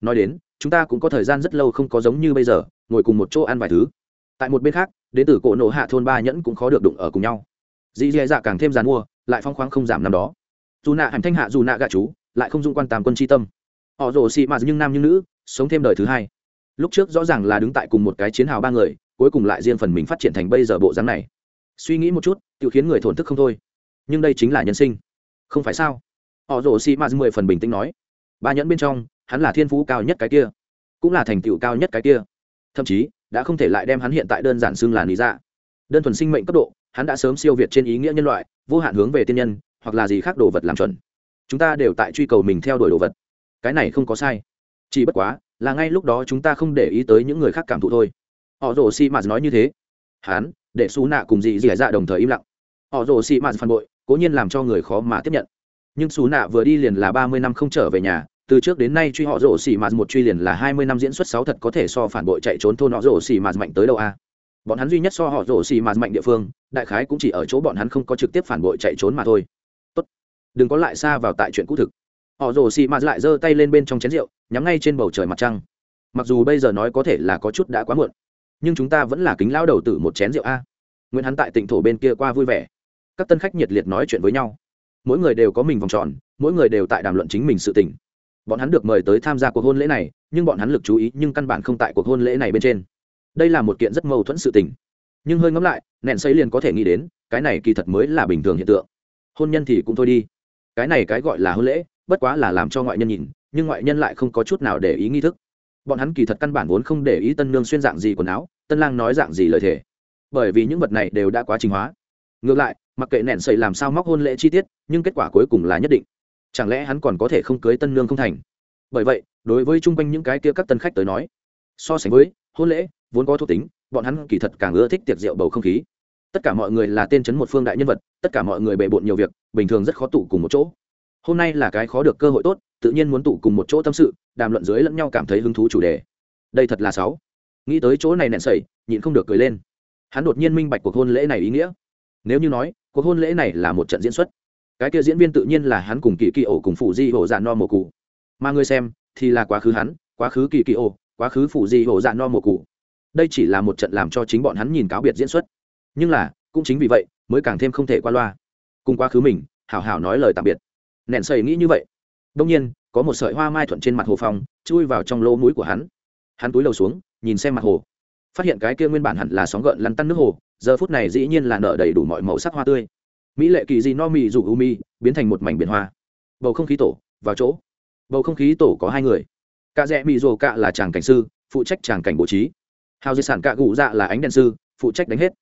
Nói đến, chúng ta cũng có thời gian rất lâu không có giống như bây giờ, ngồi cùng một chỗ ăn vài thứ. Tại một bên khác, đến từ cổ nổ hạ thôn ba nhẫn cũng khó được đụng ở cùng nhau. Dì dì dạ càng thêm dàn mua, lại phong khoáng không giảm năm đó. Dù nạ hành thanh hạ dù nạ gạ chú, lại không dung quan tàm quân tri tâm. Họ rồ xị mạt nhưng nam như nữ, sống thêm đời thứ hai. Lúc trước rõ ràng là đứng tại cùng một cái chiến hào ba người, cuối cùng lại riêng phần mình phát triển thành bây giờ bộ dáng này. Suy nghĩ một chút tự khiến người thổn thức không thôi. Nhưng đây chính là nhân sinh không phải sao? Họ rồ xị mạt mười phần bình tĩnh nói. Ba nhẫn bên trong, hắn là thiên phú cao nhất cái kia, cũng là thành tựu cao nhất cái kia. Thậm chí, đã không thể lại đem hắn hiện tại đơn giản xưng là lý dạ. Đơn thuần sinh mệnh cấp độ, hắn đã sớm siêu việt trên ý nghĩa nhân loại, vô hạn hướng về tiên nhân, hoặc là gì khác đồ vật làm chuẩn. Chúng ta đều tại truy cầu mình theo đuổi đồ vật. Cái này không có sai. Chỉ bất quá, là ngay lúc đó chúng ta không để ý tới những người khác cảm thụ thôi. Họ rồ xì mạt nói như thế. Hắn, để xú nạ cùng dị dị dạ đồng thời im lặng. Họ rồ xì mạt phản bội cố nhiên làm cho người khó mà tiếp nhận. Nhưng xù nạ vừa đi liền là ba mươi năm không trở về nhà, từ trước đến nay truy họ rổ xì mạt một truy liền là hai mươi năm diễn xuất sáu thật có thể so phản bội chạy trốn thôn họ rổ xì mạt mạnh tới đâu a. Bọn hắn duy nhất so họ rổ xì mạt mạnh địa phương, đại khái cũng chỉ ở chỗ bọn hắn không có trực tiếp phản bội chạy trốn mà thôi. Tốt. Đừng có lại xa vào tại chuyện cũ thực. Họ rổ xì mạt lại giơ tay lên bên trong chén rượu, nhắm ngay trên bầu trời mặt trăng. Mặc dù bây giờ nói có thể là có chút đã quá muộn, nhưng chúng ta vẫn là kính lao đầu tử một chén rượu a. Nguyễn hắn tại tỉnh thổ bên kia qua vui vẻ các tân khách nhiệt liệt nói chuyện với nhau. Mỗi người đều có mình vòng tròn, mỗi người đều tại đàm luận chính mình sự tỉnh bọn hắn được mời tới tham gia cuộc hôn lễ này, nhưng bọn hắn lực chú ý nhưng căn bản không tại cuộc hôn lễ này bên trên. Đây là một kiện rất mâu thuẫn sự tình. Nhưng hơi ngẫm lại nện xây liền có thể nghĩ đến, cái này kỳ thật mới là bình thường hiện tượng. Hôn nhân thì cũng thôi đi. Cái này cái gọi là hôn lễ, bất quá là làm cho ngoại nhân nhìn, nhưng ngoại nhân lại không có chút nào để ý nghi thức. Bọn hắn kỳ thật căn bản vốn không để ý tân nương xuyên dạng gì quần áo, tân lang nói dạng gì lời thề. Bởi vì những vật này đều đã quá trình hóa. Ngược lại mặc kệ nện sẩy làm sao móc hôn lễ chi tiết, nhưng kết quả cuối cùng là nhất định. Chẳng lẽ hắn còn có thể không cưới tân nương không thành? Bởi vậy, đối với chung quanh những cái kia các tân khách tới nói, so sánh với hôn lễ, vốn có thuộc tính, bọn hắn kỳ thật càng ưa thích tiệc rượu bầu không khí. Tất cả mọi người là tên chấn một phương đại nhân vật, tất cả mọi người bề bộn nhiều việc, bình thường rất khó tụ cùng một chỗ. Hôm nay là cái khó được cơ hội tốt, tự nhiên muốn tụ cùng một chỗ tâm sự, đàm luận dưới lẫn nhau cảm thấy hứng thú chủ đề. Đây thật là sáu. Nghĩ tới chỗ này nẹn sẩy nhịn không được cười lên. Hắn đột nhiên minh bạch cuộc hôn lễ này ý nghĩa. Nếu như nói cuộc hôn lễ này là một trận diễn xuất. Cái kia diễn viên tự nhiên là hắn cùng kỳ kỳ ổ cùng phụ di ổ dạ no mồ cụ. Mà người xem thì là quá khứ hắn, quá khứ kỳ kỳ ổ, quá khứ phụ di ổ dạ no mồ cụ. Đây chỉ là một trận làm cho chính bọn hắn nhìn cáo biệt diễn xuất. Nhưng là, cũng chính vì vậy mới càng thêm không thể qua loa. Cùng quá khứ mình, hảo hảo nói lời tạm biệt. Nện sầy nghĩ như vậy. Đông nhiên, có một sợi hoa mai thuận trên mặt hồ phong, chui vào trong lỗ mũi của hắn. Hắn túi lầu xuống, nhìn xem mặt hồ phát hiện cái kia nguyên bản hẳn là sóng gợn lăn tăn nước hồ, giờ phút này dĩ nhiên là nở đầy đủ mọi màu sắc hoa tươi. Mỹ lệ kỳ di no mì dù u mi, biến thành một mảnh biển hoa. Bầu không khí tổ, vào chỗ. Bầu không khí tổ có hai người. Cạ rẽ mì rồ cạ là chàng cảnh sư, phụ trách chàng cảnh bố trí. Hào di sản cạ gụ dạ là ánh đèn sư, phụ trách đánh hết.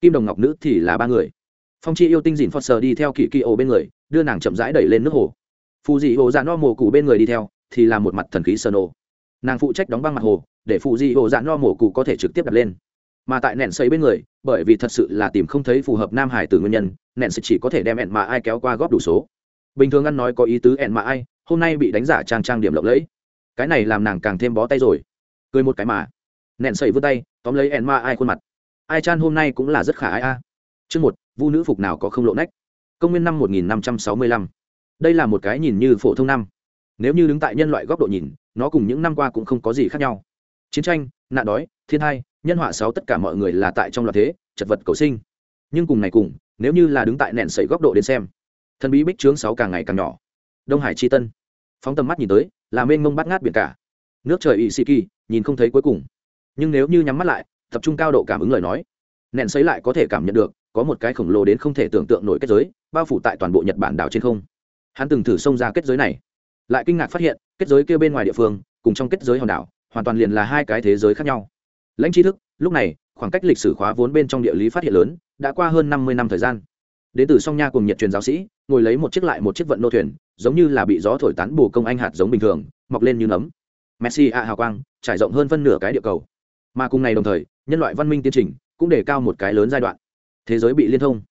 Kim đồng ngọc nữ thì là ba người. Phong chi yêu tinh dìn phật sờ đi theo kỳ kỳ ổ bên người, đưa nàng chậm rãi đẩy lên nước hồ. Phù dị hồ dạ no mồ cụ bên người đi theo, thì là một mặt thần khí sơ nổ nàng phụ trách đóng băng mặt hồ, để phụ di hồ dạ no mổ cụ có thể trực tiếp đặt lên. Mà tại nện xây bên người, bởi vì thật sự là tìm không thấy phù hợp nam hải từ nguyên nhân nện sẽ chỉ có thể đem ẹn mà ai kéo qua góp đủ số. Bình thường ăn nói có ý tứ ẹn mà ai, hôm nay bị đánh giả trang trang điểm lộng lẫy. Cái này làm nàng càng thêm bó tay rồi. Cười một cái mà. Nện xây vươn tay, tóm lấy ẹn mà ai khuôn mặt. Ai chan hôm nay cũng là rất khả ai a. Chương một, vu nữ phục nào có không lộ nách. Công nguyên năm một nghìn năm trăm sáu mươi lăm. Đây là một cái nhìn như phổ thông năm. Nếu như đứng tại nhân loại góc độ nhìn nó cùng những năm qua cũng không có gì khác nhau. Chiến tranh, nạn đói, thiên hai nhân họa sáu tất cả mọi người là tại trong loạt thế, chật vật cầu sinh. Nhưng cùng này cùng, nếu như là đứng tại nền sẩy góc độ đến xem, thần bí bích trướng sáu càng ngày càng nhỏ. Đông hải chi tân. Phóng tầm mắt nhìn tới, là mênh mông bắt ngát biển cả. Nước trời ỵ sĩ kỳ, nhìn không thấy cuối cùng. Nhưng nếu như nhắm mắt lại, tập trung cao độ cảm ứng lời nói, nền sấy lại có thể cảm nhận được, có một cái khổng lồ đến không thể tưởng tượng nổi kết giới, bao phủ tại toàn bộ nhật bản đảo trên không. Hắn từng thử xông ra kết giới này lại kinh ngạc phát hiện, kết giới kia bên ngoài địa phương, cùng trong kết giới hòn đảo, hoàn toàn liền là hai cái thế giới khác nhau. Lãnh tri thức, lúc này, khoảng cách lịch sử khóa vốn bên trong địa lý phát hiện lớn, đã qua hơn năm mươi năm thời gian. Đến từ song nha cùng nhiệt truyền giáo sĩ, ngồi lấy một chiếc lại một chiếc vận nô thuyền, giống như là bị gió thổi tán bù công anh hạt giống bình thường, mọc lên như nấm. Messi a hào quang, trải rộng hơn phân nửa cái địa cầu. Mà cùng ngày đồng thời, nhân loại văn minh tiến trình cũng đề cao một cái lớn giai đoạn. Thế giới bị liên thông.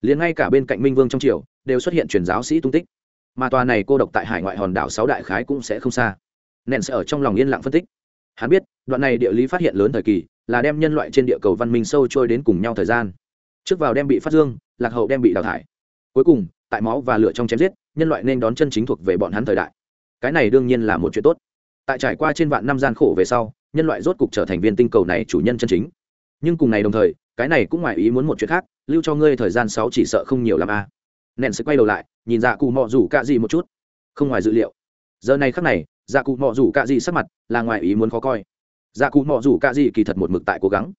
Liền ngay cả bên cạnh minh vương trong triều, đều xuất hiện truyền giáo sĩ tung tích mà tòa này cô độc tại hải ngoại hòn đảo sáu đại khái cũng sẽ không xa. Nện sẽ ở trong lòng yên lặng phân tích. Hắn biết, đoạn này địa lý phát hiện lớn thời kỳ, là đem nhân loại trên địa cầu văn minh sâu trôi đến cùng nhau thời gian. Trước vào đem bị phát dương, lạc hậu đem bị đào thải. Cuối cùng, tại máu và lửa trong chém giết, nhân loại nên đón chân chính thuộc về bọn hắn thời đại. Cái này đương nhiên là một chuyện tốt. Tại trải qua trên vạn năm gian khổ về sau, nhân loại rốt cục trở thành viên tinh cầu này chủ nhân chân chính. Nhưng cùng ngày đồng thời, cái này cũng ngoài ý muốn một chuyện khác, lưu cho ngươi thời gian sáu chỉ sợ không nhiều l a nện sẽ quay đầu lại, nhìn dạ cụ mọ rủ c ạ gì một chút. Không ngoài dự liệu. Giờ này khắc này dạ cụ mọ rủ c ạ gì sắc mặt là ngoài ý muốn khó coi. Dạ cụ mọ rủ c ạ gì kỳ thật một mực tại cố gắng.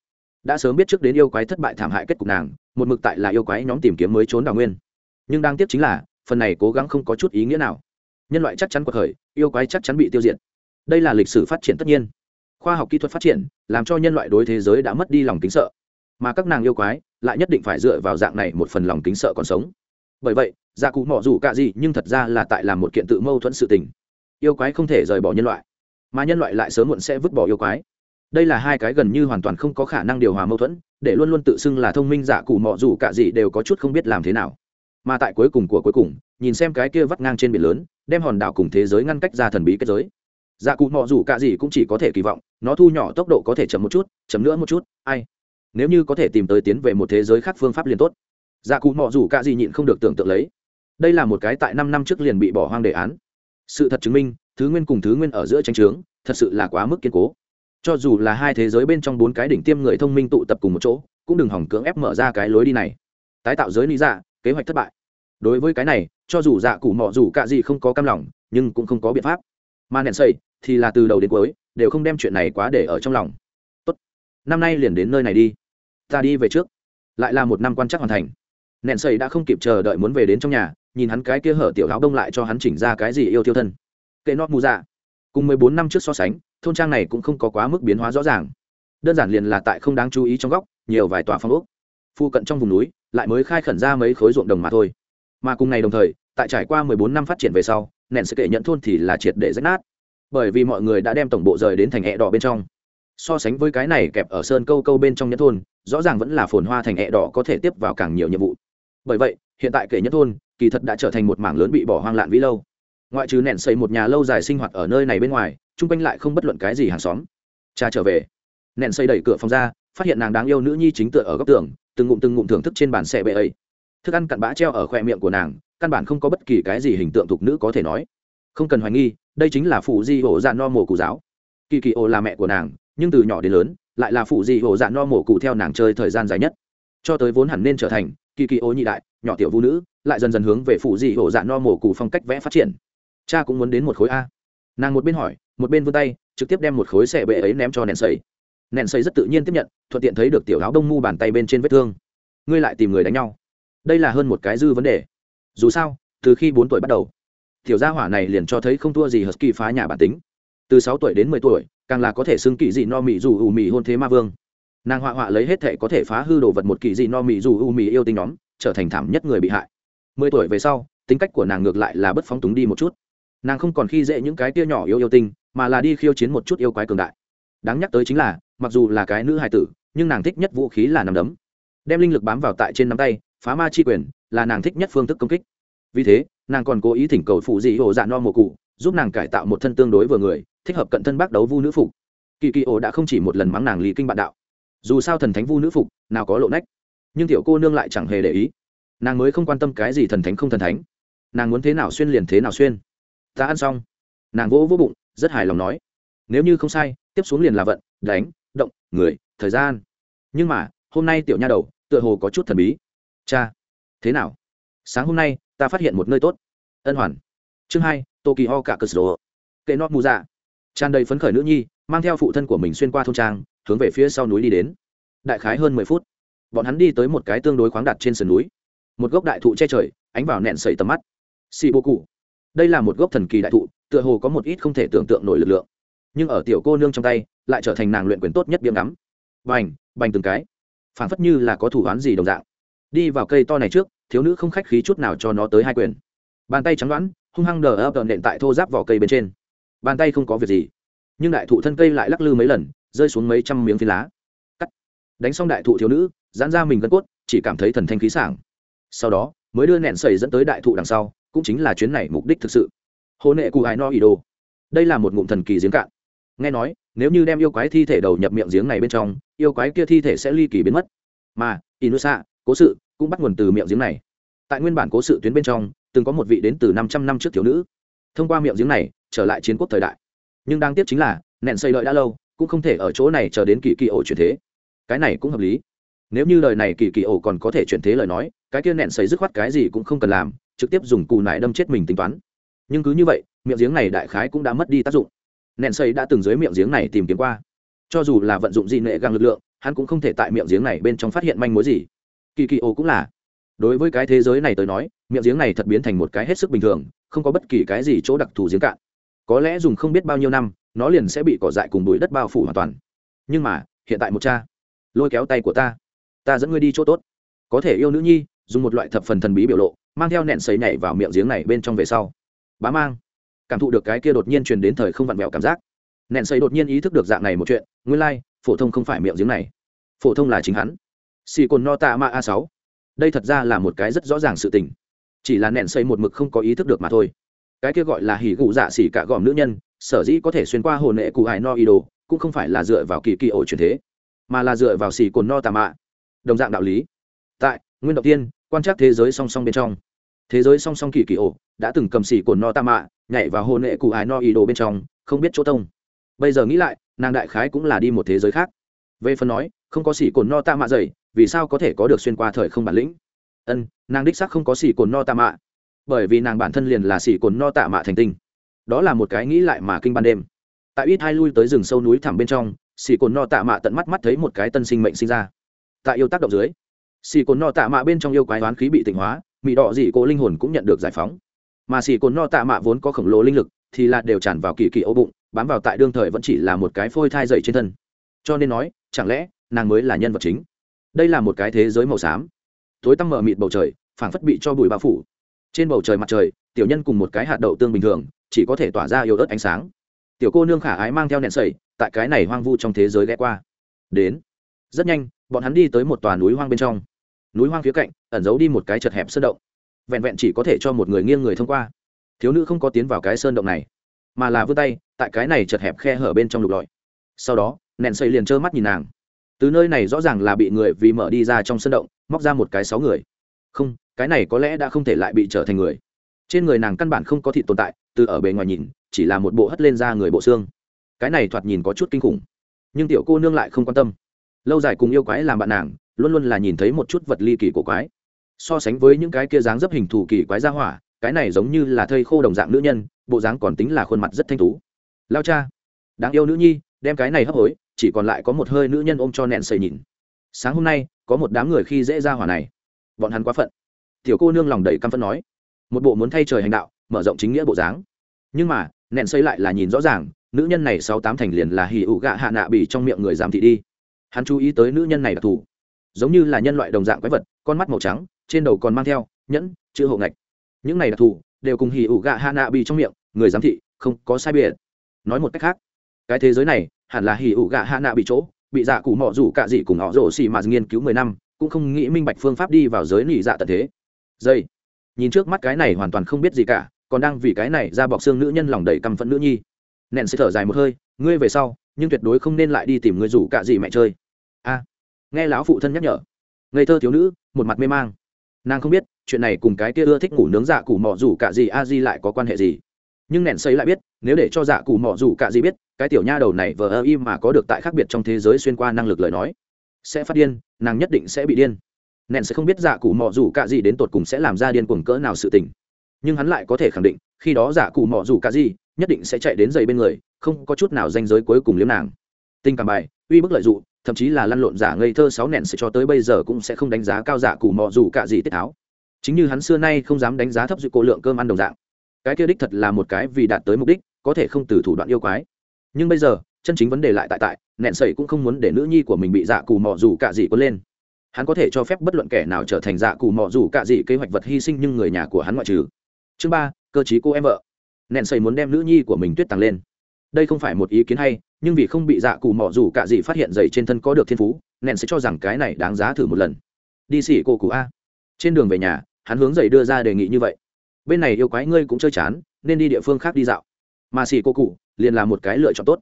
Đã sớm biết trước đến yêu quái thất bại thảm hại kết cục nàng, một mực tại là yêu quái nhóm tìm kiếm mới trốn đào nguyên. Nhưng đang tiếc chính là, phần này cố gắng không có chút ý nghĩa nào. Nhân loại chắc chắn cuộc khởi, yêu quái chắc chắn bị tiêu diệt. Đây là lịch sử phát triển tất nhiên. Khoa học kỹ thuật phát triển, làm cho nhân loại đối thế giới đã mất đi lòng kính sợ. Mà các nàng yêu quái, lại nhất định phải dựa vào dạng này một phần lòng kính sợ còn sống bởi vậy gia cụ mỏ dù c ả gì nhưng thật ra là tại làm một kiện tự mâu thuẫn sự tình. Yêu quái không thể rời bỏ nhân loại, mà nhân loại lại sớm muộn sẽ vứt bỏ yêu quái. Đây là hai cái gần như hoàn toàn không có khả năng điều hòa mâu thuẫn, để luôn luôn tự xưng là thông minh dạ cụ mọ dù cả gì đều có chút không biết làm thế nào. Mà tại cuối cùng của cuối cùng, nhìn xem cái kia vắt ngang trên biển lớn, đem hòn đảo cùng thế giới ngăn cách ra thần bí kết giới. Dạ cụ mọ dù cả gì cũng chỉ có thể kỳ vọng, nó thu nhỏ tốc độ có thể chậm một chút, chậm nữa một chút, ai? Nếu như có thể tìm tới tiến về một thế giới khác phương pháp liền tốt dạ cụ mọ dù cả gì nhịn không được tưởng tượng lấy. Đây là một cái tại năm năm trước liền bị bỏ hoang đề án. Sự thật chứng minh, thứ nguyên cùng thứ nguyên ở giữa tranh trướng thật sự là quá mức kiên cố. Cho dù là hai thế giới bên trong bốn cái đỉnh tiêm người thông minh tụ tập cùng một chỗ, cũng đừng hỏng cưỡng ép mở ra cái lối đi này. Tái tạo giới lý dạ kế hoạch thất bại. Đối với cái này, cho dù dạ cụ mọ dù cả gì không có cam lòng, nhưng cũng không có biện pháp. Mà nện xây thì là từ đầu đến cuối, đều không đem chuyện này quá để ở trong lòng. Tốt, năm nay liền đến nơi này đi. Ta đi về trước. Lại là một năm quan chắc hoàn thành nện sầy đã không kịp chờ đợi muốn về đến trong nhà, nhìn hắn cái kia hở tiểu áo đông lại cho hắn chỉnh ra cái gì yêu thiêu thân. Kệ nót mù dạ. Cùng mười bốn năm trước so sánh, thôn trang này cũng không có quá mức biến hóa rõ ràng. Đơn giản liền là tại không đáng chú ý trong góc, nhiều vài tòa phong ốc. Phu cận trong vùng núi, lại mới khai khẩn ra mấy khối ruộng đồng mà thôi. Mà cùng ngày đồng thời, tại trải qua mười bốn năm phát triển về sau nện sẽ kệ nhận thôn thì là triệt để rách nát. Bởi vì mọi người đã đem tổng bộ rời đến thành hẹ đỏ bên trong. So sánh với cái này kẹp ở sơn câu câu bên trong nhẫn thôn, rõ ràng vẫn là phồn hoa thành hẹ đỏ có thể tiếp vào càng nhiều nhiệm vụ bởi vậy, hiện tại kể nhất thôn, kỳ thật đã trở thành một mảng lớn bị bỏ hoang lạn vĩ lâu. Ngoại trừ nện xây một nhà lâu dài sinh hoạt ở nơi này bên ngoài, chung quanh lại không bất luận cái gì hàng xóm. Cha trở về nện xây đẩy cửa phòng ra, phát hiện nàng đáng yêu nữ nhi chính tựa ở góc tường, từng ngụm từng ngụm thưởng thức trên bàn xe bệ ấy. Thức ăn cặn bã treo ở khoe miệng của nàng, căn bản không có bất kỳ cái gì hình tượng thục nữ có thể nói. Không cần hoài nghi, đây chính là phụ di ổ dạ no mổ cụ giáo. Kỳ kỳ ổ là mẹ của nàng, nhưng từ nhỏ đến lớn, lại là phụ di ổ dạ no mổ cụ theo nàng chơi thời gian dài nhất. Cho tới vốn hẳn nên trở thành kỳ kỳ ô nhị đại, nhỏ tiểu vũ nữ, lại dần dần hướng về phụ dị hổ dạ no mổ cụ phong cách vẽ phát triển. Cha cũng muốn đến một khối a. Nàng một bên hỏi, một bên vươn tay, trực tiếp đem một khối xẻ bệ ấy ném cho nèn sầy. Nèn sầy rất tự nhiên tiếp nhận, thuận tiện thấy được tiểu áo đông mu bàn tay bên trên vết thương. Ngươi lại tìm người đánh nhau. Đây là hơn một cái dư vấn đề. Dù sao, từ khi bốn tuổi bắt đầu, tiểu gia hỏa này liền cho thấy không thua gì husky phá nhà bản tính. Từ sáu tuổi đến mười tuổi, càng là có thể xưng kỳ dị no mị dù ù mị hôn thế ma vương nàng họa họa lấy hết thể có thể phá hư đồ vật một kỳ dị no mì dù u mì yêu tinh nhóm, trở thành thảm nhất người bị hại. Mười tuổi về sau, tính cách của nàng ngược lại là bất phóng túng đi một chút. Nàng không còn khi dễ những cái tia nhỏ yêu yêu tinh, mà là đi khiêu chiến một chút yêu quái cường đại. Đáng nhắc tới chính là, mặc dù là cái nữ hài tử, nhưng nàng thích nhất vũ khí là nằm đấm. Đem linh lực bám vào tại trên nắm tay, phá ma chi quyền, là nàng thích nhất phương thức công kích. Vì thế, nàng còn cố ý thỉnh cầu phụ dị hồ dạ no mồ cụ, giúp nàng cải tạo một thân tương đối vừa người, thích hợp cận thân bác đấu vu nữ phục kỳ kỳ ổ đã không chỉ một lần mắng nàng lý kinh bạn đạo dù sao thần thánh vu nữ phục, nào có lộ nách. Nhưng tiểu cô nương lại chẳng hề để ý. Nàng mới không quan tâm cái gì thần thánh không thần thánh. Nàng muốn thế nào xuyên liền thế nào xuyên. Ta ăn xong. Nàng vỗ vỗ bụng, rất hài lòng nói. Nếu như không sai, tiếp xuống liền là vận, đánh, động, người, thời gian. Nhưng mà, hôm nay tiểu nha đầu, tựa hồ có chút thần bí. Cha, thế nào? Sáng hôm nay, ta phát hiện một nơi tốt. Ân hoàn. Chương hai, tokyo cả cơ sở kệ nót mù dạ tràn đầy phấn khởi nữ nhi mang theo phụ thân của mình xuyên qua thôn trang, hướng về phía sau núi đi đến. Đại khái hơn mười phút, bọn hắn đi tới một cái tương đối khoáng đặt trên sườn núi. Một gốc đại thụ che trời, ánh vào nẹn sậy tầm mắt. Xì bô cụ. Đây là một gốc thần kỳ đại thụ, tựa hồ có một ít không thể tưởng tượng nổi lực lượng. Nhưng ở tiểu cô nương trong tay, lại trở thành nàng luyện quyền tốt nhất biếm ngắm. Bành bành từng cái. Phảng phất như là có thủ án gì đồng dạng. Đi vào cây to này trước, thiếu nữ không khách khí chút nào cho nó tới hai quyền. Bàn tay trắng đoán, hung hăng đờ ập nện tại thô giáp vỏ cây bên trên. Bàn tay không có việc gì nhưng đại thụ thân cây lại lắc lư mấy lần, rơi xuống mấy trăm miếng phi lá. Cắt. Đánh xong đại thụ thiếu nữ dán ra mình gân cốt, chỉ cảm thấy thần thanh khí sảng. Sau đó, mới đưa nẹn sầy dẫn tới đại thụ đằng sau, cũng chính là chuyến này mục đích thực sự. Hồ nệ cụ hải no ý đồ. Đây là một ngụm thần kỳ giếng cạn. Nghe nói, nếu như đem yêu quái thi thể đầu nhập miệng giếng này bên trong, yêu quái kia thi thể sẽ ly kỳ biến mất. Mà, inusa, cố sự, cũng bắt nguồn từ miệng giếng này. Tại nguyên bản cố sự tuyến bên trong, từng có một vị đến từ năm trăm năm trước thiếu nữ. Thông qua miệng giếng này, trở lại chiến quốc thời đại nhưng đáng tiếc chính là, nẹn xây lợi đã lâu, cũng không thể ở chỗ này chờ đến kỳ kỳ ổ chuyển thế. Cái này cũng hợp lý. Nếu như lời này kỳ kỳ ổ còn có thể chuyển thế lời nói, cái kia nẹn xây dứt khoát cái gì cũng không cần làm, trực tiếp dùng cù nải đâm chết mình tính toán. Nhưng cứ như vậy, miệng giếng này đại khái cũng đã mất đi tác dụng. Nẹn xây đã từng dưới miệng giếng này tìm kiếm qua. Cho dù là vận dụng di nệ găng lực lượng, hắn cũng không thể tại miệng giếng này bên trong phát hiện manh mối gì. Kỳ kỳ ổ cũng là. Đối với cái thế giới này tới nói, miệng giếng này thật biến thành một cái hết sức bình thường, không có bất kỳ cái gì chỗ đặc thù giếng cạn có lẽ dùng không biết bao nhiêu năm nó liền sẽ bị cỏ dại cùng bụi đất bao phủ hoàn toàn. Nhưng mà hiện tại một cha lôi kéo tay của ta. Ta dẫn ngươi đi chỗ tốt. Có thể yêu nữ nhi dùng một loại thập phần thần bí biểu lộ mang theo nẹn sấy nhảy vào miệng giếng này bên trong về sau. Bá mang. Cảm thụ được cái kia đột nhiên truyền đến thời không vặn vẹo cảm giác. Nẹn sấy đột nhiên ý thức được dạng này một chuyện nguyên lai、like, phổ thông không phải miệng giếng này. Phổ thông là chính hắn. Xì cồn no tạ ma a sáu. Đây thật ra là một cái rất rõ ràng sự tình. Chỉ là nẹn xây một mực không có ý thức được mà thôi cái kia gọi là hỉ gụ dạ xỉ cả gòm nữ nhân, sở dĩ có thể xuyên qua hồn nệ cụ hải no y đồ cũng không phải là dựa vào kỳ kỳ ổ truyền thế, mà là dựa vào xỉ cồn no tà mạ. Đồng dạng đạo lý. Tại, nguyên đầu tiên, quan trắc thế giới song song bên trong. Thế giới song song kỳ kỳ ổ, đã từng cầm xỉ cồn no tà mạ, nhảy vào hồn nệ cụ hải no y đồ bên trong, không biết chỗ tông. Bây giờ nghĩ lại, nàng đại khái cũng là đi một thế giới khác. Về phần nói, không có xỉ cồn no tạ mạ dày, vì sao có thể có được xuyên qua thời không bản lĩnh? Ân, nàng đích sắc không có xỉ cồn no tạ mạ bởi vì nàng bản thân liền là xỉ cồn no tạ mạ thành tinh. Đó là một cái nghĩ lại mà kinh ban đêm. Tại ít hai lui tới rừng sâu núi thẳm bên trong, xỉ cồn no tạ mạ tận mắt mắt thấy một cái tân sinh mệnh sinh ra. Tại yêu tác động dưới, xỉ cồn no tạ mạ bên trong yêu quái oán khí bị tỉnh hóa, mị đỏ dị cố linh hồn cũng nhận được giải phóng. Mà xỉ cồn no tạ mạ vốn có khổng lồ linh lực, thì là đều tràn vào kỳ kỳ ô bụng, bám vào tại đương thời vẫn chỉ là một cái phôi thai dậy trên thân. Cho nên nói, chẳng lẽ nàng mới là nhân vật chính? Đây là một cái thế giới màu xám. Tối tăm mờ mịt bầu trời, phảng phất bị cho bụi bao phủ trên bầu trời mặt trời, tiểu nhân cùng một cái hạt đậu tương bình thường, chỉ có thể tỏa ra yếu ớt ánh sáng. Tiểu cô nương khả ái mang theo nẹn sầy tại cái này hoang vu trong thế giới ghé qua. Đến. Rất nhanh, bọn hắn đi tới một tòa núi hoang bên trong. Núi hoang phía cạnh, ẩn giấu đi một cái chật hẹp sơn động. Vẹn vẹn chỉ có thể cho một người nghiêng người thông qua. Thiếu nữ không có tiến vào cái sơn động này, mà là vươn tay, tại cái này chật hẹp khe hở bên trong lục lọi. Sau đó, nẹn sẩy liền trơ mắt nhìn nàng. Từ nơi này rõ ràng là bị người vì mở đi ra trong sân động, móc ra một cái sáu người. Không cái này có lẽ đã không thể lại bị trở thành người. Trên người nàng căn bản không có thịt tồn tại, từ ở bề ngoài nhìn, chỉ là một bộ hất lên ra người bộ xương. Cái này thoạt nhìn có chút kinh khủng, nhưng tiểu cô nương lại không quan tâm. Lâu dài cùng yêu quái làm bạn nàng, luôn luôn là nhìn thấy một chút vật ly kỳ của quái. So sánh với những cái kia dáng dấp hình thù kỳ quái ra hỏa, cái này giống như là thây khô đồng dạng nữ nhân, bộ dáng còn tính là khuôn mặt rất thanh tú. Lao cha, đáng yêu nữ nhi, đem cái này hấp hối, chỉ còn lại có một hơi nữ nhân ôm cho nẹn sầy nhìn. Sáng hôm nay, có một đám người khi dễ ra hỏa này. Bọn hắn quá phận tiểu cô nương lòng đầy căm phẫn nói, một bộ muốn thay trời hành đạo, mở rộng chính nghĩa bộ dáng. Nhưng mà, nẹn xây lại là nhìn rõ ràng, nữ nhân này sáu tám thành liền là hì ụ gạ hạ nạ bị trong miệng người giám thị đi. Hắn chú ý tới nữ nhân này đặc thù, giống như là nhân loại đồng dạng quái vật, con mắt màu trắng, trên đầu còn mang theo nhẫn, chữ hộ ngạch. Những này đặc thù đều cùng hì ụ gạ hạ nạ bị trong miệng người giám thị, không có sai biệt. Nói một cách khác, cái thế giới này hẳn là hì ụ gạ hạ nạ bị chỗ, bị dạ cụ mọ rủ cạ dị cùng họ rổ xì mà nghiên cứu mười năm, cũng không nghĩ minh bạch phương pháp đi vào giới nỉ dạ tận thế dây. Nhìn trước mắt cái này hoàn toàn không biết gì cả, còn đang vì cái này ra bọc xương nữ nhân lòng đầy căm phẫn nữ nhi. Nện sẽ thở dài một hơi, ngươi về sau, nhưng tuyệt đối không nên lại đi tìm người rủ cả gì mẹ chơi. A. Nghe lão phụ thân nhắc nhở, ngây thơ thiếu nữ, một mặt mê mang. Nàng không biết, chuyện này cùng cái kia ưa thích ngủ nướng dạ củ mọ rủ cả gì a di lại có quan hệ gì. Nhưng nện xây lại biết, nếu để cho dạ củ mọ rủ cả gì biết, cái tiểu nha đầu này vờ ơ im mà có được tại khác biệt trong thế giới xuyên qua năng lực lời nói, sẽ phát điên, nàng nhất định sẽ bị điên nện sẽ không biết dạ cụ mọ rủ cạ gì đến tột cùng sẽ làm ra điên cuồng cỡ nào sự tình. Nhưng hắn lại có thể khẳng định, khi đó dạ cụ mọ rủ cạ gì nhất định sẽ chạy đến dày bên người, không có chút nào danh giới cuối cùng liếm nàng. Tình cảm bài, uy bức lợi dụng thậm chí là lăn lộn giả ngây thơ sáu nện sẽ cho tới bây giờ cũng sẽ không đánh giá cao dạ cụ mọ rủ cạ gì tiết tháo. Chính như hắn xưa nay không dám đánh giá thấp dự cô lượng cơm ăn đồng dạng. Cái kia đích thật là một cái vì đạt tới mục đích, có thể không từ thủ đoạn yêu quái. Nhưng bây giờ, chân chính vấn đề lại tại tại, nẹn sẩy cũng không muốn để nữ nhi của mình bị dạ cù mò dù cả gì quấn lên hắn có thể cho phép bất luận kẻ nào trở thành dạ cù mọ dù ả gì kế hoạch vật hy sinh nhưng người nhà của hắn ngoại trừ. Chương ba, cơ chí cô em vợ. Nện xây muốn đem nữ nhi của mình tuyết tàng lên. Đây không phải một ý kiến hay, nhưng vì không bị dạ cù mọ dù ả gì phát hiện dày trên thân có được thiên phú nện sẽ cho rằng cái này đáng giá thử một lần. Đi xỉ cô cụ a. Trên đường về nhà, hắn hướng dày đưa ra đề nghị như vậy. Bên này yêu quái ngươi cũng chơi chán, nên đi địa phương khác đi dạo. Mà xỉ cô cụ, liền là một cái lựa chọn tốt.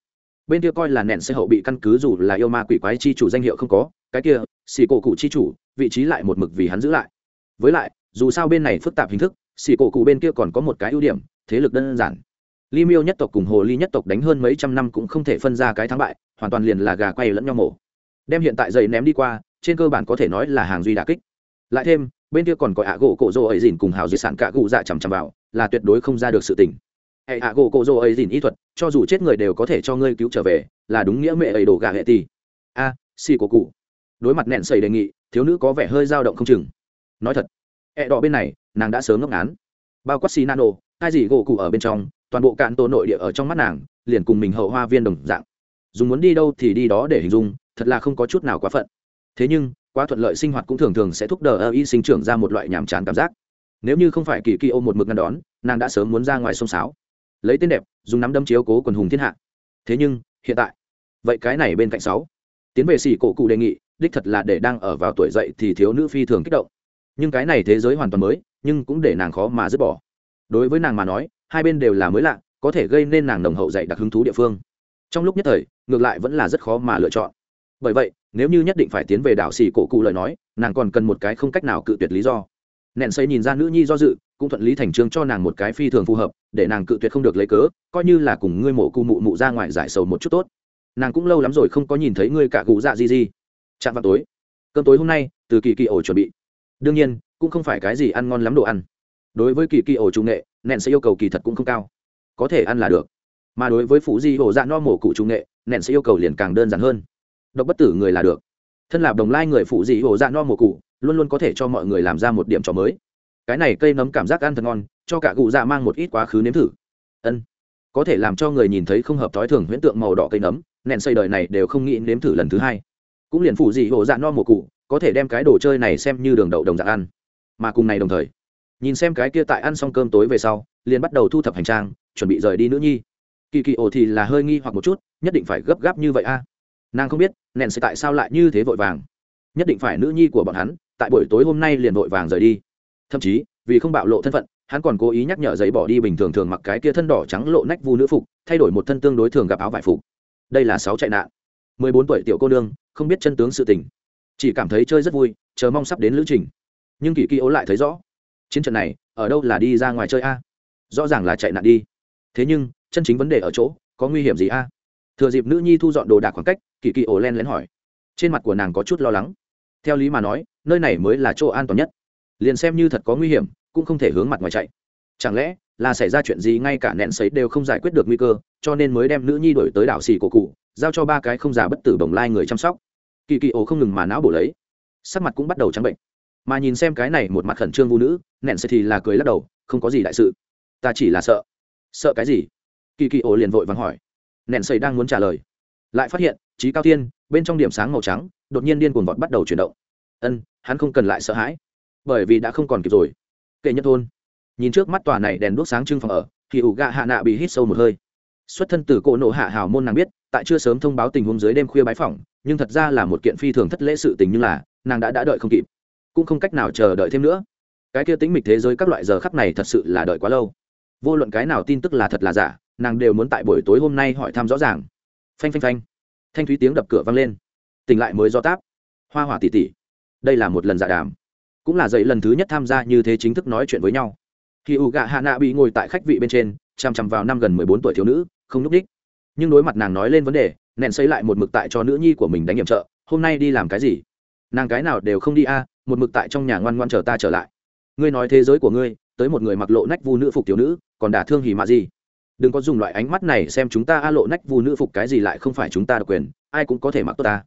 Bên kia coi là nện sẽ hậu bị căn cứ dù là yêu ma quỷ quái chi chủ danh hiệu không có cái kia, xì cổ cụ chi chủ, vị trí lại một mực vì hắn giữ lại. Với lại, dù sao bên này phức tạp hình thức, xì cổ cụ bên kia còn có một cái ưu điểm, thế lực đơn giản. Li miêu nhất tộc cùng hồ ly nhất tộc đánh hơn mấy trăm năm cũng không thể phân ra cái thắng bại, hoàn toàn liền là gà quay lẫn nhau mổ. Đem hiện tại giày ném đi qua, trên cơ bản có thể nói là hàng duy đà kích. Lại thêm, bên kia còn có ạ gỗ cổ rô ấy dìn cùng hào di sản cả cụ dạ chằm chằm vào, là tuyệt đối không ra được sự tình. Hệ ạ gỗ cổ rô ấy dìn y thuật, cho dù chết người đều có thể cho ngươi cứu trở về, là đúng nghĩa mẹ ấy đổ gà hệ tì a, xì cổ cụ đối mặt nẹn sầy đề nghị, thiếu nữ có vẻ hơi dao động không chừng. Nói thật, ẹ、e、đỏ bên này, nàng đã sớm ngốc án bao quát xì nano hai gì gỗ cụ ở bên trong, toàn bộ cạn tổ nội địa ở trong mắt nàng, liền cùng mình hậu hoa viên đồng dạng. Dùng muốn đi đâu thì đi đó để hình dung, thật là không có chút nào quá phận. Thế nhưng, quá thuận lợi sinh hoạt cũng thường thường sẽ thúc đờ ơ y sinh trưởng ra một loại nhàm chán cảm giác. Nếu như không phải kỳ kỳ ô một mực ngăn đón, nàng đã sớm muốn ra ngoài sông sáo. Lấy tên đẹp, dùng nắm đâm chiếu cố quần hùng thiên hạ. Thế nhưng, hiện tại, vậy cái này bên cạnh sáu. Tiến về xỉ cổ cụ đề nghị đích thật là để đang ở vào tuổi dậy thì thiếu nữ phi thường kích động. Nhưng cái này thế giới hoàn toàn mới, nhưng cũng để nàng khó mà dứt bỏ. Đối với nàng mà nói, hai bên đều là mới lạ, có thể gây nên nàng nồng hậu dạy đặc hứng thú địa phương. Trong lúc nhất thời, ngược lại vẫn là rất khó mà lựa chọn. Bởi vậy, nếu như nhất định phải tiến về đảo xì cổ cụ lời nói, nàng còn cần một cái không cách nào cự tuyệt lý do. Nện xây nhìn ra nữ nhi do dự, cũng thuận lý thành trương cho nàng một cái phi thường phù hợp, để nàng cự tuyệt không được lấy cớ, coi như là cùng ngươi mổ cụ mụ mụ ra ngoài giải sầu một chút tốt. Nàng cũng lâu lắm rồi không có nhìn thấy ngươi cả cụ dạ gì gì chạm vào tối. Cơm tối hôm nay, từ kỳ kỳ ổ chuẩn bị. Đương nhiên, cũng không phải cái gì ăn ngon lắm đồ ăn. Đối với kỳ kỳ ổ trung nghệ nện sẽ yêu cầu kỳ thật cũng không cao. Có thể ăn là được. Mà đối với phụ di ổ dạ no mổ cụ trung nghệ nện sẽ yêu cầu liền càng đơn giản hơn. Độc bất tử người là được. Thân là đồng lai người phụ di ổ dạ no mổ cụ, luôn luôn có thể cho mọi người làm ra một điểm trò mới. Cái này cây nấm cảm giác ăn thật ngon, cho cả cụ dạ mang một ít quá khứ nếm thử. Ân. Có thể làm cho người nhìn thấy không hợp thói thường huyễn tượng màu đỏ cây nấm nện xây đời này đều không nghĩ nếm thử lần thứ hai cũng liền phủ dị hộ dạ no một cụ, có thể đem cái đồ chơi này xem như đường đậu đồng dạng ăn. Mà cùng này đồng thời, nhìn xem cái kia tại ăn xong cơm tối về sau, liền bắt đầu thu thập hành trang, chuẩn bị rời đi nữ nhi. Kỳ kỳ ổ thì là hơi nghi hoặc một chút, nhất định phải gấp gáp như vậy a. Nàng không biết nện sẽ tại sao lại như thế vội vàng. Nhất định phải nữ nhi của bọn hắn, tại buổi tối hôm nay liền vội vàng rời đi. Thậm chí, vì không bạo lộ thân phận, hắn còn cố ý nhắc nhở giấy bỏ đi bình thường thường mặc cái kia thân đỏ trắng lộ nách vu nữ phục, thay đổi một thân tương đối thường gặp áo vải phục. Đây là sáu chạy nạn. Mười bốn tuổi tiểu cô nương không biết chân tướng sự tình. Chỉ cảm thấy chơi rất vui, chờ mong sắp đến lữ trình. Nhưng kỳ kỳ ố lại thấy rõ, chiến trận này, ở đâu là đi ra ngoài chơi a? Rõ ràng là chạy nạn đi. Thế nhưng, chân chính vấn đề ở chỗ, có nguy hiểm gì a? Thừa dịp nữ nhi thu dọn đồ đạc khoảng cách, kỳ kỳ ố len lén hỏi. Trên mặt của nàng có chút lo lắng. Theo lý mà nói, nơi này mới là chỗ an toàn nhất. Liền xem như thật có nguy hiểm, cũng không thể hướng mặt ngoài chạy. Chẳng lẽ là xảy ra chuyện gì ngay cả nẹn sấy đều không giải quyết được nguy cơ, cho nên mới đem nữ nhi đổi tới đảo xì cổ cụ, giao cho ba cái không già bất tử bồng lai người chăm sóc kỳ kỳ ổ không ngừng mà não bổ lấy. Sắc mặt cũng bắt đầu trắng bệnh. Mà nhìn xem cái này một mặt khẩn trương vũ nữ, nẹn sẽ thì là cười lắc đầu, không có gì đại sự. Ta chỉ là sợ. Sợ cái gì? Kỳ kỳ ổ liền vội vàng hỏi. Nẹn xây đang muốn trả lời. Lại phát hiện trí cao thiên, bên trong điểm sáng màu trắng, đột nhiên điên cuồng vọt bắt đầu chuyển động. Ân, hắn không cần lại sợ hãi. Bởi vì đã không còn kịp rồi. Kệ nhất thôn. Nhìn trước mắt tòa này đèn đuốc sáng trưng phòng ở, thì ủ gạ hạ nạ bị hít sâu một hơi. Xuất thân từ cỗ nộ hạ hào môn nàng biết, tại chưa sớm thông báo tình huống dưới đêm khuya bái phỏng nhưng thật ra là một kiện phi thường thất lễ sự tình như là, nàng đã đã đợi không kịp. Cũng không cách nào chờ đợi thêm nữa. Cái kia tính mịch thế giới các loại giờ khắc này thật sự là đợi quá lâu. Vô luận cái nào tin tức là thật là giả, nàng đều muốn tại buổi tối hôm nay hỏi thăm rõ ràng. Phanh phanh phanh. Thanh thúy tiếng đập cửa vang lên. Tỉnh lại mới do táp. Hoa hỏa tỉ tỉ. Đây là một lần dạ đàm. Cũng là dậy lần thứ nhất tham gia như thế chính thức nói chuyện với nhau. Khi u gạ hạ nạ bị ngồi tại khách vị bên trên chằm chằm vào năm gần mười bốn tuổi thiếu nữ, không nhúc đích nhưng đối mặt nàng nói lên vấn đề nện xây lại một mực tại cho nữ nhi của mình đánh nhiệm trợ, hôm nay đi làm cái gì? Nàng cái nào đều không đi a, một mực tại trong nhà ngoan ngoan chờ ta trở lại. Ngươi nói thế giới của ngươi, tới một người mặc lộ nách vu nữ phục tiểu nữ, còn đả thương hỉ mạ gì? Đừng có dùng loại ánh mắt này xem chúng ta a lộ nách vu nữ phục cái gì lại không phải chúng ta độc quyền, ai cũng có thể mặc tốt ta.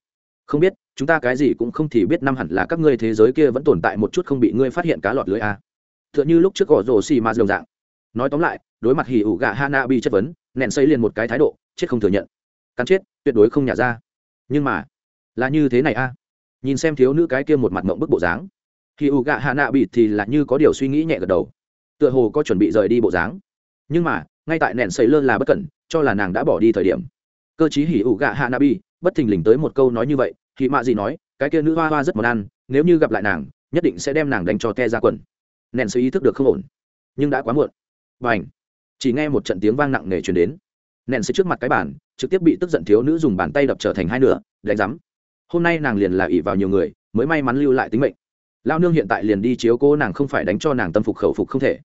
Không biết, chúng ta cái gì cũng không thì biết năm hẳn là các ngươi thế giới kia vẫn tồn tại một chút không bị ngươi phát hiện cá lọt lưới a. T h ư ợ n h ư lúc trước gõ rổ xì ma đồng dạng. Nói tóm lại, đối mặt hỉ ủ gạ hana bị chất vấn nện xây liền một cái thái độ, chết không thừa nhận cắn chết, tuyệt đối không nhả ra. Nhưng mà, là như thế này a. Nhìn xem thiếu nữ cái kia một mặt mộng bức bộ dáng khi u gạ hana bị thì là như có điều suy nghĩ nhẹ gật đầu. Tựa hồ có chuẩn bị rời đi bộ dáng. Nhưng mà, ngay tại nện xây lơ là bất cẩn, cho là nàng đã bỏ đi thời điểm. Cơ chí hỉ ủ gạ hana bị bất thình lình tới một câu nói như vậy thì mạ gì nói, cái kia nữ hoa hoa rất món ăn, nếu như gặp lại nàng, nhất định sẽ đem nàng đánh cho te ra quần. Nện sự ý thức được không ổn, nhưng đã quá muộn. Và ảnh chỉ nghe một trận tiếng vang nặng nề truyền đến nện sẽ trước mặt cái bàn, trực tiếp bị tức giận thiếu nữ dùng bàn tay đập trở thành hai nửa, đánh rắm hôm nay nàng liền là ỉ vào nhiều người, mới may mắn lưu lại tính mệnh. Lao nương hiện tại liền đi chiếu cô nàng không phải đánh cho nàng tâm phục khẩu phục không thể.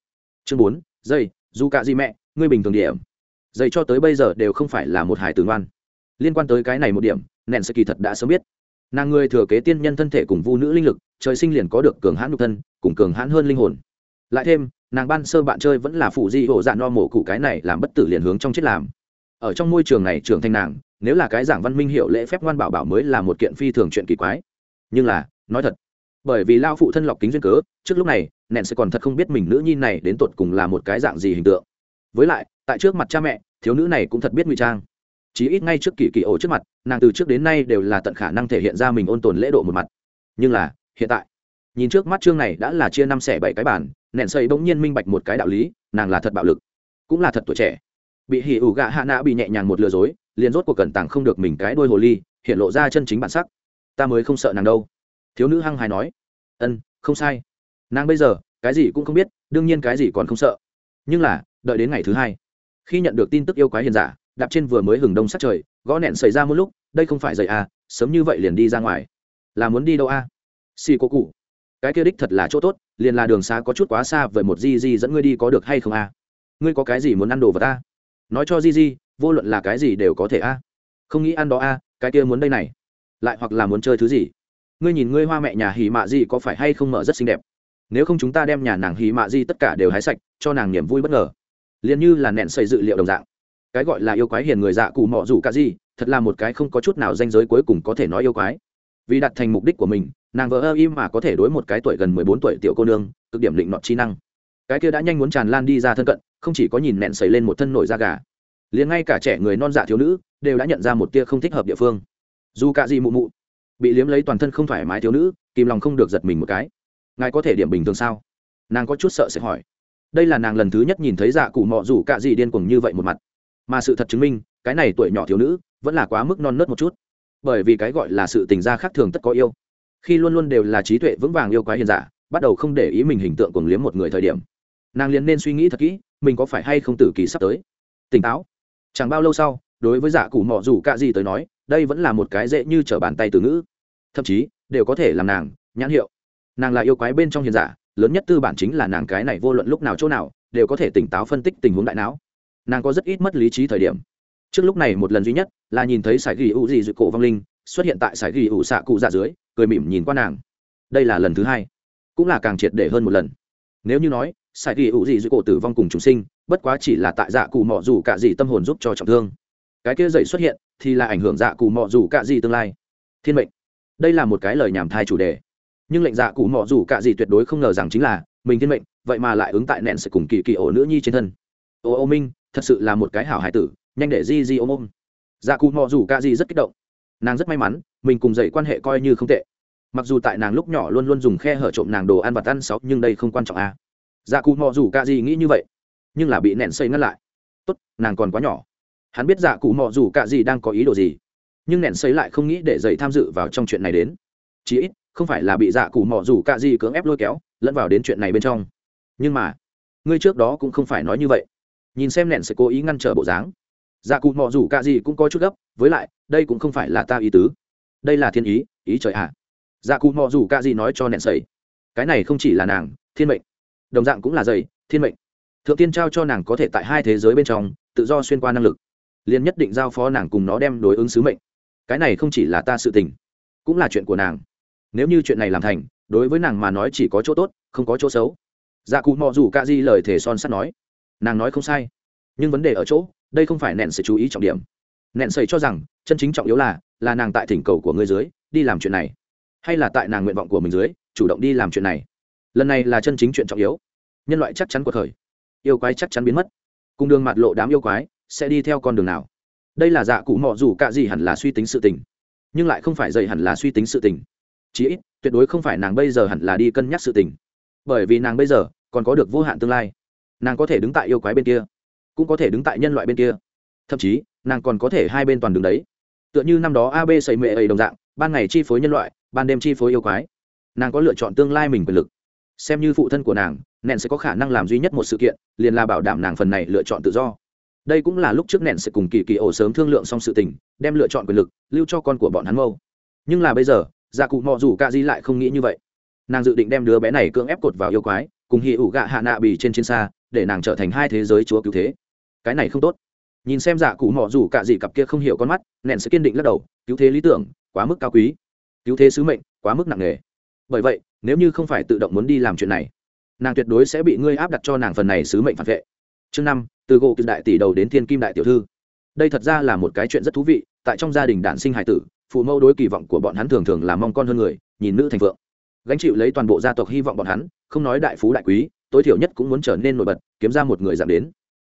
Chương bốn, dây, dù cả gì mẹ, ngươi bình thường điểm. Dây cho tới bây giờ đều không phải là một hải tử ngoan. Liên quan tới cái này một điểm nện sẽ kỳ thật đã sớm biết. Nàng người thừa kế tiên nhân thân thể cùng vu nữ linh lực, trời sinh liền có được cường hãn nhục thân, cùng cường hãn hơn linh hồn. Lại thêm, nàng ban sơ bạn chơi vẫn là phụ di hộ dạn no mổ cụ cái này làm bất tử liền hướng trong chết làm ở trong môi trường này trưởng thành nàng, nếu là cái giảng văn minh hiệu lễ phép ngoan bảo bảo mới là một kiện phi thường chuyện kỳ quái. Nhưng là, nói thật, bởi vì lao phụ thân lọc kính duyên cớ, trước lúc này nện sẽ còn thật không biết mình nữ nhi này đến tột cùng là một cái dạng gì hình tượng. Với lại, tại trước mặt cha mẹ, thiếu nữ này cũng thật biết ngụy trang. Chí ít ngay trước kỳ kỳ ổ trước mặt, nàng từ trước đến nay đều là tận khả năng thể hiện ra mình ôn tồn lễ độ một mặt. Nhưng là, hiện tại, nhìn trước mắt chương này đã là chia năm xẻ bảy cái bản nện xây bỗng nhiên minh bạch một cái đạo lý, nàng là thật bạo lực, cũng là thật tuổi trẻ bị hỉ ủ gạ hạ nã bị nhẹ nhàng một lừa dối, liền rốt cuộc cẩn tàng không được mình cái đôi hồ ly, hiện lộ ra chân chính bản sắc. Ta mới không sợ nàng đâu. Thiếu nữ hăng hài nói. Ân, không sai. Nàng bây giờ, cái gì cũng không biết, đương nhiên cái gì còn không sợ. Nhưng là, đợi đến ngày thứ hai, khi nhận được tin tức yêu quái hiền giả, đạp trên vừa mới hừng đông sát trời, gõ nẹn xảy ra một lúc, đây không phải dậy à sớm như vậy liền đi ra ngoài. Là muốn đi đâu a à? xì cô cụ. Cái kia đích thật là chỗ tốt, liền là đường xa có chút quá xa với một di di dẫn ngươi đi có được hay không a à? ngươi có cái gì muốn ăn đồ vào ta nói cho di di vô luận là cái gì đều có thể a. À? không nghĩ ăn đó a à, cái kia muốn đây này. Lại hoặc là muốn chơi thứ gì? Ngươi nhìn ngươi hoa mẹ nhà hì mạ di có phải hay không mở rất xinh đẹp? Nếu không chúng ta đem nhà nàng hì mạ di tất cả đều hái sạch cho nàng niềm vui bất ngờ. Liền như là nẹn xây dự liệu đồng dạng. Cái gọi là yêu quái hiền người dạ cụ mọ rủ cả gì thật là một cái không có chút nào danh giới cuối cùng có thể nói yêu quái. Vì đặt thành mục đích của mình nàng vợ ơ im mà có thể đối một cái tuổi gần mười bốn tuổi tiểu cô nương cực điểm định nọ chi năng cái kia đã nhanh muốn tràn lan đi ra thân cận, không chỉ có nhìn nẹn xảy lên một thân nổi da gà, liền ngay cả trẻ người non dạ thiếu nữ đều đã nhận ra một tia không thích hợp địa phương. Dù cả gì mụ mụ bị liếm lấy toàn thân không thoải mái thiếu nữ, kìm lòng không được giật mình một cái. Ngài có thể điểm bình thường sao? Nàng có chút sợ sẽ hỏi. Đây là nàng lần thứ nhất nhìn thấy dạ cụ mọ rủ cả gì điên cuồng như vậy một mặt. Mà sự thật chứng minh, cái này tuổi nhỏ thiếu nữ vẫn là quá mức non nớt một chút. Bởi vì cái gọi là sự tình gia khác thường tất có yêu. Khi luôn luôn đều là trí tuệ vững vàng yêu quái hiền giả, bắt đầu không để ý mình hình tượng cuồng liếm một người thời điểm nàng liền nên suy nghĩ thật kỹ, mình có phải hay không tử kỳ sắp tới. Tỉnh táo. Chẳng bao lâu sau, đối với giả cụ mọ dù cạ gì tới nói, đây vẫn là một cái dễ như t r ở bàn tay từ ngữ. Thậm chí, đều có thể làm nàng nhãn hiệu. Nàng là yêu quái bên trong hiền giả, lớn nhất tư bản chính là nàng cái này vô luận lúc nào chỗ nào, đều có thể tỉnh táo phân tích tình huống đại não. Nàng có rất ít mất lý trí thời điểm. Trước lúc này một lần duy nhất là nhìn thấy sải ghi ủ gì dự cổ vong linh xuất hiện tại sải ghi ủ xạ cụ dạ dưới, cười mỉm nhìn qua nàng. Đây là lần thứ hai. Cũng là càng triệt để hơn một lần. Nếu như nói Sai kỳ ủ gì dưới cổ tử vong cùng chúng sinh, bất quá chỉ là tại dạ cụ mọ dù cả gì tâm hồn giúp cho trọng thương. Cái kia dậy xuất hiện, thì là ảnh hưởng dạ cụ mọ dù cả gì tương lai. Thiên mệnh. Đây là một cái lời nhảm thai chủ đề. Nhưng lệnh dạ cụ mọ dù cả gì tuyệt đối không ngờ rằng chính là, mình thiên mệnh, vậy mà lại ứng tại nẹn sự cùng kỳ kỳ ổ nữ nhi trên thân. Ô ô minh, thật sự là một cái hảo hải tử, nhanh để di di ôm ôm. Dạ cụ mọ dù cả dị rất kích động. Nàng rất may mắn, mình cùng dậy quan hệ coi như không tệ. Mặc dù tại nàng lúc nhỏ luôn luôn dùng khe hở trộm nàng đồ ăn vặt ăn sáu nhưng đây không quan trọng à dạ cụ mò dù cạ dị nghĩ như vậy nhưng là bị nẹn xây ngăn lại. Tốt nàng còn quá nhỏ. Hắn biết dạ cụ mò dù cạ dị đang có ý đồ gì nhưng nẹn xây lại không nghĩ để dậy tham dự vào trong chuyện này đến. Chí ít không phải là bị dạ cụ mò dù cạ dị cưỡng ép lôi kéo lẫn vào đến chuyện này bên trong. Nhưng mà ngươi trước đó cũng không phải nói như vậy. Nhìn xem nẹn sẽ cố ý ngăn trở bộ dáng dạ cụ mò dù cạ dị gì cũng có chút gấp với lại đây cũng không phải là ta ý tứ. Đây là thiên ý ý trời ạ. À. dạ cụ mò dù cạ dị gì nói cho nẹn sẩy, cái này không chỉ là nàng thiên mệnh đồng dạng cũng là dày, thiên mệnh. Thượng tiên trao cho nàng có thể tại hai thế giới bên trong, tự do xuyên qua năng lực. Liền nhất định giao phó nàng cùng nó đem đối ứng sứ mệnh. Cái này không chỉ là ta sự tình, cũng là chuyện của nàng. Nếu như chuyện này làm thành, đối với nàng mà nói chỉ có chỗ tốt, không có chỗ xấu. Dạ cụ mò dù c ả di lời thề son sắt nói, nàng nói không sai, nhưng vấn đề ở chỗ, đây không phải nện sẽ chú ý trọng điểm. Nện sầy cho rằng, chân chính trọng yếu là là nàng tại thỉnh cầu của ngươi dưới, đi làm chuyện này. Hay là tại nàng nguyện vọng của mình dưới, chủ động đi làm chuyện này lần này là chân chính chuyện trọng yếu. Nhân loại chắc chắn của thời. Yêu quái chắc chắn biến mất. Cùng đường mặt lộ đám yêu quái sẽ đi theo con đường nào? Đây là dạ cụ mọ dù c ả gì hẳn là suy tính sự tình. Nhưng lại không phải dậy hẳn là suy tính sự tình. Chí ít, tuyệt đối không phải nàng bây giờ hẳn là đi cân nhắc sự tình. Bởi vì nàng bây giờ còn có được vô hạn tương lai. Nàng có thể đứng tại yêu quái bên kia, cũng có thể đứng tại nhân loại bên kia. Thậm chí, nàng còn có thể hai bên toàn đường đấy. Tựa như năm đó ab xây mệ ấy đồng dạng, ban ngày chi phối nhân loại, ban đêm chi phối yêu quái. Nàng có lựa chọn tương lai mình quyền lực xem như phụ thân của nàng nện sẽ có khả năng làm duy nhất một sự kiện, liền là bảo đảm nàng phần này lựa chọn tự do. Đây cũng là lúc trước nện sẽ cùng kỳ kỳ ổ sớm thương lượng xong sự tình, đem lựa chọn quyền lực lưu cho con của bọn hắn mâu. Nhưng là bây giờ gia cụ mò dù ca di lại không nghĩ như vậy. Nàng dự định đem đứa bé này cưỡng ép cột vào yêu quái, cùng hì ủ gạ hạ nạ bì trên trên xa, để nàng trở thành hai thế giới chúa cứu thế. Cái này không tốt. Nhìn xem dạ cụ mò dù cả gì cặp kia không hiểu con mắt nện sẽ kiên định lắc đầu, cứu thế lý tưởng, quá mức cao quý. Cứu thế sứ mệnh, quá mức nặng nề. Bởi vậy nếu như không phải tự động muốn đi làm chuyện này, nàng tuyệt đối sẽ bị ngươi áp đặt cho nàng phần này sứ mệnh phản vệ. Chương năm, từ gỗ đại tỷ đầu đến thiên kim đại tiểu thư. Đây thật ra là một cái chuyện rất thú vị, tại trong gia đình đản sinh hải tử, phụ mẫu đối kỳ vọng của bọn hắn thường thường là mong con hơn người, nhìn nữ thành vượng. Gánh chịu lấy toàn bộ gia tộc hy vọng bọn hắn, không nói đại phú đại quý, tối thiểu nhất cũng muốn trở nên nổi bật, kiếm ra một người giảm đến.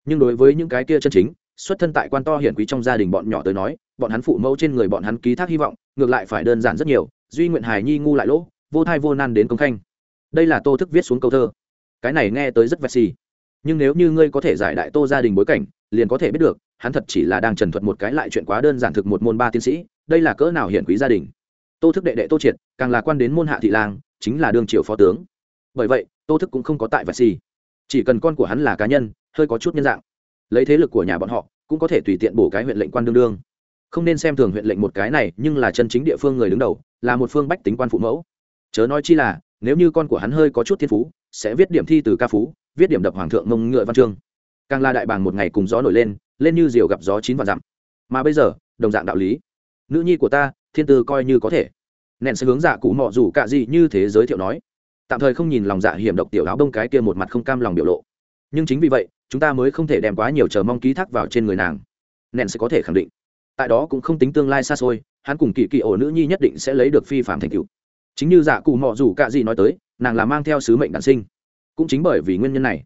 Nhưng đối với những cái kia chân chính, xuất thân tại quan to hiển quý trong gia đình bọn nhỏ tới nói, bọn hắn phụ mẫu trên người bọn hắn ký thác hy vọng, ngược lại phải đơn giản rất nhiều, duy nguyện hài nhi ngu lại lỗ vô thai vô nan đến công khanh. Đây là tô thức viết xuống câu thơ. Cái này nghe tới rất vẹt xì. Nhưng nếu như ngươi có thể giải đại tô gia đình bối cảnh, liền có thể biết được, hắn thật chỉ là đang trần thuật một cái lại chuyện quá đơn giản thực một môn ba tiến sĩ, đây là cỡ nào hiển quý gia đình. Tô thức đệ đệ tô triệt, càng là quan đến môn hạ thị lang, chính là đương triều phó tướng. Bởi vậy, tô thức cũng không có tại vẹt xì. Chỉ cần con của hắn là cá nhân, hơi có chút nhân dạng. Lấy thế lực của nhà bọn họ, cũng có thể tùy tiện bổ cái huyện lệnh quan đương đương. Không nên xem thường huyện lệnh một cái này, nhưng là chân chính địa phương người đứng đầu, là một phương bách tính quan phụ mẫu chớ nói chi là, nếu như con của hắn hơi có chút thiên phú, sẽ viết điểm thi từ ca phú, viết điểm đập hoàng thượng mông ngựa văn chương. Càng là đại bàng một ngày cùng gió nổi lên lên như diều gặp gió chín và dặm. Mà bây giờ, đồng dạng đạo lý. Nữ nhi của ta, thiên tư coi như có thể. Nện sẽ hướng dạ cụ mọ dù cả gì như thế giới thiệu nói. Tạm thời không nhìn lòng dạ hiểm độc tiểu áo đông cái kia một mặt không cam lòng biểu lộ. Nhưng chính vì vậy, chúng ta mới không thể đem quá nhiều chờ mong ký thác vào trên người nàng. Nện sẽ có thể khẳng định. Tại đó cũng không tính tương lai xa xôi, hắn cùng kỳ kỳ ổ nữ nhi nhất định sẽ lấy được phi phạm thành tựu chính như dạ cụ mọ dù cả gì nói tới, nàng là mang theo sứ mệnh đản sinh. Cũng chính bởi vì nguyên nhân này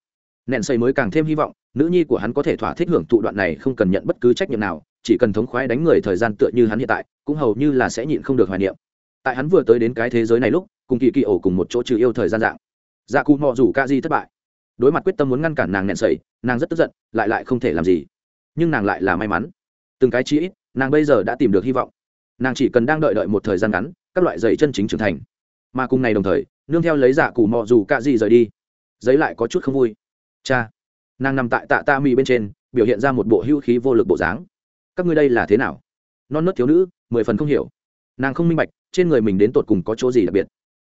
nện xây mới càng thêm hy vọng, nữ nhi của hắn có thể thỏa thích hưởng thụ đoạn này không cần nhận bất cứ trách nhiệm nào, chỉ cần thống khoái đánh người thời gian tựa như hắn hiện tại, cũng hầu như là sẽ nhịn không được hoài niệm. Tại hắn vừa tới đến cái thế giới này lúc, cùng kỳ kỳ ổ cùng một chỗ trừ yêu thời gian dạng. Dạ cụ mọ rủ ca di thất bại. Đối mặt quyết tâm muốn ngăn cản nàng nẹn sẩy nàng rất tức giận, lại lại không thể làm gì. Nhưng nàng lại là may mắn. Từng cái chi ít, nàng bây giờ đã tìm được hy vọng. Nàng chỉ cần đang đợi đợi một thời gian ngắn các loại giày chân chính trưởng thành. Mà cùng này đồng thời nương theo lấy dạ cụ mò dù cạ gì rời đi. Giấy lại có chút không vui. Cha nàng nằm tại tạ ta mi bên trên biểu hiện ra một bộ hữu khí vô lực bộ dáng. Các ngươi đây là thế nào? Non nớt thiếu nữ mười phần không hiểu. Nàng không minh bạch trên người mình đến tột cùng có chỗ gì đặc biệt.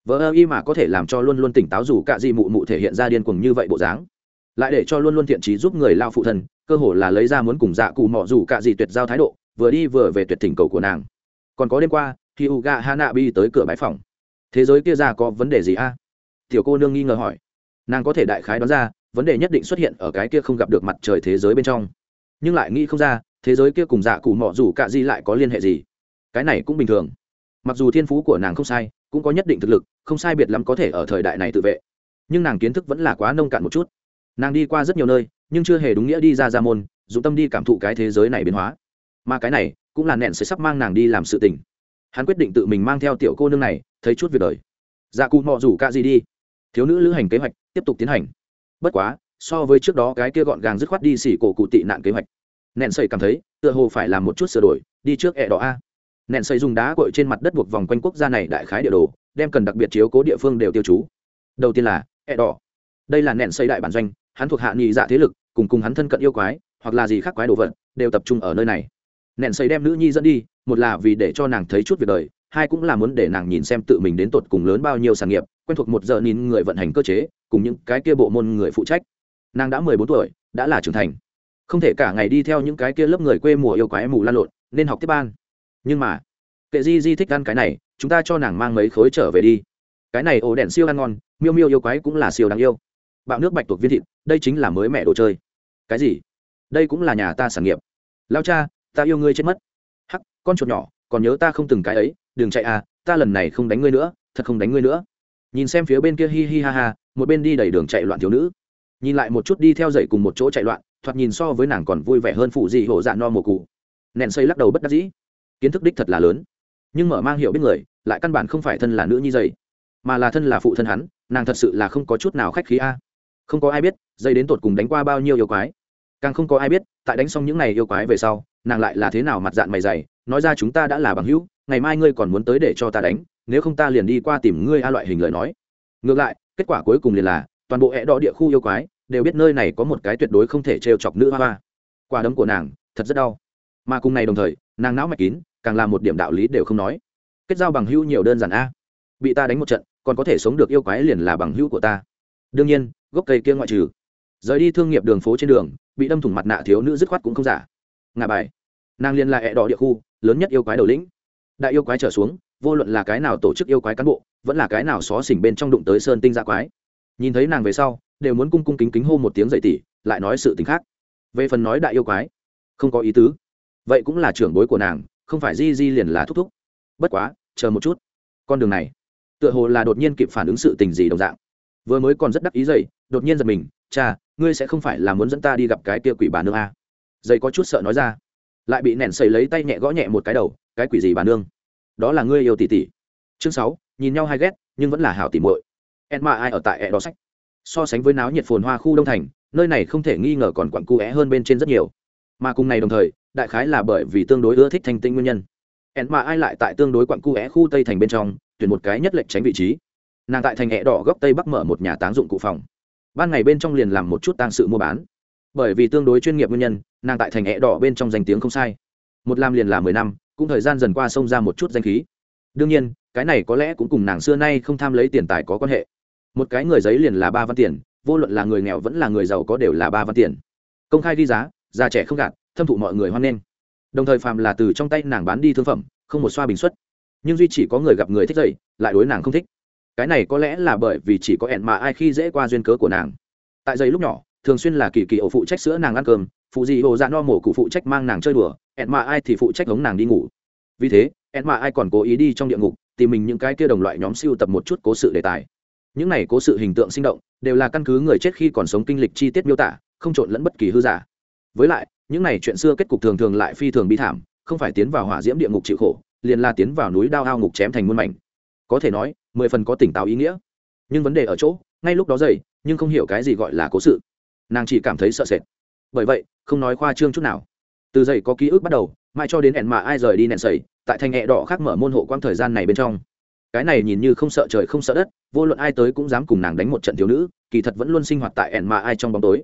Vợ ơ y mà có thể làm cho luôn luôn tỉnh táo dù cả gì mụ mụ thể hiện ra điên cuồng như vậy bộ dáng. Lại để cho luôn luôn thiện trí giúp người lao phụ thần, cơ hồ là lấy ra muốn cùng dạ cụ mọ dù cả gì tuyệt giao thái độ vừa đi vừa về tuyệt thỉnh cầu của nàng. Còn có đêm qua khi uga hanabi tới cửa bãi phòng. Thế giới kia ra có vấn đề gì a? Tiểu cô nương nghi ngờ hỏi. Nàng có thể đại khái đoán ra, vấn đề nhất định xuất hiện ở cái kia không gặp được mặt trời thế giới bên trong. Nhưng lại nghĩ không ra, thế giới kia cùng dạ cụ mọ dù cả gì lại có liên hệ gì? Cái này cũng bình thường. Mặc dù thiên phú của nàng không sai, cũng có nhất định thực lực, không sai biệt lắm có thể ở thời đại này tự vệ. Nhưng nàng kiến thức vẫn là quá nông cạn một chút. Nàng đi qua rất nhiều nơi, nhưng chưa hề đúng nghĩa đi ra ra môn dù tâm đi cảm thụ cái thế giới này biến hóa. Mà cái này cũng là nẹn sẽ sắp mang nàng đi làm sự tình hắn quyết định tự mình mang theo tiểu cô nương này, thấy chút việc đời. Dạ cụ mọ rủ c gì đi. Thiếu nữ lữ hành kế hoạch, tiếp tục tiến hành. Bất quá, so với trước đó cái kia gọn gàng dứt khoát đi xỉ cổ cụ tị nạn kế hoạch. Nẹn xây cảm thấy, tựa hồ phải làm một chút sửa đổi, đi trước ẹ đỏ a. Nẹn xây dùng đá cội trên mặt đất buộc vòng quanh quốc gia này đại khái địa đồ, đem cần đặc biệt chiếu cố địa phương đều tiêu chú. Đầu tiên là, ẹ đỏ. Đây là nẹn xây đại bản doanh, hắn thuộc hạ nghị dạ thế lực, cùng cùng hắn thân cận yêu quái, hoặc là gì khác quái đồ vật, đều tập trung ở nơi này nện xây đem nữ nhi dẫn đi, một là vì để cho nàng thấy chút việc đời, hai cũng là muốn để nàng nhìn xem tự mình đến tột cùng lớn bao nhiêu sản nghiệp, quen thuộc một giờ nhìn người vận hành cơ chế, cùng những cái kia bộ môn người phụ trách. Nàng đã mười bốn tuổi, đã là trưởng thành. Không thể cả ngày đi theo những cái kia lớp người quê mùa yêu quái mù lan lộn, nên học tiếp ban. Nhưng mà, kệ di di thích ăn cái này, chúng ta cho nàng mang mấy khối trở về đi. Cái này ổ đèn siêu ăn ngon, miêu miêu yêu quái cũng là siêu đáng yêu. Bạo nước bạch tuộc viên thịt, đây chính là mới mẹ đồ chơi. Cái gì? Đây cũng là nhà ta sản nghiệp. Lao cha ta yêu ngươi chết mất. Hắc, con chuột nhỏ, còn nhớ ta không từng cái ấy, đừng chạy à ta lần này không đánh ngươi nữa, thật không đánh ngươi nữa. Nhìn xem phía bên kia hi hi ha ha, một bên đi đầy đường chạy loạn thiếu nữ. Nhìn lại một chút đi theo dậy cùng một chỗ chạy loạn, thoạt nhìn so với nàng còn vui vẻ hơn phụ gì hổ dạ no mồ cụ. Nện xây lắc đầu bất đắc dĩ. Kiến thức đích thật là lớn. Nhưng mở mang hiểu biết người, lại căn bản không phải thân là nữ nhi dày mà là thân là phụ thân hắn, nàng thật sự là không có chút nào khách khí a. Không có ai biết dây đến tột cùng đánh qua bao nhiêu yêu quái. Càng không có ai biết tại đánh xong những ngày yêu quái về sau, nàng lại là thế nào mặt dạng mày dày, nói ra chúng ta đã là bằng hữu, ngày mai ngươi còn muốn tới để cho ta đánh, nếu không ta liền đi qua tìm ngươi a loại hình lời nói. Ngược lại, kết quả cuối cùng liền là, toàn bộ hẹ đỏ địa khu yêu quái, đều biết nơi này có một cái tuyệt đối không thể trêu chọc nữ hoa hoa. Quả đấm của nàng, thật rất đau. Mà cùng này đồng thời, nàng não mạch kín, càng là một điểm đạo lý đều không nói. Kết giao bằng hữu nhiều đơn giản a. Bị ta đánh một trận, còn có thể sống được yêu quái liền là bằng hữu của ta. Đương nhiên, gốc cây kia ngoại trừ rời đi thương nghiệp đường phố trên đường, bị đâm thủng mặt nạ thiếu nữ dứt khoát cũng không giả. Ngà bài. Nàng liên là hẹ đỏ địa khu, lớn nhất yêu quái đầu lĩnh. Đại yêu quái trở xuống, vô luận là cái nào tổ chức yêu quái cán bộ, vẫn là cái nào xó xỉnh bên trong đụng tới sơn tinh dạ quái. Nhìn thấy nàng về sau, đều muốn cung cung kính kính hô một tiếng dậy tỉ, lại nói sự tình khác. Về phần nói đại yêu quái, không có ý tứ. Vậy cũng là trưởng bối của nàng, không phải di di liền là thúc thúc. Bất quá, chờ một chút. Con đường này, tựa hồ là đột nhiên kịp phản ứng sự tình gì đồng dạng. Vừa mới còn rất đắc ý dậy, đột nhiên giật mình cha, ngươi sẽ không phải là muốn dẫn ta đi gặp cái kia quỷ bà nương à? dây có chút sợ nói ra. Lại bị nẹn xầy lấy tay nhẹ gõ nhẹ một cái đầu, cái quỷ gì bà nương? Đó là ngươi yêu tỷ tỷ. Chương sáu, nhìn nhau hay ghét, nhưng vẫn là hảo tỷ muội. Em mà ai ở tại ẹ đó sách. So sánh với náo nhiệt phồn hoa khu đông thành, nơi này không thể nghi ngờ còn quặn cu é hơn bên trên rất nhiều. Mà cùng này đồng thời, đại khái là bởi vì tương đối ưa thích thanh tinh nguyên nhân. Ẹn mà ai lại tại tương đối quặn cu é khu tây thành bên trong, tuyển một cái nhất lệnh tránh vị trí. Nàng tại thành hẹ đỏ góc tây bắc mở một nhà táng dụng cụ phòng ban ngày bên trong liền làm một chút tang sự mua bán. Bởi vì tương đối chuyên nghiệp nguyên nhân, nàng tại thành hẹ đỏ bên trong danh tiếng không sai. Một làm liền là mười năm, cũng thời gian dần qua xông ra một chút danh khí. Đương nhiên, cái này có lẽ cũng cùng nàng xưa nay không tham lấy tiền tài có quan hệ. Một cái người giấy liền là ba văn tiền, vô luận là người nghèo vẫn là người giàu có đều là ba văn tiền. Công khai ghi giá, già trẻ không gạt, thâm thụ mọi người hoan nghênh. Đồng thời phàm là từ trong tay nàng bán đi thương phẩm, không một xoa bình xuất nhưng duy chỉ có người gặp người thích dậy, lại đối nàng không thích cái này có lẽ là bởi vì chỉ có ẹn mà ai khi dễ qua duyên cớ của nàng. Tại giây lúc nhỏ, thường xuyên là kỳ kỳ ổ phụ trách sữa nàng ăn cơm, phụ gì ổ dạ no mổ cụ phụ trách mang nàng chơi đùa, ẹn mà ai thì phụ trách hống nàng đi ngủ. Vì thế, ẹn mà ai còn cố ý đi trong địa ngục, tìm mình những cái kia đồng loại nhóm siêu tập một chút cố sự đề tài. Những này cố sự hình tượng sinh động, đều là căn cứ người chết khi còn sống kinh lịch chi tiết miêu tả, không trộn lẫn bất kỳ hư giả. Với lại, những này chuyện xưa kết cục thường thường lại phi thường bi thảm, không phải tiến vào hỏa diễm địa ngục chịu khổ, liền là tiến vào núi đao ao ngục chém thành muôn mảnh. Có thể nói mười phần có tỉnh táo ý nghĩa. Nhưng vấn đề ở chỗ, ngay lúc đó dậy, nhưng không hiểu cái gì gọi là cố sự. Nàng chỉ cảm thấy sợ sệt. Bởi vậy, không nói khoa trương chút nào. Từ dậy có ký ức bắt đầu, mãi cho đến hẹn mà ai rời đi nẹn sầy, tại thành hẹ đỏ khác mở môn hộ quang thời gian này bên trong. Cái này nhìn như không sợ trời không sợ đất, vô luận ai tới cũng dám cùng nàng đánh một trận thiếu nữ, kỳ thật vẫn luôn sinh hoạt tại ẻn mà ai trong bóng tối.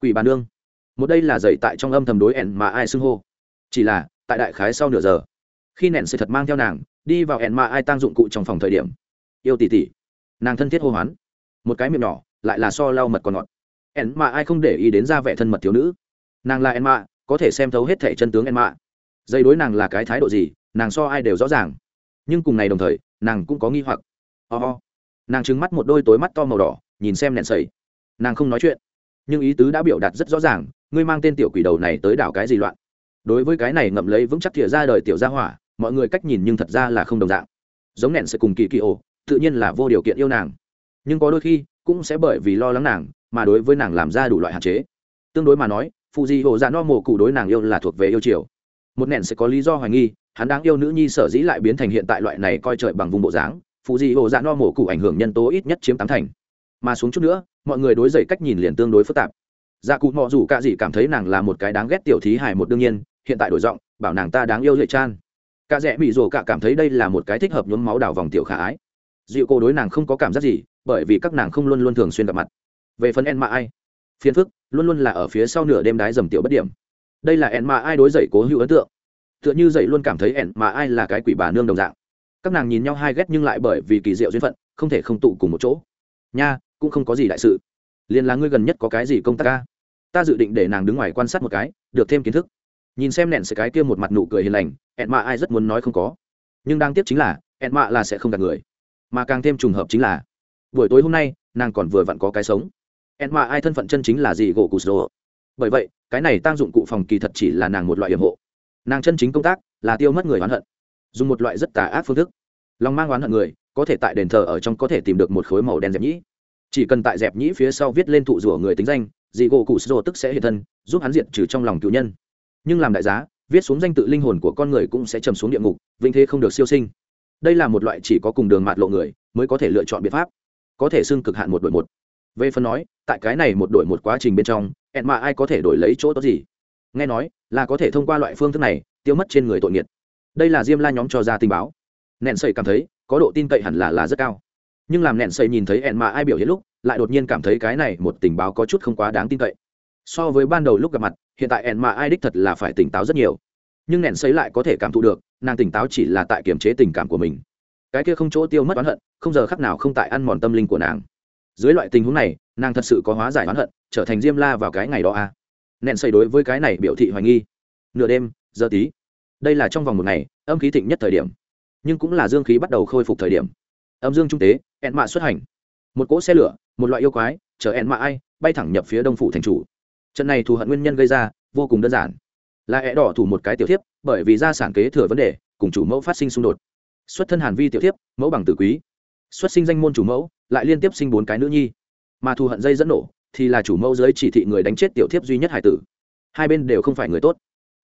Quỷ bà nương. Một đây là dậy tại trong âm thầm đối ẻn mà ai xưng hô. Chỉ là, tại đại khái sau nửa giờ, khi nẹn sự thật mang theo nàng, đi vào ẻn mà ai tăng dụng cụ trong phòng thời điểm yêu tỷ tỷ nàng thân thiết hô hoán. Một cái miệng nhỏ lại là so lau mật còn ngọt. Ẻn mà ai không để ý đến ra vẻ thân mật thiếu nữ. Nàng là ẻn mạ có thể xem thấu hết thẻ chân tướng ẻn mạ. Dây đối nàng là cái thái độ gì nàng so ai đều rõ ràng. Nhưng cùng ngày đồng thời nàng cũng có nghi hoặc. Oh, nàng trứng mắt một đôi tối mắt to màu đỏ nhìn xem nẹn sầy. Nàng không nói chuyện. Nhưng ý tứ đã biểu đạt rất rõ ràng ngươi mang tên tiểu quỷ đầu này tới đảo cái gì loạn. Đối với cái này ngậm lấy vững chắc thìa ra đời tiểu gia hỏa mọi người cách nhìn nhưng thật ra là không đồng dạng. Giống nẹn sẽ cùng kỳ kỳ ồ tự nhiên là vô điều kiện yêu nàng. Nhưng có đôi khi, cũng sẽ bởi vì lo lắng nàng, mà đối với nàng làm ra đủ loại hạn chế. Tương đối mà nói phụ di hộ dạ no mồ cụ đối nàng yêu là thuộc về yêu chiều. Một nẹn sẽ có lý do hoài nghi, hắn đáng yêu nữ nhi sở dĩ lại biến thành hiện tại loại này coi trời bằng vùng bộ dáng phụ di hộ dạ no mồ cụ ảnh hưởng nhân tố ít nhất chiếm tám thành. Mà xuống chút nữa, mọi người đối dậy cách nhìn liền tương đối phức tạp. Dạ cụ mọ dù cả gì cảm thấy nàng là một cái đáng ghét tiểu thí hài một đương nhiên, hiện tại đổi giọng, bảo nàng ta đáng yêu dậy chan. Cả rẽ bị rồ cả cảm thấy đây là một cái thích hợp nhuốm máu đào vòng tiểu khả ái dịu cô đối nàng không có cảm giác gì, bởi vì các nàng không luôn luôn thường xuyên gặp mặt. Về phần en mạ ai, phiền phức, luôn luôn là ở phía sau nửa đêm đái dầm tiểu bất điểm. Đây là en mạ ai đối dậy cố hữu ấn tượng. Tựa như dậy luôn cảm thấy en mạ ai là cái quỷ bà nương đồng dạng. Các nàng nhìn nhau hai ghét nhưng lại bởi vì kỳ diệu duyên phận, không thể không tụ cùng một chỗ. Nha, cũng không có gì đại sự. Liền là ngươi gần nhất có cái gì công tác ca? Ta dự định để nàng đứng ngoài quan sát một cái, được thêm kiến thức. Nhìn xem nẹn sẽ cái kia một mặt nụ cười hiền lành ẹn mạ ai rất muốn nói không có. Nhưng đang tiếp chính là ẹn mạ là sẽ không gạt người mà càng thêm trùng hợp chính là, buổi tối hôm nay, nàng còn vừa vặn có cái sống. Ẹn mà ai thân phận chân chính là gì gỗ cụ sô bởi vậy, cái này tăng dụng cụ phòng kỳ thật chỉ là nàng một loại hiểm hộ. Nàng chân chính công tác là tiêu mất người oán hận, dùng một loại rất tà ác phương thức. Lòng mang oán hận người, có thể tại đền thờ ở trong có thể tìm được một khối màu đen dẹp nhĩ. Chỉ cần tại dẹp nhĩ phía sau viết lên thụ rủa người tính danh dị gỗ cụ sô tức sẽ hiện thân, giúp hắn diệt trừ trong lòng cựu nhân. Nhưng làm đại giá, viết xuống danh tự linh hồn của con người cũng sẽ trầm xuống địa ngục vinh thế không được siêu sinh đây là một loại chỉ có cùng đường mạt lộ người mới có thể lựa chọn biện pháp, có thể xưng cực hạn một đội một. Về phần nói, tại cái này một đội một quá trình bên trong, ẹn mà ai có thể đổi lấy chỗ tốt gì? Nghe nói, là có thể thông qua loại phương thức này tiêu mất trên người tội nghiệt đây là diêm la nhóm cho ra tình báo. Nẹn sầy cảm thấy, có độ tin cậy hẳn là là rất cao. Nhưng làm nẹn sầy nhìn thấy ẹn mà ai biểu hiện lúc, lại đột nhiên cảm thấy cái này một tình báo có chút không quá đáng tin cậy. So với ban đầu lúc gặp mặt, hiện tại ẹn mà ai đích thật là phải tỉnh táo rất nhiều nhưng nẹn sấy lại có thể cảm thụ được, nàng tỉnh táo chỉ là tại kiềm chế tình cảm của mình. Cái kia không chỗ tiêu mất oán hận, không giờ khắc nào không tại ăn mòn tâm linh của nàng. Dưới loại tình huống này, nàng thật sự có hóa giải oán hận, trở thành diêm la vào cái ngày đó à. nẹn xây đối với cái này biểu thị hoài nghi. Nửa đêm, giờ tí. Đây là trong vòng một ngày, âm khí thịnh nhất thời điểm. Nhưng cũng là dương khí bắt đầu khôi phục thời điểm. Âm dương trung tế, ẹn mạ xuất hành. Một cỗ xe lửa, một loại yêu quái, chở ẹn mạ ai, bay thẳng nhập phía đông phủ thành chủ. Trận này thù hận nguyên nhân gây ra, vô cùng đơn giản là ẹ đỏ thủ một cái tiểu thiếp, bởi vì gia sản kế thừa vấn đề, cùng chủ mẫu phát sinh xung đột. Xuất thân hàn vi tiểu thiếp, mẫu bằng tử quý. Xuất sinh danh môn chủ mẫu, lại liên tiếp sinh bốn cái nữ nhi. Mà thù hận dây dẫn nổ, thì là chủ mẫu dưới chỉ thị người đánh chết tiểu thiếp duy nhất hải tử. Hai bên đều không phải người tốt.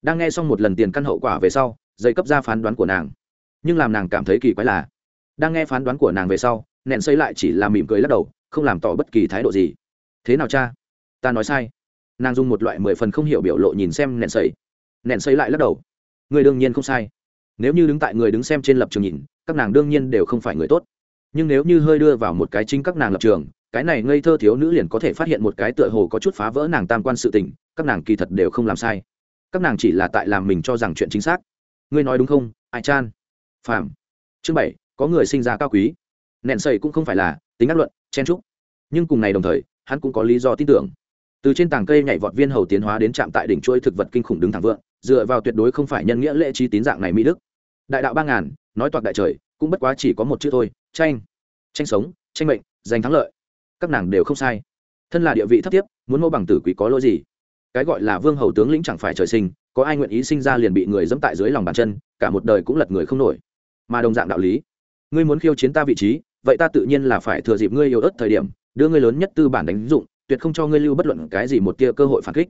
Đang nghe xong một lần tiền căn hậu quả về sau, dây cấp ra phán đoán của nàng. Nhưng làm nàng cảm thấy kỳ quái là, đang nghe phán đoán của nàng về sau, nẹn xây lại chỉ là mỉm cười lắc đầu, không làm tỏ bất kỳ thái độ gì. Thế nào cha? Ta nói sai. Nàng dùng một loại mười phần không hiểu biểu lộ nhìn xem nẹn xây nẹn xây lại lắc đầu. Người đương nhiên không sai. Nếu như đứng tại người đứng xem trên lập trường nhìn các nàng đương nhiên đều không phải người tốt. Nhưng nếu như hơi đưa vào một cái chính các nàng lập trường cái này ngây thơ thiếu nữ liền có thể phát hiện một cái tựa hồ có chút phá vỡ nàng tam quan sự tình các nàng kỳ thật đều không làm sai. Các nàng chỉ là tại làm mình cho rằng chuyện chính xác. Ngươi nói đúng không? Ai chan? Phàm, chương bảy có người sinh ra cao quý. Nẹn sầy cũng không phải là tính ác luận chen trúc nhưng cùng ngày đồng thời hắn cũng có lý do tin tưởng. Từ trên tảng cây nhảy vọt viên hầu tiến hóa đến trạm tại đỉnh chuỗi thực vật kinh khủng đứng thẳng vượng dựa vào tuyệt đối không phải nhân nghĩa lễ trí tín dạng này mỹ đức. Đại đạo ba ngàn, nói toạc đại trời, cũng bất quá chỉ có một chữ thôi, tranh. Tranh sống, tranh mệnh, giành thắng lợi. Các nàng đều không sai. Thân là địa vị thấp tiếp, muốn mô bằng tử quý có lỗi gì? Cái gọi là vương hầu tướng lĩnh chẳng phải trời sinh, có ai nguyện ý sinh ra liền bị người dẫm tại dưới lòng bàn chân, cả một đời cũng lật người không nổi. Mà đồng dạng đạo lý, ngươi muốn khiêu chiến ta vị trí, vậy ta tự nhiên là phải thừa dịp ngươi yêu ớt thời điểm, đưa ngươi lớn nhất tư bản đánh dụng, tuyệt không cho ngươi lưu bất luận cái gì một tia cơ hội phản kích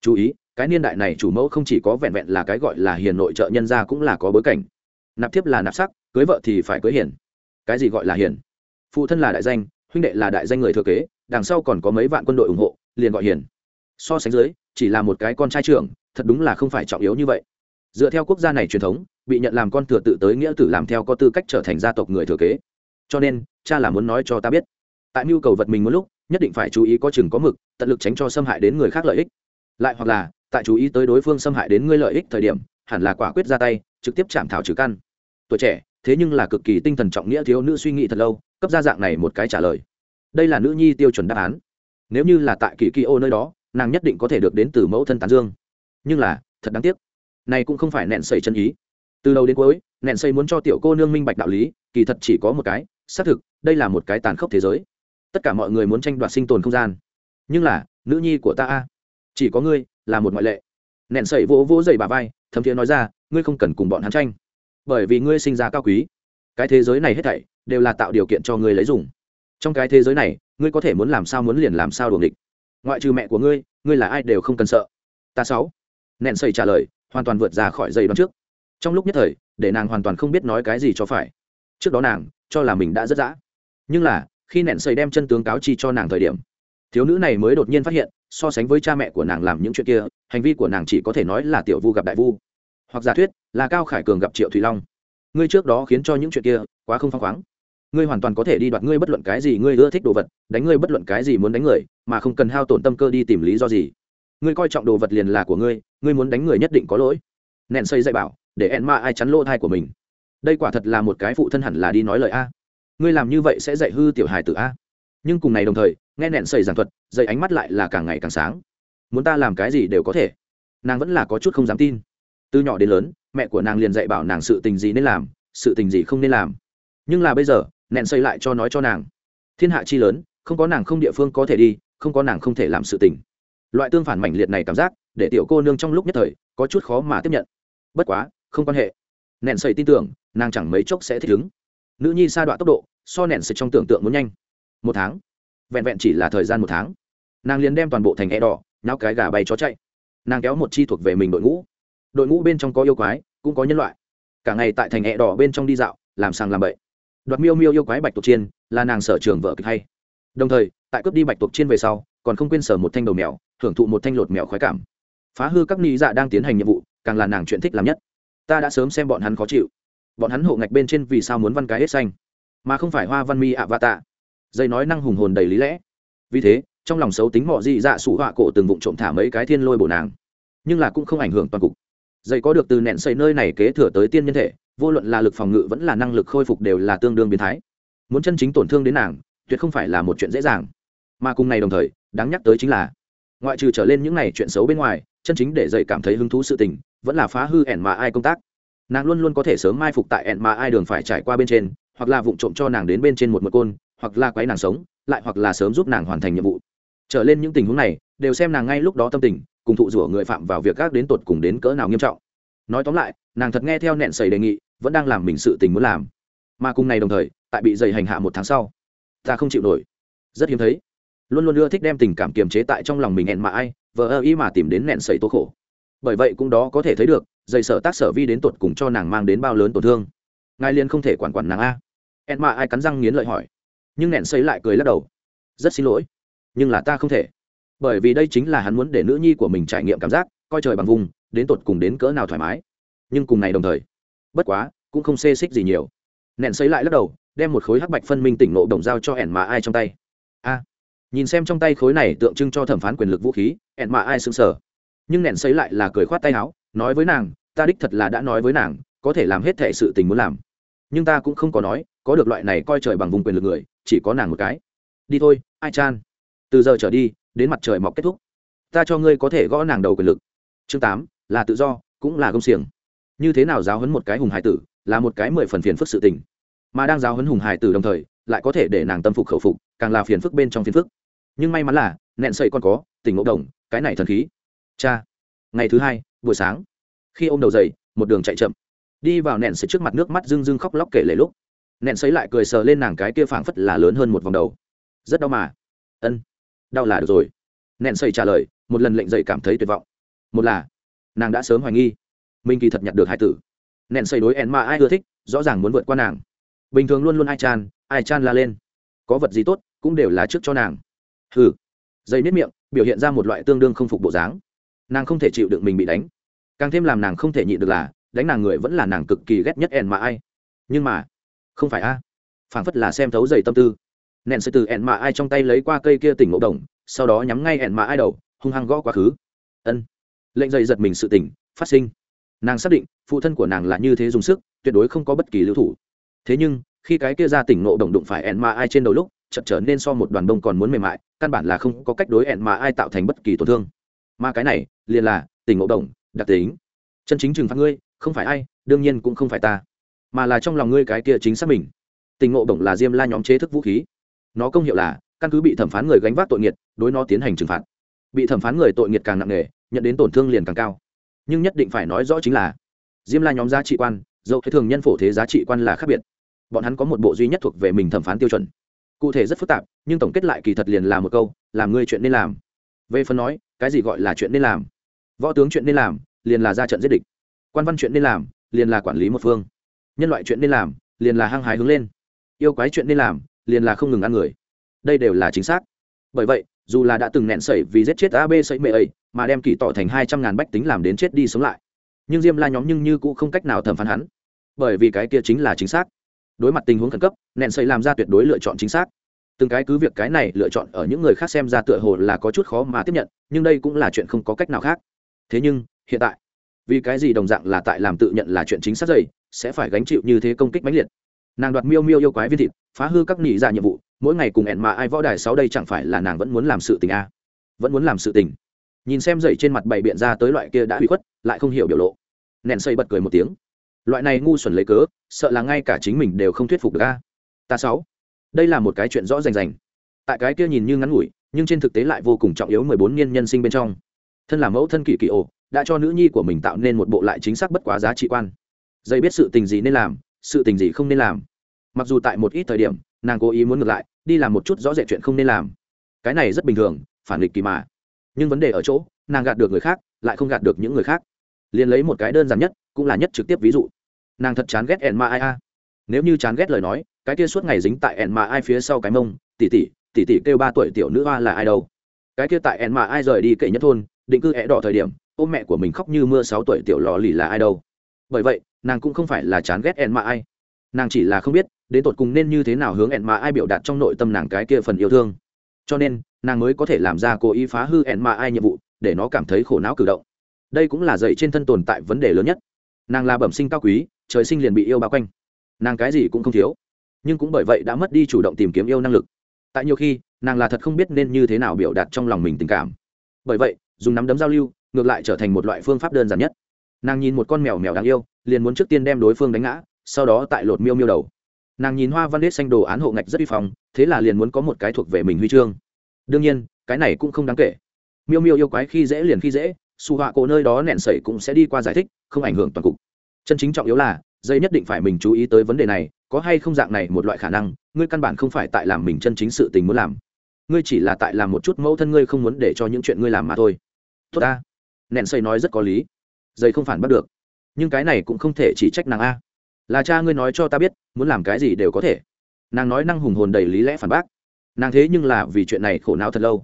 chú ý, cái niên đại này chủ mẫu không chỉ có vẹn vẹn là cái gọi là hiền nội trợ nhân gia cũng là có bối cảnh. Nạp thiếp là nạp sắc, cưới vợ thì phải cưới hiền. Cái gì gọi là hiền? Phụ thân là đại danh, huynh đệ là đại danh người thừa kế, đằng sau còn có mấy vạn quân đội ủng hộ, liền gọi hiền. So sánh dưới, chỉ là một cái con trai trưởng, thật đúng là không phải trọng yếu như vậy. Dựa theo quốc gia này truyền thống, bị nhận làm con thừa tự tới nghĩa tử làm theo có tư cách trở thành gia tộc người thừa kế. Cho nên, cha là muốn nói cho ta biết. Tại mưu cầu vật mình một lúc, nhất định phải chú ý có chừng có mực, tận lực tránh cho xâm hại đến người khác lợi ích lại hoặc là, tại chú ý tới đối phương xâm hại đến ngươi lợi ích thời điểm, hẳn là quả quyết ra tay, trực tiếp chạm thảo trừ căn. Tuổi trẻ, thế nhưng là cực kỳ tinh thần trọng nghĩa thiếu nữ suy nghĩ thật lâu, cấp ra dạng này một cái trả lời. Đây là nữ nhi tiêu chuẩn đáp án. Nếu như là tại kỳ kỳ ô nơi đó, nàng nhất định có thể được đến từ mẫu thân tán dương. Nhưng là, thật đáng tiếc. Này cũng không phải nẹn sẩy chân ý. Từ đầu đến cuối, nẹn sẩy muốn cho tiểu cô nương minh bạch đạo lý, kỳ thật chỉ có một cái, xác thực, đây là một cái tàn khốc thế giới. Tất cả mọi người muốn tranh đoạt sinh tồn không gian. Nhưng là, nữ nhi của ta a chỉ có ngươi là một ngoại lệ. Nẹn sẩy vỗ vỗ dày bà vai, thấm thiế nói ra, ngươi không cần cùng bọn hắn tranh, bởi vì ngươi sinh ra cao quý. Cái thế giới này hết thảy đều là tạo điều kiện cho ngươi lấy dùng. Trong cái thế giới này, ngươi có thể muốn làm sao muốn liền làm sao đuồng địch ngoại trừ mẹ của ngươi ngươi là ai đều không cần sợ. Ta sáu. Nẹn sẩy trả lời, hoàn toàn vượt ra khỏi dây đoán trước. Trong lúc nhất thời, để nàng hoàn toàn không biết nói cái gì cho phải. Trước đó nàng cho là mình đã rất dã. Nhưng là, khi nẹn sẩy đem chân tướng cáo chi cho nàng thời điểm, thiếu nữ này mới đột nhiên phát hiện so sánh với cha mẹ của nàng làm những chuyện kia, hành vi của nàng chỉ có thể nói là tiểu vu gặp đại vu. Hoặc giả thuyết, là cao khải cường gặp triệu thủy long. Ngươi trước đó khiến cho những chuyện kia quá không phăng khoáng. Ngươi hoàn toàn có thể đi đoạt ngươi bất luận cái gì ngươi ưa thích đồ vật, đánh ngươi bất luận cái gì muốn đánh người, mà không cần hao tổn tâm cơ đi tìm lý do gì. Ngươi coi trọng đồ vật liền là của ngươi ngươi muốn đánh người nhất định có lỗi. Nện xây dạy bảo, để ẹn ma ai chắn lỗ thai của mình. Đây quả thật là một cái phụ thân hẳn là đi nói lời a. Ngươi làm như vậy sẽ dạy hư tiểu hài tử a nhưng cùng này đồng thời, nghe nện sầy giảng thuật dạy ánh mắt lại là càng ngày càng sáng. Muốn ta làm cái gì đều có thể. Nàng vẫn là có chút không dám tin. Từ nhỏ đến lớn, mẹ của nàng liền dạy bảo nàng sự tình gì nên làm, sự tình gì không nên làm. Nhưng là bây giờ nện xây lại cho nói cho nàng. Thiên hạ chi lớn, không có nàng không địa phương có thể đi, không có nàng không thể làm sự tình. Loại tương phản mãnh liệt này cảm giác, để tiểu cô nương trong lúc nhất thời, có chút khó mà tiếp nhận. Bất quá, không quan hệ. Nện xây tin tưởng, nàng chẳng mấy chốc sẽ thích ứng. Nữ nhi sa đoạn tốc độ, so nện xây trong tưởng tượng muốn nhanh một tháng. Vẹn vẹn chỉ là thời gian một tháng. Nàng liền đem toàn bộ thành e đỏ, nháo cái gà bay chó chạy. Nàng kéo một chi thuộc về mình đội ngũ. Đội ngũ bên trong có yêu quái, cũng có nhân loại. Cả ngày tại thành e đỏ bên trong đi dạo, làm sàng làm bậy. Đoạt miêu miêu yêu quái bạch tuộc chiên, là nàng sở trường vợ kịch hay. Đồng thời, tại cướp đi bạch tuộc chiên về sau, còn không quên sở một thanh đầu mèo hưởng thụ một thanh lột mèo khoái cảm. Phá hư các ni dạ đang tiến hành nhiệm vụ, càng là nàng chuyện thích làm nhất. Ta đã sớm xem bọn hắn khó chịu. Bọn hắn hộ ngạch bên trên vì sao muốn văn cái hết xanh? Mà không phải hoa văn mi ạ vạ tạ dây nói năng hùng hồn đầy lý lẽ. Vì thế, trong lòng xấu tính mọi dị dạ sủ họa cổ từng vụng trộm thả mấy cái thiên lôi bổ nàng. Nhưng là cũng không ảnh hưởng toàn cục. Dây có được từ nẹn xây nơi này kế thừa tới tiên nhân thể, vô luận là lực phòng ngự vẫn là năng lực khôi phục đều là tương đương biến thái. Muốn chân chính tổn thương đến nàng, tuyệt không phải là một chuyện dễ dàng. Mà cùng này đồng thời, đáng nhắc tới chính là, ngoại trừ trở lên những này chuyện xấu bên ngoài, chân chính để dậy cảm thấy hứng thú sự tình, vẫn là phá hư ẻn mà ai công tác. Nàng luôn luôn có thể sớm mai phục tại ẻn mà ai đường phải trải qua bên trên hoặc là vụng trộm cho nàng đến bên trên một mực côn, hoặc là quấy nàng sống, lại hoặc là sớm giúp nàng hoàn thành nhiệm vụ. Trở lên những tình huống này, đều xem nàng ngay lúc đó tâm tình, cùng thụ rủa người phạm vào việc gác đến tột cùng đến cỡ nào nghiêm trọng. Nói tóm lại, nàng thật nghe theo nẹn sầy đề nghị, vẫn đang làm mình sự tình muốn làm. Mà cùng này đồng thời, tại bị dày hành hạ một tháng sau, ta không chịu nổi. Rất hiếm thấy. Luôn luôn ưa thích đem tình cảm kiềm chế tại trong lòng mình hẹn mà ai, vờ ơ ý mà tìm đến nẹn sầy tố khổ. Bởi vậy cũng đó có thể thấy được dày sở tác sở vi đến tột cùng cho nàng mang đến bao lớn tổn thương. Ngài liên không thể quản quản nàng a hẹn mà ai cắn răng nghiến lợi hỏi. Nhưng nẹn xây lại cười lắc đầu. Rất xin lỗi. Nhưng là ta không thể. Bởi vì đây chính là hắn muốn để nữ nhi của mình trải nghiệm cảm giác, coi trời bằng vùng, đến tột cùng đến cỡ nào thoải mái. Nhưng cùng này đồng thời, bất quá, cũng không xê xích gì nhiều. Nện xấy lại lắc đầu, đem một khối hắc bạch phân minh tỉnh nộ đồng dao cho ẻn mà ai trong tay. A. Nhìn xem trong tay khối này tượng trưng cho thẩm phán quyền lực vũ khí ẻn mà ai sững sờ. Nhưng nện xấy lại là cười khoát tay áo, nói với nàng, ta đích thật là đã nói với nàng, có thể làm hết thể sự tình muốn làm. Nhưng ta cũng không có nói có được loại này coi trời bằng vùng quyền lực người, chỉ có nàng một cái. Đi thôi, ai chan? Từ giờ trở đi, đến mặt trời mọc kết thúc. Ta cho ngươi có thể gõ nàng đầu quyền lực. Chương tám, là tự do, cũng là công xiềng. Như thế nào giáo hấn một cái hùng hải tử, là một cái mười phần phiền phức sự tình. Mà đang giáo hấn hùng hải tử đồng thời, lại có thể để nàng tâm phục khẩu phục, càng là phiền phức bên trong phiền phức. Nhưng may mắn là, nẹn sậy còn có, tỉnh ngộ đồng, cái này thần khí. Cha! Ngày thứ hai, buổi sáng. Khi ô m đầu dậy, một đường chạy chậm. Đi vào nẹn sậy trước mặt nước mắt rưng rưng khóc lóc kể lể lúc nện sấy lại cười sờ lên nàng cái kia phảng phất là lớn hơn một vòng đầu. Rất đau mà. Ân, đau là được rồi. Nện sầy trả lời, một lần lệnh dậy cảm thấy tuyệt vọng. Một là, nàng đã sớm hoài nghi minh kỳ thật nhặt được hải tử. Nện xây đối en mà ai ưa thích, rõ ràng muốn vượt qua nàng. Bình thường luôn luôn ai chan ai chan la lên. Có vật gì tốt, cũng đều là trước cho nàng. Hừ. Dây nếp miệng, biểu hiện ra một loại tương đương không phục bộ dáng. Nàng không thể chịu được mình bị đánh. Càng thêm làm nàng không thể nhịn được là, đánh nàng người vẫn là nàng cực kỳ ghét nhất ẻn mà ai. Nhưng mà không phải a? Phảng phất là xem thấu dày tâm tư. Nện sư từ ẹn mạ ai trong tay lấy qua cây kia tỉnh ngộ đồng, sau đó nhắm ngay ẹn mạ ai đầu, hung hăng gõ quá khứ. Ân. Lệnh dày giật mình sự tỉnh, phát sinh. Nàng xác định, phụ thân của nàng là như thế dùng sức, tuyệt đối không có bất kỳ lưu thủ. Thế nhưng, khi cái kia ra tỉnh ngộ đồng đụng phải ẹn mạ ai trên đầu lúc, chợt trở nên so một đoàn đông còn muốn mềm mại, căn bản là không có cách đối ẹn mạ ai tạo thành bất kỳ tổn thương. Mà cái này, liền là, tỉnh ngộ đồng, đặc tính. Chân chính trừng phạt ngươi, không phải ai, đương nhiên cũng không phải ta mà là trong lòng ngươi cái kia chính xác mình. Tình ngộ bổng là diêm la nhóm chế thức vũ khí. Nó công hiệu là, căn cứ bị thẩm phán người gánh vác tội nghiệt, đối nó tiến hành trừng phạt. Bị thẩm phán người tội nghiệt càng nặng nề, nhận đến tổn thương liền càng cao. Nhưng nhất định phải nói rõ chính là, diêm la nhóm giá trị quan dẫu thế thường nhân phổ thế giá trị quan là khác biệt. Bọn hắn có một bộ duy nhất thuộc về mình thẩm phán tiêu chuẩn. Cụ thể rất phức tạp, nhưng tổng kết lại kỳ thật liền là một câu, làm ngươi chuyện nên làm. Về phần nói, cái gì gọi là chuyện nên làm? Võ tướng chuyện nên làm, liền là ra trận giết địch. Quan văn chuyện nên làm, liền là quản lý một phương nhân loại chuyện nên làm, liền là hăng hái hướng lên. Yêu quái chuyện nên làm, liền là không ngừng ăn người. Đây đều là chính xác. Bởi vậy, dù là đã từng nẹn sẩy vì giết chết ab sẩy mệ ấy, mà đem kỳ tỏ thành hai trăm ngàn bách tính làm đến chết đi sống lại. Nhưng diêm la nhóm nhưng như cũng không cách nào thẩm phán hắn. Bởi vì cái kia chính là chính xác. Đối mặt tình huống khẩn cấp, nẹn sẩy làm ra tuyệt đối lựa chọn chính xác. Từng cái cứ việc cái này lựa chọn ở những người khác xem ra tựa hồ là có chút khó mà tiếp nhận, nhưng đây cũng là chuyện không có cách nào khác. Thế nhưng, hiện tại vì cái gì đồng dạng là tại làm tự nhận là chuyện chính xác dày, sẽ phải gánh chịu như thế công kích mãnh liệt. Nàng đoạt miêu miêu yêu quái viên thịt, phá hư các nỉ dạ nhiệm vụ, mỗi ngày cùng ẹn mà ai võ đài sáu đây chẳng phải là nàng vẫn muốn làm sự tình a à. vẫn muốn làm sự tình. Nhìn xem dậy trên mặt bày biện ra tới loại kia đã bị khuất, lại không hiểu biểu lộ. Nẹn xây bật cười một tiếng. Loại này ngu xuẩn lấy cớ, sợ là ngay cả chính mình đều không thuyết phục được a. Ta sáu. Đây là một cái chuyện rõ rành rành. Tại cái kia nhìn như ngắn ngủi, nhưng trên thực tế lại vô cùng trọng yếu mười bốn niên nhân sinh bên trong. Thân là mẫu thân kỳ kỳ ổ đã cho nữ nhi của mình tạo nên một bộ lại chính xác bất quá giá trị quan. Dây biết sự tình gì nên làm, sự tình gì không nên làm. Mặc dù tại một ít thời điểm, nàng cố ý muốn ngược lại, đi làm một chút rõ rệt chuyện không nên làm. Cái này rất bình thường, phản nghịch kỳ mà. Nhưng vấn đề ở chỗ, nàng gạt được người khác, lại không gạt được những người khác. Liền lấy một cái đơn giản nhất, cũng là nhất trực tiếp ví dụ. Nàng thật chán ghét ẻn ma ai a. Nếu như chán ghét lời nói, cái kia suốt ngày dính tại ẻn ma ai phía sau cái mông, tỉ tỉ tỉ tỉ kêu ba tuổi tiểu nữ hoa là ai đâu. Cái kia tại ẻn ma ai rời đi kệ nhất thôn, định cư ẻ đỏ thời điểm ôm mẹ của mình khóc như mưa, sáu tuổi tiểu lò lì là ai đâu? Bởi vậy, nàng cũng không phải là chán ghét ẹn mạ ai. Nàng chỉ là không biết, đến tột cùng nên như thế nào hướng ẹn mạ ai biểu đạt trong nội tâm nàng cái kia phần yêu thương. Cho nên, nàng mới có thể làm ra cố ý phá hư ẹn mạ ai nhiệm vụ, để nó cảm thấy khổ não cử động. Đây cũng là dậy trên thân tồn tại vấn đề lớn nhất. Nàng là bẩm sinh cao quý, trời sinh liền bị yêu bao quanh. Nàng cái gì cũng không thiếu. Nhưng cũng bởi vậy đã mất đi chủ động tìm kiếm yêu năng lực. Tại nhiều khi, nàng là thật không biết nên như thế nào biểu đạt trong lòng mình tình cảm. Bởi vậy, dùng nắm đấm giao lưu ngược lại trở thành một loại phương pháp đơn giản nhất. Nàng nhìn một con mèo mèo đáng yêu, liền muốn trước tiên đem đối phương đánh ngã, sau đó tại lột miêu miêu đầu. Nàng nhìn hoa văn đế xanh đồ án hộ ngạch rất vi phòng thế là liền muốn có một cái thuộc về mình huy chương. Đương nhiên, cái này cũng không đáng kể. Miêu miêu yêu quái khi dễ liền khi dễ, xù họa cổ nơi đó nẹn sẩy cũng sẽ đi qua giải thích, không ảnh hưởng toàn cục. Chân chính trọng yếu là, dây nhất định phải mình chú ý tới vấn đề này, có hay không dạng này một loại khả năng, ngươi căn bản không phải tại làm mình chân chính sự tình muốn làm. Ngươi chỉ là tại làm một chút mẫu thân ngươi không muốn để cho những chuyện ngươi làm mà thôi. Tốt ta nẹn xây nói rất có lý. Dây không phản bắt được. Nhưng cái này cũng không thể chỉ trách nàng a. Là cha ngươi nói cho ta biết, muốn làm cái gì đều có thể. Nàng nói năng hùng hồn đầy lý lẽ phản bác. Nàng thế nhưng là vì chuyện này khổ não thật lâu.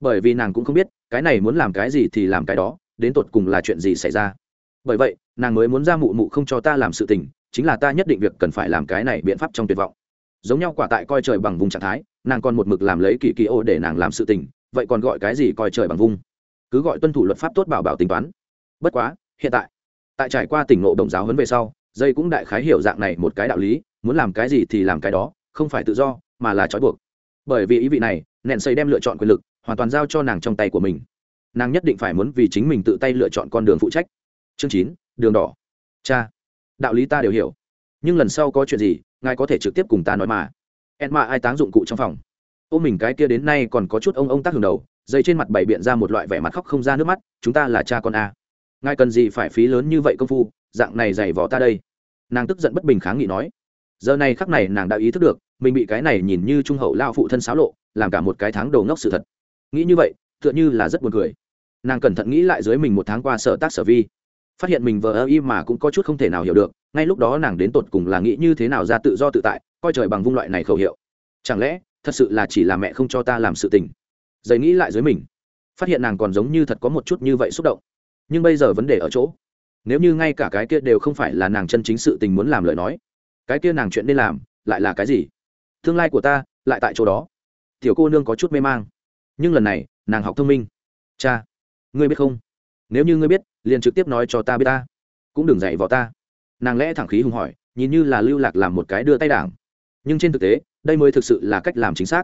Bởi vì nàng cũng không biết, cái này muốn làm cái gì thì làm cái đó, đến tột cùng là chuyện gì xảy ra. Bởi vậy, nàng mới muốn ra mụ mụ không cho ta làm sự tình, chính là ta nhất định việc cần phải làm cái này biện pháp trong tuyệt vọng. Giống nhau quả tại coi trời bằng vùng trạng thái, nàng còn một mực làm lấy kỳ kỳ ô để nàng làm sự tình, vậy còn gọi cái gì coi trời bằng vung cứ gọi tuân thủ luật pháp tốt bảo bảo tính toán. Bất quá, hiện tại tại trải qua tỉnh ngộ đồng giáo huấn về sau, dây cũng đại khái hiểu dạng này một cái đạo lý, muốn làm cái gì thì làm cái đó, không phải tự do, mà là trói buộc. Bởi vì ý vị này nện xây đem lựa chọn quyền lực, hoàn toàn giao cho nàng trong tay của mình. Nàng nhất định phải muốn vì chính mình tự tay lựa chọn con đường phụ trách. Chương chín, đường đỏ. Cha, đạo lý ta đều hiểu. Nhưng lần sau có chuyện gì, ngài có thể trực tiếp cùng ta nói mà. Em mà ai táng dụng cụ trong phòng. Ô mình cái kia đến nay còn có chút ông ông tác hưởng đầu dây trên mặt bày biện ra một loại vẻ mặt khóc không ra nước mắt, chúng ta là cha con a. Ngài cần gì phải phí lớn như vậy công phu, dạng này dày vỏ ta đây? Nàng tức giận bất bình kháng nghị nói. Giờ này khắc này nàng đã ý thức được, mình bị cái này nhìn như trung hậu lao phụ thân xáo lộ, làm cả một cái tháng đầu ngốc sự thật. Nghĩ như vậy, tựa như là rất buồn cười. Nàng cẩn thận nghĩ lại dưới mình một tháng qua sở tác sở vi. Phát hiện mình vờ ơ y mà cũng có chút không thể nào hiểu được, ngay lúc đó nàng đến tột cùng là nghĩ như thế nào ra tự do tự tại, coi trời bằng vung loại này khẩu hiệu. Chẳng lẽ, thật sự là chỉ là mẹ không cho ta làm sự tình? Giấy nghĩ lại dưới mình. Phát hiện nàng còn giống như thật có một chút như vậy xúc động. Nhưng bây giờ vấn đề ở chỗ, nếu như ngay cả cái kia đều không phải là nàng chân chính sự tình muốn làm lời nói, cái kia nàng chuyện nên làm lại là cái gì? Tương lai của ta lại tại chỗ đó. Tiểu cô nương có chút mê mang. Nhưng lần này, nàng học thông minh. Cha, ngươi biết không? Nếu như ngươi biết, liền trực tiếp nói cho ta biết ta. Cũng đừng dạy vào ta. Nàng lẽ thẳng khí hùng hỏi, nhìn như là lưu lạc làm một cái đưa tay đảng. Nhưng trên thực tế, đây mới thực sự là cách làm chính xác.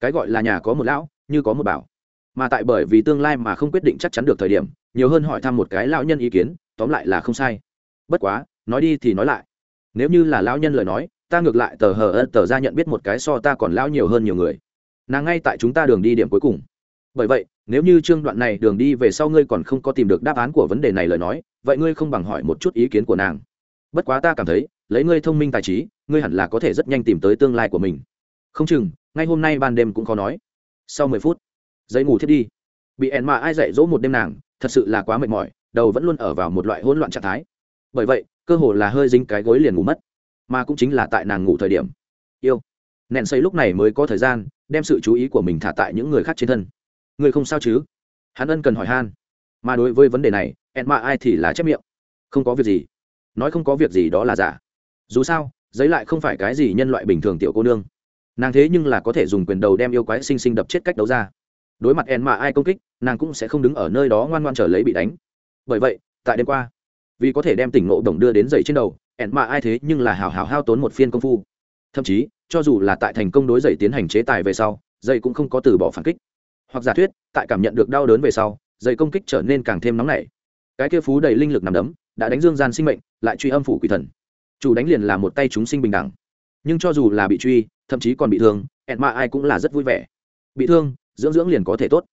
Cái gọi là nhà có một lão như có một bảo. Mà tại bởi vì tương lai mà không quyết định chắc chắn được thời điểm, nhiều hơn hỏi thăm một cái lão nhân ý kiến, tóm lại là không sai. Bất quá, nói đi thì nói lại. Nếu như là lão nhân lời nói, ta ngược lại tờ hờ ân tờ ra nhận biết một cái so ta còn lão nhiều hơn nhiều người. Nàng ngay tại chúng ta đường đi điểm cuối cùng. Bởi vậy, nếu như chương đoạn này đường đi về sau ngươi còn không có tìm được đáp án của vấn đề này lời nói, vậy ngươi không bằng hỏi một chút ý kiến của nàng. Bất quá ta cảm thấy, lấy ngươi thông minh tài trí, ngươi hẳn là có thể rất nhanh tìm tới tương lai của mình. Không chừng, ngay hôm nay ban đêm cũng khó nói sau mười phút, giấy ngủ thiết đi. Bị ẻn mà ai dạy dỗ một đêm nàng, thật sự là quá mệt mỏi, đầu vẫn luôn ở vào một loại hỗn loạn trạng thái. Bởi vậy, cơ hồ là hơi dính cái gối liền ngủ mất, mà cũng chính là tại nàng ngủ thời điểm. Yêu. Nện xây lúc này mới có thời gian, đem sự chú ý của mình thả tại những người khác trên thân. Người không sao chứ? Hắn ân cần hỏi han. Mà đối với vấn đề này ẹn mạ ai thì là chép miệng. Không có việc gì. Nói không có việc gì đó là giả. Dù sao, giấy lại không phải cái gì nhân loại bình thường tiểu cô nương nàng thế nhưng là có thể dùng quyền đầu đem yêu quái sinh sinh đập chết cách đấu ra. Đối mặt en mà ai công kích, nàng cũng sẽ không đứng ở nơi đó ngoan ngoan trở lấy bị đánh. Bởi vậy, tại đêm qua, vì có thể đem tỉnh ngộ đồng đưa đến dậy trên đầu ẹn mà ai thế nhưng là hào hào hao tốn một phiên công phu. Thậm chí, cho dù là tại thành công đối dậy tiến hành chế tài về sau, dậy cũng không có từ bỏ phản kích. Hoặc giả thuyết, tại cảm nhận được đau đớn về sau, dậy công kích trở nên càng thêm nóng nảy. Cái kia phú đầy linh lực nằm đấm, đã đánh dương gian sinh mệnh, lại truy âm phủ quỷ thần. Chủ đánh liền là một tay chúng sinh bình đẳng nhưng cho dù là bị truy, thậm chí còn bị thương, ẹn mạ ai cũng là rất vui vẻ. Bị thương, dưỡng dưỡng liền có thể tốt.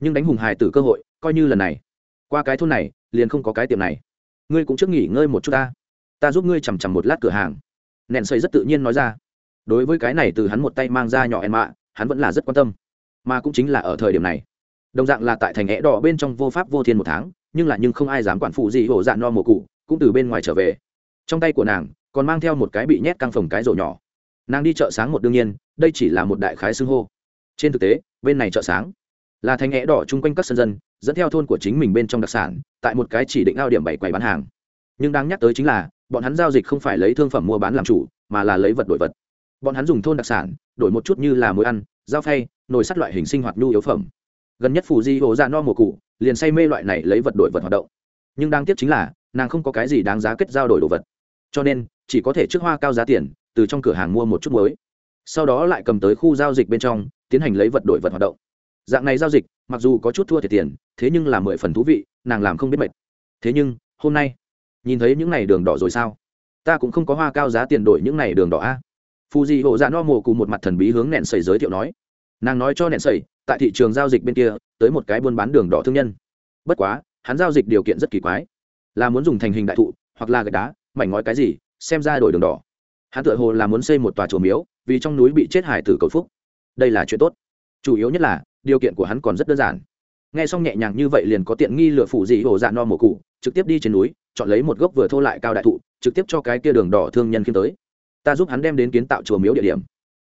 Nhưng đánh hùng hài tử cơ hội, coi như lần này. Qua cái thôn này, liền không có cái tiệm này. Ngươi cũng trước nghỉ ngơi một chút ta. Ta giúp ngươi chằm chằm một lát cửa hàng. Nện xây rất tự nhiên nói ra. Đối với cái này từ hắn một tay mang ra nhỏ ẹn mạ, hắn vẫn là rất quan tâm. Mà cũng chính là ở thời điểm này. Đồng dạng là tại thành é đỏ bên trong vô pháp vô thiên một tháng, nhưng là nhưng không ai dám quản phụ gì hổ dạn no mùa cụ, cũng từ bên ngoài trở về. Trong tay của nàng còn mang theo một cái bị nhét căng phồng cái rổ nhỏ. Nàng đi chợ sáng một đương nhiên, đây chỉ là một đại khái xưng hô. Trên thực tế, bên này chợ sáng là thành é đỏ chung quanh các sân dân, dẫn theo thôn của chính mình bên trong đặc sản, tại một cái chỉ định ao điểm bảy quầy bán hàng. Nhưng đáng nhắc tới chính là, bọn hắn giao dịch không phải lấy thương phẩm mua bán làm chủ, mà là lấy vật đổi vật. Bọn hắn dùng thôn đặc sản, đổi một chút như là muối ăn dao phay, nồi sắt loại hình sinh hoạt nhu yếu phẩm. Gần nhất phù di hồ ra no mùa cụ liền say mê loại này lấy vật đổi vật hoạt động. Nhưng đáng tiếc chính là, nàng không có cái gì đáng giá kết giao đổi đồ vật cho nên, chỉ có thể trước hoa cao giá tiền, từ trong cửa hàng mua một chút muối. Sau đó lại cầm tới khu giao dịch bên trong, tiến hành lấy vật đổi vật hoạt động. Dạng này giao dịch, mặc dù có chút thua thiệt tiền, thế nhưng là mười phần thú vị, nàng làm không biết mệt. Thế nhưng, hôm nay, nhìn thấy những n à y đường đỏ rồi sao? Ta cũng không có hoa cao giá tiền đổi những n à y đường đỏ a. Phù dị hộ dạ no mồ cùng một mặt thần bí hướng nẹn sầy giới thiệu nói. Nàng nói cho nẹn sầy, tại thị trường giao dịch bên kia, tới một cái buôn bán đường đỏ thương nhân. Bất quá, hắn giao dịch điều kiện rất kỳ quái. Là muốn dùng thành hình đại thụ, hoặc là gạch đá mảnh ngói cái gì, xem ra đổi đường đỏ. Hắn tựa hồ là muốn xây một tòa chùa miếu, vì trong núi bị chết hải tử cầu phúc. Đây là chuyện tốt. Chủ yếu nhất là, điều kiện của hắn còn rất đơn giản. Nghe xong nhẹ nhàng như vậy liền có tiện nghi lựa phụ dị hồ dạ no mồ cụ, trực tiếp đi trên núi, chọn lấy một gốc vừa thô lại cao đại thụ, trực tiếp cho cái kia đường đỏ thương nhân khiêm tới. Ta giúp hắn đem đến kiến tạo chùa miếu địa điểm.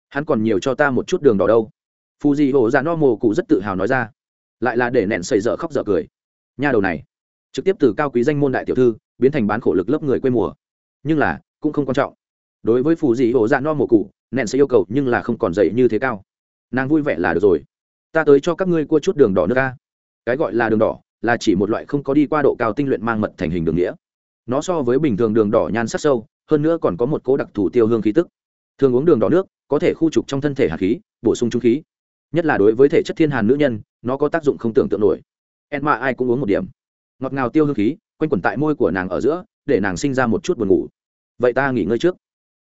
Hắn còn nhiều cho ta một chút đường đỏ đâu. Phù dị hồ dạ no mồ cụ rất tự hào nói ra. Lại là để nẹn xây dở khóc dở cười. Nha đầu này, trực tiếp từ cao quý danh môn đại tiểu thư, biến thành bán khổ lực lớp người quê mùa nhưng là, cũng không quan trọng. Đối với phù dị ổ dạ no mồ cụ nện sẽ yêu cầu nhưng là không còn dậy như thế cao. Nàng vui vẻ là được rồi. Ta tới cho các ngươi cua chút đường đỏ nước ca cái gọi là đường đỏ, là chỉ một loại không có đi qua độ cao tinh luyện mang mật thành hình đường nghĩa. Nó so với bình thường đường đỏ nhan sắc sâu, hơn nữa còn có một cố đặc thù tiêu hương khí tức. Thường uống đường đỏ nước, có thể khu trục trong thân thể hạt khí, bổ sung trung khí. Nhất là đối với thể chất thiên hàn nữ nhân, nó có tác dụng không tưởng tượng nổi. Em ma ai cũng uống một điểm. Ngọt ngào tiêu hương khí, quanh quẩn tại môi của nàng ở giữa để nàng sinh ra một chút buồn ngủ. Vậy ta nghỉ ngơi trước.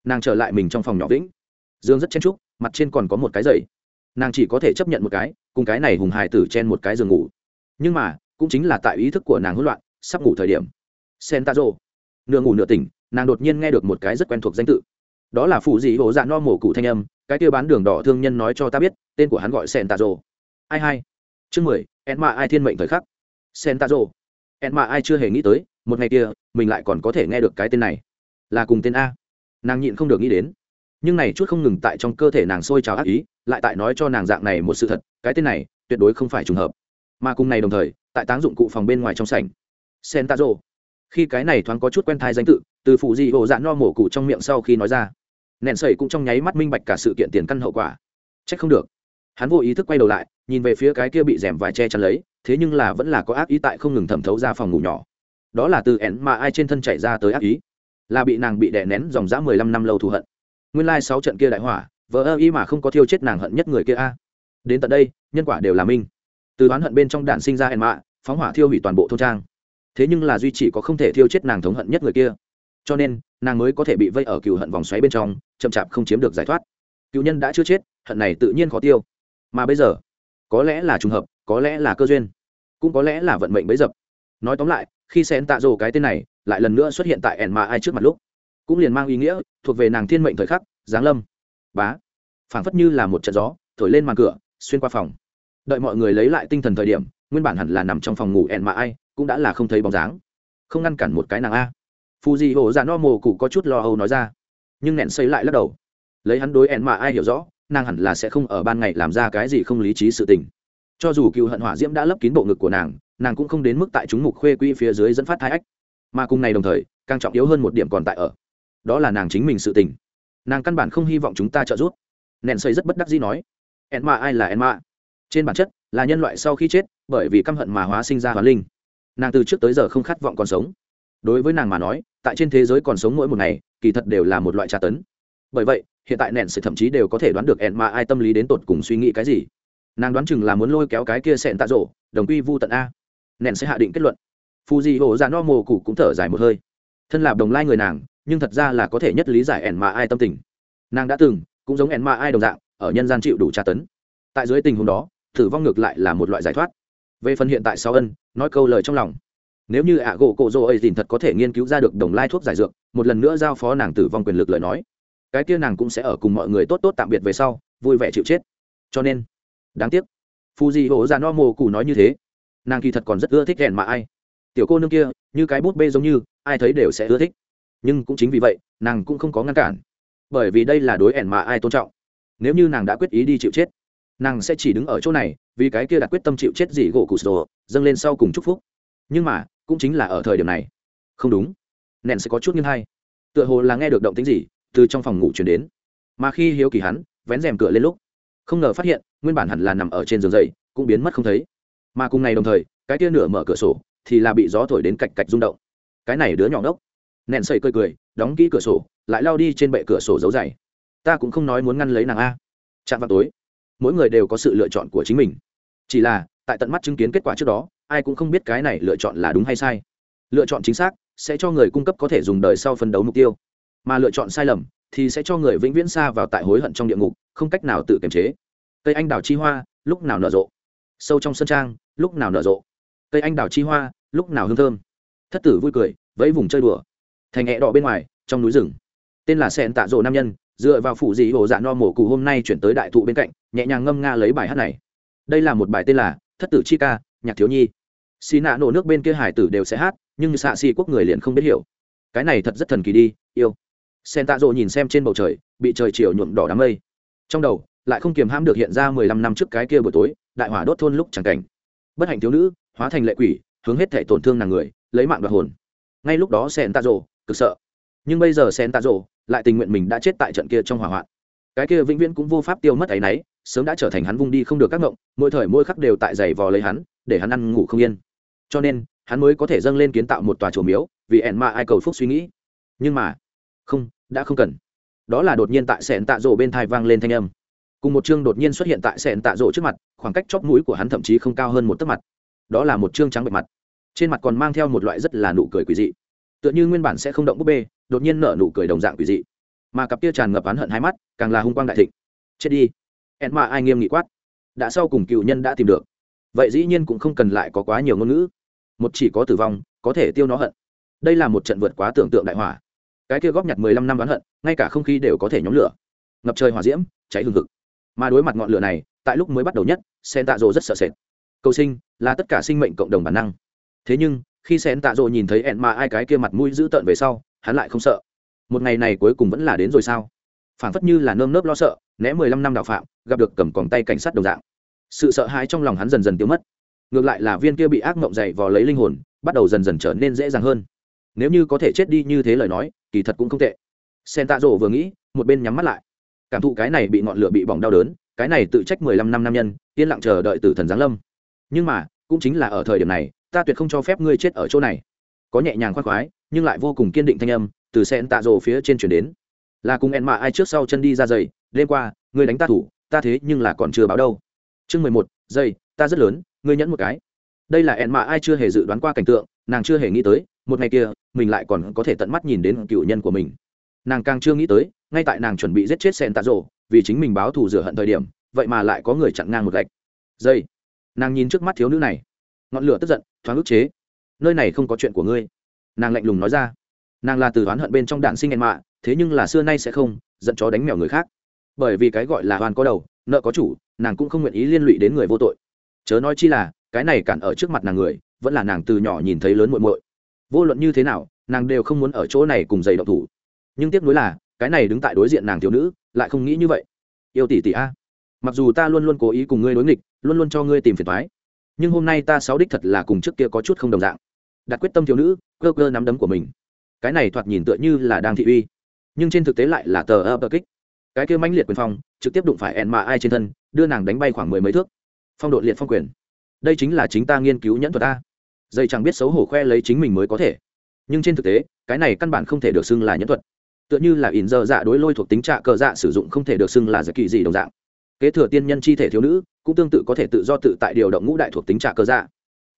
Nàng trở lại mình trong phòng nhỏ vĩnh. Dương rất chen trúc mặt trên còn có một cái dậy nàng chỉ có thể chấp nhận một cái, cùng cái này hùng hài tử chen một cái giường ngủ. Nhưng mà, cũng chính là tại ý thức của nàng hỗn loạn, sắp ngủ thời điểm. Sen ta rô nửa ngủ nửa tỉnh, nàng đột nhiên nghe được một cái rất quen thuộc danh tự. Đó là phụ dị hổ dạ no mổ cụ thanh âm, cái kia bán đường đỏ thương nhân nói cho ta biết, tên của hắn gọi sen ta rô ai hai chương mười en mạ ai thiên mệnh thời khắc. Sen ta rô en mạ ai chưa hề nghĩ tới, một ngày kia mình lại còn có thể nghe được cái tên này. Là cùng tên a. Nàng nhịn không được nghĩ đến. Nhưng này chút không ngừng tại trong cơ thể nàng sôi trào ác ý, lại tại nói cho nàng dạng này một sự thật, cái tên này tuyệt đối không phải trùng hợp. Mà cùng này đồng thời, tại táng dụng cụ phòng bên ngoài trong sảnh. Sen ta khi cái này thoáng có chút quen thai danh tự, từ phụ di hộ dạn no mổ cụ trong miệng sau khi nói ra. Nện sẩy cũng trong nháy mắt minh bạch cả sự kiện tiền căn hậu quả. Trách không được. Hắn vô ý thức quay đầu lại, nhìn về phía cái kia bị rèm vài che chắn lấy, thế nhưng là vẫn là có ác ý tại không ngừng thẩm thấu ra phòng ngủ nhỏ đó là từ ẻn mà ai trên thân chạy ra tới ác ý. Là bị nàng bị đè nén dòng dã mười lăm năm lâu thù hận. Nguyên lai sáu trận kia đại hỏa vợ ơ y mà không có thiêu chết nàng hận nhất người kia a. Đến tận đây, nhân quả đều là minh. Từ đoán hận bên trong đạn sinh ra ẻn mạ phóng hỏa thiêu hủy toàn bộ thôn trang. Thế nhưng là duy chỉ có không thể thiêu chết nàng thống hận nhất người kia. Cho nên, nàng mới có thể bị vây ở cựu hận vòng xoáy bên trong, chậm chạp không chiếm được giải thoát. Cựu nhân đã chưa chết, hận này tự nhiên khó tiêu. Mà bây giờ, có lẽ là trùng hợp, có lẽ là cơ duyên, cũng có lẽ là vận mệnh bấy dập. Nói tóm lại khi sen tạ rồ cái tên này, lại lần nữa xuất hiện tại ẻn mà ai trước mặt lúc. Cũng liền mang ý nghĩa, thuộc về nàng thiên mệnh thời khắc, giáng lâm. Bá. Phảng phất như là một trận gió, thổi lên màn cửa, xuyên qua phòng. Đợi mọi người lấy lại tinh thần thời điểm, nguyên bản hẳn là nằm trong phòng ngủ ẻn mà ai, cũng đã là không thấy bóng dáng. Không ngăn cản một cái nàng a. Phù dị hổ dạ no mồ cụ có chút lo âu nói ra. Nhưng nẹn xây lại lắc đầu. Lấy hắn đối ẻn mà ai hiểu rõ, nàng hẳn là sẽ không ở ban ngày làm ra cái gì không lý trí sự tình. Cho dù cựu hận hỏa diễm đã lấp kín bộ ngực của nàng nàng cũng không đến mức tại chúng mục khuê quy phía dưới dẫn phát thai ách. Mà cùng này đồng thời, càng trọng yếu hơn một điểm còn tại ở. Đó là nàng chính mình sự tình. Nàng căn bản không hy vọng chúng ta trợ giúp. Nện xây rất bất đắc dĩ nói. Ẹn mạ ai là ẹn mạ trên bản chất, là nhân loại sau khi chết, bởi vì căm hận mà hóa sinh ra hoàn linh. Nàng từ trước tới giờ không khát vọng còn sống. Đối với nàng mà nói, tại trên thế giới còn sống mỗi một ngày, kỳ thật đều là một loại tra tấn. Bởi vậy, hiện tại nện sẽ thậm chí đều có thể đoán được ẹn mạ ai tâm lý đến tột cùng suy nghĩ cái gì. Nàng đoán chừng là muốn lôi kéo cái kia sẹn tạ rộ, đồng quy vu tận a nện sẽ hạ định kết luận. Phù dị hổ ra no mồ cụ cũng thở dài một hơi. Thân là đồng lai người nàng, nhưng thật ra là có thể nhất lý giải ẻn mà ai tâm tình. Nàng đã từng, cũng giống ẻn mà ai đồng dạng, ở nhân gian chịu đủ tra tấn. Tại dưới tình huống đó tử vong ngược lại là một loại giải thoát. Về phần hiện tại sau ân, nói câu lời trong lòng. Nếu như ạ gỗ cổ rô ấy dìn thật có thể nghiên cứu ra được đồng lai thuốc giải dược, một lần nữa giao phó nàng tử vong quyền lực lời nói. Cái kia nàng cũng sẽ ở cùng mọi người tốt tốt tạm biệt về sau, vui vẻ chịu chết. Cho nên, đáng tiếc phù di hổ ra no mồ cụ nói như thế nàng kỳ thật còn rất ưa thích hẹn mà ai. Tiểu cô nương kia, như cái bút bê giống như, ai thấy đều sẽ ưa thích. Nhưng cũng chính vì vậy, nàng cũng không có ngăn cản. Bởi vì đây là đối ẻn mà ai tôn trọng. Nếu như nàng đã quyết ý đi chịu chết, nàng sẽ chỉ đứng ở chỗ này, vì cái kia đã quyết tâm chịu chết gì gỗ cụ sổ, dâng lên sau cùng chúc phúc. Nhưng mà, cũng chính là ở thời điểm này. Không đúng. Nện sẽ có chút nghiêng hay tựa hồ là nghe được động tính gì, từ trong phòng ngủ chuyển đến. Mà khi hiếu kỳ hắn, vén rèm cửa lên lúc, không ngờ phát hiện, nguyên bản hẳn là nằm ở trên giường dậy, cũng biến mất không thấy mà cùng ngày đồng thời, cái tia nửa mở cửa sổ thì là bị gió thổi đến cạch cạch rung động. Cái này đứa nhỏ ngốc. Nện sậy cười cười, đóng kỹ cửa sổ, lại lao đi trên bệ cửa sổ giấu dày ta cũng không nói muốn ngăn lấy nàng a. Chạm vào tối, mỗi người đều có sự lựa chọn của chính mình. Chỉ là, tại tận mắt chứng kiến kết quả trước đó, ai cũng không biết cái này lựa chọn là đúng hay sai. Lựa chọn chính xác sẽ cho người cung cấp có thể dùng đời sau phân đấu mục tiêu. Mà lựa chọn sai lầm thì sẽ cho người vĩnh viễn xa vào tại hối hận trong địa ngục, không cách nào tự kiềm chế. Cây anh đào chi hoa, lúc nào nở rộ? Sâu trong sân trang, lúc nào nở rộ. Cây anh đào chi hoa, lúc nào hương thơm. Thất tử vui cười, vẫy vùng chơi đùa. Thành hẹ đỏ bên ngoài, trong núi rừng. Tên là sen tạ rộ nam nhân, dựa vào phủ dị hồ dạ no mổ cụ hôm nay chuyển tới đại thụ bên cạnh, nhẹ nhàng ngâm nga lấy bài hát này. Đây là một bài tên là thất tử chi ca, nhạc thiếu nhi. Xì nạ nổ nước bên kia hải tử đều sẽ hát, nhưng xạ xì quốc người liền không biết hiểu. Cái này thật rất thần kỳ đi, yêu. Sen tạ rộ nhìn xem trên bầu trời, bị trời chiều nhuộm đỏ đám mây. Trong đầu lại không kiềm hãm được hiện ra mười lăm năm trước cái kia buổi tối, đại hỏa đốt thôn lúc chẳng cảnh. Bất hạnh thiếu nữ, hóa thành lệ quỷ, hướng hết thể tổn thương nàng người, lấy mạng đoạt hồn. Ngay lúc đó sen tạ cực sợ. Nhưng bây giờ sen tạ lại tình nguyện mình đã chết tại trận kia trong hỏa hoạn. Cái kia vĩnh viễn cũng vô pháp tiêu mất áy náy sớm đã trở thành hắn vung đi không được các ngộng, mỗi thời mỗi khắc đều tại giày vò lấy hắn, để hắn ăn ngủ không yên. Cho nên, hắn mới có thể dâng lên kiến tạo một tòa chùa miếu, vì ẻn mà ai cầu phúc suy nghĩ. Nhưng mà, không, đã không cần. Đó là đột nhiên tại sẹn tạ rộ bên thai vang lên thanh âm cùng một chương đột nhiên xuất hiện tại sẹn tạ rộ trước mặt, khoảng cách chóp mũi của hắn thậm chí không cao hơn một tấc mặt. Đó là một chương trắng bệ mặt. Trên mặt còn mang theo một loại rất là nụ cười quỷ dị. Tựa như nguyên bản sẽ không động búp bê, đột nhiên nở nụ cười đồng dạng quỷ dị. Mà cặp kia tràn ngập oán hận hai mắt, càng là hung quang đại thịnh. Chết đi. Ẹn mà ai nghiêm nghị quát. Đã sau cùng cựu nhân đã tìm được. Vậy dĩ nhiên cũng không cần lại có quá nhiều ngôn ngữ. Một chỉ có tử vong, có thể tiêu nó hận. Đây là một trận vượt quá tưởng tượng đại hỏa. Cái kia góp nhặt mười lăm năm oán hận, ngay cả không khí đều có thể nhóm lửa. Ngập trời hỏa diễm, cháy hừng hực mà đối mặt ngọn lửa này, tại lúc mới bắt đầu nhất sen tạ rồ rất sợ sệt. Cầu sinh là tất cả sinh mệnh cộng đồng bản năng. Thế nhưng, khi sen tạ rồ nhìn thấy ẹn mà ai cái kia mặt mũi dữ tợn về sau, hắn lại không sợ. Một ngày này cuối cùng vẫn là đến rồi sao? Phảng phất như là nơm nớp lo sợ, né mười lăm năm đào phạm, gặp được cầm còng tay cảnh sát đồng dạng. Sự sợ hãi trong lòng hắn dần dần tiêu mất. Ngược lại là viên kia bị ác mộng dày vò lấy linh hồn, bắt đầu dần dần trở nên dễ dàng hơn. Nếu như có thể chết đi như thế lời nói, kỳ thật cũng không tệ. Sen tạ rộ vừa nghĩ, một bên nhắm mắt lại cảm thụ cái này bị ngọn lửa bị bỏng đau đớn, cái này tự trách mười lăm năm nam nhân, yên lặng chờ đợi tử thần giáng lâm. Nhưng mà, cũng chính là ở thời điểm này, ta tuyệt không cho phép ngươi chết ở chỗ này. Có nhẹ nhàng khoan khoái, nhưng lại vô cùng kiên định thanh âm từ sen tạ rồ phía trên chuyển đến. Là cùng ẹn mạ ai trước sau chân đi ra dày đêm qua, ngươi đánh ta thủ, ta thế nhưng là còn chưa báo đâu. Chương mười một giây ta rất lớn, ngươi nhẫn một cái. Đây là ẹn mạ ai chưa hề dự đoán qua cảnh tượng, nàng chưa hề nghĩ tới, một ngày kia, mình lại còn có thể tận mắt nhìn đến cựu nhân của mình nàng càng chưa nghĩ tới, ngay tại nàng chuẩn bị giết chết sen tạ rồ, vì chính mình báo thù rửa hận thời điểm, vậy mà lại có người chặn ngang một gạch. Dây, nàng nhìn trước mắt thiếu nữ này. Ngọn lửa tức giận, thoáng ức chế. Nơi này không có chuyện của ngươi. Nàng lạnh lùng nói ra. Nàng là từ oán hận bên trong đạn sinh hẹn mạ, thế nhưng là xưa nay sẽ không giận chó đánh mèo người khác. Bởi vì cái gọi là hoàn có đầu, nợ có chủ, nàng cũng không nguyện ý liên lụy đến người vô tội. Chớ nói chi là, cái này cản ở trước mặt nàng người, vẫn là nàng từ nhỏ nhìn thấy lớn muội muội. Vô luận như thế nào, nàng đều không muốn ở chỗ này cùng giày động thủ nhưng tiếc nuối là, cái này đứng tại đối diện nàng thiếu nữ, lại không nghĩ như vậy. Yêu tỷ tỷ a, mặc dù ta luôn luôn cố ý cùng ngươi đối nghịch, luôn luôn cho ngươi tìm phiền thoái nhưng hôm nay ta sáu đích thật là cùng trước kia có chút không đồng dạng. Đặt quyết tâm thiếu nữ, cơ cơ nắm đấm của mình. Cái này thoạt nhìn tựa như là đang thị uy, nhưng trên thực tế lại là tờ ập kích. Cái kia mãnh liệt quyền phong, trực tiếp đụng phải ẹn mà ai trên thân, đưa nàng đánh bay khoảng mười mấy thước. Phong độ liệt phong quyền. Đây chính là chính ta nghiên cứu nhẫn thuật ta dây chẳng biết xấu hổ khoe lấy chính mình mới có thể. Nhưng trên thực tế, cái này căn bản không thể được xưng là nhẫn thuật tựa như là ỉn dơ dạ đối lôi thuộc tính trạ cờ dạ sử dụng không thể được xưng là giật kỳ gì đồng dạng. Kế thừa tiên nhân chi thể thiếu nữ, cũng tương tự có thể tự do tự tại điều động ngũ đại thuộc tính trạ cờ dạ.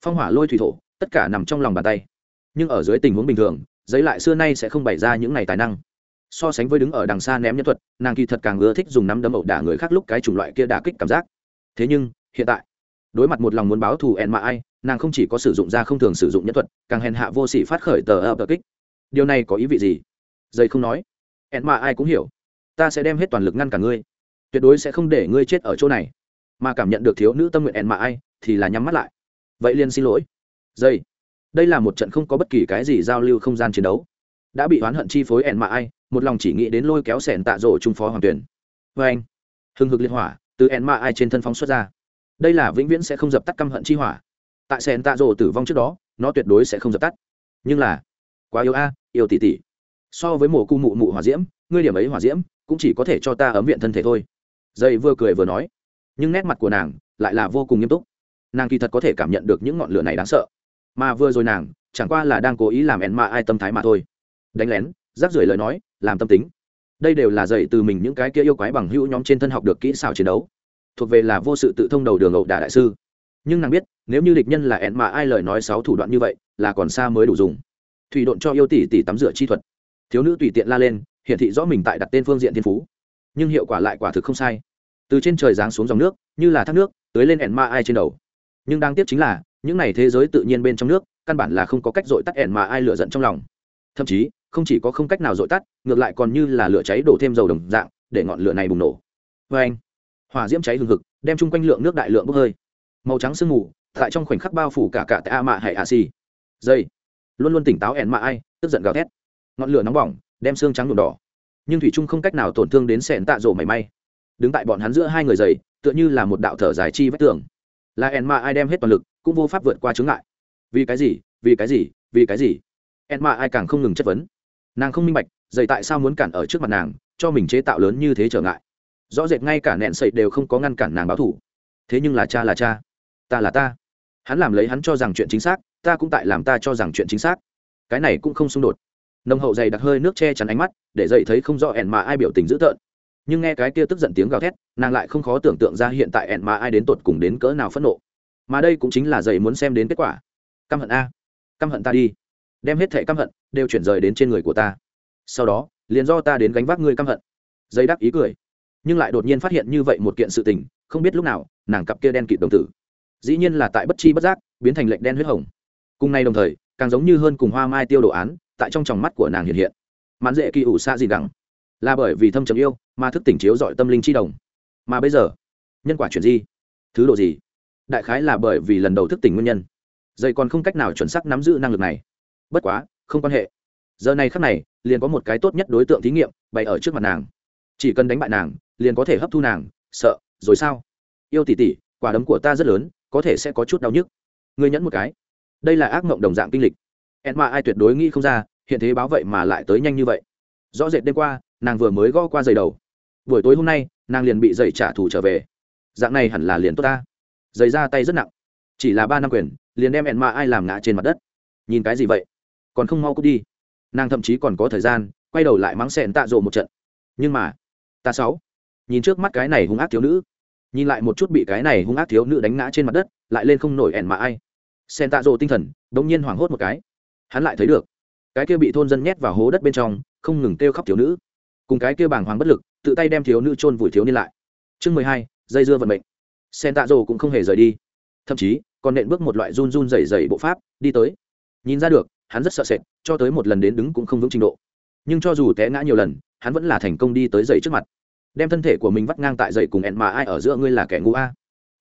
Phong hỏa lôi thủy thổ, tất cả nằm trong lòng bàn tay. Nhưng ở dưới tình huống bình thường, giấy lại xưa nay sẽ không bày ra những này tài năng. So sánh với đứng ở đằng xa ném nhân thuật, nàng kỳ thật càng ưa thích dùng nắm đấm ẩu đả người khác lúc cái chủng loại kia đả kích cảm giác. Thế nhưng, hiện tại, đối mặt một lòng muốn báo thù ẹn mà ai, nàng không chỉ có sử dụng ra không thường sử dụng nhân thuật, càng hèn hạ vô sỉ phát khởi tờ ập kích. Điều này có ý vị gì? Dây không nói. Ẹn mà ai cũng hiểu. Ta sẽ đem hết toàn lực ngăn cả ngươi. Tuyệt đối sẽ không để ngươi chết ở chỗ này. Mà cảm nhận được thiếu nữ tâm nguyện ẹn mà ai, thì là nhắm mắt lại. Vậy liền xin lỗi. Dây. Đây là một trận không có bất kỳ cái gì giao lưu không gian chiến đấu. Đã bị oán hận chi phối ẹn mà ai, một lòng chỉ nghĩ đến lôi kéo sẻn tạ rổ trung phó hoàng tuyển. Vê anh, hừng hực liên hỏa từ ẹn mà ai trên thân phóng xuất ra. Đây là vĩnh viễn sẽ không dập tắt căm hận chi hỏa. Tại sẻn tạ rổ tử vong trước đó, nó tuyệt đối sẽ không dập tắt. Nhưng là, quá yêu a yêu tỷ tỷ so với mổ cu mụ mụ hỏa diễm, ngươi điểm ấy hỏa diễm cũng chỉ có thể cho ta ấm viện thân thể thôi. Dây vừa cười vừa nói. Nhưng nét mặt của nàng lại là vô cùng nghiêm túc. Nàng kỳ thật có thể cảm nhận được những ngọn lửa này đáng sợ. Mà vừa rồi nàng chẳng qua là đang cố ý làm ẹn mạ ai tâm thái mà thôi. Đánh lén rác rưởi lời nói, làm tâm tính. Đây đều là dạy từ mình những cái kia yêu quái bằng hữu nhóm trên thân học được kỹ xảo chiến đấu. Thuộc về là vô sự tự thông đầu đường ẩu đả đại sư. Nhưng nàng biết, nếu như địch nhân là ẹn mạ ai lời nói sáu thủ đoạn như vậy, là còn xa mới đủ dùng. Thủy độn cho yêu tỷ tỷ tắm rửa chi thuật thiếu nữ tùy tiện la lên, hiển thị rõ mình tại đặt tên phương diện thiên phú. Nhưng hiệu quả lại quả thực không sai. Từ trên trời giáng xuống dòng nước, như là thác nước, tới lên ẹn ma ai trên đầu. Nhưng đáng tiếc chính là, những này thế giới tự nhiên bên trong nước, căn bản là không có cách dội tắt ẹn mà ai lửa giận trong lòng. Thậm chí, không chỉ có không cách nào dội tắt, ngược lại còn như là lửa cháy đổ thêm dầu đồng dạng, để ngọn lửa này bùng nổ. Vê anh, hỏa diễm cháy hừng hực, đem chung quanh lượng nước đại lượng bốc hơi. Màu trắng sương mù, tại trong khoảnh khắc bao phủ cả cả tại a mạ hay a si. Dây, luôn luôn tỉnh táo ẹn mạ ai, tức giận gào thét ngọn lửa nóng bỏng, đem xương trắng nhuộm đỏ. Nhưng thủy trung không cách nào tổn thương đến sẹn tạ rổ mảy may. Đứng tại bọn hắn giữa hai người dày tựa như là một đạo thở dài chi vách tường. Là ẻn mà ai đem hết toàn lực, cũng vô pháp vượt qua chướng ngại. Vì cái gì, vì cái gì, vì cái gì? Ẻn mà ai càng không ngừng chất vấn. Nàng không minh bạch dày tại sao muốn cản ở trước mặt nàng, cho mình chế tạo lớn như thế trở ngại. Rõ rệt ngay cả nẹn sậy đều không có ngăn cản nàng báo thủ. Thế nhưng là cha là cha. Ta là ta. Hắn làm lấy hắn cho rằng chuyện chính xác, ta cũng tại làm ta cho rằng chuyện chính xác. Cái này cũng không xung đột nồng hậu dày đặc hơi nước che chắn ánh mắt, để dậy thấy không rõ ẻn mà ai biểu tình dữ tợn. Nhưng nghe cái kia tức giận tiếng gào thét, nàng lại không khó tưởng tượng ra hiện tại ẻn mà ai đến tột cùng đến cỡ nào phẫn nộ. Mà đây cũng chính là dậy muốn xem đến kết quả. Căm hận a. Căm hận ta đi. Đem hết thẻ căm hận, đều chuyển rời đến trên người của ta. Sau đó, liền do ta đến gánh vác ngươi căm hận. Dây đắc ý cười. Nhưng lại đột nhiên phát hiện như vậy một kiện sự tình, không biết lúc nào, nàng cặp kia đen kịt đồng tử. Dĩ nhiên là tại bất chi bất giác, biến thành lệnh đen huyết hồng. Cùng nay đồng thời, càng giống như hơn cùng hoa mai tiêu đồ án tại trong tròng mắt của nàng hiện hiện. Mãn dễ kỳ ủ xa gì đẳng là bởi vì thâm trầm yêu mà thức tỉnh chiếu dọi tâm linh chi đồng. Mà bây giờ, nhân quả chuyển gì thứ độ gì? Đại khái là bởi vì lần đầu thức tỉnh nguyên nhân. Dây còn không cách nào chuẩn xác nắm giữ năng lực này. Bất quá, không quan hệ. Giờ này khắc này, liền có một cái tốt nhất đối tượng thí nghiệm bày ở trước mặt nàng. Chỉ cần đánh bại nàng, liền có thể hấp thu nàng, sợ, rồi sao? Yêu tỉ tỉ quả đấm của ta rất lớn, có thể sẽ có chút đau nhức. Ngươi nhẫn một cái. Đây là ác mộng đồng dạng kinh lịch ẹn mà ai tuyệt đối nghĩ không ra, hiện thế báo vậy mà lại tới nhanh như vậy. Rõ rệt đêm qua, nàng vừa mới gõ qua giày đầu. Buổi tối hôm nay, nàng liền bị giày trả thù trở về. Dạng này hẳn là liền tốt ta. Giày ra tay rất nặng. Chỉ là ba năm quyền, liền đem ẹn mà ai làm ngã trên mặt đất. Nhìn cái gì vậy? Còn không mau cút đi. Nàng thậm chí còn có thời gian, quay đầu lại mắng xẹn tạ rộ một trận. Nhưng mà, ta sáu. Nhìn trước mắt cái này hung ác thiếu nữ. Nhìn lại một chút bị cái này hung ác thiếu nữ đánh ngã trên mặt đất, lại lên không nổi ẻn mà ai. Sen tạ rộ tinh thần, đống nhiên hoảng hốt một cái hắn lại thấy được. Cái kia bị thôn dân nhét vào hố đất bên trong, không ngừng kêu khóc thiếu nữ. Cùng cái kia bàng hoàng bất lực, tự tay đem thiếu nữ chôn vùi thiếu niên lại. Chương mười hai, dây dưa vận mệnh. Sen tạ rồ cũng không hề rời đi. Thậm chí, còn nện bước một loại run run dày dày bộ pháp, đi tới. Nhìn ra được, hắn rất sợ sệt, cho tới một lần đến đứng cũng không vững trình độ. Nhưng cho dù té ngã nhiều lần, hắn vẫn là thành công đi tới dậy trước mặt. Đem thân thể của mình vắt ngang tại dậy cùng ẹn mà ai ở giữa ngươi là kẻ ngu a.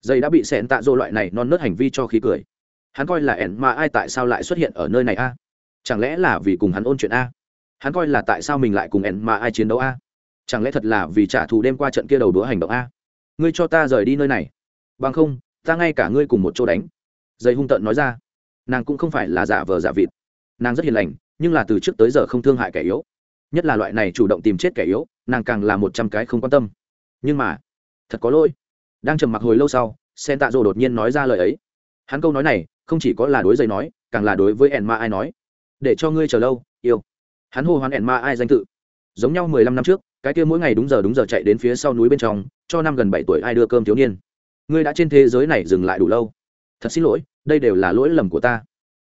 Dậy đã bị sẹn tạ dô loại này non nớt hành vi cho khí cười. Hắn coi là ẹn mà ai tại sao lại xuất hiện ở nơi này a? Chẳng lẽ là vì cùng hắn ôn chuyện a? Hắn coi là tại sao mình lại cùng ẹn mà ai chiến đấu a? Chẳng lẽ thật là vì trả thù đêm qua trận kia đầu đũa hành động a? Ngươi cho ta rời đi nơi này. Bằng không, ta ngay cả ngươi cùng một chỗ đánh. Dây hung tợn nói ra. Nàng cũng không phải là giả vờ giả vịt. Nàng rất hiền lành, nhưng là từ trước tới giờ không thương hại kẻ yếu. Nhất là loại này chủ động tìm chết kẻ yếu, nàng càng là một trăm cái không quan tâm. Nhưng mà, thật có lỗi. Đang trầm mặc hồi lâu sau sen tạ rồ đột nhiên nói ra lời ấy. Hắn câu nói này không chỉ có là đối dây nói, càng là đối với ẻn ma ai nói để cho ngươi chờ lâu, yêu. Hắn hô hoán ẻn ma ai danh tự. Giống nhau mười lăm năm trước, cái kia mỗi ngày đúng giờ đúng giờ chạy đến phía sau núi bên trong, cho năm gần bảy tuổi ai đưa cơm thiếu niên. Ngươi đã trên thế giới này dừng lại đủ lâu. Thật xin lỗi, đây đều là lỗi lầm của ta.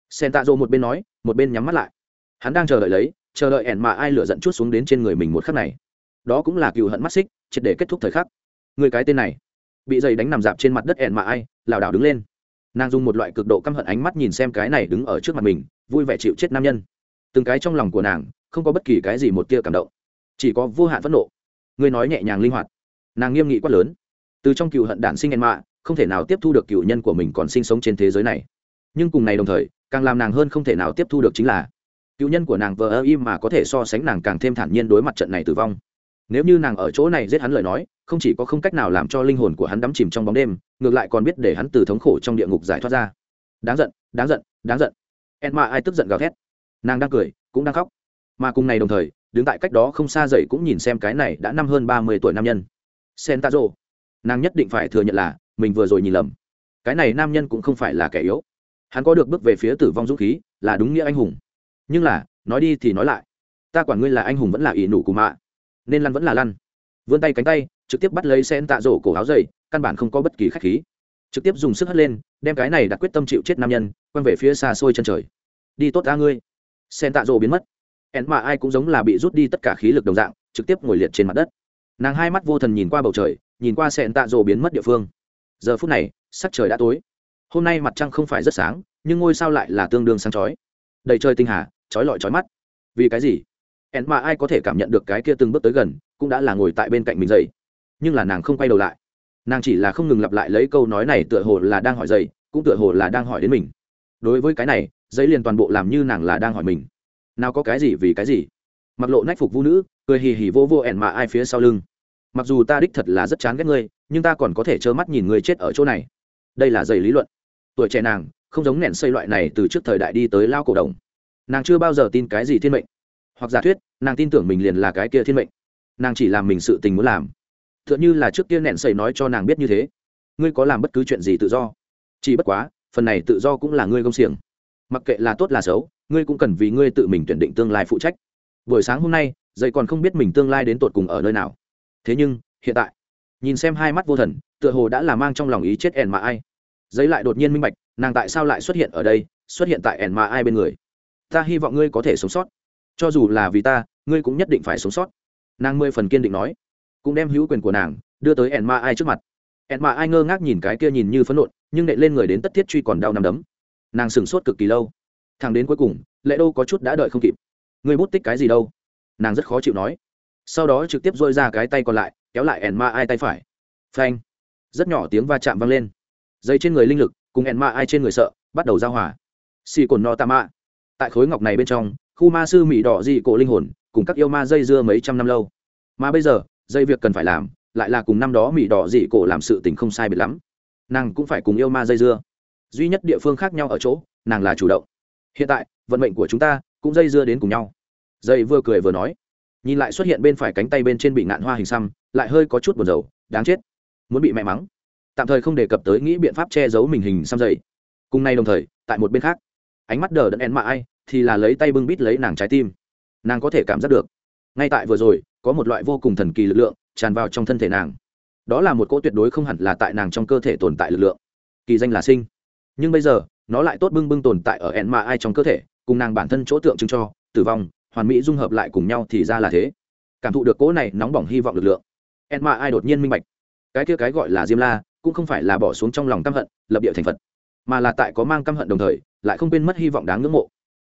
Sen tạ dô một bên nói, một bên nhắm mắt lại. Hắn đang chờ đợi lấy, chờ đợi ẻn mà ai lửa dẫn chút xuống đến trên người mình một khắc này. Đó cũng là cựu hận mắt xích, triệt để kết thúc thời khắc. Người cái tên này, bị dày đánh nằm dạp trên mặt đất ẻn mà ai, lảo đảo đứng lên. Nàng dùng một loại cực độ căm hận ánh mắt nhìn xem cái này đứng ở trước mặt mình vui vẻ chịu chết nam nhân. Từng cái trong lòng của nàng, không có bất kỳ cái gì một tia cảm động. Chỉ có vô hạn phẫn nộ. Ngươi nói nhẹ nhàng linh hoạt. Nàng nghiêm nghị quát lớn. Từ trong cựu hận đản sinh ẻn mạ, không thể nào tiếp thu được cựu nhân của mình còn sinh sống trên thế giới này. Nhưng cùng này đồng thời, càng làm nàng hơn không thể nào tiếp thu được chính là, cựu nhân của nàng vờ ơ im mà có thể so sánh nàng càng thêm thản nhiên đối mặt trận này tử vong. Nếu như nàng ở chỗ này giết hắn lời nói, không chỉ có không cách nào làm cho linh hồn của hắn đắm chìm trong bóng đêm, ngược lại còn biết để hắn từ thống khổ trong địa ngục giải thoát ra. Đáng giận đáng giận đáng giận em ma ai tức giận gào thét. Nàng đang cười, cũng đang khóc. Mà cùng này đồng thời, đứng tại cách đó không xa dậy cũng nhìn xem cái này đã năm hơn ba mươi tuổi nam nhân. Sen tazo nàng nhất định phải thừa nhận là, mình vừa rồi nhìn lầm. Cái này nam nhân cũng không phải là kẻ yếu. Hắn có được bước về phía tử vong dũng khí, là đúng nghĩa anh hùng. Nhưng là, nói đi thì nói lại. Ta quản ngươi là anh hùng vẫn là ỷ nụ cù mạ. Nên lăn vẫn là lăn. Vươn tay cánh tay, trực tiếp bắt lấy sen tạ rổ cổ áo dày, căn bản không có bất kỳ khách khí trực tiếp dùng sức hất lên, đem cái này đặt quyết tâm chịu chết nam nhân, quăng về phía xa xôi chân trời. Đi tốt ra ngươi. Sen tạ rồ biến mất. Ẹn mà ai cũng giống là bị rút đi tất cả khí lực đồng dạng, trực tiếp ngồi liệt trên mặt đất. Nàng hai mắt vô thần nhìn qua bầu trời, nhìn qua sen tạ rồ biến mất địa phương. Giờ phút này, sắc trời đã tối. Hôm nay mặt trăng không phải rất sáng, nhưng ngôi sao lại là tương đương sáng chói. Đầy trời tinh hà, chói lọi chói mắt. Vì cái gì? Ẹn mà ai có thể cảm nhận được cái kia từng bước tới gần, cũng đã là ngồi tại bên cạnh mình dậy. Nhưng là nàng không quay đầu lại nàng chỉ là không ngừng lặp lại lấy câu nói này tựa hồ là đang hỏi dậy cũng tựa hồ là đang hỏi đến mình. Đối với cái này, giấy liền toàn bộ làm như nàng là đang hỏi mình. Nào có cái gì vì cái gì? Mặc lộ nách phục vũ nữ, cười hì hì vô vô ẻn mà ai phía sau lưng. Mặc dù ta đích thật là rất chán ghét ngươi, nhưng ta còn có thể trơ mắt nhìn ngươi chết ở chỗ này. Đây là giấy lý luận. Tuổi trẻ nàng, không giống nẻn xây loại này từ trước thời đại đi tới lao cổ đồng nàng chưa bao giờ tin cái gì thiên mệnh. Hoặc giả thuyết, nàng tin tưởng mình liền là cái kia thiên mệnh. Nàng chỉ làm mình sự tình muốn làm t h ư ợ n h ư là trước kia nẹn sầy nói cho nàng biết như thế. Ngươi có làm bất cứ chuyện gì tự do? Chỉ bất quá, phần này tự do cũng là ngươi công xiềng. Mặc kệ là tốt là xấu, ngươi cũng cần vì ngươi tự mình tuyển định tương lai phụ trách. Buổi sáng hôm nay, dậy còn không biết mình tương lai đến tột cùng ở nơi nào. Thế nhưng, hiện tại, nhìn xem hai mắt vô thần, tựa hồ đã là mang trong lòng ý chết ẻn mà ai. Giấy lại đột nhiên minh bạch, nàng tại sao lại xuất hiện ở đây, xuất hiện tại ẻn mà ai bên người. Ta hy vọng ngươi có thể sống sót. Cho dù là vì ta, ngươi cũng nhất định phải sống sót. Nàng mười phần kiên định nói cũng đem hữu quyền của nàng đưa tới ẻn ma ai trước mặt. Ẻn ma ai ngơ ngác nhìn cái kia nhìn như phẫn nộn, nhưng nệ lên người đến tất thiết truy còn đau nằm đấm. Nàng sửng sốt cực kỳ lâu. Thằng đến cuối cùng, lệ đô có chút đã đợi không kịp. Ngươi bút tích cái gì đâu? Nàng rất khó chịu nói. Sau đó trực tiếp dôi ra cái tay còn lại, kéo lại ẻn ma ai tay phải. Phanh. Rất nhỏ tiếng va chạm vang lên. Dây trên người linh lực, cùng ẻn ma ai trên người sợ, bắt đầu giao hòa. Xì cồn no tạ mạ tại khối ngọc này bên trong, khu ma sư mỹ đỏ dị cổ linh hồn, cùng các yêu ma dây dưa mấy trăm năm lâu. Mà bây giờ dây việc cần phải làm, lại là cùng năm đó mỹ đỏ dị cổ làm sự tình không sai biệt lắm. Nàng cũng phải cùng yêu ma dây dưa. Duy nhất địa phương khác nhau ở chỗ, nàng là chủ động. Hiện tại, vận mệnh của chúng ta cũng dây dưa đến cùng nhau. Dây vừa cười vừa nói. Nhìn lại xuất hiện bên phải cánh tay bên trên bị ngạn hoa hình xăm, lại hơi có chút buồn rầu, đáng chết. Muốn bị mẹ mắng. Tạm thời không đề cập tới nghĩ biện pháp che giấu mình hình xăm dày cùng nay đồng thời, tại một bên khác, ánh mắt đờ đẫn én mạ ai, thì là lấy tay bưng bít lấy nàng trái tim. Nàng có thể cảm giác được. Ngay tại vừa rồi có một loại vô cùng thần kỳ lực lượng tràn vào trong thân thể nàng. Đó là một cỗ tuyệt đối không hẳn là tại nàng trong cơ thể tồn tại lực lượng. Kỳ danh là sinh. Nhưng bây giờ, nó lại tốt bưng bưng tồn tại ở ẹn mà ai trong cơ thể, cùng nàng bản thân chỗ tượng trưng cho, tử vong, hoàn mỹ dung hợp lại cùng nhau thì ra là thế. Cảm thụ được cỗ này nóng bỏng hy vọng lực lượng, ẹn mà ai đột nhiên minh bạch. Cái kia cái gọi là diêm la, cũng không phải là bỏ xuống trong lòng căm hận, lập địa thành phật, mà là tại có mang căm hận đồng thời, lại không quên mất hy vọng đáng ngưỡng mộ.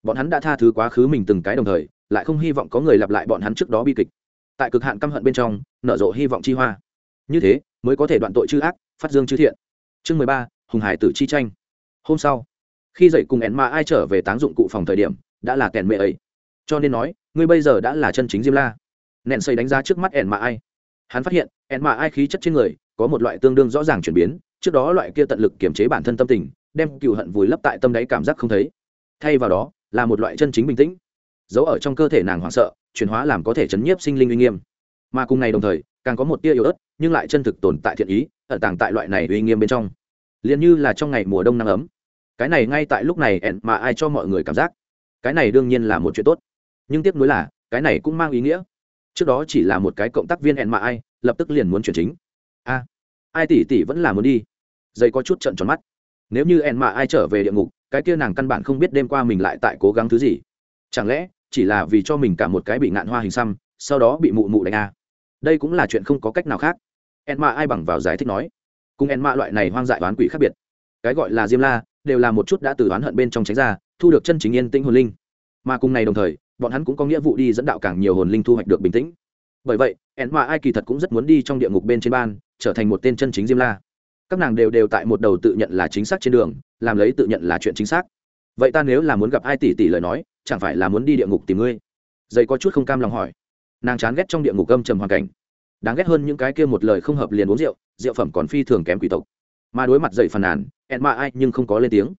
Bọn hắn đã tha thứ quá khứ mình từng cái đồng thời, lại không hy vọng có người lặp lại bọn hắn trước đó bi kịch tại cực hạn căm hận bên trong, nở rộ hy vọng chi hoa. Như thế, mới có thể đoạn tội chư ác, phát dương chư thiện. Chương mười ba, hùng hải tử chi tranh. Hôm sau, khi dậy cùng ẻn mà ai trở về táng dụng cụ phòng thời điểm, đã là kèn mẹ ấy. Cho nên nói, ngươi bây giờ đã là chân chính diêm la. Nện xây đánh giá trước mắt ẻn mà ai. Hắn phát hiện, ẻn mà ai khí chất trên người, có một loại tương đương rõ ràng chuyển biến, trước đó loại kia tận lực kiềm chế bản thân tâm tình, đem cựu hận vùi lấp tại tâm đáy cảm giác không thấy. Thay vào đó, là một loại chân chính bình tĩnh giấu ở trong cơ thể nàng hoảng sợ, chuyển hóa làm có thể chấn nhiếp sinh linh uy nghiêm. Mà cùng ngày đồng thời, càng có một tia yếu ớt, nhưng lại chân thực tồn tại thiện ý, ẩn tàng tại loại này uy nghiêm bên trong. Liền như là trong ngày mùa đông nắng ấm. Cái này ngay tại lúc này ẹn mà ai cho mọi người cảm giác. Cái này đương nhiên là một chuyện tốt. Nhưng tiếc nuối là, cái này cũng mang ý nghĩa. Trước đó chỉ là một cái cộng tác viên ẹn mà ai, lập tức liền muốn chuyển chính. A, ai tỷ tỷ vẫn là muốn đi. Dây có chút trận tròn mắt. Nếu như ẹn mà ai trở về địa ngục, cái kia nàng căn bản không biết đêm qua mình lại tại cố gắng thứ gì chẳng lẽ, chỉ là vì cho mình cả một cái bị ngạn hoa hình xăm, sau đó bị mụ mụ đánh à? đây cũng là chuyện không có cách nào khác. Ẹn mà ai bằng vào giải thích nói. Cùng ẹn mạ loại này hoang dại đoán quỷ khác biệt. Cái gọi là diêm la, đều là một chút đã từ oán hận bên trong tránh ra, thu được chân chính yên tĩnh hồn linh. Mà cùng này đồng thời, bọn hắn cũng có nghĩa vụ đi dẫn đạo càng nhiều hồn linh thu hoạch được bình tĩnh. Bởi vậy ẹn mạ ai kỳ thật cũng rất muốn đi trong địa ngục bên trên ban, trở thành một tên chân chính diêm la. Các nàng đều đều tại một đầu tự nhận là chính xác trên đường, làm lấy tự nhận là chuyện chính xác vậy ta nếu là muốn gặp ai tỷ tỷ lời nói, chẳng phải là muốn đi địa ngục tìm ngươi? Dây có chút không cam lòng hỏi. Nàng chán ghét trong địa ngục âm trầm hoàn cảnh. Đáng ghét hơn những cái kia một lời không hợp liền uống rượu rượu phẩm còn phi thường kém quỷ tộc. Mà đối mặt dậy phàn nàn, ẹn mạ ai nhưng không có lên tiếng.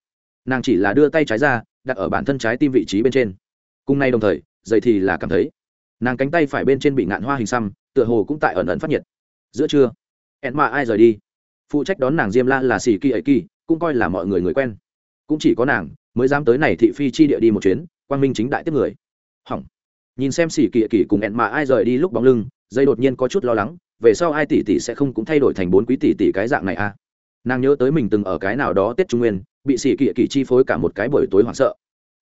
Nàng chỉ là đưa tay trái ra, đặt ở bản thân trái tim vị trí bên trên. Cùng nay đồng thời dậy thì là cảm thấy. Nàng cánh tay phải bên trên bị ngạn hoa hình xăm, tựa hồ cũng tại ẩn ẩn phát nhiệt. Giữa trưa, ẹn mạ ai rời đi. Phụ trách đón nàng diêm la là xì kỳ ấy kỳ, cũng coi là mọi người người quen. Cũng chỉ có nàng mới dám tới này thị phi chi địa đi một chuyến, quang minh chính đại tiếp người. Hỏng. Nhìn xem xỉ kỳ kỳ cùng ẹn mà ai rời đi lúc bóng lưng, dây đột nhiên có chút lo lắng, về sau ai tỷ tỷ sẽ không cũng thay đổi thành bốn quý tỷ tỷ cái dạng này à? Nàng nhớ tới mình từng ở cái nào đó tết trung nguyên, bị xỉ kỵ kỵ chi phối cả một cái buổi tối hoảng sợ.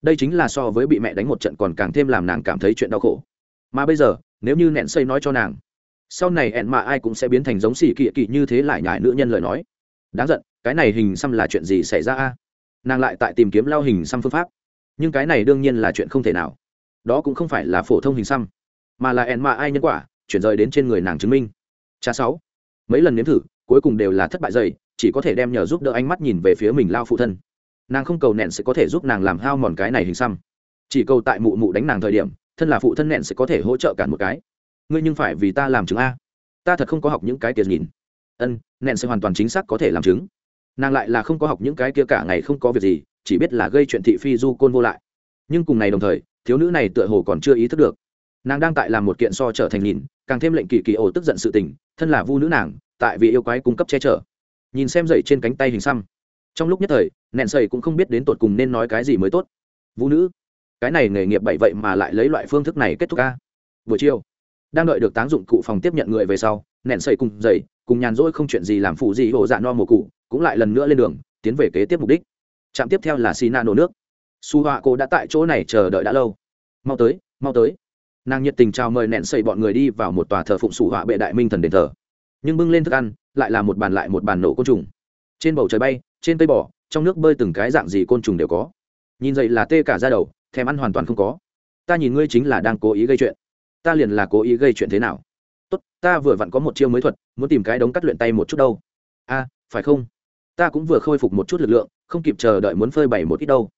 Đây chính là so với bị mẹ đánh một trận còn càng thêm làm nàng cảm thấy chuyện đau khổ. Mà bây giờ, nếu như nẹn xây nói cho nàng, sau này ẹn mà ai cũng sẽ biến thành giống xỉ kỵ kỵ như thế lại nhải nữ nhân lời nói. Đáng giận, cái này hình xăm là chuyện gì xảy ra a? Nàng lại tại tìm kiếm lao hình xăm phương pháp. Nhưng cái này đương nhiên là chuyện không thể nào. Đó cũng không phải là phổ thông hình xăm, mà là ẹn mạ ai nhân quả, chuyển rời đến trên người nàng chứng minh. Cha sáu. Mấy lần nếm thử, cuối cùng đều là thất bại dày, chỉ có thể đem nhờ giúp đỡ ánh mắt nhìn về phía mình lao phụ thân. Nàng không cầu nẹn sẽ có thể giúp nàng làm hao mòn cái này hình xăm. Chỉ cầu tại mụ mụ đánh nàng thời điểm, thân là phụ thân nẹn sẽ có thể hỗ trợ cản một cái. Ngươi nhưng phải vì ta làm chứng a. Ta thật không có học những cái tiền nhìn. Ân, nẹn sẽ hoàn toàn chính xác có thể làm chứng nàng lại là không có học những cái kia cả ngày không có việc gì, chỉ biết là gây chuyện thị phi du côn vô lại. Nhưng cùng ngày đồng thời, thiếu nữ này tựa hồ còn chưa ý thức được. Nàng đang tại làm một kiện so trở thành nhìn, càng thêm lệnh kỳ kỳ ổ tức giận sự tình, thân là vu nữ nàng, tại vì yêu quái cung cấp che chở. Nhìn xem dậy trên cánh tay hình xăm. Trong lúc nhất thời, nẹn sầy cũng không biết đến tột cùng nên nói cái gì mới tốt. Vũ nữ, cái này nghề nghiệp bậy vậy mà lại lấy loại phương thức này kết thúc ca. Buổi chiều, đang đợi được táng dụng cụ phòng tiếp nhận người về sau, nẹn sầy cùng dậy, cùng nhàn rỗi không chuyện gì làm phụ gì hộ dạ no mùa cụ cũng lại lần nữa lên đường, tiến về kế tiếp mục đích. Trạm tiếp theo là xì na nổ nước. Su họa cô đã tại chỗ này chờ đợi đã lâu. Mau tới mau tới. Nàng nhiệt tình chào mời nẹn xây bọn người đi vào một tòa thờ phụng sủ họa bệ đại minh thần đền thờ. Nhưng bưng lên thức ăn, lại là một bàn lại một bàn nổ côn trùng. Trên bầu trời bay, trên cây bò, trong nước bơi từng cái dạng gì côn trùng đều có. Nhìn dậy là tê cả ra đầu, thèm ăn hoàn toàn không có. Ta nhìn ngươi chính là đang cố ý gây chuyện. Ta liền là cố ý gây chuyện thế nào? Tốt, ta vừa vặn có một chiêu mới thuật, muốn tìm cái đống cắt luyện tay một chút đâu. A, phải không? Ta cũng vừa khôi phục một chút lực lượng, không kịp chờ đợi muốn phơi bày một ít đâu.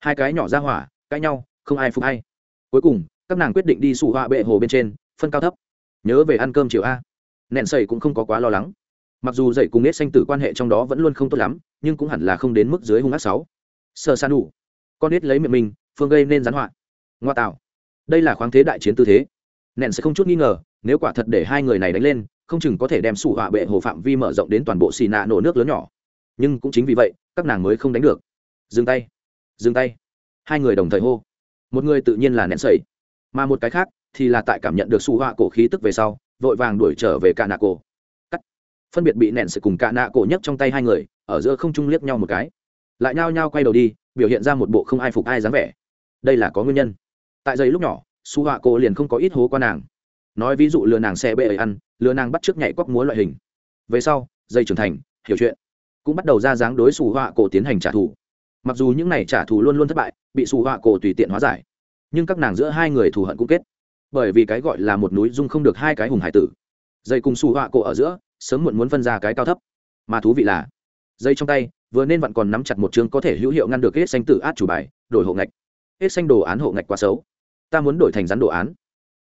Hai cái nhỏ ra hỏa, cãi nhau, không ai phục hay. Cuối cùng, các nàng quyết định đi sụ họa bệ hồ bên trên, phân cao thấp. Nhớ về ăn cơm chiều a. Nẹn sầy cũng không có quá lo lắng. Mặc dù dậy cùng nết xanh tử quan hệ trong đó vẫn luôn không tốt lắm, nhưng cũng hẳn là không đến mức dưới hung ác sáu. Sơ san đủ. Con nết lấy miệng mình, phương gây nên gián họa. Ngoa tạo. Đây là khoáng thế đại chiến tư thế. Nẹn sẽ không chút nghi ngờ, nếu quả thật để hai người này đánh lên, không chừng có thể đem sủ họa bệ hồ phạm vi mở rộng đến toàn bộ xì nạ nổ nước lớn nhỏ nhưng cũng chính vì vậy, các nàng mới không đánh được. Dừng tay dừng tay. Hai người đồng thời hô. Một người tự nhiên là nén sẩy, mà một cái khác thì là tại cảm nhận được su họa cổ khí tức về sau, vội vàng đuổi trở về cả nạ cổ. Cắt. Phân biệt bị nện sự cùng cả nạ cổ nhấc trong tay hai người, ở giữa không trung liếc nhau một cái. Lại nhao nhao quay đầu đi, biểu hiện ra một bộ không ai phục ai dáng vẻ. Đây là có nguyên nhân. Tại giây lúc nhỏ su họa cổ liền không có ít hố qua nàng. Nói ví dụ lừa nàng xe bệ ấy ăn, lừa nàng bắt trước nhảy quóc múa loại hình. Về sau dây trưởng thành, hiểu chuyện cũng bắt đầu ra dáng đối su họa cổ tiến hành trả thù. Mặc dù những này trả thù luôn luôn thất bại, bị su họa cổ tùy tiện hóa giải, nhưng các nàng giữa hai người thù hận cũng kết. Bởi vì cái gọi là một núi dung không được hai cái hùng hải tử. Dây cùng su họa cổ ở giữa, sớm muộn muốn phân ra cái cao thấp. Mà thú vị là, dây trong tay, vừa nên vặn còn nắm chặt một chương có thể hữu hiệu ngăn được hết xanh tử át chủ bài, đổi hộ ngạch. Hết xanh đồ án hộ ngạch quá xấu. Ta muốn đổi thành rắn đồ án.